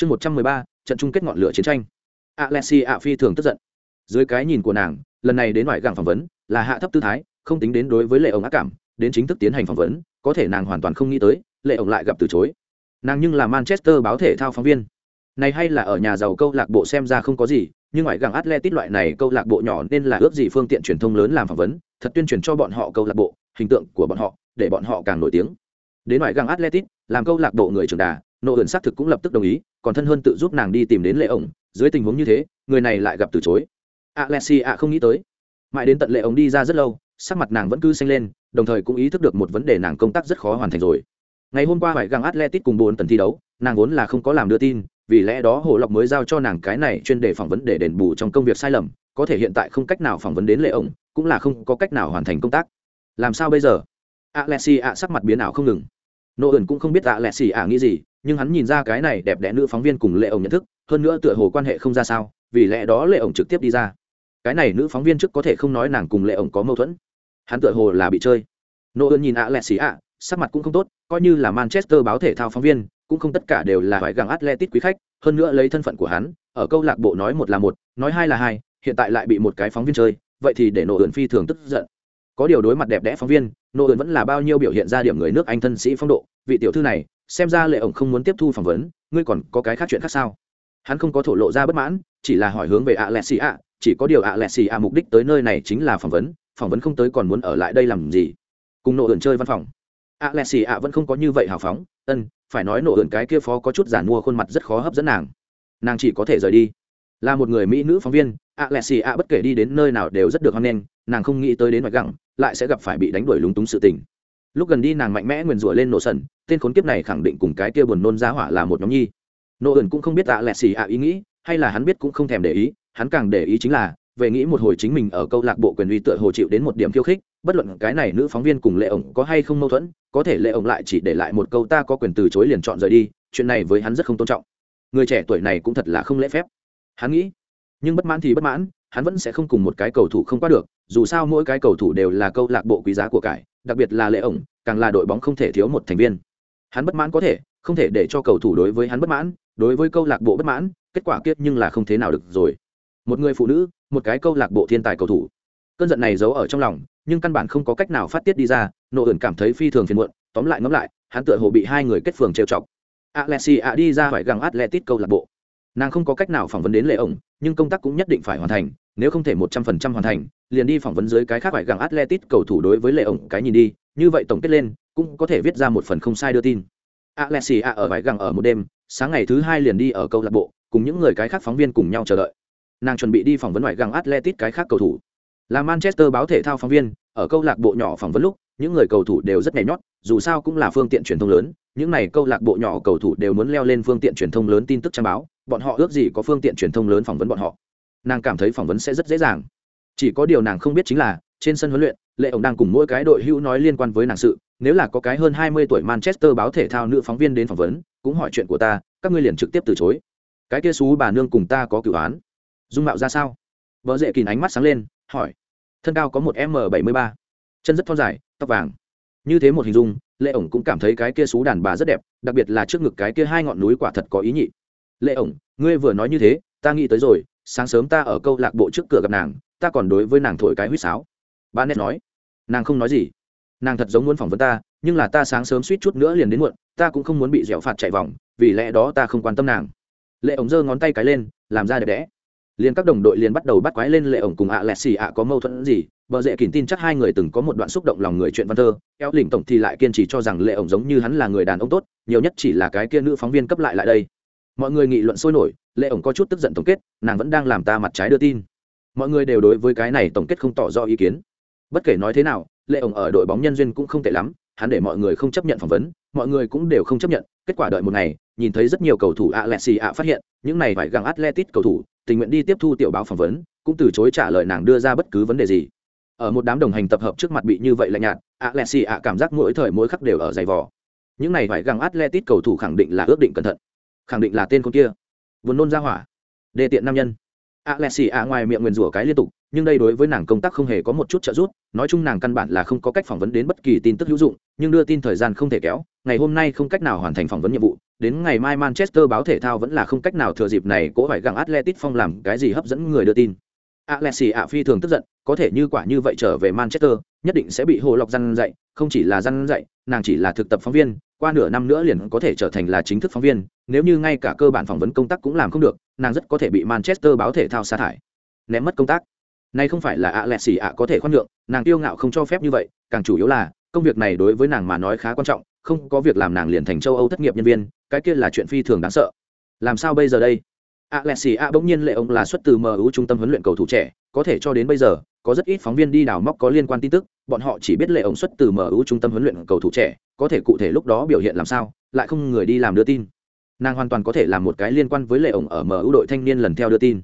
chương một trăm mười ba, trận chung kết ngọn lửa chiến tranh. Alexi ạ phi thường tức giận. Dưới cái nhìn của nàng, lần này đến ngoại gàng phỏng vấn, là hạ thấp tư thái, không tính đến đối với lệ ổng ác cảm, đến chính thức tiến hành phỏng vấn, có thể nàng hoàn toàn không nghĩ tới, lệ ổng lại gặp từ chối. Nàng nhưng là manchester báo thể thao phóng viên. Này hay là ở nhà giàu câu lạc bộ xem ra không có gì, nhưng ngoại gàng atletic loại này câu lạc bộ nhỏ nên là ước gì phương tiện truyền thông lớn làm phỏng vấn, thật tuyên truyền cho bọn họ câu lạc bộ, hình tượng của bọn họ, để bọn họ càng nổi tiếng. Đến ngoại gàng atletic làm câu lạc bộ người trưởng đà nộ ẩn xác thực cũng lập tức đồng ý, còn thân hơn tự giúp nàng đi tìm đến lệ ổng, dưới tình huống như thế, người này lại gặp từ chối. Alexi ạ không nghĩ tới. Mãi đến tận lệ ổng đi ra rất lâu, sắc mặt nàng vẫn cứ xanh lên, đồng thời cũng ý thức được một vấn đề nàng công tác rất khó hoàn thành rồi. Ngày hôm qua phải găng atletic cùng bốn tần thi đấu, nàng vốn là không có làm đưa tin, vì lẽ đó hồ lộc mới giao cho nàng cái này chuyên đề phỏng vấn để đền bù trong công việc sai lầm, có thể hiện tại không cách nào phỏng vấn đến lệ ổng, cũng là không có cách nào hoàn thành công tác. Làm sao bây giờ? Alexi ạ sắc mặt biến ảo không ngừng. Nô ẩn cũng không biết alexi ạ nghĩ gì nhưng hắn nhìn ra cái này đẹp đẽ nữ phóng viên cùng lệ ổng nhận thức, hơn nữa tựa hồ quan hệ không ra sao, vì lẽ đó lệ ổng trực tiếp đi ra. Cái này nữ phóng viên trước có thể không nói nàng cùng lệ ổng có mâu thuẫn. Hắn tựa hồ là bị chơi. Nô ơn nhìn ạ lẹ xì ạ, sắc mặt cũng không tốt, coi như là manchester báo thể thao phóng viên, cũng không tất cả đều là phải gặng atletic quý khách, hơn nữa lấy thân phận của hắn, ở câu lạc bộ nói một là một, nói hai là hai, hiện tại lại bị một cái phóng viên chơi, vậy thì để nô ơn phi thường tức giận. Có điều đối mặt đẹp đẽ phóng viên, nô ơn vẫn là bao nhiêu biểu hiện ra điểm người nước anh thân sĩ phong độ, vị tiểu thư này xem ra lệ ổng không muốn tiếp thu phỏng vấn, ngươi còn có cái khác chuyện khác sao? Hắn không có thổ lộ ra bất mãn, chỉ là hỏi hướng về ạ lệ xì ạ, chỉ có điều ạ lệ xì ạ mục đích tới nơi này chính là phỏng vấn phỏng vấn không tới còn muốn ở lại đây làm gì? Cùng nộ ẩn chơi văn phòng. ạ lệ xì ạ vẫn không có như vậy hào phóng, ân, phải nói nộ ẩn cái kia phó có chút giản mua khuôn mặt rất khó hấp dẫn nàng. Nàng chỉ có thể rời đi. Là một người mỹ nữ phóng viên, ạ lệ xì ạ bất kể đi đến nơi nào đều rất được hoan nghênh, nàng không nghĩ tới đến ngoài gặng, lại sẽ gặp phải bị đánh đuổi lúng túng sự tình lúc gần đi nàng mạnh mẽ nguyền rủa lên nổ sần, tên khốn kiếp này khẳng định cùng cái kia buồn nôn giá hỏa là một nhóm nhi. Nô ẩn cũng không biết tạ lẹ xì ạ ý nghĩ, hay là hắn biết cũng không thèm để ý, hắn càng để ý chính là, về nghĩ một hồi chính mình ở câu lạc bộ quyền uy tựa hồ chịu đến một điểm khiêu khích, bất luận cái này nữ phóng viên cùng lệ ổng có hay không mâu thuẫn, có thể lệ ổng lại chỉ để lại một câu ta có quyền từ chối liền chọn rời đi, chuyện này với hắn rất không tôn trọng. Người trẻ tuổi này cũng thật là không lễ phép. Hắn nghĩ, nhưng bất mãn thì bất mãn, hắn vẫn sẽ không cùng một cái cầu thủ không qua được, dù sao mỗi cái cầu thủ đều là câu lạc bộ quý giá của cải đặc biệt là lệ ổng, càng là đội bóng không thể thiếu một thành viên. Hắn bất mãn có thể, không thể để cho cầu thủ đối với hắn bất mãn, đối với câu lạc bộ bất mãn, kết quả kiết nhưng là không thế nào được rồi. Một người phụ nữ, một cái câu lạc bộ thiên tài cầu thủ. Cơn giận này giấu ở trong lòng, nhưng căn bản không có cách nào phát tiết đi ra, nộ ẩn cảm thấy phi thường phiền muộn, tóm lại ngẫm lại, hắn tựa hồ bị hai người kết phường trêu chọc. Alexi ạ đi ra phải găng atletic câu lạc bộ nàng không có cách nào phỏng vấn đến lệ ổng, nhưng công tác cũng nhất định phải hoàn thành nếu không thể một trăm phần trăm hoàn thành, liền đi phỏng vấn dưới cái khác phải găng atletic cầu thủ đối với lệ ổng cái nhìn đi, như vậy tổng kết lên, cũng có thể viết ra một phần không sai đưa tin. Alexi ở vải găng ở một đêm, sáng ngày thứ hai liền đi ở câu lạc bộ, cùng những người cái khác phóng viên cùng nhau chờ đợi. Nàng chuẩn bị đi phỏng vấn ngoại găng atletic cái khác cầu thủ. Là manchester báo thể thao phóng viên, ở câu lạc bộ nhỏ phỏng vấn lúc, những người cầu thủ đều rất nhảy nhót, dù sao cũng là phương tiện truyền thông lớn, những này câu lạc bộ nhỏ cầu thủ đều muốn leo lên phương tiện truyền thông lớn tin tức trang báo, bọn họ ước gì có phương tiện truyền thông lớn phỏng vấn bọn họ nàng cảm thấy phỏng vấn sẽ rất dễ dàng. Chỉ có điều nàng không biết chính là, trên sân huấn luyện, lệ ổng đang cùng mỗi cái đội hữu nói liên quan với nàng sự. Nếu là có cái hơn hai mươi tuổi manchester báo thể thao nữ phóng viên đến phỏng vấn, cũng hỏi chuyện của ta, các ngươi liền trực tiếp từ chối. Cái kia xú bà nương cùng ta có cửu án. Dung mạo ra sao? Vợ dễ kín ánh mắt sáng lên, hỏi. Thân cao có một m bảy mươi ba, chân rất thon dài, tóc vàng. Như thế một hình dung, lệ ổng cũng cảm thấy cái kia xú đàn bà rất đẹp, đặc biệt là trước ngực cái kia hai ngọn núi quả thật có ý nhị. Lệ ổng ngươi vừa nói như thế, ta nghĩ tới rồi sáng sớm ta ở câu lạc bộ trước cửa gặp nàng, ta còn đối với nàng thổi cái huýt sáo. Ba nét nói. Nàng không nói gì. Nàng thật giống muốn phỏng vấn ta, nhưng là ta sáng sớm suýt chút nữa liền đến muộn, ta cũng không muốn bị dẻo phạt chạy vòng, vì lẽ đó ta không quan tâm nàng. Lệ ổng giơ ngón tay cái lên, làm ra đẹp đẽ. Liền các đồng đội liền bắt đầu bắt quái lên lệ ổng cùng ạ à lẹt xì ạ có mâu thuẫn gì, bờ dễ kín tin chắc hai người từng có một đoạn xúc động lòng người chuyện văn thơ eo lỉnh tổng thì lại kiên trì cho rằng lệ ổng giống như hắn là người đàn ông tốt, nhiều nhất chỉ là cái kia nữ phóng viên cấp lại lại đây mọi người nghị luận sôi nổi, lệ ổng có chút tức giận tổng kết, nàng vẫn đang làm ta mặt trái đưa tin. Mọi người đều đối với cái này tổng kết không tỏ rõ ý kiến. Bất kể nói thế nào, lệ ổng ở đội bóng nhân duyên cũng không tệ lắm, hắn để mọi người không chấp nhận phỏng vấn, mọi người cũng đều không chấp nhận. Kết quả đợi một ngày, nhìn thấy rất nhiều cầu thủ ạ lẹ xì ạ phát hiện, những này phải găng atletic cầu thủ, tình nguyện đi tiếp thu tiểu báo phỏng vấn, cũng từ chối trả lời nàng đưa ra bất cứ vấn đề gì. Ở một đám đồng hành tập hợp trước mặt bị như vậy lạnh nhạt ạ lẹ xì ạ cảm giác mỗi thời mỗi khắc đều ở dày vò. Những này phải găng atletic cầu thủ khẳng định là ước định cẩn thận khẳng định là tên con kia. Vốn nôn ra hỏa. Đề tiện nam nhân. Ạ lẹ xì ạ ngoài miệng nguyền rủa cái liên tục nhưng đây đối với nàng công tác không hề có một chút trợ giúp nói chung nàng căn bản là không có cách phỏng vấn đến bất kỳ tin tức hữu dụng nhưng đưa tin thời gian không thể kéo ngày hôm nay không cách nào hoàn thành phỏng vấn nhiệm vụ đến ngày mai manchester báo thể thao vẫn là không cách nào thừa dịp này cố phải gặng atletic phong làm cái gì hấp dẫn người đưa tin. Alexi ạ phi thường tức giận, có thể như quả như vậy trở về Manchester, nhất định sẽ bị hồ lọc răn dạy, không chỉ là răn dạy, nàng chỉ là thực tập phóng viên, qua nửa năm nữa liền có thể trở thành là chính thức phóng viên, nếu như ngay cả cơ bản phỏng vấn công tác cũng làm không được, nàng rất có thể bị Manchester báo thể thao sa thải. Ném mất công tác. Này không phải là ạ lẹp xì ạ có thể khoan nhượng, nàng tiêu ngạo không cho phép như vậy, càng chủ yếu là, công việc này đối với nàng mà nói khá quan trọng, không có việc làm nàng liền thành châu Âu thất nghiệp nhân viên, cái kia là chuyện phi thường đáng sợ. Làm sao bây giờ đây? Alexia bỗng nhiên lệ ông là xuất từ MU trung tâm huấn luyện cầu thủ trẻ, có thể cho đến bây giờ, có rất ít phóng viên đi đào móc có liên quan tin tức, bọn họ chỉ biết lệ ông xuất từ MU trung tâm huấn luyện cầu thủ trẻ, có thể cụ thể lúc đó biểu hiện làm sao, lại không người đi làm đưa tin. Nàng hoàn toàn có thể làm một cái liên quan với lệ ông ở MU đội thanh niên lần theo đưa tin.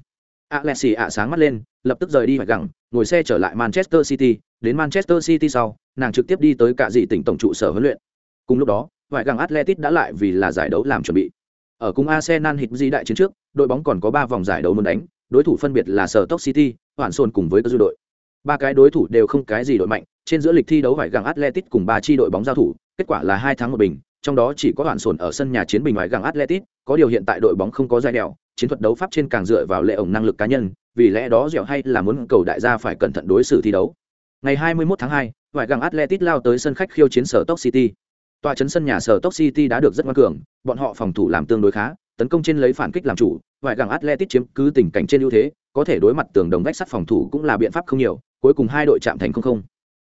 Alexia sáng mắt lên, lập tức rời đi phải gẳng, ngồi xe trở lại Manchester City, đến Manchester City sau, nàng trực tiếp đi tới cả dị tỉnh tổng trụ sở huấn luyện. Cùng lúc đó, ngoại gẳng Atletic đã lại vì là giải đấu làm chuẩn bị. Ở cùng Arsenal hít di đại chiến trước, đội bóng còn có ba vòng giải đấu muốn đánh, đối thủ phân biệt là sở Tốc City, Hoàn Sơn cùng với các đội. Ba cái đối thủ đều không cái gì đội mạnh, trên giữa lịch thi đấu phải gặng Atletico cùng ba chi đội bóng giao thủ, kết quả là hai thắng một bình, trong đó chỉ có Hoàn Sơn ở sân nhà chiến bình ngoài gặng Atletico, có điều hiện tại đội bóng không có giai đèo, chiến thuật đấu pháp trên càng dựa vào lệ ổng năng lực cá nhân, vì lẽ đó dẻo hay là muốn cầu đại gia phải cẩn thận đối xử thi đấu. Ngày 21 tháng 2, ngoại gặng Atletico lao tới sân khách khiêu chiến sở Tốc City. Tòa trấn sân nhà sở Tốc City đã được rất ngoan cường, bọn họ phòng thủ làm tương đối khá, tấn công trên lấy phản kích làm chủ, ngoại gàng Atletic chiếm cứ tình cảnh trên ưu thế, có thể đối mặt tường đồng vách sắt phòng thủ cũng là biện pháp không nhiều, cuối cùng hai đội chạm thành không không.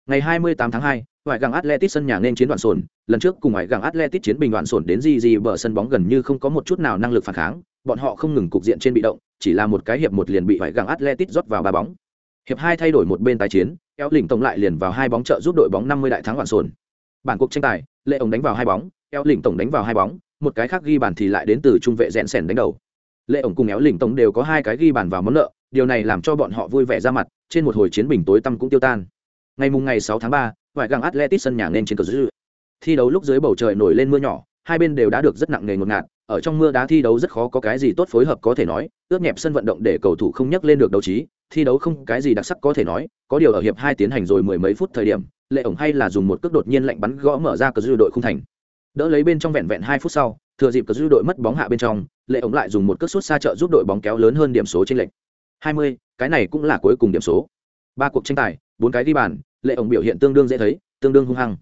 Ngày 28 tháng 2, ngoại gàng Atletic sân nhà nên chiến đoạn sồn, lần trước cùng ngoại gàng Atletic chiến bình đoạn sồn đến gì gì bờ sân bóng gần như không có một chút nào năng lực phản kháng, bọn họ không ngừng cục diện trên bị động, chỉ là một cái hiệp một liền bị ngoại gàng Atletic rót vào ba bóng. Hiệp hai thay đổi một bên tái chiến, kéo lỉnh tổng lại liền vào hai bóng trợ giúp đội bóng 50 đại thắng đoạn sồn. Bản cuộc tranh tài, Lệ ổng đánh vào hai bóng, kéo lỉnh tổng đánh vào hai bóng, một cái khác ghi bàn thì lại đến từ trung vệ rẽn sèn đánh đầu. Lệ ổng cùng éo lỉnh tổng đều có hai cái ghi bàn vào món nợ điều này làm cho bọn họ vui vẻ ra mặt trên một hồi chiến bình tối tăm cũng tiêu tan. Ngày mùng ngày 6 tháng 3, ngoại găng atletic sân nhà nên trên cờ dư. Thi đấu lúc dưới bầu trời nổi lên mưa nhỏ hai bên đều đã được rất nặng nề ngột ngạt ở trong mưa đá thi đấu rất khó có cái gì tốt phối hợp có thể nói ướt nhẹp sân vận động để cầu thủ không nhắc lên được đấu trí thi đấu không cái gì đặc sắc có thể nói có điều ở hiệp hai tiến hành rồi mười mấy phút thời điểm lệ ổng hay là dùng một cước đột nhiên lạnh bắn gõ mở ra cờ dư đội không thành đỡ lấy bên trong vẹn vẹn hai phút sau thừa dịp cờ dư đội mất bóng hạ bên trong lệ ổng lại dùng một cước sút xa trợ giúp đội bóng kéo lớn hơn điểm số trên lệnh 20, cái này cũng là cuối cùng điểm số. Ba cuộc tranh tài bốn cái ghi bàn lệ ổng biểu hiện tương đương dễ thấy tương đương hung hăng.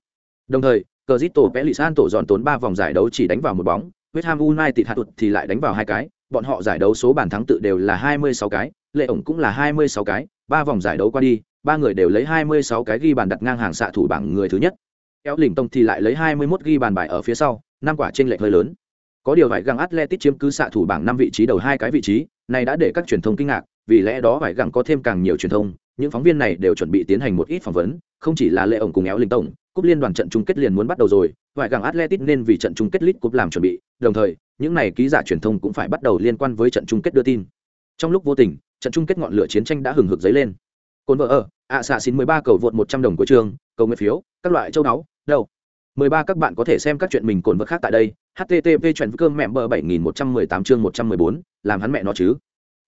Đồng thời cờ dít tổ vẽ lì san tổ dọn tốn ba vòng giải đấu chỉ đánh vào một bóng West Ham United hạt tụt thì lại đánh vào hai cái bọn họ giải đấu số bàn thắng tự đều là 26 cái lệ ổng cũng là 26 cái ba vòng giải đấu qua đi ba người đều lấy 26 cái ghi bàn đặt ngang hàng xạ thủ bảng người thứ nhất kéo lỉnh tông thì lại lấy 21 ghi bàn bài ở phía sau, năm quả trên lệch hơi lớn. Có điều vải găng atletic chiếm cứ xạ thủ bảng năm vị trí đầu hai cái vị trí, này đã để các truyền thông kinh ngạc, vì lẽ đó vải găng có thêm càng nhiều truyền thông, những phóng viên này đều chuẩn bị tiến hành một ít phỏng vấn, không chỉ là lệ ổng cùng éo linh tổng cúp liên đoàn trận chung kết liền muốn bắt đầu rồi, vải găng atletic nên vì trận chung kết lit cúp làm chuẩn bị, đồng thời, những này ký giả truyền thông cũng phải bắt đầu liên quan với trận chung kết đưa tin. Trong lúc vô tình, trận chung kết ngọn lửa chiến tranh đã hừng hực dấy lên. Côn vợ ở ạ xạ xin mười ba cầu vượt một trăm đồng của trường, cầu nguyện phiếu, các loại châu đáo đâu 13 các bạn có thể xem các chuyện mình cồn vật khác tại đây. http chuyện cơm mẹ bờ 7118 chương 114, làm hắn mẹ nó chứ.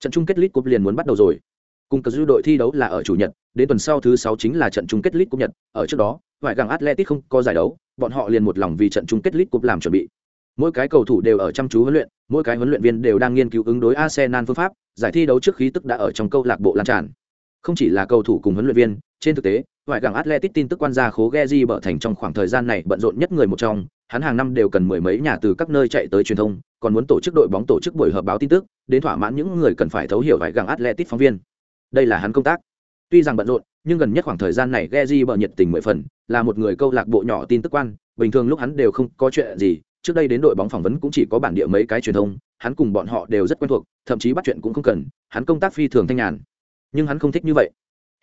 Trận chung kết League Cup liền muốn bắt đầu rồi. Cùng cờ dư đội thi đấu là ở chủ nhật, đến tuần sau thứ 6 chính là trận chung kết League Cup Nhật, ở trước đó, ngoại gặng Atletico không có giải đấu, bọn họ liền một lòng vì trận chung kết League Cup làm chuẩn bị. Mỗi cái cầu thủ đều ở chăm chú huấn luyện, mỗi cái huấn luyện viên đều đang nghiên cứu ứng đối Arsenal phương pháp, giải thi đấu trước khí tức đã ở trong câu lạc bộ lan tràn. Không chỉ là cầu thủ cùng huấn luyện viên, trên thực tế, ngoại gàng Atletic tin tức quan gia khố Geji bở thành trong khoảng thời gian này bận rộn nhất người một trong, hắn hàng năm đều cần mười mấy nhà từ các nơi chạy tới truyền thông, còn muốn tổ chức đội bóng tổ chức buổi họp báo tin tức, đến thỏa mãn những người cần phải thấu hiểu ngoại gàng Atletic phóng viên. Đây là hắn công tác. Tuy rằng bận rộn, nhưng gần nhất khoảng thời gian này Geji bở nhiệt tình mười phần, là một người câu lạc bộ nhỏ tin tức quan, bình thường lúc hắn đều không có chuyện gì, trước đây đến đội bóng phỏng vấn cũng chỉ có bản địa mấy cái truyền thông, hắn cùng bọn họ đều rất quen thuộc, thậm chí bắt chuyện cũng không cần, hắn công tác phi thường thanh nhàn. Nhưng hắn không thích như vậy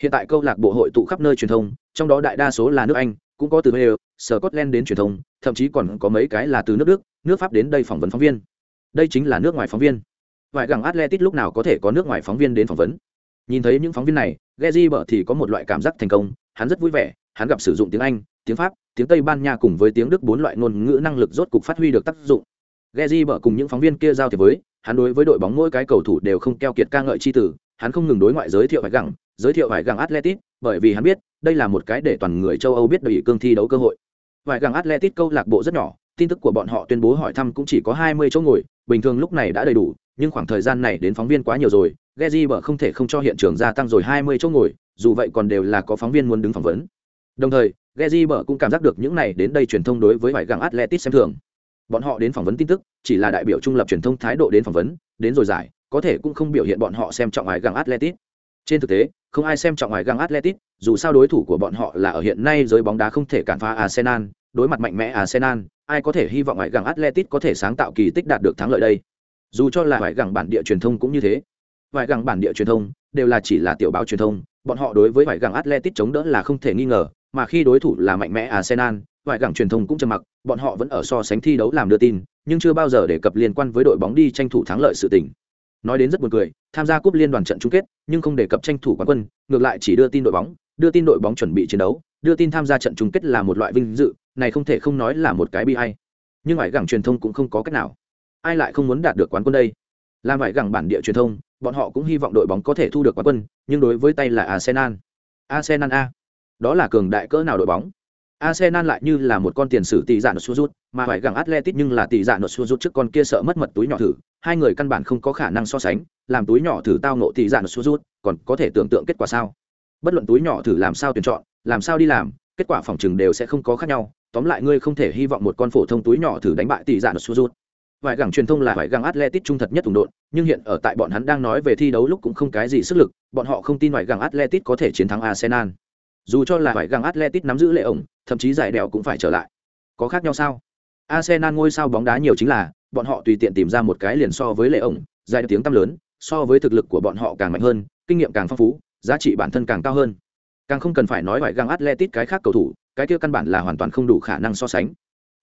hiện tại câu lạc bộ hội tụ khắp nơi truyền thông, trong đó đại đa số là nước anh, cũng có từ wales scotland đến truyền thông, thậm chí còn có mấy cái là từ nước đức, nước pháp đến đây phỏng vấn phóng viên. Đây chính là nước ngoài phóng viên. Vài gẳng atletic lúc nào có thể có nước ngoài phóng viên đến phỏng vấn? Nhìn thấy những phóng viên này Gezi bở thì có một loại cảm giác thành công, hắn rất vui vẻ, hắn gặp sử dụng tiếng anh, tiếng pháp, tiếng tây ban nha cùng với tiếng đức bốn loại ngôn ngữ năng lực rốt cục phát huy được tác dụng. Gezi bở cùng những phóng viên kia giao thiệp với, hắn đối với đội bóng mỗi cái cầu thủ đều không keo kiệt ca ngợi chi tử hắn không ngừng đối ngoại giới thiệu vài gẳng giới thiệu vài găng atletic bởi vì hắn biết đây là một cái để toàn người châu âu biết đầy cương thi đấu cơ hội vài găng atletic câu lạc bộ rất nhỏ tin tức của bọn họ tuyên bố hỏi thăm cũng chỉ có 20 chỗ ngồi, bình thường lúc này đã đầy đủ, nhưng khoảng thời gian này đến phóng viên quá nhiều rồi, Geji bở không thể không cho hiện trường gia tăng rồi 20 chỗ ngồi, dù vậy còn đều là có phóng viên muốn đứng phỏng vấn. Đồng thời, Geji bở cũng cảm giác được những này đến đây truyền thông đối với vải găng Atletic xem thường. Bọn họ đến phỏng vấn tin tức, chỉ là đại biểu trung lập truyền thông thái độ đến phỏng vấn, đến rồi giải, có thể cũng không biểu hiện bọn họ xem trọng vải găng Atletic. Trên thực tế, không ai xem trọng ngoài găng Atletic, dù sao đối thủ của bọn họ là ở hiện nay giới bóng đá không thể cản phá Arsenal, đối mặt mạnh mẽ Arsenal, ai có thể hy vọng ngoài găng Atletic có thể sáng tạo kỳ tích đạt được thắng lợi đây. Dù cho là ngoài găng bản địa truyền thông cũng như thế. ngoài găng bản địa truyền thông đều là chỉ là tiểu báo truyền thông, bọn họ đối với ngoài găng Atletic chống đỡ là không thể nghi ngờ, mà khi đối thủ là mạnh mẽ Arsenal, ngoại gẳng truyền thông cũng trầm mặc, bọn họ vẫn ở so sánh thi đấu làm đưa tin, nhưng chưa bao giờ đề cập liên quan với đội bóng đi tranh thủ thắng lợi sự tình. Nói đến rất buồn cười, tham gia cúp liên đoàn trận chung kết, nhưng không đề cập tranh thủ quán quân, ngược lại chỉ đưa tin đội bóng, đưa tin đội bóng chuẩn bị chiến đấu, đưa tin tham gia trận chung kết là một loại vinh dự, này không thể không nói là một cái bi ai. Nhưng vài gẳng truyền thông cũng không có cách nào. Ai lại không muốn đạt được quán quân đây? Làm vài gẳng bản địa truyền thông, bọn họ cũng hy vọng đội bóng có thể thu được quán quân, nhưng đối với tay là Arsenal. Arsenal a đó là cường đại cỡ nào đội bóng Arsenal lại như là một con tiền sử tỷ dạng nốt rút, mà phải gặng Atletic nhưng là tỷ dạng nốt rút trước con kia sợ mất mật túi nhỏ thử, hai người căn bản không có khả năng so sánh, làm túi nhỏ thử tao nộ tỷ dạng nốt rút, còn có thể tưởng tượng kết quả sao? Bất luận túi nhỏ thử làm sao tuyển chọn, làm sao đi làm, kết quả phòng trừng đều sẽ không có khác nhau, tóm lại ngươi không thể hy vọng một con phổ thông túi nhỏ thử đánh bại tỷ dạng nốt rút. Vài gẳng truyền thông là vài gẳng Atletic trung thật nhất thùng độn, nhưng hiện ở tại bọn hắn đang nói về thi đấu lúc cũng không cái gì sức lực, bọn họ không tin vài gẳng Atletic có thể chiến thắng Arsenal dù cho là phải găng atletic nắm giữ lệ ổng thậm chí giải đèo cũng phải trở lại. Có khác nhau sao? Arsenal ngôi sao bóng đá nhiều chính là, bọn họ tùy tiện tìm ra một cái liền so với lệ ổng, giải tiếng tăm lớn, so với thực lực của bọn họ càng mạnh hơn, kinh nghiệm càng phong phú, giá trị bản thân càng cao hơn. Càng không cần phải nói ngoại găng atletic cái khác cầu thủ, cái kia căn bản là hoàn toàn không đủ khả năng so sánh.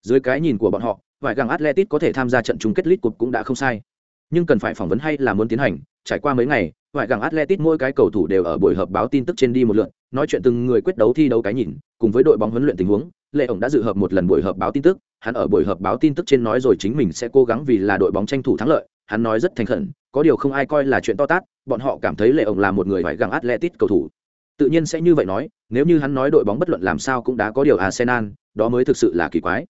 Dưới cái nhìn của bọn họ ngoại găng atletic có thể tham gia trận chung kết lit cục cũng đã không sai. Nhưng cần phải phỏng vấn hay là muốn tiến hành, trải qua mấy ngày ngoại gẳng atletic mỗi cái cầu thủ đều ở buổi họp báo tin tức trên đi một lượt, nói chuyện từng người quyết đấu thi đấu cái nhìn, cùng với đội bóng huấn luyện tình huống, lệ ổng đã dự họp một lần buổi họp báo tin tức, hắn ở buổi họp báo tin tức trên nói rồi chính mình sẽ cố gắng vì là đội bóng tranh thủ thắng lợi, hắn nói rất thành khẩn, có điều không ai coi là chuyện to tát, bọn họ cảm thấy lệ ổng là một người ngoại gẳng atletic cầu thủ. Tự nhiên sẽ như vậy nói, nếu như hắn nói đội bóng bất luận làm sao cũng đã có điều arsenal, đó mới thực sự là kỳ quái.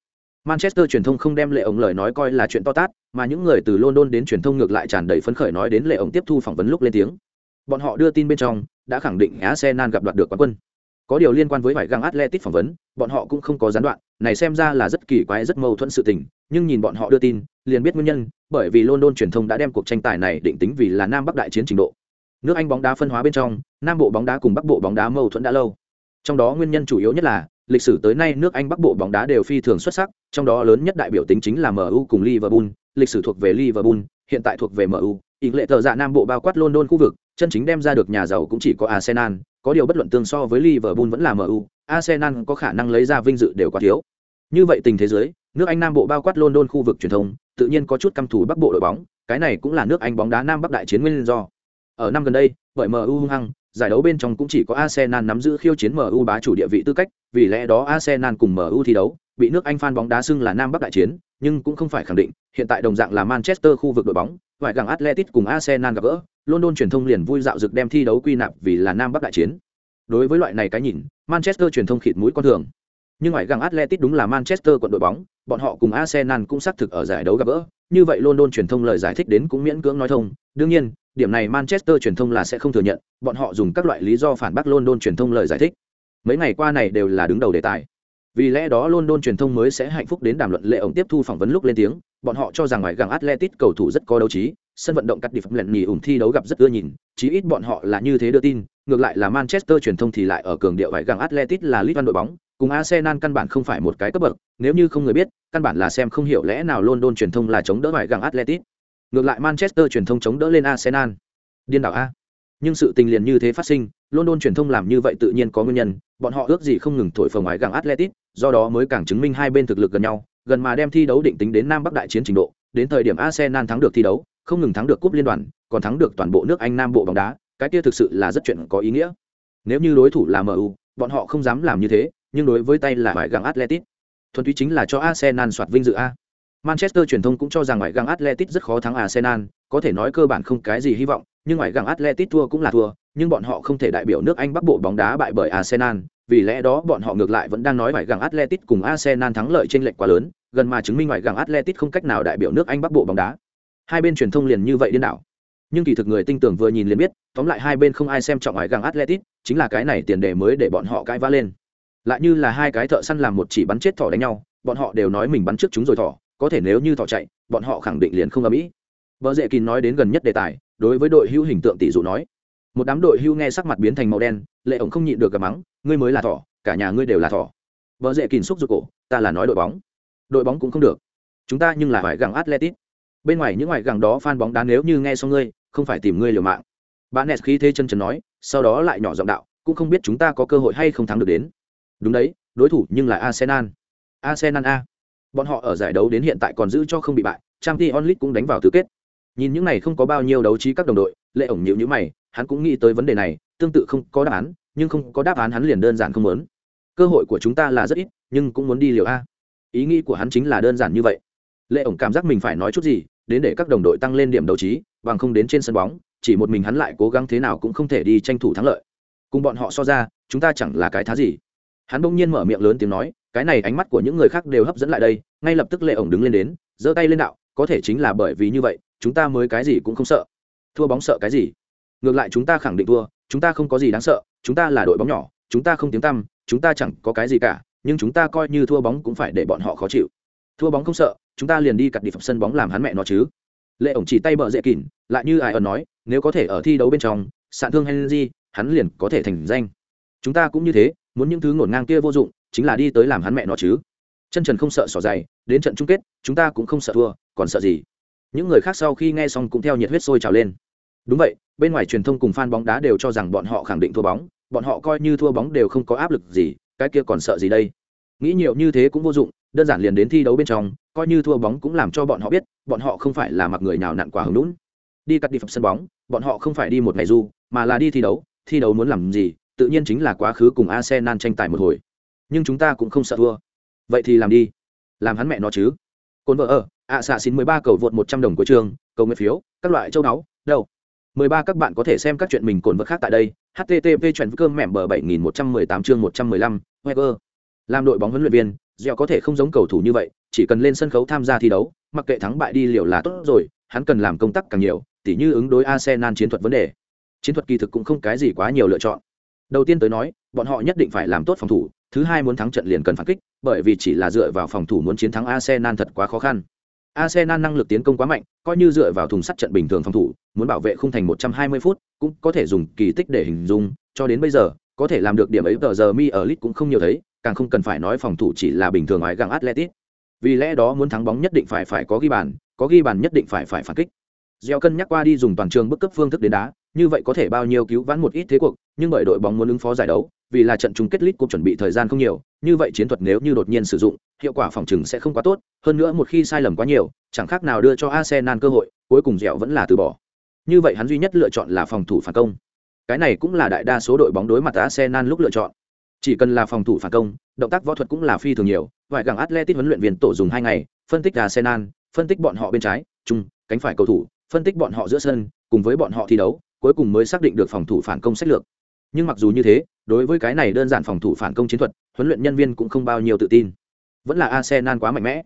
Manchester truyền thông không đem lệ ổng lời nói coi là chuyện to tát mà những người từ london đến truyền thông ngược lại tràn đầy phấn khởi nói đến lệ ổng tiếp thu phỏng vấn lúc lên tiếng bọn họ đưa tin bên trong đã khẳng định Arsenal gặp đoạt được quán quân. Có điều liên quan với vải găng atletic phỏng vấn, bọn họ cũng không có gián đoạn, này xem ra là rất kỳ quái rất mâu thuẫn sự tình, nhưng nhìn bọn họ đưa tin, liền biết nguyên nhân, bởi vì London truyền thông đã đem cuộc tranh tài này định tính vì là Nam Bắc đại chiến trình độ. Nước Anh bóng đá phân hóa bên trong, Nam bộ bóng đá cùng Bắc bộ bóng đá mâu thuẫn đã lâu. Trong đó nguyên nhân chủ yếu nhất là, lịch sử tới nay nước Anh Bắc bộ bóng đá đều phi thường xuất sắc, trong đó lớn nhất đại biểu tính chính là MU cùng Liverpool, lịch sử thuộc về Liverpool, hiện tại thuộc về MU, ý lệ tờ dạ Nam bộ bao quát London khu vực, chân chính đem ra được nhà giàu cũng chỉ có Arsenal, có điều bất luận tương so với Liverpool vẫn là MU, Arsenal có khả năng lấy ra vinh dự đều quá thiếu. Như vậy tình thế giới, nước Anh Nam bộ bao quát London khu vực truyền thông, tự nhiên có chút căm thù Bắc bộ đội bóng, cái này cũng là nước Anh bóng đá Nam Bắc đại chiến nguyên do. Ở năm gần đây, bởi MU hung hăng, giải đấu bên trong cũng chỉ có Arsenal nắm giữ khiêu chiến MU bá chủ địa vị tư cách, vì lẽ đó Arsenal cùng MU thi đấu, bị nước Anh fan bóng đá xưng là Nam Bắc đại chiến, nhưng cũng không phải khẳng định, hiện tại đồng dạng là Manchester khu vực đội bóng, ngoại gặng Atletico cùng Arsenal gặp gỡ, London truyền thông liền vui dạo dực đem thi đấu quy nạp vì là Nam Bắc đại chiến. Đối với loại này cái nhìn, Manchester truyền thông khịt mũi con thường. Nhưng ngoại gặng Atletico đúng là Manchester quận đội bóng, bọn họ cùng Arsenal cũng xác thực ở giải đấu gặp gỡ, như vậy London truyền thông lời giải thích đến cũng miễn cưỡng nói thông. Đương nhiên, điểm này Manchester truyền thông là sẽ không thừa nhận, bọn họ dùng các loại lý do phản bác London truyền thông lời giải thích. Mấy ngày qua này đều là đứng đầu đề tài. Vì lẽ đó London truyền thông mới sẽ hạnh phúc đến đàm luận lệ ổng tiếp thu phỏng vấn lúc lên tiếng, bọn họ cho rằng ngoài gàng Atletic cầu thủ rất có đấu trí, sân vận động cắt đi phẩm lần nghỉ ủng thi đấu gặp rất ưa nhìn, chí ít bọn họ là như thế đưa tin, ngược lại là Manchester truyền thông thì lại ở cường điệu ngoài gàng Atletic là League đội bóng, cùng Arsenal căn bản không phải một cái cấp bậc, nếu như không người biết, căn bản là xem không hiểu lẽ nào London truyền thông là chống đỡ ngoài gàng Atletic. Ngược lại Manchester truyền thông chống đỡ lên Arsenal. Điên đảo a. Nhưng sự tình liền như thế phát sinh, London truyền thông làm như vậy tự nhiên có nguyên nhân, bọn họ ước gì không ngừng thổi phồng ngoài gàng Atletic, do đó mới càng chứng minh hai bên thực lực gần nhau, gần mà đem thi đấu định tính đến Nam Bắc đại chiến trình độ, đến thời điểm Arsenal thắng được thi đấu, không ngừng thắng được cúp liên đoàn, còn thắng được toàn bộ nước Anh Nam bộ bóng đá, cái kia thực sự là rất chuyện có ý nghĩa. Nếu như đối thủ là MU, bọn họ không dám làm như thế, nhưng đối với tay là ngoại găng Atletico, thuần túy chính là cho Arsenal soạt vinh dự a. Manchester truyền thông cũng cho rằng ngoại găng Atletico rất khó thắng Arsenal, có thể nói cơ bản không cái gì hy vọng, nhưng ngoại găng Atletico thua cũng là thua, nhưng bọn họ không thể đại biểu nước Anh bắc bộ bóng đá bại bởi Arsenal, vì lẽ đó bọn họ ngược lại vẫn đang nói phải gặng Atletic cùng Arsenal thắng lợi trên lệch quá lớn, gần mà chứng minh ngoại gặng Atletic không cách nào đại biểu nước Anh Bắc Bộ bóng đá. Hai bên truyền thông liền như vậy điên đảo. Nhưng kỳ thực người tinh tưởng vừa nhìn liền biết, tóm lại hai bên không ai xem trọng ngoại gặng Atletic, chính là cái này tiền đề mới để bọn họ cãi vã lên. Lại như là hai cái thợ săn làm một chỉ bắn chết thỏ đánh nhau, bọn họ đều nói mình bắn trước chúng rồi thỏ, có thể nếu như thỏ chạy, bọn họ khẳng định liền không ầm ĩ. Bờ Dệ Kín nói đến gần nhất đề tài, đối với đội hữu hình tượng tỷ dụ nói, một đám đội hưu nghe sắc mặt biến thành màu đen, lệ ổng không nhịn được gặp mắng, ngươi mới là thỏ, cả nhà ngươi đều là thỏ. Vợ dễ kìm xúc ruột cổ, ta là nói đội bóng. Đội bóng cũng không được. Chúng ta nhưng là phải gặng atletic bên ngoài những ngoài gặng đó fan bóng đá nếu như nghe xong ngươi, không phải tìm ngươi liều mạng. Bạn nes khí thế chân trần nói, sau đó lại nhỏ giọng đạo, cũng không biết chúng ta có cơ hội hay không thắng được đến. Đúng đấy, đối thủ nhưng là arsenal. Arsenal a. Bọn họ ở giải đấu đến hiện tại còn giữ cho không bị bại trang t onlit cũng đánh vào tứ kết nhìn những này không có bao nhiêu đấu trí các đồng đội, lệ ổng nhịu nhữ mày, hắn cũng nghĩ tới vấn đề này, tương tự không có đáp án, nhưng không có đáp án hắn liền đơn giản không muốn. Cơ hội của chúng ta là rất ít, nhưng cũng muốn đi liều a. Ý nghĩ của hắn chính là đơn giản như vậy. Lệ ổng cảm giác mình phải nói chút gì, đến để các đồng đội tăng lên điểm đấu trí, bằng không đến trên sân bóng, chỉ một mình hắn lại cố gắng thế nào cũng không thể đi tranh thủ thắng lợi. Cùng bọn họ so ra, chúng ta chẳng là cái thá gì. Hắn bỗng nhiên mở miệng lớn tiếng nói, cái này ánh mắt của những người khác đều hấp dẫn lại đây, ngay lập tức lệ ổng đứng lên đến, giơ tay lên đạo, có thể chính là bởi vì như vậy chúng ta mới cái gì cũng không sợ. Thua bóng sợ cái gì? Ngược lại chúng ta khẳng định thua, chúng ta không có gì đáng sợ, chúng ta là đội bóng nhỏ, chúng ta không tiếng tăm, chúng ta chẳng có cái gì cả, nhưng chúng ta coi như thua bóng cũng phải để bọn họ khó chịu. Thua bóng không sợ, chúng ta liền đi cặt đi phập sân bóng làm hắn mẹ nó chứ. Lệ ổng chỉ tay bờ dễ kỉn, lại như ai ẩn nói, nếu có thể ở thi đấu bên trong, sạn thương henry, hắn liền có thể thành danh. Chúng ta cũng như thế, muốn những thứ ngổn ngang kia vô dụng, chính là đi tới làm hắn mẹ nó chứ. Chân trần không sợ sỏ dày, đến trận chung kết, chúng ta cũng không sợ thua, còn sợ gì? Những người khác sau khi nghe xong cũng theo nhiệt huyết sôi trào lên. Đúng vậy, bên ngoài truyền thông cùng fan bóng đá đều cho rằng bọn họ khẳng định thua bóng, bọn họ coi như thua bóng đều không có áp lực gì, cái kia còn sợ gì đây? Nghĩ nhiều như thế cũng vô dụng, đơn giản liền đến thi đấu bên trong, coi như thua bóng cũng làm cho bọn họ biết, bọn họ không phải là mặc người nào nặn quả hứng lũn đi cắt đi phập sân bóng, bọn họ không phải đi một ngày du, mà là đi thi đấu thi đấu muốn làm gì, tự nhiên chính là quá khứ cùng arsenal tranh tài một hồi. Nhưng chúng ta cũng không sợ thua. Vậy thì làm đi. Làm hắn mẹ nó chứ. Cồn vợ ở ạ xạ xin mười ba cầu vượt một trăm đồng của trường cầu nguyện phiếu các loại châu đáo đâu 13 các bạn có thể xem các chuyện mình cồn vật khác tại đây. http chuyện cơm mẻm bờ 7118 chương 115, Weber. Làm đội bóng huấn luyện viên, Dẻo có thể không giống cầu thủ như vậy, chỉ cần lên sân khấu tham gia thi đấu, mặc kệ thắng bại đi liệu là tốt rồi, hắn cần làm công tác càng nhiều, tỉ như ứng đối Arsenal chiến thuật vấn đề. Chiến thuật kỳ thực cũng không cái gì quá nhiều lựa chọn. Đầu tiên tới nói, bọn họ nhất định phải làm tốt phòng thủ, thứ hai muốn thắng trận liền cần phản kích, bởi vì chỉ là dựa vào phòng thủ muốn chiến thắng Arsenal thật quá khó khăn. Arsenal năng lực tiến công quá mạnh, coi như dựa vào thùng sắt trận bình thường phòng thủ, muốn bảo vệ khung thành 120 phút, cũng có thể dùng kỳ tích để hình dung, cho đến bây giờ, có thể làm được điểm ấy tờ giờ mi ở lit cũng không nhiều thấy, càng không cần phải nói phòng thủ chỉ là bình thường ái găng Atletico. Vì lẽ đó muốn thắng bóng nhất định phải phải có ghi bàn, có ghi bàn nhất định phải phải phản kích. Gieo cân nhắc qua đi dùng toàn trường bức cấp phương thức đến đá, như vậy có thể bao nhiêu cứu vãn một ít thế cuộc, nhưng bởi đội bóng muốn ứng phó giải đấu, vì là trận chung kết lit cũng chuẩn bị thời gian không nhiều, như vậy chiến thuật nếu như đột nhiên sử dụng, hiệu quả phòng trừng sẽ không quá tốt, hơn nữa một khi sai lầm quá nhiều, chẳng khác nào đưa cho Arsenal cơ hội, cuối cùng dẻo vẫn là từ bỏ. Như vậy hắn duy nhất lựa chọn là phòng thủ phản công. Cái này cũng là đại đa số đội bóng đối mặt Arsenal lúc lựa chọn. Chỉ cần là phòng thủ phản công, động tác võ thuật cũng là phi thường nhiều, vài gặng atletic huấn luyện viên tổ dùng hai ngày, phân tích Arsenal, phân tích bọn họ bên trái, trung, cánh phải cầu thủ, phân tích bọn họ giữa sân, cùng với bọn họ thi đấu, cuối cùng mới xác định được phòng thủ phản công sách lược. Nhưng mặc dù như thế, đối với cái này đơn giản phòng thủ phản công chiến thuật, huấn luyện nhân viên cũng không bao nhiêu tự tin. Vẫn là Arsenal quá mạnh mẽ.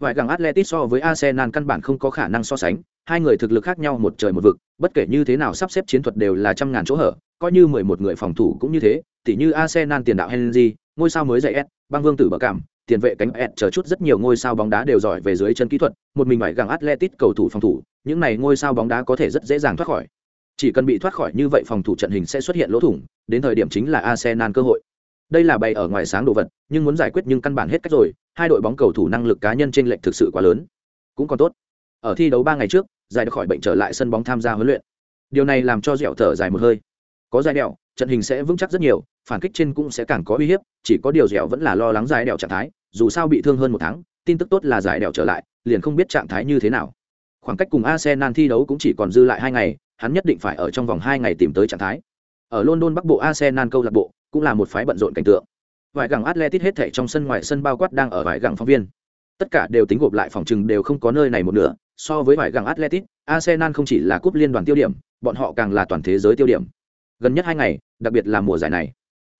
Vài gẳng Atletico so với Arsenal căn bản không có khả năng so sánh, hai người thực lực khác nhau một trời một vực, bất kể như thế nào sắp xếp chiến thuật đều là trăm ngàn chỗ hở, coi như mười một người phòng thủ cũng như thế, tỉ như Arsenal tiền đạo Henry, ngôi sao mới dạy S, băng vương tử bờ cảm, tiền vệ cánh S chờ chút rất nhiều ngôi sao bóng đá đều giỏi về dưới chân kỹ thuật, một mình phải gặng Atletico cầu thủ phòng thủ, những này ngôi sao bóng đá có thể rất dễ dàng thoát khỏi. Chỉ cần bị thoát khỏi như vậy phòng thủ trận hình sẽ xuất hiện lỗ thủng, đến thời điểm chính là Arsenal cơ hội. Đây là bày ở ngoài sáng đồ vật, nhưng muốn giải quyết nhưng căn bản hết cách rồi, hai đội bóng cầu thủ năng lực cá nhân trên lệch thực sự quá lớn. Cũng còn tốt. Ở thi đấu ba ngày trước, giải được khỏi bệnh trở lại sân bóng tham gia huấn luyện. Điều này làm cho dẻo thở dài một hơi. Có giải đẹo, trận hình sẽ vững chắc rất nhiều, phản kích trên cũng sẽ càng có uy hiếp, chỉ có điều dẻo vẫn là lo lắng giải đẹo trạng thái, dù sao bị thương hơn một tháng, tin tức tốt là giải đẹo trở lại, liền không biết trạng thái như thế nào. Khoảng cách cùng Arsenal thi đấu cũng chỉ còn dư lại hai ngày, hắn nhất định phải ở trong vòng hai ngày tìm tới trạng thái. Ở London Bắc Bộ Arsenal câu lạc bộ, cũng là một phái bận rộn cảnh tượng. Vài gẳng Atletic hết thảy trong sân ngoài sân bao quát đang ở vài gẳng phóng viên. Tất cả đều tính gộp lại phòng trừng đều không có nơi này một nửa, so với vài gẳng Atletic, Arsenal không chỉ là cúp liên đoàn tiêu điểm, bọn họ càng là toàn thế giới tiêu điểm. Gần nhất hai ngày, đặc biệt là mùa giải này.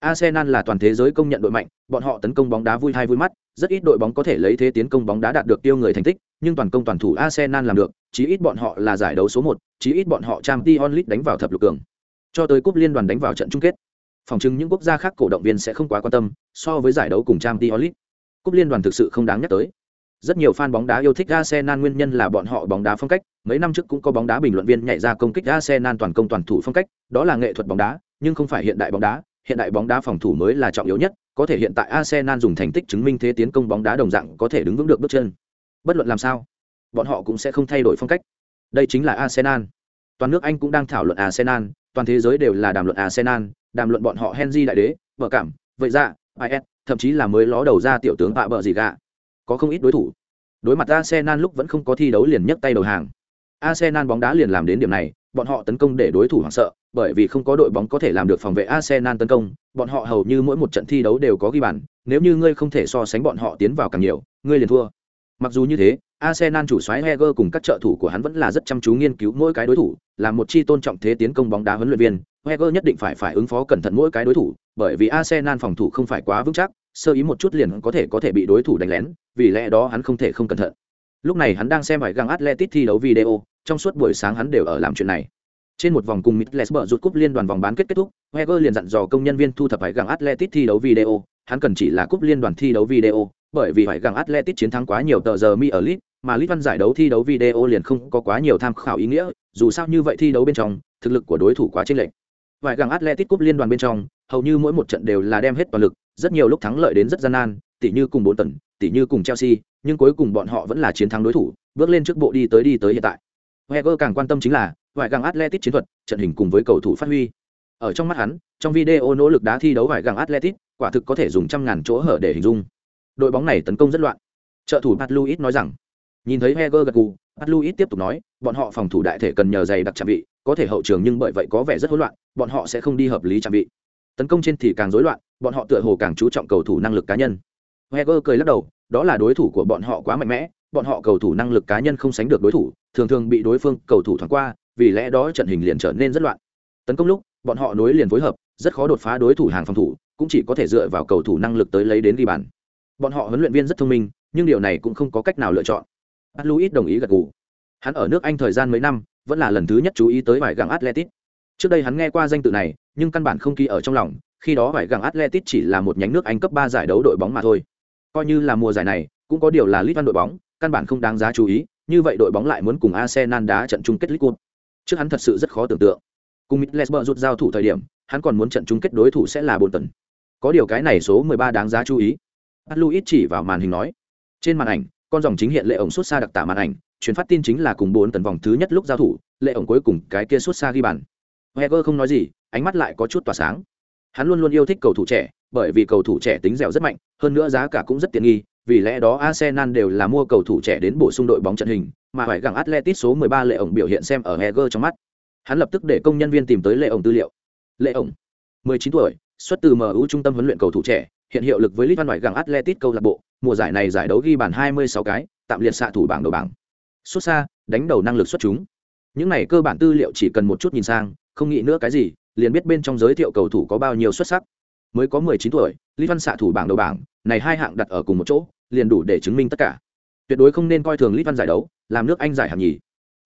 Arsenal là toàn thế giới công nhận đội mạnh, bọn họ tấn công bóng đá vui hay vui mắt, rất ít đội bóng có thể lấy thế tiến công bóng đá đạt được tiêu người thành tích, nhưng toàn công toàn thủ Arsenal làm được, chí ít bọn họ là giải đấu số 1, chí ít bọn họ Champions League đánh vào thập lục cường. Cho tới cúp liên đoàn đánh vào trận chung kết. Phòng trưng những quốc gia khác cổ động viên sẽ không quá quan tâm, so với giải đấu cùng Champions League. Cúp liên đoàn thực sự không đáng nhắc tới. Rất nhiều fan bóng đá yêu thích Arsenal nguyên nhân là bọn họ bóng đá phong cách, mấy năm trước cũng có bóng đá bình luận viên nhảy ra công kích Arsenal toàn công toàn thủ phong cách, đó là nghệ thuật bóng đá, nhưng không phải hiện đại bóng đá, hiện đại bóng đá phòng thủ mới là trọng yếu nhất, có thể hiện tại Arsenal dùng thành tích chứng minh thế tiến công bóng đá đồng dạng có thể đứng vững được bước chân. Bất luận làm sao, bọn họ cũng sẽ không thay đổi phong cách. Đây chính là Arsenal. Toàn nước Anh cũng đang thảo luận Arsenal, toàn thế giới đều là đàm luận Arsenal, đàm luận bọn họ Henry đại đế, vợ cảm, vậy dạ, ra, IS, thậm chí là mới ló đầu ra tiểu tướng bạ bợ gì gạ. Có không ít đối thủ. Đối mặt Arsenal lúc vẫn không có thi đấu liền nhấc tay đầu hàng. Arsenal bóng đá liền làm đến điểm này, bọn họ tấn công để đối thủ hoảng sợ, bởi vì không có đội bóng có thể làm được phòng vệ Arsenal tấn công, bọn họ hầu như mỗi một trận thi đấu đều có ghi bàn, nếu như ngươi không thể so sánh bọn họ tiến vào càng nhiều, ngươi liền thua. Mặc dù như thế, Arsenal chủ soái Heger cùng các trợ thủ của hắn vẫn là rất chăm chú nghiên cứu mỗi cái đối thủ, là một chi tôn trọng thế tiến công bóng đá huấn luyện viên, Heger nhất định phải phải ứng phó cẩn thận mỗi cái đối thủ, bởi vì Arsenal phòng thủ không phải quá vững chắc, sơ ý một chút liền có thể có thể bị đối thủ đánh lén, vì lẽ đó hắn không thể không cẩn thận. Lúc này hắn đang xem bài găng Atletico thi đấu video, trong suốt buổi sáng hắn đều ở làm chuyện này. Trên một vòng cùng Middlesbrough rút cúp liên đoàn vòng bán kết kết thúc, Wenger liền dặn dò công nhân viên thu thập phải gặng Atletico thi đấu video, hắn cần chỉ là cúp liên đoàn thi đấu video, bởi vì phải gặng Atletico chiến thắng quá nhiều tờ giờ mi ở League, mà League văn giải đấu thi đấu video liền không có quá nhiều tham khảo ý nghĩa, dù sao như vậy thi đấu bên trong, thực lực của đối thủ quá chênh lệch. Vài gặng Atletico cúp liên đoàn bên trong, hầu như mỗi một trận đều là đem hết toàn lực, rất nhiều lúc thắng lợi đến rất gian nan, tỉ như cùng bốn tần, tỉ như cùng Chelsea, nhưng cuối cùng bọn họ vẫn là chiến thắng đối thủ, bước lên trước bộ đi tới đi tới hiện tại. Wenger càng quan tâm chính là vải găng Atletic chiến thuật, trận hình cùng với cầu thủ phát huy. Ở trong mắt hắn, trong video nỗ lực đá thi đấu vải găng Atletic, quả thực có thể dùng trăm ngàn chỗ hở để hình dung. Đội bóng này tấn công rất loạn. Trợ thủ Pat Luis nói rằng, nhìn thấy Wenger gật gù, Pat Luis tiếp tục nói, bọn họ phòng thủ đại thể cần nhờ dày đặc chạm vị, có thể hậu trường nhưng bởi vậy có vẻ rất hỗn loạn, bọn họ sẽ không đi hợp lý chạm vị. Tấn công trên thì càng rối loạn, bọn họ tựa hồ càng chú trọng cầu thủ năng lực cá nhân. Wenger cười lắc đầu, đó là đối thủ của bọn họ quá mạnh mẽ, bọn họ cầu thủ năng lực cá nhân không sánh được đối thủ, thường thường bị đối phương cầu thủ thoáng qua, vì lẽ đó trận hình liền trở nên rất loạn tấn công lúc bọn họ nối liền phối hợp rất khó đột phá đối thủ hàng phòng thủ cũng chỉ có thể dựa vào cầu thủ năng lực tới lấy đến ghi bàn bọn họ huấn luyện viên rất thông minh nhưng điều này cũng không có cách nào lựa chọn Bát Luis đồng ý gật gù. Hắn ở nước Anh thời gian mấy năm, vẫn là lần thứ nhất chú ý tới vải găng Atletic. Trước đây hắn nghe qua danh tự này, nhưng căn bản không kỳ ở trong lòng, khi đó vải găng Atletic chỉ là một nhánh nước Anh cấp ba giải đấu đội bóng mà thôi. Coi như là mùa giải này, cũng có điều là League văn đội bóng, căn bản không đáng giá chú ý, như vậy đội bóng lại muốn cùng Arsenal đá trận chung kết League Cup trước hắn thật sự rất khó tưởng tượng. Cùng Middlesbrough rút giao thủ thời điểm hắn còn muốn trận chung kết đối thủ sẽ là bốn có điều cái này số 13 đáng giá chú ý. Bát Luis chỉ vào màn hình nói trên màn ảnh con dòng chính hiện lệ ổng suốt xa đặc tả màn ảnh truyền phát tin chính là cùng bốn tần vòng thứ nhất lúc giao thủ lệ ổng cuối cùng cái kia suốt xa ghi bàn. Heger không nói gì ánh mắt lại có chút tỏa sáng. Hắn luôn luôn yêu thích cầu thủ trẻ bởi vì cầu thủ trẻ tính dẻo rất mạnh hơn nữa giá cả cũng rất tiện nghi vì lẽ đó Arsenal đều là mua cầu thủ trẻ đến bổ sung đội bóng trận hình, mà phải gặng Atletico số 13 lệ ổng biểu hiện xem ở Heger trong mắt. Hắn lập tức để công nhân viên tìm tới lệ ổng tư liệu. Lệ ổng, 19 tuổi, xuất từ MU trung tâm huấn luyện cầu thủ trẻ, hiện hiệu lực với Lít Văn gặng Atletico câu lạc bộ, mùa giải này giải đấu ghi bàn 26 cái, tạm liệt xạ thủ bảng đầu bảng. Xuất xa, đánh đầu năng lực xuất chúng. Những này cơ bản tư liệu chỉ cần một chút nhìn sang, không nghĩ nữa cái gì, liền biết bên trong giới thiệu cầu thủ có bao nhiêu xuất sắc. Mới có 19 tuổi, Lý Văn xạ thủ bảng đầu bảng, này hai hạng đặt ở cùng một chỗ, liền đủ để chứng minh tất cả. Tuyệt đối không nên coi thường Lit Văn giải đấu làm nước Anh giải hạng nhì.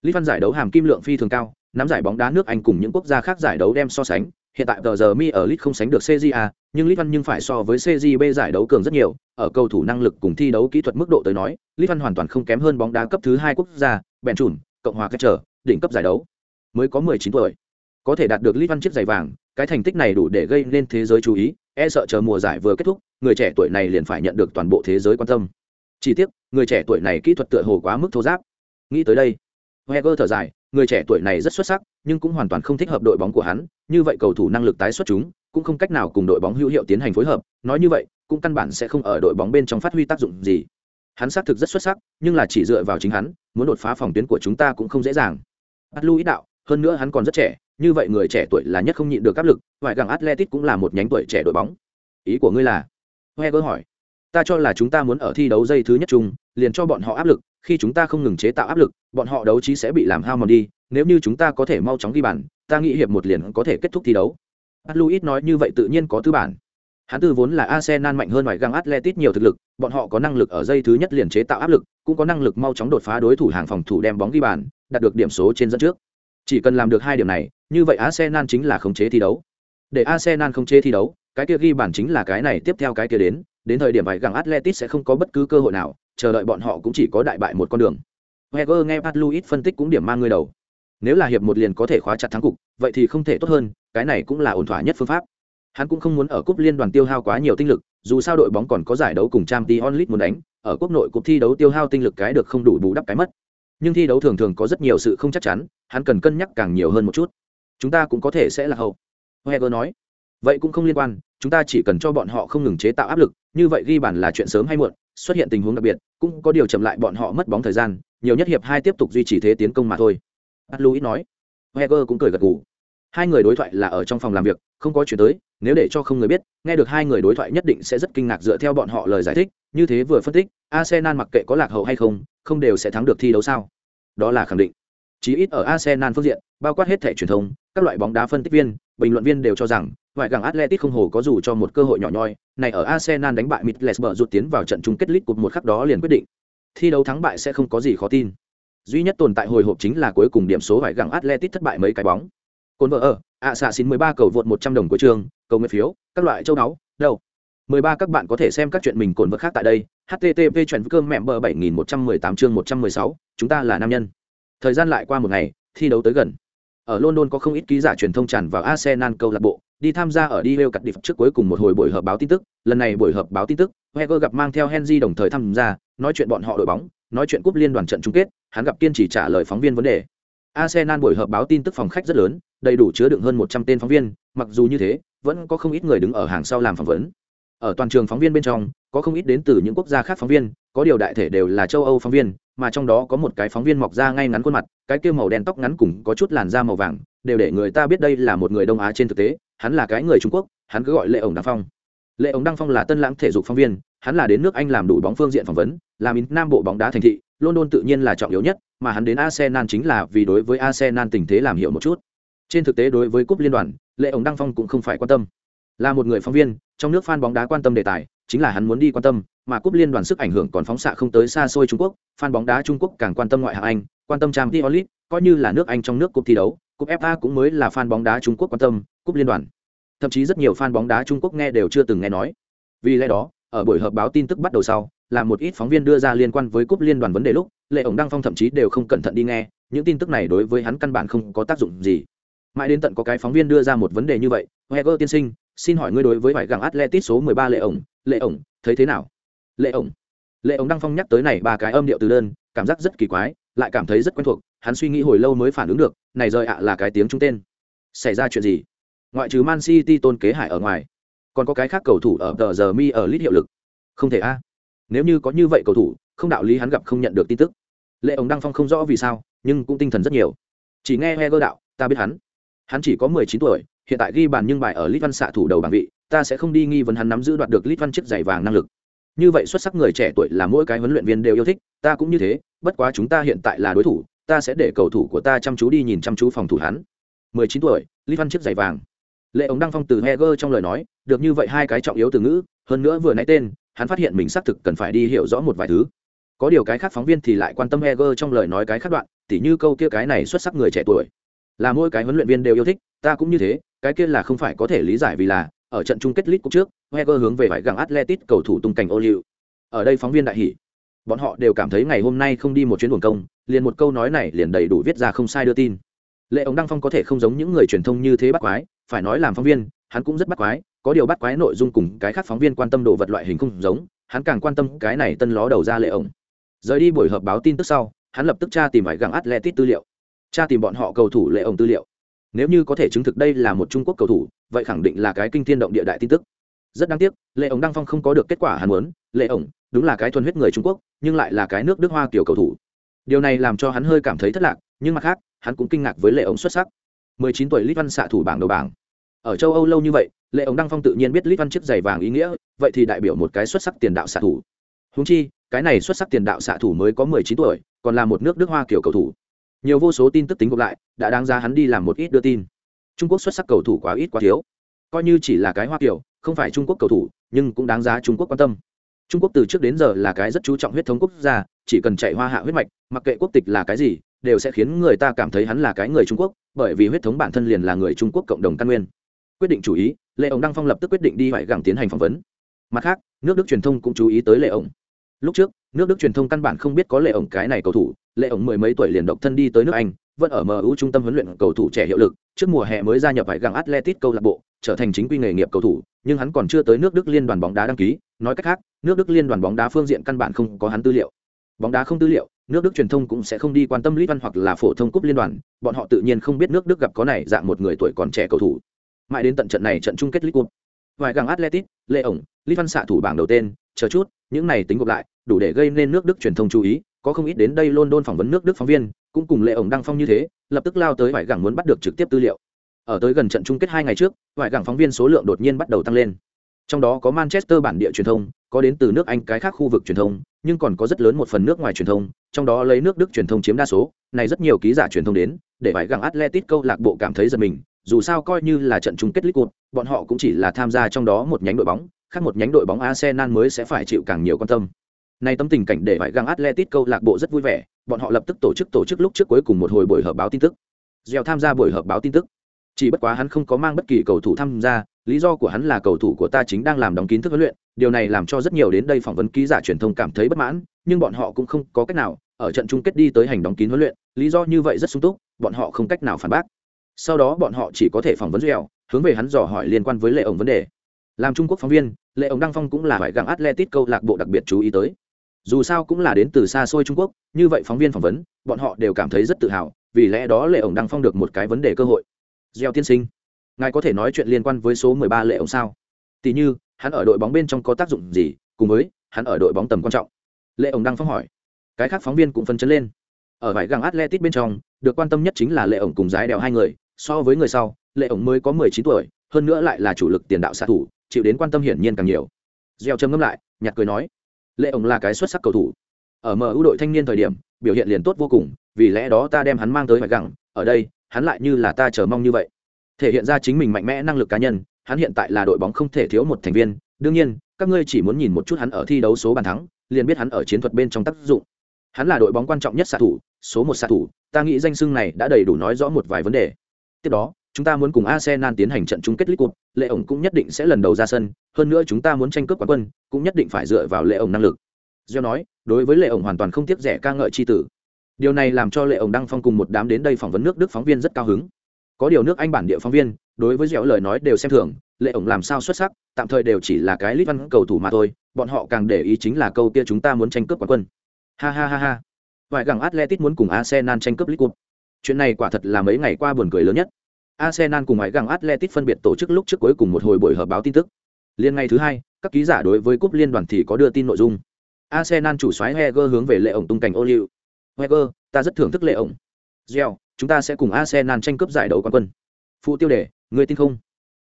Lit Văn giải đấu hàm kim lượng phi thường cao nắm giải bóng đá nước Anh cùng những quốc gia khác giải đấu đem so sánh. Hiện tại tờ giờ mi ở Lit không sánh được CJA nhưng Lit Văn nhưng phải so với cgb giải đấu cường rất nhiều. Ở cầu thủ năng lực cùng thi đấu kỹ thuật mức độ tới nói Lit Văn hoàn toàn không kém hơn bóng đá cấp thứ hai quốc gia bèn Trùn, cộng hòa cách trở đỉnh cấp giải đấu. Mới có 19 tuổi. Có thể đạt được Lit Văn chiếc giày vàng cái thành tích này đủ để gây nên thế giới chú ý e sợ chờ mùa giải vừa kết thúc, người trẻ tuổi này liền phải nhận được toàn bộ thế giới quan tâm. Chỉ tiếc, người trẻ tuổi này kỹ thuật tựa hồ quá mức thô giáp. Nghĩ tới đây heger thở dài, người trẻ tuổi này rất xuất sắc, nhưng cũng hoàn toàn không thích hợp đội bóng của hắn, như vậy cầu thủ năng lực tái xuất chúng, cũng không cách nào cùng đội bóng hữu hiệu tiến hành phối hợp, nói như vậy, cũng căn bản sẽ không ở đội bóng bên trong phát huy tác dụng gì. Hắn xác thực rất xuất sắc, nhưng là chỉ dựa vào chính hắn, muốn đột phá phòng tuyến của chúng ta cũng không dễ dàng. Bắt lưu ý đạo, hơn nữa hắn còn rất trẻ như vậy người trẻ tuổi là nhất không nhịn được áp lực ngoại gàng atletic cũng là một nhánh tuổi trẻ đội bóng. Ý của ngươi là? Heger hỏi. Ta cho là chúng ta muốn ở thi đấu dây thứ nhất chung liền cho bọn họ áp lực khi chúng ta không ngừng chế tạo áp lực bọn họ đấu trí sẽ bị làm hao mòn đi nếu như chúng ta có thể mau chóng ghi bàn ta nghĩ hiệp một liền có thể kết thúc thi đấu. Luis nói như vậy tự nhiên có tư bản. Hắn từ vốn là Arsenal mạnh hơn ngoài găng Atletic nhiều thực lực, bọn họ có năng lực ở dây thứ nhất liền chế tạo áp lực, cũng có năng lực mau chóng đột phá đối thủ hàng phòng thủ đem bóng ghi bàn, đạt được điểm số trên dẫn trước. Chỉ cần làm được hai điểm này, như vậy Arsenal chính là khống chế thi đấu. Để Arsenal khống chế thi đấu, cái kia ghi bàn chính là cái này tiếp theo cái kia đến, đến thời điểm vậy găng Atletic sẽ không có bất cứ cơ hội nào, chờ đợi bọn họ cũng chỉ có đại bại một con đường. Wenger nghe Pat Luis phân tích cũng điểm mang người đầu. Nếu là hiệp một liền có thể khóa chặt thắng cục, vậy thì không thể tốt hơn, cái này cũng là ổn thỏa nhất phương pháp. Hắn cũng không muốn ở cúp liên đoàn tiêu hao quá nhiều tinh lực, dù sao đội bóng còn có giải đấu cùng Champions League muốn đánh, ở quốc nội cúp thi đấu tiêu hao tinh lực cái được không đủ bù đắp cái mất. Nhưng thi đấu thường thường có rất nhiều sự không chắc chắn, hắn cần cân nhắc càng nhiều hơn một chút. Chúng ta cũng có thể sẽ là hậu. heger nói. Vậy cũng không liên quan, chúng ta chỉ cần cho bọn họ không ngừng chế tạo áp lực, như vậy ghi bàn là chuyện sớm hay muộn, xuất hiện tình huống đặc biệt, cũng có điều chậm lại bọn họ mất bóng thời gian, nhiều nhất hiệp hai tiếp tục duy trì thế tiến công mà thôi. luis nói. heger cũng cười gật gù. Hai người đối thoại là ở trong phòng làm việc, không có chuyện tới, nếu để cho không người biết, nghe được hai người đối thoại nhất định sẽ rất kinh ngạc dựa theo bọn họ lời giải thích, như thế vừa phân tích, Arsenal mặc kệ có lạc hậu hay không, không đều sẽ thắng được thi đấu sao? Đó là khẳng định. Chí ít ở Arsenal phương diện, bao quát hết thẻ truyền thông, các loại bóng đá phân tích viên, bình luận viên đều cho rằng, ngoại gàng Atletic không hồ có dù cho một cơ hội nhỏ nhoi, này ở Arsenal đánh bại mitlesber rút tiến vào trận chung kết League Cup một khắc đó liền quyết định. Thi đấu thắng bại sẽ không có gì khó tin. Duy nhất tồn tại hồi hộp chính là cuối cùng điểm số ngoại gặng Atletic thất bại mấy cái bóng cồn vợ ở, ạ xạ xin 13 cầu vượt 100 đồng của trường, cầu nguyện phiếu, các loại châu náu, đâu. 13 các bạn có thể xem các chuyện mình cồn vợ khác tại đây. http chuyện cơm mẹ bờ 7118 chương 116, chúng ta là nam nhân. Thời gian lại qua một ngày, thi đấu tới gần. Ở London có không ít ký giả truyền thông tràn vào Arsenal câu lạc bộ, đi tham gia ở đi lêu cặt điệp trước cuối cùng một hồi buổi họp báo tin tức. Lần này buổi họp báo tin tức, Wenger gặp mang theo Henry đồng thời tham gia, nói chuyện bọn họ đội bóng, nói chuyện cúp liên đoàn trận chung kết, hắn gặp kiên trì trả lời phóng viên vấn đề. Arsenal buổi họp báo tin tức phòng khách rất lớn, đầy đủ chứa đựng hơn 100 tên phóng viên, mặc dù như thế, vẫn có không ít người đứng ở hàng sau làm phỏng vấn. Ở toàn trường phóng viên bên trong, có không ít đến từ những quốc gia khác phóng viên, có điều đại thể đều là châu Âu phóng viên, mà trong đó có một cái phóng viên mọc ra ngay ngắn khuôn mặt, cái kia màu đen tóc ngắn cùng có chút làn da màu vàng, đều để người ta biết đây là một người Đông Á trên thực tế, hắn là cái người Trung Quốc, hắn cứ gọi Lệ ổng Đăng Phong. Lệ ổng Đăng Phong là tân lãng thể dục phóng viên, hắn là đến nước Anh làm đủ bóng phương diện phỏng vấn, làm in Nam bộ bóng đá thành thị, London tự nhiên là trọng yếu nhất, mà hắn đến Arsenal chính là vì đối với Arsenal tình thế làm hiểu một chút. Trên thực tế đối với cúp liên đoàn, Lệ ổng Đăng Phong cũng không phải quan tâm. Là một người phóng viên, trong nước fan bóng đá quan tâm đề tài, chính là hắn muốn đi quan tâm, mà cúp liên đoàn sức ảnh hưởng còn phóng xạ không tới xa xôi Trung Quốc, fan bóng đá Trung Quốc càng quan tâm ngoại hạng Anh, quan tâm Champions League, coi như là nước Anh trong nước cúp thi đấu, cúp FA cũng mới là fan bóng đá Trung Quốc quan tâm, cúp liên đoàn. Thậm chí rất nhiều fan bóng đá Trung Quốc nghe đều chưa từng nghe nói. Vì lẽ đó, ở buổi họp báo tin tức bắt đầu sau, là một ít phóng viên đưa ra liên quan với cúp liên đoàn vấn đề lúc, Lệ ổng Đăng Phong thậm chí đều không cẩn thận đi nghe, những tin tức này đối với hắn căn bản không có tác dụng gì. Mãi đến tận có cái phóng viên đưa ra một vấn đề như vậy, Heger tiên sinh, xin hỏi ngươi đối với vải gẳng Atletic số 13 Lệ ổng, Lệ ổng, thấy thế nào? Lệ ổng. Lệ ổng Đăng Phong nhắc tới này ba cái âm điệu từ đơn, cảm giác rất kỳ quái, lại cảm thấy rất quen thuộc, hắn suy nghĩ hồi lâu mới phản ứng được, này rời ạ là cái tiếng trung tên. Xảy ra chuyện gì? Ngoại trừ Man City tôn kế hải ở ngoài, còn có cái khác cầu thủ ở tờ giờ mi ở lít hiệu lực. Không thể a. Nếu như có như vậy cầu thủ, không đạo lý hắn gặp không nhận được tin tức. Lệ ổng Đăng Phong không rõ vì sao, nhưng cũng tinh thần rất nhiều. Chỉ nghe Heger đạo, ta biết hắn. Hắn chỉ có 19 tuổi, hiện tại ghi bàn nhưng bài ở Lit Văn xạ thủ đầu bảng vị, ta sẽ không đi nghi vấn hắn nắm giữ đoạt được Lit Văn chiếc giày vàng năng lực. Như vậy xuất sắc người trẻ tuổi là mỗi cái huấn luyện viên đều yêu thích, ta cũng như thế, bất quá chúng ta hiện tại là đối thủ, ta sẽ để cầu thủ của ta chăm chú đi nhìn chăm chú phòng thủ hắn. 19 tuổi, Lit Văn chiếc giày vàng. Lệ ống đăng phong từ Heger trong lời nói, được như vậy hai cái trọng yếu từ ngữ, hơn nữa vừa nãy tên, hắn phát hiện mình xác thực cần phải đi hiểu rõ một vài thứ. Có điều cái khác phóng viên thì lại quan tâm Heger trong lời nói cái khác đoạn, tỉ như câu kia cái này xuất sắc người trẻ tuổi. Là mỗi cái huấn luyện viên đều yêu thích, ta cũng như thế, cái kia là không phải có thể lý giải vì là ở trận chung kết lit cũng trước, Heger hướng về phải gặng Atletic cầu thủ tung cảnh ô liu. Ở đây phóng viên đại hỉ. Bọn họ đều cảm thấy ngày hôm nay không đi một chuyến buồng công, liền một câu nói này liền đầy đủ viết ra không sai đưa tin. Lệ ống Đăng Phong có thể không giống những người truyền thông như thế bắt quái, phải nói làm phóng viên, hắn cũng rất bắt quái, có điều bắt quái nội dung cùng cái khác phóng viên quan tâm đồ vật loại hình không giống, hắn càng quan tâm cái này tân ló đầu ra lệ ống. Rời đi buổi họp báo tin tức sau, hắn lập tức tra tìm phải gặng Atletic tư liệu. Cha tìm bọn họ cầu thủ lệ ổng tư liệu. Nếu như có thể chứng thực đây là một trung quốc cầu thủ vậy khẳng định là cái kinh thiên động địa đại tin tức. Rất đáng tiếc lệ ổng đăng phong không có được kết quả hắn muốn. Lệ ổng đúng là cái thuần huyết người trung quốc nhưng lại là cái nước đức hoa kiểu cầu thủ. Điều này làm cho hắn hơi cảm thấy thất lạc nhưng mặt khác hắn cũng kinh ngạc với lệ ổng xuất sắc. 19 tuổi Lít Văn xạ thủ bảng đầu bảng. Ở châu Âu lâu như vậy, Lệ ổng Đăng Phong tự nhiên biết Lít Văn chiếc giày vàng ý nghĩa, vậy thì đại biểu một cái xuất sắc tiền đạo xạ thủ. Huống chi, cái này xuất sắc tiền đạo xạ thủ mới có 19 tuổi, còn là một nước Đức Hoa kiểu cầu thủ nhiều vô số tin tức tính gộp lại, đã đáng ra hắn đi làm một ít đưa tin. Trung quốc xuất sắc cầu thủ quá ít quá thiếu. Coi như chỉ là cái hoa kiểu, không phải trung quốc cầu thủ, nhưng cũng đáng giá trung quốc quan tâm. Trung quốc từ trước đến giờ là cái rất chú trọng huyết thống quốc gia, chỉ cần chạy hoa hạ huyết mạch, mặc kệ quốc tịch là cái gì, đều sẽ khiến người ta cảm thấy hắn là cái người trung quốc, bởi vì huyết thống bản thân liền là người trung quốc cộng đồng căn nguyên. Quyết định chủ ý lệ ổng đăng phong lập tức quyết định đi phải gẳng tiến hành phỏng vấn. Mặt khác, nước đức truyền thông cũng chú ý tới lệ ổng lúc trước, nước đức truyền thông căn bản không biết có lệ ổng cái này cầu thủ, lệ ổng mười mấy tuổi liền độc thân đi tới nước anh, vẫn ở mu trung tâm huấn luyện cầu thủ trẻ hiệu lực, trước mùa hè mới gia nhập phải găng atletic câu lạc bộ, trở thành chính quy nghề nghiệp cầu thủ, nhưng hắn còn chưa tới nước đức liên đoàn bóng đá đăng ký. Nói cách khác, nước đức liên đoàn bóng đá phương diện căn bản không có hắn tư liệu. Bóng đá không tư liệu, nước đức truyền thông cũng sẽ không đi quan tâm lý văn hoặc là phổ thông cúp liên đoàn, bọn họ tự nhiên không biết nước đức gặp có này dạng một người tuổi còn trẻ cầu thủ. Mãi đến tận trận này trận chung kết league cup vài găng atletic lệ ổng Lý văn xạ thủ bảng đầu tên, chờ chút, những này tính gộp lại, đủ để gây nên nước đức truyền thông chú ý, có không ít đến đây london phỏng vấn nước đức phóng viên, cũng cùng lệ ổng đăng phong như thế, lập tức lao tới vải gẳng muốn bắt được trực tiếp tư liệu. Ở tới gần trận chung kết hai ngày trước, vải gẳng phóng viên số lượng đột nhiên bắt đầu tăng lên. Trong đó có manchester bản địa truyền thông, có đến từ nước anh cái khác khu vực truyền thông, nhưng còn có rất lớn một phần nước ngoài truyền thông, trong đó lấy nước đức truyền thông chiếm đa số, này rất nhiều ký giả truyền thông đến, để vải gẳng Atletico câu lạc bộ cảm thấy giật mình, dù sao coi như là trận chung kết league cup bọn họ cũng chỉ là tham gia trong đó một nhánh đội bóng khác một nhánh đội bóng arsenal mới sẽ phải chịu càng nhiều quan tâm Nay tấm tình cảnh để phải găng Atletico câu lạc bộ rất vui vẻ, bọn họ lập tức tổ chức tổ chức lúc trước cuối cùng một hồi buổi họp báo tin tức. Gieo tham gia buổi họp báo tin tức. Chỉ bất quá hắn không có mang bất kỳ cầu thủ tham gia, lý do của hắn là cầu thủ của ta chính đang làm đóng kín thức huấn luyện, điều này làm cho rất nhiều đến đây phỏng vấn ký giả truyền thông cảm thấy bất mãn, nhưng bọn họ cũng không có cách nào, ở trận chung kết đi tới hành đóng kín huấn luyện, lý do như vậy rất sung túc, bọn họ không cách nào phản bác. Sau đó bọn họ chỉ có thể phỏng vấn Gieo, hướng về hắn dò hỏi liên quan với lệ ổng vấn đề. Làm Trung Quốc phóng viên, lệ Ống đăng phong cũng là phải gặng Atletic câu lạc bộ đặc biệt chú ý tới dù sao cũng là đến từ xa xôi trung quốc như vậy phóng viên phỏng vấn bọn họ đều cảm thấy rất tự hào vì lẽ đó lệ ổng đăng phong được một cái vấn đề cơ hội gieo tiên sinh ngài có thể nói chuyện liên quan với số mười ba lệ ổng sao tỷ như hắn ở đội bóng bên trong có tác dụng gì cùng với hắn ở đội bóng tầm quan trọng lệ ổng đăng phong hỏi cái khác phóng viên cũng phân chấn lên ở vải găng atletic bên trong được quan tâm nhất chính là lệ ổng cùng giái đèo hai người so với người sau lệ ổng mới có mười chín tuổi hơn nữa lại là chủ lực tiền đạo xạ thủ chịu đến quan tâm hiển nhiên càng nhiều. Gieo châm ngâm lại, nhạt cười nói, lệ ổng là cái xuất sắc cầu thủ. Ở mu đội thanh niên thời điểm, biểu hiện liền tốt vô cùng, vì lẽ đó ta đem hắn mang tới mạch gẳng, ở đây, hắn lại như là ta chờ mong như vậy. Thể hiện ra chính mình mạnh mẽ năng lực cá nhân, hắn hiện tại là đội bóng không thể thiếu một thành viên, đương nhiên, các ngươi chỉ muốn nhìn một chút hắn ở thi đấu số bàn thắng, liền biết hắn ở chiến thuật bên trong tác dụng. Hắn là đội bóng quan trọng nhất xạ thủ, số một xạ thủ, ta nghĩ danh xưng này đã đầy đủ nói rõ một vài vấn đề. Tiếp đó chúng ta muốn cùng Arsenal tiến hành trận chung kết League Cup, Lệ ổng cũng nhất định sẽ lần đầu ra sân, hơn nữa chúng ta muốn tranh cướp quán quân, cũng nhất định phải dựa vào Lệ ổng năng lực. Gieo nói, đối với Lệ ổng hoàn toàn không tiếc rẻ ca ngợi chi tử. Điều này làm cho Lệ ổng đăng phong cùng một đám đến đây phỏng vấn nước Đức phóng viên rất cao hứng. Có điều nước Anh bản địa phóng viên, đối với Dẻo lời nói đều xem thường, Lệ ổng làm sao xuất sắc, tạm thời đều chỉ là cái lít văn cầu thủ mà thôi, bọn họ càng để ý chính là câu kia chúng ta muốn tranh cướp quán quân. Ha ha ha ha. Vài gẳng Atletico muốn cùng Arsenal tranh cướp League Cup. Chuyện này quả thật là mấy ngày qua buồn cười lớn nhất. Arsenal cùng ngoại găng Atletico phân biệt tổ chức lúc trước cuối cùng một hồi buổi họp báo tin tức. Liên ngày thứ hai, các ký giả đối với cúp liên đoàn thì có đưa tin nội dung. Arsenal chủ soái Heger hướng về lệ ổng tung cảnh ô liu. Heger, ta rất thưởng thức lệ ổng. Gio, chúng ta sẽ cùng Arsenal tranh cướp giải đấu quán quân. Phụ tiêu đề, người tin không?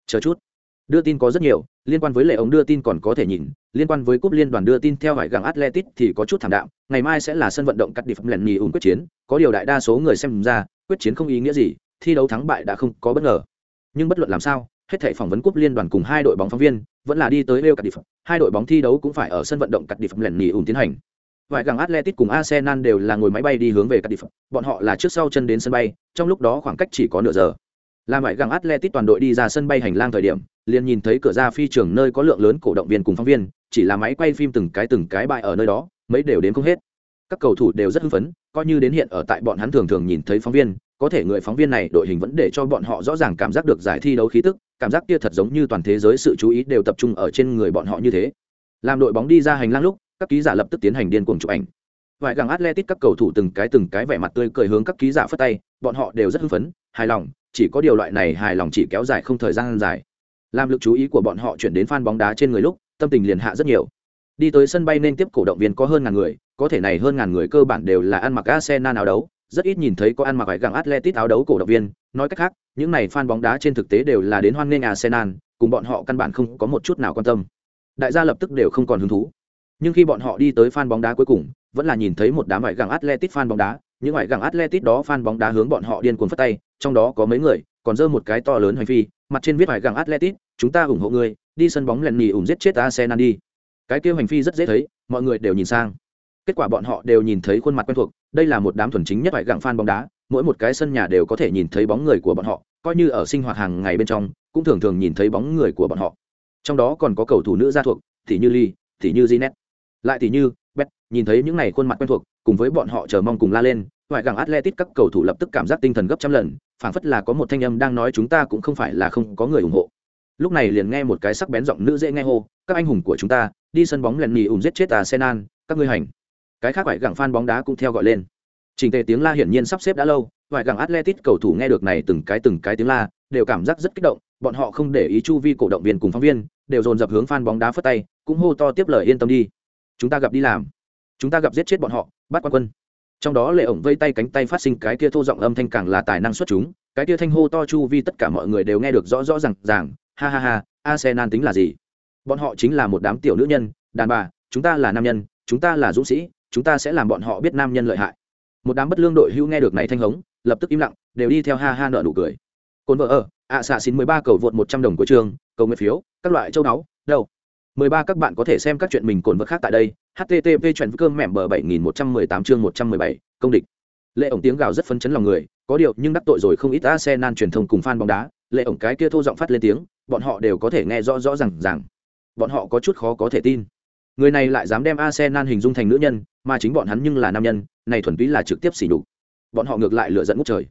Chờ chút. Đưa tin có rất nhiều, liên quan với lệ ổng đưa tin còn có thể nhìn, liên quan với cúp liên đoàn đưa tin theo hải Gẳng Atletic thì có chút thảm đạm, ngày mai sẽ là sân vận động cắt đi phẩm lần nhì ủng quyết chiến, có điều đại đa số người xem ra, quyết chiến không ý nghĩa gì, thi đấu thắng bại đã không có bất ngờ nhưng bất luận làm sao hết thảy phỏng vấn cúp liên đoàn cùng hai đội bóng phóng viên vẫn là đi tới Real Cardiff, hai đội bóng thi đấu cũng phải ở sân vận động Cardiff lần nhì ùn tiến hành. Vài gàng Atletico cùng Arsenal đều là ngồi máy bay đi hướng về Cardiff, bọn họ là trước sau chân đến sân bay, trong lúc đó khoảng cách chỉ có nửa giờ. Là vài gàng Atletico toàn đội đi ra sân bay hành lang thời điểm, liền nhìn thấy cửa ra phi trường nơi có lượng lớn cổ động viên cùng phóng viên, chỉ là máy quay phim từng cái từng cái bài ở nơi đó, mấy đều đến không hết. Các cầu thủ đều rất hưng phấn, coi như đến hiện ở tại bọn hắn thường thường nhìn thấy phóng viên, có thể người phóng viên này đội hình vẫn để cho bọn họ rõ ràng cảm giác được giải thi đấu khí tức, cảm giác kia thật giống như toàn thế giới sự chú ý đều tập trung ở trên người bọn họ như thế. Làm đội bóng đi ra hành lang lúc, các ký giả lập tức tiến hành điên cuồng chụp ảnh. Vài gàng atletic các cầu thủ từng cái từng cái vẻ mặt tươi cười hướng các ký giả phất tay, bọn họ đều rất hưng phấn, hài lòng, chỉ có điều loại này hài lòng chỉ kéo dài không thời gian dài. Làm lực chú ý của bọn họ chuyển đến fan bóng đá trên người lúc, tâm tình liền hạ rất nhiều. Đi tới sân bay nên tiếp cổ động viên có hơn ngàn người, có thể này hơn ngàn người cơ bản đều là ăn mặc arsenal áo đấu rất ít nhìn thấy có ăn mặc vải gẳng Atletic áo đấu cổ động viên, nói cách khác, những này fan bóng đá trên thực tế đều là đến hoan nghênh Arsenal, cùng bọn họ căn bản không có một chút nào quan tâm. Đại gia lập tức đều không còn hứng thú. Nhưng khi bọn họ đi tới fan bóng đá cuối cùng, vẫn là nhìn thấy một đám vải gẳng Atletic fan bóng đá, những vải gẳng Atletic đó fan bóng đá hướng bọn họ điên cuồng phất tay, trong đó có mấy người còn giơ một cái to lớn hành phi, mặt trên viết vải gẳng Atletic, chúng ta ủng hộ người đi sân bóng lần nhì ủng giết chết arsenal đi. Cái kia hành phi rất dễ thấy mọi người đều nhìn sang. Kết quả bọn họ đều nhìn thấy khuôn mặt quen thuộc đây là một đám thuần chính nhất phải gặng fan bóng đá, mỗi một cái sân nhà đều có thể nhìn thấy bóng người của bọn họ, coi như ở sinh hoạt hàng ngày bên trong, cũng thường thường nhìn thấy bóng người của bọn họ. Trong đó còn có cầu thủ nữ gia thuộc thì như ly thì như Zinet. lại thì như bet nhìn thấy những này khuôn mặt quen thuộc, cùng với bọn họ chờ mong cùng la lên ngoại gặng atletic các cầu thủ lập tức cảm giác tinh thần gấp trăm lần, phảng phất là có một thanh âm đang nói chúng ta cũng không phải là không có người ủng hộ. Lúc này liền nghe một cái sắc bén giọng nữ dễ nghe hô, các anh hùng của chúng ta, đi sân bóng lần nghỉ ủng giết chết arsenal, các ngươi hành cái khác phải gẳng fan bóng đá cũng theo gọi lên. Trình tề tiếng la hiển nhiên sắp xếp đã lâu vài gẳng atletic cầu thủ nghe được này từng cái từng cái tiếng la, đều cảm giác rất kích động, bọn họ không để ý chu vi cổ động viên cùng phóng viên, đều dồn dập hướng fan bóng đá phất tay, cũng hô to tiếp lời yên tâm đi. Chúng ta gặp đi làm. Chúng ta gặp giết chết bọn họ, bắt quan quân. Trong đó lệ ổng vây tay cánh tay phát sinh cái kia thô giọng âm thanh càng là tài năng xuất chúng, cái kia thanh hô to chu vi tất cả mọi người đều nghe được rõ rõ r à n g ràng, ha ha ha, arsenal tính là gì? Bọn họ chính là một đám tiểu nữ nhân, đàn bà, chúng ta là nam nhân, chúng ta là dũng sĩ chúng ta sẽ làm bọn họ biết nam nhân lợi hại. Một đám bất lương đội hưu nghe được này thanh hống, lập tức im lặng, đều đi theo ha ha nợ nụ cười. Cồn vợ ở, ạ xạ xin mười ba cầu vượt một trăm đồng của trường, cầu nguyện phiếu, các loại châu đáo đâu? Mười ba các bạn có thể xem các chuyện mình cồn vợ khác tại đây http chuyện cơm mẹm bờ bảy nghìn một trăm mười tám chương một trăm mười bảy, công địch. Lệ ổng tiếng gào rất phấn chấn lòng người, có điều nhưng đắc tội rồi không ít arsenal truyền thông cùng fan bóng đá, lệ ổng cái kia thô giọng phát lên tiếng, bọn họ đều có thể nghe rõ rõ rằng rằng bọn họ có chút khó có thể tin. Người này lại dám đem arsenal hình dung thành nữ nhân mà chính bọn hắn nhưng là nam nhân này thuần túy là trực tiếp xỉ đục bọn họ ngược lại lựa dẫn ngút trời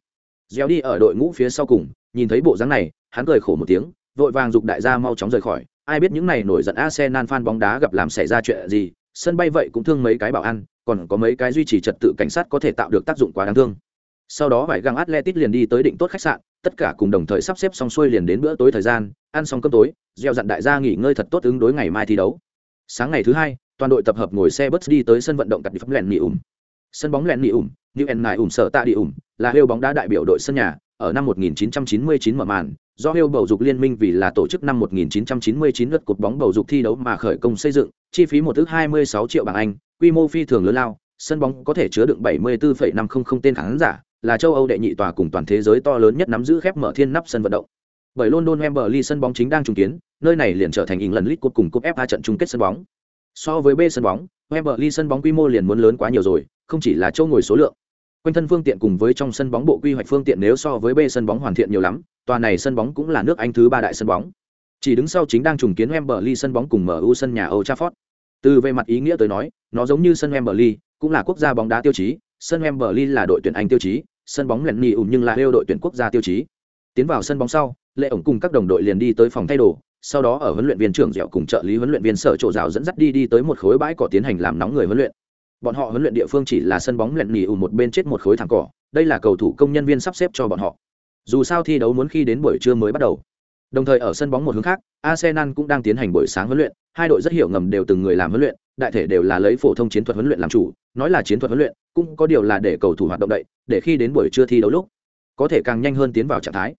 gieo đi ở đội ngũ phía sau cùng nhìn thấy bộ dáng này hắn cười khổ một tiếng vội vàng giục đại gia mau chóng rời khỏi ai biết những này nổi giận Arsenal fan bóng đá gặp làm xảy ra chuyện gì, sân bay vậy cũng thương mấy cái bảo an, còn có mấy cái duy trì trật tự cảnh sát có thể tạo được tác dụng quá đáng thương. Sau đó vải găng Atletic liền đi tới định tốt khách sạn, tất cả cùng đồng thời sắp xếp xong xuôi liền đến bữa tối thời gian, ăn xong cơm tối, gieo dặn đại gia nghỉ ngơi thật tốt ứng đối ngày mai thi đấu. Sáng ngày thứ hai, toàn đội tập hợp ngồi xe bus đi tới sân vận động cặt đi phẩm lèn nỉ ủng. Sân bóng lèn nỉ ủng, New En Nai ủng sở tạ đi ủng, là hêu bóng đá đại biểu đội sân nhà, ở năm 1999 mở màn, do hêu bầu dục liên minh vì là tổ chức năm 1999 lượt cột bóng bầu dục thi đấu mà khởi công xây dựng, chi phí một ước 26 triệu bảng Anh, quy mô phi thường lớn lao, sân bóng có thể chứa đựng 74,500 tên khán giả, là châu Âu đệ nhị tòa cùng toàn thế giới to lớn nhất nắm giữ khép mở thiên nắp sân vận động. Bởi London Wembley sân bóng chính đang trùng kiến, nơi này liền trở thành England League cuối cùng cúp FA trận chung kết sân bóng. So với B sân bóng, Wembley sân bóng quy mô liền muốn lớn quá nhiều rồi, không chỉ là châu ngồi số lượng. Quanh thân phương tiện cùng với trong sân bóng bộ quy hoạch phương tiện nếu so với b sân bóng hoàn thiện nhiều lắm tòa này sân bóng cũng là nước anh thứ ba đại sân bóng. Chỉ đứng sau chính đang trùng kiến Wembley sân bóng cùng MU sân nhà Old Trafford. Từ về mặt ý nghĩa tới nói nó giống như sân Wembley cũng là quốc gia bóng đá tiêu chí sân Wembley là đội tuyển anh tiêu chí sân bóng lẹn nhì ủng nhưng là yêu đội tuyển quốc gia tiêu chí. Tiến vào sân bóng sau lệ ổng cùng các đồng đội liền đi tới phòng thay đồ sau đó ở huấn luyện viên trưởng dẻo cùng trợ lý huấn luyện viên sở trộ rào dẫn dắt đi đi tới một khối bãi cỏ tiến hành làm nóng người huấn luyện. Bọn họ huấn luyện địa phương chỉ là sân bóng lẹn nỉ ủ một bên chết một khối thẳng cỏ, đây là cầu thủ công nhân viên sắp xếp cho bọn họ. Dù sao thi đấu muốn khi đến buổi trưa mới bắt đầu. Đồng thời ở sân bóng một hướng khác, arsenal cũng đang tiến hành buổi sáng huấn luyện, hai đội rất hiểu ngầm đều từng người làm huấn luyện, đại thể đều là lấy phổ thông chiến thuật huấn luyện làm chủ, nói là chiến thuật huấn luyện, cũng có điều là để cầu thủ hoạt động đậy, để khi đến buổi trưa thi đấu lúc, có thể càng nhanh hơn tiến vào trạng thái.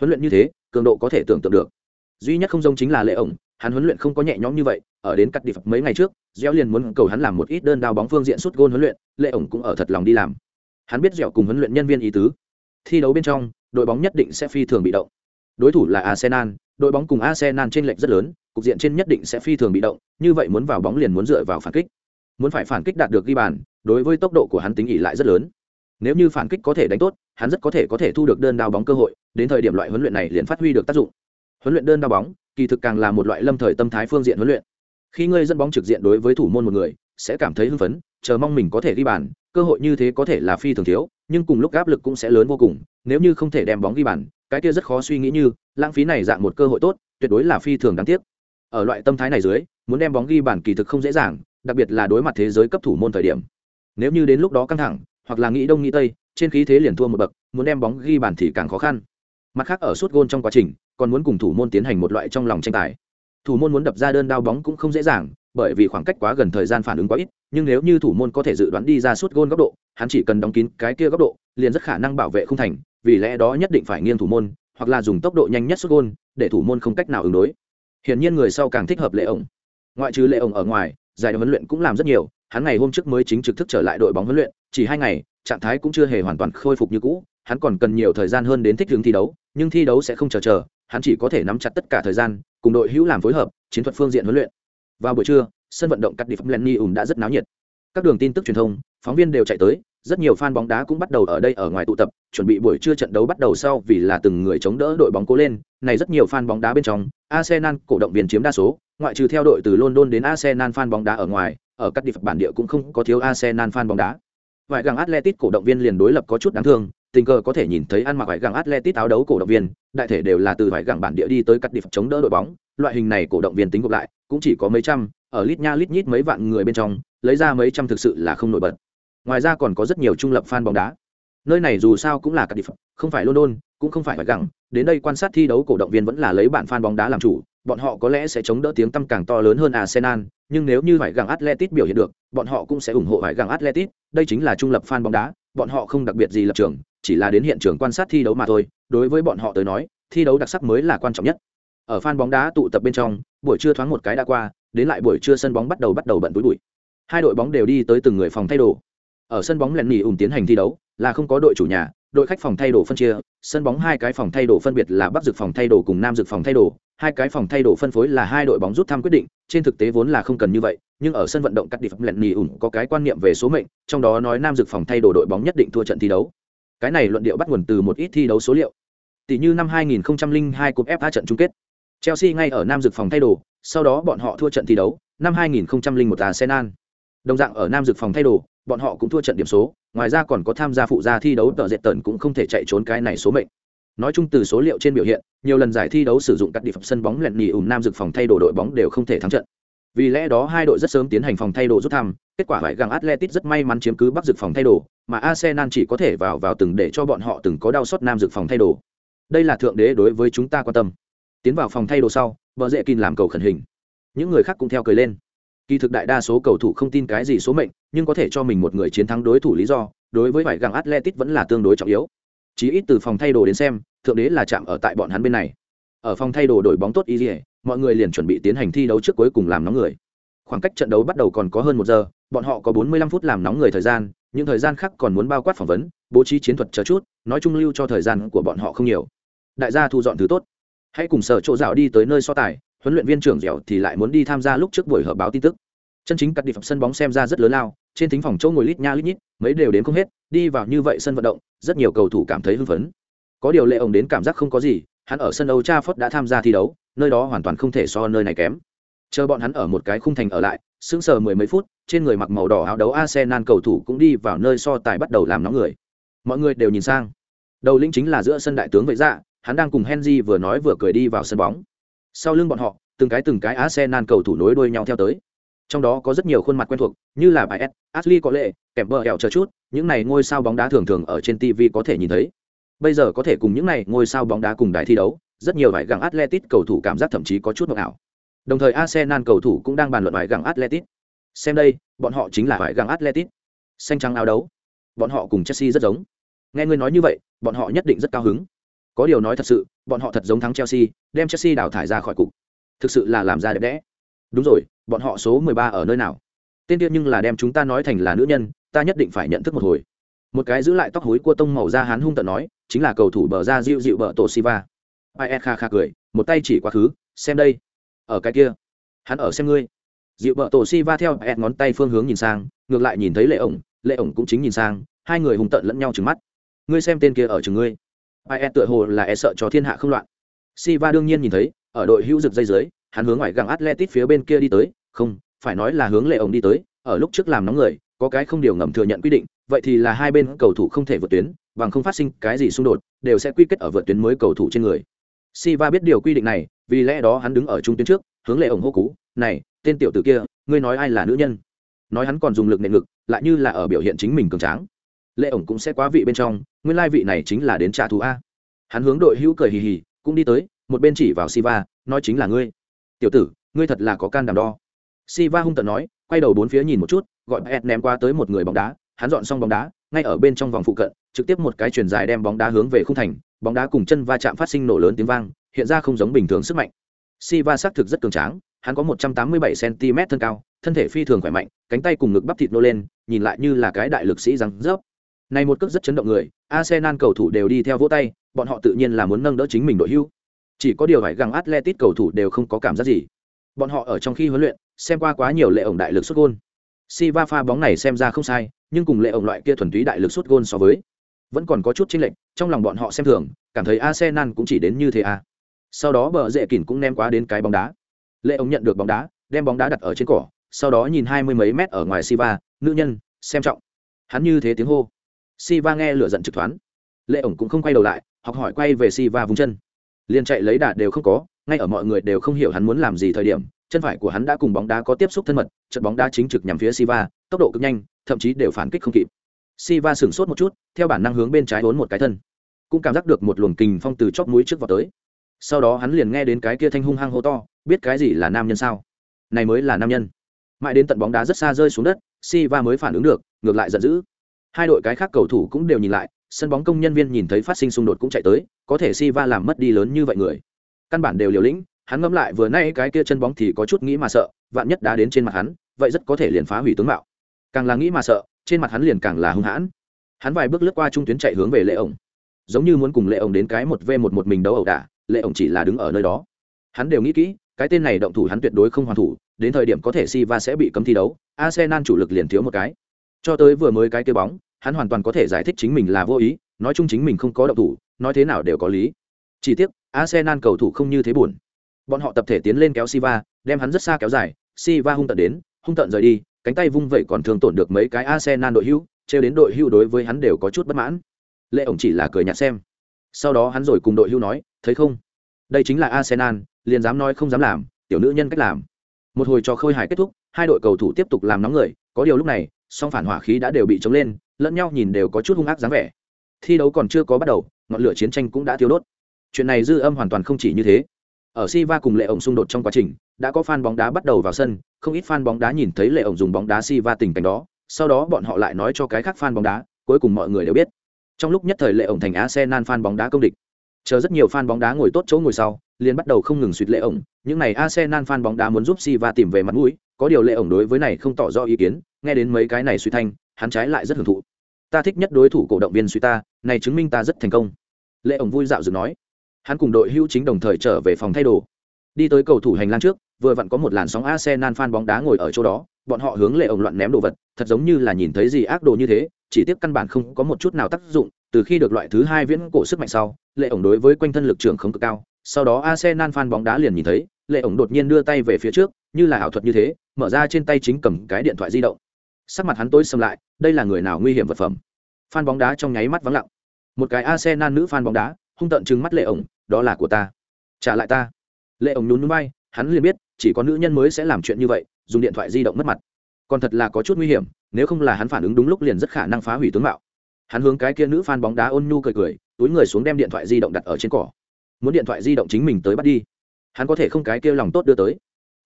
Huấn luyện như thế, cường độ có thể tưởng tượng được duy nhất không giống chính là lệ ổng, hắn huấn luyện không có nhẹ nhõm như vậy, ở đến cắt đi mấy ngày trước, gieo liền muốn cầu hắn làm một ít đơn đao bóng phương diện suốt gôn huấn luyện, lệ ổng cũng ở thật lòng đi làm. Hắn biết dẻo cùng huấn luyện nhân viên ý tứ. Thi đấu bên trong, đội bóng nhất định sẽ phi thường bị động. Đối thủ là arsenal, đội bóng cùng arsenal trên lệch rất lớn, cục diện trên nhất định sẽ phi thường bị động, như vậy muốn vào bóng liền muốn dựa vào phản kích. Muốn phải phản kích đạt được ghi bàn, đối với tốc độ của hắn tính ỉ lại rất lớn. Nếu như phản kích có thể đánh tốt, hắn rất có thể có thể thu được đơn đao bóng cơ hội, đến thời điểm loại huấn luyện này liền phát huy được tác dụng huấn luyện đơn đa bóng, kỳ thực càng là một loại lâm thời tâm thái phương diện huấn luyện. Khi ngươi dẫn bóng trực diện đối với thủ môn một người, sẽ cảm thấy hưng phấn, chờ mong mình có thể ghi bàn, cơ hội như thế có thể là phi thường thiếu, nhưng cùng lúc áp lực cũng sẽ lớn vô cùng, nếu như không thể đem bóng ghi bàn, cái kia rất khó suy nghĩ như, lãng phí này dạng một cơ hội tốt, tuyệt đối là phi thường đáng tiếc. Ở loại tâm thái này dưới, muốn đem bóng ghi bàn kỳ thực không dễ dàng, đặc biệt là đối mặt thế giới cấp thủ môn thời điểm. Nếu như đến lúc đó căng thẳng, hoặc là nghĩ đông nghĩ tây, trên khí thế liền thua một bậc, muốn đem bóng ghi bàn thì càng khó khăn. Mặt khác ở suốt gôn trong quá trình còn muốn cùng thủ môn tiến hành một loại trong lòng tranh tài. Thủ môn muốn đập ra đơn đao bóng cũng không dễ dàng, bởi vì khoảng cách quá gần thời gian phản ứng quá ít, nhưng nếu như thủ môn có thể dự đoán đi ra suốt gôn góc độ, hắn chỉ cần đóng kín cái kia góc độ, liền rất khả năng bảo vệ không thành, vì lẽ đó nhất định phải nghiêng thủ môn, hoặc là dùng tốc độ nhanh nhất suốt gôn, để thủ môn không cách nào ứng đối. Hiển nhiên người sau càng thích hợp lệ ổng. Ngoại trừ lệ ổng ở ngoài, giải đấu huấn luyện cũng làm rất nhiều, hắn ngày hôm trước mới chính trực thức trở lại đội bóng huấn luyện, chỉ hai ngày, trạng thái cũng chưa hề hoàn toàn khôi phục như cũ, hắn còn cần nhiều thời gian hơn đến thích ứng thi đấu, nhưng thi đấu sẽ không chờ chờ hắn chỉ có thể nắm chặt tất cả thời gian, cùng đội hữu làm phối hợp, chiến thuật phương diện huấn luyện. Vào buổi trưa, sân vận động cắt đi phẩm lenny ủng đã rất náo nhiệt. Các đường tin tức truyền thông, phóng viên đều chạy tới, rất nhiều fan bóng đá cũng bắt đầu ở đây ở ngoài tụ tập, chuẩn bị buổi trưa trận đấu bắt đầu sau vì là từng người chống đỡ đội bóng cố lên. Này rất nhiều fan bóng đá bên trong, Arsenal cổ động viên chiếm đa số, ngoại trừ theo đội từ London đến Arsenal fan bóng đá ở ngoài, ở các địa bản địa cũng không có thiếu Arsenal fan bóng đá. Vài gàng Atletic cổ động viên liền đối lập có chút đáng thương tình cờ có thể nhìn thấy ăn mặc vải gẳng Atletic áo đấu cổ động viên đại thể đều là từ vải gẳng bản địa đi tới cắt địa chống đỡ đội bóng. Loại hình này cổ động viên tính gộp lại cũng chỉ có mấy trăm ở lít nha lít nhít mấy vạn người bên trong lấy ra mấy trăm thực sự là không nổi bật. Ngoài ra còn có rất nhiều trung lập fan bóng đá. Nơi này dù sao cũng là cắt địa không phải london cũng không phải vải gẳng. Đến đây quan sát thi đấu cổ động viên vẫn là lấy bạn fan bóng đá làm chủ bọn họ có lẽ sẽ chống đỡ tiếng tăm càng to lớn hơn Arsenal, nhưng nếu như vải gàng Atletic biểu hiện được, bọn họ cũng sẽ ủng hộ vải gàng Atletic, đây chính là trung lập fan bóng đá, bọn họ không đặc biệt gì lập trường, chỉ là đến hiện trường quan sát thi đấu mà thôi, đối với bọn họ tới nói, thi đấu đặc sắc mới là quan trọng nhất. Ở fan bóng đá tụ tập bên trong, buổi trưa thoáng một cái đã qua, đến lại buổi trưa sân bóng bắt đầu bắt đầu bận túi bụi. Hai đội bóng đều đi tới từng người phòng thay đồ. Ở sân bóng lẹn nghỉ ủng tiến hành thi đấu, là không có đội chủ nhà, đội khách phòng thay đồ phân chia, sân bóng hai cái phòng thay đồ phân biệt là Bắc Dực phòng thay đồ cùng Nam Dực phòng thay đồ, hai cái phòng thay đồ phân phối là hai đội bóng rút thăm quyết định, trên thực tế vốn là không cần như vậy, nhưng ở sân vận động cắt đi phẩm lẹn nhì ủng có cái quan niệm về số mệnh, trong đó nói Nam Dực phòng thay đồ đội bóng nhất định thua trận thi đấu. Cái này luận điệu bắt nguồn từ một ít thi đấu số liệu. Tỷ như năm 2002 cúp FA trận chung kết, Chelsea ngay ở Nam Dực phòng thay đồ, sau đó bọn họ thua trận thi đấu, năm 2001 Arsenal. Đồng dạng ở Nam Dực phòng thay đồ, bọn họ cũng thua trận điểm số, ngoài ra còn có tham gia phụ gia thi đấu tờ dệt tần cũng không thể chạy trốn cái này số mệnh. Nói chung từ số liệu trên biểu hiện, nhiều lần giải thi đấu sử dụng các địa phẩm sân bóng lẹn nhì ùm nam dực phòng thay đồ đội bóng đều không thể thắng trận. Vì lẽ đó hai đội rất sớm tiến hành phòng thay đồ rút thăm, kết quả phải găng atletic rất may mắn chiếm cứ bắc dực phòng thay đồ, mà arsenal chỉ có thể vào vào từng để cho bọn họ từng có đau xót nam dực phòng thay đồ. Đây là thượng đế đối với chúng ta quan tâm. Tiến vào phòng thay đồ sau vợ dễ kín làm cầu khẩn hình. Những người khác cũng theo cười lên kỳ thực đại đa số cầu thủ không tin cái gì số mệnh, nhưng có thể cho mình một người chiến thắng đối thủ lý do, đối với vải găng atletic vẫn là tương đối trọng yếu. Chí ít từ phòng thay đồ đến xem, thượng đế là chạm ở tại bọn hắn bên này. Ở phòng thay đồ đổi bóng tốt y dỉa mọi người liền chuẩn bị tiến hành thi đấu trước cuối cùng làm nóng người. Khoảng cách trận đấu bắt đầu còn có hơn một giờ, bọn họ có 45 phút làm nóng người thời gian, những thời gian khác còn muốn bao quát phỏng vấn, bố trí chiến thuật chờ chút, nói chung lưu cho thời gian của bọn họ không nhiều. Đại gia thu dọn thứ tốt. Hãy cùng sở chỗ dạo đi tới nơi so tài huấn luyện viên trưởng dẻo thì lại muốn đi tham gia lúc trước buổi họp báo tin tức. Chân chính cắt đi phẩm sân bóng xem ra rất lớn lao, trên thính phòng chỗ ngồi lít nha lít nhít, mấy đều đến không hết, đi vào như vậy sân vận động, rất nhiều cầu thủ cảm thấy hưng phấn. Có điều lệ ổng đến cảm giác không có gì, hắn ở sân âu cha phất đã tham gia thi đấu, nơi đó hoàn toàn không thể so nơi này kém. Chờ bọn hắn ở một cái khung thành ở lại, sững sờ mười mấy phút, trên người mặc màu đỏ áo đấu arsenal cầu thủ cũng đi vào nơi so tài bắt đầu làm nóng người. Mọi người đều nhìn sang. Đầu lĩnh chính là giữa sân đại tướng vậy dạ hắn đang cùng henry vừa nói vừa cười đi vào sân bóng sau lưng bọn họ, từng cái từng cái arsenal cầu thủ nối đuôi nhau theo tới. Trong đó có rất nhiều khuôn mặt quen thuộc, như là bài s, ashley có lệ kèm bờ hẹo chờ chút, những này ngôi sao bóng đá thường thường ở trên tv có thể nhìn thấy. Bây giờ có thể cùng những này ngôi sao bóng đá cùng đài thi đấu, rất nhiều vải gặng atletic cầu thủ cảm giác thậm chí có chút mộng ảo đồng thời arsenal cầu thủ cũng đang bàn luận vải gặng atletic xem đây, bọn họ chính là vải gặng atletic xanh trắng áo đấu. Bọn họ cùng chelsea rất giống. Nghe ngươi nói như vậy, bọn họ nhất định rất cao hứng có điều nói thật sự, bọn họ thật giống thắng chelsea, đem chelsea đào thải ra khỏi cục. Thực sự là làm ra đẹp đẽ. Đúng rồi, bọn họ số mười ba ở nơi nào? Tên tiên nhưng là đem chúng ta nói thành là nữ nhân, ta nhất định phải nhận thức một hồi. Một cái giữ lại tóc hối cua tông màu da hắn hung tận nói, chính là cầu thủ bờ ra dịu dịu bờ tổ siva ai kha kha cười, một tay chỉ quá khứ, xem đây. Ở cái kia. Hắn ở xem ngươi. Dịu bờ tổ siva theo ẹt ngón tay phương hướng nhìn sang, ngược lại nhìn thấy lệ ổng lệ ổng cũng chính nhìn sang, hai người hung tận lẫn nhau trừng mắt. Ngươi xem tên kia ở chừng ngươi ai e tựa hồ là e sợ cho thiên hạ không loạn. Siva đương nhiên nhìn thấy, ở đội hữu rực dây dưới, hắn hướng ngoài găng atletic phía bên kia đi tới, không, phải nói là hướng lệ ổng đi tới, ở lúc trước làm nóng người, có cái không điều ngầm thừa nhận quy định, vậy thì là hai bên cầu thủ không thể vượt tuyến, bằng không phát sinh cái gì xung đột, đều sẽ quy kết ở vượt tuyến mới cầu thủ trên người. Siva biết điều quy định này, vì lẽ đó hắn đứng ở trung tuyến trước, hướng lệ ổng hô cú, này, tên tiểu tử kia, ngươi nói ai là nữ nhân? Nói hắn còn dùng lực nệ ngực, lại như là ở biểu hiện chính mình cường tráng lệ ổng cũng sẽ quá vị bên trong, nguyên lai vị này chính là đến trả thù a. Hắn hướng đội hữu cười hì hì, cũng đi tới, một bên chỉ vào Siva, nói chính là ngươi. Tiểu tử, ngươi thật là có can đảm đo. Siva hung tận nói, quay đầu bốn phía nhìn một chút, gọi pet ném qua tới một người bóng đá, hắn dọn xong bóng đá, ngay ở bên trong vòng phụ cận, trực tiếp một cái chuyền dài đem bóng đá hướng về khung thành, bóng đá cùng chân va chạm phát sinh nổ lớn tiếng vang, hiện ra không giống bình thường sức mạnh. Siva xác thực rất cường tráng, hắn có 187 cm thân cao, thân thể phi thường khỏe mạnh, cánh tay cùng ngực bắp thịt nô lên, nhìn lại như là cái đại lực sĩ răng rớp này một cước rất chấn động người arsenal cầu thủ đều đi theo vỗ tay bọn họ tự nhiên là muốn nâng đỡ chính mình đội hưu Chỉ có điều phải găng Atletic cầu thủ đều không có cảm giác gì. Bọn họ ở trong khi huấn luyện, xem qua quá nhiều lệ ổng đại lực sút gôn. Siva pha bóng này xem ra không sai, nhưng cùng lệ ổng loại kia thuần túy đại lực sút gôn so với, vẫn còn có chút chênh lệch, trong lòng bọn họ xem thường, cảm thấy Arsenal cũng chỉ đến như thế à. Sau đó bờ rệ kỉn cũng ném quá đến cái bóng đá. Lệ ổng nhận được bóng đá, đem bóng đá đặt ở trên cỏ, sau đó nhìn hai mươi mấy mét ở ngoài Siva, nữ nhân, xem trọng. Hắn như thế tiếng hô. Siva nghe lửa giận trực thoáng. Lệ ổng cũng không quay đầu lại, học hỏi quay về Siva vùng chân. Liên chạy lấy đà đều không có, ngay ở mọi người đều không hiểu hắn muốn làm gì thời điểm, chân phải của hắn đã cùng bóng đá có tiếp xúc thân mật, trận bóng đá chính trực nhằm phía Siva, tốc độ cực nhanh, thậm chí đều phản kích không kịp. Siva sửng sốt một chút, theo bản năng hướng bên trái uốn một cái thân, cũng cảm giác được một luồng kình phong từ chóp mũi trước vào tới. Sau đó hắn liền nghe đến cái kia thanh hung hăng hô to, biết cái gì là nam nhân sao? Này mới là nam nhân. Mãi đến tận bóng đá rất xa rơi xuống đất, Siva mới phản ứng được, ngược lại giận dữ. Hai đội cái khác cầu thủ cũng đều nhìn lại, sân bóng công nhân viên nhìn thấy phát sinh xung đột cũng chạy tới, có thể Siva làm mất đi lớn như vậy người. Căn bản đều liều lĩnh, hắn ngẫm lại vừa nay cái kia chân bóng thì có chút nghĩ mà sợ, vạn nhất đá đến trên mặt hắn, vậy rất có thể liền phá hủy tướng mạo. Càng là nghĩ mà sợ, trên mặt hắn liền càng là hung hãn. Hắn vài bước lướt qua trung tuyến chạy hướng về Lệ ổng, giống như muốn cùng Lệ ổng đến cái một v một một mình đấu ẩu đả, Lệ ổng chỉ là đứng ở nơi đó. Hắn đều nghĩ kỹ, cái tên này động thủ hắn tuyệt đối không hoàn thủ, đến thời điểm có thể Siva sẽ bị cấm thi đấu, Arsenal chủ lực liền thiếu một cái. Cho tới vừa mới cái kia bóng, hắn hoàn toàn có thể giải thích chính mình là vô ý, nói chung chính mình không có động thủ, nói thế nào đều có lý. Chỉ tiếc, Arsenal cầu thủ không như thế buồn. Bọn họ tập thể tiến lên kéo Siva, đem hắn rất xa kéo dài, Siva hung tận đến, hung tận rời đi, cánh tay vung vậy còn thường tổn được mấy cái Arsenal đội hữu, trêu đến đội hữu đối với hắn đều có chút bất mãn. Lệ ổng chỉ là cười nhạt xem. Sau đó hắn rồi cùng đội hữu nói, thấy không? Đây chính là Arsenal, liền dám nói không dám làm, tiểu nữ nhân cách làm. Một hồi trò khơi hài kết thúc, hai đội cầu thủ tiếp tục làm nóng người, có điều lúc này, song phản hỏa khí đã đều bị chống lên, lẫn nhau nhìn đều có chút hung ác dáng vẻ. Thi đấu còn chưa có bắt đầu, ngọn lửa chiến tranh cũng đã thiêu đốt. Chuyện này dư âm hoàn toàn không chỉ như thế. Ở Siva cùng Lệ ổng xung đột trong quá trình, đã có fan bóng đá bắt đầu vào sân, không ít fan bóng đá nhìn thấy Lệ ổng dùng bóng đá Siva tình cảnh đó, sau đó bọn họ lại nói cho cái khác fan bóng đá, cuối cùng mọi người đều biết. Trong lúc nhất thời Lệ ổng thành Arsenal fan bóng đá công địch. Chờ rất nhiều fan bóng đá ngồi tốt chỗ ngồi sau, liền bắt đầu không ngừng suýt Lệ ổng, những này Arsenal fan bóng đá muốn giúp Siva tìm về mặt mũi, có điều Lệ ổng đối với này không tỏ rõ ý kiến, nghe đến mấy cái này suy thanh, hắn trái lại rất hưởng thụ. Ta thích nhất đối thủ cổ động viên suy ta, này chứng minh ta rất thành công. Lệ ổng vui dạo dựng nói. Hắn cùng đội hữu chính đồng thời trở về phòng thay đồ. Đi tới cầu thủ hành lang trước, vừa vặn có một làn sóng Arsenal fan bóng đá ngồi ở chỗ đó, bọn họ hướng Lệ ổng loạn ném đồ vật, thật giống như là nhìn thấy gì ác đồ như thế, chỉ tiếc căn bản không có một chút nào tác dụng, từ khi được loại thứ hai viễn cổ sức mạnh sau, Lệ ổng đối với quanh thân lực trưởng không cực cao, sau đó Arsenal fan bóng đá liền nhìn thấy, Lệ ổng đột nhiên đưa tay về phía trước, như là ảo thuật như thế, mở ra trên tay chính cầm cái điện thoại di động. Sắc mặt hắn tối sầm lại, đây là người nào nguy hiểm vật phẩm. Fan bóng đá trong nháy mắt vắng lặng. Một cái Arsenal nữ fan bóng đá, hung tợn trừng mắt Lệ ổng, đó là của ta. Trả lại ta. Lệ ổng nhún nhún vai, hắn liền biết, chỉ có nữ nhân mới sẽ làm chuyện như vậy, dùng điện thoại di động mất mặt. Còn thật là có chút nguy hiểm, nếu không là hắn phản ứng đúng lúc liền rất khả năng phá hủy tướng mạo. Hắn hướng cái kia nữ fan bóng đá ôn nhu cười cười, túi người xuống đem điện thoại di động đặt ở trên cỏ. Muốn điện thoại di động chính mình tới bắt đi. Hắn có thể không cái kia lòng tốt đưa tới.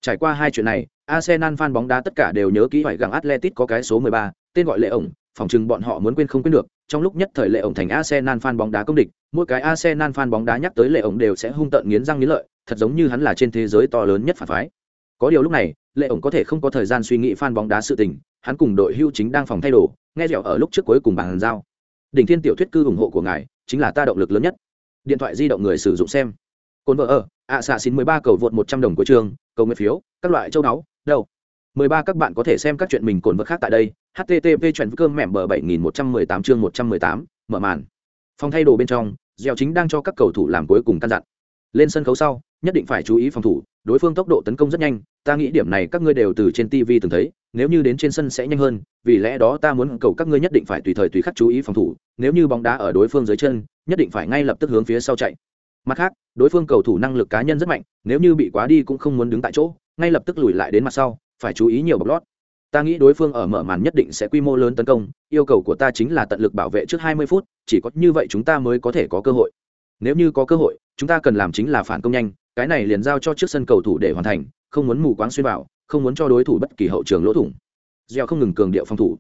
Trải qua hai chuyện này, Arsenal fan bóng đá tất cả đều nhớ kỹ phải gặng Atletic có cái số 13, tên gọi Lệ ổng, phòng chừng bọn họ muốn quên không quên được, trong lúc nhất thời Lệ ổng thành Arsenal fan bóng đá công địch, mỗi cái Arsenal fan bóng đá nhắc tới Lệ ổng đều sẽ hung tợn nghiến răng nghiến lợi, thật giống như hắn là trên thế giới to lớn nhất phản phái. Có điều lúc này, Lệ ổng có thể không có thời gian suy nghĩ fan bóng đá sự tình, hắn cùng đội hưu chính đang phòng thay đồ, nghe dẻo ở lúc trước cuối cùng bàn giao. Đỉnh Thiên tiểu thuyết cư ủng hộ của ngài, chính là ta động lực lớn nhất. Điện thoại di động người sử dụng xem. Côn vợ ở, ạ xạ xin 13 cầu vượt 100 đồng của trường, cầu nguyện phiếu, các loại châu náu, đâu. 13 các bạn có thể xem các chuyện mình cồn vật khác tại đây http chuẩn cơm mẻm bờ 7118 chương 118, mở màn. Phòng thay đồ bên trong, gieo chính đang cho các cầu thủ làm cuối cùng căn dặn. Lên sân khấu sau, nhất định phải chú ý phòng thủ, đối phương tốc độ tấn công rất nhanh, ta nghĩ điểm này các ngươi đều từ trên TV từng thấy, nếu như đến trên sân sẽ nhanh hơn, vì lẽ đó ta muốn cầu các ngươi nhất định phải tùy thời tùy khắc chú ý phòng thủ, nếu như bóng đá ở đối phương dưới chân, nhất định phải ngay lập tức hướng phía sau chạy. Mặt khác, đối phương cầu thủ năng lực cá nhân rất mạnh, nếu như bị quá đi cũng không muốn đứng tại chỗ, ngay lập tức lùi lại đến mặt sau, phải chú ý nhiều bọc lót. Ta nghĩ đối phương ở mở màn nhất định sẽ quy mô lớn tấn công, yêu cầu của ta chính là tận lực bảo vệ trước 20 phút, chỉ có như vậy chúng ta mới có thể có cơ hội. Nếu như có cơ hội, chúng ta cần làm chính là phản công nhanh, cái này liền giao cho trước sân cầu thủ để hoàn thành, không muốn mù quáng xuyên vào, không muốn cho đối thủ bất kỳ hậu trường lỗ thủng. Gieo không ngừng cường điệu phòng thủ.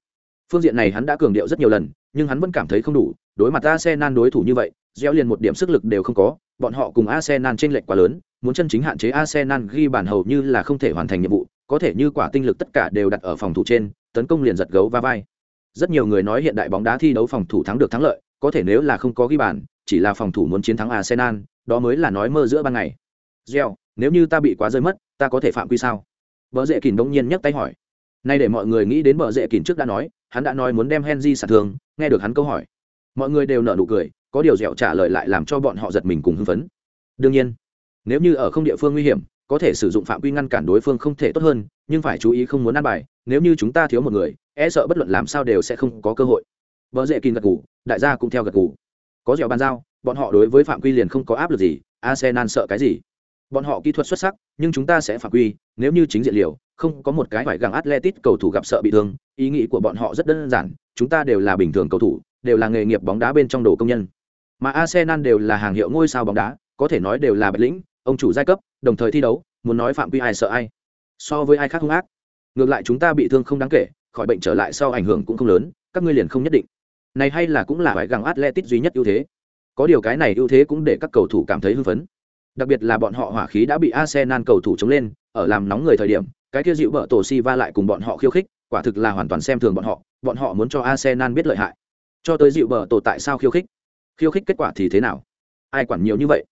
Phương diện này hắn đã cường điệu rất nhiều lần, nhưng hắn vẫn cảm thấy không đủ, đối mặt Arsenal đối thủ như vậy, Gieo liền một điểm sức lực đều không có, bọn họ cùng Arsenal chênh lệch quá lớn, muốn chân chính hạn chế Arsenal ghi bàn hầu như là không thể hoàn thành nhiệm vụ, có thể như quả tinh lực tất cả đều đặt ở phòng thủ trên, tấn công liền giật gấu va vai. Rất nhiều người nói hiện đại bóng đá thi đấu phòng thủ thắng được thắng lợi, có thể nếu là không có ghi bàn, chỉ là phòng thủ muốn chiến thắng Arsenal, đó mới là nói mơ giữa ban ngày. Gieo nếu như ta bị quá rơi mất ta có thể phạm quy sao? Vợ dễ kỳn bỗng nhiên nhấc tay hỏi. Nay để mọi người nghĩ đến vợ dễ kỳn trước đã nói hắn đã nói muốn đem henry sản thương nghe được hắn câu hỏi. Mọi người đều nở nụ cười có điều dẻo trả lời lại làm cho bọn họ giật mình cùng hưng phấn. Đương nhiên nếu như ở không địa phương nguy hiểm có thể sử dụng phạm quy ngăn cản đối phương không thể tốt hơn, nhưng phải chú ý không muốn ăn bài, nếu như chúng ta thiếu một người e sợ bất luận làm sao đều sẽ không có cơ hội. Vợ dễ kín gật gù, đại gia cũng theo gật gù. Có dẻo bàn giao, bọn họ đối với phạm quy liền không có áp lực gì, arsenal sợ cái gì? Bọn họ kỹ thuật xuất sắc, nhưng chúng ta sẽ phạm quy, nếu như chính diện liều, không có một cái phải găng atletic cầu thủ gặp sợ bị thương, ý nghĩ của bọn họ rất đơn giản, chúng ta đều là bình thường cầu thủ, đều là nghề nghiệp bóng đá bên trong đồ công nhân. Mà arsenal đều là hàng hiệu ngôi sao bóng đá, có thể nói đều là bạch lĩnh ông chủ giai cấp, đồng thời thi đấu, muốn nói phạm vi ai sợ ai. So với ai khác hung ác. Ngược lại chúng ta bị thương không đáng kể, khỏi bệnh trở lại sau ảnh hưởng cũng không lớn, các ngươi liền không nhất định. Này hay là cũng là phải găng atletic duy nhất ưu thế. Có điều cái này ưu thế cũng để các cầu thủ cảm thấy hưng phấn. Đặc biệt là bọn họ hỏa khí đã bị arsenal cầu thủ chống lên, ở làm nóng người thời điểm, cái kia dịu bợ tổ si va lại cùng bọn họ khiêu khích, quả thực là hoàn toàn xem thường bọn họ bọn họ muốn cho arsenal biết lợi hại. Cho tới dịu bợ tổ tại sao khiêu khích? Khiêu khích kết quả thì thế nào? Ai quản nhiều như vậy?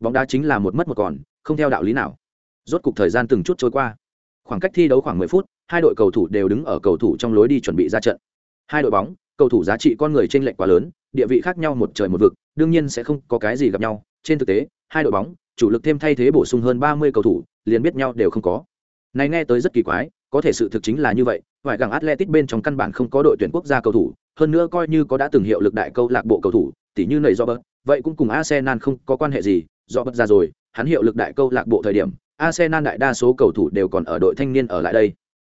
Bóng đá chính là một mất một còn, không theo đạo lý nào. Rốt cục thời gian từng chút trôi qua. Khoảng cách thi đấu khoảng mười phút, hai đội cầu thủ đều đứng ở cầu thủ trong lối đi chuẩn bị ra trận. Hai đội bóng, cầu thủ giá trị con người trên lệch quá lớn, địa vị khác nhau một trời một vực, đương nhiên sẽ không có cái gì gặp nhau. Trên thực tế, hai đội bóng, chủ lực thêm thay thế bổ sung hơn ba mươi cầu thủ, liền biết nhau đều không có. Này nghe tới rất kỳ quái, có thể sự thực chính là như vậy ngoại gàng atletic bên trong căn bản không có đội tuyển quốc gia cầu thủ, hơn nữa coi như có đã từng hiệu lực đại câu lạc bộ cầu thủ, tỉ như nầy do bớt vậy cũng cùng arsenal không có quan hệ gì do bất ra rồi, hắn hiệu lực đại câu lạc bộ thời điểm, arsenal đại đa số cầu thủ đều còn ở đội thanh niên ở lại đây.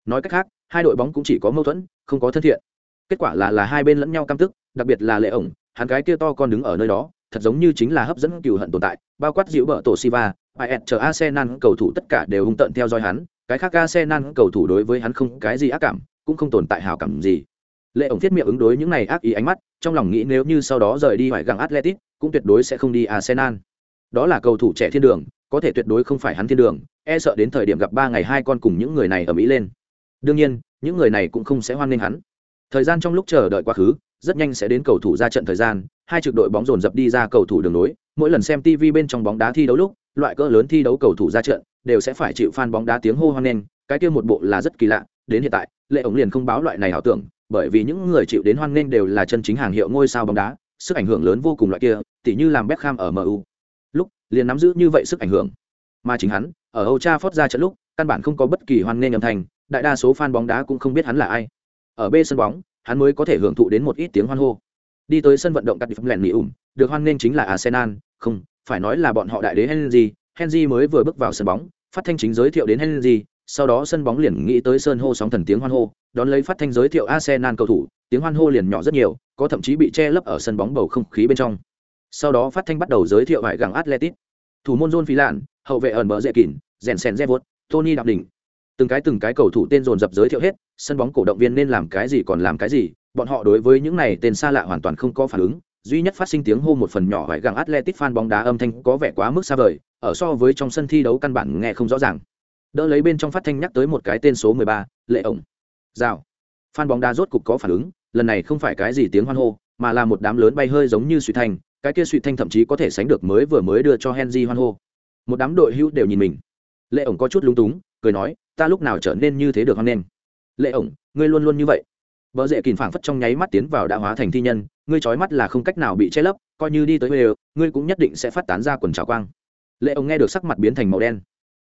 Nói cách khác, hai đội bóng cũng chỉ có mâu thuẫn, không có thân thiện. Kết quả là là hai bên lẫn nhau căm tức, đặc biệt là lệ ổng, hắn cái kia to con đứng ở nơi đó, thật giống như chính là hấp dẫn cừu hận tồn tại, bao quát dịu bờ tổ siva Paet chờ arsenal cầu thủ tất cả đều hung tận theo dõi hắn, cái khác arsenal cầu thủ đối với hắn không cái gì ác cảm, cũng không tồn tại hào cảm gì. Lệ ổng thiết miệng ứng đối những này ác ý ánh mắt, trong lòng nghĩ nếu như sau đó rời đi ngoài găng atletic cũng tuyệt đối sẽ không đi arsenal đó là cầu thủ trẻ thiên đường, có thể tuyệt đối không phải hắn thiên đường e sợ đến thời điểm gặp ba ngày hai con cùng những người này ở mỹ lên. Đương nhiên, những người này cũng không sẽ hoan nghênh hắn. Thời gian trong lúc chờ đợi quá khứ, rất nhanh sẽ đến cầu thủ ra trận thời gian, hai trực đội bóng dồn dập đi ra cầu thủ đường nối mỗi lần xem tv bên trong bóng đá thi đấu lúc, loại cỡ lớn thi đấu cầu thủ ra trận, đều sẽ phải chịu fan bóng đá tiếng hô hoan nghênh, cái kia một bộ là rất kỳ lạ, đến hiện tại, lệ ổng liền không báo loại này ảo tưởng, bởi vì những người chịu đến hoan nghênh đều là chân chính hàng hiệu ngôi sao bóng đá, sức ảnh hưởng lớn vô cùng loại kia, tỉ như làm Beckham ở MU liền nắm giữ như vậy sức ảnh hưởng. Mà chính hắn, ở Old Trafford ra trận lúc, căn bản không có bất kỳ hoan nghênh âm thanh, đại đa số fan bóng đá cũng không biết hắn là ai. Ở bên sân bóng, hắn mới có thể hưởng thụ đến một ít tiếng hoan hô. Đi tới sân vận động cắt lẹn mỹ ủng được hoan nghênh chính là arsenal. Không, phải nói là bọn họ đại đế henry. Henry mới vừa bước vào sân bóng, phát thanh chính giới thiệu đến henry, sau đó sân bóng liền nghĩ tới sơn hô sóng thần tiếng hoan hô, đón lấy phát thanh giới thiệu arsenal cầu thủ, tiếng hoan hô liền nhỏ rất nhiều, có thậm chí bị che lấp ở sân bóng bầu không khí bên trong sau đó phát thanh bắt đầu giới thiệu hải gẳng atletic thủ môn john phi lạn hậu vệ ẩn bờ dễ kín rèn sèn revot tony đạp đỉnh. Từng cái từng cái cầu thủ tên dồn dập giới thiệu hết sân bóng cổ động viên nên làm cái gì còn làm cái gì bọn họ đối với những này tên xa lạ hoàn toàn không có phản ứng duy nhất phát sinh tiếng hô một phần nhỏ vải gàng atletic fan bóng đá âm thanh có vẻ quá mức xa vời ở so với trong sân thi đấu căn bản nghe không rõ ràng. Đỡ lấy bên trong phát thanh nhắc tới một cái tên số 13, lệ ổng. Rào. Fan bóng đá rốt cục có phản ứng lần này không phải cái gì tiếng hoan hô mà là một đám lớn bay hơi giống như suy thành cái kia suy thanh thậm chí có thể sánh được mới vừa mới đưa cho henry hoan hô. Một đám đội hữu đều nhìn mình. Lệ ổng có chút lúng túng cười nói ta lúc nào trở nên như thế được hoan nghênh? Lệ ổng ngươi luôn luôn như vậy. Vợ dễ kìm phảng phất trong nháy mắt tiến vào đã hóa thành thi nhân ngươi trói mắt là không cách nào bị che lấp coi như đi tới đều, ngươi cũng nhất định sẽ phát tán ra quần trào quang. Lệ ổng nghe được sắc mặt biến thành màu đen.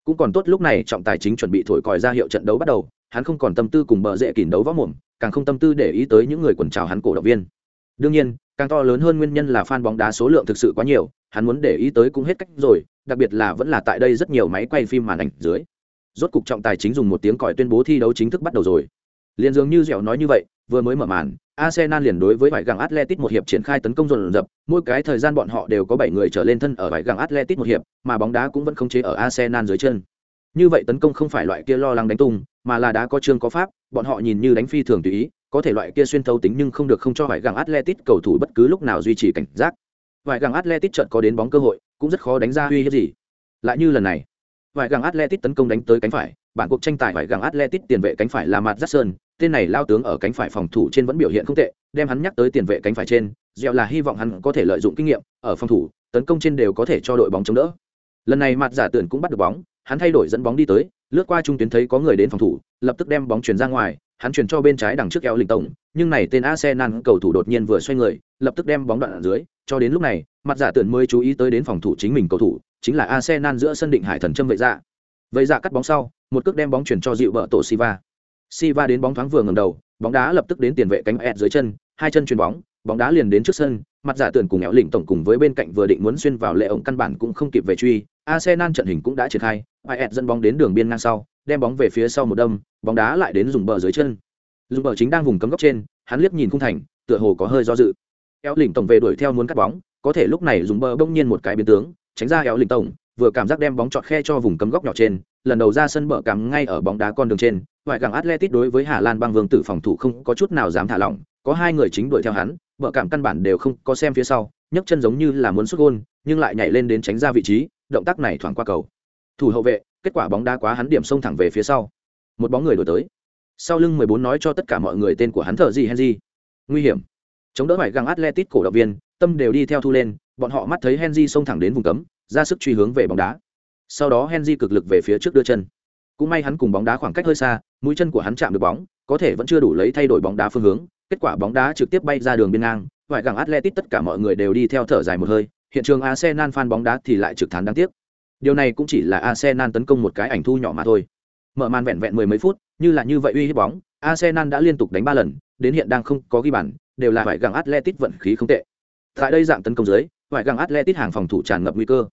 Cũng còn tốt lúc này trọng tài chính chuẩn bị thổi còi ra hiệu trận đấu bắt đầu hắn không còn tâm tư cùng bờ dễ kìm đấu võ mồm càng không tâm tư để ý tới những người quần trào hắn cổ động viên. Đương nhiên càng to lớn hơn nguyên nhân là fan bóng đá số lượng thực sự quá nhiều, hắn muốn để ý tới cũng hết cách rồi, đặc biệt là vẫn là tại đây rất nhiều máy quay phim màn ảnh dưới. Rốt cục trọng tài chính dùng một tiếng còi tuyên bố thi đấu chính thức bắt đầu rồi. Liền dường như dẻo nói như vậy, vừa mới mở màn, arsenal liền đối với vải găng atletic một hiệp triển khai tấn công dồn dập, mỗi cái thời gian bọn họ đều có bảy người trở lên thân ở vải găng atletic một hiệp, mà bóng đá cũng vẫn không chế ở arsenal dưới chân. Như vậy tấn công không phải loại kia lo lắng đánh tung, mà là đá có chương có pháp, bọn họ nhìn như đánh phi thường tùy ý có thể loại kia xuyên thấu tính nhưng không được không cho vải găng atletic cầu thủ bất cứ lúc nào duy trì cảnh giác. Vải găng atletic chợt có đến bóng cơ hội, cũng rất khó đánh ra uy hiếp gì. Lại như lần này vải găng atletic tấn công đánh tới cánh phải, bản cuộc tranh tài vải găng atletic tiền vệ cánh phải là mặt jackson, tên này lao tướng ở cánh phải phòng thủ trên vẫn biểu hiện không tệ, đem hắn nhắc tới tiền vệ cánh phải trên, dẹo là hy vọng hắn có thể lợi dụng kinh nghiệm, ở phòng thủ, tấn công trên đều có thể cho đội bóng chống đỡ. Lần này mặt giả tưởng cũng bắt được bóng, hắn thay đổi dẫn bóng đi tới, lướt qua trung tuyến thấy có người đến phòng thủ, lập tức đem bóng chuyển ra ngoài hắn chuyển cho bên trái đằng trước eo linh tổng nhưng này tên arsenal cầu thủ đột nhiên vừa xoay người, lập tức đem bóng đoạn ở dưới. Cho đến lúc này, mặt giả tưởng mới chú ý tới đến phòng thủ chính mình cầu thủ, chính là arsenal giữa sân định hải thần châm vậy dạ. Vậy dạ cắt bóng sau, một cước đem bóng chuyển cho dịu vợ tổ siva. Siva đến bóng thoáng vừa ngầm đầu, bóng đá lập tức đến tiền vệ cánh ẹt dưới chân, hai chân chuyền bóng bóng đá liền đến trước sân. Mặt giả tưởng cùng éo lỉnh tổng cùng với bên cạnh vừa định muốn xuyên vào lệ ổng căn bản cũng không kịp về truy, arsenal trận hình cũng đã triển khai ẹt dẫn bóng đến đường biên ngang sau, đem bóng về phía sau một đâm bóng đá lại đến dùng bờ dưới chân. Dùng bờ chính đang vùng cấm góc trên, hắn liếc nhìn khung thành, tựa hồ có hơi do dự. Eo lỉnh tổng về đuổi theo muốn cắt bóng, có thể lúc này dùng bờ bỗng nhiên một cái biến tướng, tránh ra eo lỉnh tổng, vừa cảm giác đem bóng chọt khe cho vùng cấm góc nhỏ trên, lần đầu ra sân bờ cắm ngay ở bóng đá con đường trên, ngoại gàng atletic đối với hà lan băng vương tử phòng thủ không có chút nào dám thả lỏng, có hai người chính đuổi theo hắn, bờ cảm căn bản đều không có xem phía sau, nhấc chân giống như là muốn xuất gôn, nhưng lại nhảy lên đến tránh ra vị trí, động tác này thoảng qua cầu. Thủ hậu vệ, kết quả bóng đá quá hắn điểm xông thẳng về phía sau một bóng người đổi tới. Sau lưng 14 nói cho tất cả mọi người tên của hắn thợ gì Henry. Nguy hiểm. Chống đỡ phải găng atletic cổ động viên, tâm đều đi theo thu lên, bọn họ mắt thấy Henry xông thẳng đến vùng cấm, ra sức truy hướng về bóng đá. Sau đó Henry cực lực về phía trước đưa chân. Cũng may hắn cùng bóng đá khoảng cách hơi xa, mũi chân của hắn chạm được bóng, có thể vẫn chưa đủ lấy thay đổi bóng đá phương hướng, kết quả bóng đá trực tiếp bay ra đường biên ngang ngoại găng atletic tất cả mọi người đều đi theo thở dài một hơi, hiện trường arsenal fan bóng đá thì lại trực thán đáng tiếc. Điều này cũng chỉ là arsenal tấn công một cái ảnh thu nhỏ mà thôi mở màn vẹn vẹn mười mấy phút, như là như vậy uy hiếp bóng, arsenal đã liên tục đánh ba lần, đến hiện đang không có ghi bàn, đều là phải gặng atletic vận khí không tệ. Tại đây dạng tấn công dưới, phải gặng atletic hàng phòng thủ tràn ngập nguy cơ.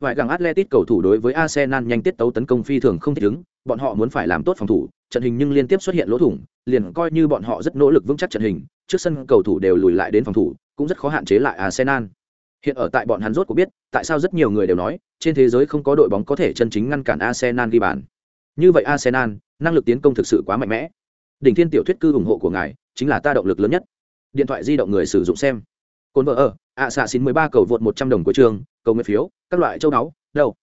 Phải gặng atletic cầu thủ đối với arsenal nhanh tiết tấu tấn công phi thường không thích ứng, bọn họ muốn phải làm tốt phòng thủ, trận hình nhưng liên tiếp xuất hiện lỗ thủng, liền coi như bọn họ rất nỗ lực vững chắc trận hình, trước sân cầu thủ đều lùi lại đến phòng thủ, cũng rất khó hạn chế lại arsenal. Hiện ở tại bọn hắn rốt có biết, tại sao rất nhiều người đều nói, trên thế giới không có đội bóng có thể chân chính ngăn cản arsenal ghi bàn như vậy arsenal, năng lực tiến công thực sự quá mạnh mẽ. Đỉnh thiên tiểu thuyết cư ủng hộ của ngài chính là ta động lực lớn nhất. Điện thoại di động người sử dụng xem. Cồn vợ ở, ạ xạ xin mười ba cầu vượt một trăm đồng của trường, cầu nguyện phiếu, các loại châu náu đâu?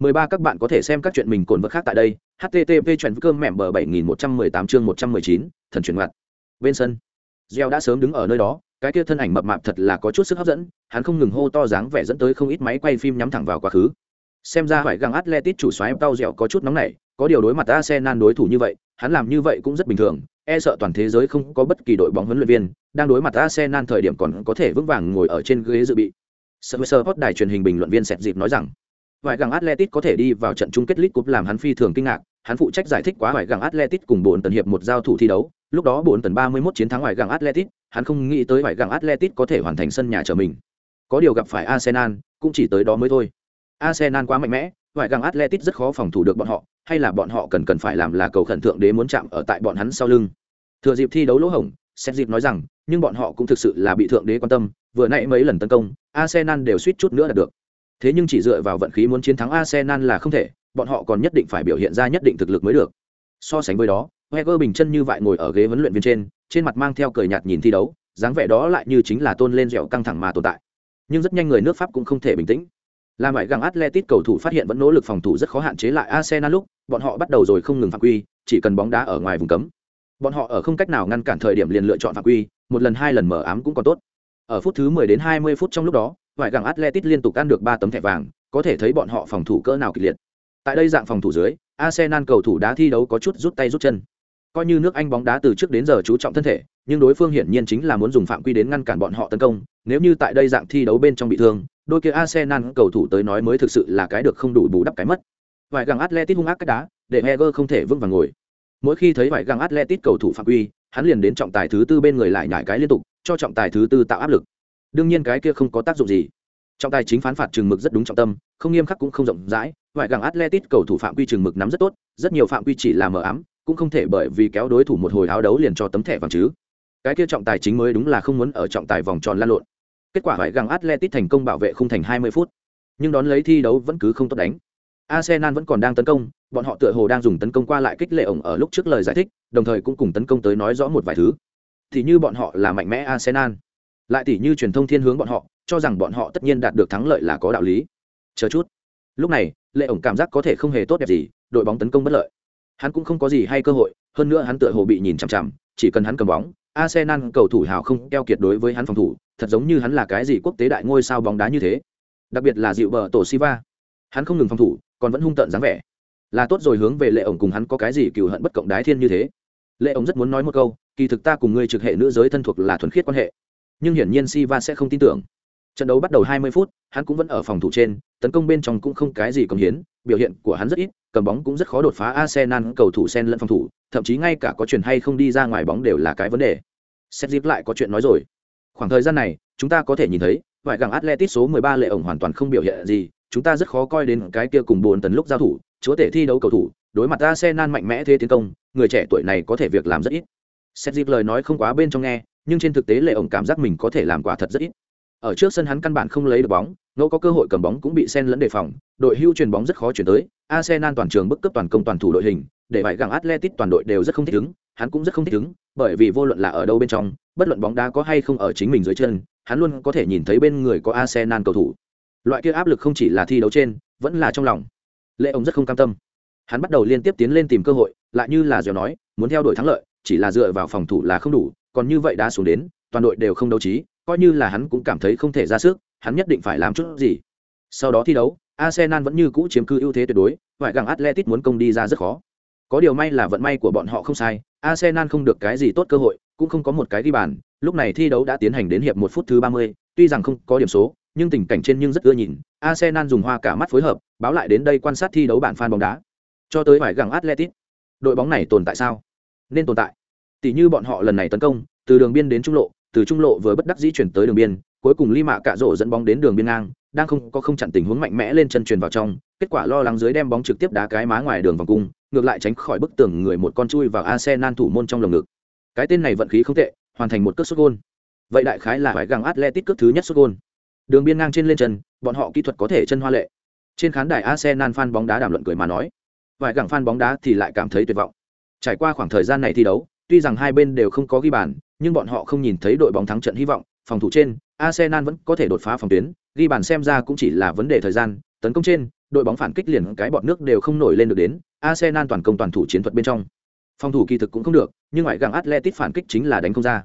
Mười ba các bạn có thể xem các chuyện mình cồn vợ khác tại đây, http chuyện cơm mẹm bờ bảy nghìn một trăm mười tám chương một trăm mười chín, thần chuyển ngoặt. Bên sân gieo đã sớm đứng ở nơi đó, cái kia thân ảnh mập mạp thật là có chút sức hấp dẫn, hắn không ngừng hô to dáng vẻ dẫn tới không ít máy quay phim nhắm thẳng vào quá khứ xem ra phải găng atletic chủ xoáy tao dẻo có chút nóng nảy, có điều đối mặt arsenal đối thủ như vậy, hắn làm như vậy cũng rất bình thường e sợ toàn thế giới không có bất kỳ đội bóng huấn luyện viên đang đối mặt arsenal thời điểm còn có thể vững vàng ngồi ở trên ghế dự bị. Sơ hot đài truyền hình bình luận viên sẹt dịp nói rằng vải găng atletic có thể đi vào trận chung kết league cup làm hắn phi thường kinh ngạc, hắn phụ trách giải thích quá vải găng atletic cùng bốn tần hiệp một giao thủ thi đấu, lúc đó bốn tần ba mươi 31 chiến thắng vải găng atletic hắn không nghĩ tới vải găng atletic có thể hoàn thành sân nhà trở mình. Có điều gặp phải arsenal, cũng chỉ tới đó mới thôi arsenal quá mạnh mẽ, ngoại găng atletic rất khó phòng thủ được bọn họ, hay là bọn họ cần cần phải làm là cầu khẩn thượng đế muốn chạm ở tại bọn hắn sau lưng. Thừa dịp thi đấu lỗ hổng xét dịp nói rằng, nhưng bọn họ cũng thực sự là bị thượng đế quan tâm, vừa nãy mấy lần tấn công, arsenal đều suýt chút nữa đạt được. Thế nhưng chỉ dựa vào vận khí muốn chiến thắng arsenal là không thể, bọn họ còn nhất định phải biểu hiện ra nhất định thực lực mới được. So sánh với đó, Wenger bình chân như vậy ngồi ở ghế huấn luyện viên trên trên mặt mang theo cười nhạt nhìn thi đấu, dáng vẻ đó lại như chính là tôn lên dẻo căng thẳng mà tồn tại. Nhưng rất nhanh người nước pháp cũng không thể bình tĩnh làm ngoại găng atletic cầu thủ phát hiện vẫn nỗ lực phòng thủ rất khó hạn chế lại arsenal lúc, bọn họ bắt đầu rồi không ngừng phạm quy, chỉ cần bóng đá ở ngoài vùng cấm. Bọn họ ở không cách nào ngăn cản thời điểm liền lựa chọn phạm quy, một lần hai lần mở ám cũng còn tốt. Ở phút thứ 10 đến 20 phút trong lúc đó ngoại găng atletic liên tục ăn được ba tấm thẻ vàng, có thể thấy bọn họ phòng thủ cỡ nào kịch liệt. Tại đây dạng phòng thủ dưới, arsenal cầu thủ đá thi đấu có chút rút tay rút chân. Coi như nước anh bóng đá từ trước đến giờ chú trọng thân thể, nhưng đối phương hiển nhiên chính là muốn dùng phạm quy đến ngăn cản bọn họ tấn công, nếu như tại đây dạng thi đấu bên trong bị thương đôi kia arsenal cầu thủ tới nói mới thực sự là cái được không đủ bù đắp cái mất. Vài găng atletic hung ác cái đá, để heger không thể vững vàng ngồi. Mỗi khi thấy vài găng atletic cầu thủ phạm quy, hắn liền đến trọng tài thứ tư bên người lại nhảy cái liên tục, cho trọng tài thứ tư tạo áp lực. Đương nhiên cái kia không có tác dụng gì. Trọng tài chính phán phạt chừng mực rất đúng trọng tâm, không nghiêm khắc cũng không rộng rãi, Vài gàng atletic cầu thủ phạm quy chừng mực nắm rất tốt, rất nhiều phạm quy chỉ là mờ ám, cũng không thể bởi vì kéo đối thủ một hồi áo đấu liền cho tấm thẻ vàng chứ. Cái kia trọng tài chính mới đúng là không muốn ở trọng tài vòng tròn lăn lộn kết quả phải găng atletic thành công bảo vệ không thành 20 phút. Nhưng đón lấy thi đấu vẫn cứ không tốt đánh. Arsenal vẫn còn đang tấn công, bọn họ tựa hồ đang dùng tấn công qua lại kích lệ ổng ở lúc trước lời giải thích, đồng thời cũng cùng tấn công tới nói rõ một vài thứ. Thì như bọn họ là mạnh mẽ arsenal. Lại tỉ như truyền thông thiên hướng bọn họ, cho rằng bọn họ tất nhiên đạt được thắng lợi là có đạo lý. Chờ chút. Lúc này, lệ ổng cảm giác có thể không hề tốt đẹp gì, đội bóng tấn công bất lợi. Hắn cũng không có gì hay cơ hội, hơn nữa hắn tựa hồ bị nhìn chằm chằm, chỉ cần hắn cầm bóng arsenal cầu thủ hào không keo kiệt đối với hắn phòng thủ, thật giống như hắn là cái gì quốc tế đại ngôi sao bóng đá như thế. Đặc biệt là dịu bờ tổ siva hắn không ngừng phòng thủ, còn vẫn hung tợn dáng vẻ. Là tốt rồi hướng về lệ ổng cùng hắn có cái gì cừu hận bất cộng đái thiên như thế. Lệ ổng rất muốn nói một câu, kỳ thực ta cùng ngươi trực hệ nữ giới thân thuộc là thuần khiết quan hệ. Nhưng hiển nhiên siva sẽ không tin tưởng. Trận đấu bắt đầu 20 phút, hắn cũng vẫn ở phòng thủ trên, tấn công bên trong cũng không cái gì công hiến, biểu hiện của hắn rất ít, cầm bóng cũng rất khó đột phá. Arsenal cầu thủ sen lẫn phòng thủ, thậm chí ngay cả có chuyện hay không đi ra ngoài bóng đều là cái vấn đề xét dịp lại có chuyện nói rồi. Khoảng thời gian này, chúng ta có thể nhìn thấy vài gẳng atletic số 13 lệ ổng hoàn toàn không biểu hiện gì, chúng ta rất khó coi đến cái kia cùng buồn tần lúc giao thủ, chúa tể thi đấu cầu thủ, đối mặt arsenal mạnh mẽ thế tiến công, người trẻ tuổi này có thể việc làm rất ít. Xét dịp lời nói không quá bên trong nghe, nhưng trên thực tế lệ ổng cảm giác mình có thể làm quả thật rất ít. Ở trước sân hắn căn bản không lấy được bóng, ngẫu có cơ hội cầm bóng cũng bị sen lẫn đề phòng, đội hưu chuyền bóng rất khó chuyển tới, arsenal toàn trường bức cấp toàn công toàn thủ đội hình, để vải gẳng atletic toàn đội đều rất không thích ứng hắn cũng rất không thích ứng, bởi vì vô luận là ở đâu bên trong, bất luận bóng đá có hay không ở chính mình dưới chân, hắn luôn có thể nhìn thấy bên người có arsenal cầu thủ. Loại kia áp lực không chỉ là thi đấu trên, vẫn là trong lòng. Lệ ông rất không cam tâm. Hắn bắt đầu liên tiếp tiến lên tìm cơ hội, lại như là dẻo nói, muốn theo đuổi thắng lợi, chỉ là dựa vào phòng thủ là không đủ, còn như vậy đã xuống đến, toàn đội đều không đấu trí, coi như là hắn cũng cảm thấy không thể ra sức, hắn nhất định phải làm chút gì. Sau đó thi đấu, arsenal vẫn như cũ chiếm cư ưu thế tuyệt đối ngoại gàng atletic muốn công đi ra rất khó. Có điều may là vận may của bọn họ không sai arsenal không được cái gì tốt cơ hội, cũng không có một cái ghi bàn. Lúc này thi đấu đã tiến hành đến hiệp một phút thứ ba mươi, tuy rằng không có điểm số, nhưng tình cảnh trên nhưng rất ưa nhìn. Arsenal dùng hoa cả mắt phối hợp, báo lại đến đây quan sát thi đấu bản fan bóng đá. Cho tới phải gặng Atletico. đội bóng này tồn tại sao? Nên tồn tại. Tỷ như bọn họ lần này tấn công, từ đường biên đến trung lộ, từ trung lộ vừa bất đắc dĩ chuyển tới đường biên, cuối cùng li mạ cạ rổ dẫn bóng đến đường biên ngang đang không có không chặn tình huống mạnh mẽ lên chân truyền vào trong, kết quả lo lắng dưới đem bóng trực tiếp đá cái má ngoài đường vòng cung, ngược lại tránh khỏi bức tường người một con chui vào arsenal thủ môn trong lồng ngực. Cái tên này vận khí không tệ, hoàn thành một cước sút gôn. Vậy đại khái là phải găng atletic cước thứ nhất sút gôn. Đường biên ngang trên lên chân, bọn họ kỹ thuật có thể chân hoa lệ. Trên khán đài arsenal fan bóng đá đàm luận cười mà nói vài gẳng fan bóng đá thì lại cảm thấy tuyệt vọng. Trải qua khoảng thời gian này thi đấu, tuy rằng hai bên đều không có ghi bàn, nhưng bọn họ không nhìn thấy đội bóng thắng trận hy vọng phòng thủ trên, arsenal vẫn có thể đột phá phòng tuyến, ghi bàn xem ra cũng chỉ là vấn đề thời gian, tấn công trên, đội bóng phản kích liền cái bọt nước đều không nổi lên được đến, arsenal toàn công toàn thủ chiến thuật bên trong. Phòng thủ kỳ thực cũng không được, nhưng ngoại gặng atletic phản kích chính là đánh không ra.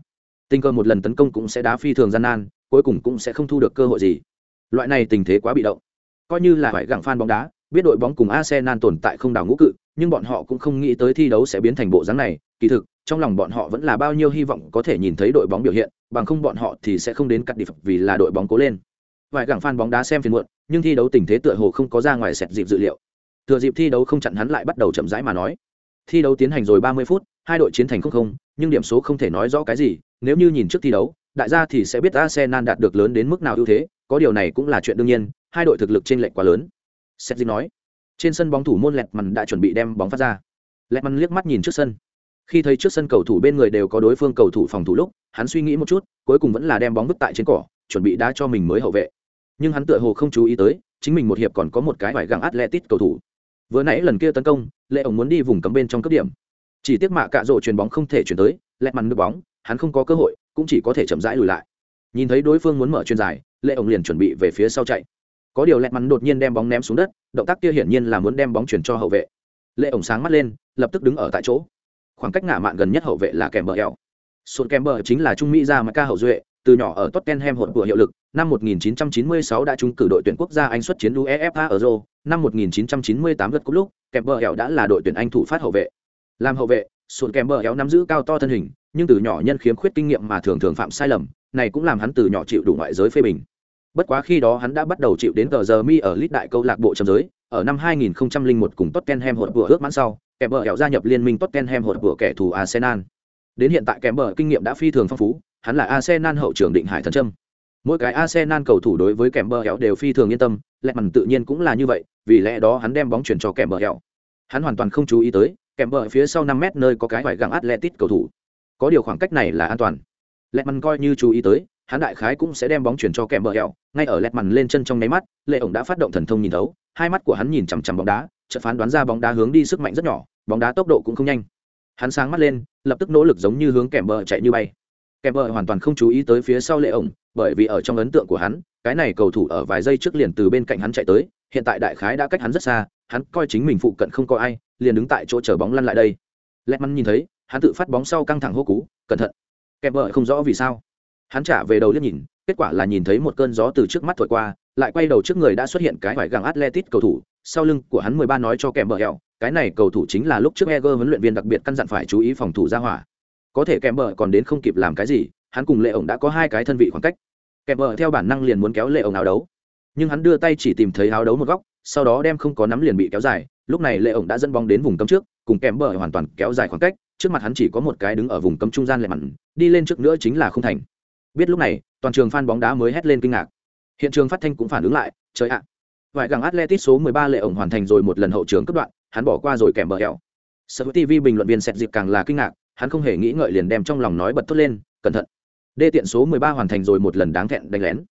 Tình cờ một lần tấn công cũng sẽ đá phi thường gian nan, cuối cùng cũng sẽ không thu được cơ hội gì. Loại này tình thế quá bị động. Coi như là ngoại gặng fan bóng đá, biết đội bóng cùng arsenal tồn tại không đảo ngũ cự, nhưng bọn họ cũng không nghĩ tới thi đấu sẽ biến thành bộ dáng này. Kỳ thực trong lòng bọn họ vẫn là bao nhiêu hy vọng có thể nhìn thấy đội bóng biểu hiện, bằng không bọn họ thì sẽ không đến cắt đi vì là đội bóng cố lên. Vài gẳng fan bóng đá xem phiền muộn, nhưng thi đấu tình thế tựa hồ không có ra ngoài sẹt dịp dự liệu. Thừa dịp thi đấu không chặn hắn lại bắt đầu chậm rãi mà nói. Thi đấu tiến hành rồi 30 phút, hai đội chiến thành không không, nhưng điểm số không thể nói rõ cái gì, nếu như nhìn trước thi đấu, đại gia thì sẽ biết Arsenal đạt được lớn đến mức nào ưu thế, có điều này cũng là chuyện đương nhiên, hai đội thực lực trên lệch quá lớn. Sẹt dịp nói. Trên sân bóng thủ môn lẹt mằn đã chuẩn bị đem bóng phát ra. Lẹt mằn liếc mắt nhìn trước sân khi thấy trước sân cầu thủ bên người đều có đối phương cầu thủ phòng thủ lúc, hắn suy nghĩ một chút, cuối cùng vẫn là đem bóng vứt tại trên cỏ, chuẩn bị đá cho mình mới hậu vệ. Nhưng hắn tựa hồ không chú ý tới, chính mình một hiệp còn có một cái phải găng atletic cầu thủ. Vừa nãy lần kia tấn công lệ ổng muốn đi vùng cấm bên trong cấp điểm. Chỉ tiếc mạ cạ rộ chuyền bóng không thể chuyển tới, lẹ mằn nước bóng, hắn không có cơ hội, cũng chỉ có thể chậm rãi lùi lại. Nhìn thấy đối phương muốn mở chuyền dài lệ ổng liền chuẩn bị về phía sau chạy. Có điều lẹ mắn đột nhiên đem bóng ném xuống đất, động tác kia hiển nhiên là muốn đem bóng chuyển cho hậu vệ. Lệ ổng sáng mắt lên, lập tức đứng ở tại chỗ khoảng cách ngã mạn gần nhất hậu vệ là kèm bờ eo sụn kèm bờ chính là trung mỹ ra mà ca hậu duệ từ nhỏ ở Tottenham hột của hiệu lực, năm 1996 đã trúng cử đội tuyển quốc gia Anh xuất chiến UEFA Euro, năm 1998 gật cúp lúc, kèm bờ eo đã là đội tuyển Anh thủ phát hậu vệ. Làm hậu vệ, sụt kèm bờ eo nắm giữ cao to thân hình, nhưng từ nhỏ nhân khiếm khuyết kinh nghiệm mà thường thường phạm sai lầm, này cũng làm hắn từ nhỏ chịu đủ ngoại giới phê bình. Bất quá khi đó hắn đã bắt đầu chịu đến tờ giờ mi ở lít đại câu lạc bộ trầm giới, ở năm 2001 cùng Tottenham hột của ước mãn sau, kèm bờ hẻo gia nhập liên minh Tottenham hột vừa kẻ thù Arsenal. Đến hiện tại kèm bờ kinh nghiệm đã phi thường phong phú, hắn là Arsenal hậu trưởng định hải thần trâm. Mỗi cái Arsenal cầu thủ đối với kèm bờ hẻo đều phi thường yên tâm, lẽ mằn tự nhiên cũng là như vậy, vì lẽ đó hắn đem bóng chuyển cho kèm bờ hẻo. Hắn hoàn toàn không chú ý tới, kèm bờ phía sau 5 mét nơi có cái phải gặng Atletic cầu thủ. Có điều khoảng cách này là an toàn. Lẽ mằn coi như chú ý tới, hắn đại khái cũng sẽ đem bóng chuyển cho kèm bờ hẹo ngay ở lẹt mằn lên chân trong nháy mắt lệ ổng đã phát động thần thông nhìn thấu hai mắt của hắn nhìn chằm chằm bóng đá chợt phán đoán ra bóng đá hướng đi sức mạnh rất nhỏ, bóng đá tốc độ cũng không nhanh. Hắn sáng mắt lên, lập tức nỗ lực giống như hướng kèm bờ chạy như bay. Kèm bờ hoàn toàn không chú ý tới phía sau lệ ổng, bởi vì ở trong ấn tượng của hắn, cái này cầu thủ ở vài giây trước liền từ bên cạnh hắn chạy tới, hiện tại đại khái đã cách hắn rất xa, hắn coi chính mình phụ cận không có ai, liền đứng tại chỗ chờ bóng lăn lại đây. Lẹt mắn nhìn thấy, hắn tự phát bóng sau căng thẳng hô cú, cẩn thận. Kèm bờ không rõ vì sao. Hắn trả về đầu liếc nhìn, kết quả là nhìn thấy một cơn gió từ trước mắt thổi qua, lại quay đầu trước người đã xuất hiện cái vải găng atletic cầu thủ sau lưng của hắn mười ba nói cho kèm bờ hẹo, cái này cầu thủ chính là lúc trước eger huấn luyện viên đặc biệt căn dặn phải chú ý phòng thủ ra hỏa. Có thể kèm bờ còn đến không kịp làm cái gì, hắn cùng lệ ổng đã có hai cái thân vị khoảng cách. Kèm bờ theo bản năng liền muốn kéo lệ ổng áo đấu. Nhưng hắn đưa tay chỉ tìm thấy áo đấu một góc, sau đó đem không có nắm liền bị kéo dài. Lúc này lệ ổng đã dẫn bóng đến vùng cấm trước, cùng kèm bờ hoàn toàn kéo dài khoảng cách, trước mặt hắn chỉ có một cái đứng ở vùng cấm trung gian lệ mặn, đi lên trước nữa chính là không thành. Biết lúc này, toàn trường fan bóng đá mới hét lên kinh ngạc. Hiện trường phát thanh cũng phản ứng lại, trời ạ vài gẳng atletic số 13 lệ ổng hoàn thành rồi một lần hậu trường cấp đoạn, hắn bỏ qua rồi kèm bờ hẹo sở tv bình luận viên sẹt dịp càng là kinh ngạc, hắn không hề nghĩ ngợi liền đem trong lòng nói bật thốt lên, cẩn thận. Đê tiện số 13 hoàn thành rồi một lần đáng thẹn đánh lén.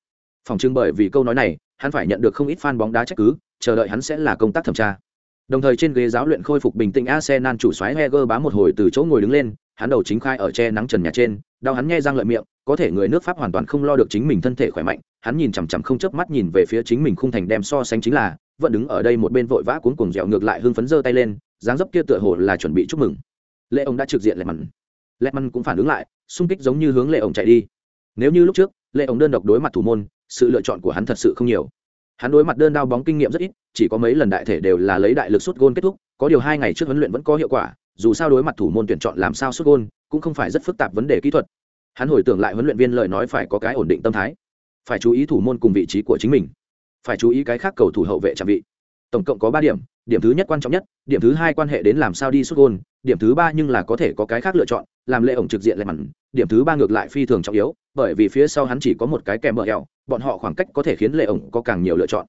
Phòng trưng bởi vì câu nói này, hắn phải nhận được không ít fan bóng đá trách cứ, chờ đợi hắn sẽ là công tác thẩm tra. Đồng thời trên ghế giáo luyện khôi phục bình tĩnh arsenal chủ xoáy heger bá một hồi từ chỗ ngồi đứng lên hắn đầu chính khai ở che nắng trần nhà trên, đau hắn nghe răng lợi miệng, có thể người nước pháp hoàn toàn không lo được chính mình thân thể khỏe mạnh, hắn nhìn chằm chằm không chớp mắt nhìn về phía chính mình khung thành đem so sánh chính là, vẫn đứng ở đây một bên vội vã cuốn cuồng dẻo ngược lại hưng phấn giơ tay lên, dáng dấp kia tựa hồ là chuẩn bị chúc mừng. Lệ ông đã trực diện lệ mặn lệ mặn cũng phản ứng lại, xung kích giống như hướng lệ ông chạy đi. Nếu như lúc trước, lệ ông đơn độc đối mặt thủ môn, sự lựa chọn của hắn thật sự không nhiều. Hắn đối mặt đơn đao bóng kinh nghiệm rất ít, chỉ có mấy lần đại thể đều là lấy đại lực sút gôn kết thúc, có điều hai ngày trước huấn luyện vẫn có hiệu quả dù sao đối mặt thủ môn tuyển chọn làm sao xuất gôn, cũng không phải rất phức tạp vấn đề kỹ thuật. Hắn hồi tưởng lại huấn luyện viên lời nói phải có cái ổn định tâm thái. Phải chú ý thủ môn cùng vị trí của chính mình. Phải chú ý cái khác cầu thủ hậu vệ trạm vị. Tổng cộng có ba điểm điểm thứ nhất quan trọng nhất, điểm thứ hai quan hệ đến làm sao đi xuất gôn, điểm thứ ba nhưng là có thể có cái khác lựa chọn, làm lệ ổng trực diện lại mặn, điểm thứ ba ngược lại phi thường trọng yếu, bởi vì phía sau hắn chỉ có một cái kèm bờ hẹo, bọn họ khoảng cách có thể khiến lệ ổng có càng nhiều lựa chọn.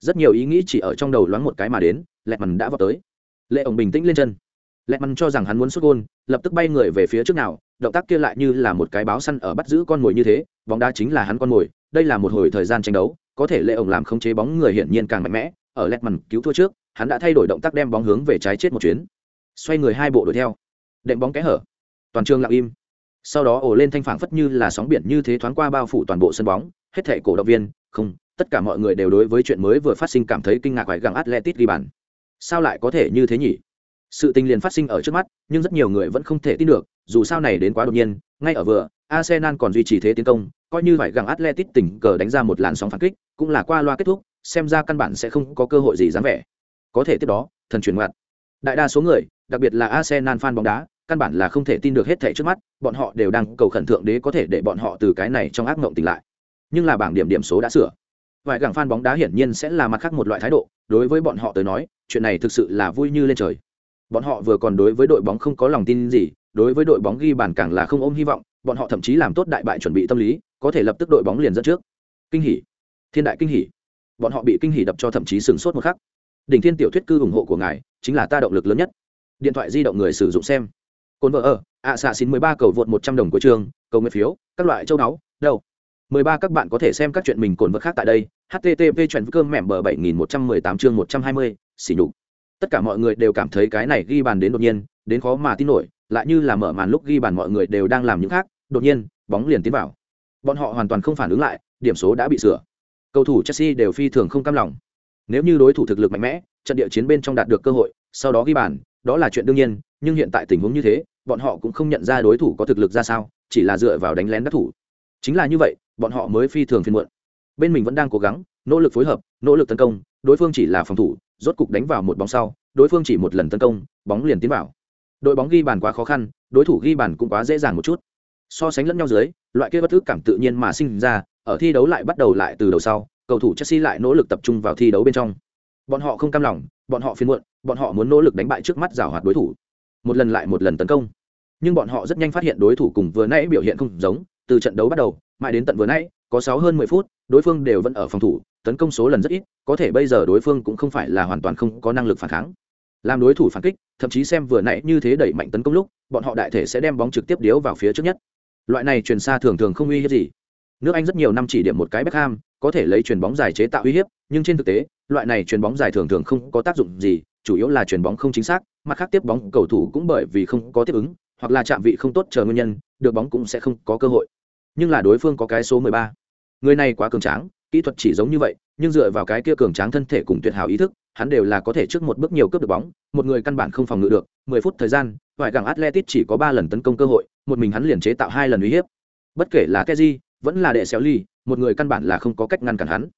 Rất nhiều ý nghĩ chỉ ở trong đầu loáng một cái mà đến lẹ mặn đã vào tới. Lệ ổng bình tĩnh lên chân lẹt mặn cho rằng hắn muốn xuất gôn, lập tức bay người về phía trước nào, động tác kia lại như là một cái báo săn ở bắt giữ con mồi như thế, bóng đá chính là hắn con mồi, đây là một hồi thời gian tranh đấu, có thể lệ ổng làm khống chế bóng người hiển nhiên càng mạnh mẽ, ở lẹt mằn cứu thua trước, hắn đã thay đổi động tác đem bóng hướng về trái chết một chuyến. Xoay người hai bộ đuổi theo. Đệm bóng kẽ hở. Toàn trường lặng im. Sau đó ổ lên thanh phảng phất như là sóng biển như thế thoáng qua bao phủ toàn bộ sân bóng, hết thể cổ động viên, không, tất cả mọi người đều đối với chuyện mới vừa phát sinh cảm thấy kinh ngạc hoài gặng atletic ghi bàn. Sao lại có thể như thế nhỉ? Sự tình liền phát sinh ở trước mắt, nhưng rất nhiều người vẫn không thể tin được, dù sao này đến quá đột nhiên, ngay ở vừa, arsenal còn duy trì thế tiến công, coi như phải gặng atletic tỉnh cờ đánh ra một làn sóng phản kích, cũng là qua loa kết thúc, xem ra căn bản sẽ không có cơ hội gì dám vẻ. Có thể tiếp đó, thần chuyển ngoặt. Đại đa số người, đặc biệt là arsenal fan bóng đá, căn bản là không thể tin được hết thảy trước mắt, bọn họ đều đang cầu khẩn thượng đế có thể để bọn họ từ cái này trong ác mộng tỉnh lại. Nhưng là bảng điểm điểm số đã sửa. Vài gặng fan bóng đá hiển nhiên sẽ là mặt khác một loại thái độ, đối với bọn họ tới nói, chuyện này thực sự là vui như lên trời bọn họ vừa còn đối với đội bóng không có lòng tin gì, đối với đội bóng ghi bàn càng là không ôm hy vọng, bọn họ thậm chí làm tốt đại bại chuẩn bị tâm lý, có thể lập tức đội bóng liền dẫn trước. Kinh hỉ. Thiên đại kinh hỉ. Bọn họ bị kinh hỉ đập cho thậm chí sửng sốt một khắc. Đỉnh thiên tiểu thuyết cư ủng hộ của ngài, chính là ta động lực lớn nhất. Điện thoại di động người sử dụng xem. Cồn vợ ở, ạ xạ xin mười ba cầu vượt một trăm đồng của trường, cầu nguyện phiếu, các loại châu náu đâu? Mười ba các bạn có thể xem các chuyện mình cồn vật khác tại đây. Http chuyện cơm mẻm bờ bảy nghìn một trăm mười tám chương một trăm hai mươi xỉ nhục tất cả mọi người đều cảm thấy cái này ghi bàn đến đột nhiên, đến khó mà tin nổi, lại như là mở màn lúc ghi bàn mọi người đều đang làm những khác, đột nhiên, bóng liền tiến vào. Bọn họ hoàn toàn không phản ứng lại, điểm số đã bị sửa. Cầu thủ chelsea đều phi thường không cam lòng. Nếu như đối thủ thực lực mạnh mẽ, trận địa chiến bên trong đạt được cơ hội, sau đó ghi bàn, đó là chuyện đương nhiên, nhưng hiện tại tình huống như thế, bọn họ cũng không nhận ra đối thủ có thực lực ra sao, chỉ là dựa vào đánh lén đắc thủ. Chính là như vậy, bọn họ mới phi thường phiên muộn. Bên mình vẫn đang cố gắng, nỗ lực phối hợp, nỗ lực tấn công đối phương chỉ là phòng thủ, rốt cục đánh vào một bóng sau, đối phương chỉ một lần tấn công, bóng liền tiến vào. Đội bóng ghi bàn quá khó khăn, đối thủ ghi bàn cũng quá dễ dàng một chút. So sánh lẫn nhau dưới, loại kia bất thức cảm tự nhiên mà sinh ra, ở thi đấu lại bắt đầu lại từ đầu sau, cầu thủ chelsea lại nỗ lực tập trung vào thi đấu bên trong. Bọn họ không cam lòng, bọn họ phiền muộn, bọn họ muốn nỗ lực đánh bại trước mắt rào hoạt đối thủ. Một lần lại một lần tấn công. Nhưng bọn họ rất nhanh phát hiện đối thủ cùng vừa nãy biểu hiện không giống, từ trận đấu bắt đầu, mãi đến tận vừa nãy, có sáu hơn mười phút, đối phương đều vẫn ở phòng thủ tấn công số lần rất ít, có thể bây giờ đối phương cũng không phải là hoàn toàn không có năng lực phản kháng. Làm đối thủ phản kích, thậm chí xem vừa nãy như thế đẩy mạnh tấn công lúc, bọn họ đại thể sẽ đem bóng trực tiếp điếu vào phía trước nhất. Loại này truyền xa thường thường không uy hiếp gì. Nước anh rất nhiều năm chỉ điểm một cái Beckham, có thể lấy chuyền bóng dài chế tạo uy hiếp, nhưng trên thực tế, loại này chuyền bóng dài thường thường không có tác dụng gì, chủ yếu là chuyền bóng không chính xác, mặt khác tiếp bóng cầu thủ cũng bởi vì không có tiếp ứng, hoặc là chạm vị không tốt chờ nguyên nhân, được bóng cũng sẽ không có cơ hội. Nhưng là đối phương có cái số 13. người này quá cường tráng kỹ thuật chỉ giống như vậy nhưng dựa vào cái kia cường tráng thân thể cùng tuyệt hảo ý thức hắn đều là có thể trước một bước nhiều cướp được bóng một người căn bản không phòng ngự được 10 phút thời gian ngoại gẳng atletic chỉ có 3 lần tấn công cơ hội một mình hắn liền chế tạo hai lần uy hiếp bất kể là Kegi, vẫn là đệ xéo ly một người căn bản là không có cách ngăn cản hắn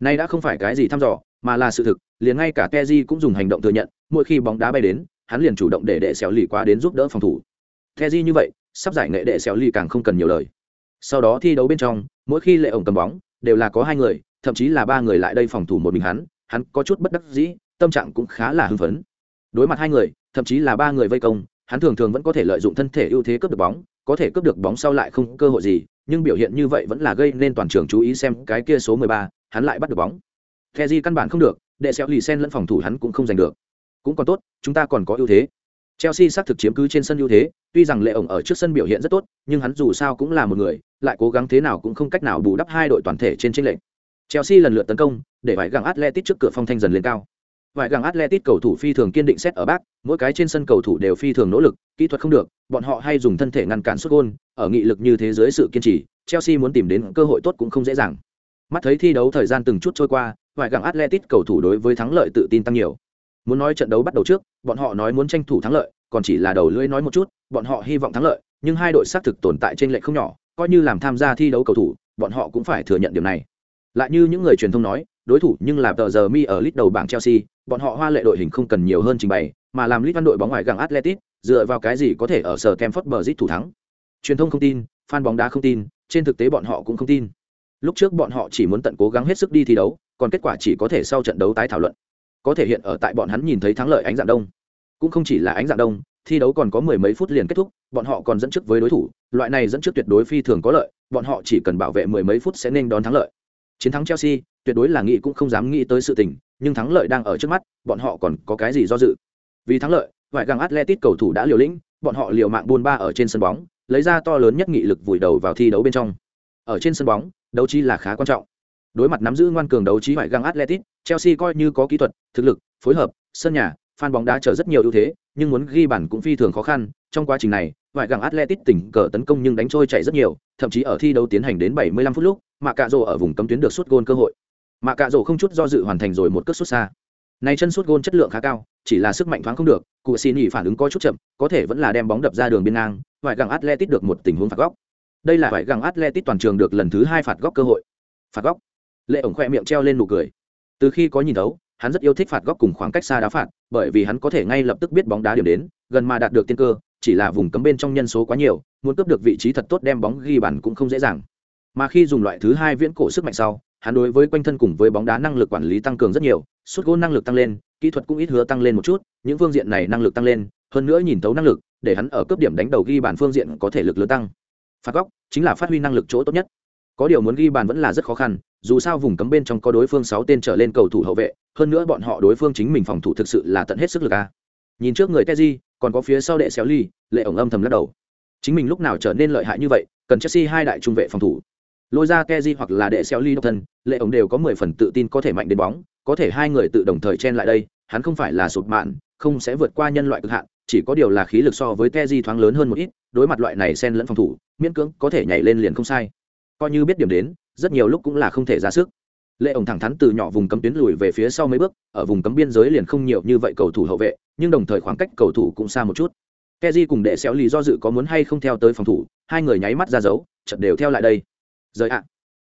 Này đã không phải cái gì thăm dò, mà là sự thực, liền ngay cả Kegi cũng dùng hành động thừa nhận, mỗi khi bóng đá bay đến, hắn liền chủ động để đệ xéo Ly qua đến giúp đỡ phòng thủ. Kegi như vậy, sắp giải nghệ đệ xéo Ly càng không cần nhiều lời. Sau đó thi đấu bên trong, mỗi khi lệ ổng cầm bóng, đều là có hai người, thậm chí là ba người lại đây phòng thủ một mình hắn, hắn có chút bất đắc dĩ, tâm trạng cũng khá là hưng phấn. Đối mặt hai người, thậm chí là ba người vây công, hắn thường thường vẫn có thể lợi dụng thân thể ưu thế cướp được bóng, có thể cướp được bóng sau lại không cơ hội gì, nhưng biểu hiện như vậy vẫn là gây nên toàn trường chú ý xem cái kia số 13, hắn lại bắt được bóng. Kheji căn bản không được, đệ xéo lì sen lẫn phòng thủ hắn cũng không giành được. Cũng còn tốt, chúng ta còn có ưu thế. Chelsea xác thực chiếm cứ trên sân ưu thế, tuy rằng Lệ ổng ở trước sân biểu hiện rất tốt, nhưng hắn dù sao cũng là một người, lại cố gắng thế nào cũng không cách nào bù đắp hai đội toàn thể trên chênh lệch. Chelsea lần lượt tấn công, để phải găng Atletico trước cửa phong thanh dần lên cao. Vài găng Atletico cầu thủ phi thường kiên định xét ở bác, mỗi cái trên sân cầu thủ đều phi thường nỗ lực, kỹ thuật không được, bọn họ hay dùng thân thể ngăn cản sút gôn, ở nghị lực như thế giới sự kiên trì, Chelsea muốn tìm đến cơ hội tốt cũng không dễ dàng. Mắt thấy thi đấu thời gian từng chút trôi qua, vài găng Atletico cầu thủ đối với thắng lợi tự tin tăng nhiều. Muốn nói trận đấu bắt đầu trước, bọn họ nói muốn tranh thủ thắng lợi, còn chỉ là đầu lưỡi nói một chút, bọn họ hy vọng thắng lợi, nhưng hai đội xác thực tồn tại trên lệ không nhỏ, coi như làm tham gia thi đấu cầu thủ, bọn họ cũng phải thừa nhận điều này. Lại như những người truyền thông nói, đối thủ nhưng là tờ giờ mi ở list đầu bảng Chelsea, bọn họ hoa lệ đội hình không cần nhiều hơn trình bày, mà làm list văn đội bóng ngoài gặng atletic dựa vào cái gì có thể ở sở kemford bờ giết thủ thắng. Truyền thông không tin, fan bóng đá không tin, trên thực tế bọn họ cũng không tin. Lúc trước bọn họ chỉ muốn tận cố gắng hết sức đi thi đấu, còn kết quả chỉ có thể sau trận đấu tái thảo luận. Có thể hiện ở tại bọn hắn nhìn thấy thắng lợi ánh dạng đông. Cũng không chỉ là ánh dạng đông, thi đấu còn có mười mấy phút liền kết thúc, bọn họ còn dẫn trước với đối thủ, loại này dẫn trước tuyệt đối phi thường có lợi, bọn họ chỉ cần bảo vệ mười mấy phút sẽ nên đón thắng lợi. Chiến thắng Chelsea, tuyệt đối là nghĩ cũng không dám nghĩ tới sự tình, nhưng thắng lợi đang ở trước mắt, bọn họ còn có cái gì do dự. Vì thắng lợi, vài găng atletic cầu thủ đã liều lĩnh, bọn họ liều mạng buôn ba ở trên sân bóng, lấy ra to lớn nhất nghị lực vùi đầu vào thi đấu bên trong. Ở trên sân bóng, đấu trí là khá quan trọng. Đối mặt nắm giữ ngoan cường đấu trí vài găng atletic Chelsea coi như có kỹ thuật, thực lực, phối hợp, sân nhà, fan bóng đá chờ rất nhiều ưu thế, nhưng muốn ghi bàn cũng phi thường khó khăn. Trong quá trình này, ngoại găng atletic tỉnh cờ tấn công nhưng đánh trôi chạy rất nhiều, thậm chí ở thi đấu tiến hành đến 75 phút lúc, mà cạ rồ ở vùng cấm tuyến được sút gôn cơ hội. Mà cạ rổ không chút do dự hoàn thành rồi một cước xuất xa. Này chân sút gôn chất lượng khá cao chỉ là sức mạnh thoáng không được cụ xin nghỉ phản ứng có chút chậm có thể vẫn là đem bóng đập ra đường biên ngang ngoại găng atletic được một tình huống phạt góc. Đây là ngoại găng atletic toàn trường được lần thứ hai phạt góc cơ hội. Phạt góc lệ ổng khoe miệng treo lên nụ cười. Từ khi có nhìn thấu, hắn rất yêu thích phạt góc cùng khoảng cách xa đá phạt, bởi vì hắn có thể ngay lập tức biết bóng đá điểm đến, gần mà đạt được tiên cơ, chỉ là vùng cấm bên trong nhân số quá nhiều, muốn cướp được vị trí thật tốt đem bóng ghi bàn cũng không dễ dàng. Mà khi dùng loại thứ hai viễn cổ sức mạnh sau, hắn đối với quanh thân cùng với bóng đá năng lực quản lý tăng cường rất nhiều suốt gôn năng lực tăng lên, kỹ thuật cũng ít hứa tăng lên một chút, những phương diện này năng lực tăng lên, hơn nữa nhìn tấu năng lực, để hắn ở cấp điểm đánh đầu ghi bàn phương diện có thể lực lớn tăng. Phạt góc chính là phát huy năng lực chỗ tốt nhất. Có điều muốn ghi bàn vẫn là rất khó khăn dù sao vùng cấm bên trong có đối phương sáu tên trở lên cầu thủ hậu vệ hơn nữa bọn họ đối phương chính mình phòng thủ thực sự là tận hết sức lực a. Nhìn trước người Teji, còn có phía sau đệ xéo ly lệ ổng âm thầm lắc đầu. Chính mình lúc nào trở nên lợi hại như vậy cần chelsea hai đại trung vệ phòng thủ. Lôi ra keji hoặc là đệ xéo ly độc thân lệ ổng đều có mười phần tự tin có thể mạnh đến bóng có thể hai người tự đồng thời chen lại đây hắn không phải là sụt mạn không sẽ vượt qua nhân loại cực hạn chỉ có điều là khí lực so với keji thoáng lớn hơn một ít đối mặt loại này xen lẫn phòng thủ miễn cưỡng có thể nhảy lên liền không sai. Coi như biết điểm đến rất nhiều lúc cũng là không thể ra sức. Lệ ổng thẳng thắn từ nhỏ vùng cấm tuyến lùi về phía sau mấy bước, ở vùng cấm biên giới liền không nhiều như vậy cầu thủ hậu vệ, nhưng đồng thời khoảng cách cầu thủ cũng xa một chút. Keji cùng đệ xéo lì do dự có muốn hay không theo tới phòng thủ, hai người nháy mắt ra dấu chật đều theo lại đây. Rời ạ.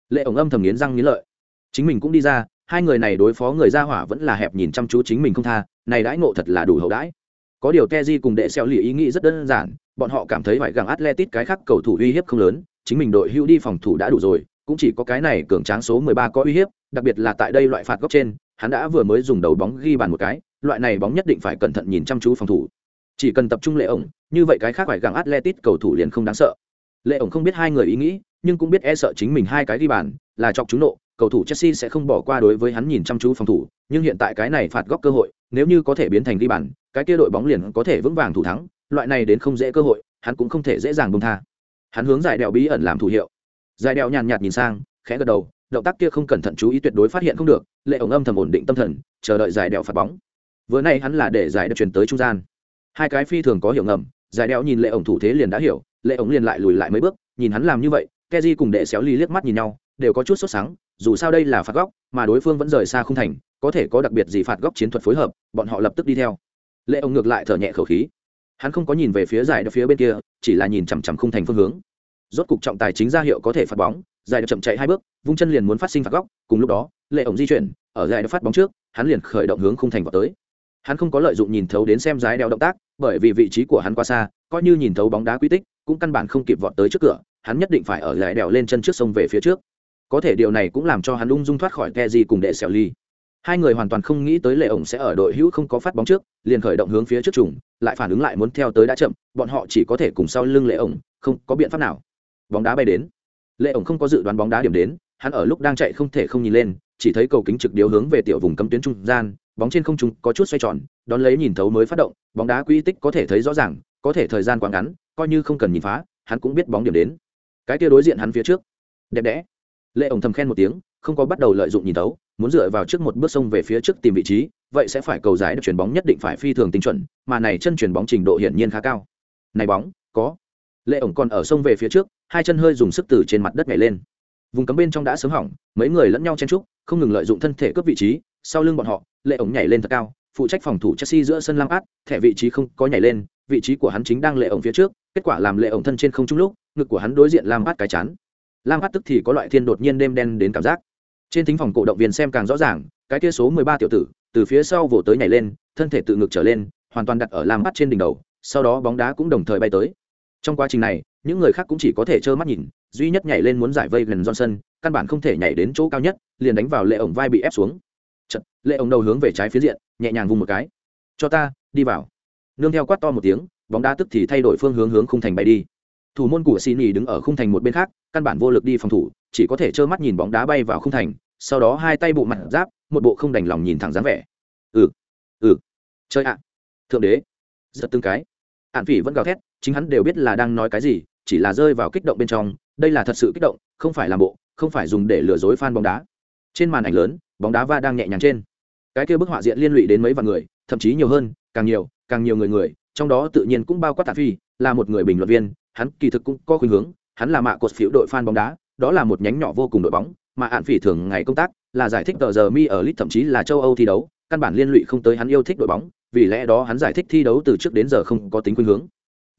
Lệ ổng âm thầm nghiến răng nghiến lợi. Chính mình cũng đi ra, hai người này đối phó người ra hỏa vẫn là hẹp nhìn chăm chú chính mình không tha, này đãi ngộ thật là đủ hậu đãi. Có điều keji cùng đệ xeo lì ý nghĩ rất đơn giản, bọn họ cảm thấy phải gặng atletic cái khác cầu thủ uy hiếp không lớn, chính mình đội hưu đi phòng thủ đã đủ rồi cũng chỉ có cái này cường tráng số 13 có uy hiếp, đặc biệt là tại đây loại phạt góc trên, hắn đã vừa mới dùng đầu bóng ghi bàn một cái, loại này bóng nhất định phải cẩn thận nhìn chăm chú phòng thủ. Chỉ cần tập trung lệ ổng, như vậy cái khác phải gặng Atletico cầu thủ liền không đáng sợ. Lệ ổng không biết hai người ý nghĩ, nhưng cũng biết e sợ chính mình hai cái ghi bàn là chọc chúng nộ, cầu thủ chelsea sẽ không bỏ qua đối với hắn nhìn chăm chú phòng thủ, nhưng hiện tại cái này phạt góc cơ hội, nếu như có thể biến thành ghi bàn, cái kia đội bóng liền có thể vững vàng thủ thắng, loại này đến không dễ cơ hội, hắn cũng không thể dễ dàng buông tha. Hắn hướng giải đèo bí ẩn làm thủ hiệu giải đeo nhàn nhạt nhìn sang, khẽ gật đầu, động tác kia không cẩn thận chú ý tuyệt đối phát hiện không được, lệ ổng âm thầm ổn định tâm thần, chờ đợi giải đèo phạt bóng. Vừa nay hắn là để giải đèo chuyển tới trung gian. Hai cái phi thường có hiểu ngầm, giải đèo nhìn lệ ổng thủ thế liền đã hiểu, lệ ổng liền lại lùi lại mấy bước, nhìn hắn làm như vậy keji cùng đệ xéo ly liếc mắt nhìn nhau, đều có chút sốt sáng dù sao đây là phạt góc, mà đối phương vẫn rời xa không thành, có thể có đặc biệt gì phạt góc chiến thuật phối hợp, bọn họ lập tức đi theo. Lệ ổng ngược lại thở nhẹ khẩu khí. Hắn không có nhìn về phía giải phía bên kia, chỉ là nhìn chằm chằm không thành phương hướng rốt cục trọng tài chính ra hiệu có thể phạt bóng, giải chậm chạy hai bước, vung chân liền muốn phát sinh phạt góc, cùng lúc đó, lệ ổng di chuyển, ở giải phát bóng trước, hắn liền khởi động hướng khung thành vào tới. Hắn không có lợi dụng nhìn thấu đến xem giái đeo động tác, bởi vì vị trí của hắn quá xa, coi như nhìn thấu bóng đá quy tích, cũng căn bản không kịp vọt tới trước cửa, hắn nhất định phải ở giải đèo lên chân trước sông về phía trước. Có thể điều này cũng làm cho hắn ung dung thoát khỏi keji cùng đệ xẻo ly. Hai người hoàn toàn không nghĩ tới lệ ổng sẽ ở đội hữu không có phát bóng trước, liền khởi động hướng phía trước trùng, lại phản ứng lại muốn theo tới đã chậm, bọn họ chỉ có thể cùng sau lưng lệ ổng không có biện pháp nào bóng đá bay đến. Lệ ổng không có dự đoán bóng đá điểm đến, hắn ở lúc đang chạy không thể không nhìn lên, chỉ thấy cầu kính trực điếu hướng về tiểu vùng cấm tuyến trung gian, bóng trên không trung có chút xoay tròn, đón lấy nhìn thấu mới phát động, bóng đá quỹ tích có thể thấy rõ ràng, có thể thời gian quá ngắn, coi như không cần nhìn phá, hắn cũng biết bóng điểm đến. Cái kia đối diện hắn phía trước. Đẹp đẽ. Lệ ổng thầm khen một tiếng, không có bắt đầu lợi dụng nhìn thấu, muốn dựa vào trước một bước sông về phía trước tìm vị trí, vậy sẽ phải cầu giải được chuyền bóng nhất định phải phi thường tinh chuẩn, mà này chân chuyền bóng trình độ hiển nhiên khá cao. Này bóng, có. Lệ ổng còn ở sông về phía trước hai chân hơi dùng sức từ trên mặt đất nhảy lên. Vùng cấm bên trong đã sớm hỏng, mấy người lẫn nhau chen trúc không ngừng lợi dụng thân thể cướp vị trí, sau lưng bọn họ, lệ ổng nhảy lên thật cao, phụ trách phòng thủ chelsea giữa sân lam át, thẻ vị trí không có nhảy lên, vị trí của hắn chính đang lệ ổng phía trước, kết quả làm lệ ổng thân trên không trung lúc, ngực của hắn đối diện lam át cái chán. Lam át tức thì có loại thiên đột nhiên đêm đen đến cảm giác. Trên thính phòng cổ động viên xem càng rõ ràng, cái kia số mười ba tiểu tử, từ phía sau vỗ tới nhảy lên, thân thể tự ngực trở lên, hoàn toàn đặt ở lam át trên đỉnh đầu, sau đó bóng đá cũng đồng thời bay tới. Trong quá trình này những người khác cũng chỉ có thể trơ mắt nhìn duy nhất nhảy lên muốn giải vây gần johnson căn bản không thể nhảy đến chỗ cao nhất liền đánh vào lệ ổng vai bị ép xuống. Chật, lệ ổng đầu hướng về trái phía diện nhẹ nhàng vùng một cái. Cho ta đi vào. Nương theo quát to một tiếng bóng đá tức thì thay đổi phương hướng hướng khung thành bay đi. Thủ môn của xin đứng ở khung thành một bên khác căn bản vô lực đi phòng thủ chỉ có thể trơ mắt nhìn bóng đá bay vào khung thành sau đó hai tay bộ mặt giáp một bộ không đành lòng nhìn thẳng dáng vẻ. Ừ ừ chơi ạ thượng đế. Giật tương cái. Ạn phỉ vẫn gào thét chính hắn đều biết là đang nói cái gì chỉ là rơi vào kích động bên trong, đây là thật sự kích động, không phải làm bộ, không phải dùng để lừa dối fan bóng đá. Trên màn ảnh lớn, bóng đá va đang nhẹ nhàng trên. Cái kia bức họa diện liên lụy đến mấy vạn người, thậm chí nhiều hơn, càng nhiều càng nhiều người người, trong đó tự nhiên cũng bao quát tạ phi, là một người bình luận viên, hắn kỳ thực cũng có khuynh hướng, hắn là mạ cột phiếu đội fan bóng đá, đó là một nhánh nhỏ vô cùng đội bóng, mà hạn phỉ thường ngày công tác là giải thích tờ giờ mi ở lit thậm chí là châu âu thi đấu, căn bản liên lụy không tới hắn yêu thích đội bóng, vì lẽ đó hắn giải thích thi đấu từ trước đến giờ không có tính khuynh hướng.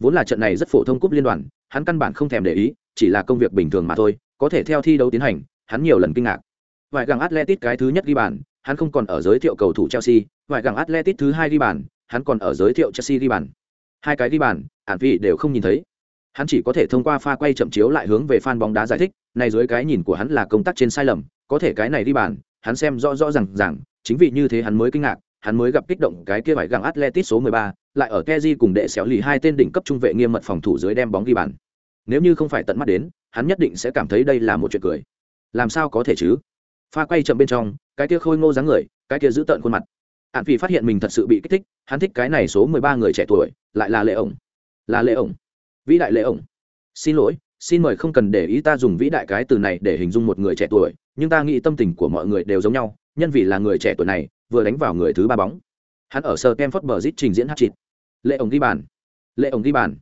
Vốn là trận này rất phổ thông cúp liên đoàn hắn căn bản không thèm để ý chỉ là công việc bình thường mà thôi có thể theo thi đấu tiến hành hắn nhiều lần kinh ngạc. Vài gàng atletic cái thứ nhất ghi bàn hắn không còn ở giới thiệu cầu thủ chelsea vài gàng atletic thứ hai ghi bàn hắn còn ở giới thiệu chelsea ghi bàn. Hai cái ghi bàn ạn vị đều không nhìn thấy. Hắn chỉ có thể thông qua pha quay chậm chiếu lại hướng về fan bóng đá giải thích này dưới cái nhìn của hắn là công tác trên sai lầm có thể cái này ghi bàn hắn xem rõ rõ rằng rằng chính vì như thế hắn mới kinh ngạc hắn mới gặp kích động cái kia phải gặng Atletic số 13, lại ở Keji cùng đệ xéo lì hai tên đỉnh cấp trung vệ nghiêm mật phòng thủ dưới đem bóng ghi bàn. Nếu như không phải tận mắt đến, hắn nhất định sẽ cảm thấy đây là một chuyện cười. Làm sao có thể chứ? Pha quay chậm bên trong, cái kia khôi ngô dáng người, cái kia giữ tợn khuôn mặt. Hàn Phỉ phát hiện mình thật sự bị kích thích, hắn thích cái này số 13 người trẻ tuổi, lại là Lệ ổng. Là Lệ ổng. Vĩ đại Lệ ổng. Xin lỗi, xin mời không cần để ý ta dùng vĩ đại cái từ này để hình dung một người trẻ tuổi, nhưng ta nghĩ tâm tình của mọi người đều giống nhau, nhân vì là người trẻ tuổi này, vừa đánh vào người thứ ba bóng hắn ở sờ Kemford phớt trình diễn hát chịt lệ ổng ghi bàn. Lệ ổng ghi bàn.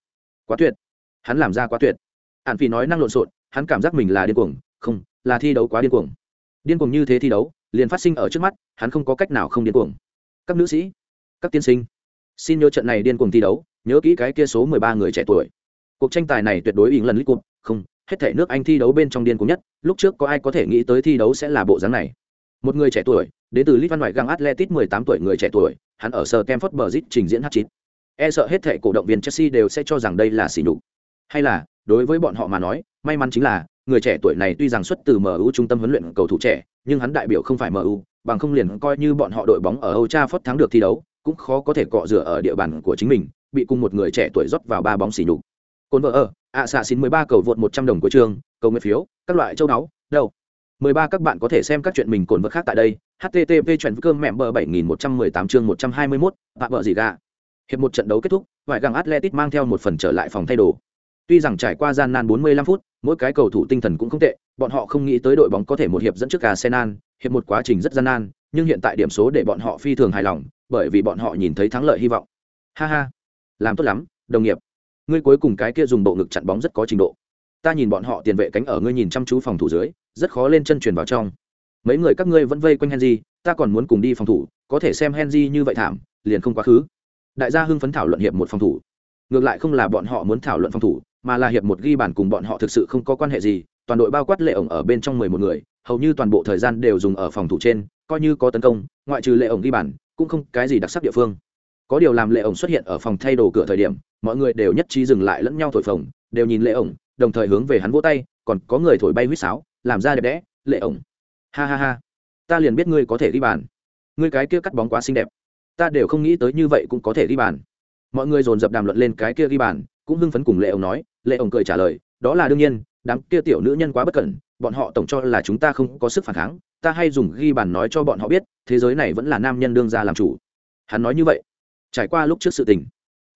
Quá tuyệt. Hắn làm ra quá tuyệt. Hạn phi nói năng lộn xộn hắn cảm giác mình là điên cuồng. Không là thi đấu quá điên cuồng. Điên cuồng như thế thi đấu liền phát sinh ở trước mắt hắn không có cách nào không điên cuồng. Các nữ sĩ các tiên sinh xin nhớ trận này điên cuồng thi đấu nhớ kỹ cái kia số mười ba người trẻ tuổi. Cuộc tranh tài này tuyệt đối ỉng lần lít cuộc không hết thể nước anh thi đấu bên trong điên cuồng nhất lúc trước có ai có thể nghĩ tới thi đấu sẽ là bộ dáng này? Một người trẻ tuổi đến từ Litvan ngoại gang Atletic 18 tuổi người trẻ tuổi, hắn ở Stamford Bridge trình diễn hát chín. E sợ hết thệ cổ động viên Chelsea đều sẽ cho rằng đây là sỉ nhục. Hay là, đối với bọn họ mà nói, may mắn chính là người trẻ tuổi này tuy rằng xuất từ MU trung tâm huấn luyện cầu thủ trẻ, nhưng hắn đại biểu không phải MU, bằng không liền coi như bọn họ đội bóng ở Old Trafford thắng được thi đấu, cũng khó có thể cọ rửa ở địa bàn của chính mình, bị cùng một người trẻ tuổi rót vào ba bóng sỉ nhục. Côn vợ ở, ạ xạ xin 13 cầu vượt 100 đồng của trường, cầu nguyện phiếu, các loại châu náu, đâu. 13 các bạn có thể xem các chuyện mình cồn vật khác tại đây. http chuyện cơm mẹ bờ 7118 chương 121, bạ vợ gì gà. Hiệp một trận đấu kết thúc, vài găng Atletic mang theo một phần trở lại phòng thay đồ. Tuy rằng trải qua gian nan 45 phút, mỗi cái cầu thủ tinh thần cũng không tệ, bọn họ không nghĩ tới đội bóng có thể một hiệp dẫn trước Arsenal, hiệp một quá trình rất gian nan, nhưng hiện tại điểm số để bọn họ phi thường hài lòng, bởi vì bọn họ nhìn thấy thắng lợi hy vọng. Ha ha, làm tốt lắm, đồng nghiệp. Ngươi cuối cùng cái kia dùng bộ ngực chặn bóng rất có trình độ. Ta nhìn bọn họ tiền vệ cánh ở ngươi nhìn chăm chú phòng thủ dưới, rất khó lên chân truyền vào trong mấy người các ngươi vẫn vây quanh henry ta còn muốn cùng đi phòng thủ có thể xem henry như vậy thảm liền không quá khứ đại gia hưng phấn thảo luận hiệp một phòng thủ. Ngược lại không là bọn họ muốn thảo luận phòng thủ, mà là hiệp một ghi bàn cùng bọn họ thực sự không có quan hệ gì, toàn đội bao quát lệ ổng ở bên trong mười một người, hầu như toàn bộ thời gian đều dùng ở phòng thủ trên, coi như có tấn công, ngoại trừ lệ ổng ghi bàn, cũng không cái gì đặc sắc địa phương. Có điều làm lệ ổng xuất hiện ở phòng thay đồ cửa thời điểm, mọi người đều nhất trí dừng lại lẫn nhau thổi phồng, đều nhìn lệ ổng, đồng thời hướng về hắn vỗ tay, còn có người thổi bay huýt sáo, làm ra đẹp đẽ, lệ ổng, ha ha ha, ta liền biết ngươi có thể ghi bàn. Ngươi cái kia cắt bóng quá xinh đẹp ta đều không nghĩ tới như vậy cũng có thể ghi bàn. Mọi người dồn dập đàm luận lên cái kia ghi bàn, cũng hưng phấn cùng lệ ổng nói, lệ ổng cười trả lời, đó là đương nhiên, đám kia tiểu nữ nhân quá bất cẩn, bọn họ tổng cho là chúng ta không có sức phản kháng, ta hay dùng ghi bàn nói cho bọn họ biết, thế giới này vẫn là nam nhân đương ra làm chủ. Hắn nói như vậy. Trải qua lúc trước sự tình,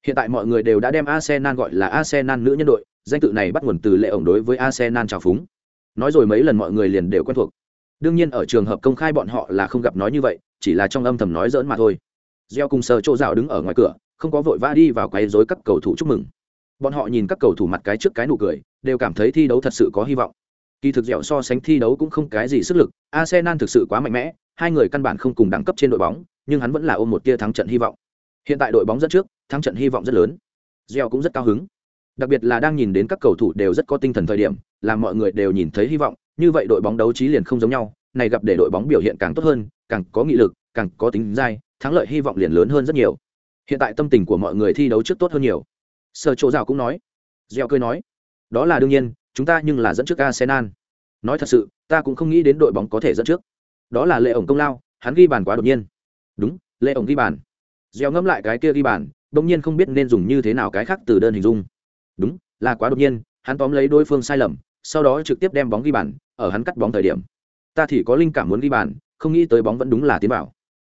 hiện tại mọi người đều đã đem arsenal gọi là arsenal nữ nhân đội, danh tự này bắt nguồn từ lệ ổng đối với arsenal trào phúng. Nói rồi mấy lần mọi người liền đều quen thuộc. Đương nhiên ở trường hợp công khai bọn họ là không gặp nói như vậy, chỉ là trong âm thầm nói dỡn mà thôi gieo cùng sờ chỗ rào đứng ở ngoài cửa, không có vội vã đi vào quấy rối các cầu thủ chúc mừng. Bọn họ nhìn các cầu thủ mặt cái trước cái nụ cười, đều cảm thấy thi đấu thật sự có hy vọng. Kỳ thực dẻo so sánh thi đấu cũng không cái gì sức lực, arsenal thực sự quá mạnh mẽ, hai người căn bản không cùng đẳng cấp trên đội bóng, nhưng hắn vẫn là ôm một tia thắng trận hy vọng. Hiện tại đội bóng dẫn trước, thắng trận hy vọng rất lớn. Gieo cũng rất cao hứng. Đặc biệt là đang nhìn đến các cầu thủ đều rất có tinh thần thời điểm, làm mọi người đều nhìn thấy hy vọng, như vậy đội bóng đấu trí liền không giống nhau, này gặp để đội bóng biểu hiện càng tốt hơn, càng có nghị lực, càng có tính dai thắng lợi hy vọng liền lớn hơn rất nhiều. Hiện tại tâm tình của mọi người thi đấu trước tốt hơn nhiều. Sở chỗ rào cũng nói. Gieo cười nói. Đó là đương nhiên, chúng ta nhưng là dẫn trước arsenal. Nói thật sự, ta cũng không nghĩ đến đội bóng có thể dẫn trước. Đó là lệ ổng công lao, hắn ghi bàn quá đột nhiên. Đúng, lệ ổng ghi bàn. Gieo ngẫm lại cái kia ghi bàn đông nhiên không biết nên dùng như thế nào cái khác từ đơn hình dung. Đúng, là quá đột nhiên, hắn tóm lấy đối phương sai lầm, sau đó trực tiếp đem bóng ghi bàn, ở hắn cắt bóng thời điểm. Ta thì có linh cảm muốn ghi bàn, không nghĩ tới bóng vẫn đúng là tiến bảo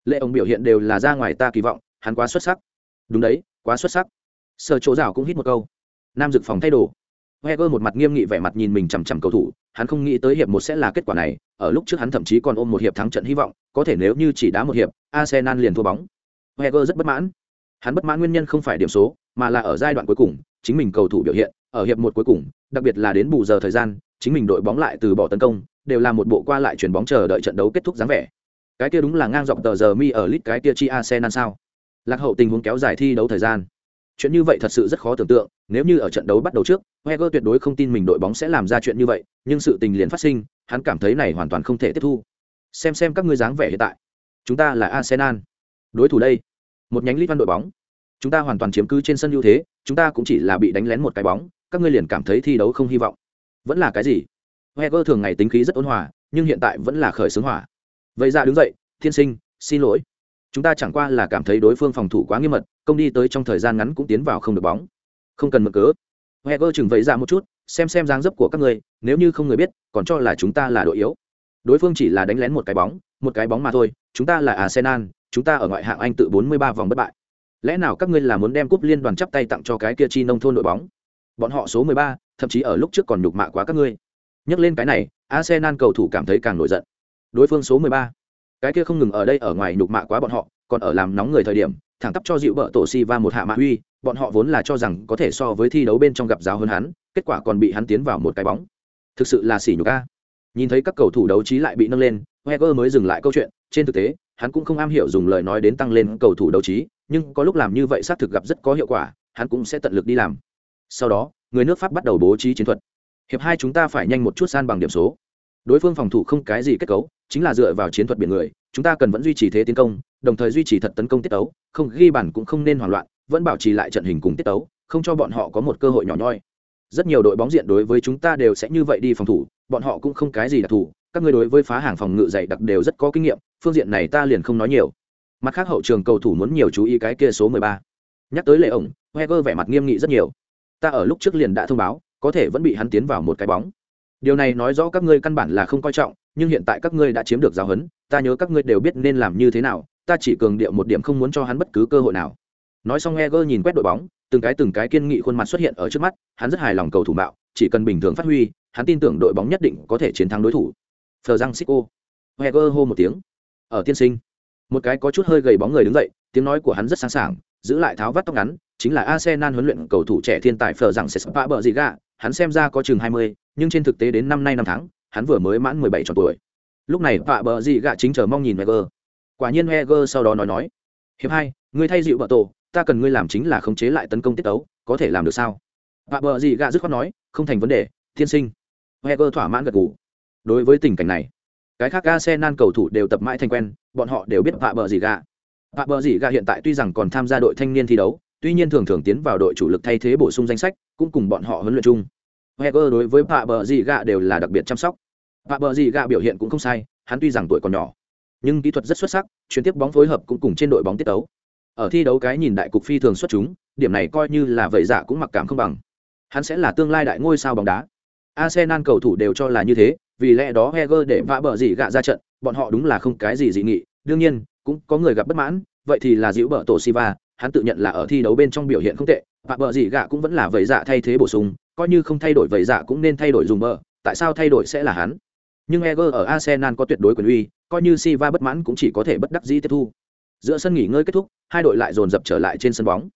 lệ ổng biểu hiện đều là ra ngoài ta kỳ vọng, hắn quá xuất sắc. Đúng đấy, quá xuất sắc. Sở chỗ rào cũng hít một câu. Nam dực phòng thay đồ. Heger một mặt nghiêm nghị vẻ mặt nhìn mình chằm chằm cầu thủ, hắn không nghĩ tới hiệp một sẽ là kết quả này, ở lúc trước hắn thậm chí còn ôm một hiệp thắng trận hy vọng, có thể nếu như chỉ đá một hiệp, arsenal liền thua bóng. Heger rất bất mãn. Hắn bất mãn nguyên nhân không phải điểm số, mà là ở giai đoạn cuối cùng, chính mình cầu thủ biểu hiện, ở hiệp một cuối cùng, đặc biệt là đến bù giờ thời gian, chính mình đội bóng lại từ bỏ tấn công, đều là một bộ qua lại chuyển bóng chờ đợi trận đấu kết thúc dáng vẻ cái kia đúng là ngang dọc tờ giờ mi ở lit cái kia chi arsenal sao? Lạc hậu tình huống kéo dài thi đấu thời gian. Chuyện như vậy thật sự rất khó tưởng tượng, nếu như ở trận đấu bắt đầu trước heger tuyệt đối không tin mình đội bóng sẽ làm ra chuyện như vậy, nhưng sự tình liền phát sinh, hắn cảm thấy này hoàn toàn không thể tiếp thu. Xem xem các ngươi dáng vẻ hiện tại. Chúng ta là arsenal. Đối thủ đây, một nhánh lit văn đội bóng. Chúng ta hoàn toàn chiếm cứ trên sân ưu thế, chúng ta cũng chỉ là bị đánh lén một cái bóng, các ngươi liền cảm thấy thi đấu không hy vọng. Vẫn là cái gì? Heger thường ngày tính khí rất ôn hòa, nhưng hiện tại vẫn là khởi xướng hỏa vậy ra đứng dậy thiên sinh xin lỗi. Chúng ta chẳng qua là cảm thấy đối phương phòng thủ quá nghiêm mật công đi tới trong thời gian ngắn cũng tiến vào không được bóng. Không cần mở cớ heger chừng vậy ra một chút xem xem dáng dấp của các người nếu như không người biết còn cho là chúng ta là đội yếu. Đối phương chỉ là đánh lén một cái bóng một cái bóng mà thôi chúng ta là arsenal chúng ta ở ngoại hạng anh tự 43 vòng bất bại. Lẽ nào các ngươi là muốn đem cúp liên đoàn chắp tay tặng cho cái kia chi nông thôn đội bóng? Bọn họ số 13, thậm chí ở lúc trước còn nhục mạ quá các ngươi. Nhắc lên cái này arsenal cầu thủ cảm thấy càng nổi giận đối phương số 13. cái kia không ngừng ở đây ở ngoài nhục mạ quá bọn họ, còn ở làm nóng người thời điểm, thẳng tắp cho dịu vợ tổ si va một hạ mạ huy bọn họ vốn là cho rằng có thể so với thi đấu bên trong gặp giáo hơn hắn, kết quả còn bị hắn tiến vào một cái bóng. Thực sự là xỉ nhục a. Nhìn thấy các cầu thủ đấu trí lại bị nâng lên heger mới dừng lại câu chuyện, trên thực tế, hắn cũng không am hiểu dùng lời nói đến tăng lên cầu thủ đấu trí, nhưng có lúc làm như vậy xác thực gặp rất có hiệu quả, hắn cũng sẽ tận lực đi làm. Sau đó, người nước pháp bắt đầu bố trí chiến thuật. Hiệp hai chúng ta phải nhanh một chút san bằng điểm số đối phương phòng thủ không cái gì kết cấu, chính là dựa vào chiến thuật biển người, chúng ta cần vẫn duy trì thế tiến công, đồng thời duy trì thật tấn công tiết tấu, không, ghi bàn cũng không nên hoảng loạn, vẫn bảo trì lại trận hình cùng tiết tấu, không cho bọn họ có một cơ hội nhỏ nhoi. Rất nhiều đội bóng diện đối với chúng ta đều sẽ như vậy đi phòng thủ, bọn họ cũng không cái gì đặc thù, các người đối với phá hàng phòng ngự dày đặc đều rất có kinh nghiệm, phương diện này ta liền không nói nhiều. Mặt khác hậu trường cầu thủ muốn nhiều chú ý cái kia số mười ba. Nhắc tới lệ ổng heger vẻ mặt nghiêm nghị rất nhiều. Ta ở lúc trước liền đã thông báo, có thể vẫn bị hắn tiến vào một cái bóng điều này nói rõ các ngươi căn bản là không coi trọng nhưng hiện tại các ngươi đã chiếm được giáo huấn ta nhớ các ngươi đều biết nên làm như thế nào ta chỉ cường điệu một điểm không muốn cho hắn bất cứ cơ hội nào. Nói xong Eger nhìn quét đội bóng từng cái từng cái kiên nghị khuôn mặt xuất hiện ở trước mắt hắn rất hài lòng cầu thủ mạo chỉ cần bình thường phát huy hắn tin tưởng đội bóng nhất định có thể chiến thắng đối thủ. Thờ răng xích ô Eger hô một tiếng. Ở tiên sinh. Một cái có chút hơi gầy bóng người đứng dậy tiếng nói của hắn rất sáng sảng giữ lại tháo vắt tóc ngắn chính là Arsenal huấn luyện cầu thủ trẻ thiên tài Fleur rằng sẽ spa bờ gì gạ hắn xem ra có chừng 20, nhưng trên thực tế đến năm nay năm tháng hắn vừa mới mãn 17 tròn tuổi. Lúc này vạ bờ Dị gạ chính chờ mong nhìn heger. Quả nhiên heger sau đó nói nói hiệp hai người thay dịu vợ tổ ta cần ngươi làm chính là khống chế lại tấn công tiết tấu có thể làm được sao? Vạ bờ Dị gạ dứt khoát nói không thành vấn đề tiên sinh. Heger thỏa mãn gật gù. Đối với tình cảnh này Cái khác Arsenal cầu thủ đều tập mãi thành quen, bọn họ đều biết vạ bờ Dị gạ. Vạ bờ Dị gạ hiện tại tuy rằng còn tham gia đội thanh niên thi đấu, tuy nhiên thường thường tiến vào đội chủ lực thay thế bổ sung danh sách, cũng cùng bọn họ huấn luyện chung. Heger đối với vạ bờ Dị gạ đều là đặc biệt chăm sóc. Vạ bờ Dị gạ biểu hiện cũng không sai, hắn tuy rằng tuổi còn nhỏ, nhưng kỹ thuật rất xuất sắc, chuyển tiếp bóng phối hợp cũng cùng trên đội bóng tiết tấu. Ở thi đấu cái nhìn đại cục phi thường xuất chúng, điểm này coi như là vậy dạ cũng mặc cảm không bằng. Hắn sẽ là tương lai đại ngôi sao bóng đá. Arsenal cầu thủ đều cho là như thế, vì lẽ đó Heger để vạ bờ gì gạ ra trận, bọn họ đúng là không cái gì dị nghị, đương nhiên, cũng có người gặp bất mãn, vậy thì là Dữu Bợ Tổ Siva, hắn tự nhận là ở thi đấu bên trong biểu hiện không tệ, vạ bờ gì gạ cũng vẫn là vậy dạ thay thế bổ sung, coi như không thay đổi vậy dạ cũng nên thay đổi dùng bờ, tại sao thay đổi sẽ là hắn? Nhưng Eger ở Arsenal có tuyệt đối quyền uy, coi như Siva bất mãn cũng chỉ có thể bất đắc dĩ tiếp thu. Giữa sân nghỉ ngơi kết thúc, hai đội lại dồn dập trở lại trên sân bóng.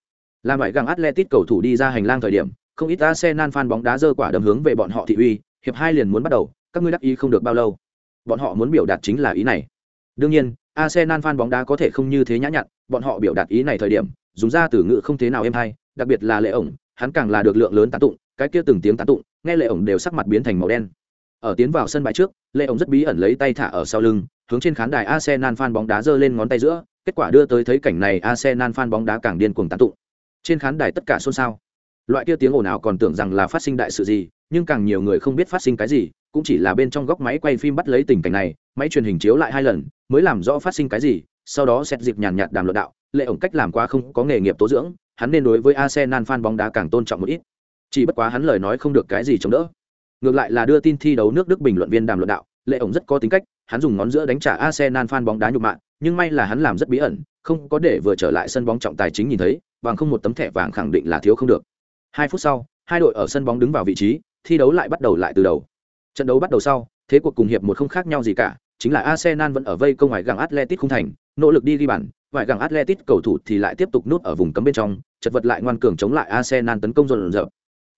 Làm vậy găng Atletico cầu thủ đi ra hành lang thời điểm, không ít Arsenal fan bóng đá dơ quả đấm hướng về bọn họ thị uy, hiệp hai liền muốn bắt đầu, các ngươi đắc ý không được bao lâu. Bọn họ muốn biểu đạt chính là ý này. Đương nhiên, Arsenal fan bóng đá có thể không như thế nhã nhặn, bọn họ biểu đạt ý này thời điểm, dùng ra từ ngữ không thế nào êm hay, đặc biệt là Lệ ổng, hắn càng là được lượng lớn tán tụng, cái kia từng tiếng tán tụng, nghe Lệ ổng đều sắc mặt biến thành màu đen. Ở tiến vào sân bãi trước, Lệ ổng rất bí ẩn lấy tay thả ở sau lưng, hướng trên khán đài Arsenal fan bóng đá giơ lên ngón tay giữa, kết quả đưa tới thấy cảnh này Arsenal fan bóng đá càng điên cuồng tán tụng. Trên khán đài tất cả xôn xao. Loại kia tiếng ồn ào còn tưởng rằng là phát sinh đại sự gì, nhưng càng nhiều người không biết phát sinh cái gì, cũng chỉ là bên trong góc máy quay phim bắt lấy tình cảnh này, máy truyền hình chiếu lại hai lần, mới làm rõ phát sinh cái gì, sau đó xét dịp nhàn nhạt đàm luận đạo, lệ ổng cách làm quá không có nghề nghiệp tố dưỡng, hắn nên đối với Arsenal fan bóng đá càng tôn trọng một ít. Chỉ bất quá hắn lời nói không được cái gì chống đỡ. Ngược lại là đưa tin thi đấu nước Đức bình luận viên đàm luận đạo, lệ ổng rất có tính cách, hắn dùng ngón giữa đánh trả Arsenal fan bóng đá nhục mạ, nhưng may là hắn làm rất bí ẩn, không có để vừa trở lại sân bóng trọng tài chính nhìn thấy, bằng không một tấm thẻ vàng khẳng định là thiếu không được. Hai phút sau, hai đội ở sân bóng đứng vào vị trí, thi đấu lại bắt đầu lại từ đầu. Trận đấu bắt đầu sau, thế cuộc cùng hiệp một không khác nhau gì cả, chính là Arsenal vẫn ở vây công ngoài găng atletic không thành, nỗ lực đi ghi bàn, ngoài găng atletic cầu thủ thì lại tiếp tục nút ở vùng cấm bên trong, chật vật lại ngoan cường chống lại Arsenal tấn công rộn rộn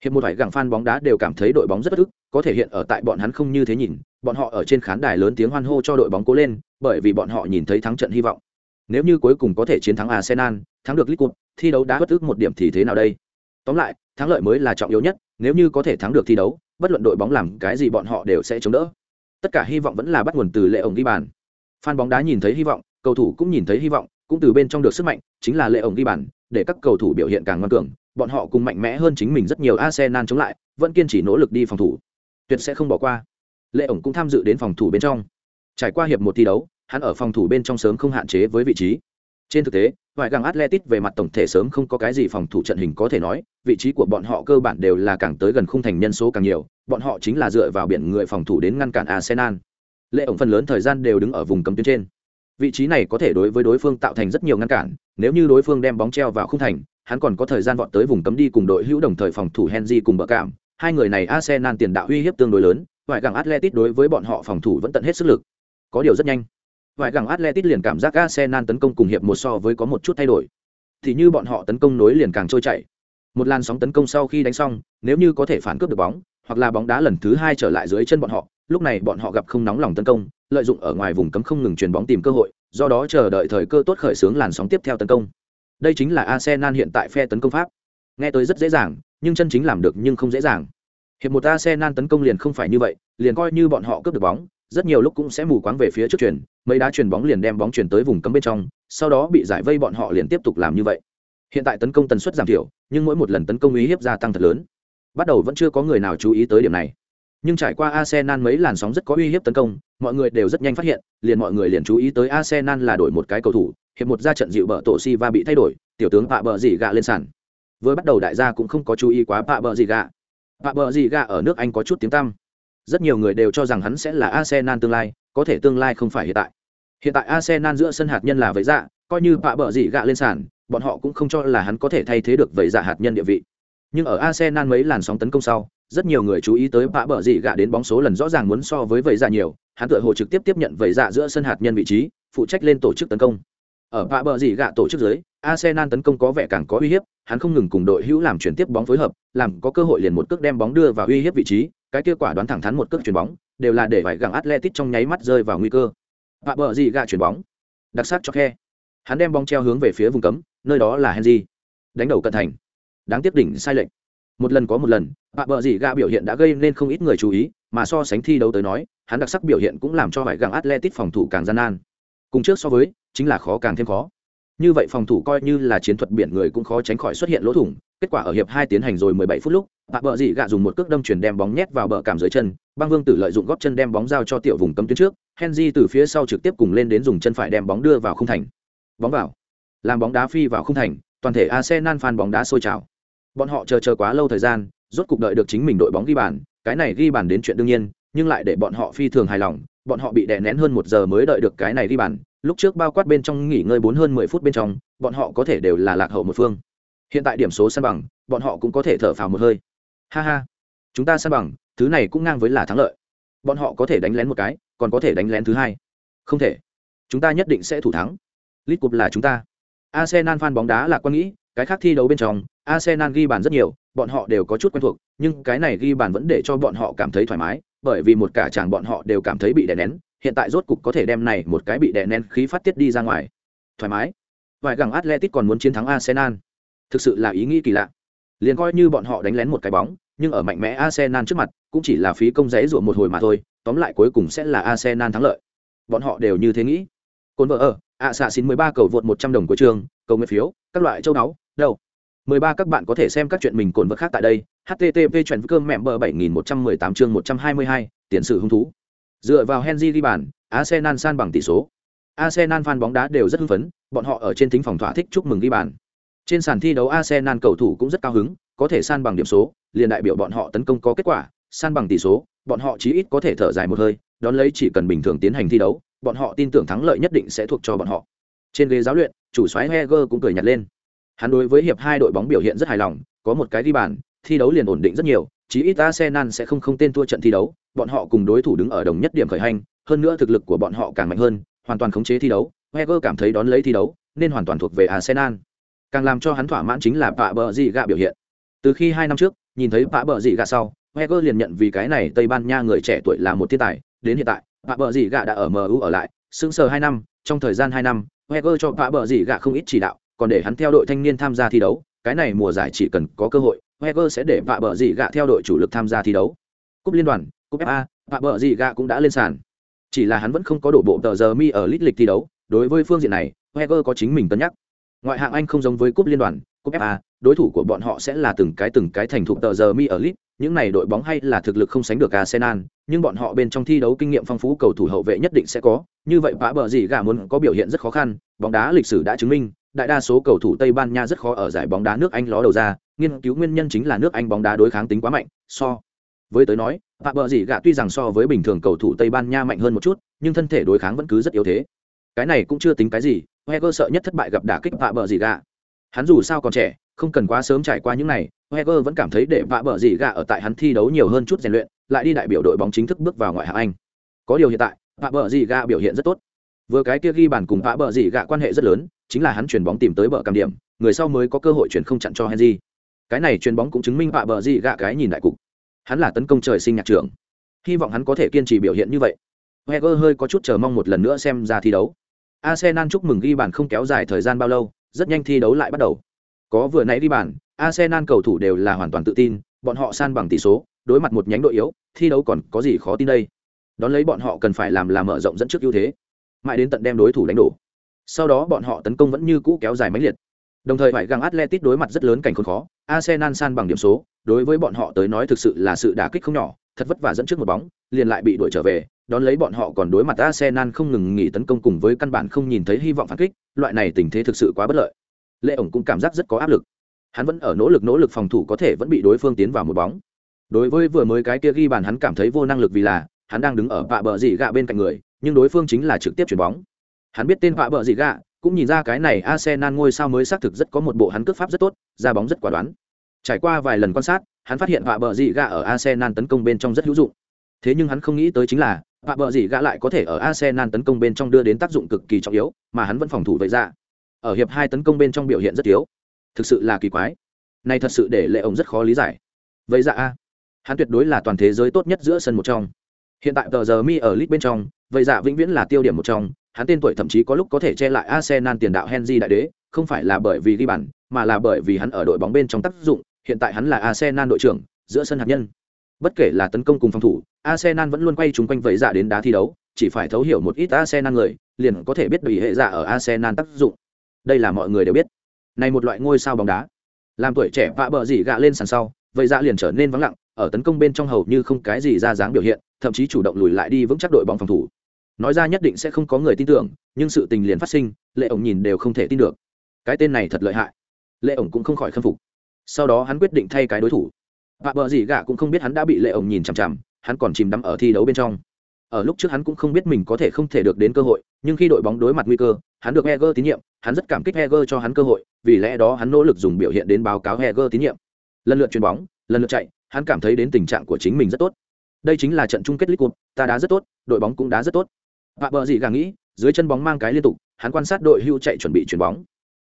hiện một vài gặng fan bóng đá đều cảm thấy đội bóng rất bất ức, có thể hiện ở tại bọn hắn không như thế nhìn, bọn họ ở trên khán đài lớn tiếng hoan hô cho đội bóng cố lên, bởi vì bọn họ nhìn thấy thắng trận hy vọng. Nếu như cuối cùng có thể chiến thắng Arsenal, thắng được Liverpool, thi đấu đã bất ức một điểm thì thế nào đây? Tóm lại, thắng lợi mới là trọng yếu nhất, nếu như có thể thắng được thi đấu, bất luận đội bóng làm cái gì bọn họ đều sẽ chống đỡ. Tất cả hy vọng vẫn là bắt nguồn từ lệ ổng ghi bàn. Fan bóng đá nhìn thấy hy vọng, cầu thủ cũng nhìn thấy hy vọng, cũng từ bên trong được sức mạnh, chính là lệ ổng ghi bàn, để các cầu thủ biểu hiện càng ngoan cường, bọn họ cùng mạnh mẽ hơn chính mình rất nhiều Arsenal chống lại, vẫn kiên trì nỗ lực đi phòng thủ. Tuyệt sẽ không bỏ qua. Lệ ổng cũng tham dự đến phòng thủ bên trong. Trải qua hiệp một thi đấu, hắn ở phòng thủ bên trong sớm không hạn chế với vị trí. Trên thực tế, vài gang Atletic về mặt tổng thể sớm không có cái gì phòng thủ trận hình có thể nói, vị trí của bọn họ cơ bản đều là càng tới gần khung thành nhân số càng nhiều, bọn họ chính là dựa vào biển người phòng thủ đến ngăn cản Arsenal. Lệ ổng phần lớn thời gian đều đứng ở vùng cấm tuyến trên. Vị trí này có thể đối với đối phương tạo thành rất nhiều ngăn cản, nếu như đối phương đem bóng treo vào khung thành, hắn còn có thời gian vọt tới vùng cấm đi cùng đội hữu đồng thời phòng thủ Henry cùng bờ cảm. Hai người này Arsenal tiền đạo uy hiếp tương đối lớn, ngoại gẳng Atletic đối với bọn họ phòng thủ vẫn tận hết sức lực. Có điều rất nhanh. Ngoại gẳng Atletic liền cảm giác Arsenal tấn công cùng hiệp một so với có một chút thay đổi. Thì như bọn họ tấn công nối liền càng trôi chảy. Một làn sóng tấn công sau khi đánh xong, nếu như có thể phản cướp được bóng, hoặc là bóng đá lần thứ hai trở lại dưới chân bọn họ, lúc này bọn họ gặp không nóng lòng tấn công, lợi dụng ở ngoài vùng cấm không ngừng truyền bóng tìm cơ hội, do đó chờ đợi thời cơ tốt khởi xướng làn sóng tiếp theo tấn công. Đây chính là Arsenal hiện tại phe tấn công pháp. Nghe tới rất dễ dàng, nhưng chân chính làm được nhưng không dễ dàng. Hiệp một Arsenal tấn công liền không phải như vậy, liền coi như bọn họ cướp được bóng, rất nhiều lúc cũng sẽ mù quáng về phía trước chuyển, mấy đá chuyển bóng liền đem bóng chuyển tới vùng cấm bên trong, sau đó bị giải vây bọn họ liền tiếp tục làm như vậy. Hiện tại tấn công tần suất giảm thiểu, nhưng mỗi một lần tấn công uy hiếp gia tăng thật lớn. Bắt đầu vẫn chưa có người nào chú ý tới điểm này. Nhưng trải qua Arsenal mấy làn sóng rất có uy hiếp tấn công, mọi người đều rất nhanh phát hiện, liền mọi người liền chú ý tới Arsenal là đổi một cái cầu thủ, hiệp một ra trận dịu bờ tổ si va bị thay đổi, tiểu tướng Pạ bờ dì gạ lên sàn. Với bắt đầu đại gia cũng không có chú ý quá Pạ bờ dì gạ. Pạ bờ dì gạ ở nước Anh có chút tiếng tăm. Rất nhiều người đều cho rằng hắn sẽ là Arsenal tương lai, có thể tương lai không phải hiện tại. Hiện tại Arsenal giữa sân hạt nhân là vậy dạ, coi như Pạ bờ dì gạ lên sàn, bọn họ cũng không cho là hắn có thể thay thế được vậy dạ hạt nhân địa vị. Nhưng ở Arsenal mấy làn sóng tấn công sau, rất nhiều người chú ý tới Pạ bờ dị gạ đến bóng số lần rõ ràng muốn so với vậy dạ nhiều, hắn tựa hồ trực tiếp tiếp nhận vậy dạ giữa sân hạt nhân vị trí, phụ trách lên tổ chức tấn công. Ở vạ bờ gì gạ tổ chức dưới, Arsenal tấn công có vẻ càng có uy hiếp, hắn không ngừng cùng đội hữu làm chuyển tiếp bóng phối hợp, làm có cơ hội liền một cước đem bóng đưa vào uy hiếp vị trí, cái kết quả đoán thẳng thắn một cước chuyển bóng, đều là để vải gặng Atletic trong nháy mắt rơi vào nguy cơ. Vạ bờ gì gạ chuyển bóng, đặc sắc cho khe. Hắn đem bóng treo hướng về phía vùng cấm, nơi đó là Henry. Đánh đầu cận thành. Đáng tiếc đỉnh sai lệch. Một lần có một lần, vạ bờ gì gạ biểu hiện đã gây nên không ít người chú ý, mà so sánh thi đấu tới nói hắn đặc sắc biểu hiện cũng làm cho vải gẳng atletic phòng thủ càng gian nan cùng trước so với chính là khó càng thêm khó. Như vậy phòng thủ coi như là chiến thuật biển người cũng khó tránh khỏi xuất hiện lỗ thủng, kết quả ở hiệp hai tiến hành rồi 17 phút lúc bạ bờ dị gạ dùng một cước đâm chuyển đem bóng nhét vào bờ cảm dưới chân, băng vương tử lợi dụng góp chân đem bóng giao cho tiểu vùng cấm tuyến trước, henry từ phía sau trực tiếp cùng lên đến dùng chân phải đem bóng đưa vào không thành. Bóng vào. Làm bóng đá phi vào không thành, toàn thể arsenal fan bóng đá sôi trào. Bọn họ chờ chờ quá lâu thời gian, rốt cục đợi được chính mình đội bóng ghi bàn, cái này ghi bàn đến chuyện đương nhiên, nhưng lại để bọn họ phi thường hài lòng bọn họ bị đè nén hơn một giờ mới đợi được cái này ghi bàn. Lúc trước bao quát bên trong nghỉ ngơi bốn hơn mười phút bên trong, bọn họ có thể đều là lạc hậu một phương. Hiện tại điểm số săn bằng, bọn họ cũng có thể thở phào một hơi. Ha ha. Chúng ta săn bằng, thứ này cũng ngang với là thắng lợi. Bọn họ có thể đánh lén một cái, còn có thể đánh lén thứ hai. Không thể. Chúng ta nhất định sẽ thủ thắng. Lit cup là chúng ta. Arsenal fan bóng đá là quan nghĩ, cái khác thi đấu bên trong, arsenal ghi bàn rất nhiều, bọn họ đều có chút quen thuộc, nhưng cái này ghi bàn vẫn để cho bọn họ cảm thấy thoải mái bởi vì một cả chàng bọn họ đều cảm thấy bị đè nén, hiện tại rốt cục có thể đem này một cái bị đè nén khí phát tiết đi ra ngoài. Thoải mái. Vài gẳng atletic còn muốn chiến thắng arsenal. Thực sự là ý nghĩ kỳ lạ. Liền coi như bọn họ đánh lén một cái bóng, nhưng ở mạnh mẽ arsenal trước mặt, cũng chỉ là phí công giấy ruộng một hồi mà thôi, tóm lại cuối cùng sẽ là arsenal thắng lợi. Bọn họ đều như thế nghĩ. Cồn vợ ở, ạ xạ xin mười ba cầu vượt một trăm đồng của trường, cầu nguyện phiếu, các loại châu đáo đâu? Mười ba các bạn có thể xem các chuyện mình cồn vật khác tại đây, http chuyện cơm mẹ bờ bảy nghìn một trăm mười tám chương một trăm hai mươi hai, tiền sử hung thú. Dựa vào henry đi bàn, arsenal san bằng tỷ số. Arsenal fan bóng đá đều rất hưng phấn, bọn họ ở trên thính phòng thỏa thích chúc mừng ghi bàn. Trên sàn thi đấu arsenal cầu thủ cũng rất cao hứng, có thể san bằng điểm số, liền đại biểu bọn họ tấn công có kết quả, san bằng tỷ số, bọn họ chí ít có thể thở dài một hơi, đón lấy chỉ cần bình thường tiến hành thi đấu, bọn họ tin tưởng thắng lợi nhất định sẽ thuộc cho bọn họ. Trên ghế giáo luyện, chủ soái heger cũng cười nhạt lên hắn đối với hiệp hai đội bóng biểu hiện rất hài lòng, có một cái đi bàn, thi đấu liền ổn định rất nhiều, chí ít arsenal sẽ không không tên thua trận thi đấu, bọn họ cùng đối thủ đứng ở đồng nhất điểm khởi hành, hơn nữa thực lực của bọn họ càng mạnh hơn, hoàn toàn khống chế thi đấu, Wenger cảm thấy đón lấy thi đấu, nên hoàn toàn thuộc về arsenal. Càng làm cho hắn thỏa mãn chính là pạ bờ dị gạ biểu hiện. Từ khi hai năm trước, nhìn thấy pạ bờ dị gạ sau, Wenger liền nhận vì cái này tây ban nha người trẻ tuổi là một thiên tài. Đến hiện tại, pạ bờ dị gạ đã ở mu ở lại, sững sờ hai năm, trong thời gian hai năm, Wenger cho pạ bờ dị gạ không ít chỉ đạo còn để hắn theo đội thanh niên tham gia thi đấu, cái này mùa giải chỉ cần có cơ hội heger sẽ để vạ bờ dị gạ theo đội chủ lực tham gia thi đấu. Cúp liên đoàn, cúp fa vạ bờ dị gạ cũng đã lên sàn. Chỉ là hắn vẫn không có đổ bộ tờ giờ mi ở lít lịch thi đấu, đối với phương diện này heger có chính mình cân nhắc. Ngoại hạng anh không giống với cúp liên đoàn, cúp fa đối thủ của bọn họ sẽ là từng cái từng cái thành thục tờ giờ mi ở lit những này đội bóng hay là thực lực không sánh được arsenal, nhưng bọn họ bên trong thi đấu kinh nghiệm phong phú cầu thủ hậu vệ nhất định sẽ có, như vậy bã bờ gì gà muốn có biểu hiện rất khó khăn, bóng đá lịch sử đã chứng minh đại đa số cầu thủ tây ban nha rất khó ở giải bóng đá nước anh ló đầu ra, nghiên cứu nguyên nhân chính là nước anh bóng đá đối kháng tính quá mạnh, so với tới nói vạ bờ gì gạ tuy rằng so với bình thường cầu thủ tây ban nha mạnh hơn một chút, nhưng thân thể đối kháng vẫn cứ rất yếu thế. Cái này cũng chưa tính cái gì Wenger sợ nhất thất bại gặp đả kích vạ bờ gì gạ. Hắn dù sao còn trẻ, không cần quá sớm trải qua những này Wenger vẫn cảm thấy để vạ bờ gì gạ ở tại hắn thi đấu nhiều hơn chút rèn luyện, lại đi đại biểu đội bóng chính thức bước vào ngoại hạng anh. Có điều hiện tại vạ bờ gì gạ biểu hiện rất tốt. Vừa cái kia ghi bàn cùng vạ bờ gì gạ quan hệ rất lớn chính là hắn chuyền bóng tìm tới bờ cam điểm, người sau mới có cơ hội chuyển không chặn cho henry. Cái này chuyền bóng cũng chứng minh bạ bờ gì gạ cái nhìn đại cục. Hắn là tấn công trời sinh nhạc trưởng. Hy vọng hắn có thể kiên trì biểu hiện như vậy. Wenger hơi có chút chờ mong một lần nữa xem ra thi đấu. Arsenal chúc mừng ghi bàn không kéo dài thời gian bao lâu, rất nhanh thi đấu lại bắt đầu. Có vừa nãy ghi bàn, arsenal cầu thủ đều là hoàn toàn tự tin, bọn họ san bằng tỷ số, đối mặt một nhánh đội yếu, thi đấu còn có gì khó tin đây? Đón lấy bọn họ cần phải làm là mở rộng dẫn trước ưu thế. Mãi đến tận đem đối thủ đánh đổ sau đó bọn họ tấn công vẫn như cũ kéo dài máy liệt. Đồng thời phải găng atletic đối mặt rất lớn cảnh khốn khó, arsenal san bằng điểm số, đối với bọn họ tới nói thực sự là sự đả kích không nhỏ, thật vất vả dẫn trước một bóng, liền lại bị đuổi trở về, đón lấy bọn họ còn đối mặt arsenal không ngừng nghỉ tấn công cùng với căn bản không nhìn thấy hy vọng phản kích, loại này tình thế thực sự quá bất lợi. Lệ ổng cũng cảm giác rất có áp lực. Hắn vẫn ở nỗ lực nỗ lực phòng thủ có thể vẫn bị đối phương tiến vào một bóng. Đối với vừa mới cái kia ghi bàn hắn cảm thấy vô năng lực vì là, hắn đang đứng ở vạ bờ dị gạ bên cạnh người, nhưng đối phương chính là trực tiếp chuyển bóng hắn biết tên vạ bờ gì gạ, cũng nhìn ra cái này arsenal ngôi sao mới xác thực rất có một bộ hắn cướp pháp rất tốt, ra bóng rất quả đoán. Trải qua vài lần quan sát, hắn phát hiện vạ bờ dị gạ ở arsenal tấn công bên trong rất hữu dụng. Thế nhưng hắn không nghĩ tới chính là vạ bờ dị gạ lại có thể ở arsenal tấn công bên trong đưa đến tác dụng cực kỳ trọng yếu, mà hắn vẫn phòng thủ vậy ra. Ở hiệp hai tấn công bên trong biểu hiện rất yếu. Thực sự là kỳ quái. Này thật sự để lệ ổng rất khó lý giải. Vậy dạ a. Hắn tuyệt đối là toàn thế giới tốt nhất giữa sân một trong. Hiện tại tờ giờ mi ở lit bên trong, vậy dạ vĩnh viễn là tiêu điểm một trong hắn tên tuổi thậm chí có lúc có thể che lại arsenal tiền đạo henry đại đế không phải là bởi vì ghi bàn mà là bởi vì hắn ở đội bóng bên trong tác dụng hiện tại hắn là arsenal đội trưởng giữa sân hạt nhân Bất kể là tấn công cùng phòng thủ, Arsenal vẫn luôn quay chúng quanh vẫy dạ đến đá thi đấu, chỉ phải thấu hiểu một ít Arsenal người, liền có thể biết bị hệ dạ ở Arsenal tác dụng. Đây là mọi người đều biết. Này một loại ngôi sao bóng đá, làm tuổi trẻ vạ bờ gì gạ lên sàn sau, vậy dạ liền trở nên vắng lặng, ở tấn công bên trong hầu như không cái gì ra dáng biểu hiện, thậm chí chủ động lùi lại đi vững chắc đội bóng phòng thủ. Nói ra nhất định sẽ không có người tin tưởng, nhưng sự tình liền phát sinh, Lệ ổng nhìn đều không thể tin được. Cái tên này thật lợi hại. Lệ ổng cũng không khỏi khâm phục. Sau đó hắn quyết định thay cái đối thủ. Vạ bờ gì gạ cũng không biết hắn đã bị Lệ ổng nhìn chằm chằm, hắn còn chìm đắm ở thi đấu bên trong ở lúc trước hắn cũng không biết mình có thể không thể được đến cơ hội nhưng khi đội bóng đối mặt nguy cơ hắn được heger tín nhiệm hắn rất cảm kích heger cho hắn cơ hội vì lẽ đó hắn nỗ lực dùng biểu hiện đến báo cáo heger tín nhiệm lần lượt chuyền bóng lần lượt chạy hắn cảm thấy đến tình trạng của chính mình rất tốt đây chính là trận chung kết league cup ta đá rất tốt đội bóng cũng đá rất tốt và bờ gì gà nghĩ dưới chân bóng mang cái liên tục hắn quan sát đội hưu chạy chuẩn bị chuyền bóng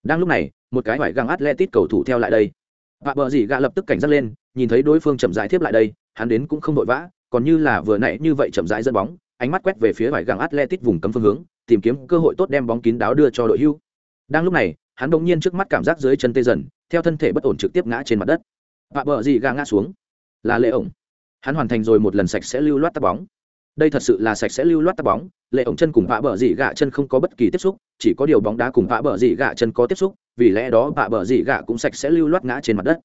đang lúc này một cái vải găng atletic cầu thủ theo lại đây và bờ gì gà lập tức cảnh giác lên nhìn thấy đối phương chậm rãi tiếp lại đây hắn đến cũng không vội vã còn như là vừa nãy như vậy chậm rãi dẫn bóng, ánh mắt quét về phía vải găng Atletic vùng cấm phương hướng, tìm kiếm cơ hội tốt đem bóng kín đáo đưa cho đội hưu. Đang lúc này, hắn đột nhiên trước mắt cảm giác dưới chân tê dần, theo thân thể bất ổn trực tiếp ngã trên mặt đất. Vạ bờ gì gà ngã xuống, là lệ ổng. Hắn hoàn thành rồi một lần sạch sẽ lưu loát tạt bóng. Đây thật sự là sạch sẽ lưu loát tắt bóng, lệ ổng chân cùng vạ bờ dị gạ chân không có bất kỳ tiếp xúc, chỉ có điều bóng đá cùng vạ bờ dị gạ chân có tiếp xúc, vì lẽ đó vạ bờ dị gạ cũng sạch sẽ lưu loát ngã trên mặt đất.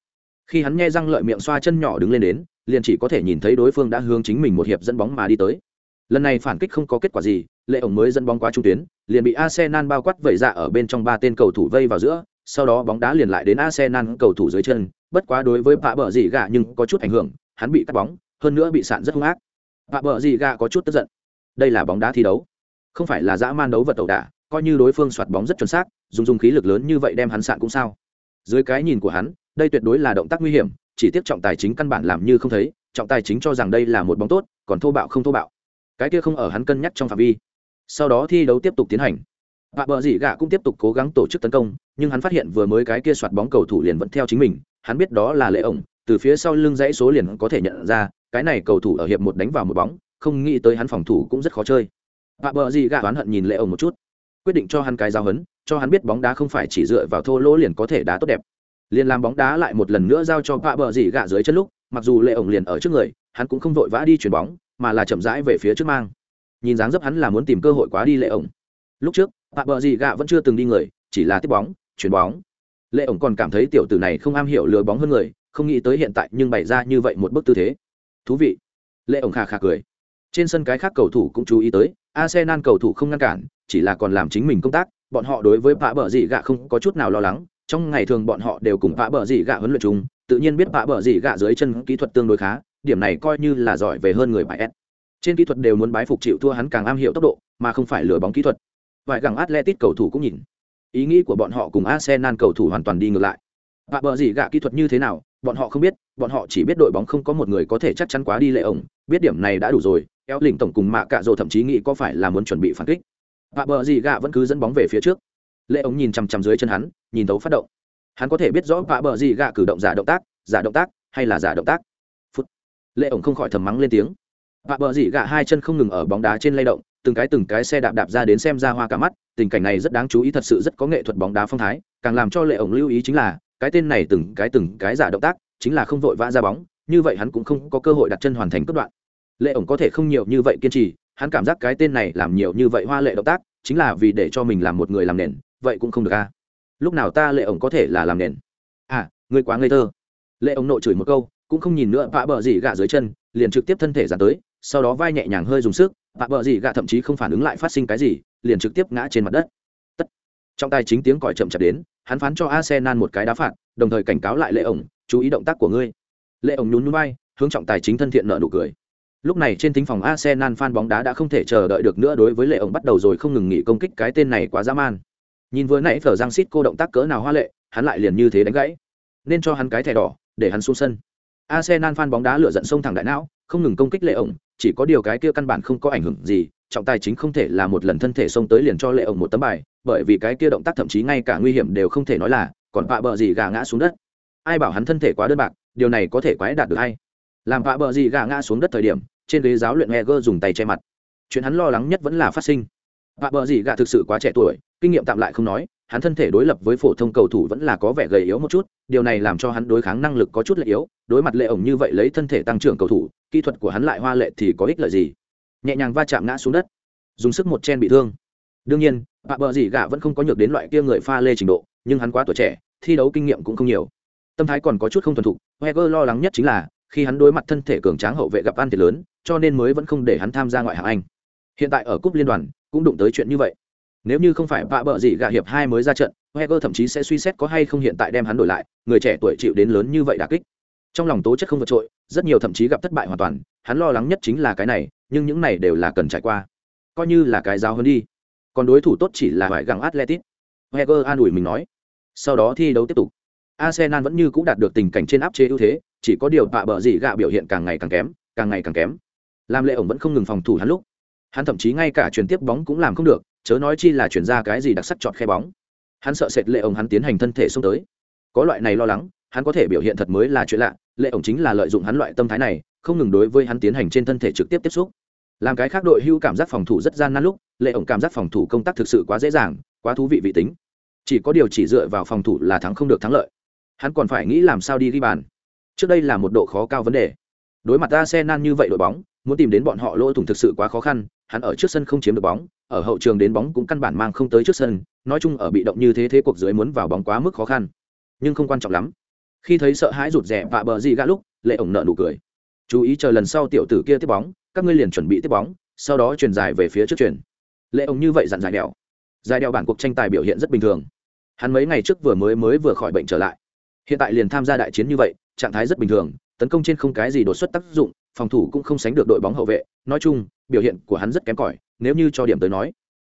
Khi hắn nghe răng lợi miệng xoa chân nhỏ đứng lên đến, liền chỉ có thể nhìn thấy đối phương đã hướng chính mình một hiệp dẫn bóng mà đi tới. Lần này phản kích không có kết quả gì lệ ổng mới dẫn bóng qua trung tuyến liền bị arsenal bao quát vẩy ra ở bên trong ba tên cầu thủ vây vào giữa sau đó bóng đá liền lại đến arsenal cầu thủ dưới chân. Bất quá đối với vạ bờ dị gạ nhưng có chút ảnh hưởng hắn bị cắt bóng hơn nữa bị sạn rất hung ác. Và bờ dị gạ có chút tức giận. Đây là bóng đá thi đấu. Không phải là dã man đấu vật ẩu đả coi như đối phương soạt bóng rất chuẩn xác dùng dùng khí lực lớn như vậy đem hắn sạn cũng sao. Dưới cái nhìn của hắn đây tuyệt đối là động tác nguy hiểm chỉ tiếp trọng tài chính căn bản làm như không thấy trọng tài chính cho rằng đây là một bóng tốt còn thô bạo không thô bạo. Cái kia không ở hắn cân nhắc trong phạm vi. Sau đó thi đấu tiếp tục tiến hành. Vạ bờ dị gạ cũng tiếp tục cố gắng tổ chức tấn công, nhưng hắn phát hiện vừa mới cái kia soạt bóng cầu thủ liền vẫn theo chính mình, hắn biết đó là lệ ổng, từ phía sau lưng dãy số liền có thể nhận ra, cái này cầu thủ ở hiệp một đánh vào một bóng, không nghĩ tới hắn phòng thủ cũng rất khó chơi. Bà bờ gì gạ oán hận nhìn lệ ổng một chút, quyết định cho hắn cái giao hấn, cho hắn biết bóng đá không phải chỉ dựa vào thô lỗ liền có thể đá tốt đẹp. Liền làm bóng đá lại một lần nữa giao cho Bà bờ gì gạ dưới chân lúc mặc dù lệ ổng liền ở trước người hắn cũng không vội vã đi chuyền bóng mà là chậm rãi về phía trước mang. Nhìn dáng dấp hắn là muốn tìm cơ hội quá đi lệ ổng lúc trước Bà bờ gì gạ vẫn chưa từng đi người chỉ là tiếp bóng chuyền bóng. Lệ ổng còn cảm thấy tiểu tử này không am hiểu lừa bóng hơn người không nghĩ tới hiện tại nhưng bày ra như vậy một bức tư thế thú vị. Lệ ổng khà khà cười. Trên sân cái khác cầu thủ cũng chú ý tới, arsenal cầu thủ không ngăn cản, chỉ là còn làm chính mình công tác, bọn họ đối với vạ bờ dỉ gạ không có chút nào lo lắng. Trong ngày thường bọn họ đều cùng vạ bờ dị gạ huấn luyện chung, tự nhiên biết vạ bờ dị gạ dưới chân kỹ thuật tương đối khá, điểm này coi như là giỏi về hơn người bài s. Trên kỹ thuật đều muốn bái phục chịu thua hắn càng am hiểu tốc độ, mà không phải lừa bóng kỹ thuật. Vài gẳng atletic cầu thủ cũng nhìn. Ý nghĩ của bọn họ cùng arsenal cầu thủ hoàn toàn đi ngược lại. Vạ bờ dị gạ kỹ thuật như thế nào, bọn họ không biết bọn họ chỉ biết đội bóng không có một người có thể chắc chắn quá đi lệ ổng, biết điểm này đã đủ rồi, eo lỉnh tổng cùng mạ cạ rồ thậm chí nghĩ có phải là muốn chuẩn bị phản kích. Vạ bờ gì gạ vẫn cứ dẫn bóng về phía trước. Lệ ổng nhìn chằm chằm dưới chân hắn, nhìn thấu phát động. Hắn có thể biết rõ vạ bờ gì gạ cử động giả động tác, giả động tác hay là giả động tác. Phút. Lệ ổng không khỏi thầm mắng lên tiếng. Vạ bờ gì gạ hai chân không ngừng ở bóng đá trên lay động, từng cái từng cái xe đạp đạp ra đến xem ra hoa cả mắt, tình cảnh này rất đáng chú ý, thật sự rất có nghệ thuật bóng đá phong thái, càng làm cho lệ ổng lưu ý chính là, cái tên này từng cái từng cái giả động tác chính là không vội vã ra bóng, như vậy hắn cũng không có cơ hội đặt chân hoàn thành cấp đoạn. Lệ ổng có thể không nhiều như vậy kiên trì, hắn cảm giác cái tên này làm nhiều như vậy hoa lệ động tác, chính là vì để cho mình làm một người làm nền, vậy cũng không được a à. lúc nào ta lệ ổng có thể là làm nền? À ngươi quá ngây thơ. Lệ ổng nộ chửi một câu, cũng không nhìn nữa vạ bờ gì gạ dưới chân, liền trực tiếp thân thể dàn tới, sau đó vai nhẹ nhàng hơi dùng sức, vạ bờ gì gạ thậm chí không phản ứng lại phát sinh cái gì, liền trực tiếp ngã trên mặt đất. Tất. Trong tay chính tiếng còi chậm chạp đến, hắn phán cho arsenal một cái đá phạt, đồng thời cảnh cáo lại lệ ổng chú ý động tác của ngươi. Lệ ổng nhún nhún vai, hướng trọng tài chính thân thiện nợ nụ cười. Lúc này trên thính phòng arsenal fan bóng đá đã không thể chờ đợi được nữa đối với lệ ổng bắt đầu rồi không ngừng nghỉ công kích cái tên này quá dã man. Nhìn vừa nãy phở giang xít cô động tác cỡ nào hoa lệ, hắn lại liền như thế đánh gãy. Nên cho hắn cái thẻ đỏ, để hắn xuống sân. Arsenal fan bóng đá lựa giận sông thẳng đại não, không ngừng công kích lệ ổng, chỉ có điều cái kia căn bản không có ảnh hưởng gì, trọng tài chính không thể là một lần thân thể xông tới liền cho lệ ổng một tấm bài, bởi vì cái kia động tác thậm chí ngay cả nguy hiểm đều không thể nói là, còn vạ bờ gì gà ngã xuống đất ai bảo hắn thân thể quá đơn bạc, điều này có thể quái đạt được hay? Làm vạ bờ gì gà ngã xuống đất thời điểm, trên ghế giáo luyện heger dùng tay che mặt. Chuyện hắn lo lắng nhất vẫn là phát sinh. Vạ bờ gì gà thực sự quá trẻ tuổi, kinh nghiệm tạm lại không nói, hắn thân thể đối lập với phổ thông cầu thủ vẫn là có vẻ gầy yếu một chút, điều này làm cho hắn đối kháng năng lực có chút lệ yếu, đối mặt lệ ổng như vậy lấy thân thể tăng trưởng cầu thủ, kỹ thuật của hắn lại hoa lệ thì có ích lợi gì? Nhẹ nhàng va chạm ngã xuống đất. Dùng sức một chen bị thương. Đương nhiên bạ bờ gì gạ vẫn không có nhược đến loại kia người pha lê trình độ, nhưng hắn quá tuổi trẻ, thi đấu kinh nghiệm cũng không nhiều tâm thái còn có chút không thuần thục heger lo lắng nhất chính là, khi hắn đối mặt thân thể cường tráng hậu vệ gặp ăn thiệt lớn, cho nên mới vẫn không để hắn tham gia ngoại hạng anh. Hiện tại ở cúp liên đoàn, cũng đụng tới chuyện như vậy. Nếu như không phải vạ bợ gì gạ hiệp hai mới ra trận heger thậm chí sẽ suy xét có hay không hiện tại đem hắn đổi lại, người trẻ tuổi chịu đến lớn như vậy đà kích. Trong lòng tố chất không vượt trội, rất nhiều thậm chí gặp thất bại hoàn toàn, hắn lo lắng nhất chính là cái này, nhưng những này đều là cần trải qua. Coi như là cái giáo hơn đi. Còn đối thủ tốt chỉ là vải găng atletic heger an ủi mình nói. Sau đó thi đấu tiếp tục arsenal vẫn như cũ đạt được tình cảnh trên áp chế ưu thế, chỉ có điều tạ bờ gì gạ biểu hiện càng ngày càng kém, càng ngày càng kém. Làm lệ ổng vẫn không ngừng phòng thủ hắn lúc. Hắn thậm chí ngay cả chuyển tiếp bóng cũng làm không được, chớ nói chi là chuyển ra cái gì đặc sắc chọn khe bóng. Hắn sợ sệt lệ ổng hắn tiến hành thân thể xông tới. Có loại này lo lắng, hắn có thể biểu hiện thật mới là chuyện lạ, lệ ổng chính là lợi dụng hắn loại tâm thái này, không ngừng đối với hắn tiến hành trên thân thể trực tiếp tiếp xúc. Làm cái khác đội hưu cảm giác phòng thủ rất gian nan lúc, lệ ổng cảm giác phòng thủ công tác thực sự quá dễ dàng, quá thú vị vị tính. Chỉ có điều chỉ dựa vào phòng thủ là thắng không được thắng lợi hắn còn phải nghĩ làm sao đi ghi bàn. Trước đây là một độ khó cao vấn đề. Đối mặt arsenal như vậy đội bóng, muốn tìm đến bọn họ lỗ thủng thực sự quá khó khăn, hắn ở trước sân không chiếm được bóng, ở hậu trường đến bóng cũng căn bản mang không tới trước sân, nói chung ở bị động như thế thế cuộc dưới muốn vào bóng quá mức khó khăn. Nhưng không quan trọng lắm. Khi thấy sợ hãi rụt rè và bờ gì gã lúc, lệ ổng nợ nụ cười. Chú ý chờ lần sau tiểu tử kia tiếp bóng, các ngươi liền chuẩn bị tiếp bóng, sau đó truyền dài về phía trước truyền. Lệ ổng như vậy dặn dài đèo. Dài đèo bản cuộc tranh tài biểu hiện rất bình thường. Hắn mấy ngày trước vừa mới mới vừa khỏi bệnh trở lại hiện tại liền tham gia đại chiến như vậy, trạng thái rất bình thường, tấn công trên không cái gì đột xuất tác dụng, phòng thủ cũng không sánh được đội bóng hậu vệ. Nói chung, biểu hiện của hắn rất kém cỏi, nếu như cho điểm tới nói.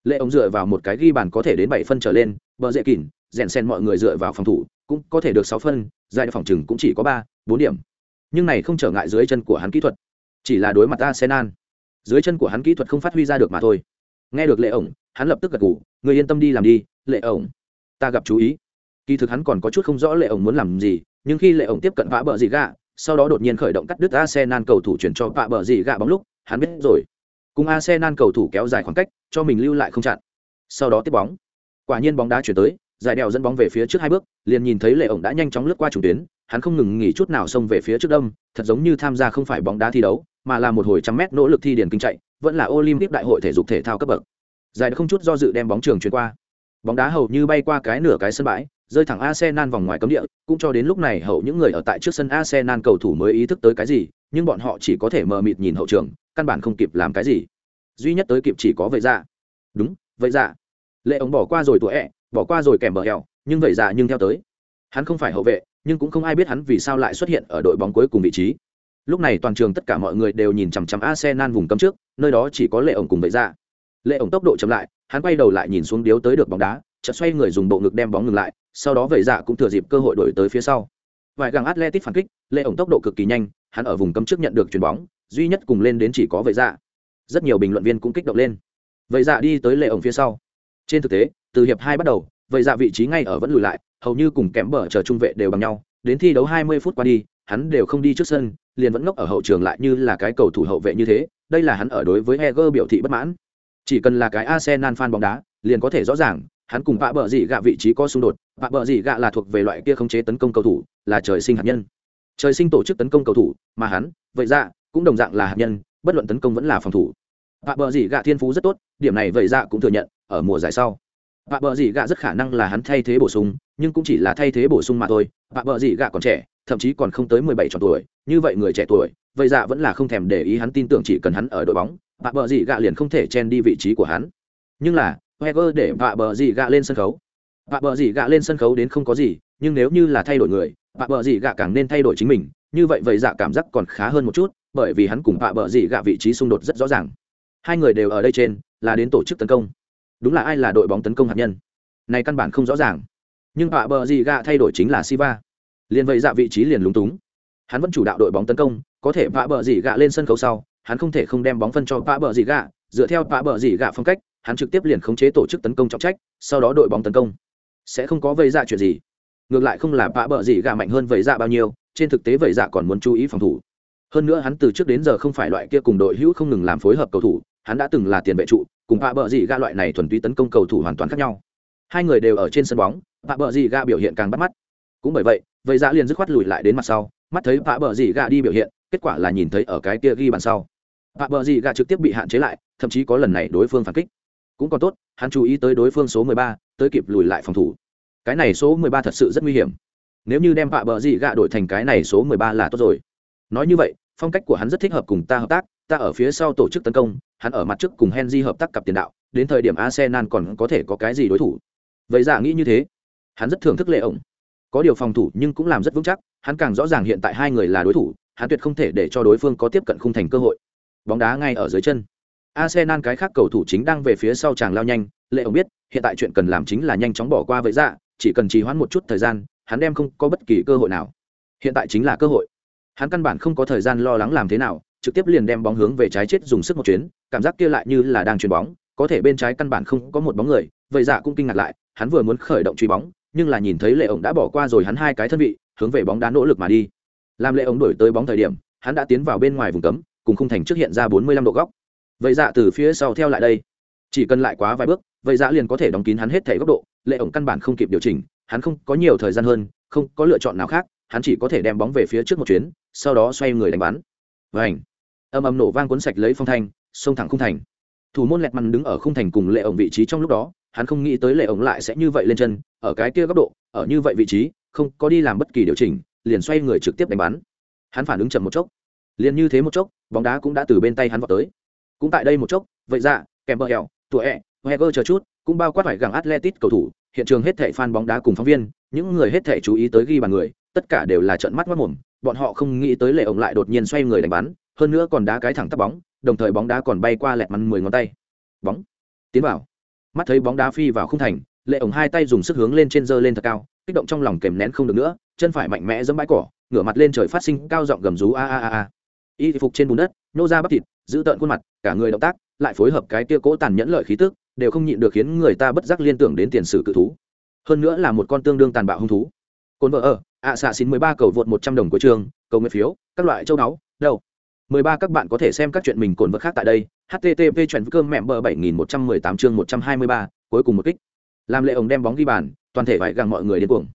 Lệ ống dựa vào một cái ghi bàn có thể đến bảy phân trở lên, bờ dễ kỉn, rèn sen mọi người dựa vào phòng thủ, cũng có thể được sáu phân, giải phòng chừng cũng chỉ có ba, bốn điểm. Nhưng này không trở ngại dưới chân của hắn kỹ thuật, chỉ là đối mặt arsenal. Dưới chân của hắn kỹ thuật không phát huy ra được mà thôi. Nghe được lệ ổng hắn lập tức gật ngủ người yên tâm đi làm đi, lệ ổng ta gặp chú ý kỳ thực hắn còn có chút không rõ lệ ổng muốn làm gì, nhưng khi lệ ổng tiếp cận vã bờ gì gạ, sau đó đột nhiên khởi động cắt đứt arsenal cầu thủ chuyển cho vã bờ gì gạ bóng lúc, hắn biết rồi. Cùng arsenal cầu thủ kéo dài khoảng cách, cho mình lưu lại không chặn. Sau đó tiếp bóng. Quả nhiên bóng đá chuyển tới, giải đèo dẫn bóng về phía trước hai bước, liền nhìn thấy lệ ổng đã nhanh chóng lướt qua chủ tuyến, hắn không ngừng nghỉ chút nào xông về phía trước đông, thật giống như tham gia không phải bóng đá thi đấu, mà là một hồi trăm mét nỗ lực thi điển kinh chạy, vẫn là olympic đại hội thể dục thể thao cấp bậc. Giải đã không chút do dự đem bóng trường chuyển qua. Bóng đá hầu như bay qua cái nửa cái sân bãi rơi thẳng arsenal vòng ngoài cấm địa, cũng cho đến lúc này hậu những người ở tại trước sân arsenal cầu thủ mới ý thức tới cái gì, nhưng bọn họ chỉ có thể mờ mịt nhìn hậu trường, căn bản không kịp làm cái gì. Duy nhất tới kịp chỉ có vậy ra đúng, vậy ra lệ ống bỏ qua rồi tuổi ẹ, bỏ qua rồi kèm bờ hẹo nhưng vậy ra nhưng theo tới. Hắn không phải hậu vệ, nhưng cũng không ai biết hắn vì sao lại xuất hiện ở đội bóng cuối cùng vị trí. Lúc này toàn trường tất cả mọi người đều nhìn chằm chằm arsenal vùng cấm trước, nơi đó chỉ có lệ ổng cùng vậy ra lệ ổng tốc độ chậm lại, hắn quay đầu lại nhìn xuống điếu tới được bóng đá chợt xoay người dùng bộ ngực đem bóng ngừng lại, sau đó vậy dạ cũng thừa dịp cơ hội đổi tới phía sau. Vài gã atletic phản kích lệ ổng tốc độ cực kỳ nhanh, hắn ở vùng cấm trước nhận được chuyền bóng, duy nhất cùng lên đến chỉ có vậy dạ. Rất nhiều bình luận viên cũng kích động lên. Vậy dạ đi tới lệ ổng phía sau. Trên thực tế, từ hiệp hai bắt đầu vậy dạ vị trí ngay ở vẫn lùi lại, hầu như cùng kém bờ chờ trung vệ đều bằng nhau, đến thi đấu 20 phút qua đi, hắn đều không đi trước sân, liền vẫn ngốc ở hậu trường lại như là cái cầu thủ hậu vệ như thế, đây là hắn ở đối với Heger biểu thị bất mãn. Chỉ cần là cái Arsenal fan bóng đá, liền có thể rõ ràng hắn cùng vạ bờ dị gạ vị trí có xung đột. vạ bờ dị gạ là thuộc về loại kia khống chế tấn công cầu thủ, là trời sinh hạt nhân. trời sinh tổ chức tấn công cầu thủ, mà hắn, vậy ra cũng đồng dạng là hạt nhân, bất luận tấn công vẫn là phòng thủ. vạ bờ dị gạ thiên phú rất tốt, điểm này vậy ra cũng thừa nhận, ở mùa giải sau. vạ bờ dị gạ rất khả năng là hắn thay thế bổ sung, nhưng cũng chỉ là thay thế bổ sung mà thôi. vạ bờ dị gạ còn trẻ, thậm chí còn không tới mười bảy tròn tuổi, như vậy người trẻ tuổi, vậy dạ vẫn là không thèm để ý hắn tin tưởng chỉ cần hắn ở đội bóng. vạ bờ dị gạ liền không thể chen đi vị trí của hắn. nhưng là Heger để vạ bờ gì gạ lên sân khấu. Vạ bờ gì gạ lên sân khấu đến không có gì, nhưng nếu như là thay đổi người, vạ bờ gì gạ càng nên thay đổi chính mình. Như vậy vậy dạ cảm giác còn khá hơn một chút, bởi vì hắn cùng vạ bờ gì gạ vị trí xung đột rất rõ ràng. Hai người đều ở đây trên, là đến tổ chức tấn công. Đúng là ai là đội bóng tấn công hạt nhân? Này căn bản không rõ ràng. Nhưng vạ bờ gì gạ thay đổi chính là siva. Liền vậy dạ vị trí liền lúng túng. Hắn vẫn chủ đạo đội bóng tấn công, có thể vạ bờ gì gạ lên sân khấu sau, hắn không thể không đem bóng phân cho vạ bờ gì gạ, dựa theo vạ bờ gì gạ phong cách hắn trực tiếp liền khống chế tổ chức tấn công trọng trách, sau đó đội bóng tấn công. Sẽ không có vây dạ chuyện gì. Ngược lại không là vạ bờ gì gạ mạnh hơn vây dạ bao nhiêu, trên thực tế vây dạ còn muốn chú ý phòng thủ. Hơn nữa hắn từ trước đến giờ không phải loại kia cùng đội hữu không ngừng làm phối hợp cầu thủ, hắn đã từng là tiền vệ trụ, cùng vạ bờ gì gạ loại này thuần túy tấn công cầu thủ hoàn toàn khác nhau. Hai người đều ở trên sân bóng vạ bờ gì gạ biểu hiện càng bắt mắt. Cũng bởi vậy vẩy dạ liền dứt khoát lùi lại đến mặt sau, mắt thấy vạ bờ gì gạ đi biểu hiện, kết quả là nhìn thấy ở cái kia ghi bàn sau. Vạ bờ gì gạ trực tiếp bị hạn chế lại, thậm chí có lần này đối phương phản kích cũng còn tốt hắn chú ý tới đối phương số 13, tới kịp lùi lại phòng thủ. Cái này số 13 thật sự rất nguy hiểm. Nếu như đem vạ bờ gì gạ đổi thành cái này số 13 là tốt rồi. Nói như vậy phong cách của hắn rất thích hợp cùng ta hợp tác ta ở phía sau tổ chức tấn công hắn ở mặt trước cùng henry hợp tác cặp tiền đạo đến thời điểm arsenal còn có thể có cái gì đối thủ. Vậy giả nghĩ như thế hắn rất thưởng thức lệ ổng. Có điều phòng thủ nhưng cũng làm rất vững chắc hắn càng rõ ràng hiện tại hai người là đối thủ hắn tuyệt không thể để cho đối phương có tiếp cận khung thành cơ hội. Bóng đá ngay ở dưới chân arsenal cái khác cầu thủ chính đang về phía sau chàng lao nhanh. Lệ ông biết, hiện tại chuyện cần làm chính là nhanh chóng bỏ qua vậy dạ chỉ cần trì hoãn một chút thời gian, hắn đem không có bất kỳ cơ hội nào. Hiện tại chính là cơ hội. Hắn căn bản không có thời gian lo lắng làm thế nào, trực tiếp liền đem bóng hướng về trái chết dùng sức một chuyến, cảm giác kia lại như là đang chuyền bóng, có thể bên trái căn bản không có một bóng người, vậy dạ cũng kinh ngạc lại, hắn vừa muốn khởi động truy bóng, nhưng là nhìn thấy lệ ông đã bỏ qua rồi hắn hai cái thân vị, hướng về bóng đá nỗ lực mà đi. Làm lệ ông đổi tới bóng thời điểm, hắn đã tiến vào bên ngoài vùng cấm, cùng khung thành trước hiện ra bốn mươi lăm độ góc vậy dạ từ phía sau theo lại đây. Chỉ cần lại quá vài bước, vậy dạ liền có thể đóng kín hắn hết thể góc độ, lệ ổng căn bản không kịp điều chỉnh, hắn không có nhiều thời gian hơn, không có lựa chọn nào khác, hắn chỉ có thể đem bóng về phía trước một chuyến, sau đó xoay người đánh bắn. Vảnh âm âm nổ vang cuốn sạch lấy phong thanh, xông thẳng khung thành. Thủ môn lẹt mằn đứng ở khung thành cùng lệ ổng vị trí trong lúc đó, hắn không nghĩ tới lệ ổng lại sẽ như vậy lên chân, ở cái kia góc độ, ở như vậy vị trí, không có đi làm bất kỳ điều chỉnh, liền xoay người trực tiếp đánh bắn. Hắn phản ứng chậm một chốc. Liền như thế một chốc, bóng đá cũng đã từ bên tay hắn vào tới cũng tại đây một chốc, vậy ra kèm bờ hẹo tụa ẹ heger chờ chút, cũng bao quát phải gẳng atletic cầu thủ, hiện trường hết thảy fan bóng đá cùng phóng viên, những người hết thảy chú ý tới ghi bàn người, tất cả đều là trợn mắt mất mồm, bọn họ không nghĩ tới lệ ổng lại đột nhiên xoay người đánh bắn, hơn nữa còn đá cái thẳng tắp bóng, đồng thời bóng đá còn bay qua lẹt mắn mười ngón tay. Bóng. Tiến vào. Mắt thấy bóng đá phi vào không thành, lệ ổng hai tay dùng sức hướng lên trên giơ lên thật cao, kích động trong lòng kèm nén không được nữa, chân phải mạnh mẽ dẫm bãi cỏ, ngửa mặt lên trời phát sinh cao giọng gầm rú a a a a y phục trên bùn đất nô ra bắp thịt, giữ tợn khuôn mặt, cả người động tác lại phối hợp cái kia cố tàn nhẫn lợi khí tức, đều không nhịn được khiến người ta bất giác liên tưởng đến tiền sử cự thú. Hơn nữa là một con tương đương tàn bạo hung thú. Cồn vợ ở, ạ xạ xin mười ba cầu vượt một trăm đồng của trường, cầu nguyện phiếu, các loại châu đáo đâu? Mười ba các bạn có thể xem các chuyện mình cồn vợ khác tại đây, http chuyện cơm mẹm bờ bảy nghìn một trăm mười tám chương một trăm hai mươi ba, cuối cùng một kích. Làm lệ ổng đem bóng ghi bàn, toàn thể vải gặng mọi người điên cuồng.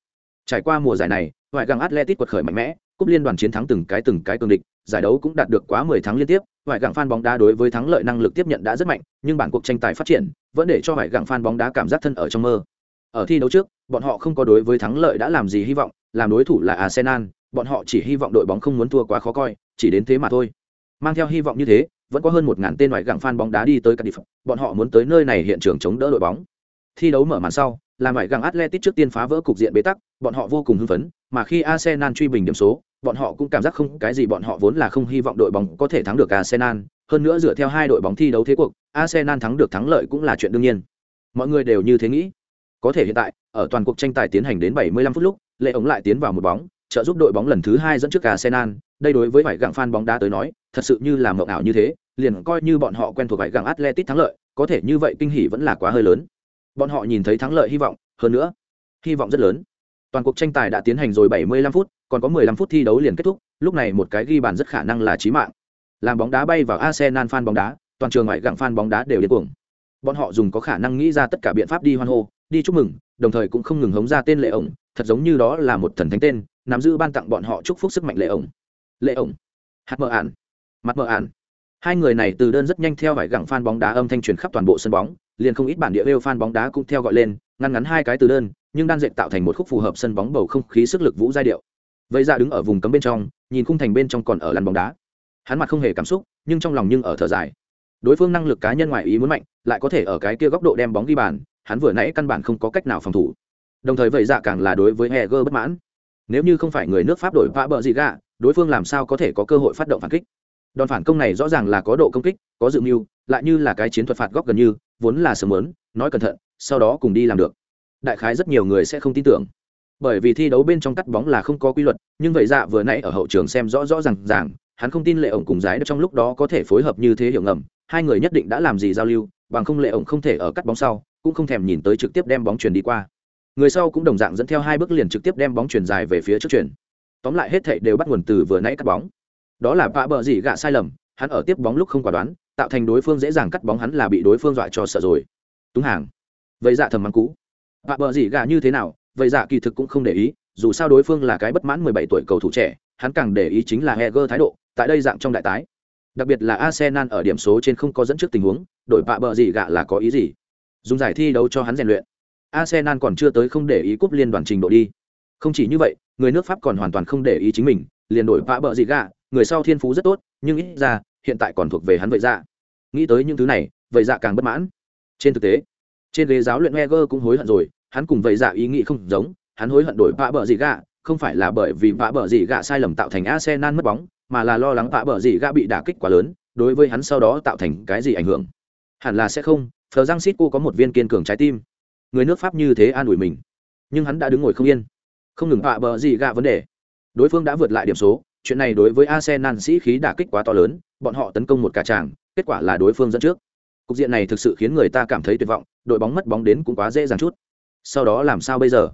Trải qua mùa giải này, vải gặng atletic quật khởi mạnh mẽ, cúp liên đoàn chiến thắng từng cái từng cái cường địch giải đấu cũng đạt được quá mười tháng liên tiếp ngoại gặng fan bóng đá đối với thắng lợi năng lực tiếp nhận đã rất mạnh nhưng bản cuộc tranh tài phát triển vẫn để cho ngoại gặng fan bóng đá cảm giác thân ở trong mơ ở thi đấu trước bọn họ không có đối với thắng lợi đã làm gì hy vọng làm đối thủ là arsenal bọn họ chỉ hy vọng đội bóng không muốn thua quá khó coi chỉ đến thế mà thôi mang theo hy vọng như thế vẫn có hơn một ngàn tên ngoại gặng fan bóng đá đi tới Cardiff, bọn họ muốn tới nơi này hiện trường chống đỡ đội bóng. Thi đấu mở màn sau, làm ngoại gặng Atletico trước tiên phá vỡ cục diện bế tắc, bọn họ vô cùng hưng phấn, mà khi Arsenal truy bình điểm số, bọn họ cũng cảm giác không cái gì bọn họ vốn là không hy vọng đội bóng có thể thắng được Arsenal, hơn nữa dựa theo hai đội bóng thi đấu thế cuộc, Arsenal thắng được thắng lợi cũng là chuyện đương nhiên. Mọi người đều như thế nghĩ. Có thể hiện tại, ở toàn cuộc tranh tài tiến hành đến 75 phút lúc, Lệ ống lại tiến vào một bóng, trợ giúp đội bóng lần thứ hai dẫn trước Arsenal, đây đối với vài gặng fan bóng đá tới nói, thật sự như là mộng ảo như thế, liền coi như bọn họ quen thuộc vài gặng Atletic thắng lợi, có thể như vậy kinh hỉ vẫn là quá hơi lớn. Bọn họ nhìn thấy thắng lợi hy vọng, hơn nữa, hy vọng rất lớn. Toàn cuộc tranh tài đã tiến hành rồi 75 phút, còn có 15 phút thi đấu liền kết thúc, lúc này một cái ghi bàn rất khả năng là chí mạng. Làm bóng đá bay vào Arsenal fan bóng đá, toàn trường ngoại gặng fan bóng đá đều điên cuồng. Bọn họ dùng có khả năng nghĩ ra tất cả biện pháp đi hoan hô, đi chúc mừng, đồng thời cũng không ngừng hống ra tên lệ ổng, thật giống như đó là một thần thánh tên, nắm giữ ban tặng bọn họ chúc phúc sức mạnh lệ ổng. Lệ ổng. Hạt mờ ản. Mặt mờ ản. Hai người này từ đơn rất nhanh theo vải gặng fan bóng đá âm thanh truyền khắp toàn bộ sân bóng liền không ít bản địa lêu fan bóng đá cũng theo gọi lên ngăn ngắn hai cái từ đơn nhưng đan dệt tạo thành một khúc phù hợp sân bóng bầu không khí sức lực vũ giai điệu vậy ra đứng ở vùng cấm bên trong, nhìn khung thành bên trong còn ở lăn bóng đá. Hắn mặt không hề cảm xúc, nhưng trong lòng nhưng ở thở dài. Đối phương năng lực cá nhân ngoài ý muốn mạnh, lại có thể ở cái kia góc độ đem bóng ghi bàn, hắn vừa nãy căn bản không có cách nào phòng thủ. Đồng thời vậy dạ càng là đối với heger bất mãn. Nếu như không phải người nước pháp đổi vã bờ gì gạ đối phương làm sao có thể có cơ hội phát động phản kích? Đòn phản công này rõ ràng là có độ công kích, có dự mưu, lại như là cái chiến thuật phạt góc gần như, vốn là sớm lớn nói cẩn thận, sau đó cùng đi làm được. Đại khái rất nhiều người sẽ không tin tưởng bởi vì thi đấu bên trong cắt bóng là không có quy luật, nhưng vậy dạ vừa nãy ở hậu trường xem rõ rõ r à n g ràng, hắn không tin lệ ổng cùng giái trong lúc đó có thể phối hợp như thế hiểu ngầm, hai người nhất định đã làm gì giao lưu, bằng không lệ ổng không thể ở cắt bóng sau, cũng không thèm nhìn tới trực tiếp đem bóng truyền đi qua. Người sau cũng đồng dạng dẫn theo hai bước liền trực tiếp đem bóng chuyển dài về phía trước chuyển tóm lại hết thệ đều bắt nguồn từ vừa nãy cắt bóng. Đó là vạ bờ gì gạ sai lầm, hắn ở tiếp bóng lúc không quả đoán, tạo thành đối phương dễ dàng cắt bóng hắn là bị đối phương dọa cho sợ rồi. Túng hàng. Vậy dạ thầm mắng cũ. Vạ bờ gì gạ như thế nào vậy dạ kỳ thực cũng không để ý, dù sao đối phương là cái bất mãn 17 tuổi cầu thủ trẻ, hắn càng để ý chính là Heger thái độ, tại đây dạng trong đại tái. Đặc biệt là Arsenal ở điểm số trên không có dẫn trước tình huống, đội bạ bờ gì gạ là có ý gì? Dùng giải thi đấu cho hắn rèn luyện. Arsenal còn chưa tới không để ý cúp liên đoàn trình độ đi. Không chỉ như vậy, người nước pháp còn hoàn toàn không để ý chính mình, liền đổi bạ bờ gì gạ, người sau thiên phú rất tốt, nhưng ít ra, hiện tại còn thuộc về hắn vậy dạ. Nghĩ tới những thứ này, vậy dạ càng bất mãn. Trên thực tế, trên ghế giáo luyện Heger cũng hối hận rồi hắn cùng vậy dạ ý nghĩ không giống, hắn hối hận đổi bạ bờ gì gạ, không phải là bởi vì bạ bờ gì gạ sai lầm tạo thành Arsenal mất bóng, mà là lo lắng bạ bờ gì gạ bị đả kích quá lớn, đối với hắn sau đó tạo thành cái gì ảnh hưởng. Hẳn là sẽ không, phờ giang xít cô có một viên kiên cường trái tim. Người nước pháp như thế an ủi mình. Nhưng hắn đã đứng ngồi không yên. Không ngừng bạ bờ gì gạ vấn đề. Đối phương đã vượt lại điểm số, chuyện này đối với arsenal sĩ khí đả kích quá to lớn, bọn họ tấn công một cả tràng, kết quả là đối phương dẫn trước. Cục diện này thực sự khiến người ta cảm thấy tuyệt vọng, đội bóng mất bóng đến cũng quá dễ dàng chút sau đó làm sao bây giờ?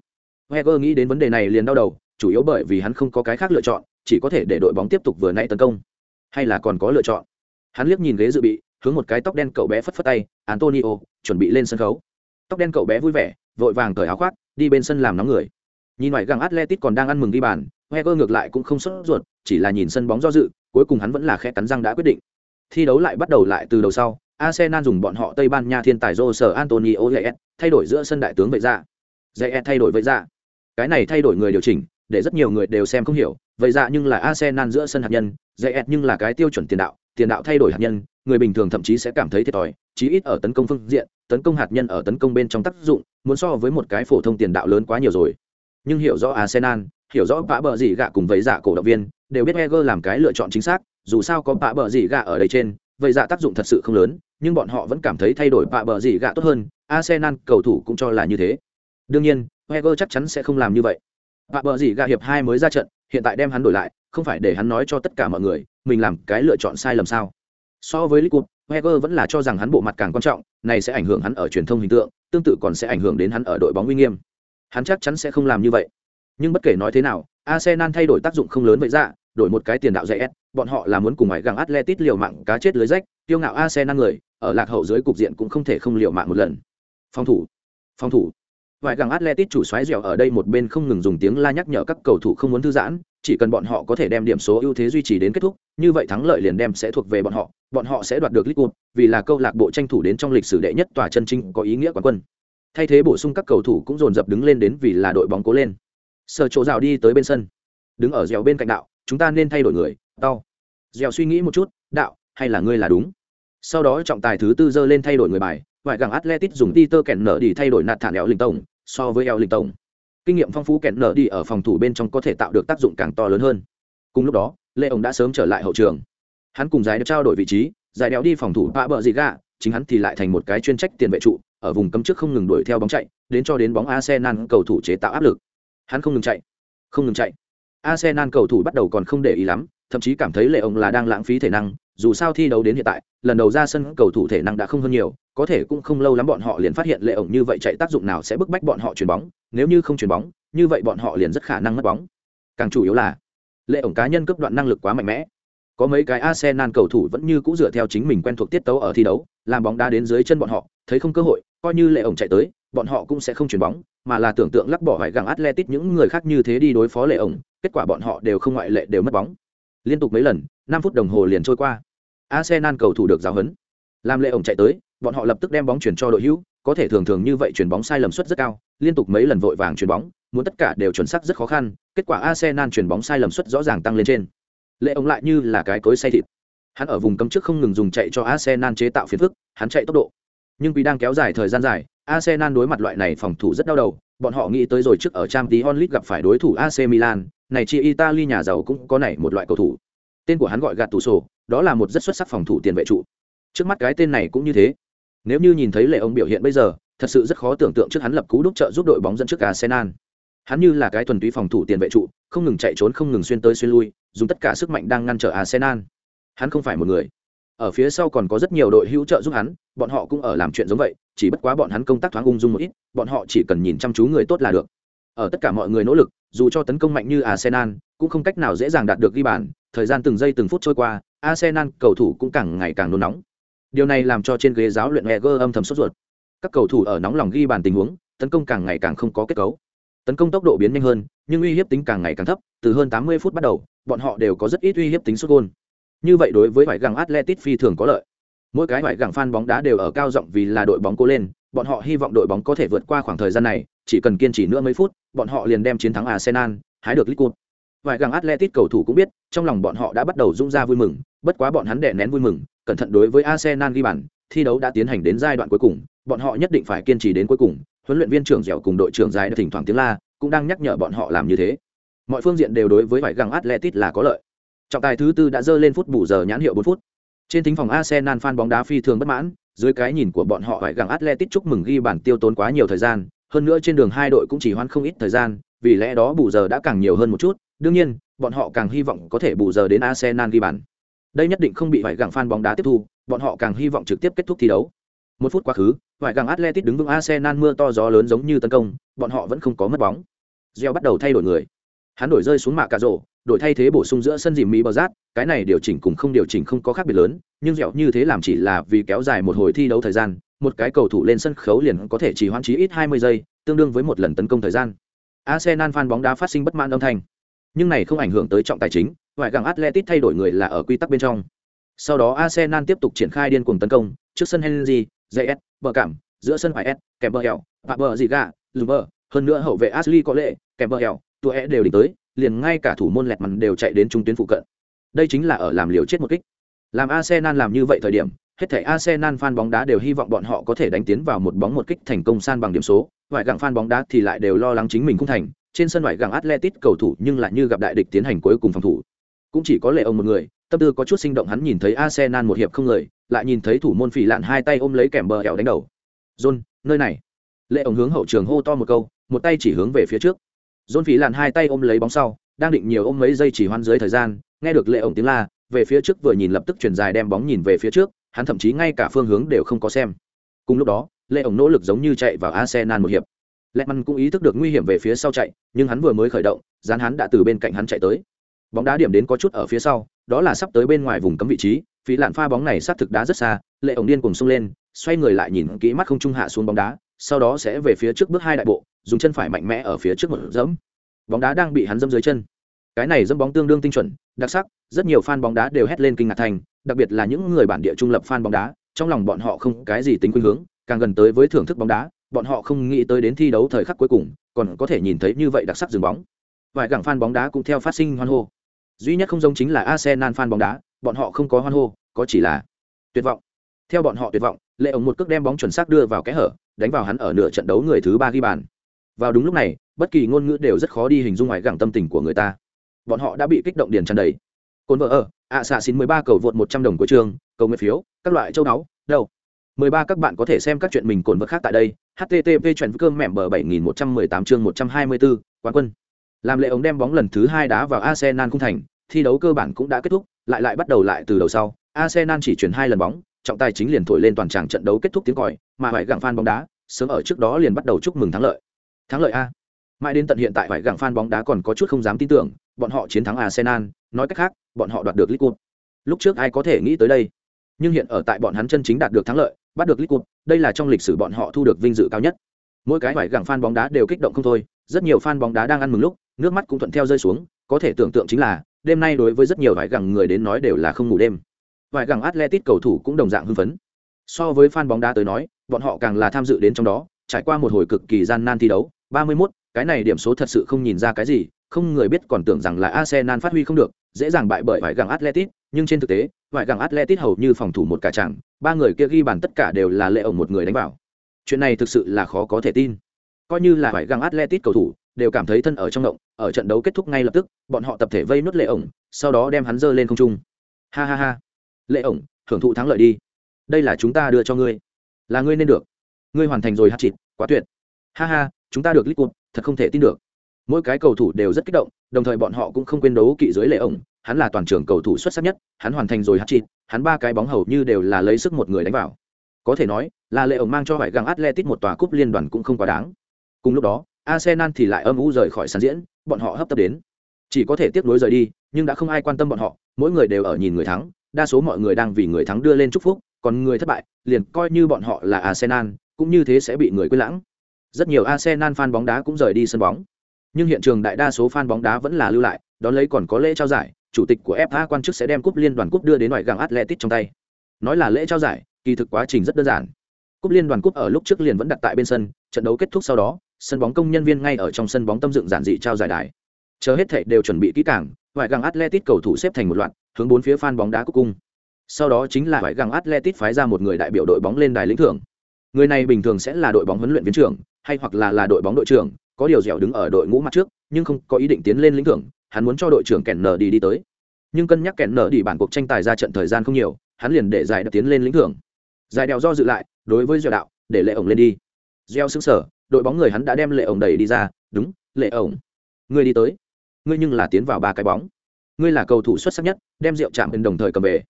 Heger nghĩ đến vấn đề này liền đau đầu, chủ yếu bởi vì hắn không có cái khác lựa chọn, chỉ có thể để đội bóng tiếp tục vừa nãy tấn công. Hay là còn có lựa chọn? Hắn liếc nhìn ghế dự bị, hướng một cái tóc đen cậu bé phất phất tay, antonio, chuẩn bị lên sân khấu. Tóc đen cậu bé vui vẻ, vội vàng cởi áo khoác, đi bên sân làm nóng người. Nhìn ngoài găng atletic còn đang ăn mừng đi bàn heger ngược lại cũng không sốt ruột, chỉ là nhìn sân bóng do dự, cuối cùng hắn vẫn là khẽ cắn răng đã quyết định thi đấu lại bắt đầu lại từ đầu sau, arsenal dùng bọn họ tây ban nha thiên tài jose antonio Reyes thay đổi giữa sân đại tướng vậy dạ. ra Reyes thay đổi vậy ra cái này thay đổi người điều chỉnh, để rất nhiều người đều xem không hiểu, vậy ra nhưng là arsenal giữa sân hạt nhân Reyes nhưng là cái tiêu chuẩn tiền đạo tiền đạo thay đổi hạt nhân, người bình thường thậm chí sẽ cảm thấy thiệt thòi, chí ít ở tấn công phương diện, tấn công hạt nhân ở tấn công bên trong tác dụng, muốn so với một cái phổ thông tiền đạo lớn quá nhiều rồi. Nhưng hiểu rõ arsenal, hiểu rõ vã bờ gì gạ cùng với dạ cổ động viên, đều biết Heger làm cái lựa chọn chính xác dù sao có bạ bờ gì gạ ở đây trên vậy dạ tác dụng thật sự không lớn nhưng bọn họ vẫn cảm thấy thay đổi bạ bờ gì gạ tốt hơn arsenal cầu thủ cũng cho là như thế. Đương nhiên Heger chắc chắn sẽ không làm như vậy. Bạ bờ gì gạ hiệp hai mới ra trận hiện tại đem hắn đổi lại không phải để hắn nói cho tất cả mọi người mình làm cái lựa chọn sai lầm sao? So với Liverpool Heger vẫn là cho rằng hắn bộ mặt càng quan trọng này sẽ ảnh hưởng hắn ở truyền thông hình tượng tương tự còn sẽ ảnh hưởng đến hắn ở đội bóng uy nghiêm. Hắn chắc chắn sẽ không làm như vậy. Nhưng bất kể nói thế nào arsenal thay đổi tác dụng không lớn vậy ra dạ, đổi một cái tiền đạo dạy s, bọn họ là muốn cùng ngoài găng atletic liều mạng cá chết lưới rách tiêu ngạo arsenal người, ở lạc hậu dưới cục diện cũng không thể không liều mạng một lần. Phòng thủ phòng thủ. Ngoại găng atletic chủ xoáy dẻo ở đây một bên không ngừng dùng tiếng la nhắc nhở các cầu thủ không muốn thư giãn, chỉ cần bọn họ có thể đem điểm số ưu thế duy trì đến kết thúc, như vậy thắng lợi liền đem sẽ thuộc về bọn họ bọn họ sẽ đoạt được League vì là câu lạc bộ tranh thủ đến trong lịch sử đệ nhất tòa chân chính có ý nghĩa quán quân. Thay thế bổ sung các cầu thủ cũng dồn dập đứng lên đến vì là đội bóng cố lên. Sở chỗ rào đi tới bên sân. Đứng ở dẻo bên cạnh đạo chúng ta nên thay đổi người đau dẻo suy nghĩ một chút, đạo, hay là ngươi là đúng. Sau đó trọng tài thứ tư dơ lên thay đổi người bài ngoại gàng atletic dùng peter kẹn nở đi thay đổi nạt thản eo linh tổng so với eo linh tổng kinh nghiệm phong phú kẹn nở đi ở phòng thủ bên trong có thể tạo được tác dụng càng to lớn hơn. Cùng lúc đó, lê ông đã sớm trở lại hậu trường. Hắn cùng giải trao đổi vị trí, giải đeo đi phòng thủ bạ bờ gì gà chính hắn thì lại thành một cái chuyên trách tiền vệ trụ, ở vùng cấm trước không ngừng đuổi theo bóng chạy, đến cho đến bóng arsenal cầu thủ chế tạo áp lực. Hắn không ngừng chạy, không ngừng chạy arsenal cầu thủ bắt đầu còn không để ý lắm, thậm chí cảm thấy lệ ông là đang lãng phí thể năng, dù sao thi đấu đến hiện tại, lần đầu ra sân cầu thủ thể năng đã không hơn nhiều, có thể cũng không lâu lắm bọn họ liền phát hiện lệ ông như vậy chạy tác dụng nào sẽ bức bách bọn họ chuyển bóng, nếu như không chuyển bóng, như vậy bọn họ liền rất khả năng mất bóng. Càng chủ yếu là lệ ông cá nhân cấp đoạn năng lực quá mạnh mẽ. Có mấy cái arsenal cầu thủ vẫn như cũ dựa theo chính mình quen thuộc tiết tấu ở thi đấu, làm bóng đá đến dưới chân bọn họ, thấy không cơ hội, coi như lệ ông chạy tới, bọn họ cũng sẽ không chuyển bóng, mà là tưởng tượng lắc bỏ vải gặng atletic những người khác như thế đi đối phó lệ ổng kết quả bọn họ đều không ngoại lệ đều mất bóng. Liên tục mấy lần, năm phút đồng hồ liền trôi qua. Arsenal cầu thủ được giáo huấn. Làm lệ ổng chạy tới, bọn họ lập tức đem bóng chuyển cho đội hữu, có thể thường thường như vậy chuyển bóng sai lầm suất rất cao, liên tục mấy lần vội vàng chuyển bóng, muốn tất cả đều chuẩn xác rất khó khăn, kết quả arsenal chuyển bóng sai lầm suất rõ ràng tăng lên trên. Lệ ổng lại như là cái cối say thịt. Hắn ở vùng cấm trước không ngừng dùng chạy cho arsenal chế tạo phiền phức, hắn chạy tốc độ. Nhưng vì đang kéo dài thời gian dài, arsenal đối mặt loại này phòng thủ rất đau đầu bọn họ nghĩ tới rồi trước ở trang tí onlit gặp phải đối thủ ac milan, này chi italy nhà giàu cũng có này một loại cầu thủ. Tên của hắn gọi gạt tủ sổ, đó là một rất xuất sắc phòng thủ tiền vệ trụ. Trước mắt cái tên này cũng như thế. Nếu như nhìn thấy lệ ông biểu hiện bây giờ, thật sự rất khó tưởng tượng trước hắn lập cú đúc trợ giúp đội bóng dẫn trước arsenal. Hắn như là cái thuần túy phòng thủ tiền vệ trụ, không ngừng chạy trốn, không ngừng xuyên tới xuyên lui, dùng tất cả sức mạnh đang ngăn trở arsenal. Hắn không phải một người. Ở phía sau còn có rất nhiều đội hữu trợ giúp hắn, bọn họ cũng ở làm chuyện giống vậy chỉ bất quá bọn hắn công tác thoáng ung dung một ít, bọn họ chỉ cần nhìn chăm chú người tốt là được. Ở tất cả mọi người nỗ lực, dù cho tấn công mạnh như arsenal, cũng không cách nào dễ dàng đạt được ghi bàn, thời gian từng giây từng phút trôi qua, arsenal cầu thủ cũng càng ngày càng nôn nóng. Điều này làm cho trên ghế giáo luyện heger âm thầm sốt ruột. Các cầu thủ ở nóng lòng ghi bàn tình huống, tấn công càng ngày càng không có kết cấu. Tấn công tốc độ biến nhanh hơn, nhưng uy hiếp tính càng ngày càng thấp, từ hơn 80 phút bắt đầu, bọn họ đều có rất ít uy hiếp tính sút gôn. Như vậy đối với vải găng atletic phi thường có lợi mỗi cái ngoại găng fan bóng đá đều ở cao giọng vì là đội bóng cố lên, bọn họ hy vọng đội bóng có thể vượt qua khoảng thời gian này, chỉ cần kiên trì nữa mấy phút, bọn họ liền đem chiến thắng arsenal, hái được Liverpool. Vài găng atletic cầu thủ cũng biết, trong lòng bọn họ đã bắt đầu rung ra vui mừng, bất quá bọn hắn đè nén vui mừng, cẩn thận đối với arsenal ghi bàn, thi đấu đã tiến hành đến giai đoạn cuối cùng, bọn họ nhất định phải kiên trì đến cuối cùng, huấn luyện viên trưởng dẻo cùng đội trưởng dài thỉnh thoảng tiếng la, cũng đang nhắc nhở bọn họ làm như thế. Mọi phương diện đều đối với vải găng atletic là có lợi. Trọng tài thứ tư đã dơ lên phút bù giờ nhãn hiệu bốn phút trên thính phòng arsenal fan bóng đá phi thường bất mãn, dưới cái nhìn của bọn họ vải gặng atletic chúc mừng ghi bàn tiêu tốn quá nhiều thời gian, hơn nữa trên đường hai đội cũng chỉ hoãn không ít thời gian, vì lẽ đó bù giờ đã càng nhiều hơn một chút. Đương nhiên, bọn họ càng hy vọng có thể bù giờ đến arsenal ghi bàn. Đây nhất định không bị vải gặng fan bóng đá tiếp thu, bọn họ càng hy vọng trực tiếp kết thúc thi đấu. Một phút quá khứ vải gặng atletic đứng vững arsenal mưa to gió lớn giống như tấn công, bọn họ vẫn không có mất bóng. Gieo bắt đầu thay đổi người. Hắn đổi rơi xuống mạ cà rổ đổi thay thế bổ sung giữa sân dìm mỹ bờ rát, cái này điều chỉnh cùng không điều chỉnh không có khác biệt lớn, nhưng dẻo như thế làm chỉ là vì kéo dài một hồi thi đấu thời gian, một cái cầu thủ lên sân khấu liền có thể chỉ hoãn chí ít 20 giây, tương đương với một lần tấn công thời gian. Arsenal fan bóng đá phát sinh bất mãn âm thanh. Nhưng này không ảnh hưởng tới trọng tài chính, ngoại gặng atletic thay đổi người là ở quy tắc bên trong. Sau đó arsenal tiếp tục triển khai điên cuồng tấn công, trước sân henry js bờ cảm giữa sân phải s kèm bờ hẹo và bờ gì gà lùm hơn nữa hậu vệ ashley có lệ kèm bờ hẹo tụi e đều đi tới, liền ngay cả thủ môn lẹt mằn đều chạy đến trung tuyến phụ cận. Đây chính là ở làm liều chết một kích. Làm arsenal làm như vậy thời điểm, hết thảy arsenal fan bóng đá đều hy vọng bọn họ có thể đánh tiến vào một bóng một kích thành công san bằng điểm số. Ngoại gặng fan bóng đá thì lại đều lo lắng chính mình không thành. Trên sân ngoại gặng atletic cầu thủ nhưng lại như gặp đại địch tiến hành cuối cùng phòng thủ. Cũng chỉ có lệ ông một người, tâm tư có chút sinh động hắn nhìn thấy arsenal một hiệp không người, lại nhìn thấy thủ môn phỉ lạn hai tay ôm lấy kèm bờ hẻo đánh đầu. John, nơi này. Lệ ông hướng hậu trường hô to một câu, một tay chỉ hướng về phía trước. John phí làn hai tay ôm lấy bóng sau, đang định nhiều ôm mấy giây chỉ hoan dưới thời gian, nghe được lệ ổng tiếng la, về phía trước vừa nhìn lập tức chuyển dài đem bóng nhìn về phía trước, hắn thậm chí ngay cả phương hướng đều không có xem. Cùng lúc đó, lệ ổng nỗ lực giống như chạy vào Arsenal một hiệp. Lệ Măn cũng ý thức được nguy hiểm về phía sau chạy, nhưng hắn vừa mới khởi động, dán hắn đã từ bên cạnh hắn chạy tới. Bóng đá điểm đến có chút ở phía sau, đó là sắp tới bên ngoài vùng cấm vị trí, phí lạn pha bóng này sát thực đá rất xa, lệ ổng điên cùng xông lên, xoay người lại nhìn kỹ mắt không trung hạ xuống bóng đá, sau đó sẽ về phía trước bước hai đại bộ, dùng chân phải mạnh mẽ ở phía trước một dẫm. Bóng đá đang bị hắn dẫm dưới chân. Cái này dẫm bóng tương đương tinh chuẩn, đặc sắc, rất nhiều fan bóng đá đều hét lên kinh ngạc thành, đặc biệt là những người bản địa trung lập fan bóng đá, trong lòng bọn họ không cái gì tính khuynh hướng, càng gần tới với thưởng thức bóng đá, bọn họ không nghĩ tới đến thi đấu thời khắc cuối cùng, còn có thể nhìn thấy như vậy đặc sắc dừng bóng. Vài gẳng fan bóng đá cũng theo phát sinh hoan hô. Duy nhất không giống chính là arsenal fan bóng đá, bọn họ không có hoan hô, có chỉ là tuyệt vọng. Theo bọn họ tuyệt vọng lệ ổng một cước đem bóng chuẩn xác đưa vào kẽ hở, đánh vào hắn ở nửa trận đấu người thứ ba ghi bàn vào đúng lúc này, bất kỳ ngôn ngữ đều rất khó đi hình dung ngoài gẳng tâm tình của người ta. Bọn họ đã bị kích động điền tràn đầy. Cồn vợ ở, ạ xạ xin mười ba cầu vượt một trăm đồng của trường, cầu nguyện phiếu, các loại châu náu đâu? Mười ba các bạn có thể xem các chuyện mình cồn vật khác tại đây. Http chuyện cơm mẹm bờ bảy nghìn một trăm mười tám chương một trăm hai mươi bốn, quán quân. Làm lệ ống đem bóng lần thứ hai đá vào arsenal cung thành, thi đấu cơ bản cũng đã kết thúc, lại lại bắt đầu lại từ đầu sau. Arsenal chỉ chuyển hai lần bóng, trọng tài chính liền thổi lên toàn tràng trận đấu kết thúc tiếng còi, mà phải gặng phan bóng đá, sớm ở trước đó liền bắt đầu chúc mừng thắng lợi thắng lợi a. Mãi đến tận hiện tại phải gặng phan bóng đá còn có chút không dám tin tưởng, bọn họ chiến thắng arsenal, nói cách khác, bọn họ đoạt được liverpool. Lúc trước ai có thể nghĩ tới đây? Nhưng hiện ở tại bọn hắn chân chính đạt được thắng lợi, bắt được liverpool, đây là trong lịch sử bọn họ thu được vinh dự cao nhất. Mỗi cái phải gặng fan bóng đá đều kích động không thôi, rất nhiều fan bóng đá đang ăn mừng lúc, nước mắt cũng thuận theo rơi xuống, có thể tưởng tượng chính là, đêm nay đối với rất nhiều vải gặng người đến nói đều là không ngủ đêm. Vải gặng atletic cầu thủ cũng đồng dạng hưng phấn. So với fan bóng đá tới nói, bọn họ càng là tham dự đến trong đó trải qua một hồi cực kỳ gian nan thi đấu 31, cái này điểm số thật sự không nhìn ra cái gì, không người biết còn tưởng rằng là Arsenal phát huy không được, dễ dàng bại bởi vài gặng Atletico, nhưng trên thực tế, vài gặng Atletico hầu như phòng thủ một cả trận, ba người kia ghi bàn tất cả đều là lệ ổng một người đánh vào. Chuyện này thực sự là khó có thể tin. Coi như là vài gặng Atletico cầu thủ, đều cảm thấy thân ở trong động, ở trận đấu kết thúc ngay lập tức, bọn họ tập thể vây nốt lệ ổng, sau đó đem hắn dơ lên không trung. Ha ha ha. Lệ ổng, thưởng thụ thắng lợi đi. Đây là chúng ta đưa cho ngươi, là ngươi nên được. Ngươi hoàn thành rồi hát chịt quá tuyệt. Ha ha, chúng ta được lít thật không thể tin được. Mỗi cái cầu thủ đều rất kích động đồng thời bọn họ cũng không quên đấu kỵ dưới lệ ổng. Hắn là toàn trưởng cầu thủ xuất sắc nhất hắn hoàn thành rồi hát chịt hắn ba cái bóng hầu như đều là lấy sức một người đánh vào. Có thể nói là lệ ổng mang cho vải găng atletic một tòa cúp liên đoàn cũng không quá đáng. Cùng lúc đó arsenal thì lại âm u rời khỏi sàn diễn bọn họ hấp tấp đến. Chỉ có thể tiếp nối rời đi nhưng đã không ai quan tâm bọn họ mỗi người đều ở nhìn người thắng đa số mọi người đang vì người thắng đưa lên chúc phúc còn người thất bại liền coi như bọn họ là arsenal cũng như thế sẽ bị người quên lãng Rất nhiều Arsenal fan bóng đá cũng rời đi sân bóng. Nhưng hiện trường đại đa số fan bóng đá vẫn là lưu lại, đón lấy còn có lễ trao giải, chủ tịch của FA quan chức sẽ đem cúp liên đoàn cúp đưa đến ngoại gang Atletico trong tay. Nói là lễ trao giải, kỳ thực quá trình rất đơn giản. Cúp liên đoàn cúp ở lúc trước liền vẫn đặt tại bên sân, trận đấu kết thúc sau đó, sân bóng công nhân viên ngay ở trong sân bóng tâm dựng giản dị trao giải đài. Chờ hết thảy đều chuẩn bị kỹ càng, ngoại gang Atletico cầu thủ xếp thành một loạt, hướng bốn phía fan bóng đá cúp cung. Sau đó chính là ngoại gang Atletico phái ra một người đại biểu đội bóng lên đài lĩnh thưởng. Người này bình thường sẽ là đội bóng huấn luyện viên trưởng, hay hoặc là là đội bóng đội trưởng, có điều dẻo đứng ở đội ngũ mặt trước, nhưng không có ý định tiến lên lĩnh thưởng, hắn muốn cho đội trưởng kèn nở đi đi tới. Nhưng cân nhắc kẹn nở đi bản cuộc tranh tài ra trận thời gian không nhiều hắn liền để giải đập tiến lên lĩnh thưởng. Giải đèo do dự lại đối với dẻo đạo để lệ ổng lên đi. Gieo xứng sở đội bóng người hắn đã đem lệ ổng đẩy đi ra đúng lệ ổng ngươi đi tới. Ngươi nhưng là tiến vào ba cái bóng. Ngươi là cầu thủ xuất sắc nhất đem rượu chạm bên đồng thời cầm về.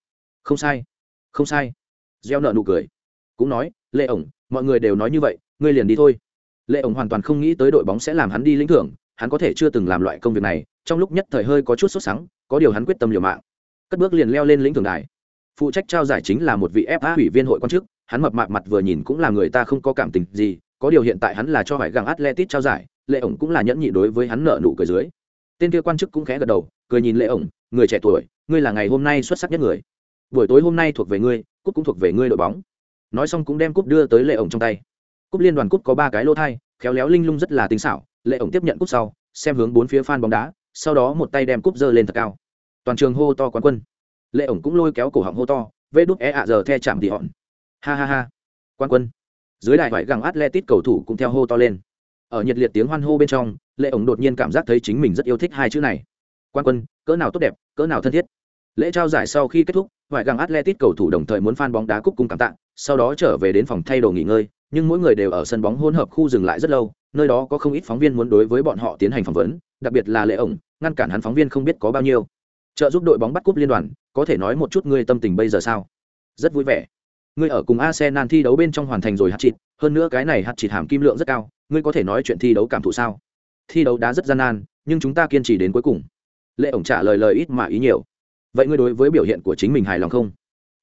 Không sai không sai. Gieo nợ nụ cười cũng nói lệ ổng, mọi người đều nói như vậy, ngươi liền đi thôi. Lệ ổng hoàn toàn không nghĩ tới đội bóng sẽ làm hắn đi lĩnh thưởng, hắn có thể chưa từng làm loại công việc này, trong lúc nhất thời hơi có chút sốt sắng, có điều hắn quyết tâm liều mạng. Cất bước liền leo lên lĩnh thưởng đài. Phụ trách trao giải chính là một vị fa ủy viên hội quan chức, hắn mập mạp mặt vừa nhìn cũng là người ta không có cảm tình gì, có điều hiện tại hắn là cho phải gặng atletic trao giải, lệ ổng cũng là nhẫn nhị đối với hắn nợ nụ cười dưới. Tên kia quan chức cũng khẽ gật đầu, cười nhìn lệ ổng, người trẻ tuổi, ngươi là ngày hôm nay xuất sắc nhất người. Buổi tối hôm nay thuộc về ngươi cúp cũng thuộc về ngươi đội bóng nói xong cũng đem cúp đưa tới lệ ổng trong tay. Cúp liên đoàn cúp có ba cái lô thai, khéo léo linh lung rất là tinh xảo, lệ ổng tiếp nhận cúp sau, xem hướng bốn phía fan bóng đá, sau đó một tay đem cúp dơ lên thật cao. Toàn trường hô to quán quân. Lệ ổng cũng lôi kéo cổ họng hô to, vê đúc e ạ giờ the chạm thì hòn. Ha ha ha. Quán quân. Dưới đại vải găng atletic cầu thủ cũng theo hô to lên. Ở nhiệt liệt tiếng hoan hô bên trong, lệ ổng đột nhiên cảm giác thấy chính mình rất yêu thích hai chữ này. Quan quân, cỡ nào tốt đẹp, cỡ nào thân thiết. Lễ trao giải sau khi kết thúc vải găng atletic cầu thủ đồng thời muốn phan bóng đá cúc cung cảm tạ sau đó trở về đến phòng thay đồ nghỉ ngơi, nhưng mỗi người đều ở sân bóng hỗn hợp khu dừng lại rất lâu, nơi đó có không ít phóng viên muốn đối với bọn họ tiến hành phỏng vấn, đặc biệt là lệ ổng, ngăn cản hắn phóng viên không biết có bao nhiêu. Trợ giúp đội bóng bắt cúp liên đoàn, có thể nói một chút ngươi tâm tình bây giờ sao? Rất vui vẻ. Ngươi ở cùng arsenal thi đấu bên trong hoàn thành rồi hạt chịt, hơn nữa cái này hạt chịt hàm kim lượng rất cao, ngươi có thể nói chuyện thi đấu cảm thụ sao? Thi đấu đá rất gian nan, nhưng chúng ta kiên trì đến cuối cùng. Lệ ổng trả lời lời ít mà ý nhiều. Vậy ngươi đối với biểu hiện của chính mình hài lòng không?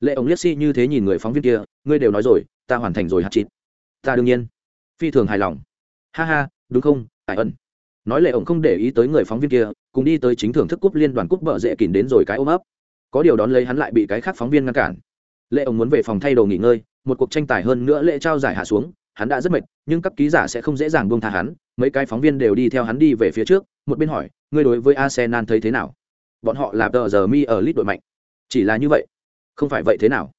Lệ ổng liếc si như thế nhìn người phóng viên kia, ngươi đều nói rồi, ta hoàn thành rồi hát chít ta đương nhiên. Phi thường hài lòng. Ha ha, đúng không tài ân? Nói lệ ổng không để ý tới người phóng viên kia, cùng đi tới chính thưởng thức cúp liên đoàn cúp bợ dễ kìm đến rồi cái ôm ấp. Có điều đón lấy hắn lại bị cái khác phóng viên ngăn cản. Lệ ổng muốn về phòng thay đồ nghỉ ngơi, một cuộc tranh tài hơn nữa lệ trao giải hạ xuống, hắn đã rất mệt, nhưng các ký giả sẽ không dễ dàng buông tha hắn, mấy cái phóng viên đều đi theo hắn đi về phía trước, một bên hỏi, ngươi đối với arsenal thấy thế nào? Bọn họ là tờ giờ mi ở lít đội mạnh. Chỉ là như vậy không phải vậy thế nào?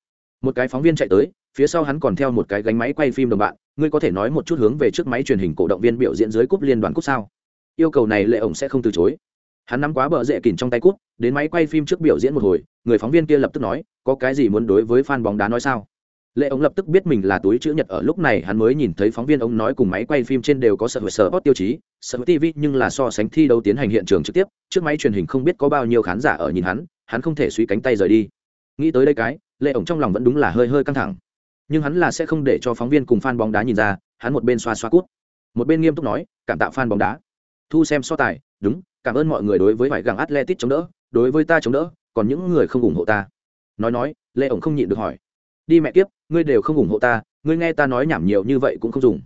Một cái phóng viên chạy tới, phía sau hắn còn theo một cái gánh máy quay phim đồng bạn, ngươi có thể nói một chút hướng về trước máy truyền hình cổ động viên biểu diễn dưới cúp liên đoàn cúp sao? Yêu cầu này lệ ổng sẽ không từ chối. Hắn nắm quá bờ rễ kìm trong tay cúp, đến máy quay phim trước biểu diễn một hồi, người phóng viên kia lập tức nói, có cái gì muốn đối với fan bóng đá nói sao? Lệ ổng lập tức biết mình là túi chữ nhật ở lúc này, hắn mới nhìn thấy phóng viên ông nói cùng máy quay phim trên đều có sợ hữu sở hot tiêu chí sợ tv nhưng là so sánh thi đấu tiến hành hiện trường trực tiếp, trước máy truyền hình không biết có bao nhiêu khán giả ở nhìn hắn hắn không thể suy cánh tay rời đi nghĩ tới đây cái, lệ ổng trong lòng vẫn đúng là hơi hơi căng thẳng. Nhưng hắn là sẽ không để cho phóng viên cùng fan bóng đá nhìn ra, hắn một bên xoa xoa cút. Một bên nghiêm túc nói, cảm tạ fan bóng đá. Thu xem so tài, đúng, cảm ơn mọi người đối với vải găng atletic chống đỡ, đối với ta chống đỡ, còn những người không ủng hộ ta. Nói nói, lệ ổng không nhịn được hỏi, đi mẹ kiếp, ngươi đều không ủng hộ ta, ngươi nghe ta nói nhảm nhiều như vậy cũng không dùng.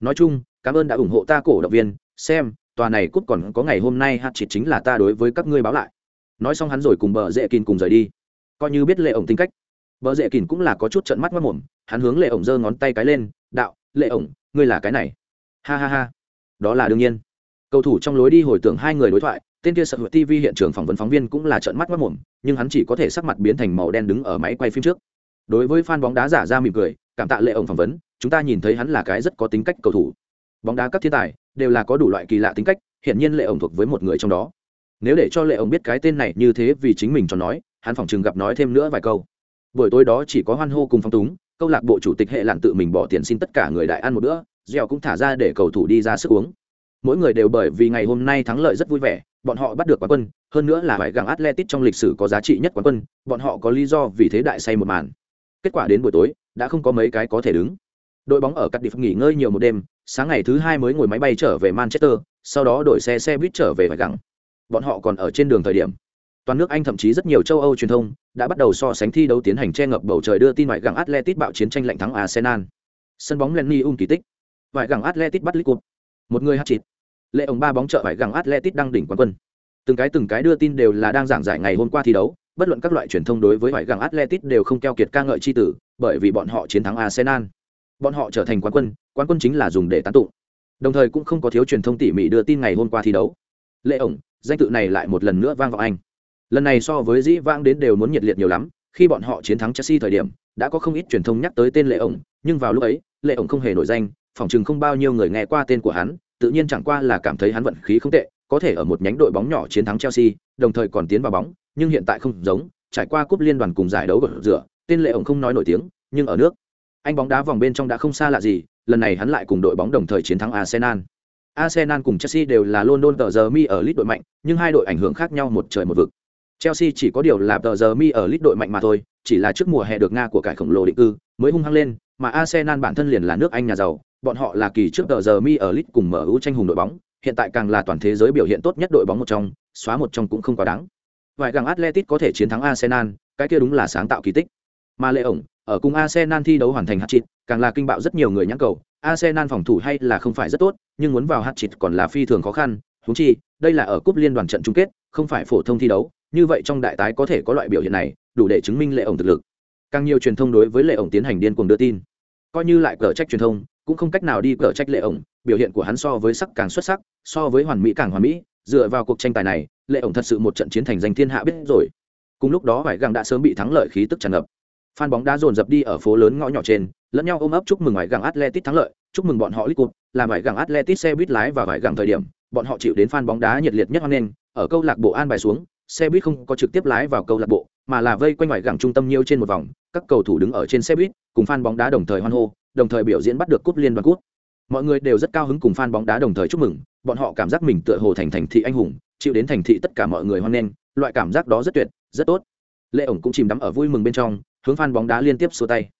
Nói chung, cảm ơn đã ủng hộ ta cổ động viên, xem, tòa này cút còn có ngày hôm nay hạt chỉ chính là ta đối với các ngươi báo lại. Nói xong hắn rồi cùng bờ dễ kín cùng rời đi coi như biết lệ ổng tính cách. Bờ dễ kín cũng là có chút trận mắt mất mồm, hắn hướng lệ ổng giơ ngón tay cái lên, đạo, lệ ổng, ngươi là cái này. Ha ha ha. Đó là đương nhiên. Cầu thủ trong lối đi hồi tưởng hai người đối thoại, tên kia sợ hữu tv hiện trường phỏng vấn phóng viên cũng là trợn mắt mất mồm, nhưng hắn chỉ có thể sắc mặt biến thành màu đen đứng ở máy quay phim trước. Đối với fan bóng đá giả ra mỉm cười, cảm tạ lệ ổng phỏng vấn, chúng ta nhìn thấy hắn là cái rất có tính cách cầu thủ. Bóng đá các thiên tài đều là có đủ loại kỳ lạ tính cách hiện nhiên lệ ổng thuộc với một người trong đó. Nếu để cho lệ ổng biết cái tên này như thế vì chính mình cho nói hắn phỏng chừng gặp nói thêm nữa vài câu. Buổi tối đó chỉ có hoan hô cùng phong túng, câu lạc bộ chủ tịch hệ lặn tự mình bỏ tiền xin tất cả người đại ăn một bữa, dẻo cũng thả ra để cầu thủ đi ra sức uống. Mỗi người đều bởi vì ngày hôm nay thắng lợi rất vui vẻ, bọn họ bắt được quán quân, hơn nữa là phải gặng atletic trong lịch sử có giá trị nhất quán quân, bọn họ có lý do vì thế đại say một màn. Kết quả đến buổi tối, đã không có mấy cái có thể đứng. Đội bóng ở cắt phương nghỉ ngơi nhiều một đêm, sáng ngày thứ hai mới ngồi máy bay trở về manchester, sau đó đổi xe xe buýt trở về phải gặng. Bọn họ còn ở trên đường thời điểm toàn nước anh, thậm chí rất nhiều châu âu truyền thông đã bắt đầu so sánh thi đấu tiến hành che ngập bầu trời đưa tin ngoại gặng atletic bạo chiến tranh lạnh thắng arsenal. Sân bóng lenny um kỳ tích. Ngoại gặng atletic bắt liverpool. Một người hát chịt lệ ổng ba bóng trợ ngoại gặng atletic đang đỉnh quán quân. Từng cái từng cái đưa tin đều là đang giảng giải ngày hôm qua thi đấu, bất luận các loại truyền thông đối với ngoại gặng atletic đều không keo kiệt ca ngợi chi tử, bởi vì bọn họ chiến thắng arsenal. Bọn họ trở thành quán quân quán quân chính là dùng để tán tụng. Đồng thời cũng không có thiếu truyền thông tỉ mỉ đưa tin ngày hôm qua thi đấu. Lệ ổng danh tự này lại một lần nữa vang vọng anh lần này so với dĩ vang đến đều muốn nhiệt liệt nhiều lắm, khi bọn họ chiến thắng chelsea thời điểm, đã có không ít truyền thông nhắc tới tên lệ ổng, nhưng vào lúc ấy, lệ ổng không hề nổi danh, phỏng chừng không bao nhiêu người nghe qua tên của hắn, tự nhiên chẳng qua là cảm thấy hắn vận khí không tệ, có thể ở một nhánh đội bóng nhỏ chiến thắng chelsea, đồng thời còn tiến vào bóng, nhưng hiện tại không giống, trải qua cúp liên đoàn cùng giải đấu gột rửa tên lệ ổng không nói nổi tiếng, nhưng ở nước, anh bóng đá vòng bên trong đã không xa lạ gì, lần này hắn lại cùng đội bóng đồng thời chiến thắng arsenal. Arsenal cùng chelsea đều là london tờ giờ mi ở lit đội mạnh, nhưng hai đội ảnh hưởng khác nhau một trời một vực chelsea chỉ có điều là tờ giờ mi ở lít đội mạnh mà thôi, chỉ là trước mùa hè được nga của cải khổng lồ định cư mới hung hăng lên, mà arsenal bản thân liền là nước anh nhà giàu, bọn họ là kỳ trước tờ giờ mi ở lít cùng mở ưu tranh hùng đội bóng, hiện tại càng là toàn thế giới biểu hiện tốt nhất đội bóng một trong, xóa một trong cũng không quá đáng. Vài gàng atletic có thể chiến thắng arsenal, cái kia đúng là sáng tạo kỳ tích. Mà lệ ổng, ở cùng arsenal thi đấu hoàn thành hat trick càng là kinh bạo rất nhiều người nhãn cầu, arsenal phòng thủ hay là không phải rất tốt, nhưng muốn vào hat trick còn là phi thường khó khăn. Húng chi, đây là ở cúp liên đoàn trận chung kết, không phải phổ thông thi đấu như vậy trong đại tái có thể có loại biểu hiện này, đủ để chứng minh lệ ổng thực lực. Càng nhiều truyền thông đối với lệ ổng tiến hành điên cuồng đưa tin. Coi như lại cờ trách truyền thông, cũng không cách nào đi cờ trách lệ ổng, biểu hiện của hắn so với sắc càng xuất sắc, so với hoàn mỹ càng hoàn mỹ, dựa vào cuộc tranh tài này, lệ ổng thật sự một trận chiến thành danh thiên hạ biết rồi. Cùng lúc đó vải găng đã sớm bị thắng lợi khí tức tràn ngập. Phan bóng đá dồn dập đi ở phố lớn ngõ nhỏ trên, lẫn nhau ôm ấp chúc mừng vải găng atletic thắng lợi, chúc mừng bọn họ lít cụt làm vải găng atletic xe buýt lái và vải găng thời điểm, bọn họ chịu đến phan bóng đá nhiệt liệt nhất hoan nghênh, ở câu lạc bộ an bài xuống xe buýt không có trực tiếp lái vào câu lạc bộ, mà là vây quanh ngoài gẳng trung tâm nhiều trên một vòng, các cầu thủ đứng ở trên xe buýt, cùng fan bóng đá đồng thời hoan hô, đồng thời biểu diễn bắt được cúp liên đoàn cúp. Mọi người đều rất cao hứng cùng fan bóng đá đồng thời chúc mừng, bọn họ cảm giác mình tựa hồ thành thành thị anh hùng, chịu đến thành thị tất cả mọi người hoan nghênh, loại cảm giác đó rất tuyệt, rất tốt. Lệ ổng cũng chìm đắm ở vui mừng bên trong, hướng fan bóng đá liên tiếp xua tay.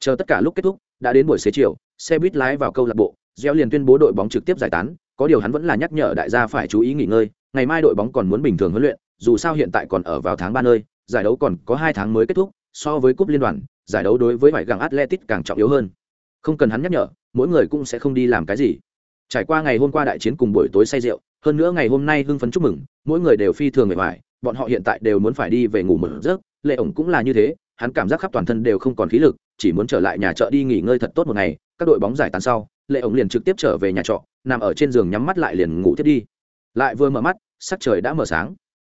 Chờ tất cả lúc kết thúc, đã đến buổi xế chiều, xe buýt lái vào câu lạc bộ, gieo liền tuyên bố đội bóng trực tiếp giải tán, có điều hắn vẫn là nhắc nhở đại gia phải chú ý nghỉ ngơi, ngày mai đội bóng còn muốn bình thường huấn luyện dù sao hiện tại còn ở vào tháng ba nơi, giải đấu còn có hai tháng mới kết thúc, so với cúp liên đoàn, giải đấu đối với vải găng atletic càng trọng yếu hơn. Không cần hắn nhắc nhở, mỗi người cũng sẽ không đi làm cái gì. Trải qua ngày hôm qua đại chiến cùng buổi tối say rượu, hơn nữa ngày hôm nay hưng phấn chúc mừng, mỗi người đều phi thường mệt mỏi, bọn họ hiện tại đều muốn phải đi về ngủ một giấc, lệ ổng cũng là như thế, hắn cảm giác khắp toàn thân đều không còn khí lực, chỉ muốn trở lại nhà trọ đi nghỉ ngơi thật tốt một ngày, các đội bóng giải tán sau, lệ ổng liền trực tiếp trở về nhà trọ, nằm ở trên giường nhắm mắt lại liền ngủ thiết đi. Lại vừa mở mắt, sắc trời đã mở sáng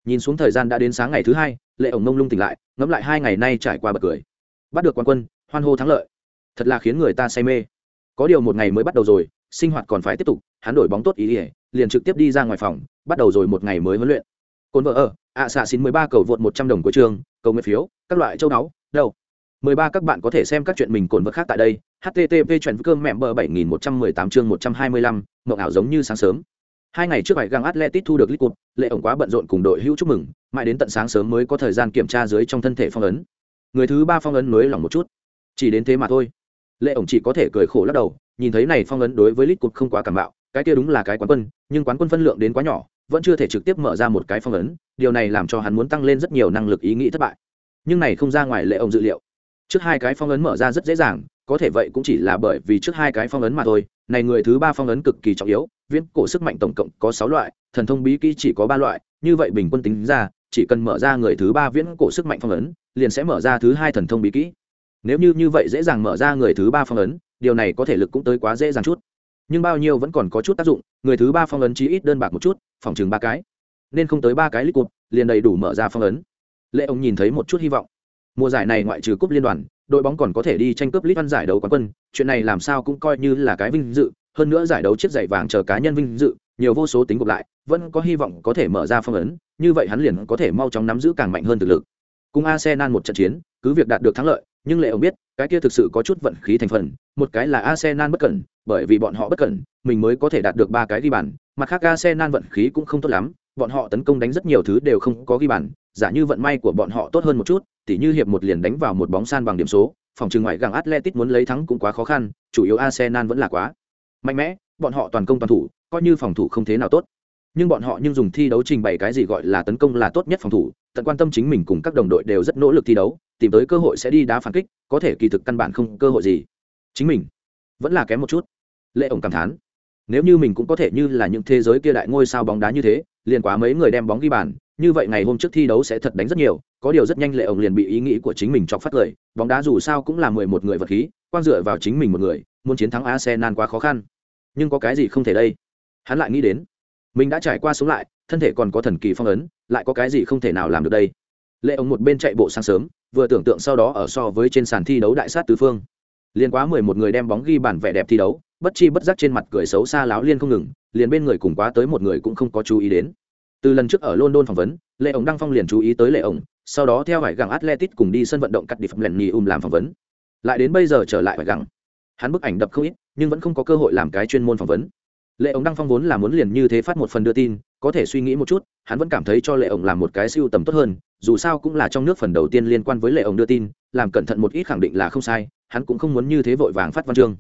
nhìn xuống thời gian đã đến sáng ngày thứ hai, lệ ổng mông lung tỉnh lại, ngẫm lại hai ngày nay trải qua bật cười. Bắt được quan quân, hoan hô thắng lợi. Thật là khiến người ta say mê. Có điều một ngày mới bắt đầu rồi, sinh hoạt còn phải tiếp tục, hắn đổi bóng tốt ý ỉa liền trực tiếp đi ra ngoài phòng, bắt đầu rồi một ngày mới huấn luyện. Cồn vợ ở, ạ xạ xin mười ba cầu vượt một trăm đồng của trường, cầu nguyện phiếu, các loại châu đáo đâu? Mười ba các bạn có thể xem các chuyện mình cồn vật khác tại đây http chuyện cơm mẹm bờ bảy nghìn một trăm mười tám chương một trăm hai mươi lăm, mộng ảo giống như sáng sớm hai ngày trước phải găng atletic thu được liverpool, lệ ổng quá bận rộn cùng đội hữu chúc mừng, mãi đến tận sáng sớm mới có thời gian kiểm tra dưới trong thân thể phong ấn. Người thứ ba phong ấn nới lỏng một chút. Chỉ đến thế mà thôi. Lệ ổng chỉ có thể cười khổ lắc đầu, nhìn thấy này phong ấn đối với lít cục không quá cảm bạo, cái kia đúng là cái quán quân, nhưng quán quân phân lượng đến quá nhỏ, vẫn chưa thể trực tiếp mở ra một cái phong ấn, điều này làm cho hắn muốn tăng lên rất nhiều năng lực ý nghĩ thất bại. Nhưng này không ra ngoài lệ ổng dự liệu. Trước hai cái phong ấn mở ra rất dễ dàng có thể vậy cũng chỉ là bởi vì trước hai cái phong ấn mà thôi, này người thứ ba phong ấn cực kỳ trọng yếu, viễn cổ sức mạnh tổng cộng có sáu loại, thần thông bí kỹ chỉ có ba loại, như vậy bình quân tính ra, chỉ cần mở ra người thứ ba viễn cổ sức mạnh phong ấn, liền sẽ mở ra thứ hai thần thông bí kỹ. Nếu như như vậy dễ dàng mở ra người thứ ba phong ấn, điều này có thể lực cũng tới quá dễ dàng chút. Nhưng bao nhiêu vẫn còn có chút tác dụng, người thứ ba phong ấn chí ít đơn bạc một chút, phòng chừng ba cái. Nên không tới ba cái lít cụt liền đầy đủ mở ra phong ấn. Lệ ông nhìn thấy một chút hy vọng. Mùa giải này ngoại trừ cúp liên đoàn đội bóng còn có thể đi tranh cướp lít văn giải đấu quán quân, chuyện này làm sao cũng coi như là cái vinh dự, hơn nữa giải đấu chiếc giày vàng chờ cá nhân vinh dự, nhiều vô số tính gộp lại, vẫn có hy vọng có thể mở ra phong ấn, như vậy hắn liền có thể mau chóng nắm giữ càng mạnh hơn thực lực. Cùng arsenal một trận chiến, cứ việc đạt được thắng lợi, nhưng lệ ông biết, cái kia thực sự có chút vận khí thành phần, một cái là arsenal bất cẩn, bởi vì bọn họ bất cẩn, mình mới có thể đạt được ba cái ghi bàn, mặt khác arsenal vận khí cũng không tốt lắm, bọn họ tấn công đánh rất nhiều thứ đều không có ghi bàn giả như vận may của bọn họ tốt hơn một chút, tỉ như hiệp một liền đánh vào một bóng san bằng điểm số, phòng trường ngoại gàng atletic muốn lấy thắng cũng quá khó khăn, chủ yếu arsenal vẫn là quá mạnh mẽ, bọn họ toàn công toàn thủ, coi như phòng thủ không thế nào tốt. Nhưng bọn họ nhưng dùng thi đấu trình bày cái gì gọi là tấn công là tốt nhất phòng thủ, tận quan tâm chính mình cùng các đồng đội đều rất nỗ lực thi đấu, tìm tới cơ hội sẽ đi đá phản kích, có thể kỳ thực căn bản không cơ hội gì. Chính mình vẫn là kém một chút. Lệ ổng cảm thán, nếu như mình cũng có thể như là những thế giới kia đại ngôi sao bóng đá như thế, liền quá mấy người đem bóng ghi bàn như vậy ngày hôm trước thi đấu sẽ thật đánh rất nhiều, có điều rất nhanh lệ ổng liền bị ý nghĩ của chính mình chọc phát lời, bóng đá dù sao cũng là mười một người vật khí quan dựa vào chính mình một người, muốn chiến thắng arsenal quá khó khăn. Nhưng có cái gì không thể đây? Hắn lại nghĩ đến, mình đã trải qua sống lại, thân thể còn có thần kỳ phong ấn, lại có cái gì không thể nào làm được đây? Lệ ổng một bên chạy bộ sáng sớm, vừa tưởng tượng sau đó ở so với trên sàn thi đấu đại sát tứ phương. Liền quá mười một người đem bóng ghi bản vẻ đẹp thi đấu, bất chi bất giác trên mặt cười xấu xa láo liên không ngừng, liền bên người cùng quá tới một người cũng không có chú ý đến từ lần trước ở london phỏng vấn lệ ổng đăng phong liền chú ý tới lệ ổng, sau đó theo vải gẳng atletic cùng đi sân vận động cắt đi phẩm lần nhì um làm phỏng vấn. Lại đến bây giờ trở lại vải gẳng. Hắn bức ảnh đập không ít, nhưng vẫn không có cơ hội làm cái chuyên môn phỏng vấn. Lệ ổng đăng phong vốn là muốn liền như thế phát một phần đưa tin, có thể suy nghĩ một chút, hắn vẫn cảm thấy cho lệ ổng làm một cái siêu tầm tốt hơn, dù sao cũng là trong nước phần đầu tiên liên quan với lệ ổng đưa tin, làm cẩn thận một ít khẳng định là không sai, hắn cũng không muốn như thế vội vàng phát văn chương.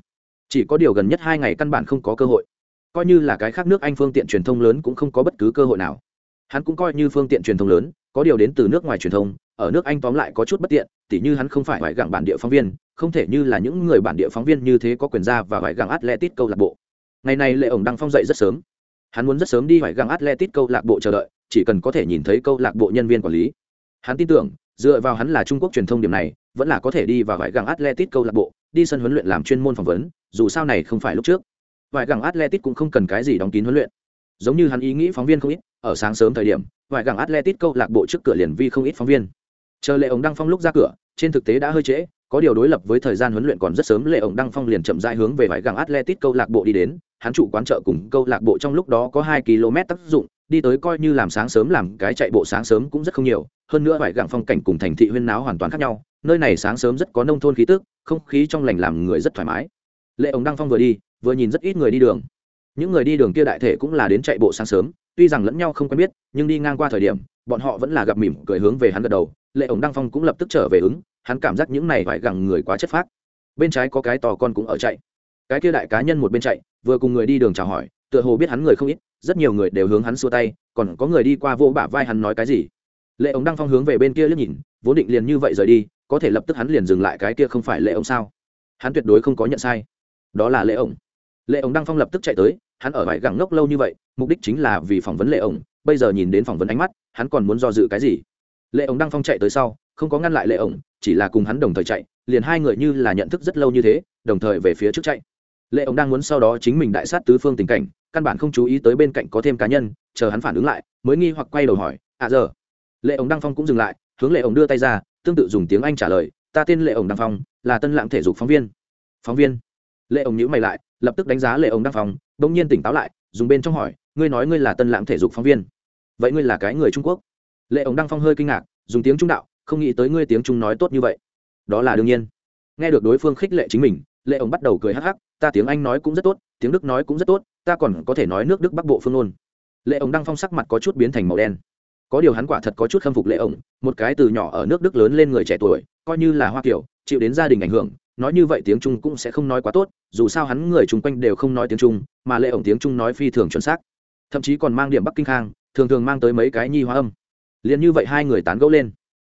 Chỉ có điều gần nhất hai ngày căn bản không có cơ hội. Coi như là cái khác nước anh phương tiện truyền thông lớn cũng không có bất cứ cơ hội nào hắn cũng coi như phương tiện truyền thông lớn, có điều đến từ nước ngoài truyền thông, ở nước anh tóm lại có chút bất tiện, tỉ như hắn không phải phải gặng bản địa phóng viên, không thể như là những người bản địa phóng viên như thế có quyền ra và phải gặng atletic câu lạc bộ. Ngày này lệ ổng đang phong dậy rất sớm. Hắn muốn rất sớm đi phải gặng atletic câu lạc bộ chờ đợi, chỉ cần có thể nhìn thấy câu lạc bộ nhân viên quản lý. Hắn tin tưởng, dựa vào hắn là trung quốc truyền thông điểm này, vẫn là có thể đi vào vải gặng atletic câu lạc bộ, đi sân huấn luyện làm chuyên môn phỏng vấn, dù sao này không phải lúc trước. Vải gặng atletic cũng không cần cái gì đóng kín huấn luyện giống như hắn ý nghĩ phóng viên không ít, ở sáng sớm thời điểm vải gặng atletic câu lạc bộ trước cửa liền vi không ít phóng viên. Chờ lệ ổng đăng phong lúc ra cửa, trên thực tế đã hơi trễ, có điều đối lập với thời gian huấn luyện còn rất sớm, lệ ổng đăng phong liền chậm rãi hướng về vải gặng atletic câu lạc bộ đi đến, hắn chủ quán chợ cùng câu lạc bộ trong lúc đó có hai km tác dụng, đi tới coi như làm sáng sớm làm cái chạy bộ sáng sớm cũng rất không nhiều, hơn nữa vải gặng phong cảnh cùng thành thị huyên náo hoàn toàn khác nhau, nơi này sáng sớm rất có nông thôn khí tức, không khí trong lành làm người rất thoải mái. Lệ ổng đăng phong vừa đi, vừa nhìn rất ít người đi đường những người đi đường kia đại thể cũng là đến chạy bộ sáng sớm, tuy rằng lẫn nhau không quen biết, nhưng đi ngang qua thời điểm, bọn họ vẫn là gặp mỉm cười hướng về hắn gật đầu, lệ ổng đăng phong cũng lập tức trở về ứng, hắn cảm giác những này phải gặng người quá chất phác. Bên trái có cái to con cũng ở chạy. Cái kia đại cá nhân một bên chạy, vừa cùng người đi đường chào hỏi, tựa hồ biết hắn người không ít, rất nhiều người đều hướng hắn xua tay, còn có người đi qua vỗ bả vai hắn nói cái gì. Lệ ổng đăng phong hướng về bên kia liếc nhìn, vốn định liền như vậy rời đi, có thể lập tức hắn liền dừng lại cái kia không phải lệ ổng sao? Hắn tuyệt đối không có nhận sai. Đó là lệ ổng. Lệ ổng đăng phong lập tức chạy tới hắn ở vải gẳng ngốc lâu như vậy, mục đích chính là vì phỏng vấn lệ ổng, bây giờ nhìn đến phỏng vấn ánh mắt, hắn còn muốn do dự cái gì? Lệ ổng đang phong chạy tới sau, không có ngăn lại lệ ổng, chỉ là cùng hắn đồng thời chạy, liền hai người như là nhận thức rất lâu như thế, đồng thời về phía trước chạy. Lệ ổng đang muốn sau đó chính mình đại sát tứ phương tình cảnh, căn bản không chú ý tới bên cạnh có thêm cá nhân, chờ hắn phản ứng lại, mới nghi hoặc quay đầu hỏi à giờ? Lệ ổng đăng phong cũng dừng lại, hướng lệ ổng đưa tay ra, tương tự dùng tiếng anh trả lời, ta tên lệ ổng đăng phong, là tân lạng thể dục phóng viên. Phóng viên? Lệ ổng nhữ mày lại, lập tức đánh giá lệ ổng đăng phong bỗng nhiên tỉnh táo lại, dùng bên trong hỏi, ngươi nói ngươi là tân lãng thể dục phóng viên. Vậy ngươi là cái người trung quốc? Lệ ổng đăng phong hơi kinh ngạc, dùng tiếng trung đạo, không nghĩ tới ngươi tiếng trung nói tốt như vậy. Đó là đương nhiên. Nghe được đối phương khích lệ chính mình, lệ ổng bắt đầu cười hắc hắc, ta tiếng anh nói cũng rất tốt, tiếng đức nói cũng rất tốt, ta còn có thể nói nước đức bắc bộ phương ngôn. Lệ ổng đăng phong sắc mặt có chút biến thành màu đen. Có điều hắn quả thật có chút khâm phục lệ ổng một cái từ nhỏ ở nước đức lớn lên người trẻ tuổi, coi như là hoa kiểu chịu đến gia đình ảnh hưởng nói như vậy tiếng trung cũng sẽ không nói quá tốt, dù sao hắn người chung quanh đều không nói tiếng trung, mà lệ ổng tiếng trung nói phi thường chuẩn xác. Thậm chí còn mang điểm bắc kinh khang, thường thường mang tới mấy cái nhi hóa âm. Liền như vậy hai người tán gẫu lên.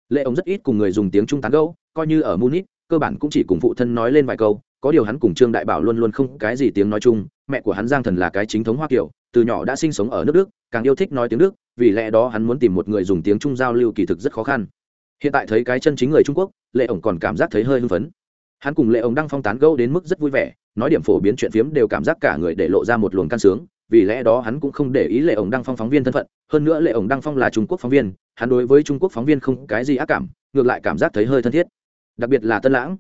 Lệ ổng rất ít cùng người dùng tiếng trung tán gẫu, coi như ở munich, cơ bản cũng chỉ cùng phụ thân nói lên vài câu, có điều hắn cùng trương đại bảo luôn luôn không cái gì tiếng nói chung, mẹ của hắn giang thần là cái chính thống hoa kiều, từ nhỏ đã sinh sống ở nước đức, càng yêu thích nói tiếng đức, vì lẽ đó hắn muốn tìm một người dùng tiếng trung giao lưu kỳ thực rất khó khăn. Hiện tại thấy cái chân chính người trung quốc, lệ ổng còn cảm giác thấy hơi hưng phấn hắn cùng lệ ông đăng phong tán gẫu đến mức rất vui vẻ, nói điểm phổ biến chuyện phiếm đều cảm giác cả người để lộ ra một luồng can sướng, vì lẽ đó hắn cũng không để ý lệ ổng đăng phong phóng viên thân phận, hơn nữa lệ ổng đăng phong là trung quốc phóng viên, hắn đối với trung quốc phóng viên không cái gì ác cảm, ngược lại cảm giác thấy hơi thân thiết. Đặc biệt là tân lãng.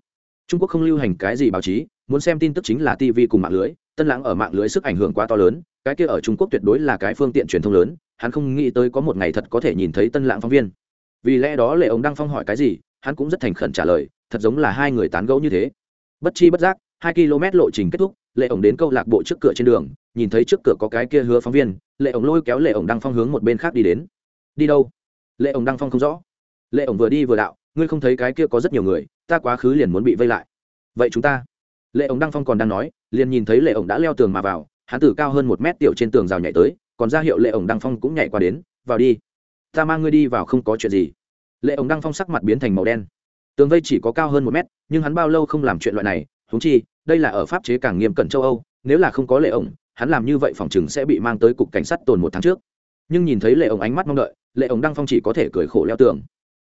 Trung quốc không lưu hành cái gì báo chí, muốn xem tin tức chính là tv cùng mạng lưới, tân lãng ở mạng lưới sức ảnh hưởng quá to lớn, cái kia ở trung quốc tuyệt đối là cái phương tiện truyền thông lớn, hắn không nghĩ tới có một ngày thật có thể nhìn thấy tân lãng phóng viên. Vì lẽ đó lệ ổng đăng phong hỏi cái gì, hắn cũng rất thành khẩn trả lời thật giống là hai người tán gẫu như thế. Bất chi bất giác, hai km lộ trình kết thúc, lệ ổng đến câu lạc bộ trước cửa trên đường, nhìn thấy trước cửa có cái kia hứa phóng viên, lệ ổng lôi kéo lệ ổng đăng phong hướng một bên khác đi đến. Đi đâu? Lệ ổng đăng phong không rõ. Lệ ổng vừa đi vừa đạo, ngươi không thấy cái kia có rất nhiều người, ta quá khứ liền muốn bị vây lại. Vậy chúng ta? Lệ ổng đăng phong còn đang nói, liền nhìn thấy lệ ổng đã leo tường mà vào, hắn tử cao hơn một mét tiểu trên tường rào nhảy tới, còn ra hiệu lệ ổng đăng phong cũng nhảy qua đến, vào đi, ta mang ngươi đi vào không có chuyện gì. Lệ ổng đăng phong sắc mặt biến thành màu đen tường vây chỉ có cao hơn một mét, nhưng hắn bao lâu không làm chuyện loại này húng chi, đây là ở pháp chế càng nghiêm cẩn châu âu, nếu là không có lệ ổng, hắn làm như vậy phòng chừng sẽ bị mang tới cục cảnh sát tồn một tháng trước. Nhưng nhìn thấy lệ ổng ánh mắt mong đợi, lệ ổng đăng phong chỉ có thể cười khổ leo tường.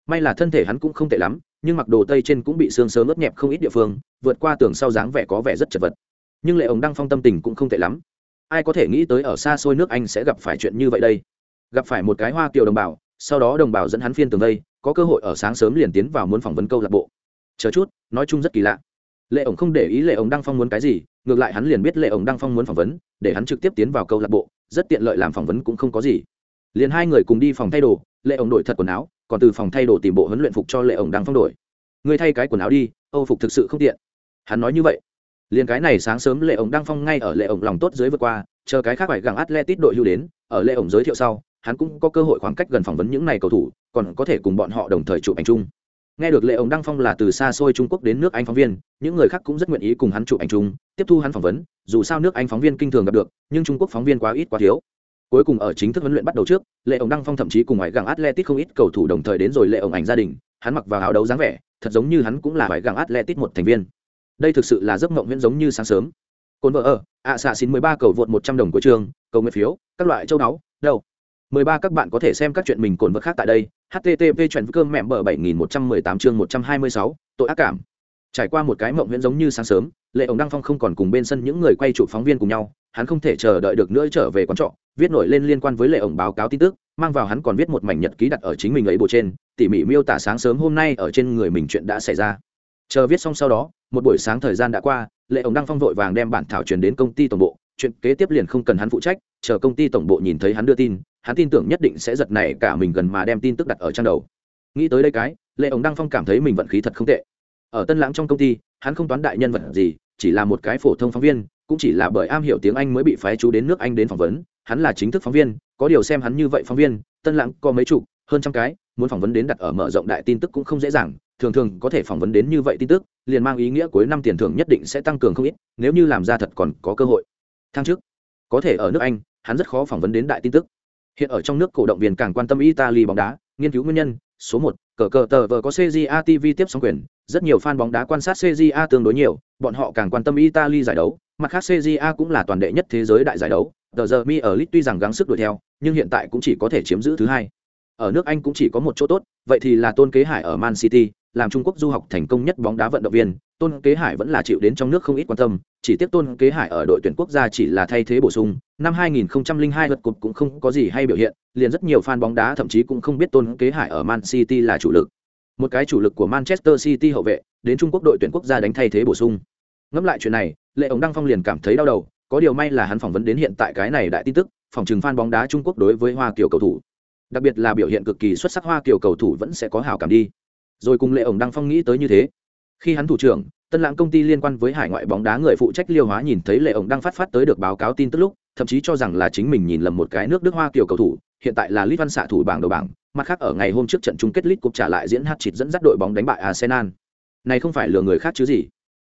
May là thân thể hắn cũng không tệ lắm, nhưng mặc đồ tây trên cũng bị xương sớm ướt nhẹp không ít địa phương, vượt qua tường sau dáng vẻ có vẻ rất chật vật. Nhưng lệ ổng đăng phong tâm tình cũng không tệ lắm. Ai có thể nghĩ tới ở xa xôi nước anh sẽ gặp phải chuyện như vậy đây? Gặp phải một cái hoa kiều đồng bào sau đó đồng bào dẫn hắn phiên tường vây, có cơ hội ở sáng sớm liền tiến vào muốn phỏng vấn câu lạc bộ. Chờ chút, nói chung rất kỳ lạ. Lệ ổng không để ý lệ ổng đăng phong muốn cái gì, ngược lại hắn liền biết lệ ổng đăng phong muốn phỏng vấn, để hắn trực tiếp tiến vào câu lạc bộ, rất tiện lợi làm phỏng vấn cũng không có gì. Liền hai người cùng đi phòng thay đồ, lệ ổng đổi thật quần áo, còn từ phòng thay đồ tìm bộ huấn luyện phục cho lệ ổng đăng phong đổi. Người thay cái quần áo đi, âu phục thực sự không tiện. Hắn nói như vậy. Liền cái này sáng sớm lệ ổng đăng phong ngay ở lệ ổng lòng tốt dưới vượt qua, chờ cái khác phải gặng atletic đội lưu đến, ở lệ ổng giới thiệu sau hắn cũng có cơ hội khoảng cách gần phỏng vấn những này cầu thủ, còn có thể cùng bọn họ đồng thời chụp ảnh chung. Nghe được lệ ổng đăng phong là từ xa xôi trung quốc đến nước anh phóng viên, những người khác cũng rất nguyện ý cùng hắn chụp ảnh chung, tiếp thu hắn phỏng vấn, dù sao nước anh phóng viên kinh thường gặp được, nhưng trung quốc phóng viên quá ít quá thiếu. Cuối cùng ở chính thức huấn luyện bắt đầu trước, lệ ổng đăng phong thậm chí cùng ngoại gặng atletic không ít cầu thủ đồng thời đến rồi lệ ổng ảnh gia đình, hắn mặc vào áo đấu dáng vẻ, thật giống như hắn cũng là ngoại gặng atletic một thành viên. Đây thực sự là giấc mộng viễn giống như sáng sớm. Cồn vợ ở, ạ xạ xin mười ba cầu vượt một trăm đồng của trường, cầu nguyện phiếu, các loại châu đáo đâu? Mười ba các bạn có thể xem các chuyện mình cồn vật khác tại đây. Http chuyện cơm mẹ bờ bảy nghìn một trăm mười tám chương một trăm hai mươi sáu, tội ác cảm. Trải qua một cái mộng huyễn giống như sáng sớm, lệ ổng đăng phong không còn cùng bên sân những người quay chụp phóng viên cùng nhau, hắn không thể chờ đợi được nữa trở về quán trọ, viết nổi lên liên quan với lệ ổng báo cáo tin tức, mang vào hắn còn viết một mảnh nhật ký đặt ở chính mình ấy bộ trên, tỉ mỉ miêu tả sáng sớm hôm nay ở trên người mình chuyện đã xảy ra. Chờ viết xong sau đó, một buổi sáng thời gian đã qua, lệ ổng đăng phong vội vàng đem bản thảo truyền đến công ty tổng bộ, chuyện kế tiếp liền không cần hắn phụ trách, chờ công ty tổng bộ nhìn thấy hắn đưa tin hắn tin tưởng nhất định sẽ giật này cả mình gần mà đem tin tức đặt ở trang đầu. Nghĩ tới đây cái, lệ ổng đăng phong cảm thấy mình vận khí thật không tệ. Ở tân lãng trong công ty, hắn không toán đại nhân vật gì, chỉ là một cái phổ thông phóng viên, cũng chỉ là bởi am hiểu tiếng anh mới bị phái chú đến nước anh đến phỏng vấn, hắn là chính thức phóng viên, có điều xem hắn như vậy phóng viên, tân lãng có mấy chục, hơn trăm cái, muốn phỏng vấn đến đặt ở mở rộng đại tin tức cũng không dễ dàng, thường thường có thể phỏng vấn đến như vậy tin tức, liền mang ý nghĩa cuối năm tiền thưởng nhất định sẽ tăng cường không ít, nếu như làm ra thật còn có cơ hội. Thăng trước, có thể ở nước anh, hắn rất khó phỏng vấn đến đại tin tức hiện ở trong nước cổ động viên càng quan tâm italy bóng đá, nghiên cứu nguyên nhân, số một, cờ cờ tờ vờ có cja tv tiếp sóng quyền, rất nhiều fan bóng đá quan sát cja tương đối nhiều, bọn họ càng quan tâm italy giải đấu, mặt khác cja cũng là toàn đệ nhất thế giới đại giải đấu, tờ giờ mi ở lit tuy rằng gắng sức đuổi theo, nhưng hiện tại cũng chỉ có thể chiếm giữ thứ hai. Ở nước anh cũng chỉ có một chỗ tốt, vậy thì là tôn kế hải ở man city, làm trung quốc du học thành công nhất bóng đá vận động viên tôn kế hải vẫn là chịu đến trong nước không ít quan tâm, chỉ tiếc tôn kế hải ở đội tuyển quốc gia chỉ là thay thế bổ sung. Năm 2002 lượt cục cũng không có gì hay biểu hiện, liền rất nhiều fan bóng đá thậm chí cũng không biết tôn kế hải ở man city là chủ lực. Một cái chủ lực của manchester city hậu vệ, đến trung quốc đội tuyển quốc gia đánh thay thế bổ sung. Ngẫm lại chuyện này, lệ Ống đăng phong liền cảm thấy đau đầu, có điều may là hắn phỏng vấn đến hiện tại cái này đại tin tức, phòng trừng fan bóng đá trung quốc đối với hoa kiều cầu thủ, đặc biệt là biểu hiện cực kỳ xuất sắc hoa kiều cầu thủ vẫn sẽ có hảo cảm đi. Rồi cùng lệ ổng đăng phong nghĩ tới như thế khi hắn thủ trưởng, tân lãng công ty liên quan với hải ngoại bóng đá người phụ trách liêu hóa nhìn thấy lệ ổng đang phát phát tới được báo cáo tin tức lúc, thậm chí cho rằng là chính mình nhìn lầm một cái nước đức hoa kiểu cầu thủ, hiện tại là lit văn xạ thủ bảng đầu bảng, mặt khác ở ngày hôm trước trận chung kết lit cục trả lại diễn hát chịt dẫn dắt đội bóng đánh bại arsenal. Này không phải lừa người khác chứ gì.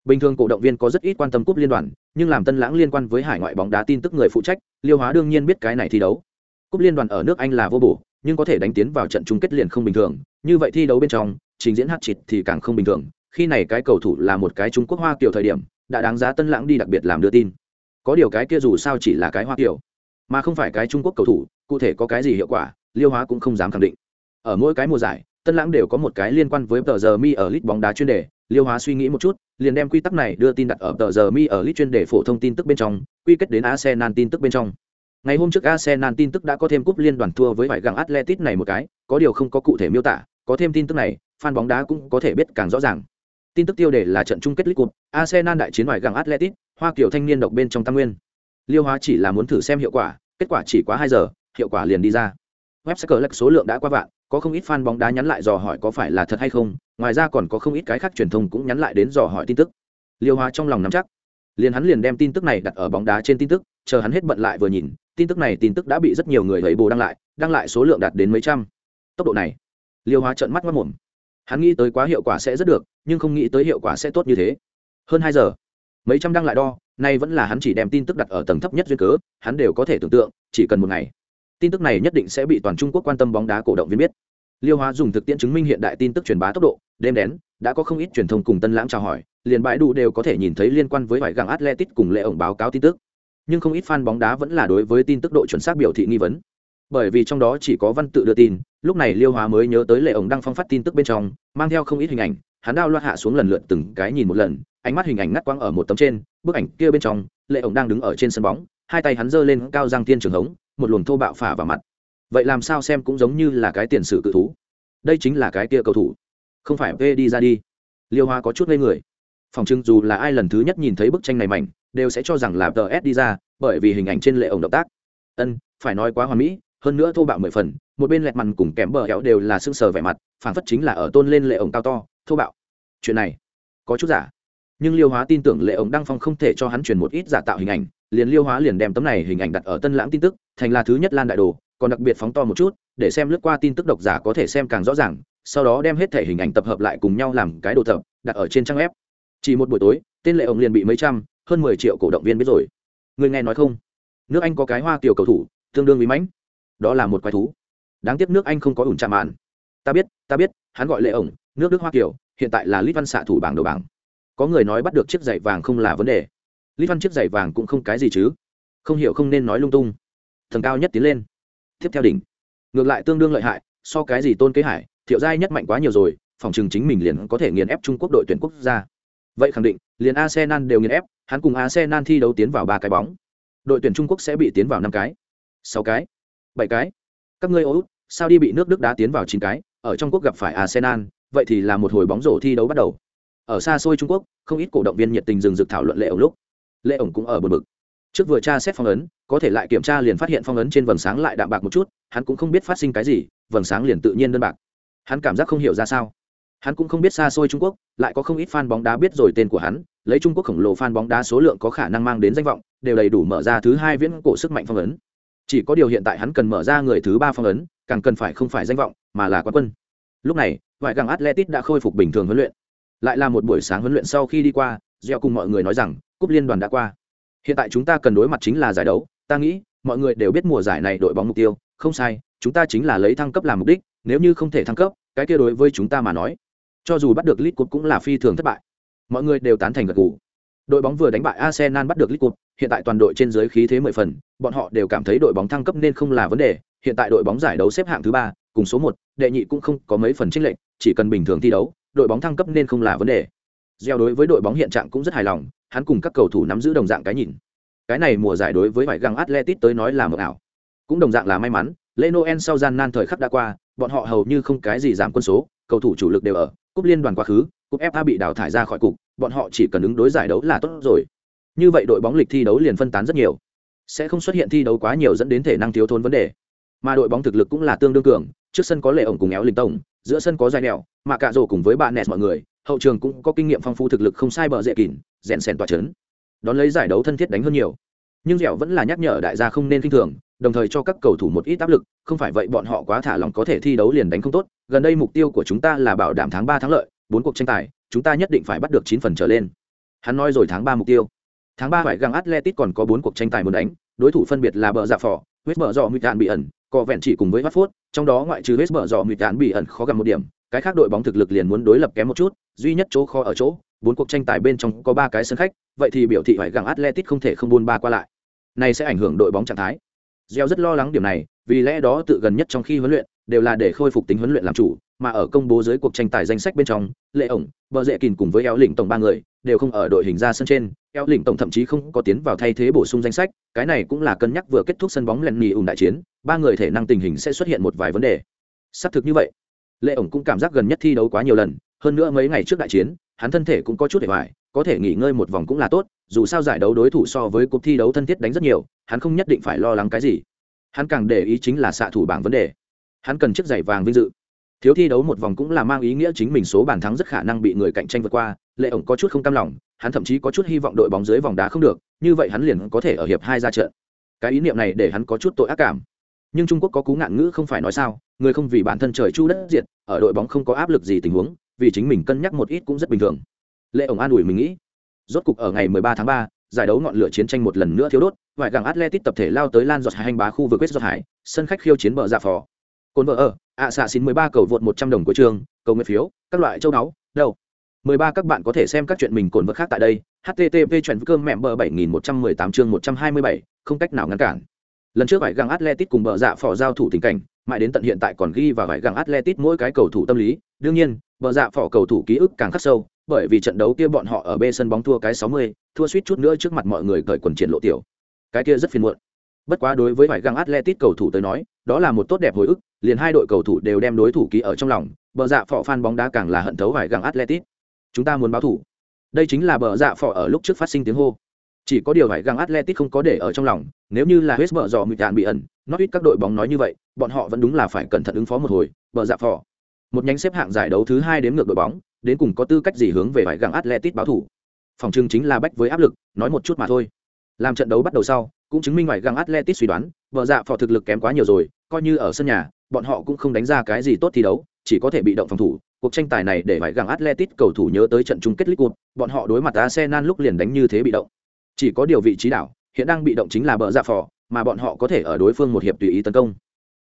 Bình thường cổ động viên có rất ít quan tâm cúp liên đoàn, nhưng làm tân lãng liên quan với hải ngoại bóng đá tin tức người phụ trách, liêu hóa đương nhiên biết cái này thi đấu. Cúp liên đoàn ở nước anh là vô bổ, nhưng có thể đánh tiến vào trận chung kết liền không bình thường, như vậy thi đấu bên trong, trình diễn hát chịt thì càng không bình thường khi này cái cầu thủ là một cái trung quốc hoa kiểu thời điểm, đã đáng giá tân lãng đi đặc biệt làm đưa tin. Có điều cái kia dù sao chỉ là cái hoa kiểu mà không phải cái trung quốc cầu thủ, cụ thể có cái gì hiệu quả, liêu hóa cũng không dám khẳng định. Ở mỗi cái mùa giải, tân lãng đều có một cái liên quan với tờ giờ mi ở lit bóng đá chuyên đề. Liêu hóa suy nghĩ một chút, liền đem quy tắc này đưa tin đặt ở tờ giờ mi ở lit chuyên đề phổ thông tin tức bên trong, quy kết đến arsenal tin tức bên trong. Ngày hôm trước arsenal tin tức đã có thêm cúp liên đoàn thua với vải gặng atletic này một cái, có điều không có cụ thể miêu tả, có thêm tin tức này, fan bóng đá cũng có thể biết càng rõ ràng tin tức tiêu đề là trận chung kết League Cup, Arsenal đại chiến ngoài găng Atletico, Hoa Kiều thanh niên độc bên trong Tam Nguyên. Liêu Hóa chỉ là muốn thử xem hiệu quả, kết quả chỉ quá hai giờ, hiệu quả liền đi ra. Website lệch số lượng đã qua vạn, có không ít fan bóng đá nhắn lại dò hỏi có phải là thật hay không, ngoài ra còn có không ít cái khác truyền thông cũng nhắn lại đến dò hỏi tin tức. Liêu Hóa trong lòng nắm chắc, liền hắn liền đem tin tức này đặt ở bóng đá trên tin tức, chờ hắn hết bận lại vừa nhìn, tin tức này tin tức đã bị rất nhiều người lấy bồ đăng lại, đăng lại số lượng đạt đến mấy trăm. Tốc độ này, Liêu Hóa trợn mắt mắt mồm hắn nghĩ tới quá hiệu quả sẽ rất được, nhưng không nghĩ tới hiệu quả sẽ tốt như thế. Hơn hai giờ, mấy trăm đăng lại đo, nay vẫn là hắn chỉ đem tin tức đặt ở tầng thấp nhất duyên cớ, hắn đều có thể tưởng tượng, chỉ cần một ngày, tin tức này nhất định sẽ bị toàn trung quốc quan tâm bóng đá cổ động viên biết. Liêu hóa dùng thực tiễn chứng minh hiện đại tin tức truyền bá tốc độ, đêm đén đã có không ít truyền thông cùng tân lãng chào hỏi, liền bãi đủ đều có thể nhìn thấy liên quan với vải găng atletic cùng lệ ổng báo cáo tin tức. Nhưng không ít fan bóng đá vẫn là đối với tin tức độ chuẩn xác biểu thị nghi vấn bởi vì trong đó chỉ có văn tự đưa tin, lúc này liêu hóa mới nhớ tới lệ ổng đang phong phát tin tức bên trong, mang theo không ít hình ảnh, hắn đao loạt hạ xuống lần lượt từng cái nhìn một lần, ánh mắt hình ảnh ngắt quăng ở một tấm trên, bức ảnh kia bên trong, lệ ổng đang đứng ở trên sân bóng, hai tay hắn giơ lên cao giang thiên trường hống, một luồng thô bạo phả vào mặt. Vậy làm sao xem cũng giống như là cái tiền sử cự thú. Đây chính là cái kia cầu thủ. Không phải v đi ra đi. Liêu hoa có chút ngây người. Phòng trưng dù là ai lần thứ nhất nhìn thấy bức tranh này mảnh, đều sẽ cho rằng là tờ s đi ra, bởi vì hình ảnh trên lệ ổng động tác. Ân, phải nói quá hoà mỹ hơn nữa thô bạo mười phần, một bên lẹt mằn cùng kém bờ héo đều là sưng sờ vẻ mặt phản phất chính là ở tôn lên lệ ổng cao to, thô bạo. Chuyện này, có chút giả. Nhưng liêu hóa tin tưởng lệ ổng đăng phong không thể cho hắn truyền một ít giả tạo hình ảnh, liền liêu hóa liền đem tấm này hình ảnh đặt ở tân lãng tin tức, thành là thứ nhất lan đại đồ, còn đặc biệt phóng to một chút, để xem lướt qua tin tức độc giả có thể xem càng rõ ràng, sau đó đem hết thể hình ảnh tập hợp lại cùng nhau làm cái đồ tập, đặt ở trên trang web. Chỉ một buổi tối, tên lệ ổng liền bị mấy trăm, hơn mười triệu cổ động viên biết rồi. Người nghe nói không? Nước anh có cái hoa tiểu cầu thủ, tương đương vì mãnh đó là một quái thú. Đáng tiếc nước anh không có ủn trà màn ta biết ta biết, hắn gọi lệ ổng, nước đức hoa kiều, hiện tại là lít văn xạ thủ bảng đầu bảng. Có người nói bắt được chiếc giày vàng không là vấn đề. Lít văn chiếc giày vàng cũng không cái gì chứ. Không hiểu không nên nói lung tung. Thần cao nhất tiến lên. Tiếp theo đỉnh. Ngược lại tương đương lợi hại, so cái gì tôn kế hải, thiệu giai nhất mạnh quá nhiều rồi, phòng chừng chính mình liền có thể nghiền ép trung quốc đội tuyển quốc gia. Vậy khẳng định, liền arsenal đều nghiền ép, hắn cùng arsenal thi đấu tiến vào ba cái bóng. Đội tuyển trung quốc sẽ bị tiến vào năm cái, sáu cái bảy cái. Các ngươi, ô, sao đi bị nước đức đá tiến vào chín cái, ở trong quốc gặp phải arsenal, vậy thì là một hồi bóng rổ thi đấu bắt đầu. Ở xa xôi trung quốc, không ít cổ động viên nhiệt tình dừng dực thảo luận lệ ổng lúc. Lệ ổng cũng ở bờ bực. Trước vừa tra xét phong ấn, có thể lại kiểm tra liền phát hiện phong ấn trên vầng sáng lại đạm bạc một chút, hắn cũng không biết phát sinh cái gì, vầng sáng liền tự nhiên đơn bạc. Hắn cảm giác không hiểu ra sao. Hắn cũng không biết xa xôi trung quốc, lại có không ít fan bóng đá biết rồi tên của hắn, lấy trung quốc khổng lồ fan bóng đá số lượng có khả năng mang đến danh vọng, đều đầy đủ mở ra thứ hai viễn cổ sức mạnh phong ấn chỉ có điều hiện tại hắn cần mở ra người thứ ba phong ấn, càng cần phải không phải danh vọng, mà là quán quân. Lúc này ngoại gàng atletic đã khôi phục bình thường huấn luyện. Lại là một buổi sáng huấn luyện sau khi đi qua, gieo cùng mọi người nói rằng, cúp liên đoàn đã qua. Hiện tại chúng ta cần đối mặt chính là giải đấu. Ta nghĩ, mọi người đều biết mùa giải này đội bóng mục tiêu. Không sai, chúng ta chính là lấy thăng cấp làm mục đích, nếu như không thể thăng cấp, cái kia đối với chúng ta mà nói, cho dù bắt được lit cup cũng là phi thường thất bại. Mọi người đều tán thành gật gù. Đội bóng vừa đánh bại arsenal bắt được lit cup hiện tại toàn đội trên dưới khí thế mười phần, bọn họ đều cảm thấy đội bóng thăng cấp nên không là vấn đề, hiện tại đội bóng giải đấu xếp hạng thứ ba, cùng số một, đệ nhị cũng không có mấy phần chênh lệch, chỉ cần bình thường thi đấu, đội bóng thăng cấp nên không là vấn đề. Gieo đối với đội bóng hiện trạng cũng rất hài lòng, hắn cùng các cầu thủ nắm giữ đồng dạng cái nhìn. Cái này mùa giải đối với vải găng atletic tới nói là mộng ảo. Cũng đồng dạng là may mắn lê noel sau gian nan thời khắc đã qua, bọn họ hầu như không cái gì giảm quân số, cầu thủ chủ lực đều ở, cúp liên đoàn quá khứ, cúp fa bị đào thải ra khỏi cục, bọn họ chỉ cần ứng đối giải đấu là tốt rồi như vậy đội bóng lịch thi đấu liền phân tán rất nhiều. Sẽ không xuất hiện thi đấu quá nhiều dẫn đến thể năng thiếu thốn vấn đề. Mà đội bóng thực lực cũng là tương đương cường, trước sân có lệ ổng cùng éo linh tổng giữa sân có dài đèo mà cạ rổ cùng với bạn nẹt mọi người, hậu trường cũng có kinh nghiệm phong phú thực lực không sai bờ dễ kỉn rèn sèn tỏa chấn. Đón lấy giải đấu thân thiết đánh hơn nhiều. Nhưng dẻo vẫn là nhắc nhở đại gia không nên kinh thường, đồng thời cho các cầu thủ một ít áp lực, không phải vậy bọn họ quá thả lòng có thể thi đấu liền đánh không tốt, gần đây mục tiêu của chúng ta là bảo đảm tháng ba thắng lợi, bốn cuộc tranh tài, chúng ta nhất định phải bắt được chín phần trở lên. Hắn nói rồi tháng ba mục tiêu tháng ba phải găng atletic còn có bốn cuộc tranh tài muốn đánh, đối thủ phân biệt là bờ dạ phỏ huyết bờ dọ mịt đạn bị ẩn, có vẹn chỉ cùng với watford, trong đó ngoại trừ huyết bờ dọ mịt đạn bị ẩn khó gặp một điểm, cái khác đội bóng thực lực liền muốn đối lập kém một chút, duy nhất chỗ khó ở chỗ, bốn cuộc tranh tài bên trong có ba cái sân khách, vậy thì biểu thị phải găng atletic không thể không buôn ba qua lại. Này sẽ ảnh hưởng đội bóng trạng thái. Gieo rất lo lắng điểm này, vì lẽ đó tự gần nhất trong khi huấn luyện, đều là để khôi phục tính huấn luyện làm chủ mà ở công bố dưới cuộc tranh tài danh sách bên trong, lệ ổng vợ dễ kìn cùng với eo lĩnh tổng ba người đều không ở đội hình ra sân trên. Eo lĩnh tổng thậm chí không có tiến vào thay thế bổ sung danh sách, cái này cũng là cân nhắc vừa kết thúc sân bóng lần nghỉ ủng đại chiến, ba người thể năng tình hình sẽ xuất hiện một vài vấn đề. Xác thực như vậy, lệ ổng cũng cảm giác gần nhất thi đấu quá nhiều lần, hơn nữa mấy ngày trước đại chiến, hắn thân thể cũng có chút để hoài, có thể nghỉ ngơi một vòng cũng là tốt, dù sao giải đấu đối thủ so với cuộc thi đấu thân thiết đánh rất nhiều, hắn không nhất định phải lo lắng cái gì. Hắn càng để ý chính là xạ thủ bảng vấn đề. Hắn cần chiếc giày vàng vinh dự thiếu thi đấu một vòng cũng là mang ý nghĩa chính mình số bàn thắng rất khả năng bị người cạnh tranh vượt qua lệ ổng có chút không cam lòng hắn thậm chí có chút hy vọng đội bóng dưới vòng đá không được như vậy hắn liền có thể ở hiệp hai ra trận. Cái ý niệm này để hắn có chút tội ác cảm. Nhưng trung quốc có cú ngạn ngữ không phải nói sao người không vì bản thân trời chu đất diệt ở đội bóng không có áp lực gì tình huống vì chính mình cân nhắc một ít cũng rất bình thường. Lệ ổng an ủi mình nghĩ rốt cục ở ngày 13 tháng 3, giải đấu ngọn lửa chiến tranh một lần nữa thiếu đốt vài gàng atletic tập thể lao tới lan giọt hai hành bá khu vực quyết giọt hải sân khách khiêu chiến bờ dạ phò cồn vợ ở, ạ xạ xin mười ba cầu vượt một trăm đồng của trường, cầu nguyện phiếu, các loại châu náu đâu? Mười ba, các bạn có thể xem các chuyện mình cồn vợ khác tại đây. Http chuyện cơm mẹm bờ bảy nghìn một trăm mười tám chương một trăm hai mươi bảy, không cách nào ngăn cản. Lần trước phải găng atletic cùng bờ dạ phỏ giao thủ tình cảnh, mãi đến tận hiện tại còn ghi và phải găng atletic mỗi cái cầu thủ tâm lý. Đương nhiên, bờ dạ phỏ cầu thủ ký ức càng khắc sâu, bởi vì trận đấu kia bọn họ ở b sân bóng thua cái sáu mươi, thua suýt chút nữa trước mặt mọi người cởi quần triển lộ tiểu. Cái kia rất phiền muộn bất quá đối với Vải găng atletic cầu thủ tới nói, đó là một tốt đẹp hồi ức, liền hai đội cầu thủ đều đem đối thủ ký ở trong lòng, bờ dạ phọ fan bóng đá càng là hận thấu Vải găng atletic chúng ta muốn báo thủ. Đây chính là bờ dạ phọ ở lúc trước phát sinh tiếng hô. Chỉ có điều Vải găng atletic không có để ở trong lòng, nếu như là hết bờ dò mịt đạn bị ẩn, nó ít các đội bóng nói như vậy, bọn họ vẫn đúng là phải cẩn thận ứng phó một hồi, bờ dạ phọ một nhánh xếp hạng giải đấu thứ hai đến ngược đội bóng, đến cùng có tư cách gì hướng về Vải găng atletic báo thủ. Phòng trưng chính là bách với áp lực, nói một chút mà thôi. Làm trận đấu bắt đầu sau cũng chứng minh ngoài găng atletic suy đoán, vợ dạ phò thực lực kém quá nhiều rồi, coi như ở sân nhà, bọn họ cũng không đánh ra cái gì tốt thi đấu, chỉ có thể bị động phòng thủ. Cuộc tranh tài này để phải găng atletic cầu thủ nhớ tới trận chung kết league bọn họ đối mặt arsenal lúc liền đánh như thế bị động. Chỉ có điều vị trí đảo, hiện đang bị động chính là bờ dạ phò, mà bọn họ có thể ở đối phương một hiệp tùy ý tấn công.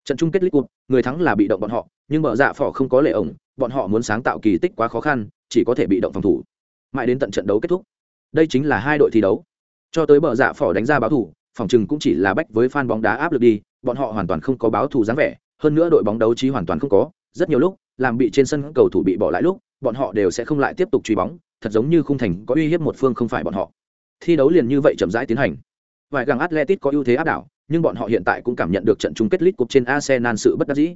Trận chung kết league người thắng là bị động bọn họ, nhưng bờ dạ phò không có lệ ổng, bọn họ muốn sáng tạo kỳ tích quá khó khăn, chỉ có thể bị động phòng thủ. Mãi đến tận trận đấu kết thúc. Đây chính là hai đội thi đấu. Cho tới bờ dạ phỏ đánh ra báo thủ phòng chừng cũng chỉ là bách với fan bóng đá áp lực đi, bọn họ hoàn toàn không có báo thù dáng vẻ, hơn nữa đội bóng đấu trí hoàn toàn không có. Rất nhiều lúc, làm bị trên sân cầu thủ bị bỏ lại lúc, bọn họ đều sẽ không lại tiếp tục truy bóng, thật giống như khung thành có uy hiếp một phương không phải bọn họ. Thi đấu liền như vậy chậm rãi tiến hành. Vài gàng Atletico có ưu thế áp đảo, nhưng bọn họ hiện tại cũng cảm nhận được trận chung kết League Cup trên arsenal sự bất đắc dĩ.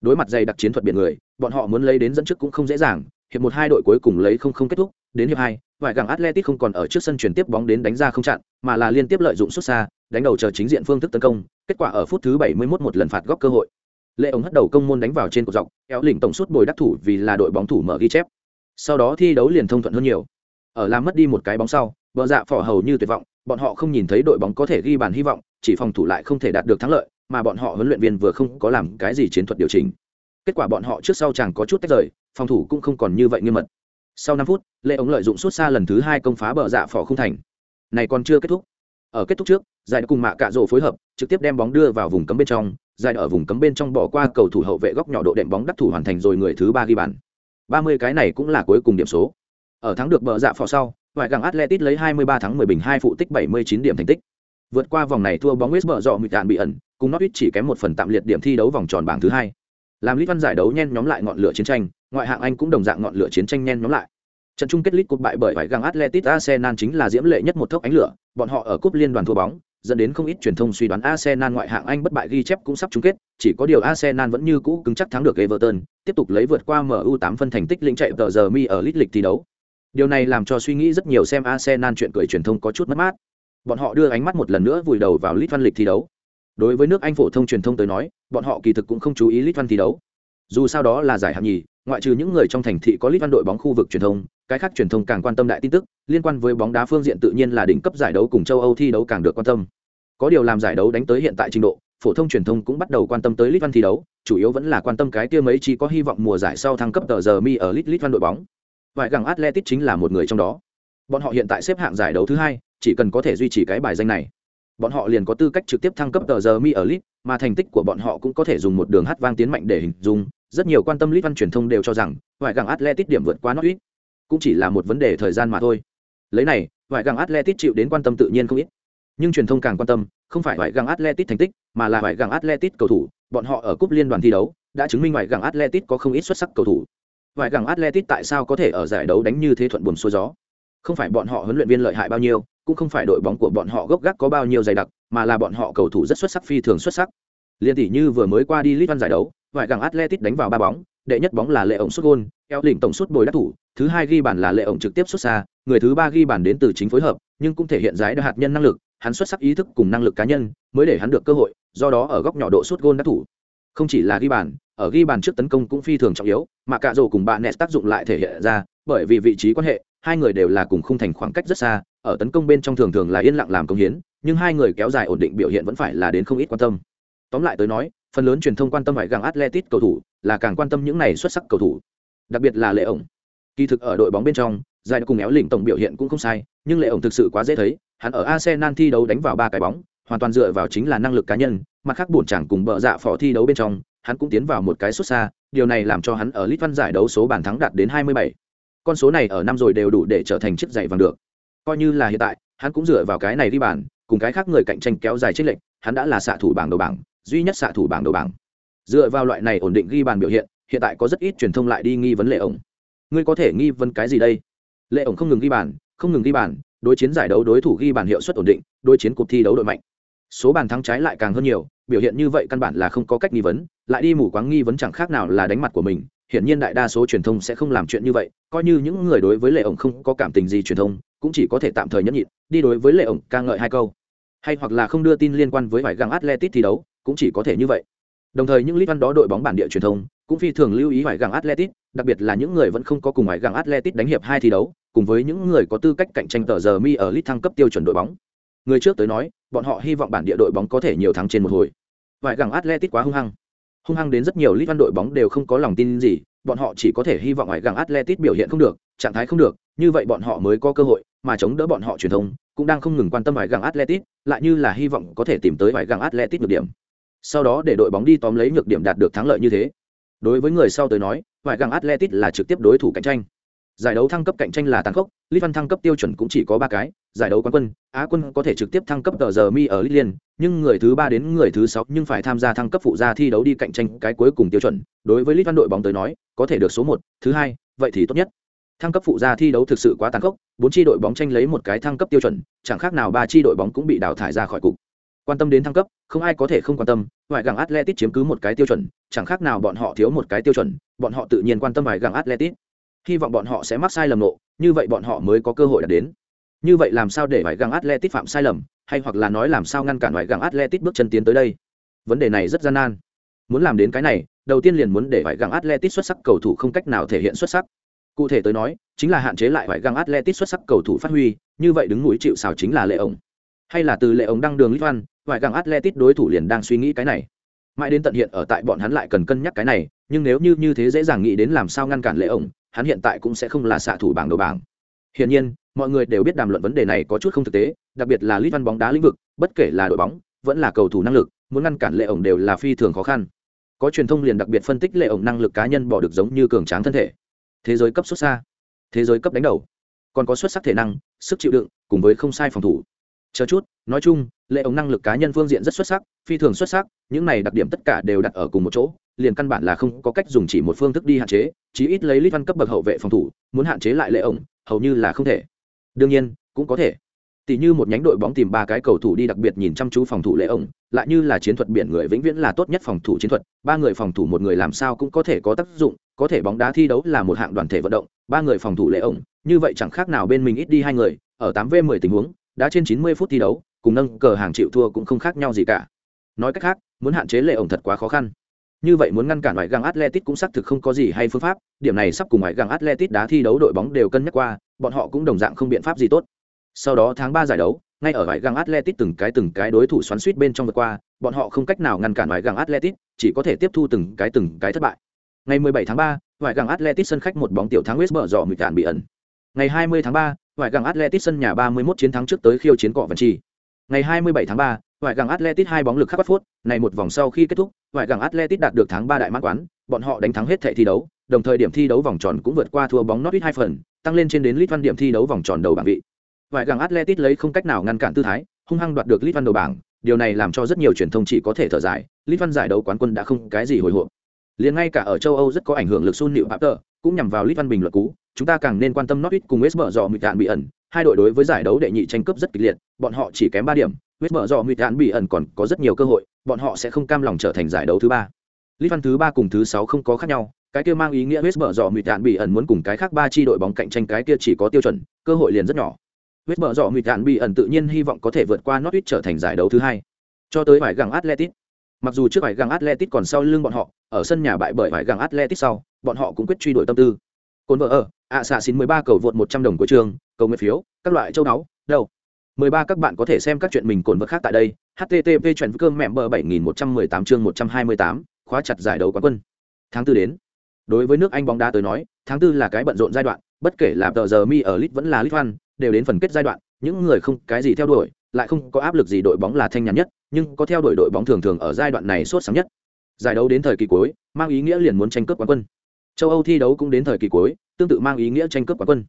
Đối mặt dày đặc chiến thuật biển người, bọn họ muốn lấy đến dẫn trước cũng không dễ dàng, hiệp một hai đội cuối cùng lấy không không kết thúc, đến hiệp hai, vài gàng Atletico không còn ở trước sân chuyển tiếp bóng đến đánh ra không chặn, mà là liên tiếp lợi dụng xuất xa đánh đầu chờ chính diện phương thức tấn công, kết quả ở phút thứ 71 một lần phạt góc cơ hội. Lệ ống hất đầu công môn đánh vào trên cột dọc, kéo lỉnh tổng suất bồi đắc thủ vì là đội bóng thủ mở ghi chép. Sau đó thi đấu liền thông thuận hơn nhiều. Ở làm mất đi một cái bóng sau vợ dạ phỏ hầu như tuyệt vọng, bọn họ không nhìn thấy đội bóng có thể ghi bàn hy vọng, chỉ phòng thủ lại không thể đạt được thắng lợi, mà bọn họ huấn luyện viên vừa không có làm cái gì chiến thuật điều chỉnh. Kết quả bọn họ trước sau chẳng có chút tách rời, phòng thủ cũng không còn như vậy nghiêm mật. Sau năm phút, lệ ống lợi dụng suốt xa lần thứ hai công phá bờ dạ phỏ không thành. Này còn chưa kết thúc. Ở kết thúc trước giải cùng mạ cạ rổ phối hợp, trực tiếp đem bóng đưa vào vùng cấm bên trong, giải ở vùng cấm bên trong bỏ qua cầu thủ hậu vệ góc nhỏ độ đệm bóng đắc thủ hoàn thành rồi người thứ ba ghi bàn. Ba mươi cái này cũng là cuối cùng điểm số. Ở thắng được bờ dạ phỏ sau, ngoại gàng atletic lấy 23 tháng 10 bình hai phụ tích 79 điểm thành tích. Vượt qua vòng này thua bóng west bờ dọ mịt đạn bị ẩn, cùng norwich chỉ kém một phần tạm liệt điểm thi đấu vòng tròn bảng thứ hai. Làm lit văn giải đấu nhen nhóm lại ngọn lửa chiến tranh, ngoại hạng anh cũng đồng dạng ngọn lửa chiến tranh nhen nhóm lại. Trận chung kết lit cúp bại bởi phải găng atletic arsenal chính là diễm lệ nhất một thốc ánh lửa, bọn họ ở cúp liên đoàn thua bóng dẫn đến không ít truyền thông suy đoán Arsenal ngoại hạng Anh bất bại ghi chép cũng sắp chung kết, chỉ có điều Arsenal vẫn như cũ cứng chắc thắng được Everton, tiếp tục lấy vượt qua MU 8 phân thành tích lĩnh chạy tờ giờ mi ở lít lịch thi đấu. Điều này làm cho suy nghĩ rất nhiều xem Arsenal chuyện cười truyền thông có chút mất mát. Bọn họ đưa ánh mắt một lần nữa vùi đầu vào lít văn lịch thi đấu. Đối với nước Anh phổ thông truyền thông tới nói, bọn họ kỳ thực cũng không chú ý lít văn thi đấu. Dù sao đó là giải hạng nhì, ngoại trừ những người trong thành thị có lít văn đội bóng khu vực truyền thông, cái khác truyền thông càng quan tâm đại tin tức, liên quan với bóng đá phương diện tự nhiên là đỉnh cấp giải đấu cùng châu Âu thi đấu càng được quan tâm. Có điều làm giải đấu đánh tới hiện tại trình độ, phổ thông truyền thông cũng bắt đầu quan tâm tới Lit Văn thi đấu, chủ yếu vẫn là quan tâm cái kia mấy chi có hy vọng mùa giải sau thăng cấp tờ giờ mi ở Lit Lit Văn đội bóng. Vài gẳng Atletic chính là một người trong đó. Bọn họ hiện tại xếp hạng giải đấu thứ hai, chỉ cần có thể duy trì cái bài danh này, bọn họ liền có tư cách trực tiếp thăng cấp tờ giờ mi ở Lit, mà thành tích của bọn họ cũng có thể dùng một đường hát vang tiến mạnh để hình dung. Rất nhiều quan tâm Lit Văn truyền thông đều cho rằng, vài gẳng Atletic điểm vượt quá nó ít cũng chỉ là một vấn đề thời gian mà thôi. Lấy này, vài gẳng Atletic chịu đến quan tâm tự nhiên không ít. Nhưng truyền thông càng quan tâm, không phải ngoại găng Atletic thành tích, mà là ngoại găng Atletic cầu thủ, bọn họ ở cúp liên đoàn thi đấu đã chứng minh ngoại gẳng Atletic có không ít xuất sắc cầu thủ. Ngoại gẳng Atletic tại sao có thể ở giải đấu đánh như thế thuận buồm xuôi gió? Không phải bọn họ huấn luyện viên lợi hại bao nhiêu, cũng không phải đội bóng của bọn họ gốc gác có bao nhiêu dày đặc, mà là bọn họ cầu thủ rất xuất sắc phi thường xuất sắc. Liên tỷ như vừa mới qua đi Lit giải đấu, ngoại gẳng Atletic đánh vào ba bóng, đệ nhất bóng là lệ ổng sút gôn, eo lỉnh tổng sút bồi đắc thủ, thứ hai ghi bàn là lệ ổng trực tiếp xuất xa, người thứ ba ghi bàn đến từ chính phối hợp, nhưng cũng thể hiện giải hạt nhân năng lực, hắn xuất sắc ý thức cùng năng lực cá nhân, mới để hắn được cơ hội, do đó ở góc nhỏ độ suốt gôn đắc thủ. Không chỉ là ghi bàn, ở ghi bàn trước tấn công cũng phi thường trọng yếu, mà cả rổ cùng bạn nẹt tác dụng lại thể hiện ra, bởi vì vị trí quan hệ, hai người đều là cùng khung thành khoảng cách rất xa, ở tấn công bên trong thường thường là yên lặng làm công hiến, nhưng hai người kéo dài ổn định biểu hiện vẫn phải là đến không ít quan tâm. Tóm lại tới nói, phần lớn truyền thông quan tâm phải găng Atletic cầu thủ, là càng quan tâm những này xuất sắc cầu thủ. Đặc biệt là Lệ ổng. Kỳ thực ở đội bóng bên trong, giải cùng éo lỉnh tổng biểu hiện cũng không sai, nhưng Lệ ổng thực sự quá dễ thấy, hắn ở Arsenal thi đấu đánh vào ba cái bóng, hoàn toàn dựa vào chính là năng lực cá nhân, mặt khác buồn chẳng cùng bợ dạ phỏ thi đấu bên trong, hắn cũng tiến vào một cái xuất xa điều này làm cho hắn ở Lít văn giải đấu số bàn thắng đạt đến 27. con số này ở năm rồi đều đủ để trở thành chiếc giày vàng được. Coi như là hiện tại hắn cũng dựa vào cái này đi bàn cùng cái khác người cạnh tranh kéo dài chiến lệnh hắn đã là xạ thủ bảng đầu bảng duy nhất xạ thủ bảng đầu bảng. Dựa vào loại này ổn định ghi bàn biểu hiện hiện tại có rất ít truyền thông lại đi nghi vấn lệ ổng. Ngươi có thể nghi vấn cái gì đây? Lệ ổng không ngừng ghi bàn không ngừng ghi bàn đối chiến giải đấu đối thủ ghi bàn hiệu suất ổn định, đối chiến cuộc thi đấu đội mạnh. Số bàn thắng trái lại càng hơn nhiều, biểu hiện như vậy căn bản là không có cách nghi vấn, lại đi mù quáng nghi vấn chẳng khác nào là đánh mặt của mình. Hiển nhiên đại đa số truyền thông sẽ không làm chuyện như vậy, coi như những người đối với lệ ổng không có cảm tình gì truyền thông, cũng chỉ có thể tạm thời nhẫn nhịn, đi đối với lệ ổng ca ngợi hai câu. Hay hoặc là không đưa tin liên quan với vải găng atletic thi đấu, cũng chỉ có thể như vậy. Đồng thời những lít văn đó đội bóng bản địa truyền thông, cũng phi thường lưu ý vải găng atletic đặc biệt là những người vẫn không có cùng vải găng atletic đánh hiệp hai thi đấu cùng với những người có tư cách cạnh tranh tờ giờ mi ở lit thăng cấp tiêu chuẩn đội bóng. Người trước tới nói, bọn họ hy vọng bản địa đội bóng có thể nhiều thắng trên một hồi. Vài gẳng atletic quá hung hăng. Hung hăng đến rất nhiều lit văn đội bóng đều không có lòng tin gì, bọn họ chỉ có thể hy vọng vải gẳng atletic biểu hiện không được, trạng thái không được, như vậy bọn họ mới có cơ hội mà chống đỡ bọn họ truyền thông, cũng đang không ngừng quan tâm vải gẳng atletic lại như là hy vọng có thể tìm tới vải gẳng atletic được điểm. Sau đó để đội bóng đi tóm lấy nhược điểm đạt được thắng lợi như thế. Đối với người sau tới nói vải gẳng atletic là trực tiếp đối thủ cạnh tranh giải đấu thăng cấp cạnh tranh là tàn khốc lit văn thăng cấp tiêu chuẩn cũng chỉ có ba cái, giải đấu quán quân, á quân có thể trực tiếp thăng cấp tờ giờ mi ở lit liên, nhưng người thứ ba đến người thứ sáu nhưng phải tham gia thăng cấp phụ gia thi đấu đi cạnh tranh cái cuối cùng tiêu chuẩn. Đối với lit văn đội bóng tới nói, có thể được số một, thứ hai, vậy thì tốt nhất. Thăng cấp phụ gia thi đấu thực sự quá tàn khốc, bốn tri đội bóng tranh lấy một cái thăng cấp tiêu chuẩn, chẳng khác nào ba tri đội bóng cũng bị đào thải ra khỏi cục. Quan tâm đến thăng cấp, không ai có thể không quan tâm ngoại gàng atletic chiếm cứ một cái tiêu chuẩn, chẳng khác nào bọn họ thiếu một cái tiêu chuẩn, bọn họ tự nhiên quan tâm ngoại gàng atletic hy vọng bọn họ sẽ mắc sai lầm nộ, như vậy bọn họ mới có cơ hội đạt đến. Như vậy làm sao để vải găng atletic phạm sai lầm, hay hoặc là nói làm sao ngăn cản ngoại găng atletic bước chân tiến tới đây? Vấn đề này rất gian nan. Muốn làm đến cái này, đầu tiên liền muốn để vải găng atletic xuất sắc cầu thủ không cách nào thể hiện xuất sắc. Cụ thể tới nói, chính là hạn chế lại vải găng atletic xuất sắc cầu thủ phát huy, như vậy đứng núi chịu xào chính là lệ ổng. Hay là từ lệ ổng đăng đường litvan ngoại găng atletic đối thủ liền đang suy nghĩ cái này. Mãi đến tận hiện ở tại bọn hắn lại cần cân nhắc cái này, nhưng nếu như như thế dễ dàng nghĩ đến làm sao ngăn cản lệ ổng hắn hiện tại cũng sẽ không là xạ thủ bảng đầu bảng. Hiển nhiên, mọi người đều biết đàm luận vấn đề này có chút không thực tế, đặc biệt là litvan bóng đá lĩnh vực, bất kể là đội bóng, vẫn là cầu thủ năng lực, muốn ngăn cản lệ ổng đều là phi thường khó khăn. Có truyền thông liền đặc biệt phân tích lệ ổng năng lực cá nhân bỏ được giống như cường tráng thân thể. Thế giới cấp xuất xa, thế giới cấp đánh đầu. Còn có xuất sắc thể năng, sức chịu đựng, cùng với không sai phòng thủ. Chờ chút, nói chung, lệ ống năng lực cá nhân phương diện rất xuất sắc, phi thường xuất sắc, những này đặc điểm tất cả đều đặt ở cùng một chỗ liền căn bản là không có cách dùng chỉ một phương thức đi hạn chế, chí ít lấy lít văn cấp bậc hậu vệ phòng thủ, muốn hạn chế lại lệ ổng, hầu như là không thể. Đương nhiên, cũng có thể. Tỷ như một nhánh đội bóng tìm ba cái cầu thủ đi đặc biệt nhìn chăm chú phòng thủ lệ ổng, lại như là chiến thuật biển người vĩnh viễn là tốt nhất phòng thủ chiến thuật, ba người phòng thủ một người làm sao cũng có thể có tác dụng, có thể bóng đá thi đấu là một hạng đoàn thể vận động, ba người phòng thủ lệ ổng, như vậy chẳng khác nào bên mình ít đi hai người, ở tám v 10 tình huống, đã trên 90 phút thi đấu, cùng nâng cờ hàng chịu thua cũng không khác nhau gì cả. Nói cách khác, muốn hạn chế lệ ổng thật quá khó khăn như vậy muốn ngăn cản ngoại găng atletic cũng xác thực không có gì hay phương pháp điểm này sắp cùng ngoại găng atletic đá thi đấu đội bóng đều cân nhắc qua bọn họ cũng đồng dạng không biện pháp gì tốt. Sau đó tháng ba giải đấu ngay ở ngoại găng atletic từng cái từng cái đối thủ xoắn suýt bên trong vượt qua bọn họ không cách nào ngăn cản ngoại găng atletic chỉ có thể tiếp thu từng cái từng cái thất bại. Ngày 17 tháng 3, ngoại găng atletic sân khách một bóng tiểu thắng west bờ dò mịt bị ẩn. Ngày 20 tháng 3, ngoại găng atletic sân nhà 31 chiến thắng trước tới khiêu chiến cọ vận trì ngày 27 tháng 3, ngoại gàng atletic hai bóng lực khắc bắt phút này một vòng sau khi kết thúc ngoại gàng atletic đạt được tháng ba đại mãn quán bọn họ đánh thắng hết thể thi đấu đồng thời điểm thi đấu vòng tròn cũng vượt qua thua bóng Norwich hai phần tăng lên trên đến Litvan điểm thi đấu vòng tròn đầu bảng vị. Ngoại gàng atletic lấy không cách nào ngăn cản tư thái hung hăng đoạt được Litvan đầu bảng điều này làm cho rất nhiều truyền thông chỉ có thể thở dài Litvan giải đấu quán quân đã không cái gì hồi hộp. Liền ngay cả ở châu âu rất có ảnh hưởng lực sun nịu papter cũng nhằm vào Litvan bình luận cú chúng ta càng nên quan tâm Norwich cùng West Brom bị bị ẩn hai đội đối với giải đấu đệ nhị tranh cướp rất kịch liệt bọn họ chỉ kém ba điểm West mở do mịt đạn bị ẩn còn có rất nhiều cơ hội, bọn họ sẽ không cam lòng trở thành giải đấu thứ ba. lit Văn thứ ba cùng thứ sáu không có khác nhau, cái kia mang ý nghĩa West mở do mịt đạn bị ẩn muốn cùng cái khác ba chi đội bóng cạnh tranh cái kia chỉ có tiêu chuẩn, cơ hội liền rất nhỏ. West mở do mịt đạn bị ẩn tự nhiên hy vọng có thể vượt qua Norwich trở thành giải đấu thứ hai. Cho tới vải găng Atletic. Mặc dù trước vải găng Atletic còn sau lưng bọn họ, ở sân nhà bại bởi vải găng Atletic sau, bọn họ cũng quyết truy đuổi tâm tư. Côn vợ ở, ạ xạ xin 13 cầu vượt 100 đồng của trường, cầu nguyện phiếu, các loại châu náu, đâu 13 các bạn có thể xem các chuyện mình cồn vật khác tại đây. http chuyện cơm mẹ bờ 7118 chương 128, khóa chặt giải đấu quán quân. Tháng tư đến. Đối với nước Anh bóng đá tới nói, tháng tư là cái bận rộn giai đoạn, bất kể là tờ giờ mi ở lit vẫn là lit one, đều đến phần kết giai đoạn, những người không cái gì theo đuổi, lại không có áp lực gì đội bóng là thanh nhàn nhất, nhưng có theo đuổi đội bóng thường thường ở giai đoạn này sốt sáng nhất. giải đấu đến thời kỳ cuối mang ý nghĩa liền muốn tranh cướp quán quân châu âu thi đấu cũng đến thời kỳ cuối tương tự mang ý nghĩa tranh cướp quán quân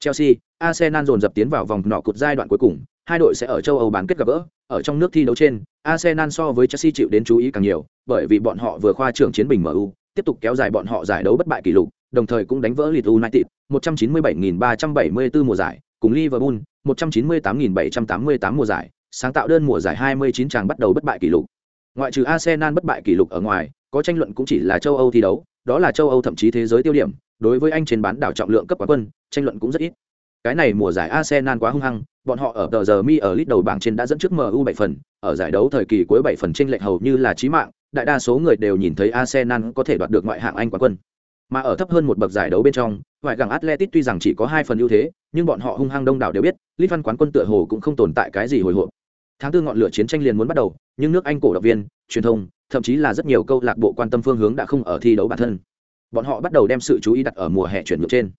chelsea arsenal dồn dập tiến vào vòng nọ cụt giai đoạn cuối cùng hai đội sẽ ở châu âu bán kết gặp gỡ ở trong nước thi đấu trên arsenal so với chelsea chịu đến chú ý càng nhiều bởi vì bọn họ vừa khoa trưởng chiến bình mu tiếp tục kéo dài bọn họ giải đấu bất bại kỷ lục đồng thời cũng đánh vỡ Leeds United 197.374 mùa giải, cùng Liverpool 198.788 mùa giải, sáng tạo đơn mùa giải 29 chàng bắt đầu bất bại kỷ lục. Ngoại trừ Arsenal bất bại kỷ lục ở ngoài, có tranh luận cũng chỉ là châu Âu thi đấu, đó là châu Âu thậm chí thế giới tiêu điểm, đối với anh trên bán đảo trọng lượng cấp quán quân, tranh luận cũng rất ít. Cái này mùa giải Arsenal quá hung hăng, bọn họ ở tờ giờ mi ở lít đầu bảng trên đã dẫn trước MU 7 phần, ở giải đấu thời kỳ cuối 7 phần chênh lệch hầu như là chí mạng, đại đa số người đều nhìn thấy Arsenal có thể đoạt được ngoại hạng Anh quán quân. Mà ở thấp hơn một bậc giải đấu bên trong, ngoại gẳng Atletic tuy rằng chỉ có 2 phần ưu thế, nhưng bọn họ hung hăng đông đảo đều biết, Lít Văn quán quân tựa hồ cũng không tồn tại cái gì hồi hộp. Tháng tư ngọn lửa chiến tranh liền muốn bắt đầu, nhưng nước Anh cổ động viên, truyền thông, thậm chí là rất nhiều câu lạc bộ quan tâm phương hướng đã không ở thi đấu bản thân. Bọn họ bắt đầu đem sự chú ý đặt ở mùa hè chuyển nhượng trên.